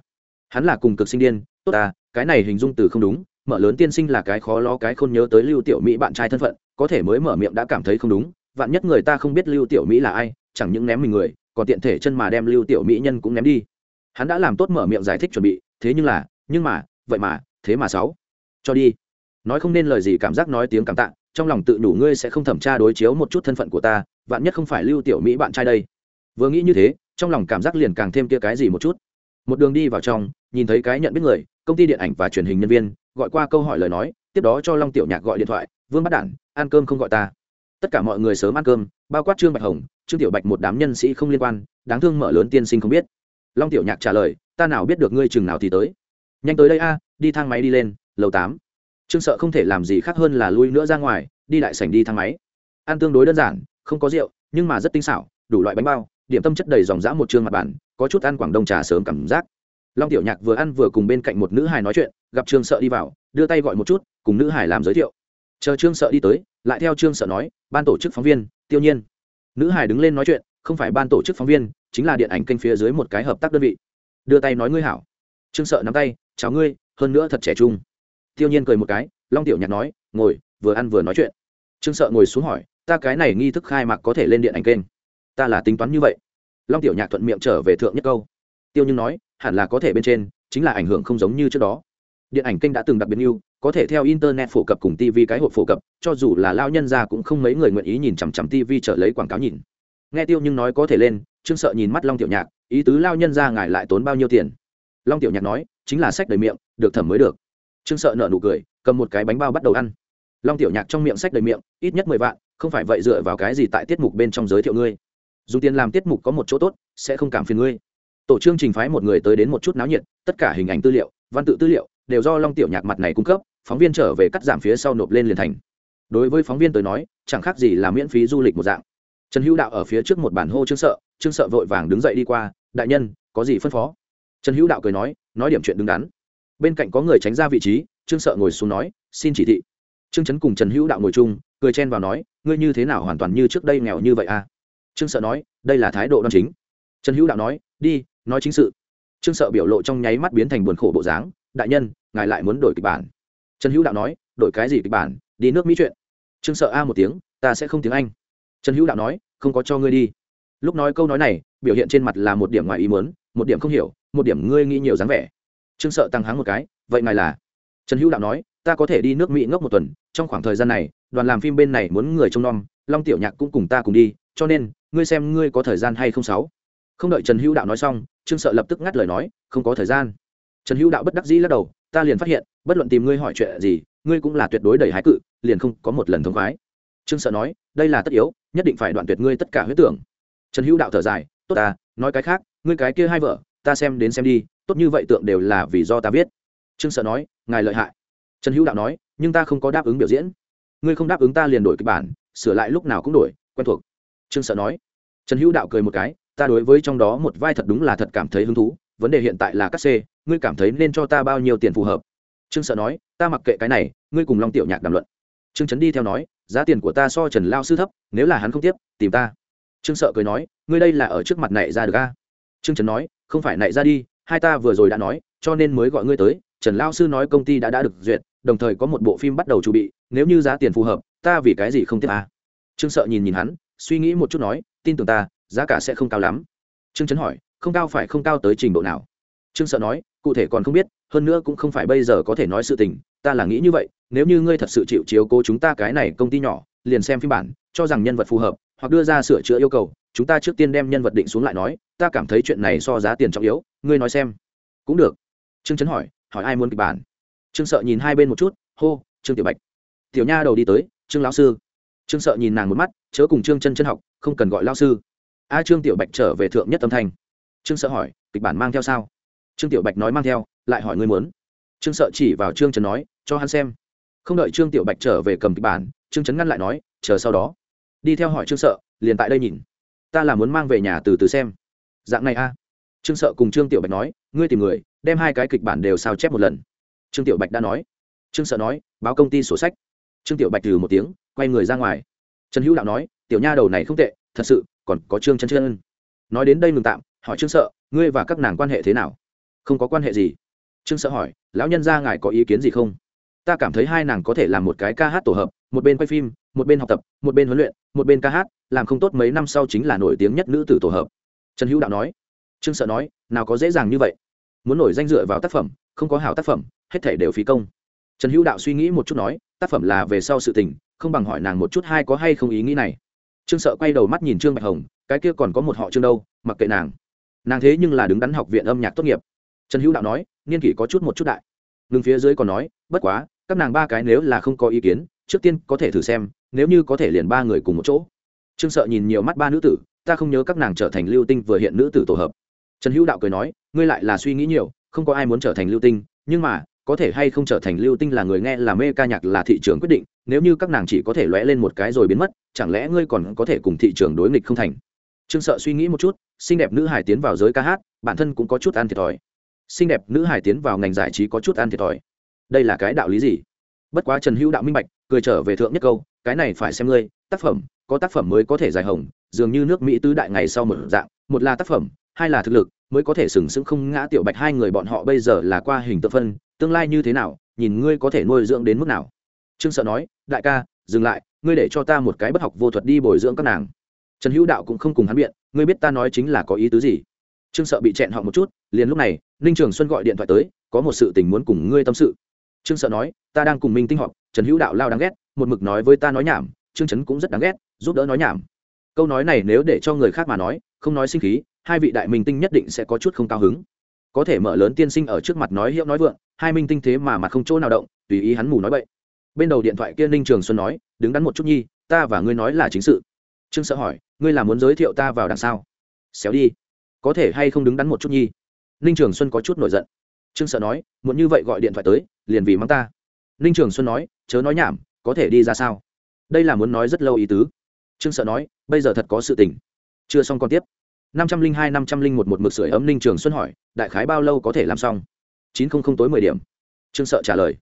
Hắn là cùng cực sinh điên, tốt à cái này hình dung từ không đúng, mở lớn tiên sinh là cái khó lo cái khôn nhớ tới lưu tiểu mỹ bạn trai thân phận có thể mới mở miệng đã cảm thấy không đúng, vạn nhất người ta không biết lưu tiểu mỹ là ai, chẳng những ném mình người, còn tiện thể chân mà đem lưu tiểu mỹ nhân cũng ném đi. Hắn đã làm tốt mở miệng giải thích chuẩn bị, thế nhưng là, nhưng mà, vậy mà, thế mà sáu. Cho đi. Nói không nên lời gì cảm giác nói tiếng cảm tạ, trong lòng tự đủ ngươi sẽ không thẩm tra đối chiếu một chút thân phận của ta, vạn nhất không phải lưu tiểu mỹ bạn trai đây. Vừa nghĩ như thế, trong lòng cảm giác liền càng thêm kia cái gì một chút. Một đường đi vào trong, nhìn thấy cái nhận biết người, công ty điện ảnh và truyền hình nhân viên, gọi qua câu hỏi lời nói, tiếp đó cho long tiểu nhạc gọi điện thoại, vương bắt đản ăn cơm không gọi ta. Tất cả mọi người sớm ăn cơm, bao quát trương bạch hồng, trương tiểu bạch một đám nhân sĩ không liên quan, đáng thương mở lớn tiên sinh không biết. Long tiểu nhạc trả lời, ta nào biết được ngươi chừng nào thì tới. Nhanh tới đây a, đi thang máy đi lên, lầu tám. Trương sợ không thể làm gì khác hơn là lui nữa ra ngoài, đi đại sảnh đi thang máy. Ăn tương đối đơn giản, không có rượu, nhưng mà rất tinh xảo, đủ loại bánh bao, điểm tâm chất đầy dòng dã một chương mặt bản có chút ăn quảng đông trà sớm cảm giác. Long tiểu nhạc vừa ăn vừa cùng bên cạnh một nữ hài nói chuyện, gặp trương sợ đi vào, đưa tay gọi một chút, cùng nữ hài làm giới thiệu chờ trương sợ đi tới, lại theo trương sợ nói, ban tổ chức phóng viên, tiêu nhiên. Nữ hải đứng lên nói chuyện, không phải ban tổ chức phóng viên, chính là điện ảnh kênh phía dưới một cái hợp tác đơn vị. Đưa tay nói ngươi hảo. Trương sợ nắm tay, chào ngươi, hơn nữa thật trẻ trung. Tiêu nhiên cười một cái, long tiểu nhạc nói, ngồi, vừa ăn vừa nói chuyện. Trương sợ ngồi xuống hỏi, ta cái này nghi thức khai mạc có thể lên điện ảnh kênh? Ta là tính toán như vậy. Long tiểu nhạc thuận miệng trở về thượng nhất câu. Tiêu nhưng nói, hẳn là có thể bên trên, chính là ảnh hưởng không giống như trước đó. Điện ảnh kênh đã từng đặc biệt như có thể theo internet phổ cập cùng tv cái hộp phổ cập, cho dù là lao nhân ra cũng không mấy người nguyện ý nhìn chằm chằm tv trở lấy quảng cáo nhìn. Nghe tiêu nhưng nói có thể lên, trương sợ nhìn mắt long tiểu nhạc, ý tứ lao nhân ra ngài lại tốn bao nhiêu tiền? Long tiểu nhạc nói, chính là sách đầy miệng, được thẩm mới được. Trương sợ nợ nụ cười, cầm một cái bánh bao bắt đầu ăn. Long tiểu nhạc trong miệng sách đầy miệng, ít nhất mười vạn, không phải vậy dựa vào cái gì tại tiết mục bên trong giới thiệu ngươi? Dùng tiền làm tiết mục có một chỗ tốt, sẽ không cảm phiền ngươi. Tổ chương trình phái một người tới đến một chút náo nhiệt, tất cả hình ảnh tư liệu, văn tự tư liệu, đều do long tiểu nhạc mặt này cung cấp phóng viên trở về cắt giảm phía sau nộp lên liền thành. Đối với phóng viên tới nói, chẳng khác gì là miễn phí du lịch một dạng. Trần hữu đạo ở phía trước một bản hô trương sợ trương sợ vội vàng đứng dậy đi qua, đại nhân, có gì phân phó? Trần hữu đạo cười nói nói điểm chuyện đứng đắn. Bên cạnh có người tránh ra vị trí, trương sợ ngồi xuống nói, xin chỉ thị. Trương trấn cùng trần hữu đạo ngồi chung, cười chen vào nói, ngươi như thế nào hoàn toàn như trước đây nghèo như vậy à? Trương sợ nói, đây là thái độ đoan chính. Trần hữu đạo nói, đi, nói chính sự. Trương sợ biểu lộ trong nháy mắt biến thành buồn khổ bộ dáng, đại nhân, ngài lại muốn đổi kịch bản trần hữu đạo nói, đổi cái gì kịch bản, đi nước mỹ chuyện. Trương sợ a một tiếng, ta sẽ không tiếng anh. Trần hữu đạo nói, không có cho ngươi đi. Lúc nói câu nói này, biểu hiện trên mặt là một điểm ngoài ý muốn, một điểm không hiểu, một điểm ngươi nghĩ nhiều dáng vẻ. Trương sợ tăng háng một cái, vậy ngài là? Trần hữu đạo nói, ta có thể đi nước mỹ ngốc một tuần, trong khoảng thời gian này, đoàn làm phim bên này muốn người trông nom, long tiểu nhạc cũng cùng ta cùng đi, cho nên, ngươi xem ngươi có thời gian hay không sáu. Không đợi trần hữu đạo nói xong, trương sợ lập tức ngắt lời nói, không có thời gian. Trần hữu đạo bất đắc dĩ lắc đầu, ta liền phát hiện bất luận tìm ngươi hỏi chuyện gì, ngươi cũng là tuyệt đối đầy hái cự, liền không có một lần thông khoái. Trương sợ nói, đây là tất yếu, nhất định phải đoạn tuyệt ngươi tất cả huyết tưởng. Trần hữu đạo thở dài, tốt ta, nói cái khác, ngươi cái kia hai vợ, ta xem đến xem đi, tốt như vậy tượng đều là vì do ta viết. Trương sợ nói, ngài lợi hại. Trần hữu đạo nói, nhưng ta không có đáp ứng biểu diễn. Ngươi không đáp ứng ta liền đổi kịch bản, sửa lại lúc nào cũng đổi, quen thuộc. Trương sợ nói. Trần hữu đạo cười một cái, ta đối với trong đó một vai thật đúng là thật cảm thấy hứng thú, vấn đề hiện tại là cắt xê, ngươi cảm thấy nên cho ta bao nhiêu tiền phù hợp? Trương sợ nói, ta mặc kệ cái này, ngươi cùng long tiểu nhạc đàm luận. Trương trấn đi theo nói, giá tiền của ta so trần lao sư thấp, nếu là hắn không tiếp, tìm ta. Trương sợ cười nói, ngươi đây là ở trước mặt này ra được a? Trương trấn nói, không phải này ra đi, hai ta vừa rồi đã nói, cho nên mới gọi ngươi tới, trần lao sư nói công ty đã đã được duyệt, đồng thời có một bộ phim bắt đầu chuẩn bị, nếu như giá tiền phù hợp, ta vì cái gì không tiếp à? trương sợ nhìn nhìn hắn, suy nghĩ một chút nói, tin tưởng ta, giá cả sẽ không cao lắm. Trương trấn hỏi, không cao phải không cao tới trình độ nào? Trương sợ nói, cụ thể còn không biết, hơn nữa cũng không phải bây giờ có thể nói sự tình, ta là nghĩ như vậy, nếu như ngươi thật sự chịu chiếu cố chúng ta cái này công ty nhỏ, liền xem phiên bản, cho rằng nhân vật phù hợp, hoặc đưa ra sửa chữa yêu cầu, chúng ta trước tiên đem nhân vật định xuống lại nói, ta cảm thấy chuyện này so giá tiền trọng yếu, ngươi nói xem. Cũng được. Trương trấn hỏi hỏi ai muốn kịch bản? Trương sợ nhìn hai bên một chút, hô, trương tiểu bạch. Tiểu nha đầu đi tới, trương lão sư. Trương sợ nhìn nàng một mắt, chớ cùng trương chân chân học, không cần gọi lao sư. A trương tiểu bạch trở về thượng nhất tâm thanh. Trương sợ hỏi, kịch bản mang theo sao? Trương tiểu bạch nói mang theo, lại hỏi ngươi muốn. Trương sợ chỉ vào trương trấn nói, cho hắn xem. Không đợi trương tiểu bạch trở về cầm kịch bản, trương trấn ngăn lại nói, chờ sau đó. Đi theo hỏi trương sợ, liền tại đây nhìn. Ta là muốn mang về nhà từ từ xem. Dạng này a. Trương sợ cùng trương tiểu bạch nói, ngươi tìm người, đem hai cái kịch bản đều sao chép một lần. Trương tiểu bạch đã nói. Trương sợ nói, báo công ty sổ sách. Trương tiểu bạch từ một tiếng, quay người ra ngoài. Trần hữu đạo nói, tiểu nha đầu này không tệ, thật sự, còn có trương chân chân nói đến đây ngừng tạm, hỏi trương sợ, ngươi và các nàng quan hệ thế nào? Không có quan hệ gì. Trương sợ hỏi, lão nhân gia ngài có ý kiến gì không? Ta cảm thấy hai nàng có thể làm một cái ca hát tổ hợp, một bên quay phim, một bên học tập, một bên huấn luyện, một bên ca hát, làm không tốt mấy năm sau chính là nổi tiếng nhất nữ tử tổ hợp. Trần hữu đạo nói. Trương sợ nói, nào có dễ dàng như vậy. Muốn nổi danh dựa vào tác phẩm, không có hảo tác phẩm, hết thể đều phí công. Trần hữu đạo suy nghĩ một chút nói, tác phẩm là về sau sự tình, không bằng hỏi nàng một chút hai có hay không ý nghĩ này. Trương sợ quay đầu mắt nhìn trương bạch hồng, cái kia còn có một họ trương đâu, mặc kệ nàng. Nàng thế nhưng là đứng đắn học viện âm nhạc tốt nghiệp trần hữu đạo nói, niên kỷ có chút một chút đại. Ngừng phía dưới còn nói, bất quá, các nàng ba cái nếu là không có ý kiến, trước tiên có thể thử xem, nếu như có thể liền ba người cùng một chỗ. Trương sợ nhìn nhiều mắt ba nữ tử, ta không nhớ các nàng trở thành lưu tinh vừa hiện nữ tử tổ hợp. Trần hữu đạo cười nói, ngươi lại là suy nghĩ nhiều, không có ai muốn trở thành lưu tinh, nhưng mà, có thể hay không trở thành lưu tinh là người nghe là mê ca nhạc là thị trường quyết định, nếu như các nàng chỉ có thể lóe lên một cái rồi biến mất, chẳng lẽ ngươi còn có thể cùng thị trường đối nghịch không thành? Trương sợ suy nghĩ một chút, xinh đẹp nữ hải tiến vào giới ca hát, bản thân cũng có chút ăn thiệt thòi xinh đẹp nữ hải tiến vào ngành giải trí có chút ăn thiệt thòi. Đây là cái đạo lý gì? Bất quá trần hữu đạo minh bạch, cười trở về thượng nhất câu, cái này phải xem ngươi, tác phẩm, có tác phẩm mới có thể giải hồng, dường như nước mỹ tứ đại ngày sau một dạng, một là tác phẩm, hai là thực lực, mới có thể sừng sững không ngã tiểu bạch hai người bọn họ bây giờ là qua hình tự phân, tương lai như thế nào, nhìn ngươi có thể nuôi dưỡng đến mức nào. Trương sợ nói, đại ca, dừng lại, ngươi để cho ta một cái bất học vô thuật đi bồi dưỡng các nàng. Trần hữu đạo cũng không cùng hắn biện, ngươi biết ta nói chính là có ý tứ gì? Trương sợ bị chẹn họ một chút, liền lúc này ninh trường xuân gọi điện thoại tới, có một sự tình muốn cùng ngươi tâm sự. Trương sợ nói, ta đang cùng minh tinh họp, trần hữu đạo lao đáng ghét, một mực nói với ta nói nhảm, trương trấn cũng rất đáng ghét, giúp đỡ nói nhảm. Câu nói này nếu để cho người khác mà nói, không nói sinh khí, hai vị đại minh tinh nhất định sẽ có chút không cao hứng. Có thể mở lớn tiên sinh ở trước mặt nói hiệu nói vượng, hai minh tinh thế mà mặt không chỗ nào động, tùy ý hắn mù nói vậy bên đầu điện thoại kia ninh trường xuân nói, đứng đắn một chút nhi, ta và ngươi nói là chính sự. Trương sợ hỏi, ngươi là muốn giới thiệu ta vào đằng sau? Xéo đi. Có thể hay không đứng đắn một chút nhi? Ninh trường xuân có chút nổi giận. Trương sợ nói, muốn như vậy gọi điện thoại tới, liền vì mắng ta. Ninh trường xuân nói, chớ nói nhảm, có thể đi ra sao? Đây là muốn nói rất lâu ý tứ. Trương sợ nói, bây giờ thật có sự tình. Chưa xong còn tiếp. năm trăm linh hai năm trăm linh một một mực sưởi ấm ninh trường xuân hỏi, đại khái bao lâu có thể làm xong? chín không không tối mười điểm. Trương sợ trả lời.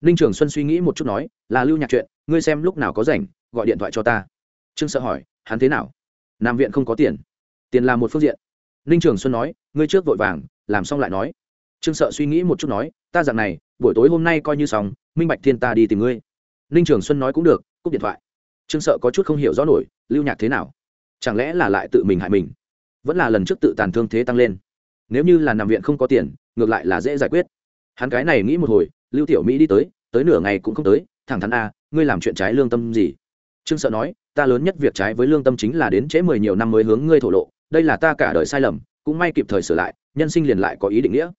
Ninh trường xuân suy nghĩ một chút nói, là lưu nhạc chuyện, ngươi xem lúc nào có rảnh, gọi điện thoại cho ta. Trương sợ hỏi, hắn thế nào? Nam viện không có tiền. Tiền là một phương diện. Ninh trường xuân nói, ngươi trước vội vàng làm xong lại nói. Trương sợ suy nghĩ một chút nói, ta dặn này, buổi tối hôm nay coi như xong, minh bạch thiên ta đi tìm ngươi. Ninh trường xuân nói cũng được, cúp điện thoại. Trương sợ có chút không hiểu rõ nổi, lưu nhạc thế nào? Chẳng lẽ là lại tự mình hại mình? Vẫn là lần trước tự tàn thương thế tăng lên. Nếu như là nằm viện không có tiền, ngược lại là dễ giải quyết. Hắn cái này nghĩ một hồi, lưu tiểu mỹ đi tới tới nửa ngày cũng không tới, thẳng thắn a, ngươi làm chuyện trái lương tâm gì? Trương sợ nói, ta lớn nhất việc trái với lương tâm chính là đến trễ mười nhiều năm mới hướng ngươi thổ lộ, đây là ta cả đời sai lầm cũng may kịp thời sửa lại, nhân sinh liền lại có ý định nghĩa.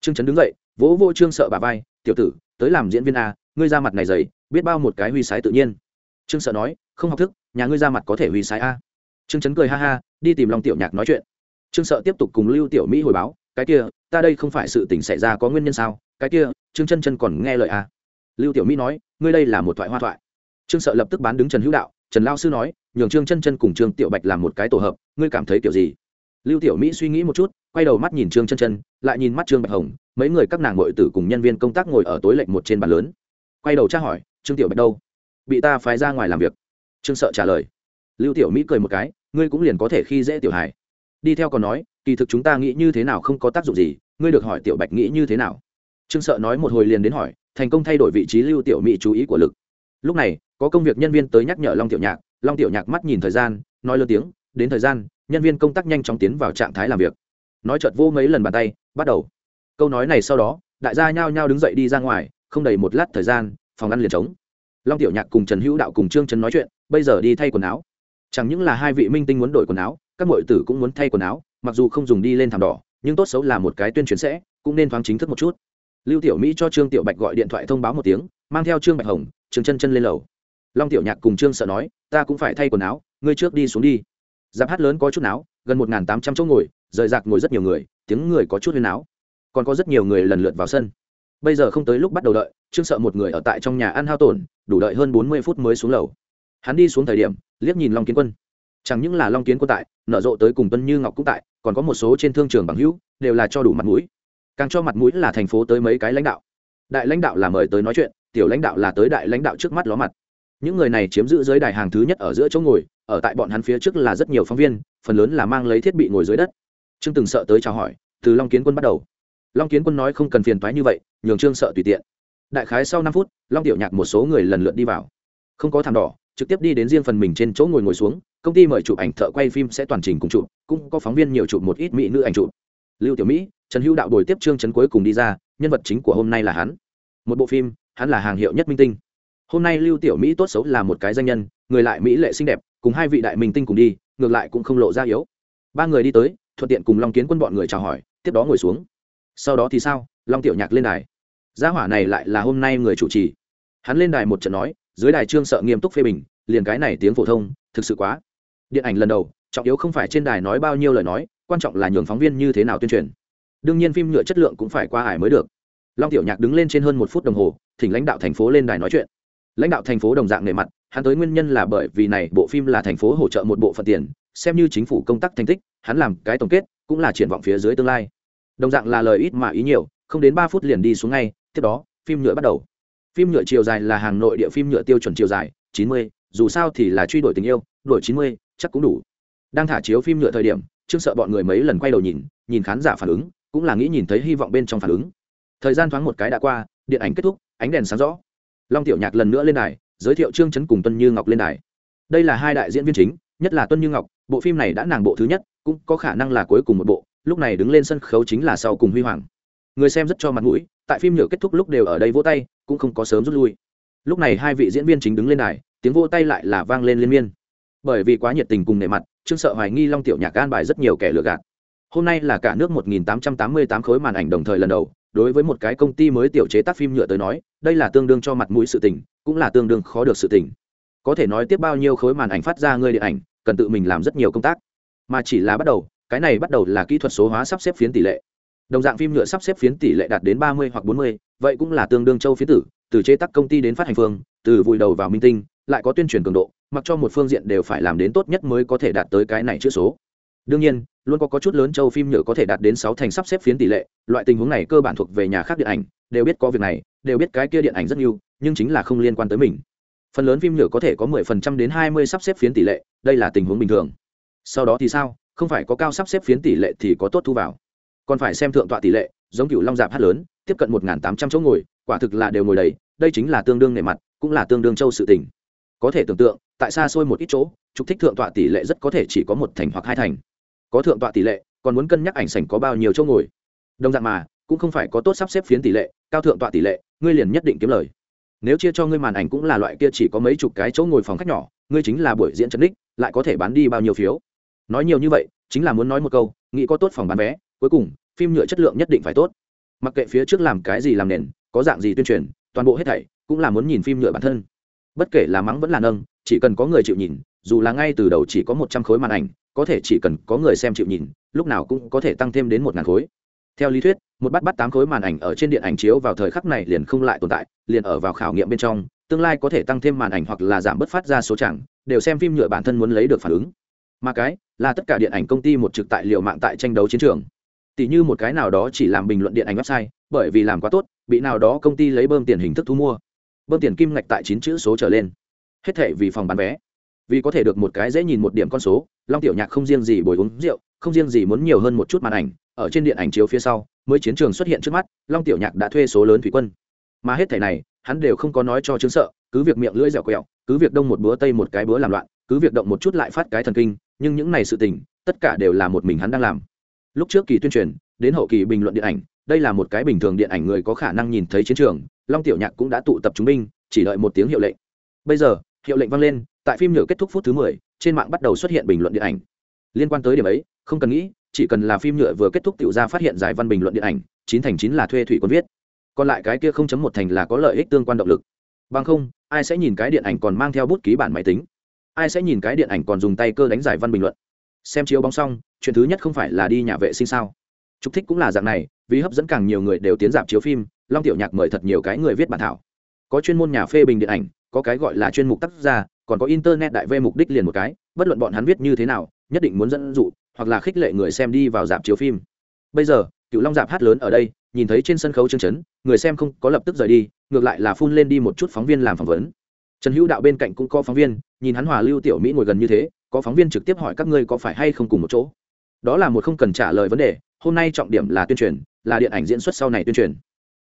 Trương trấn đứng dậy, vỗ vô trương sợ bà vai, tiểu tử, tới làm diễn viên a, ngươi ra mặt này dày, biết bao một cái huy sái tự nhiên. Trương sợ nói, không học thức, nhà ngươi ra mặt có thể huy sái a. Trương trấn cười ha ha, đi tìm long tiểu nhạc nói chuyện. Trương sợ tiếp tục cùng lưu tiểu mỹ hồi báo, cái kia, ta đây không phải sự tình xảy ra có nguyên nhân sao? Cái kia, trương chân chân còn nghe lời a? Lưu tiểu mỹ nói, ngươi đây là một thoại hoa thoại. Trương sợ lập tức bán đứng trần hữu đạo, trần lao sư nói, nhường trương chân chân cùng trương tiểu bạch làm một cái tổ hợp, ngươi cảm thấy kiểu gì? Lưu tiểu mỹ suy nghĩ một chút, quay đầu mắt nhìn trương chân chân, lại nhìn mắt trương bạch hồng, mấy người các nàng nội tử cùng nhân viên công tác ngồi ở tối lệnh một trên bàn lớn. Quay đầu tra hỏi, trương tiểu bạch đâu? Bị ta phái ra ngoài làm việc? Trương sợ trả lời. Lưu tiểu mỹ cười một cái, ngươi cũng liền có thể khi dễ tiểu hài đi theo còn nói, kỳ thực chúng ta nghĩ như thế nào không có tác dụng gì, ngươi được hỏi tiểu bạch nghĩ như thế nào. Trương sợ nói một hồi liền đến hỏi, thành công thay đổi vị trí lưu tiểu mỹ chú ý của lực. Lúc này, có công việc nhân viên tới nhắc nhở long tiểu nhạc, long tiểu nhạc mắt nhìn thời gian, nói lớn tiếng, đến thời gian nhân viên công tác nhanh chóng tiến vào trạng thái làm việc. Nói chợt vô mấy lần bàn tay, bắt đầu. Câu nói này sau đó, đại gia nhao nhao đứng dậy đi ra ngoài, không đầy một lát thời gian, phòng ăn liền trống. Long tiểu nhạc cùng trần hữu đạo cùng trương trần nói chuyện, bây giờ đi thay quần áo. Chẳng những là hai vị minh tinh muốn đổi quần áo, các mọi tử cũng muốn thay quần áo, mặc dù không dùng đi lên thảm đỏ, nhưng tốt xấu là một cái tuyên truyền sẽ, cũng nên thoáng chính thức một chút. Lưu tiểu mỹ cho trương tiểu bạch gọi điện thoại thông báo một tiếng, mang theo trương bạch hồng, trương chân chân lên lầu. Long tiểu nhạc cùng trương sợ nói, ta cũng phải thay quần áo, ngươi trước đi xuống đi giáp hát lớn có chút náo, gần một tám trăm chỗ ngồi, rời rạc ngồi rất nhiều người, tiếng người có chút huyên náo. Còn có rất nhiều người lần lượt vào sân. Bây giờ không tới lúc bắt đầu đợi, trương sợ một người ở tại trong nhà ăn hao tổn, đủ đợi hơn bốn mươi phút mới xuống lầu. Hắn đi xuống thời điểm, liếc nhìn long kiến quân. Chẳng những là long kiến quân tại, nở rộ tới cùng tuân như ngọc cũng tại, còn có một số trên thương trường bằng hữu, đều là cho đủ mặt mũi. Càng cho mặt mũi là thành phố tới mấy cái lãnh đạo. Đại lãnh đạo là mời tới nói chuyện, tiểu lãnh đạo là tới đại lãnh đạo trước mắt ló mặt những người này chiếm giữ dưới đài hàng thứ nhất ở giữa chỗ ngồi, ở tại bọn hắn phía trước là rất nhiều phóng viên, phần lớn là mang lấy thiết bị ngồi dưới đất. Trương từng sợ tới chào hỏi, từ long kiến quân bắt đầu. Long kiến quân nói không cần phiền toái như vậy, nhường trương sợ tùy tiện. Đại khái sau năm phút, long tiểu nhạc một số người lần lượt đi vào. Không có thảm đỏ, trực tiếp đi đến riêng phần mình trên chỗ ngồi ngồi xuống, công ty mời chụp ảnh thợ quay phim sẽ toàn trình cùng chụp, cũng có phóng viên nhiều chụp một ít mỹ nữ ảnh chụp. Lưu tiểu mỹ, trần hữu đạo đổi tiếp trương trấn cuối cùng đi ra, nhân vật chính của hôm nay là hắn. Một bộ phim, hắn là hàng hiệu nhất minh tinh hôm nay lưu tiểu mỹ tốt xấu là một cái danh nhân, người lại mỹ lệ xinh đẹp, cùng hai vị đại minh tinh cùng đi, ngược lại cũng không lộ ra yếu. Ba người đi tới, thuận tiện cùng long kiến quân bọn người chào hỏi, tiếp đó ngồi xuống. Sau đó thì sao? Long tiểu nhạc lên đài. Gia hỏa này lại là hôm nay người chủ trì. Hắn lên đài một trận nói, dưới đài trương sợ nghiêm túc phê bình, liền cái này tiếng phổ thông, thực sự quá. Điện ảnh lần đầu, trọng yếu không phải trên đài nói bao nhiêu lời nói, quan trọng là nhường phóng viên như thế nào tuyên truyền. Đương nhiên phim nhựa chất lượng cũng phải qua ải mới được. Long tiểu nhạc đứng lên trên hơn một phút đồng hồ, thỉnh lãnh đạo thành phố lên đài nói chuyện lãnh đạo thành phố đồng dạng nề mặt, hắn tới nguyên nhân là bởi vì này bộ phim là thành phố hỗ trợ một bộ phận tiền, xem như chính phủ công tác thành tích, hắn làm cái tổng kết, cũng là triển vọng phía dưới tương lai. Đồng dạng là lời ít mà ý nhiều, không đến ba phút liền đi xuống ngay, tiếp đó, phim nhựa bắt đầu. Phim nhựa chiều dài là hàng nội địa phim nhựa tiêu chuẩn chiều dài, chín mươi, dù sao thì là truy đuổi tình yêu đổi chín mươi, chắc cũng đủ. Đang thả chiếu phim nhựa thời điểm chương sợ bọn người mấy lần quay đầu nhìn nhìn khán giả phản ứng, cũng là nghĩ nhìn thấy hy vọng bên trong phản ứng. Thời gian thoáng một cái đã qua, điện ảnh kết thúc, ánh đèn sáng rõ long tiểu nhạc lần nữa lên đài, giới thiệu trương chấn cùng tuân như ngọc lên đài. Đây là hai đại diễn viên chính, nhất là tuân như ngọc, bộ phim này đã nàng bộ thứ nhất, cũng có khả năng là cuối cùng một bộ, lúc này đứng lên sân khấu chính là sau cùng huy hoàng. Người xem rất cho mặt mũi, tại phim nhựa kết thúc lúc đều ở đây vỗ tay, cũng không có sớm rút lui. Lúc này hai vị diễn viên chính đứng lên đài, tiếng vỗ tay lại là vang lên liên miên. Bởi vì quá nhiệt tình cùng nề mặt, trương sợ hoài nghi long tiểu nhạc an bài rất nhiều kẻ lừa gạt. Hôm nay là cả nước 1888 khối màn ảnh đồng thời lần đầu, đối với một cái công ty mới tiểu chế tác phim nhựa tới nói đây là tương đương cho mặt mũi sự tình cũng là tương đương khó được sự tình. Có thể nói tiếp bao nhiêu khối màn ảnh phát ra người điện ảnh cần tự mình làm rất nhiều công tác. Mà chỉ là bắt đầu cái này bắt đầu là kỹ thuật số hóa sắp xếp phiến tỷ lệ. Đồng dạng phim nhựa sắp xếp phiến tỷ lệ đạt đến 30 hoặc 40, vậy cũng là tương đương châu phiến tử từ chế tác công ty đến phát hành phương từ vùi đầu vào minh tinh lại có tuyên truyền cường độ mặc cho một phương diện đều phải làm đến tốt nhất mới có thể đạt tới cái này chữ số. Đương nhiên luôn có, có chút lớn châu phim nhựa có thể đạt đến sáu thành sắp xếp phiến tỷ lệ loại tình huống này cơ bản thuộc về nhà khác điện ảnh đều biết có việc này đều biết cái kia điện ảnh rất nhiều, nhưng chính là không liên quan tới mình. Phần lớn phim nhựa có thể có mười phần trăm đến hai mươi sắp xếp phiến tỷ lệ, đây là tình huống bình thường. Sau đó thì sao? Không phải có cao sắp xếp phiến tỷ lệ thì có tốt thu vào. Còn phải xem thượng tọa tỷ lệ, giống cựu long dạp hát lớn, tiếp cận một tám trăm chỗ ngồi, quả thực là đều ngồi đầy, đây chính là tương đương nề mặt, cũng là tương đương châu sự tình. Có thể tưởng tượng, tại xa xôi một ít chỗ, trục thích thượng tọa tỷ lệ rất có thể chỉ có một thành hoặc hai thành. Có thượng tọa tỷ lệ, còn muốn cân nhắc ảnh sảnh có bao nhiêu chỗ ngồi. Đồng dạng mà cũng không phải có tốt sắp xếp phiến tỷ lệ, cao thượng tọa tỷ lệ, ngươi liền nhất định kiếm lời. Nếu chia cho ngươi màn ảnh cũng là loại kia chỉ có mấy chục cái chỗ ngồi phòng khách nhỏ, ngươi chính là buổi diễn trấn đích lại có thể bán đi bao nhiêu phiếu? Nói nhiều như vậy, chính là muốn nói một câu, nghĩ có tốt phòng bán vé, cuối cùng, phim nhựa chất lượng nhất định phải tốt. Mặc kệ phía trước làm cái gì làm nền, có dạng gì tuyên truyền, toàn bộ hết thảy cũng là muốn nhìn phim nhựa bản thân. Bất kể là mắng vẫn là nâng, chỉ cần có người chịu nhìn, dù là ngay từ đầu chỉ có một trăm khối màn ảnh, có thể chỉ cần có người xem chịu nhìn, lúc nào cũng có thể tăng thêm đến một ngàn khối theo lý thuyết, một bắt bắt tám khối màn ảnh ở trên điện ảnh chiếu vào thời khắc này liền không lại tồn tại, liền ở vào khảo nghiệm bên trong, tương lai có thể tăng thêm màn ảnh hoặc là giảm bớt phát ra số chẳng, đều xem phim nhựa bản thân muốn lấy được phản ứng. Mà cái là tất cả điện ảnh công ty một trực tại liệu mạng tại tranh đấu chiến trường. Tỷ như một cái nào đó chỉ làm bình luận điện ảnh website, bởi vì làm quá tốt, bị nào đó công ty lấy bơm tiền hình thức thu mua. Bơm tiền kim ngạch tại chín chữ số trở lên. Hết thệ vì phòng bán vé. Vì có thể được một cái dễ nhìn một điểm con số, long tiểu nhạc không riêng gì bồi uống rượu, không riêng gì muốn nhiều hơn một chút màn ảnh ở trên điện ảnh chiếu phía sau, mới chiến trường xuất hiện trước mắt, long tiểu nhạc đã thuê số lớn thủy quân. Mà hết thẻ này, hắn đều không có nói cho chứng sợ, cứ việc miệng lưỡi dẻo quẹo, cứ việc đông một búa tây một cái búa làm loạn, cứ việc động một chút lại phát cái thần kinh, nhưng những này sự tình, tất cả đều là một mình hắn đang làm. Lúc trước kỳ tuyên truyền, đến hậu kỳ bình luận điện ảnh, đây là một cái bình thường điện ảnh người có khả năng nhìn thấy chiến trường, long tiểu nhạc cũng đã tụ tập chúng binh, chỉ đợi một tiếng hiệu lệnh. Bây giờ, hiệu lệnh vang lên, tại phim nhựa kết thúc phút thứ mười, trên mạng bắt đầu xuất hiện bình luận điện ảnh. Liên quan tới điểm ấy, không cần nghĩ chỉ cần là phim nhựa vừa kết thúc tiểu ra phát hiện giải văn bình luận điện ảnh, chín thành chín là thuê thủy quân viết. Còn lại cái kia không chấm một thành là có lợi ích tương quan động lực. Bằng không, ai sẽ nhìn cái điện ảnh còn mang theo bút ký bản máy tính? Ai sẽ nhìn cái điện ảnh còn dùng tay cơ đánh giải văn bình luận? Xem chiếu bóng xong, chuyện thứ nhất không phải là đi nhà vệ sinh sao? Trục thích cũng là dạng này, vì hấp dẫn càng nhiều người đều tiến dạp chiếu phim, long tiểu nhạc mời thật nhiều cái người viết bản thảo. Có chuyên môn nhà phê bình điện ảnh, có cái gọi là chuyên mục tác gia, còn có internet đại ve mục đích liền một cái, bất luận bọn hắn viết như thế nào, nhất định muốn dẫn dụ hoặc là khích lệ người xem đi vào dạp chiếu phim. Bây giờ cựu long dạp hát lớn ở đây, nhìn thấy trên sân khấu chương chấn, người xem không có lập tức rời đi, ngược lại là phun lên đi một chút phóng viên làm phỏng vấn. Trần hữu đạo bên cạnh cũng có phóng viên, nhìn hắn hòa lưu tiểu mỹ ngồi gần như thế, có phóng viên trực tiếp hỏi các ngươi có phải hay không cùng một chỗ. Đó là một không cần trả lời vấn đề, hôm nay trọng điểm là tuyên truyền, là điện ảnh diễn xuất sau này tuyên truyền.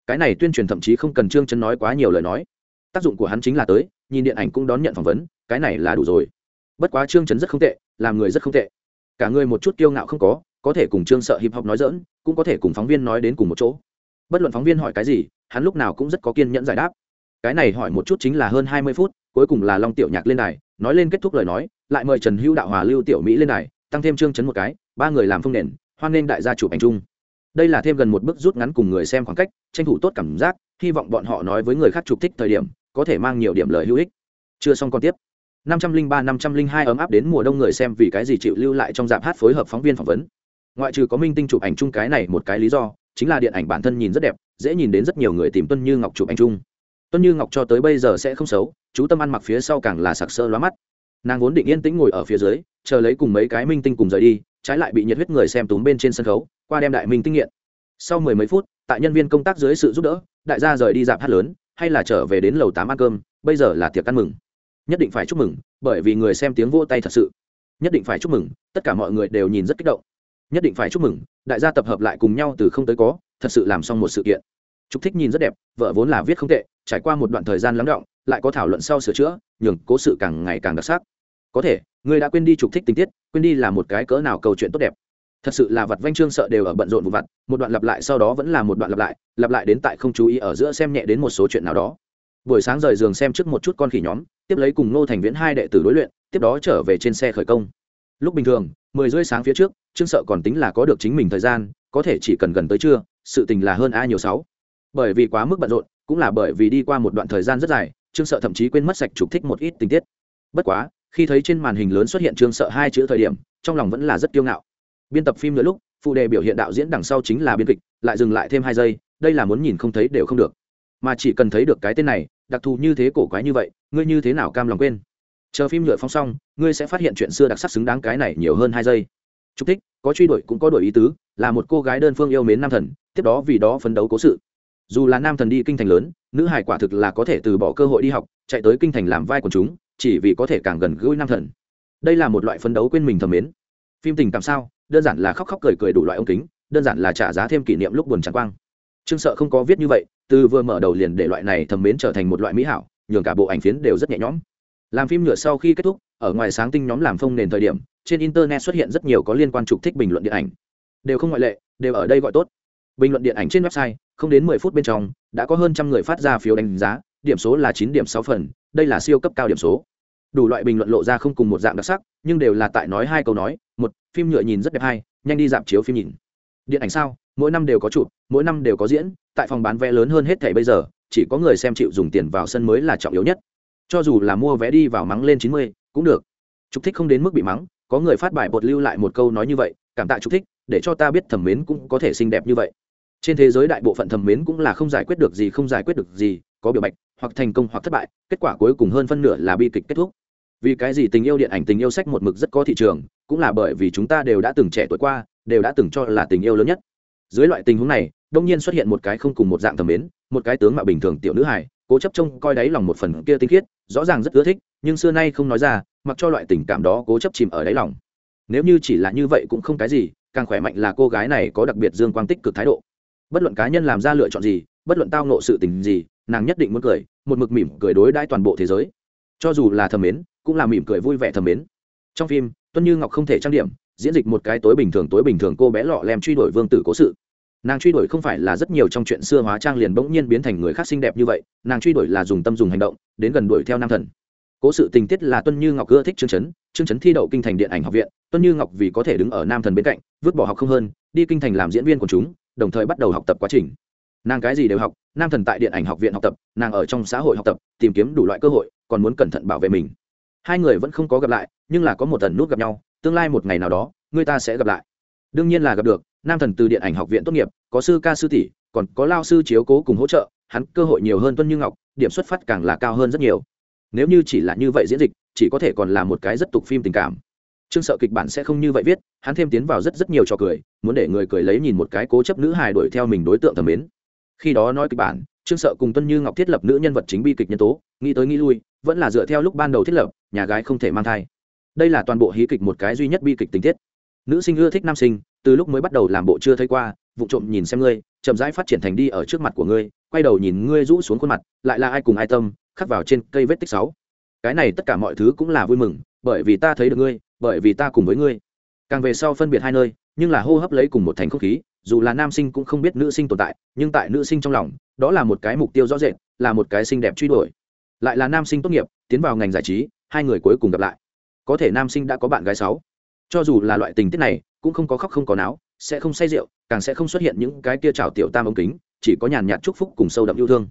Cái này tuyên truyền thậm chí không cần trương chân nói quá nhiều lời nói. Tác dụng của hắn chính là tới, nhìn điện ảnh cũng đón nhận phỏng vấn, cái này là đủ rồi. Bất quá trương chấn rất không tệ, làm người rất không tệ cả người một chút kiêu ngạo không có có thể cùng trương sợ hiệp học nói dỡn cũng có thể cùng phóng viên nói đến cùng một chỗ. Bất luận phóng viên hỏi cái gì, hắn lúc nào cũng rất có kiên nhẫn giải đáp. Cái này hỏi một chút chính là hơn hai mươi phút, cuối cùng là long tiểu nhạc lên đài, nói lên kết thúc lời nói, lại mời trần hữu đạo hòa lưu tiểu mỹ lên đài, tăng thêm trương chấn một cái, ba người làm phương nền, hoan nghênh đại gia chụp ảnh chung. Đây là thêm gần một bước rút ngắn cùng người xem khoảng cách, tranh thủ tốt cảm giác, hy vọng bọn họ nói với người khác chụp thích thời điểm, có thể mang nhiều điểm lời hữu ích. Chưa xong còn tiếp năm trăm linh ba, năm trăm linh hai ấm áp đến mùa đông người xem vì cái gì chịu lưu lại trong dạp hát phối hợp phóng viên phỏng vấn. Ngoại trừ có minh tinh chụp ảnh chung cái này một cái lý do, chính là điện ảnh bản thân nhìn rất đẹp, dễ nhìn đến rất nhiều người tìm tuân như ngọc chụp ảnh chung. Tuân như ngọc cho tới bây giờ sẽ không xấu, chú tâm ăn mặc phía sau càng là sặc sỡ lóa mắt. Nàng vốn định yên tĩnh ngồi ở phía dưới, chờ lấy cùng mấy cái minh tinh cùng rời đi, trái lại bị nhiệt huyết người xem túm bên trên sân khấu, qua đem đại minh tinh nghiện. Sau mười mấy phút, tại nhân viên công tác dưới sự giúp đỡ, đại gia rời đi dạp hát lớn, hay là trở về đến lầu tám ăn cơm, bây giờ là tiệc ăn mừng nhất định phải chúc mừng, bởi vì người xem tiếng vô tay thật sự. Nhất định phải chúc mừng, tất cả mọi người đều nhìn rất kích động. Nhất định phải chúc mừng, đại gia tập hợp lại cùng nhau từ không tới có, thật sự làm xong một sự kiện. Trúc thích nhìn rất đẹp, vợ vốn là viết không tệ, trải qua một đoạn thời gian lắng động, lại có thảo luận sau sửa chữa, nhường cố sự càng ngày càng đặc sắc. Có thể, người đã quên đi trục thích tình tiết, quên đi là một cái cỡ nào câu chuyện tốt đẹp. Thật sự là vật vanh trương sợ đều ở bận rộn vụ vặt, một đoạn lặp lại sau đó vẫn là một đoạn lặp lại lặp lại đến tại không chú ý ở giữa xem nhẹ đến một số chuyện nào đó. Buổi sáng rời giường xem trước một chút con khỉ nhóm tiếp lấy cùng ngô thành viễn hai đệ tử đối luyện, tiếp đó trở về trên xe khởi công. Lúc bình thường, mười rưỡi sáng phía trước, trương sợ còn tính là có được chính mình thời gian, có thể chỉ cần gần tới trưa, sự tình là hơn a nhiều sáu. Bởi vì quá mức bận rộn, cũng là bởi vì đi qua một đoạn thời gian rất dài, trương sợ thậm chí quên mất sạch trục thích một ít tình tiết. Bất quá, khi thấy trên màn hình lớn xuất hiện trương sợ hai chữ thời điểm, trong lòng vẫn là rất kiêu ngạo. Biên tập phim nữa lúc, phụ đề biểu hiện đạo diễn đằng sau chính là biên kịch, lại dừng lại thêm hai giây, đây là muốn nhìn không thấy đều không được. Mà chỉ cần thấy được cái tên này đặc thù như thế cổ quái như vậy, ngươi như thế nào cam lòng quên? Chờ phim nhựa phong xong, ngươi sẽ phát hiện chuyện xưa đặc sắc xứng đáng cái này nhiều hơn hai giây. Chúc thích, có truy đuổi cũng có đổi ý tứ, là một cô gái đơn phương yêu mến nam thần, tiếp đó vì đó phấn đấu cố sự. Dù là nam thần đi kinh thành lớn, nữ hải quả thực là có thể từ bỏ cơ hội đi học, chạy tới kinh thành làm vai của chúng, chỉ vì có thể càng gần gũi nam thần. Đây là một loại phấn đấu quên mình thầm mến. Phim tình cảm sao? Đơn giản là khóc khóc cười cười đủ loại ống kính, đơn giản là trả giá thêm kỷ niệm lúc buồn trắng quang. Trương sợ không có viết như vậy từ vừa mở đầu liền để loại này thầm mến trở thành một loại mỹ hảo, nhường cả bộ ảnh phiến đều rất nhẹ nhõm. Làm phim nhựa sau khi kết thúc, ở ngoài sáng tinh nhóm làm phông nền thời điểm, trên internet xuất hiện rất nhiều có liên quan trục thích bình luận điện ảnh. Đều không ngoại lệ, đều ở đây gọi tốt. Bình luận điện ảnh trên website, không đến mười phút bên trong, đã có hơn trăm người phát ra phiếu đánh giá, điểm số là chín điểm sáu phần, đây là siêu cấp cao điểm số. Đủ loại bình luận lộ ra không cùng một dạng đặc sắc, nhưng đều là tại nói hai câu nói, một, phim nhựa nhìn rất đẹp hay nhanh đi dạp chiếu phim nhìn. Điện ảnh sao? Mỗi năm đều có chụp mỗi năm đều có diễn, tại phòng bán vé lớn hơn hết thảy bây giờ, chỉ có người xem chịu dùng tiền vào sân mới là trọng yếu nhất. Cho dù là mua vé đi vào mắng lên chín mươi, cũng được. Trục thích không đến mức bị mắng, có người phát bài bột lưu lại một câu nói như vậy, cảm tạ trục thích, để cho ta biết thẩm mến cũng có thể xinh đẹp như vậy. Trên thế giới đại bộ phận thẩm mến cũng là không giải quyết được gì, không giải quyết được gì, có biểu bạch, hoặc thành công hoặc thất bại, kết quả cuối cùng hơn phân nửa là bi kịch kết thúc. Vì cái gì tình yêu điện ảnh, tình yêu sách một mực rất có thị trường, cũng là bởi vì chúng ta đều đã từng trẻ tuổi qua, đều đã từng cho là tình yêu lớn nhất. Dưới loại tình huống này đông nhiên xuất hiện một cái không cùng một dạng thẩm mến, một cái tướng mạo bình thường tiểu nữ hài, cố chấp trông coi đáy lòng một phần kia tinh khiết, rõ ràng rất ưa thích, nhưng xưa nay không nói ra, mặc cho loại tình cảm đó cố chấp chìm ở đáy lòng. Nếu như chỉ là như vậy cũng không cái gì, càng khỏe mạnh là cô gái này có đặc biệt dương quang tích cực thái độ. Bất luận cá nhân làm ra lựa chọn gì, bất luận tao nộ sự tình gì, nàng nhất định muốn cười, một mực mỉm cười đối đãi toàn bộ thế giới. Cho dù là thầm mến, cũng là mỉm cười vui vẻ thầm mến. Trong phim, tuân như ngọc không thể trang điểm, diễn dịch một cái tối bình thường tối bình thường cô bé lọ lem truy đuổi vương tử cố sự nàng truy đuổi không phải là rất nhiều trong chuyện xưa hóa trang liền bỗng nhiên biến thành người khác xinh đẹp như vậy, nàng truy đuổi là dùng tâm dùng hành động, đến gần đuổi theo nam thần. Cố sự tình tiết là tuân như ngọc ưa thích chương chấn chương chấn thi đậu kinh thành điện ảnh học viện, tuân như ngọc vì có thể đứng ở nam thần bên cạnh, vứt bỏ học không hơn, đi kinh thành làm diễn viên của chúng, đồng thời bắt đầu học tập quá trình. Nàng cái gì đều học, nam thần tại điện ảnh học viện học tập, nàng ở trong xã hội học tập, tìm kiếm đủ loại cơ hội, còn muốn cẩn thận bảo vệ mình. Hai người vẫn không có gặp lại, nhưng là có một tần nút gặp nhau, tương lai một ngày nào đó, người ta sẽ gặp lại. Đương nhiên là gặp được nam thần từ điện ảnh học viện tốt nghiệp, có sư ca sư tỷ, còn có lao sư chiếu cố cùng hỗ trợ, hắn cơ hội nhiều hơn tuân như ngọc, điểm xuất phát càng là cao hơn rất nhiều. Nếu như chỉ là như vậy diễn dịch, chỉ có thể còn là một cái rất tục phim tình cảm. Trương sợ kịch bản sẽ không như vậy viết, hắn thêm tiến vào rất rất nhiều trò cười, muốn để người cười lấy nhìn một cái cố chấp nữ hài đuổi theo mình đối tượng thẩm mến. Khi đó nói kịch bản, trương sợ cùng tuân như ngọc thiết lập nữ nhân vật chính bi kịch nhân tố, nghĩ tới nghĩ lui, vẫn là dựa theo lúc ban đầu thiết lập, nhà gái không thể mang thai. Đây là toàn bộ hí kịch một cái duy nhất bi kịch tình tiết. Nữ sinh ưa thích nam sinh từ lúc mới bắt đầu làm bộ chưa thấy qua, vụ trộm nhìn xem ngươi, chậm rãi phát triển thành đi ở trước mặt của ngươi, quay đầu nhìn ngươi rũ xuống khuôn mặt, lại là ai cùng ai tâm, khắc vào trên cây vết tích sáu. Cái này tất cả mọi thứ cũng là vui mừng, bởi vì ta thấy được ngươi, bởi vì ta cùng với ngươi. Càng về sau phân biệt hai nơi, nhưng là hô hấp lấy cùng một thành không khí, dù là nam sinh cũng không biết nữ sinh tồn tại, nhưng tại nữ sinh trong lòng, đó là một cái mục tiêu rõ rệt, là một cái xinh đẹp truy đuổi. Lại là nam sinh tốt nghiệp, tiến vào ngành giải trí, hai người cuối cùng gặp lại. Có thể nam sinh đã có bạn gái sáu. Cho dù là loại tình tiết này cũng không có khóc không có náo, sẽ không say rượu, càng sẽ không xuất hiện những cái kia trào tiểu tam ống kính, chỉ có nhàn nhạt chúc phúc cùng sâu đậm yêu thương.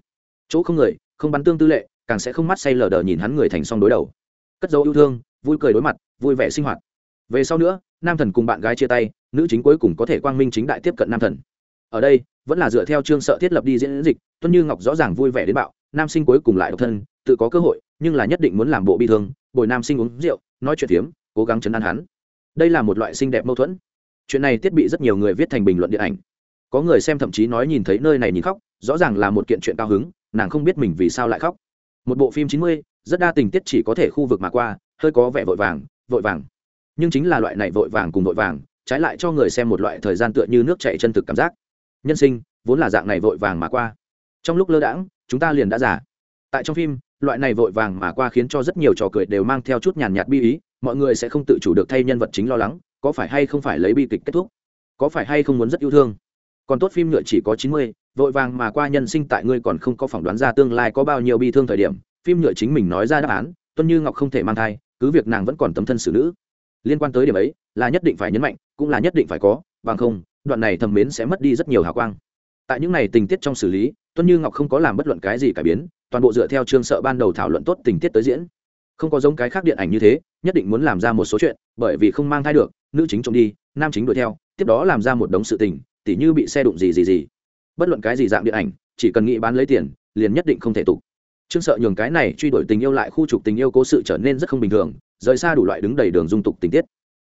Chỗ không người, không bắn tương tư lệ, càng sẽ không mắt say lờ đờ nhìn hắn người thành song đối đầu. Cất dấu yêu thương, vui cười đối mặt, vui vẻ sinh hoạt. Về sau nữa, nam thần cùng bạn gái chia tay, nữ chính cuối cùng có thể quang minh chính đại tiếp cận nam thần. Ở đây, vẫn là dựa theo chương sợ thiết lập đi diễn dịch, tuân như ngọc rõ ràng vui vẻ đến bạo, nam sinh cuối cùng lại độc thân, tự có cơ hội, nhưng là nhất định muốn làm bộ bi thương, bồi nam sinh uống rượu, nói chuyện phiếm, cố gắng chấn an hắn đây là một loại xinh đẹp mâu thuẫn. Chuyện này thiết bị rất nhiều người viết thành bình luận điện ảnh. Có người xem thậm chí nói nhìn thấy nơi này nhìn khóc, rõ ràng là một kiện chuyện cao hứng, nàng không biết mình vì sao lại khóc. Một bộ phim chín mươi, rất đa tình tiết chỉ có thể khu vực mà qua, hơi có vẻ vội vàng vội vàng. Nhưng chính là loại này vội vàng cùng vội vàng, trái lại cho người xem một loại thời gian tựa như nước chảy chân thực cảm giác. Nhân sinh, vốn là dạng này vội vàng mà qua. Trong lúc lơ đãng, chúng ta liền đã giả tại trong phim, loại này vội vàng mà qua khiến cho rất nhiều trò cười đều mang theo chút nhàn nhạt bi ý mọi người sẽ không tự chủ được thay nhân vật chính lo lắng, có phải hay không phải lấy bi kịch kết thúc? Có phải hay không muốn rất yêu thương? Còn tốt phim nhựa chỉ có chín mươi, vội vàng mà qua nhân sinh tại ngươi còn không có phỏng đoán ra tương lai có bao nhiêu bi thương thời điểm, phim nhựa chính mình nói ra đáp án, tuân như ngọc không thể mang thai, cứ việc nàng vẫn còn tấm thân xử nữ. Liên quan tới điểm ấy, là nhất định phải nhấn mạnh, cũng là nhất định phải có, bằng không, đoạn này thầm mến sẽ mất đi rất nhiều hào quang. Tại những này tình tiết trong xử lý, tuân như ngọc không có làm bất luận cái gì cải biến, toàn bộ dựa theo chương sợ ban đầu thảo luận tốt tình tiết tới diễn không có giống cái khác điện ảnh như thế, nhất định muốn làm ra một số chuyện, bởi vì không mang thai được, nữ chính trộm đi, nam chính đuổi theo, tiếp đó làm ra một đống sự tình, tỉ như bị xe đụng gì gì gì. Bất luận cái gì dạng điện ảnh, chỉ cần nghĩ bán lấy tiền, liền nhất định không thể tục. Trương sợ nhường cái này truy đuổi tình yêu lại khu trục tình yêu cố sự trở nên rất không bình thường, rời xa đủ loại đứng đầy đường dung tục tình tiết.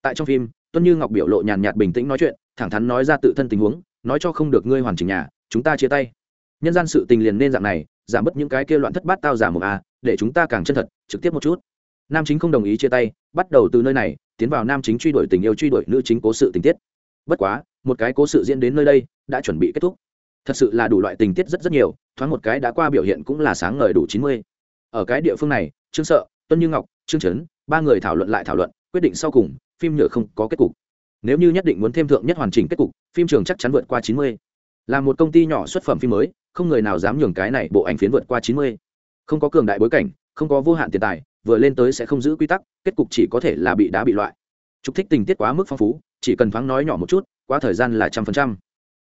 Tại trong phim, tuân như ngọc biểu lộ nhàn nhạt bình tĩnh nói chuyện, thẳng thắn nói ra tự thân tình huống, nói cho không được ngươi hoàn chỉnh nhà, chúng ta chia tay nhân gian sự tình liền nên dạng này, giảm bớt những cái kia loạn thất bát tao giả một a à, để chúng ta càng chân thật, trực tiếp một chút. Nam chính không đồng ý chia tay, bắt đầu từ nơi này, tiến vào nam chính truy đuổi tình yêu truy đuổi nữ chính cố sự tình tiết. Bất quá, một cái cố sự diễn đến nơi đây, đã chuẩn bị kết thúc. Thật sự là đủ loại tình tiết rất rất nhiều, thoáng một cái đã qua biểu hiện cũng là sáng ngời đủ chín mươi. Ở cái địa phương này, trương sợ, tuân như ngọc, trương trấn, ba người thảo luận lại thảo luận, quyết định sau cùng, phim nhựa không có kết cục. Nếu như nhất định muốn thêm thượng nhất hoàn chỉnh kết cục, phim trường chắc chắn vượt qua chín mươi là một công ty nhỏ xuất phẩm phim mới, không người nào dám nhường cái này bộ ảnh phiến vượt qua chín mươi. Không có cường đại bối cảnh, không có vô hạn tiền tài, vừa lên tới sẽ không giữ quy tắc, kết cục chỉ có thể là bị đá bị loại. Trục thích tình tiết quá mức phong phú, chỉ cần thoáng nói nhỏ một chút, quá thời gian là trăm phần trăm.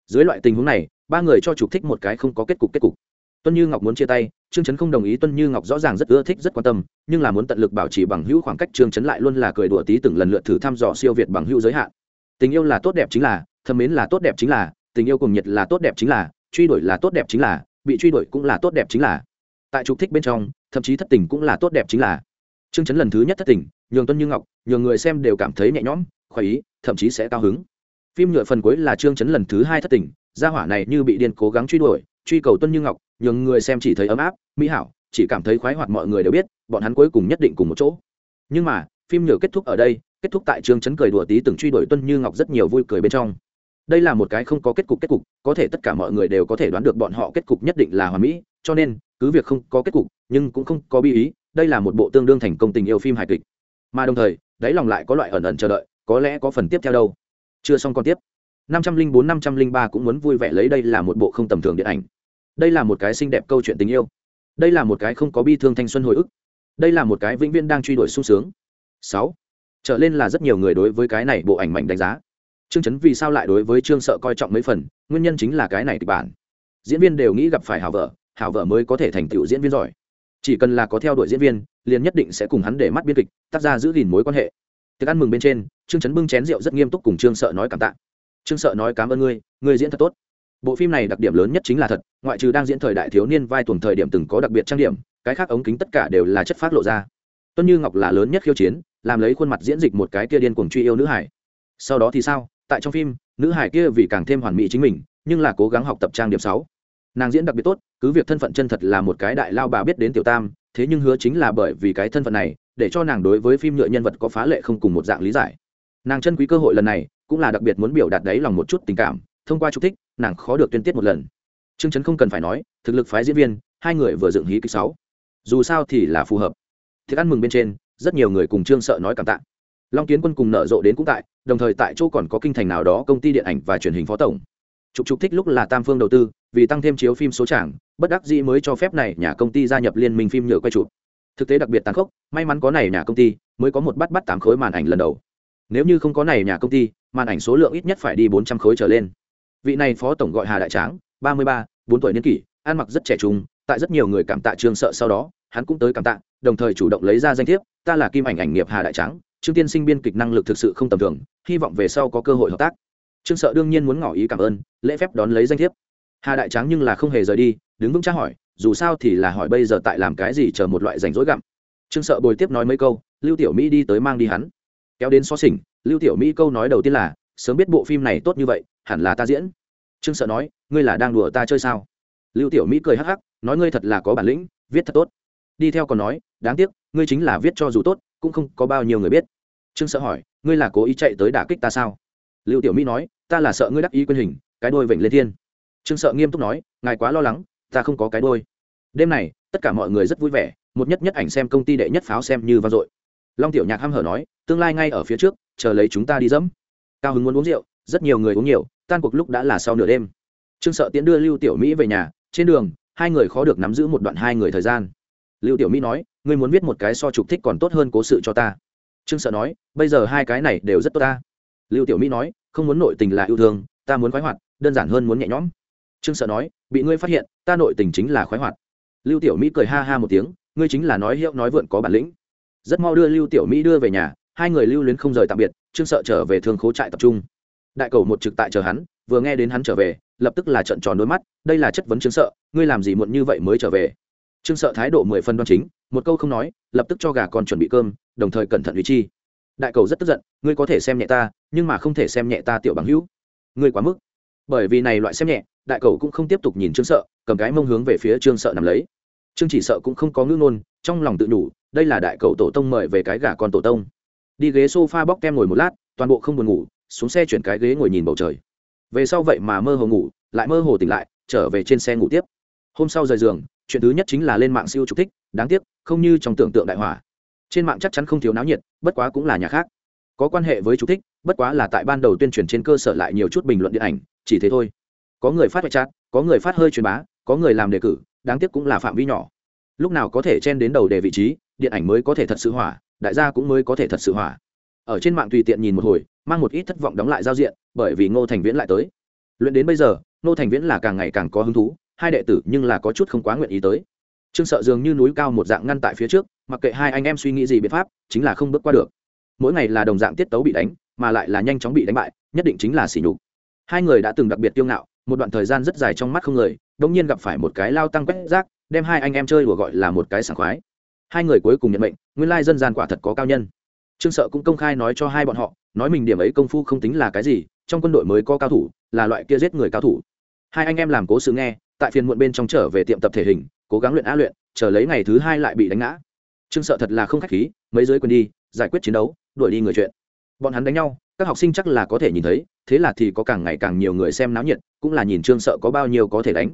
Dưới loại tình huống này, ba người cho trục thích một cái không có kết cục kết cục. Tuân như ngọc muốn chia tay, trương trấn không đồng ý tuân như ngọc rõ ràng rất ưa thích, rất quan tâm, nhưng là muốn tận lực bảo trì bằng hữu khoảng cách trương trấn lại luôn là cười đùa tí từng lần lượt thử thăm dò siêu việt bằng hữu giới hạn. Tình yêu là tốt đẹp chính là, thâm mến là tốt đẹp chính là tình yêu cùng nhiệt là tốt đẹp chính là, truy đuổi là tốt đẹp chính là, bị truy đuổi cũng là tốt đẹp chính là. Tại trục thích bên trong, thậm chí thất tình cũng là tốt đẹp chính là. Trương chấn lần thứ nhất thất tình, nhường tuân như ngọc, nhường người xem đều cảm thấy nhẹ nhõm, khoái ý, thậm chí sẽ cao hứng. Phim nhựa phần cuối là trương chấn lần thứ hai thất tình, gia hỏa này như bị điên cố gắng truy đuổi, truy cầu tuân như ngọc, nhường người xem chỉ thấy ấm áp, mỹ hảo, chỉ cảm thấy khoái hoạt mọi người đều biết, bọn hắn cuối cùng nhất định cùng một chỗ. Nhưng mà, phim nhựa kết thúc ở đây, kết thúc tại trương chấn cười đùa tí từng truy đuổi tuân như ngọc rất nhiều vui cười bên trong đây là một cái không có kết cục kết cục, có thể tất cả mọi người đều có thể đoán được bọn họ kết cục nhất định là hoàn mỹ, cho nên, cứ việc không có kết cục, nhưng cũng không có bi ý, đây là một bộ tương đương thành công tình yêu phim hài kịch. Mà đồng thời, đáy lòng lại có loại ẩn ẩn chờ đợi, có lẽ có phần tiếp theo đâu. Chưa xong còn tiếp. năm trăm linh bốn, năm trăm linh ba cũng muốn vui vẻ lấy đây là một bộ không tầm thường điện ảnh. Đây là một cái xinh đẹp câu chuyện tình yêu. Đây là một cái không có bi thương thanh xuân hồi ức. Đây là một cái vĩnh viễn đang truy đuổi sung sướng. Sáu. Trở lên là rất nhiều người đối với cái này bộ ảnh mạnh đánh giá trương chấn vì sao lại đối với trương sợ coi trọng mấy phần, nguyên nhân chính là cái này kịch bản. Diễn viên đều nghĩ gặp phải hảo vợ hảo vợ mới có thể thành tựu diễn viên giỏi. Chỉ cần là có theo đuổi diễn viên, liền nhất định sẽ cùng hắn để mắt biên kịch, tác ra giữ gìn mối quan hệ. Tiệc ăn mừng bên trên, trương chấn bưng chén rượu rất nghiêm túc cùng trương sợ nói cảm tạ. Trương sợ nói cảm ơn ngươi ngươi diễn thật tốt. Bộ phim này đặc điểm lớn nhất chính là thật, ngoại trừ đang diễn thời đại thiếu niên vai tuồng thời điểm từng có đặc biệt trang điểm, cái khác ống kính tất cả đều là chất phát lộ ra. Tuân như ngọc là lớn nhất khiêu chiến, làm lấy khuôn mặt diễn dịch một cái kia điên cuồng truy yêu nữ hải. Sau đó thì sao? Tại trong phim, nữ hải kia vì càng thêm hoàn mỹ chính mình, nhưng là cố gắng học tập trang điểm sáu. Nàng diễn đặc biệt tốt, cứ việc thân phận chân thật là một cái đại lao bà biết đến tiểu tam, thế nhưng hứa chính là bởi vì cái thân phận này, để cho nàng đối với phim nhựa nhân vật có phá lệ không cùng một dạng lý giải. Nàng chân quý cơ hội lần này, cũng là đặc biệt muốn biểu đạt đấy lòng một chút tình cảm, thông qua chúc thích, nàng khó được tuyên tiết một lần. Chương chấn không cần phải nói, thực lực phái diễn viên, hai người vừa dựng hí kịch sáu. Dù sao thì là phù hợp. Thức ăn mừng bên trên, rất nhiều người cùng trương sợ nói cảm tạ long kiến quân cùng nở rộ đến cũng tại, đồng thời tại chỗ còn có kinh thành nào đó công ty điện ảnh và truyền hình phó tổng. Trục trục thích lúc là tam phương đầu tư, vì tăng thêm chiếu phim số tràng, bất đắc dĩ mới cho phép này nhà công ty gia nhập liên minh phim nhựa quay chụp. Thực tế đặc biệt tàn khốc, may mắn có này nhà công ty, mới có một bắt bắt tám khối màn ảnh lần đầu. Nếu như không có này nhà công ty, màn ảnh số lượng ít nhất phải đi bốn trăm khối trở lên. Vị này phó tổng gọi hà đại tráng, ba mươi ba, bốn tuổi niên kỷ, ăn mặc rất trẻ trung, tại rất nhiều người cảm tạ trương sợ sau đó, hắn cũng tới cảm tạ, đồng thời chủ động lấy ra danh thiếp, ta là kim ảnh ảnh nghiệp hà đại tráng trương tiên sinh biên kịch năng lực thực sự không tầm thường, hy vọng về sau có cơ hội hợp tác. Trương sợ đương nhiên muốn ngỏ ý cảm ơn, lễ phép đón lấy danh thiếp. Hà đại tráng nhưng là không hề rời đi, đứng vững tra hỏi, dù sao thì là hỏi bây giờ tại làm cái gì chờ một loại rảnh rỗi gặm. Trương sợ bồi tiếp nói mấy câu, lưu tiểu mỹ đi tới mang đi hắn. Kéo đến xó xỉnh, lưu tiểu mỹ câu nói đầu tiên là, sớm biết bộ phim này tốt như vậy, hẳn là ta diễn. Trương sợ nói, ngươi là đang đùa ta chơi sao? Lưu tiểu mỹ cười hắc hắc, nói ngươi thật là có bản lĩnh, viết thật tốt. Đi theo còn nói, đáng tiếc, ngươi chính là viết cho dù tốt cũng không có bao nhiêu người biết. Trương sợ hỏi, ngươi là cố ý chạy tới đả kích ta sao? Lưu tiểu mỹ nói, ta là sợ ngươi đắc ý quyền hình, cái đôi vểnh lên thiên. Trương sợ nghiêm túc nói, ngài quá lo lắng, ta không có cái đôi đêm này, tất cả mọi người rất vui vẻ, một nhất nhất ảnh xem công ty đệ nhất pháo xem như vang dội. Long tiểu nhạc hăm hở nói, tương lai ngay ở phía trước, chờ lấy chúng ta đi dẫm. Cao hứng muốn uống rượu, rất nhiều người uống nhiều, tan cuộc lúc đã là sau nửa đêm. Trương sợ tiễn đưa lưu tiểu mỹ về nhà, trên đường, hai người khó được nắm giữ một đoạn hai người thời gian. Lưu tiểu mỹ nói ngươi muốn viết một cái so trục thích còn tốt hơn cố sự cho ta. Trương sợ nói, bây giờ hai cái này đều rất tốt ta. Lưu tiểu mỹ nói, không muốn nội tình là yêu thương, ta muốn khoái hoạt, đơn giản hơn muốn nhẹ nhõm. Trương sợ nói, bị ngươi phát hiện, ta nội tình chính là khoái hoạt. Lưu tiểu mỹ cười ha ha một tiếng, ngươi chính là nói hiệu nói vượn có bản lĩnh. Rất mau đưa lưu tiểu mỹ đưa về nhà, hai người lưu luyến không rời tạm biệt, trương sợ trở về thương khố trại tập trung. Đại cầu một trực tại chờ hắn, vừa nghe đến hắn trở về, lập tức là trận tròn đôi mắt, đây là chất vấn trương sợ, ngươi làm gì muộn như vậy mới trở về? Trương sợ thái độ mười phân đoan chính một câu không nói, lập tức cho gà con chuẩn bị cơm, đồng thời cẩn thận ý chi đại cầu rất tức giận, ngươi có thể xem nhẹ ta, nhưng mà không thể xem nhẹ ta tiểu bằng hữu. Ngươi quá mức. Bởi vì này loại xem nhẹ, đại cầu cũng không tiếp tục nhìn trương sợ, cầm cái mông hướng về phía trương sợ nằm lấy. Trương chỉ sợ cũng không có ngữ ngôn, trong lòng tự nhủ, đây là đại cầu tổ tông mời về cái gà con tổ tông. Đi ghế sofa bóc kem ngồi một lát, toàn bộ không buồn ngủ, xuống xe chuyển cái ghế ngồi nhìn bầu trời. Về sau vậy mà mơ hồ ngủ, lại mơ hồ tỉnh lại, trở về trên xe ngủ tiếp. Hôm sau rời giường, chuyện thứ nhất chính là lên mạng siêu trục thích đáng tiếc, không như trong tưởng tượng đại hỏa. Trên mạng chắc chắn không thiếu náo nhiệt, bất quá cũng là nhà khác. Có quan hệ với chú thích, bất quá là tại ban đầu tuyên truyền trên cơ sở lại nhiều chút bình luận điện ảnh, chỉ thế thôi. Có người phát hoại chat, có người phát hơi truyền bá, có người làm đề cử, đáng tiếc cũng là phạm vi nhỏ. Lúc nào có thể chen đến đầu đề vị trí, điện ảnh mới có thể thật sự hỏa, đại gia cũng mới có thể thật sự hỏa. Ở trên mạng tùy tiện nhìn một hồi, mang một ít thất vọng đóng lại giao diện, bởi vì ngô thành viễn lại tới. Luyện đến bây giờ, ngô thành viễn là càng ngày càng có hứng thú, hai đệ tử nhưng là có chút không quá nguyện ý tới trương sợ dường như núi cao một dạng ngăn tại phía trước, mặc kệ hai anh em suy nghĩ gì biện pháp, chính là không bước qua được. Mỗi ngày là đồng dạng tiết tấu bị đánh, mà lại là nhanh chóng bị đánh bại, nhất định chính là xỉ nhục. Hai người đã từng đặc biệt tiêu ngạo, một đoạn thời gian rất dài trong mắt không người đông nhiên gặp phải một cái lao tăng quét rác, đem hai anh em chơi đùa gọi là một cái sảng khoái. Hai người cuối cùng nhận mệnh, nguyên lai dân gian quả thật có cao nhân. Trương sợ cũng công khai nói cho hai bọn họ, nói mình điểm ấy công phu không tính là cái gì, trong quân đội mới có cao thủ, là loại kia giết người cao thủ. Hai anh em làm cố sự nghe, tại phiên muộn bên trong trở về tiệm tập thể hình cố gắng luyện á luyện, chờ lấy ngày thứ hai lại bị đánh ngã. Trương sợ thật là không khách khí, mấy giới quyền đi, giải quyết chiến đấu, đuổi đi người chuyện. Bọn hắn đánh nhau, các học sinh chắc là có thể nhìn thấy, thế là thì có càng ngày càng nhiều người xem náo nhiệt, cũng là nhìn trương sợ có bao nhiêu có thể đánh.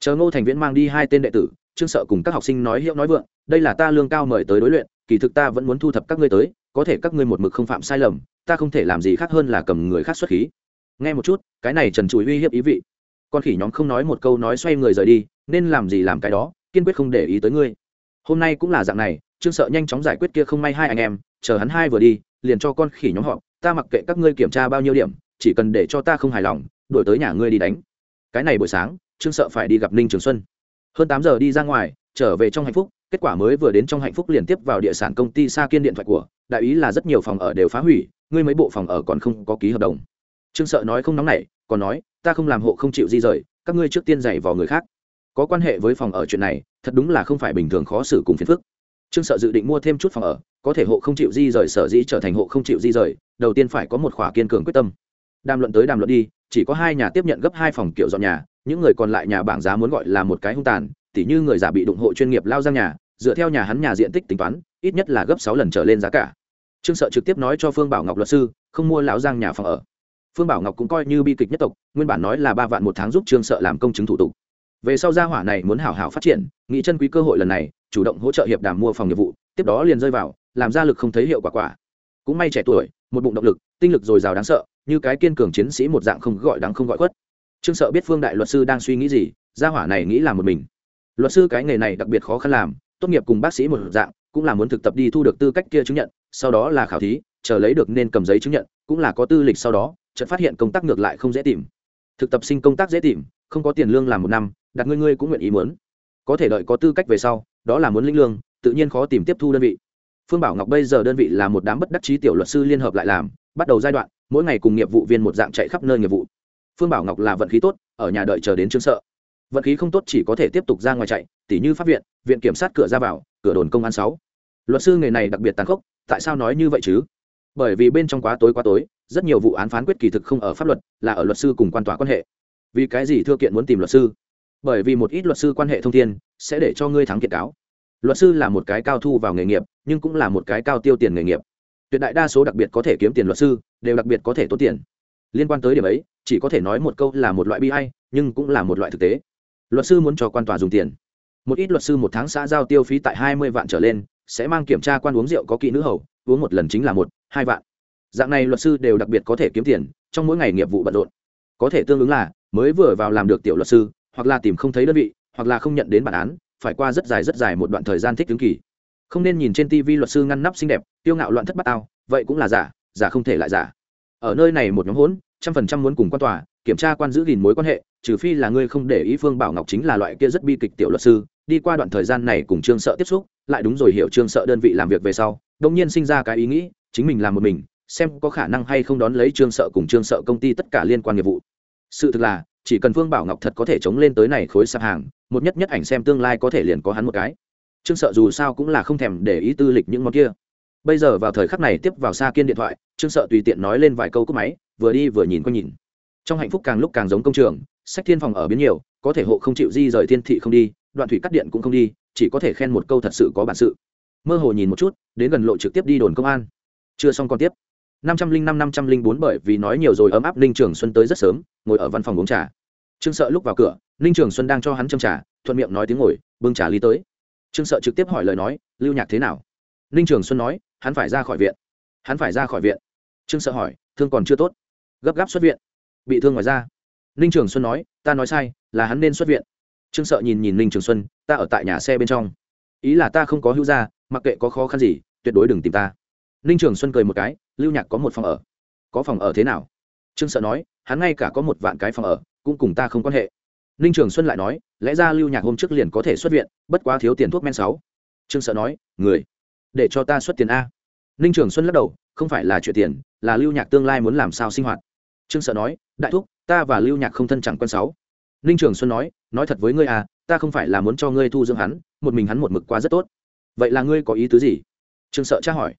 Chờ ngô thành viễn mang đi hai tên đệ tử, trương sợ cùng các học sinh nói hiệu nói vượng, đây là ta lương cao mời tới đối luyện, kỳ thực ta vẫn muốn thu thập các ngươi tới, có thể các ngươi một mực không phạm sai lầm, ta không thể làm gì khác hơn là cầm người khác xuất khí. Nghe một chút, cái này trần trụi uy hiếp ý vị con khỉ nhóm không nói một câu nói xoay người rời đi, nên làm gì làm cái đó, kiên quyết không để ý tới ngươi. Hôm nay cũng là dạng này, trương sợ nhanh chóng giải quyết kia không may hai anh em, chờ hắn hai vừa đi, liền cho con khỉ nhóm họ ta mặc kệ các ngươi kiểm tra bao nhiêu điểm, chỉ cần để cho ta không hài lòng đổi tới nhà ngươi đi đánh. Cái này buổi sáng, trương sợ phải đi gặp ninh trường xuân. Hơn tám giờ đi ra ngoài, trở về trong hạnh phúc, kết quả mới vừa đến trong hạnh phúc liền tiếp vào địa sản công ty sa kiên điện thoại của, đại ý là rất nhiều phòng ở đều phá hủy, ngươi mấy bộ phòng ở còn không có ký hợp đồng trương sợ nói không nóng nảy, còn nói, ta không làm hộ không chịu di rời, các ngươi trước tiên dạy vào người khác. Có quan hệ với phòng ở chuyện này, thật đúng là không phải bình thường khó xử cùng phiền phức. Trương sợ dự định mua thêm chút phòng ở, có thể hộ không chịu di rời sở dĩ trở thành hộ không chịu di rời, đầu tiên phải có một khỏa kiên cường quyết tâm. Đàm luận tới đàm luận đi, chỉ có hai nhà tiếp nhận gấp hai phòng kiểu dọn nhà, những người còn lại nhà bảng giá muốn gọi là một cái hung tàn, tỉ như người giả bị đụng hộ chuyên nghiệp lao ra nhà, dựa theo nhà hắn nhà diện tích tính toán, ít nhất là gấp sáu lần trở lên giá cả. Trương sợ trực tiếp nói cho phương bảo ngọc luật sư, không mua lão giang nhà phòng ở phương bảo ngọc cũng coi như bi kịch nhất tộc, nguyên bản nói là ba vạn một tháng giúp trương sợ làm công chứng thủ tục. Về sau gia hỏa này muốn hảo hảo phát triển, nghĩ chân quý cơ hội lần này, chủ động hỗ trợ hiệp đàm mua phòng nghiệp vụ, tiếp đó liền rơi vào, làm ra lực không thấy hiệu quả quả. Cũng may trẻ tuổi, một bụng động lực, tinh lực dồi dào đáng sợ, như cái kiên cường chiến sĩ một dạng không gọi đáng không gọi khuất. Trương sợ biết phương đại luật sư đang suy nghĩ gì, gia hỏa này nghĩ là một mình. Luật sư cái nghề này đặc biệt khó khăn làm, tốt nghiệp cùng bác sĩ một dạng, cũng là muốn thực tập đi thu được tư cách kia chứng nhận, sau đó là khảo thí, chờ lấy được nên cầm giấy chứng nhận, cũng là có tư lịch sau đó chợt phát hiện công tác ngược lại không dễ tìm. Thực tập sinh công tác dễ tìm, không có tiền lương làm một năm, đặt ngươi ngươi cũng nguyện ý muốn. Có thể đợi có tư cách về sau, đó là muốn lĩnh lương, tự nhiên khó tìm tiếp thu đơn vị. Phương bảo ngọc bây giờ đơn vị là một đám bất đắc chí tiểu luật sư liên hợp lại làm, bắt đầu giai đoạn, mỗi ngày cùng nghiệp vụ viên một dạng chạy khắp nơi nghiệp vụ. Phương bảo ngọc là vận khí tốt, ở nhà đợi chờ đến chương sợ. Vận khí không tốt chỉ có thể tiếp tục ra ngoài chạy, tỉ như pháp viện viện kiểm sát cửa ra vào, cửa đồn công an sáu. Luật sư nghề này đặc biệt tàn khốc, tại sao nói như vậy chứ? Bởi vì bên trong quá tối quá tối rất nhiều vụ án phán quyết kỳ thực không ở pháp luật, là ở luật sư cùng quan tòa quan hệ. Vì cái gì thưa kiện muốn tìm luật sư? Bởi vì một ít luật sư quan hệ thông thiên, sẽ để cho ngươi thắng kiện cáo. Luật sư là một cái cao thu vào nghề nghiệp, nhưng cũng là một cái cao tiêu tiền nghề nghiệp. Tuyệt đại đa số đặc biệt có thể kiếm tiền luật sư, đều đặc biệt có thể tốn tiền. Liên quan tới điểm ấy, chỉ có thể nói một câu là một loại bi hay nhưng cũng là một loại thực tế. Luật sư muốn cho quan tòa dùng tiền. Một ít luật sư một tháng xã giao tiêu phí tại hai mươi vạn trở lên, sẽ mang kiểm tra quan uống rượu có kỹ nữ hầu, uống một lần chính là một, hai vạn dạng này luật sư đều đặc biệt có thể kiếm tiền, trong mỗi ngày nghiệp vụ bận rộn. Có thể tương ứng là, mới vừa vào làm được tiểu luật sư, hoặc là tìm không thấy đơn vị, hoặc là không nhận đến bản án, phải qua rất dài rất dài một đoạn thời gian thích ứng kỳ. Không nên nhìn trên tv luật sư ngăn nắp xinh đẹp tiêu ngạo loạn thất bát ao vậy cũng là giả giả không thể lại giả. Ở nơi này một nhóm hỗn, trăm phần trăm muốn cùng quan tòa, kiểm tra quan giữ gìn mối quan hệ, trừ phi là ngươi không để ý phương bảo ngọc chính là loại kia rất bi kịch tiểu luật sư, đi qua đoạn thời gian này cùng trương sợ tiếp xúc, lại đúng rồi hiểu trương sợ đơn vị làm việc về sau đông nhiên sinh ra cái ý nghĩ, chính mình làm một mình xem có khả năng hay không đón lấy trương sợ cùng trương sợ công ty tất cả liên quan nghiệp vụ. Sự thực là, chỉ cần phương bảo ngọc thật có thể chống lên tới này khối sạp hàng, một nhất nhất ảnh xem tương lai có thể liền có hắn một cái. Trương sợ dù sao cũng là không thèm để ý tư lịch những món kia. Bây giờ vào thời khắc này tiếp vào xa kiên điện thoại, trương sợ tùy tiện nói lên vài câu cúp máy, vừa đi vừa nhìn qua nhìn. Trong hạnh phúc càng lúc càng giống công trường, sách thiên phòng ở biến nhiều, có thể hộ không chịu di rời thiên thị không đi, đoạn thủy cắt điện cũng không đi, chỉ có thể khen một câu thật sự có bản sự. Mơ hồ nhìn một chút, đến gần lộ trực tiếp đi đồn công an. Chưa xong còn tiếp năm trăm linh năm năm trăm linh bốn bởi vì nói nhiều rồi, ấm áp ninh trường xuân tới rất sớm, ngồi ở văn phòng uống trà. Trương sợ lúc vào cửa, ninh trường xuân đang cho hắn châm trà, thuận miệng nói tiếng ngồi, bưng trà ly tới. Trương sợ trực tiếp hỏi lời nói, lưu nhạc thế nào? Ninh trường xuân nói, hắn phải ra khỏi viện. Hắn phải ra khỏi viện? Trương sợ hỏi, thương còn chưa tốt. Gấp gáp xuất viện. Bị thương ngoài ra ninh trường xuân nói, ta nói sai, là hắn nên xuất viện. Trương sợ nhìn nhìn ninh trường xuân, ta ở tại nhà xe bên trong. Ý là ta không có hữu gia, mặc kệ có khó khăn gì, tuyệt đối đừng tìm ta ninh trường xuân cười một cái, lưu nhạc có một phòng ở. Có phòng ở thế nào? Trương sợ nói, hắn ngay cả có một vạn cái phòng ở, cũng cùng ta không quan hệ. Ninh trường xuân lại nói, lẽ ra lưu nhạc hôm trước liền có thể xuất viện, bất quá thiếu tiền thuốc men sáu. Trương sợ nói, người, để cho ta xuất tiền a. Ninh trường xuân lắc đầu, không phải là chuyện tiền, là lưu nhạc tương lai muốn làm sao sinh hoạt. Trương sợ nói, đại thúc, ta và lưu nhạc không thân chẳng quen sáu. Ninh trường xuân nói nói thật với ngươi à ta không phải là muốn cho ngươi thu dưỡng hắn, một mình hắn một mực qua rất tốt. Vậy là ngươi có ý tứ gì? Trương sợ tra hỏi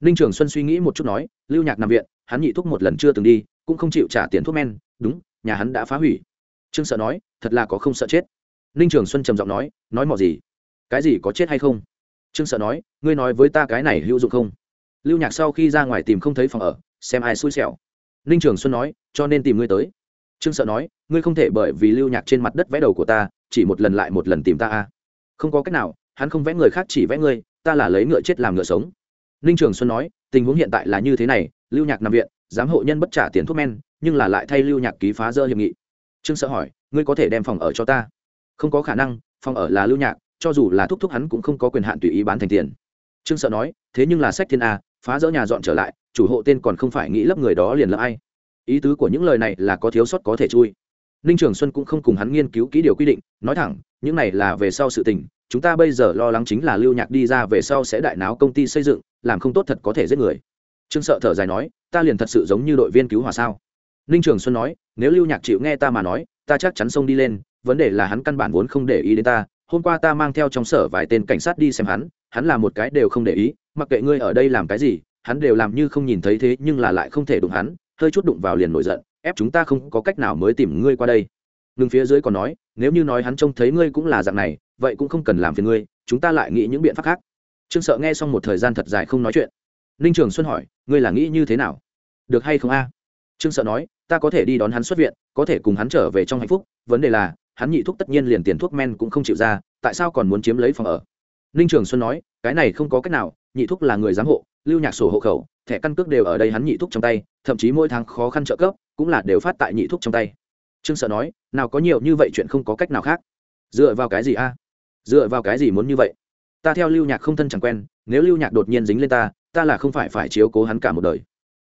ninh trường xuân suy nghĩ một chút nói, lưu nhạc nằm viện, hắn nhị thuốc một lần chưa từng đi, cũng không chịu trả tiền thuốc men, đúng, nhà hắn đã phá hủy. Trương sợ nói, thật là có không sợ chết. Ninh trường xuân trầm giọng nói nói mò gì? Cái gì có chết hay không? Trương sợ nói, ngươi nói với ta cái này hữu dụng không? Lưu nhạc sau khi ra ngoài tìm không thấy phòng ở, xem ai xui xẻo. Ninh trường xuân nói, cho nên tìm ngươi tới. Trương sợ nói, ngươi không thể bởi vì lưu nhạc trên mặt đất vẽ đầu của ta, chỉ một lần lại một lần tìm ta a không có cách nào, hắn không vẽ người khác chỉ vẽ ngươi, ta là lấy ngựa chết làm ngựa sống ninh trường xuân nói, tình huống hiện tại là như thế này, lưu nhạc nằm viện, giám hộ nhân bất trả tiền thuốc men, nhưng là lại thay lưu nhạc ký phá dơ hiệp nghị. Trương sợ hỏi, ngươi có thể đem phòng ở cho ta? Không có khả năng, phòng ở là lưu nhạc, cho dù là thúc thúc hắn cũng không có quyền hạn tùy ý bán thành tiền. Trương sợ nói, thế nhưng là sách thiên a, phá dỡ nhà dọn trở lại, chủ hộ tên còn không phải nghĩ lấp người đó liền là ai. Ý tứ của những lời này là có thiếu sót có thể chui ninh trường xuân cũng không cùng hắn nghiên cứu kỹ điều quy định, nói thẳng, những này là về sau sự tình, chúng ta bây giờ lo lắng chính là lưu nhạc đi ra về sau sẽ đại náo công ty xây dựng, làm không tốt thật có thể giết người. Trương sợ thở dài nói, ta liền thật sự giống như đội viên cứu hỏa sao? Ninh trường xuân nói, nếu lưu nhạc chịu nghe ta mà nói, ta chắc chắn xông đi lên, vấn đề là hắn căn bản vốn không để ý đến ta, hôm qua ta mang theo trong sở vài tên cảnh sát đi xem hắn hắn là một cái đều không để ý, mặc kệ ngươi ở đây làm cái gì, hắn đều làm như không nhìn thấy thế nhưng là lại không thể đụng hắn, hơi chút đụng vào liền nổi giận ép chúng ta không có cách nào mới tìm ngươi qua đây. Ngừng phía dưới còn nói, nếu như nói hắn trông thấy ngươi cũng là dạng này, vậy cũng không cần làm phiền ngươi, chúng ta lại nghĩ những biện pháp khác. Trương sợ nghe xong một thời gian thật dài không nói chuyện. Ninh trường xuân hỏi, ngươi là nghĩ như thế nào? Được hay không a? Trương sợ nói, ta có thể đi đón hắn xuất viện, có thể cùng hắn trở về trong hạnh phúc, vấn đề là, hắn nhị thuốc tất nhiên liền tiền thuốc men cũng không chịu ra, tại sao còn muốn chiếm lấy phòng ở? Ninh trường xuân nói, cái này không có cách nào, nhị thuốc là người giám hộ, lưu nhạc sổ hộ khẩu, thẻ căn cước đều ở đây hắn nhị thuốc trong tay, thậm chí mỗi tháng khó khăn trợ cấp cũng là đều phát tại nhị thuốc trong tay. Trương sợ nói, nào có nhiều như vậy chuyện không có cách nào khác. Dựa vào cái gì a? Dựa vào cái gì muốn như vậy? Ta theo lưu nhạc không thân chẳng quen, nếu lưu nhạc đột nhiên dính lên ta ta là không phải phải chiếu cố hắn cả một đời.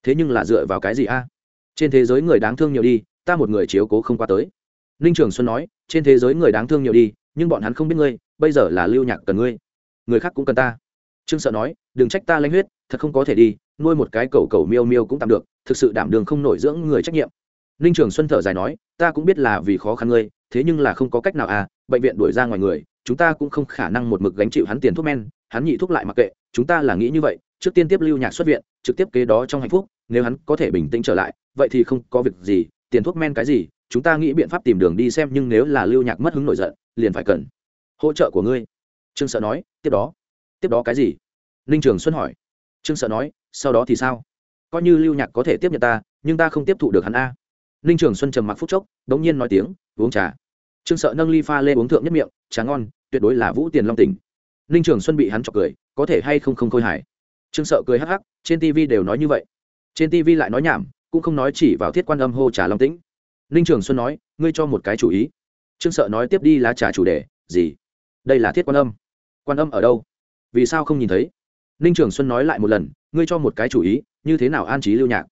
Thế nhưng là dựa vào cái gì a? Trên thế giới người đáng thương nhiều đi, ta một người chiếu cố không qua tới. Ninh trường xuân nói, trên thế giới người đáng thương nhiều đi, nhưng bọn hắn không biết ngươi, bây giờ là lưu nhạc cần ngươi. Người khác cũng cần ta. Trương sợ nói, đừng trách ta lanh huyết, thật không có thể đi, nuôi một cái cầu cầu miêu miêu cũng tạm được thực sự đảm đường không nổi dưỡng người trách nhiệm. Ninh trường xuân thở dài nói, ta cũng biết là vì khó khăn ngươi, thế nhưng là không có cách nào à bệnh viện đuổi ra ngoài người, chúng ta cũng không khả năng một mực gánh chịu hắn tiền thuốc men, hắn nhị thuốc lại mặc kệ, chúng ta là nghĩ như vậy, trước tiên tiếp lưu nhạc xuất viện, trực tiếp kế đó trong hạnh phúc, nếu hắn có thể bình tĩnh trở lại, vậy thì không có việc gì, tiền thuốc men cái gì, chúng ta nghĩ biện pháp tìm đường đi xem, nhưng nếu là lưu nhạc mất hứng nổi giận, liền phải cần hỗ trợ của ngươi. Trương sợ nói, tiếp đó tiếp đó cái gì? Ninh trường xuân hỏi. Trương sợ nói, sau đó thì sao? Coi như lưu nhạc có thể tiếp nhận ta, nhưng ta không tiếp thụ được hắn a. Ninh trường xuân trầm mặc phút chốc đ ỗ n g nhiên nói tiếng, uống trà. Trương sợ nâng ly pha lê uống thượng nhất miệng, trà ngon, tuyệt đối là vũ tiền long tỉnh. Ninh trường xuân bị hắn chọc cười, có thể hay không không khôi hài? Trương sợ cười hắc hắc, trên tv đều nói như vậy. Trên tv lại nói nhảm, cũng không nói chỉ vào thiết quan âm hô trà long tĩnh. Ninh trường xuân nói, ngươi cho một cái chủ ý. Trương sợ nói tiếp đi lá trà chủ đề, gì? Đây là thiết quan âm. Quan âm ở đâu? Vì sao không nhìn thấy? Ninh trường xuân nói lại một lần, ngươi cho một cái chủ ý như thế nào an trí lưu nhạc?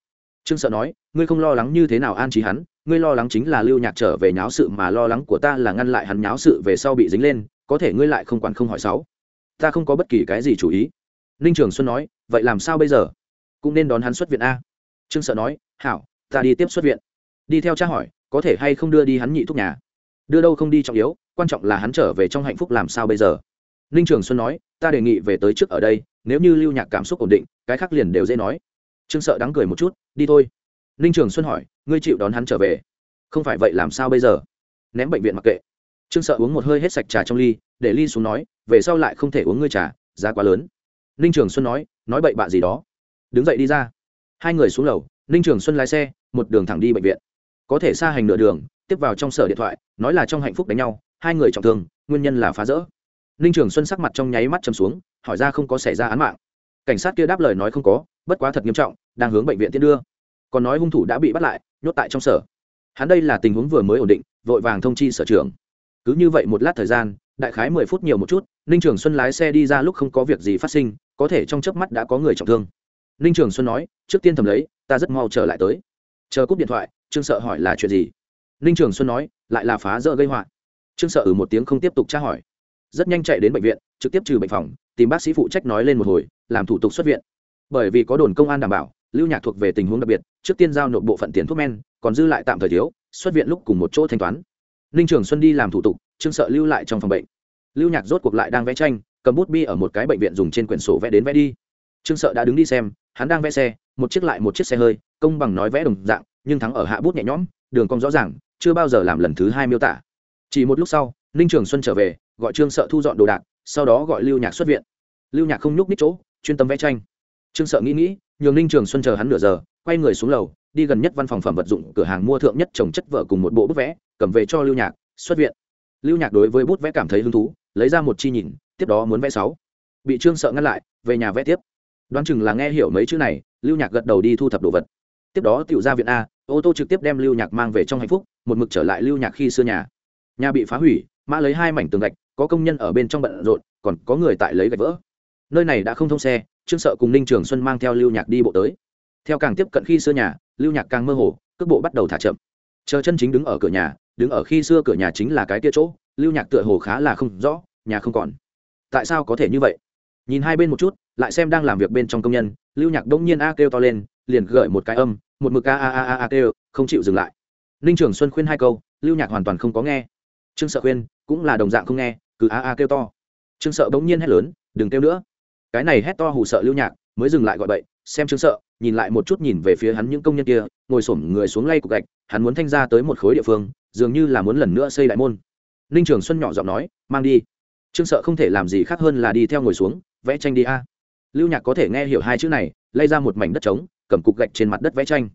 Trương sợ nói, ngươi không lo lắng như thế nào an trí hắn, ngươi lo lắng chính là lưu nhạc trở về nháo sự mà lo lắng của ta là ngăn lại hắn nháo sự về sau bị dính lên, có thể ngươi lại không quản không hỏi sáu. Ta không có bất kỳ cái gì chủ ý. Ninh trường xuân nói, vậy làm sao bây giờ? Cũng nên đón hắn xuất viện a. Trương sợ nói, hảo, ta đi tiếp xuất viện. Đi theo cha hỏi, có thể hay không đưa đi hắn nhị thuốc nhà? Đưa đâu không đi trọng yếu, quan trọng là hắn trở về trong hạnh phúc làm sao bây giờ? Ninh trường xuân nói, ta đề nghị về tới trước ở đây, nếu như lưu nhạc cảm xúc ổn định, cái khác liền đều dễ nói trương sợ đắng cười một chút, đi thôi. Ninh trường xuân hỏi, ngươi chịu đón hắn trở về? Không phải vậy làm sao bây giờ? Ném bệnh viện mặc kệ. Trương sợ uống một hơi hết sạch trà trong ly, để ly xuống nói, về sau lại không thể uống ngươi trà, giá quá lớn. Ninh trường xuân nói nói bậy bạ gì đó. Đứng dậy đi ra. Hai người xuống lầu, ninh trường xuân lái xe, một đường thẳng đi bệnh viện. Có thể xa hành nửa đường, tiếp vào trong sở điện thoại, nói là trong hạnh phúc đánh nhau, hai người trọng thương, nguyên nhân là phá rỡ. Ninh trường xuân sắc mặt trong nháy mắt chầm xuống, hỏi ra không có xảy ra án mạng. Cảnh sát kia đáp lời nói không có bất quá thật nghiêm trọng, đang hướng bệnh viện tiến đưa. Còn nói hung thủ đã bị bắt lại, nhốt tại trong sở. Hắn đây là tình huống vừa mới ổn định, vội vàng thông chi sở trưởng. Cứ như vậy một lát thời gian, đại khái mười phút nhiều một chút, ninh trường xuân lái xe đi ra lúc không có việc gì phát sinh, có thể trong chớp mắt đã có người trọng thương. Ninh trường xuân nói, trước tiên thầm lấy, ta rất mau trở lại tới. Chờ cúp điện thoại, trương sợ hỏi là chuyện gì? Ninh trường xuân nói, lại là phá rỡ gây họa. Trương sợ ừ một tiếng không tiếp tục tra hỏi. Rất nhanh chạy đến bệnh viện, trực tiếp trừ bệnh phòng, tìm bác sĩ phụ trách nói lên một hồi, làm thủ tục xuất viện bởi vì có đồn công an đảm bảo, lưu nhạc thuộc về tình huống đặc biệt, trước tiên giao nộp bộ phận tiền thuốc men, còn dư lại tạm thời thiếu, xuất viện lúc cùng một chỗ thanh toán. Ninh trường xuân đi làm thủ tục, trương sợ lưu lại trong phòng bệnh. Lưu nhạc rốt cuộc lại đang vẽ tranh, cầm bút bi ở một cái bệnh viện dùng trên quyển sổ vẽ đến vẽ đi. Trương sợ đã đứng đi xem, hắn đang vẽ xe, một chiếc lại một chiếc xe hơi, công bằng nói vẽ đồng dạng, nhưng thắng ở hạ bút nhẹ nhõm, đường cong rõ ràng, chưa bao giờ làm lần thứ hai miêu tả. Chỉ một lúc sau, ninh trường xuân trở về, gọi trương sợ thu dọn đồ đạc, sau đó gọi lưu nhạc xuất viện. Lưu nhạc không nhúc nít chỗ, chuyên tâm vẽ tranh trương sợ nghĩ nghĩ, nhường ninh trường xuân chờ hắn nửa giờ, quay người xuống lầu, đi gần nhất văn phòng phẩm vật dụng, cửa hàng mua thượng nhất trồng chất vợ cùng một bộ bút vẽ, cầm về cho lưu nhạc, xuất viện. Lưu nhạc đối với bút vẽ cảm thấy hứng thú, lấy ra một chi nhìn, tiếp đó muốn vẽ sáu. Bị trương sợ ngăn lại, về nhà vẽ tiếp. Đoán chừng là nghe hiểu mấy chữ này, lưu nhạc gật đầu đi thu thập đồ vật. Tiếp đó tiểu ra viện a, ô tô trực tiếp đem lưu nhạc mang về trong hạnh phúc, một mực trở lại lưu nhạc khi xưa nhà. Nhà bị phá hủy, mã lấy hai mảnh tường gạch, có công nhân ở bên trong bận rộn, còn có người tại lấy gạch vỡ. Nơi này đã không thông xe trương sợ cùng ninh trường xuân mang theo lưu nhạc đi bộ tới. Theo càng tiếp cận khi xưa nhà, lưu nhạc càng mơ hồ, cước bộ bắt đầu thả chậm. Chờ chân chính đứng ở cửa nhà, đứng ở khi xưa cửa nhà chính là cái kia chỗ, lưu nhạc tựa hồ khá là không rõ, nhà không còn. Tại sao có thể như vậy? Nhìn hai bên một chút, lại xem đang làm việc bên trong công nhân, lưu nhạc đông nhiên a kêu to lên, liền gợi một cái âm, một mực a a a a a kêu, không chịu dừng lại. Ninh trường xuân khuyên hai câu, lưu nhạc hoàn toàn không có nghe. Trương sợ khuyên, cũng là đồng dạng không nghe, cứ a a kêu to. Trương sợ bỗng nhiên hét lớn, đừng kêu nữa cái này hét to hù sợ lưu nhạc, mới dừng lại gọi bậy, xem trương sợ, nhìn lại một chút nhìn về phía hắn những công nhân kia, ngồi xổm người xuống lay cục gạch, hắn muốn thanh ra tới một khối địa phương, dường như là muốn lần nữa xây đại môn. Ninh trường xuân nhỏ giọng nói, mang đi. Trương sợ không thể làm gì khác hơn là đi theo ngồi xuống, vẽ tranh đi a. Lưu nhạc có thể nghe hiểu hai chữ này, lay ra một mảnh đất trống, cầm cục gạch trên mặt đất vẽ tranh.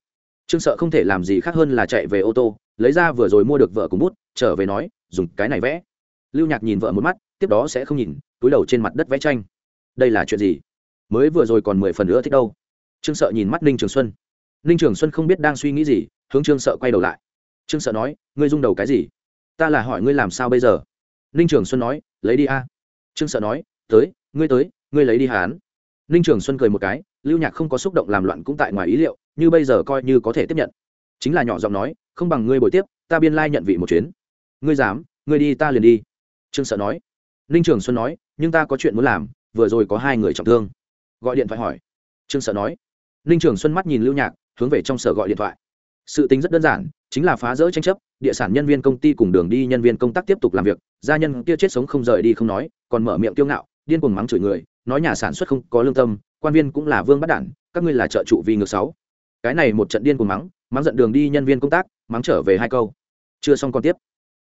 Trương sợ không thể làm gì khác hơn là chạy về ô tô, lấy ra vừa rồi mua được vợ cùng bút, trở về nói, dùng cái này vẽ. Lưu nhạc nhìn vợ một mắt, tiếp đó sẽ không nhìn, túi đầu trên mặt đất vẽ tranh đây là chuyện gì? Mới vừa rồi còn mười phần nữa thích đâu. Trương sợ nhìn mắt ninh trường xuân. Ninh trường xuân không biết đang suy nghĩ gì, hướng trương sợ quay đầu lại. Trương sợ nói, ngươi rung đầu cái gì? Ta là hỏi ngươi làm sao bây giờ? Ninh trường xuân nói, lấy đi a. Trương sợ nói, tới, ngươi tới, ngươi lấy đi hán ninh trường xuân cười một cái, lưu nhạc không có xúc động làm loạn cũng tại ngoài ý liệu, như bây giờ coi như có thể tiếp nhận. Chính là nhỏ giọng nói, không bằng ngươi bồi tiếp, ta biên lai nhận vị một chuyến. Ngươi dám, ngươi đi ta liền đi. Trương sợ nói. Ninh trường xuân nói, nhưng ta có chuyện muốn làm vừa rồi có hai người trọng thương. Gọi điện thoại hỏi. Trương sợ nói. Ninh trường xuân mắt nhìn lưu nhạc, hướng về trong sở gọi điện thoại. Sự tính rất đơn giản, chính là phá rỡ tranh chấp, địa sản nhân viên công ty cùng đường đi nhân viên công tác tiếp tục làm việc, gia nhân kia chết sống không rời đi không nói, còn mở miệng tiêu ngạo, điên cuồng mắng chửi người, nói nhà sản xuất không có lương tâm, quan viên cũng là vương bắt đản, các ngươi là trợ trụ vì ngược sáu. Cái này một trận điên cuồng mắng mắng giận đường đi nhân viên công tác, mắng trở về hai câu. Chưa xong còn tiếp.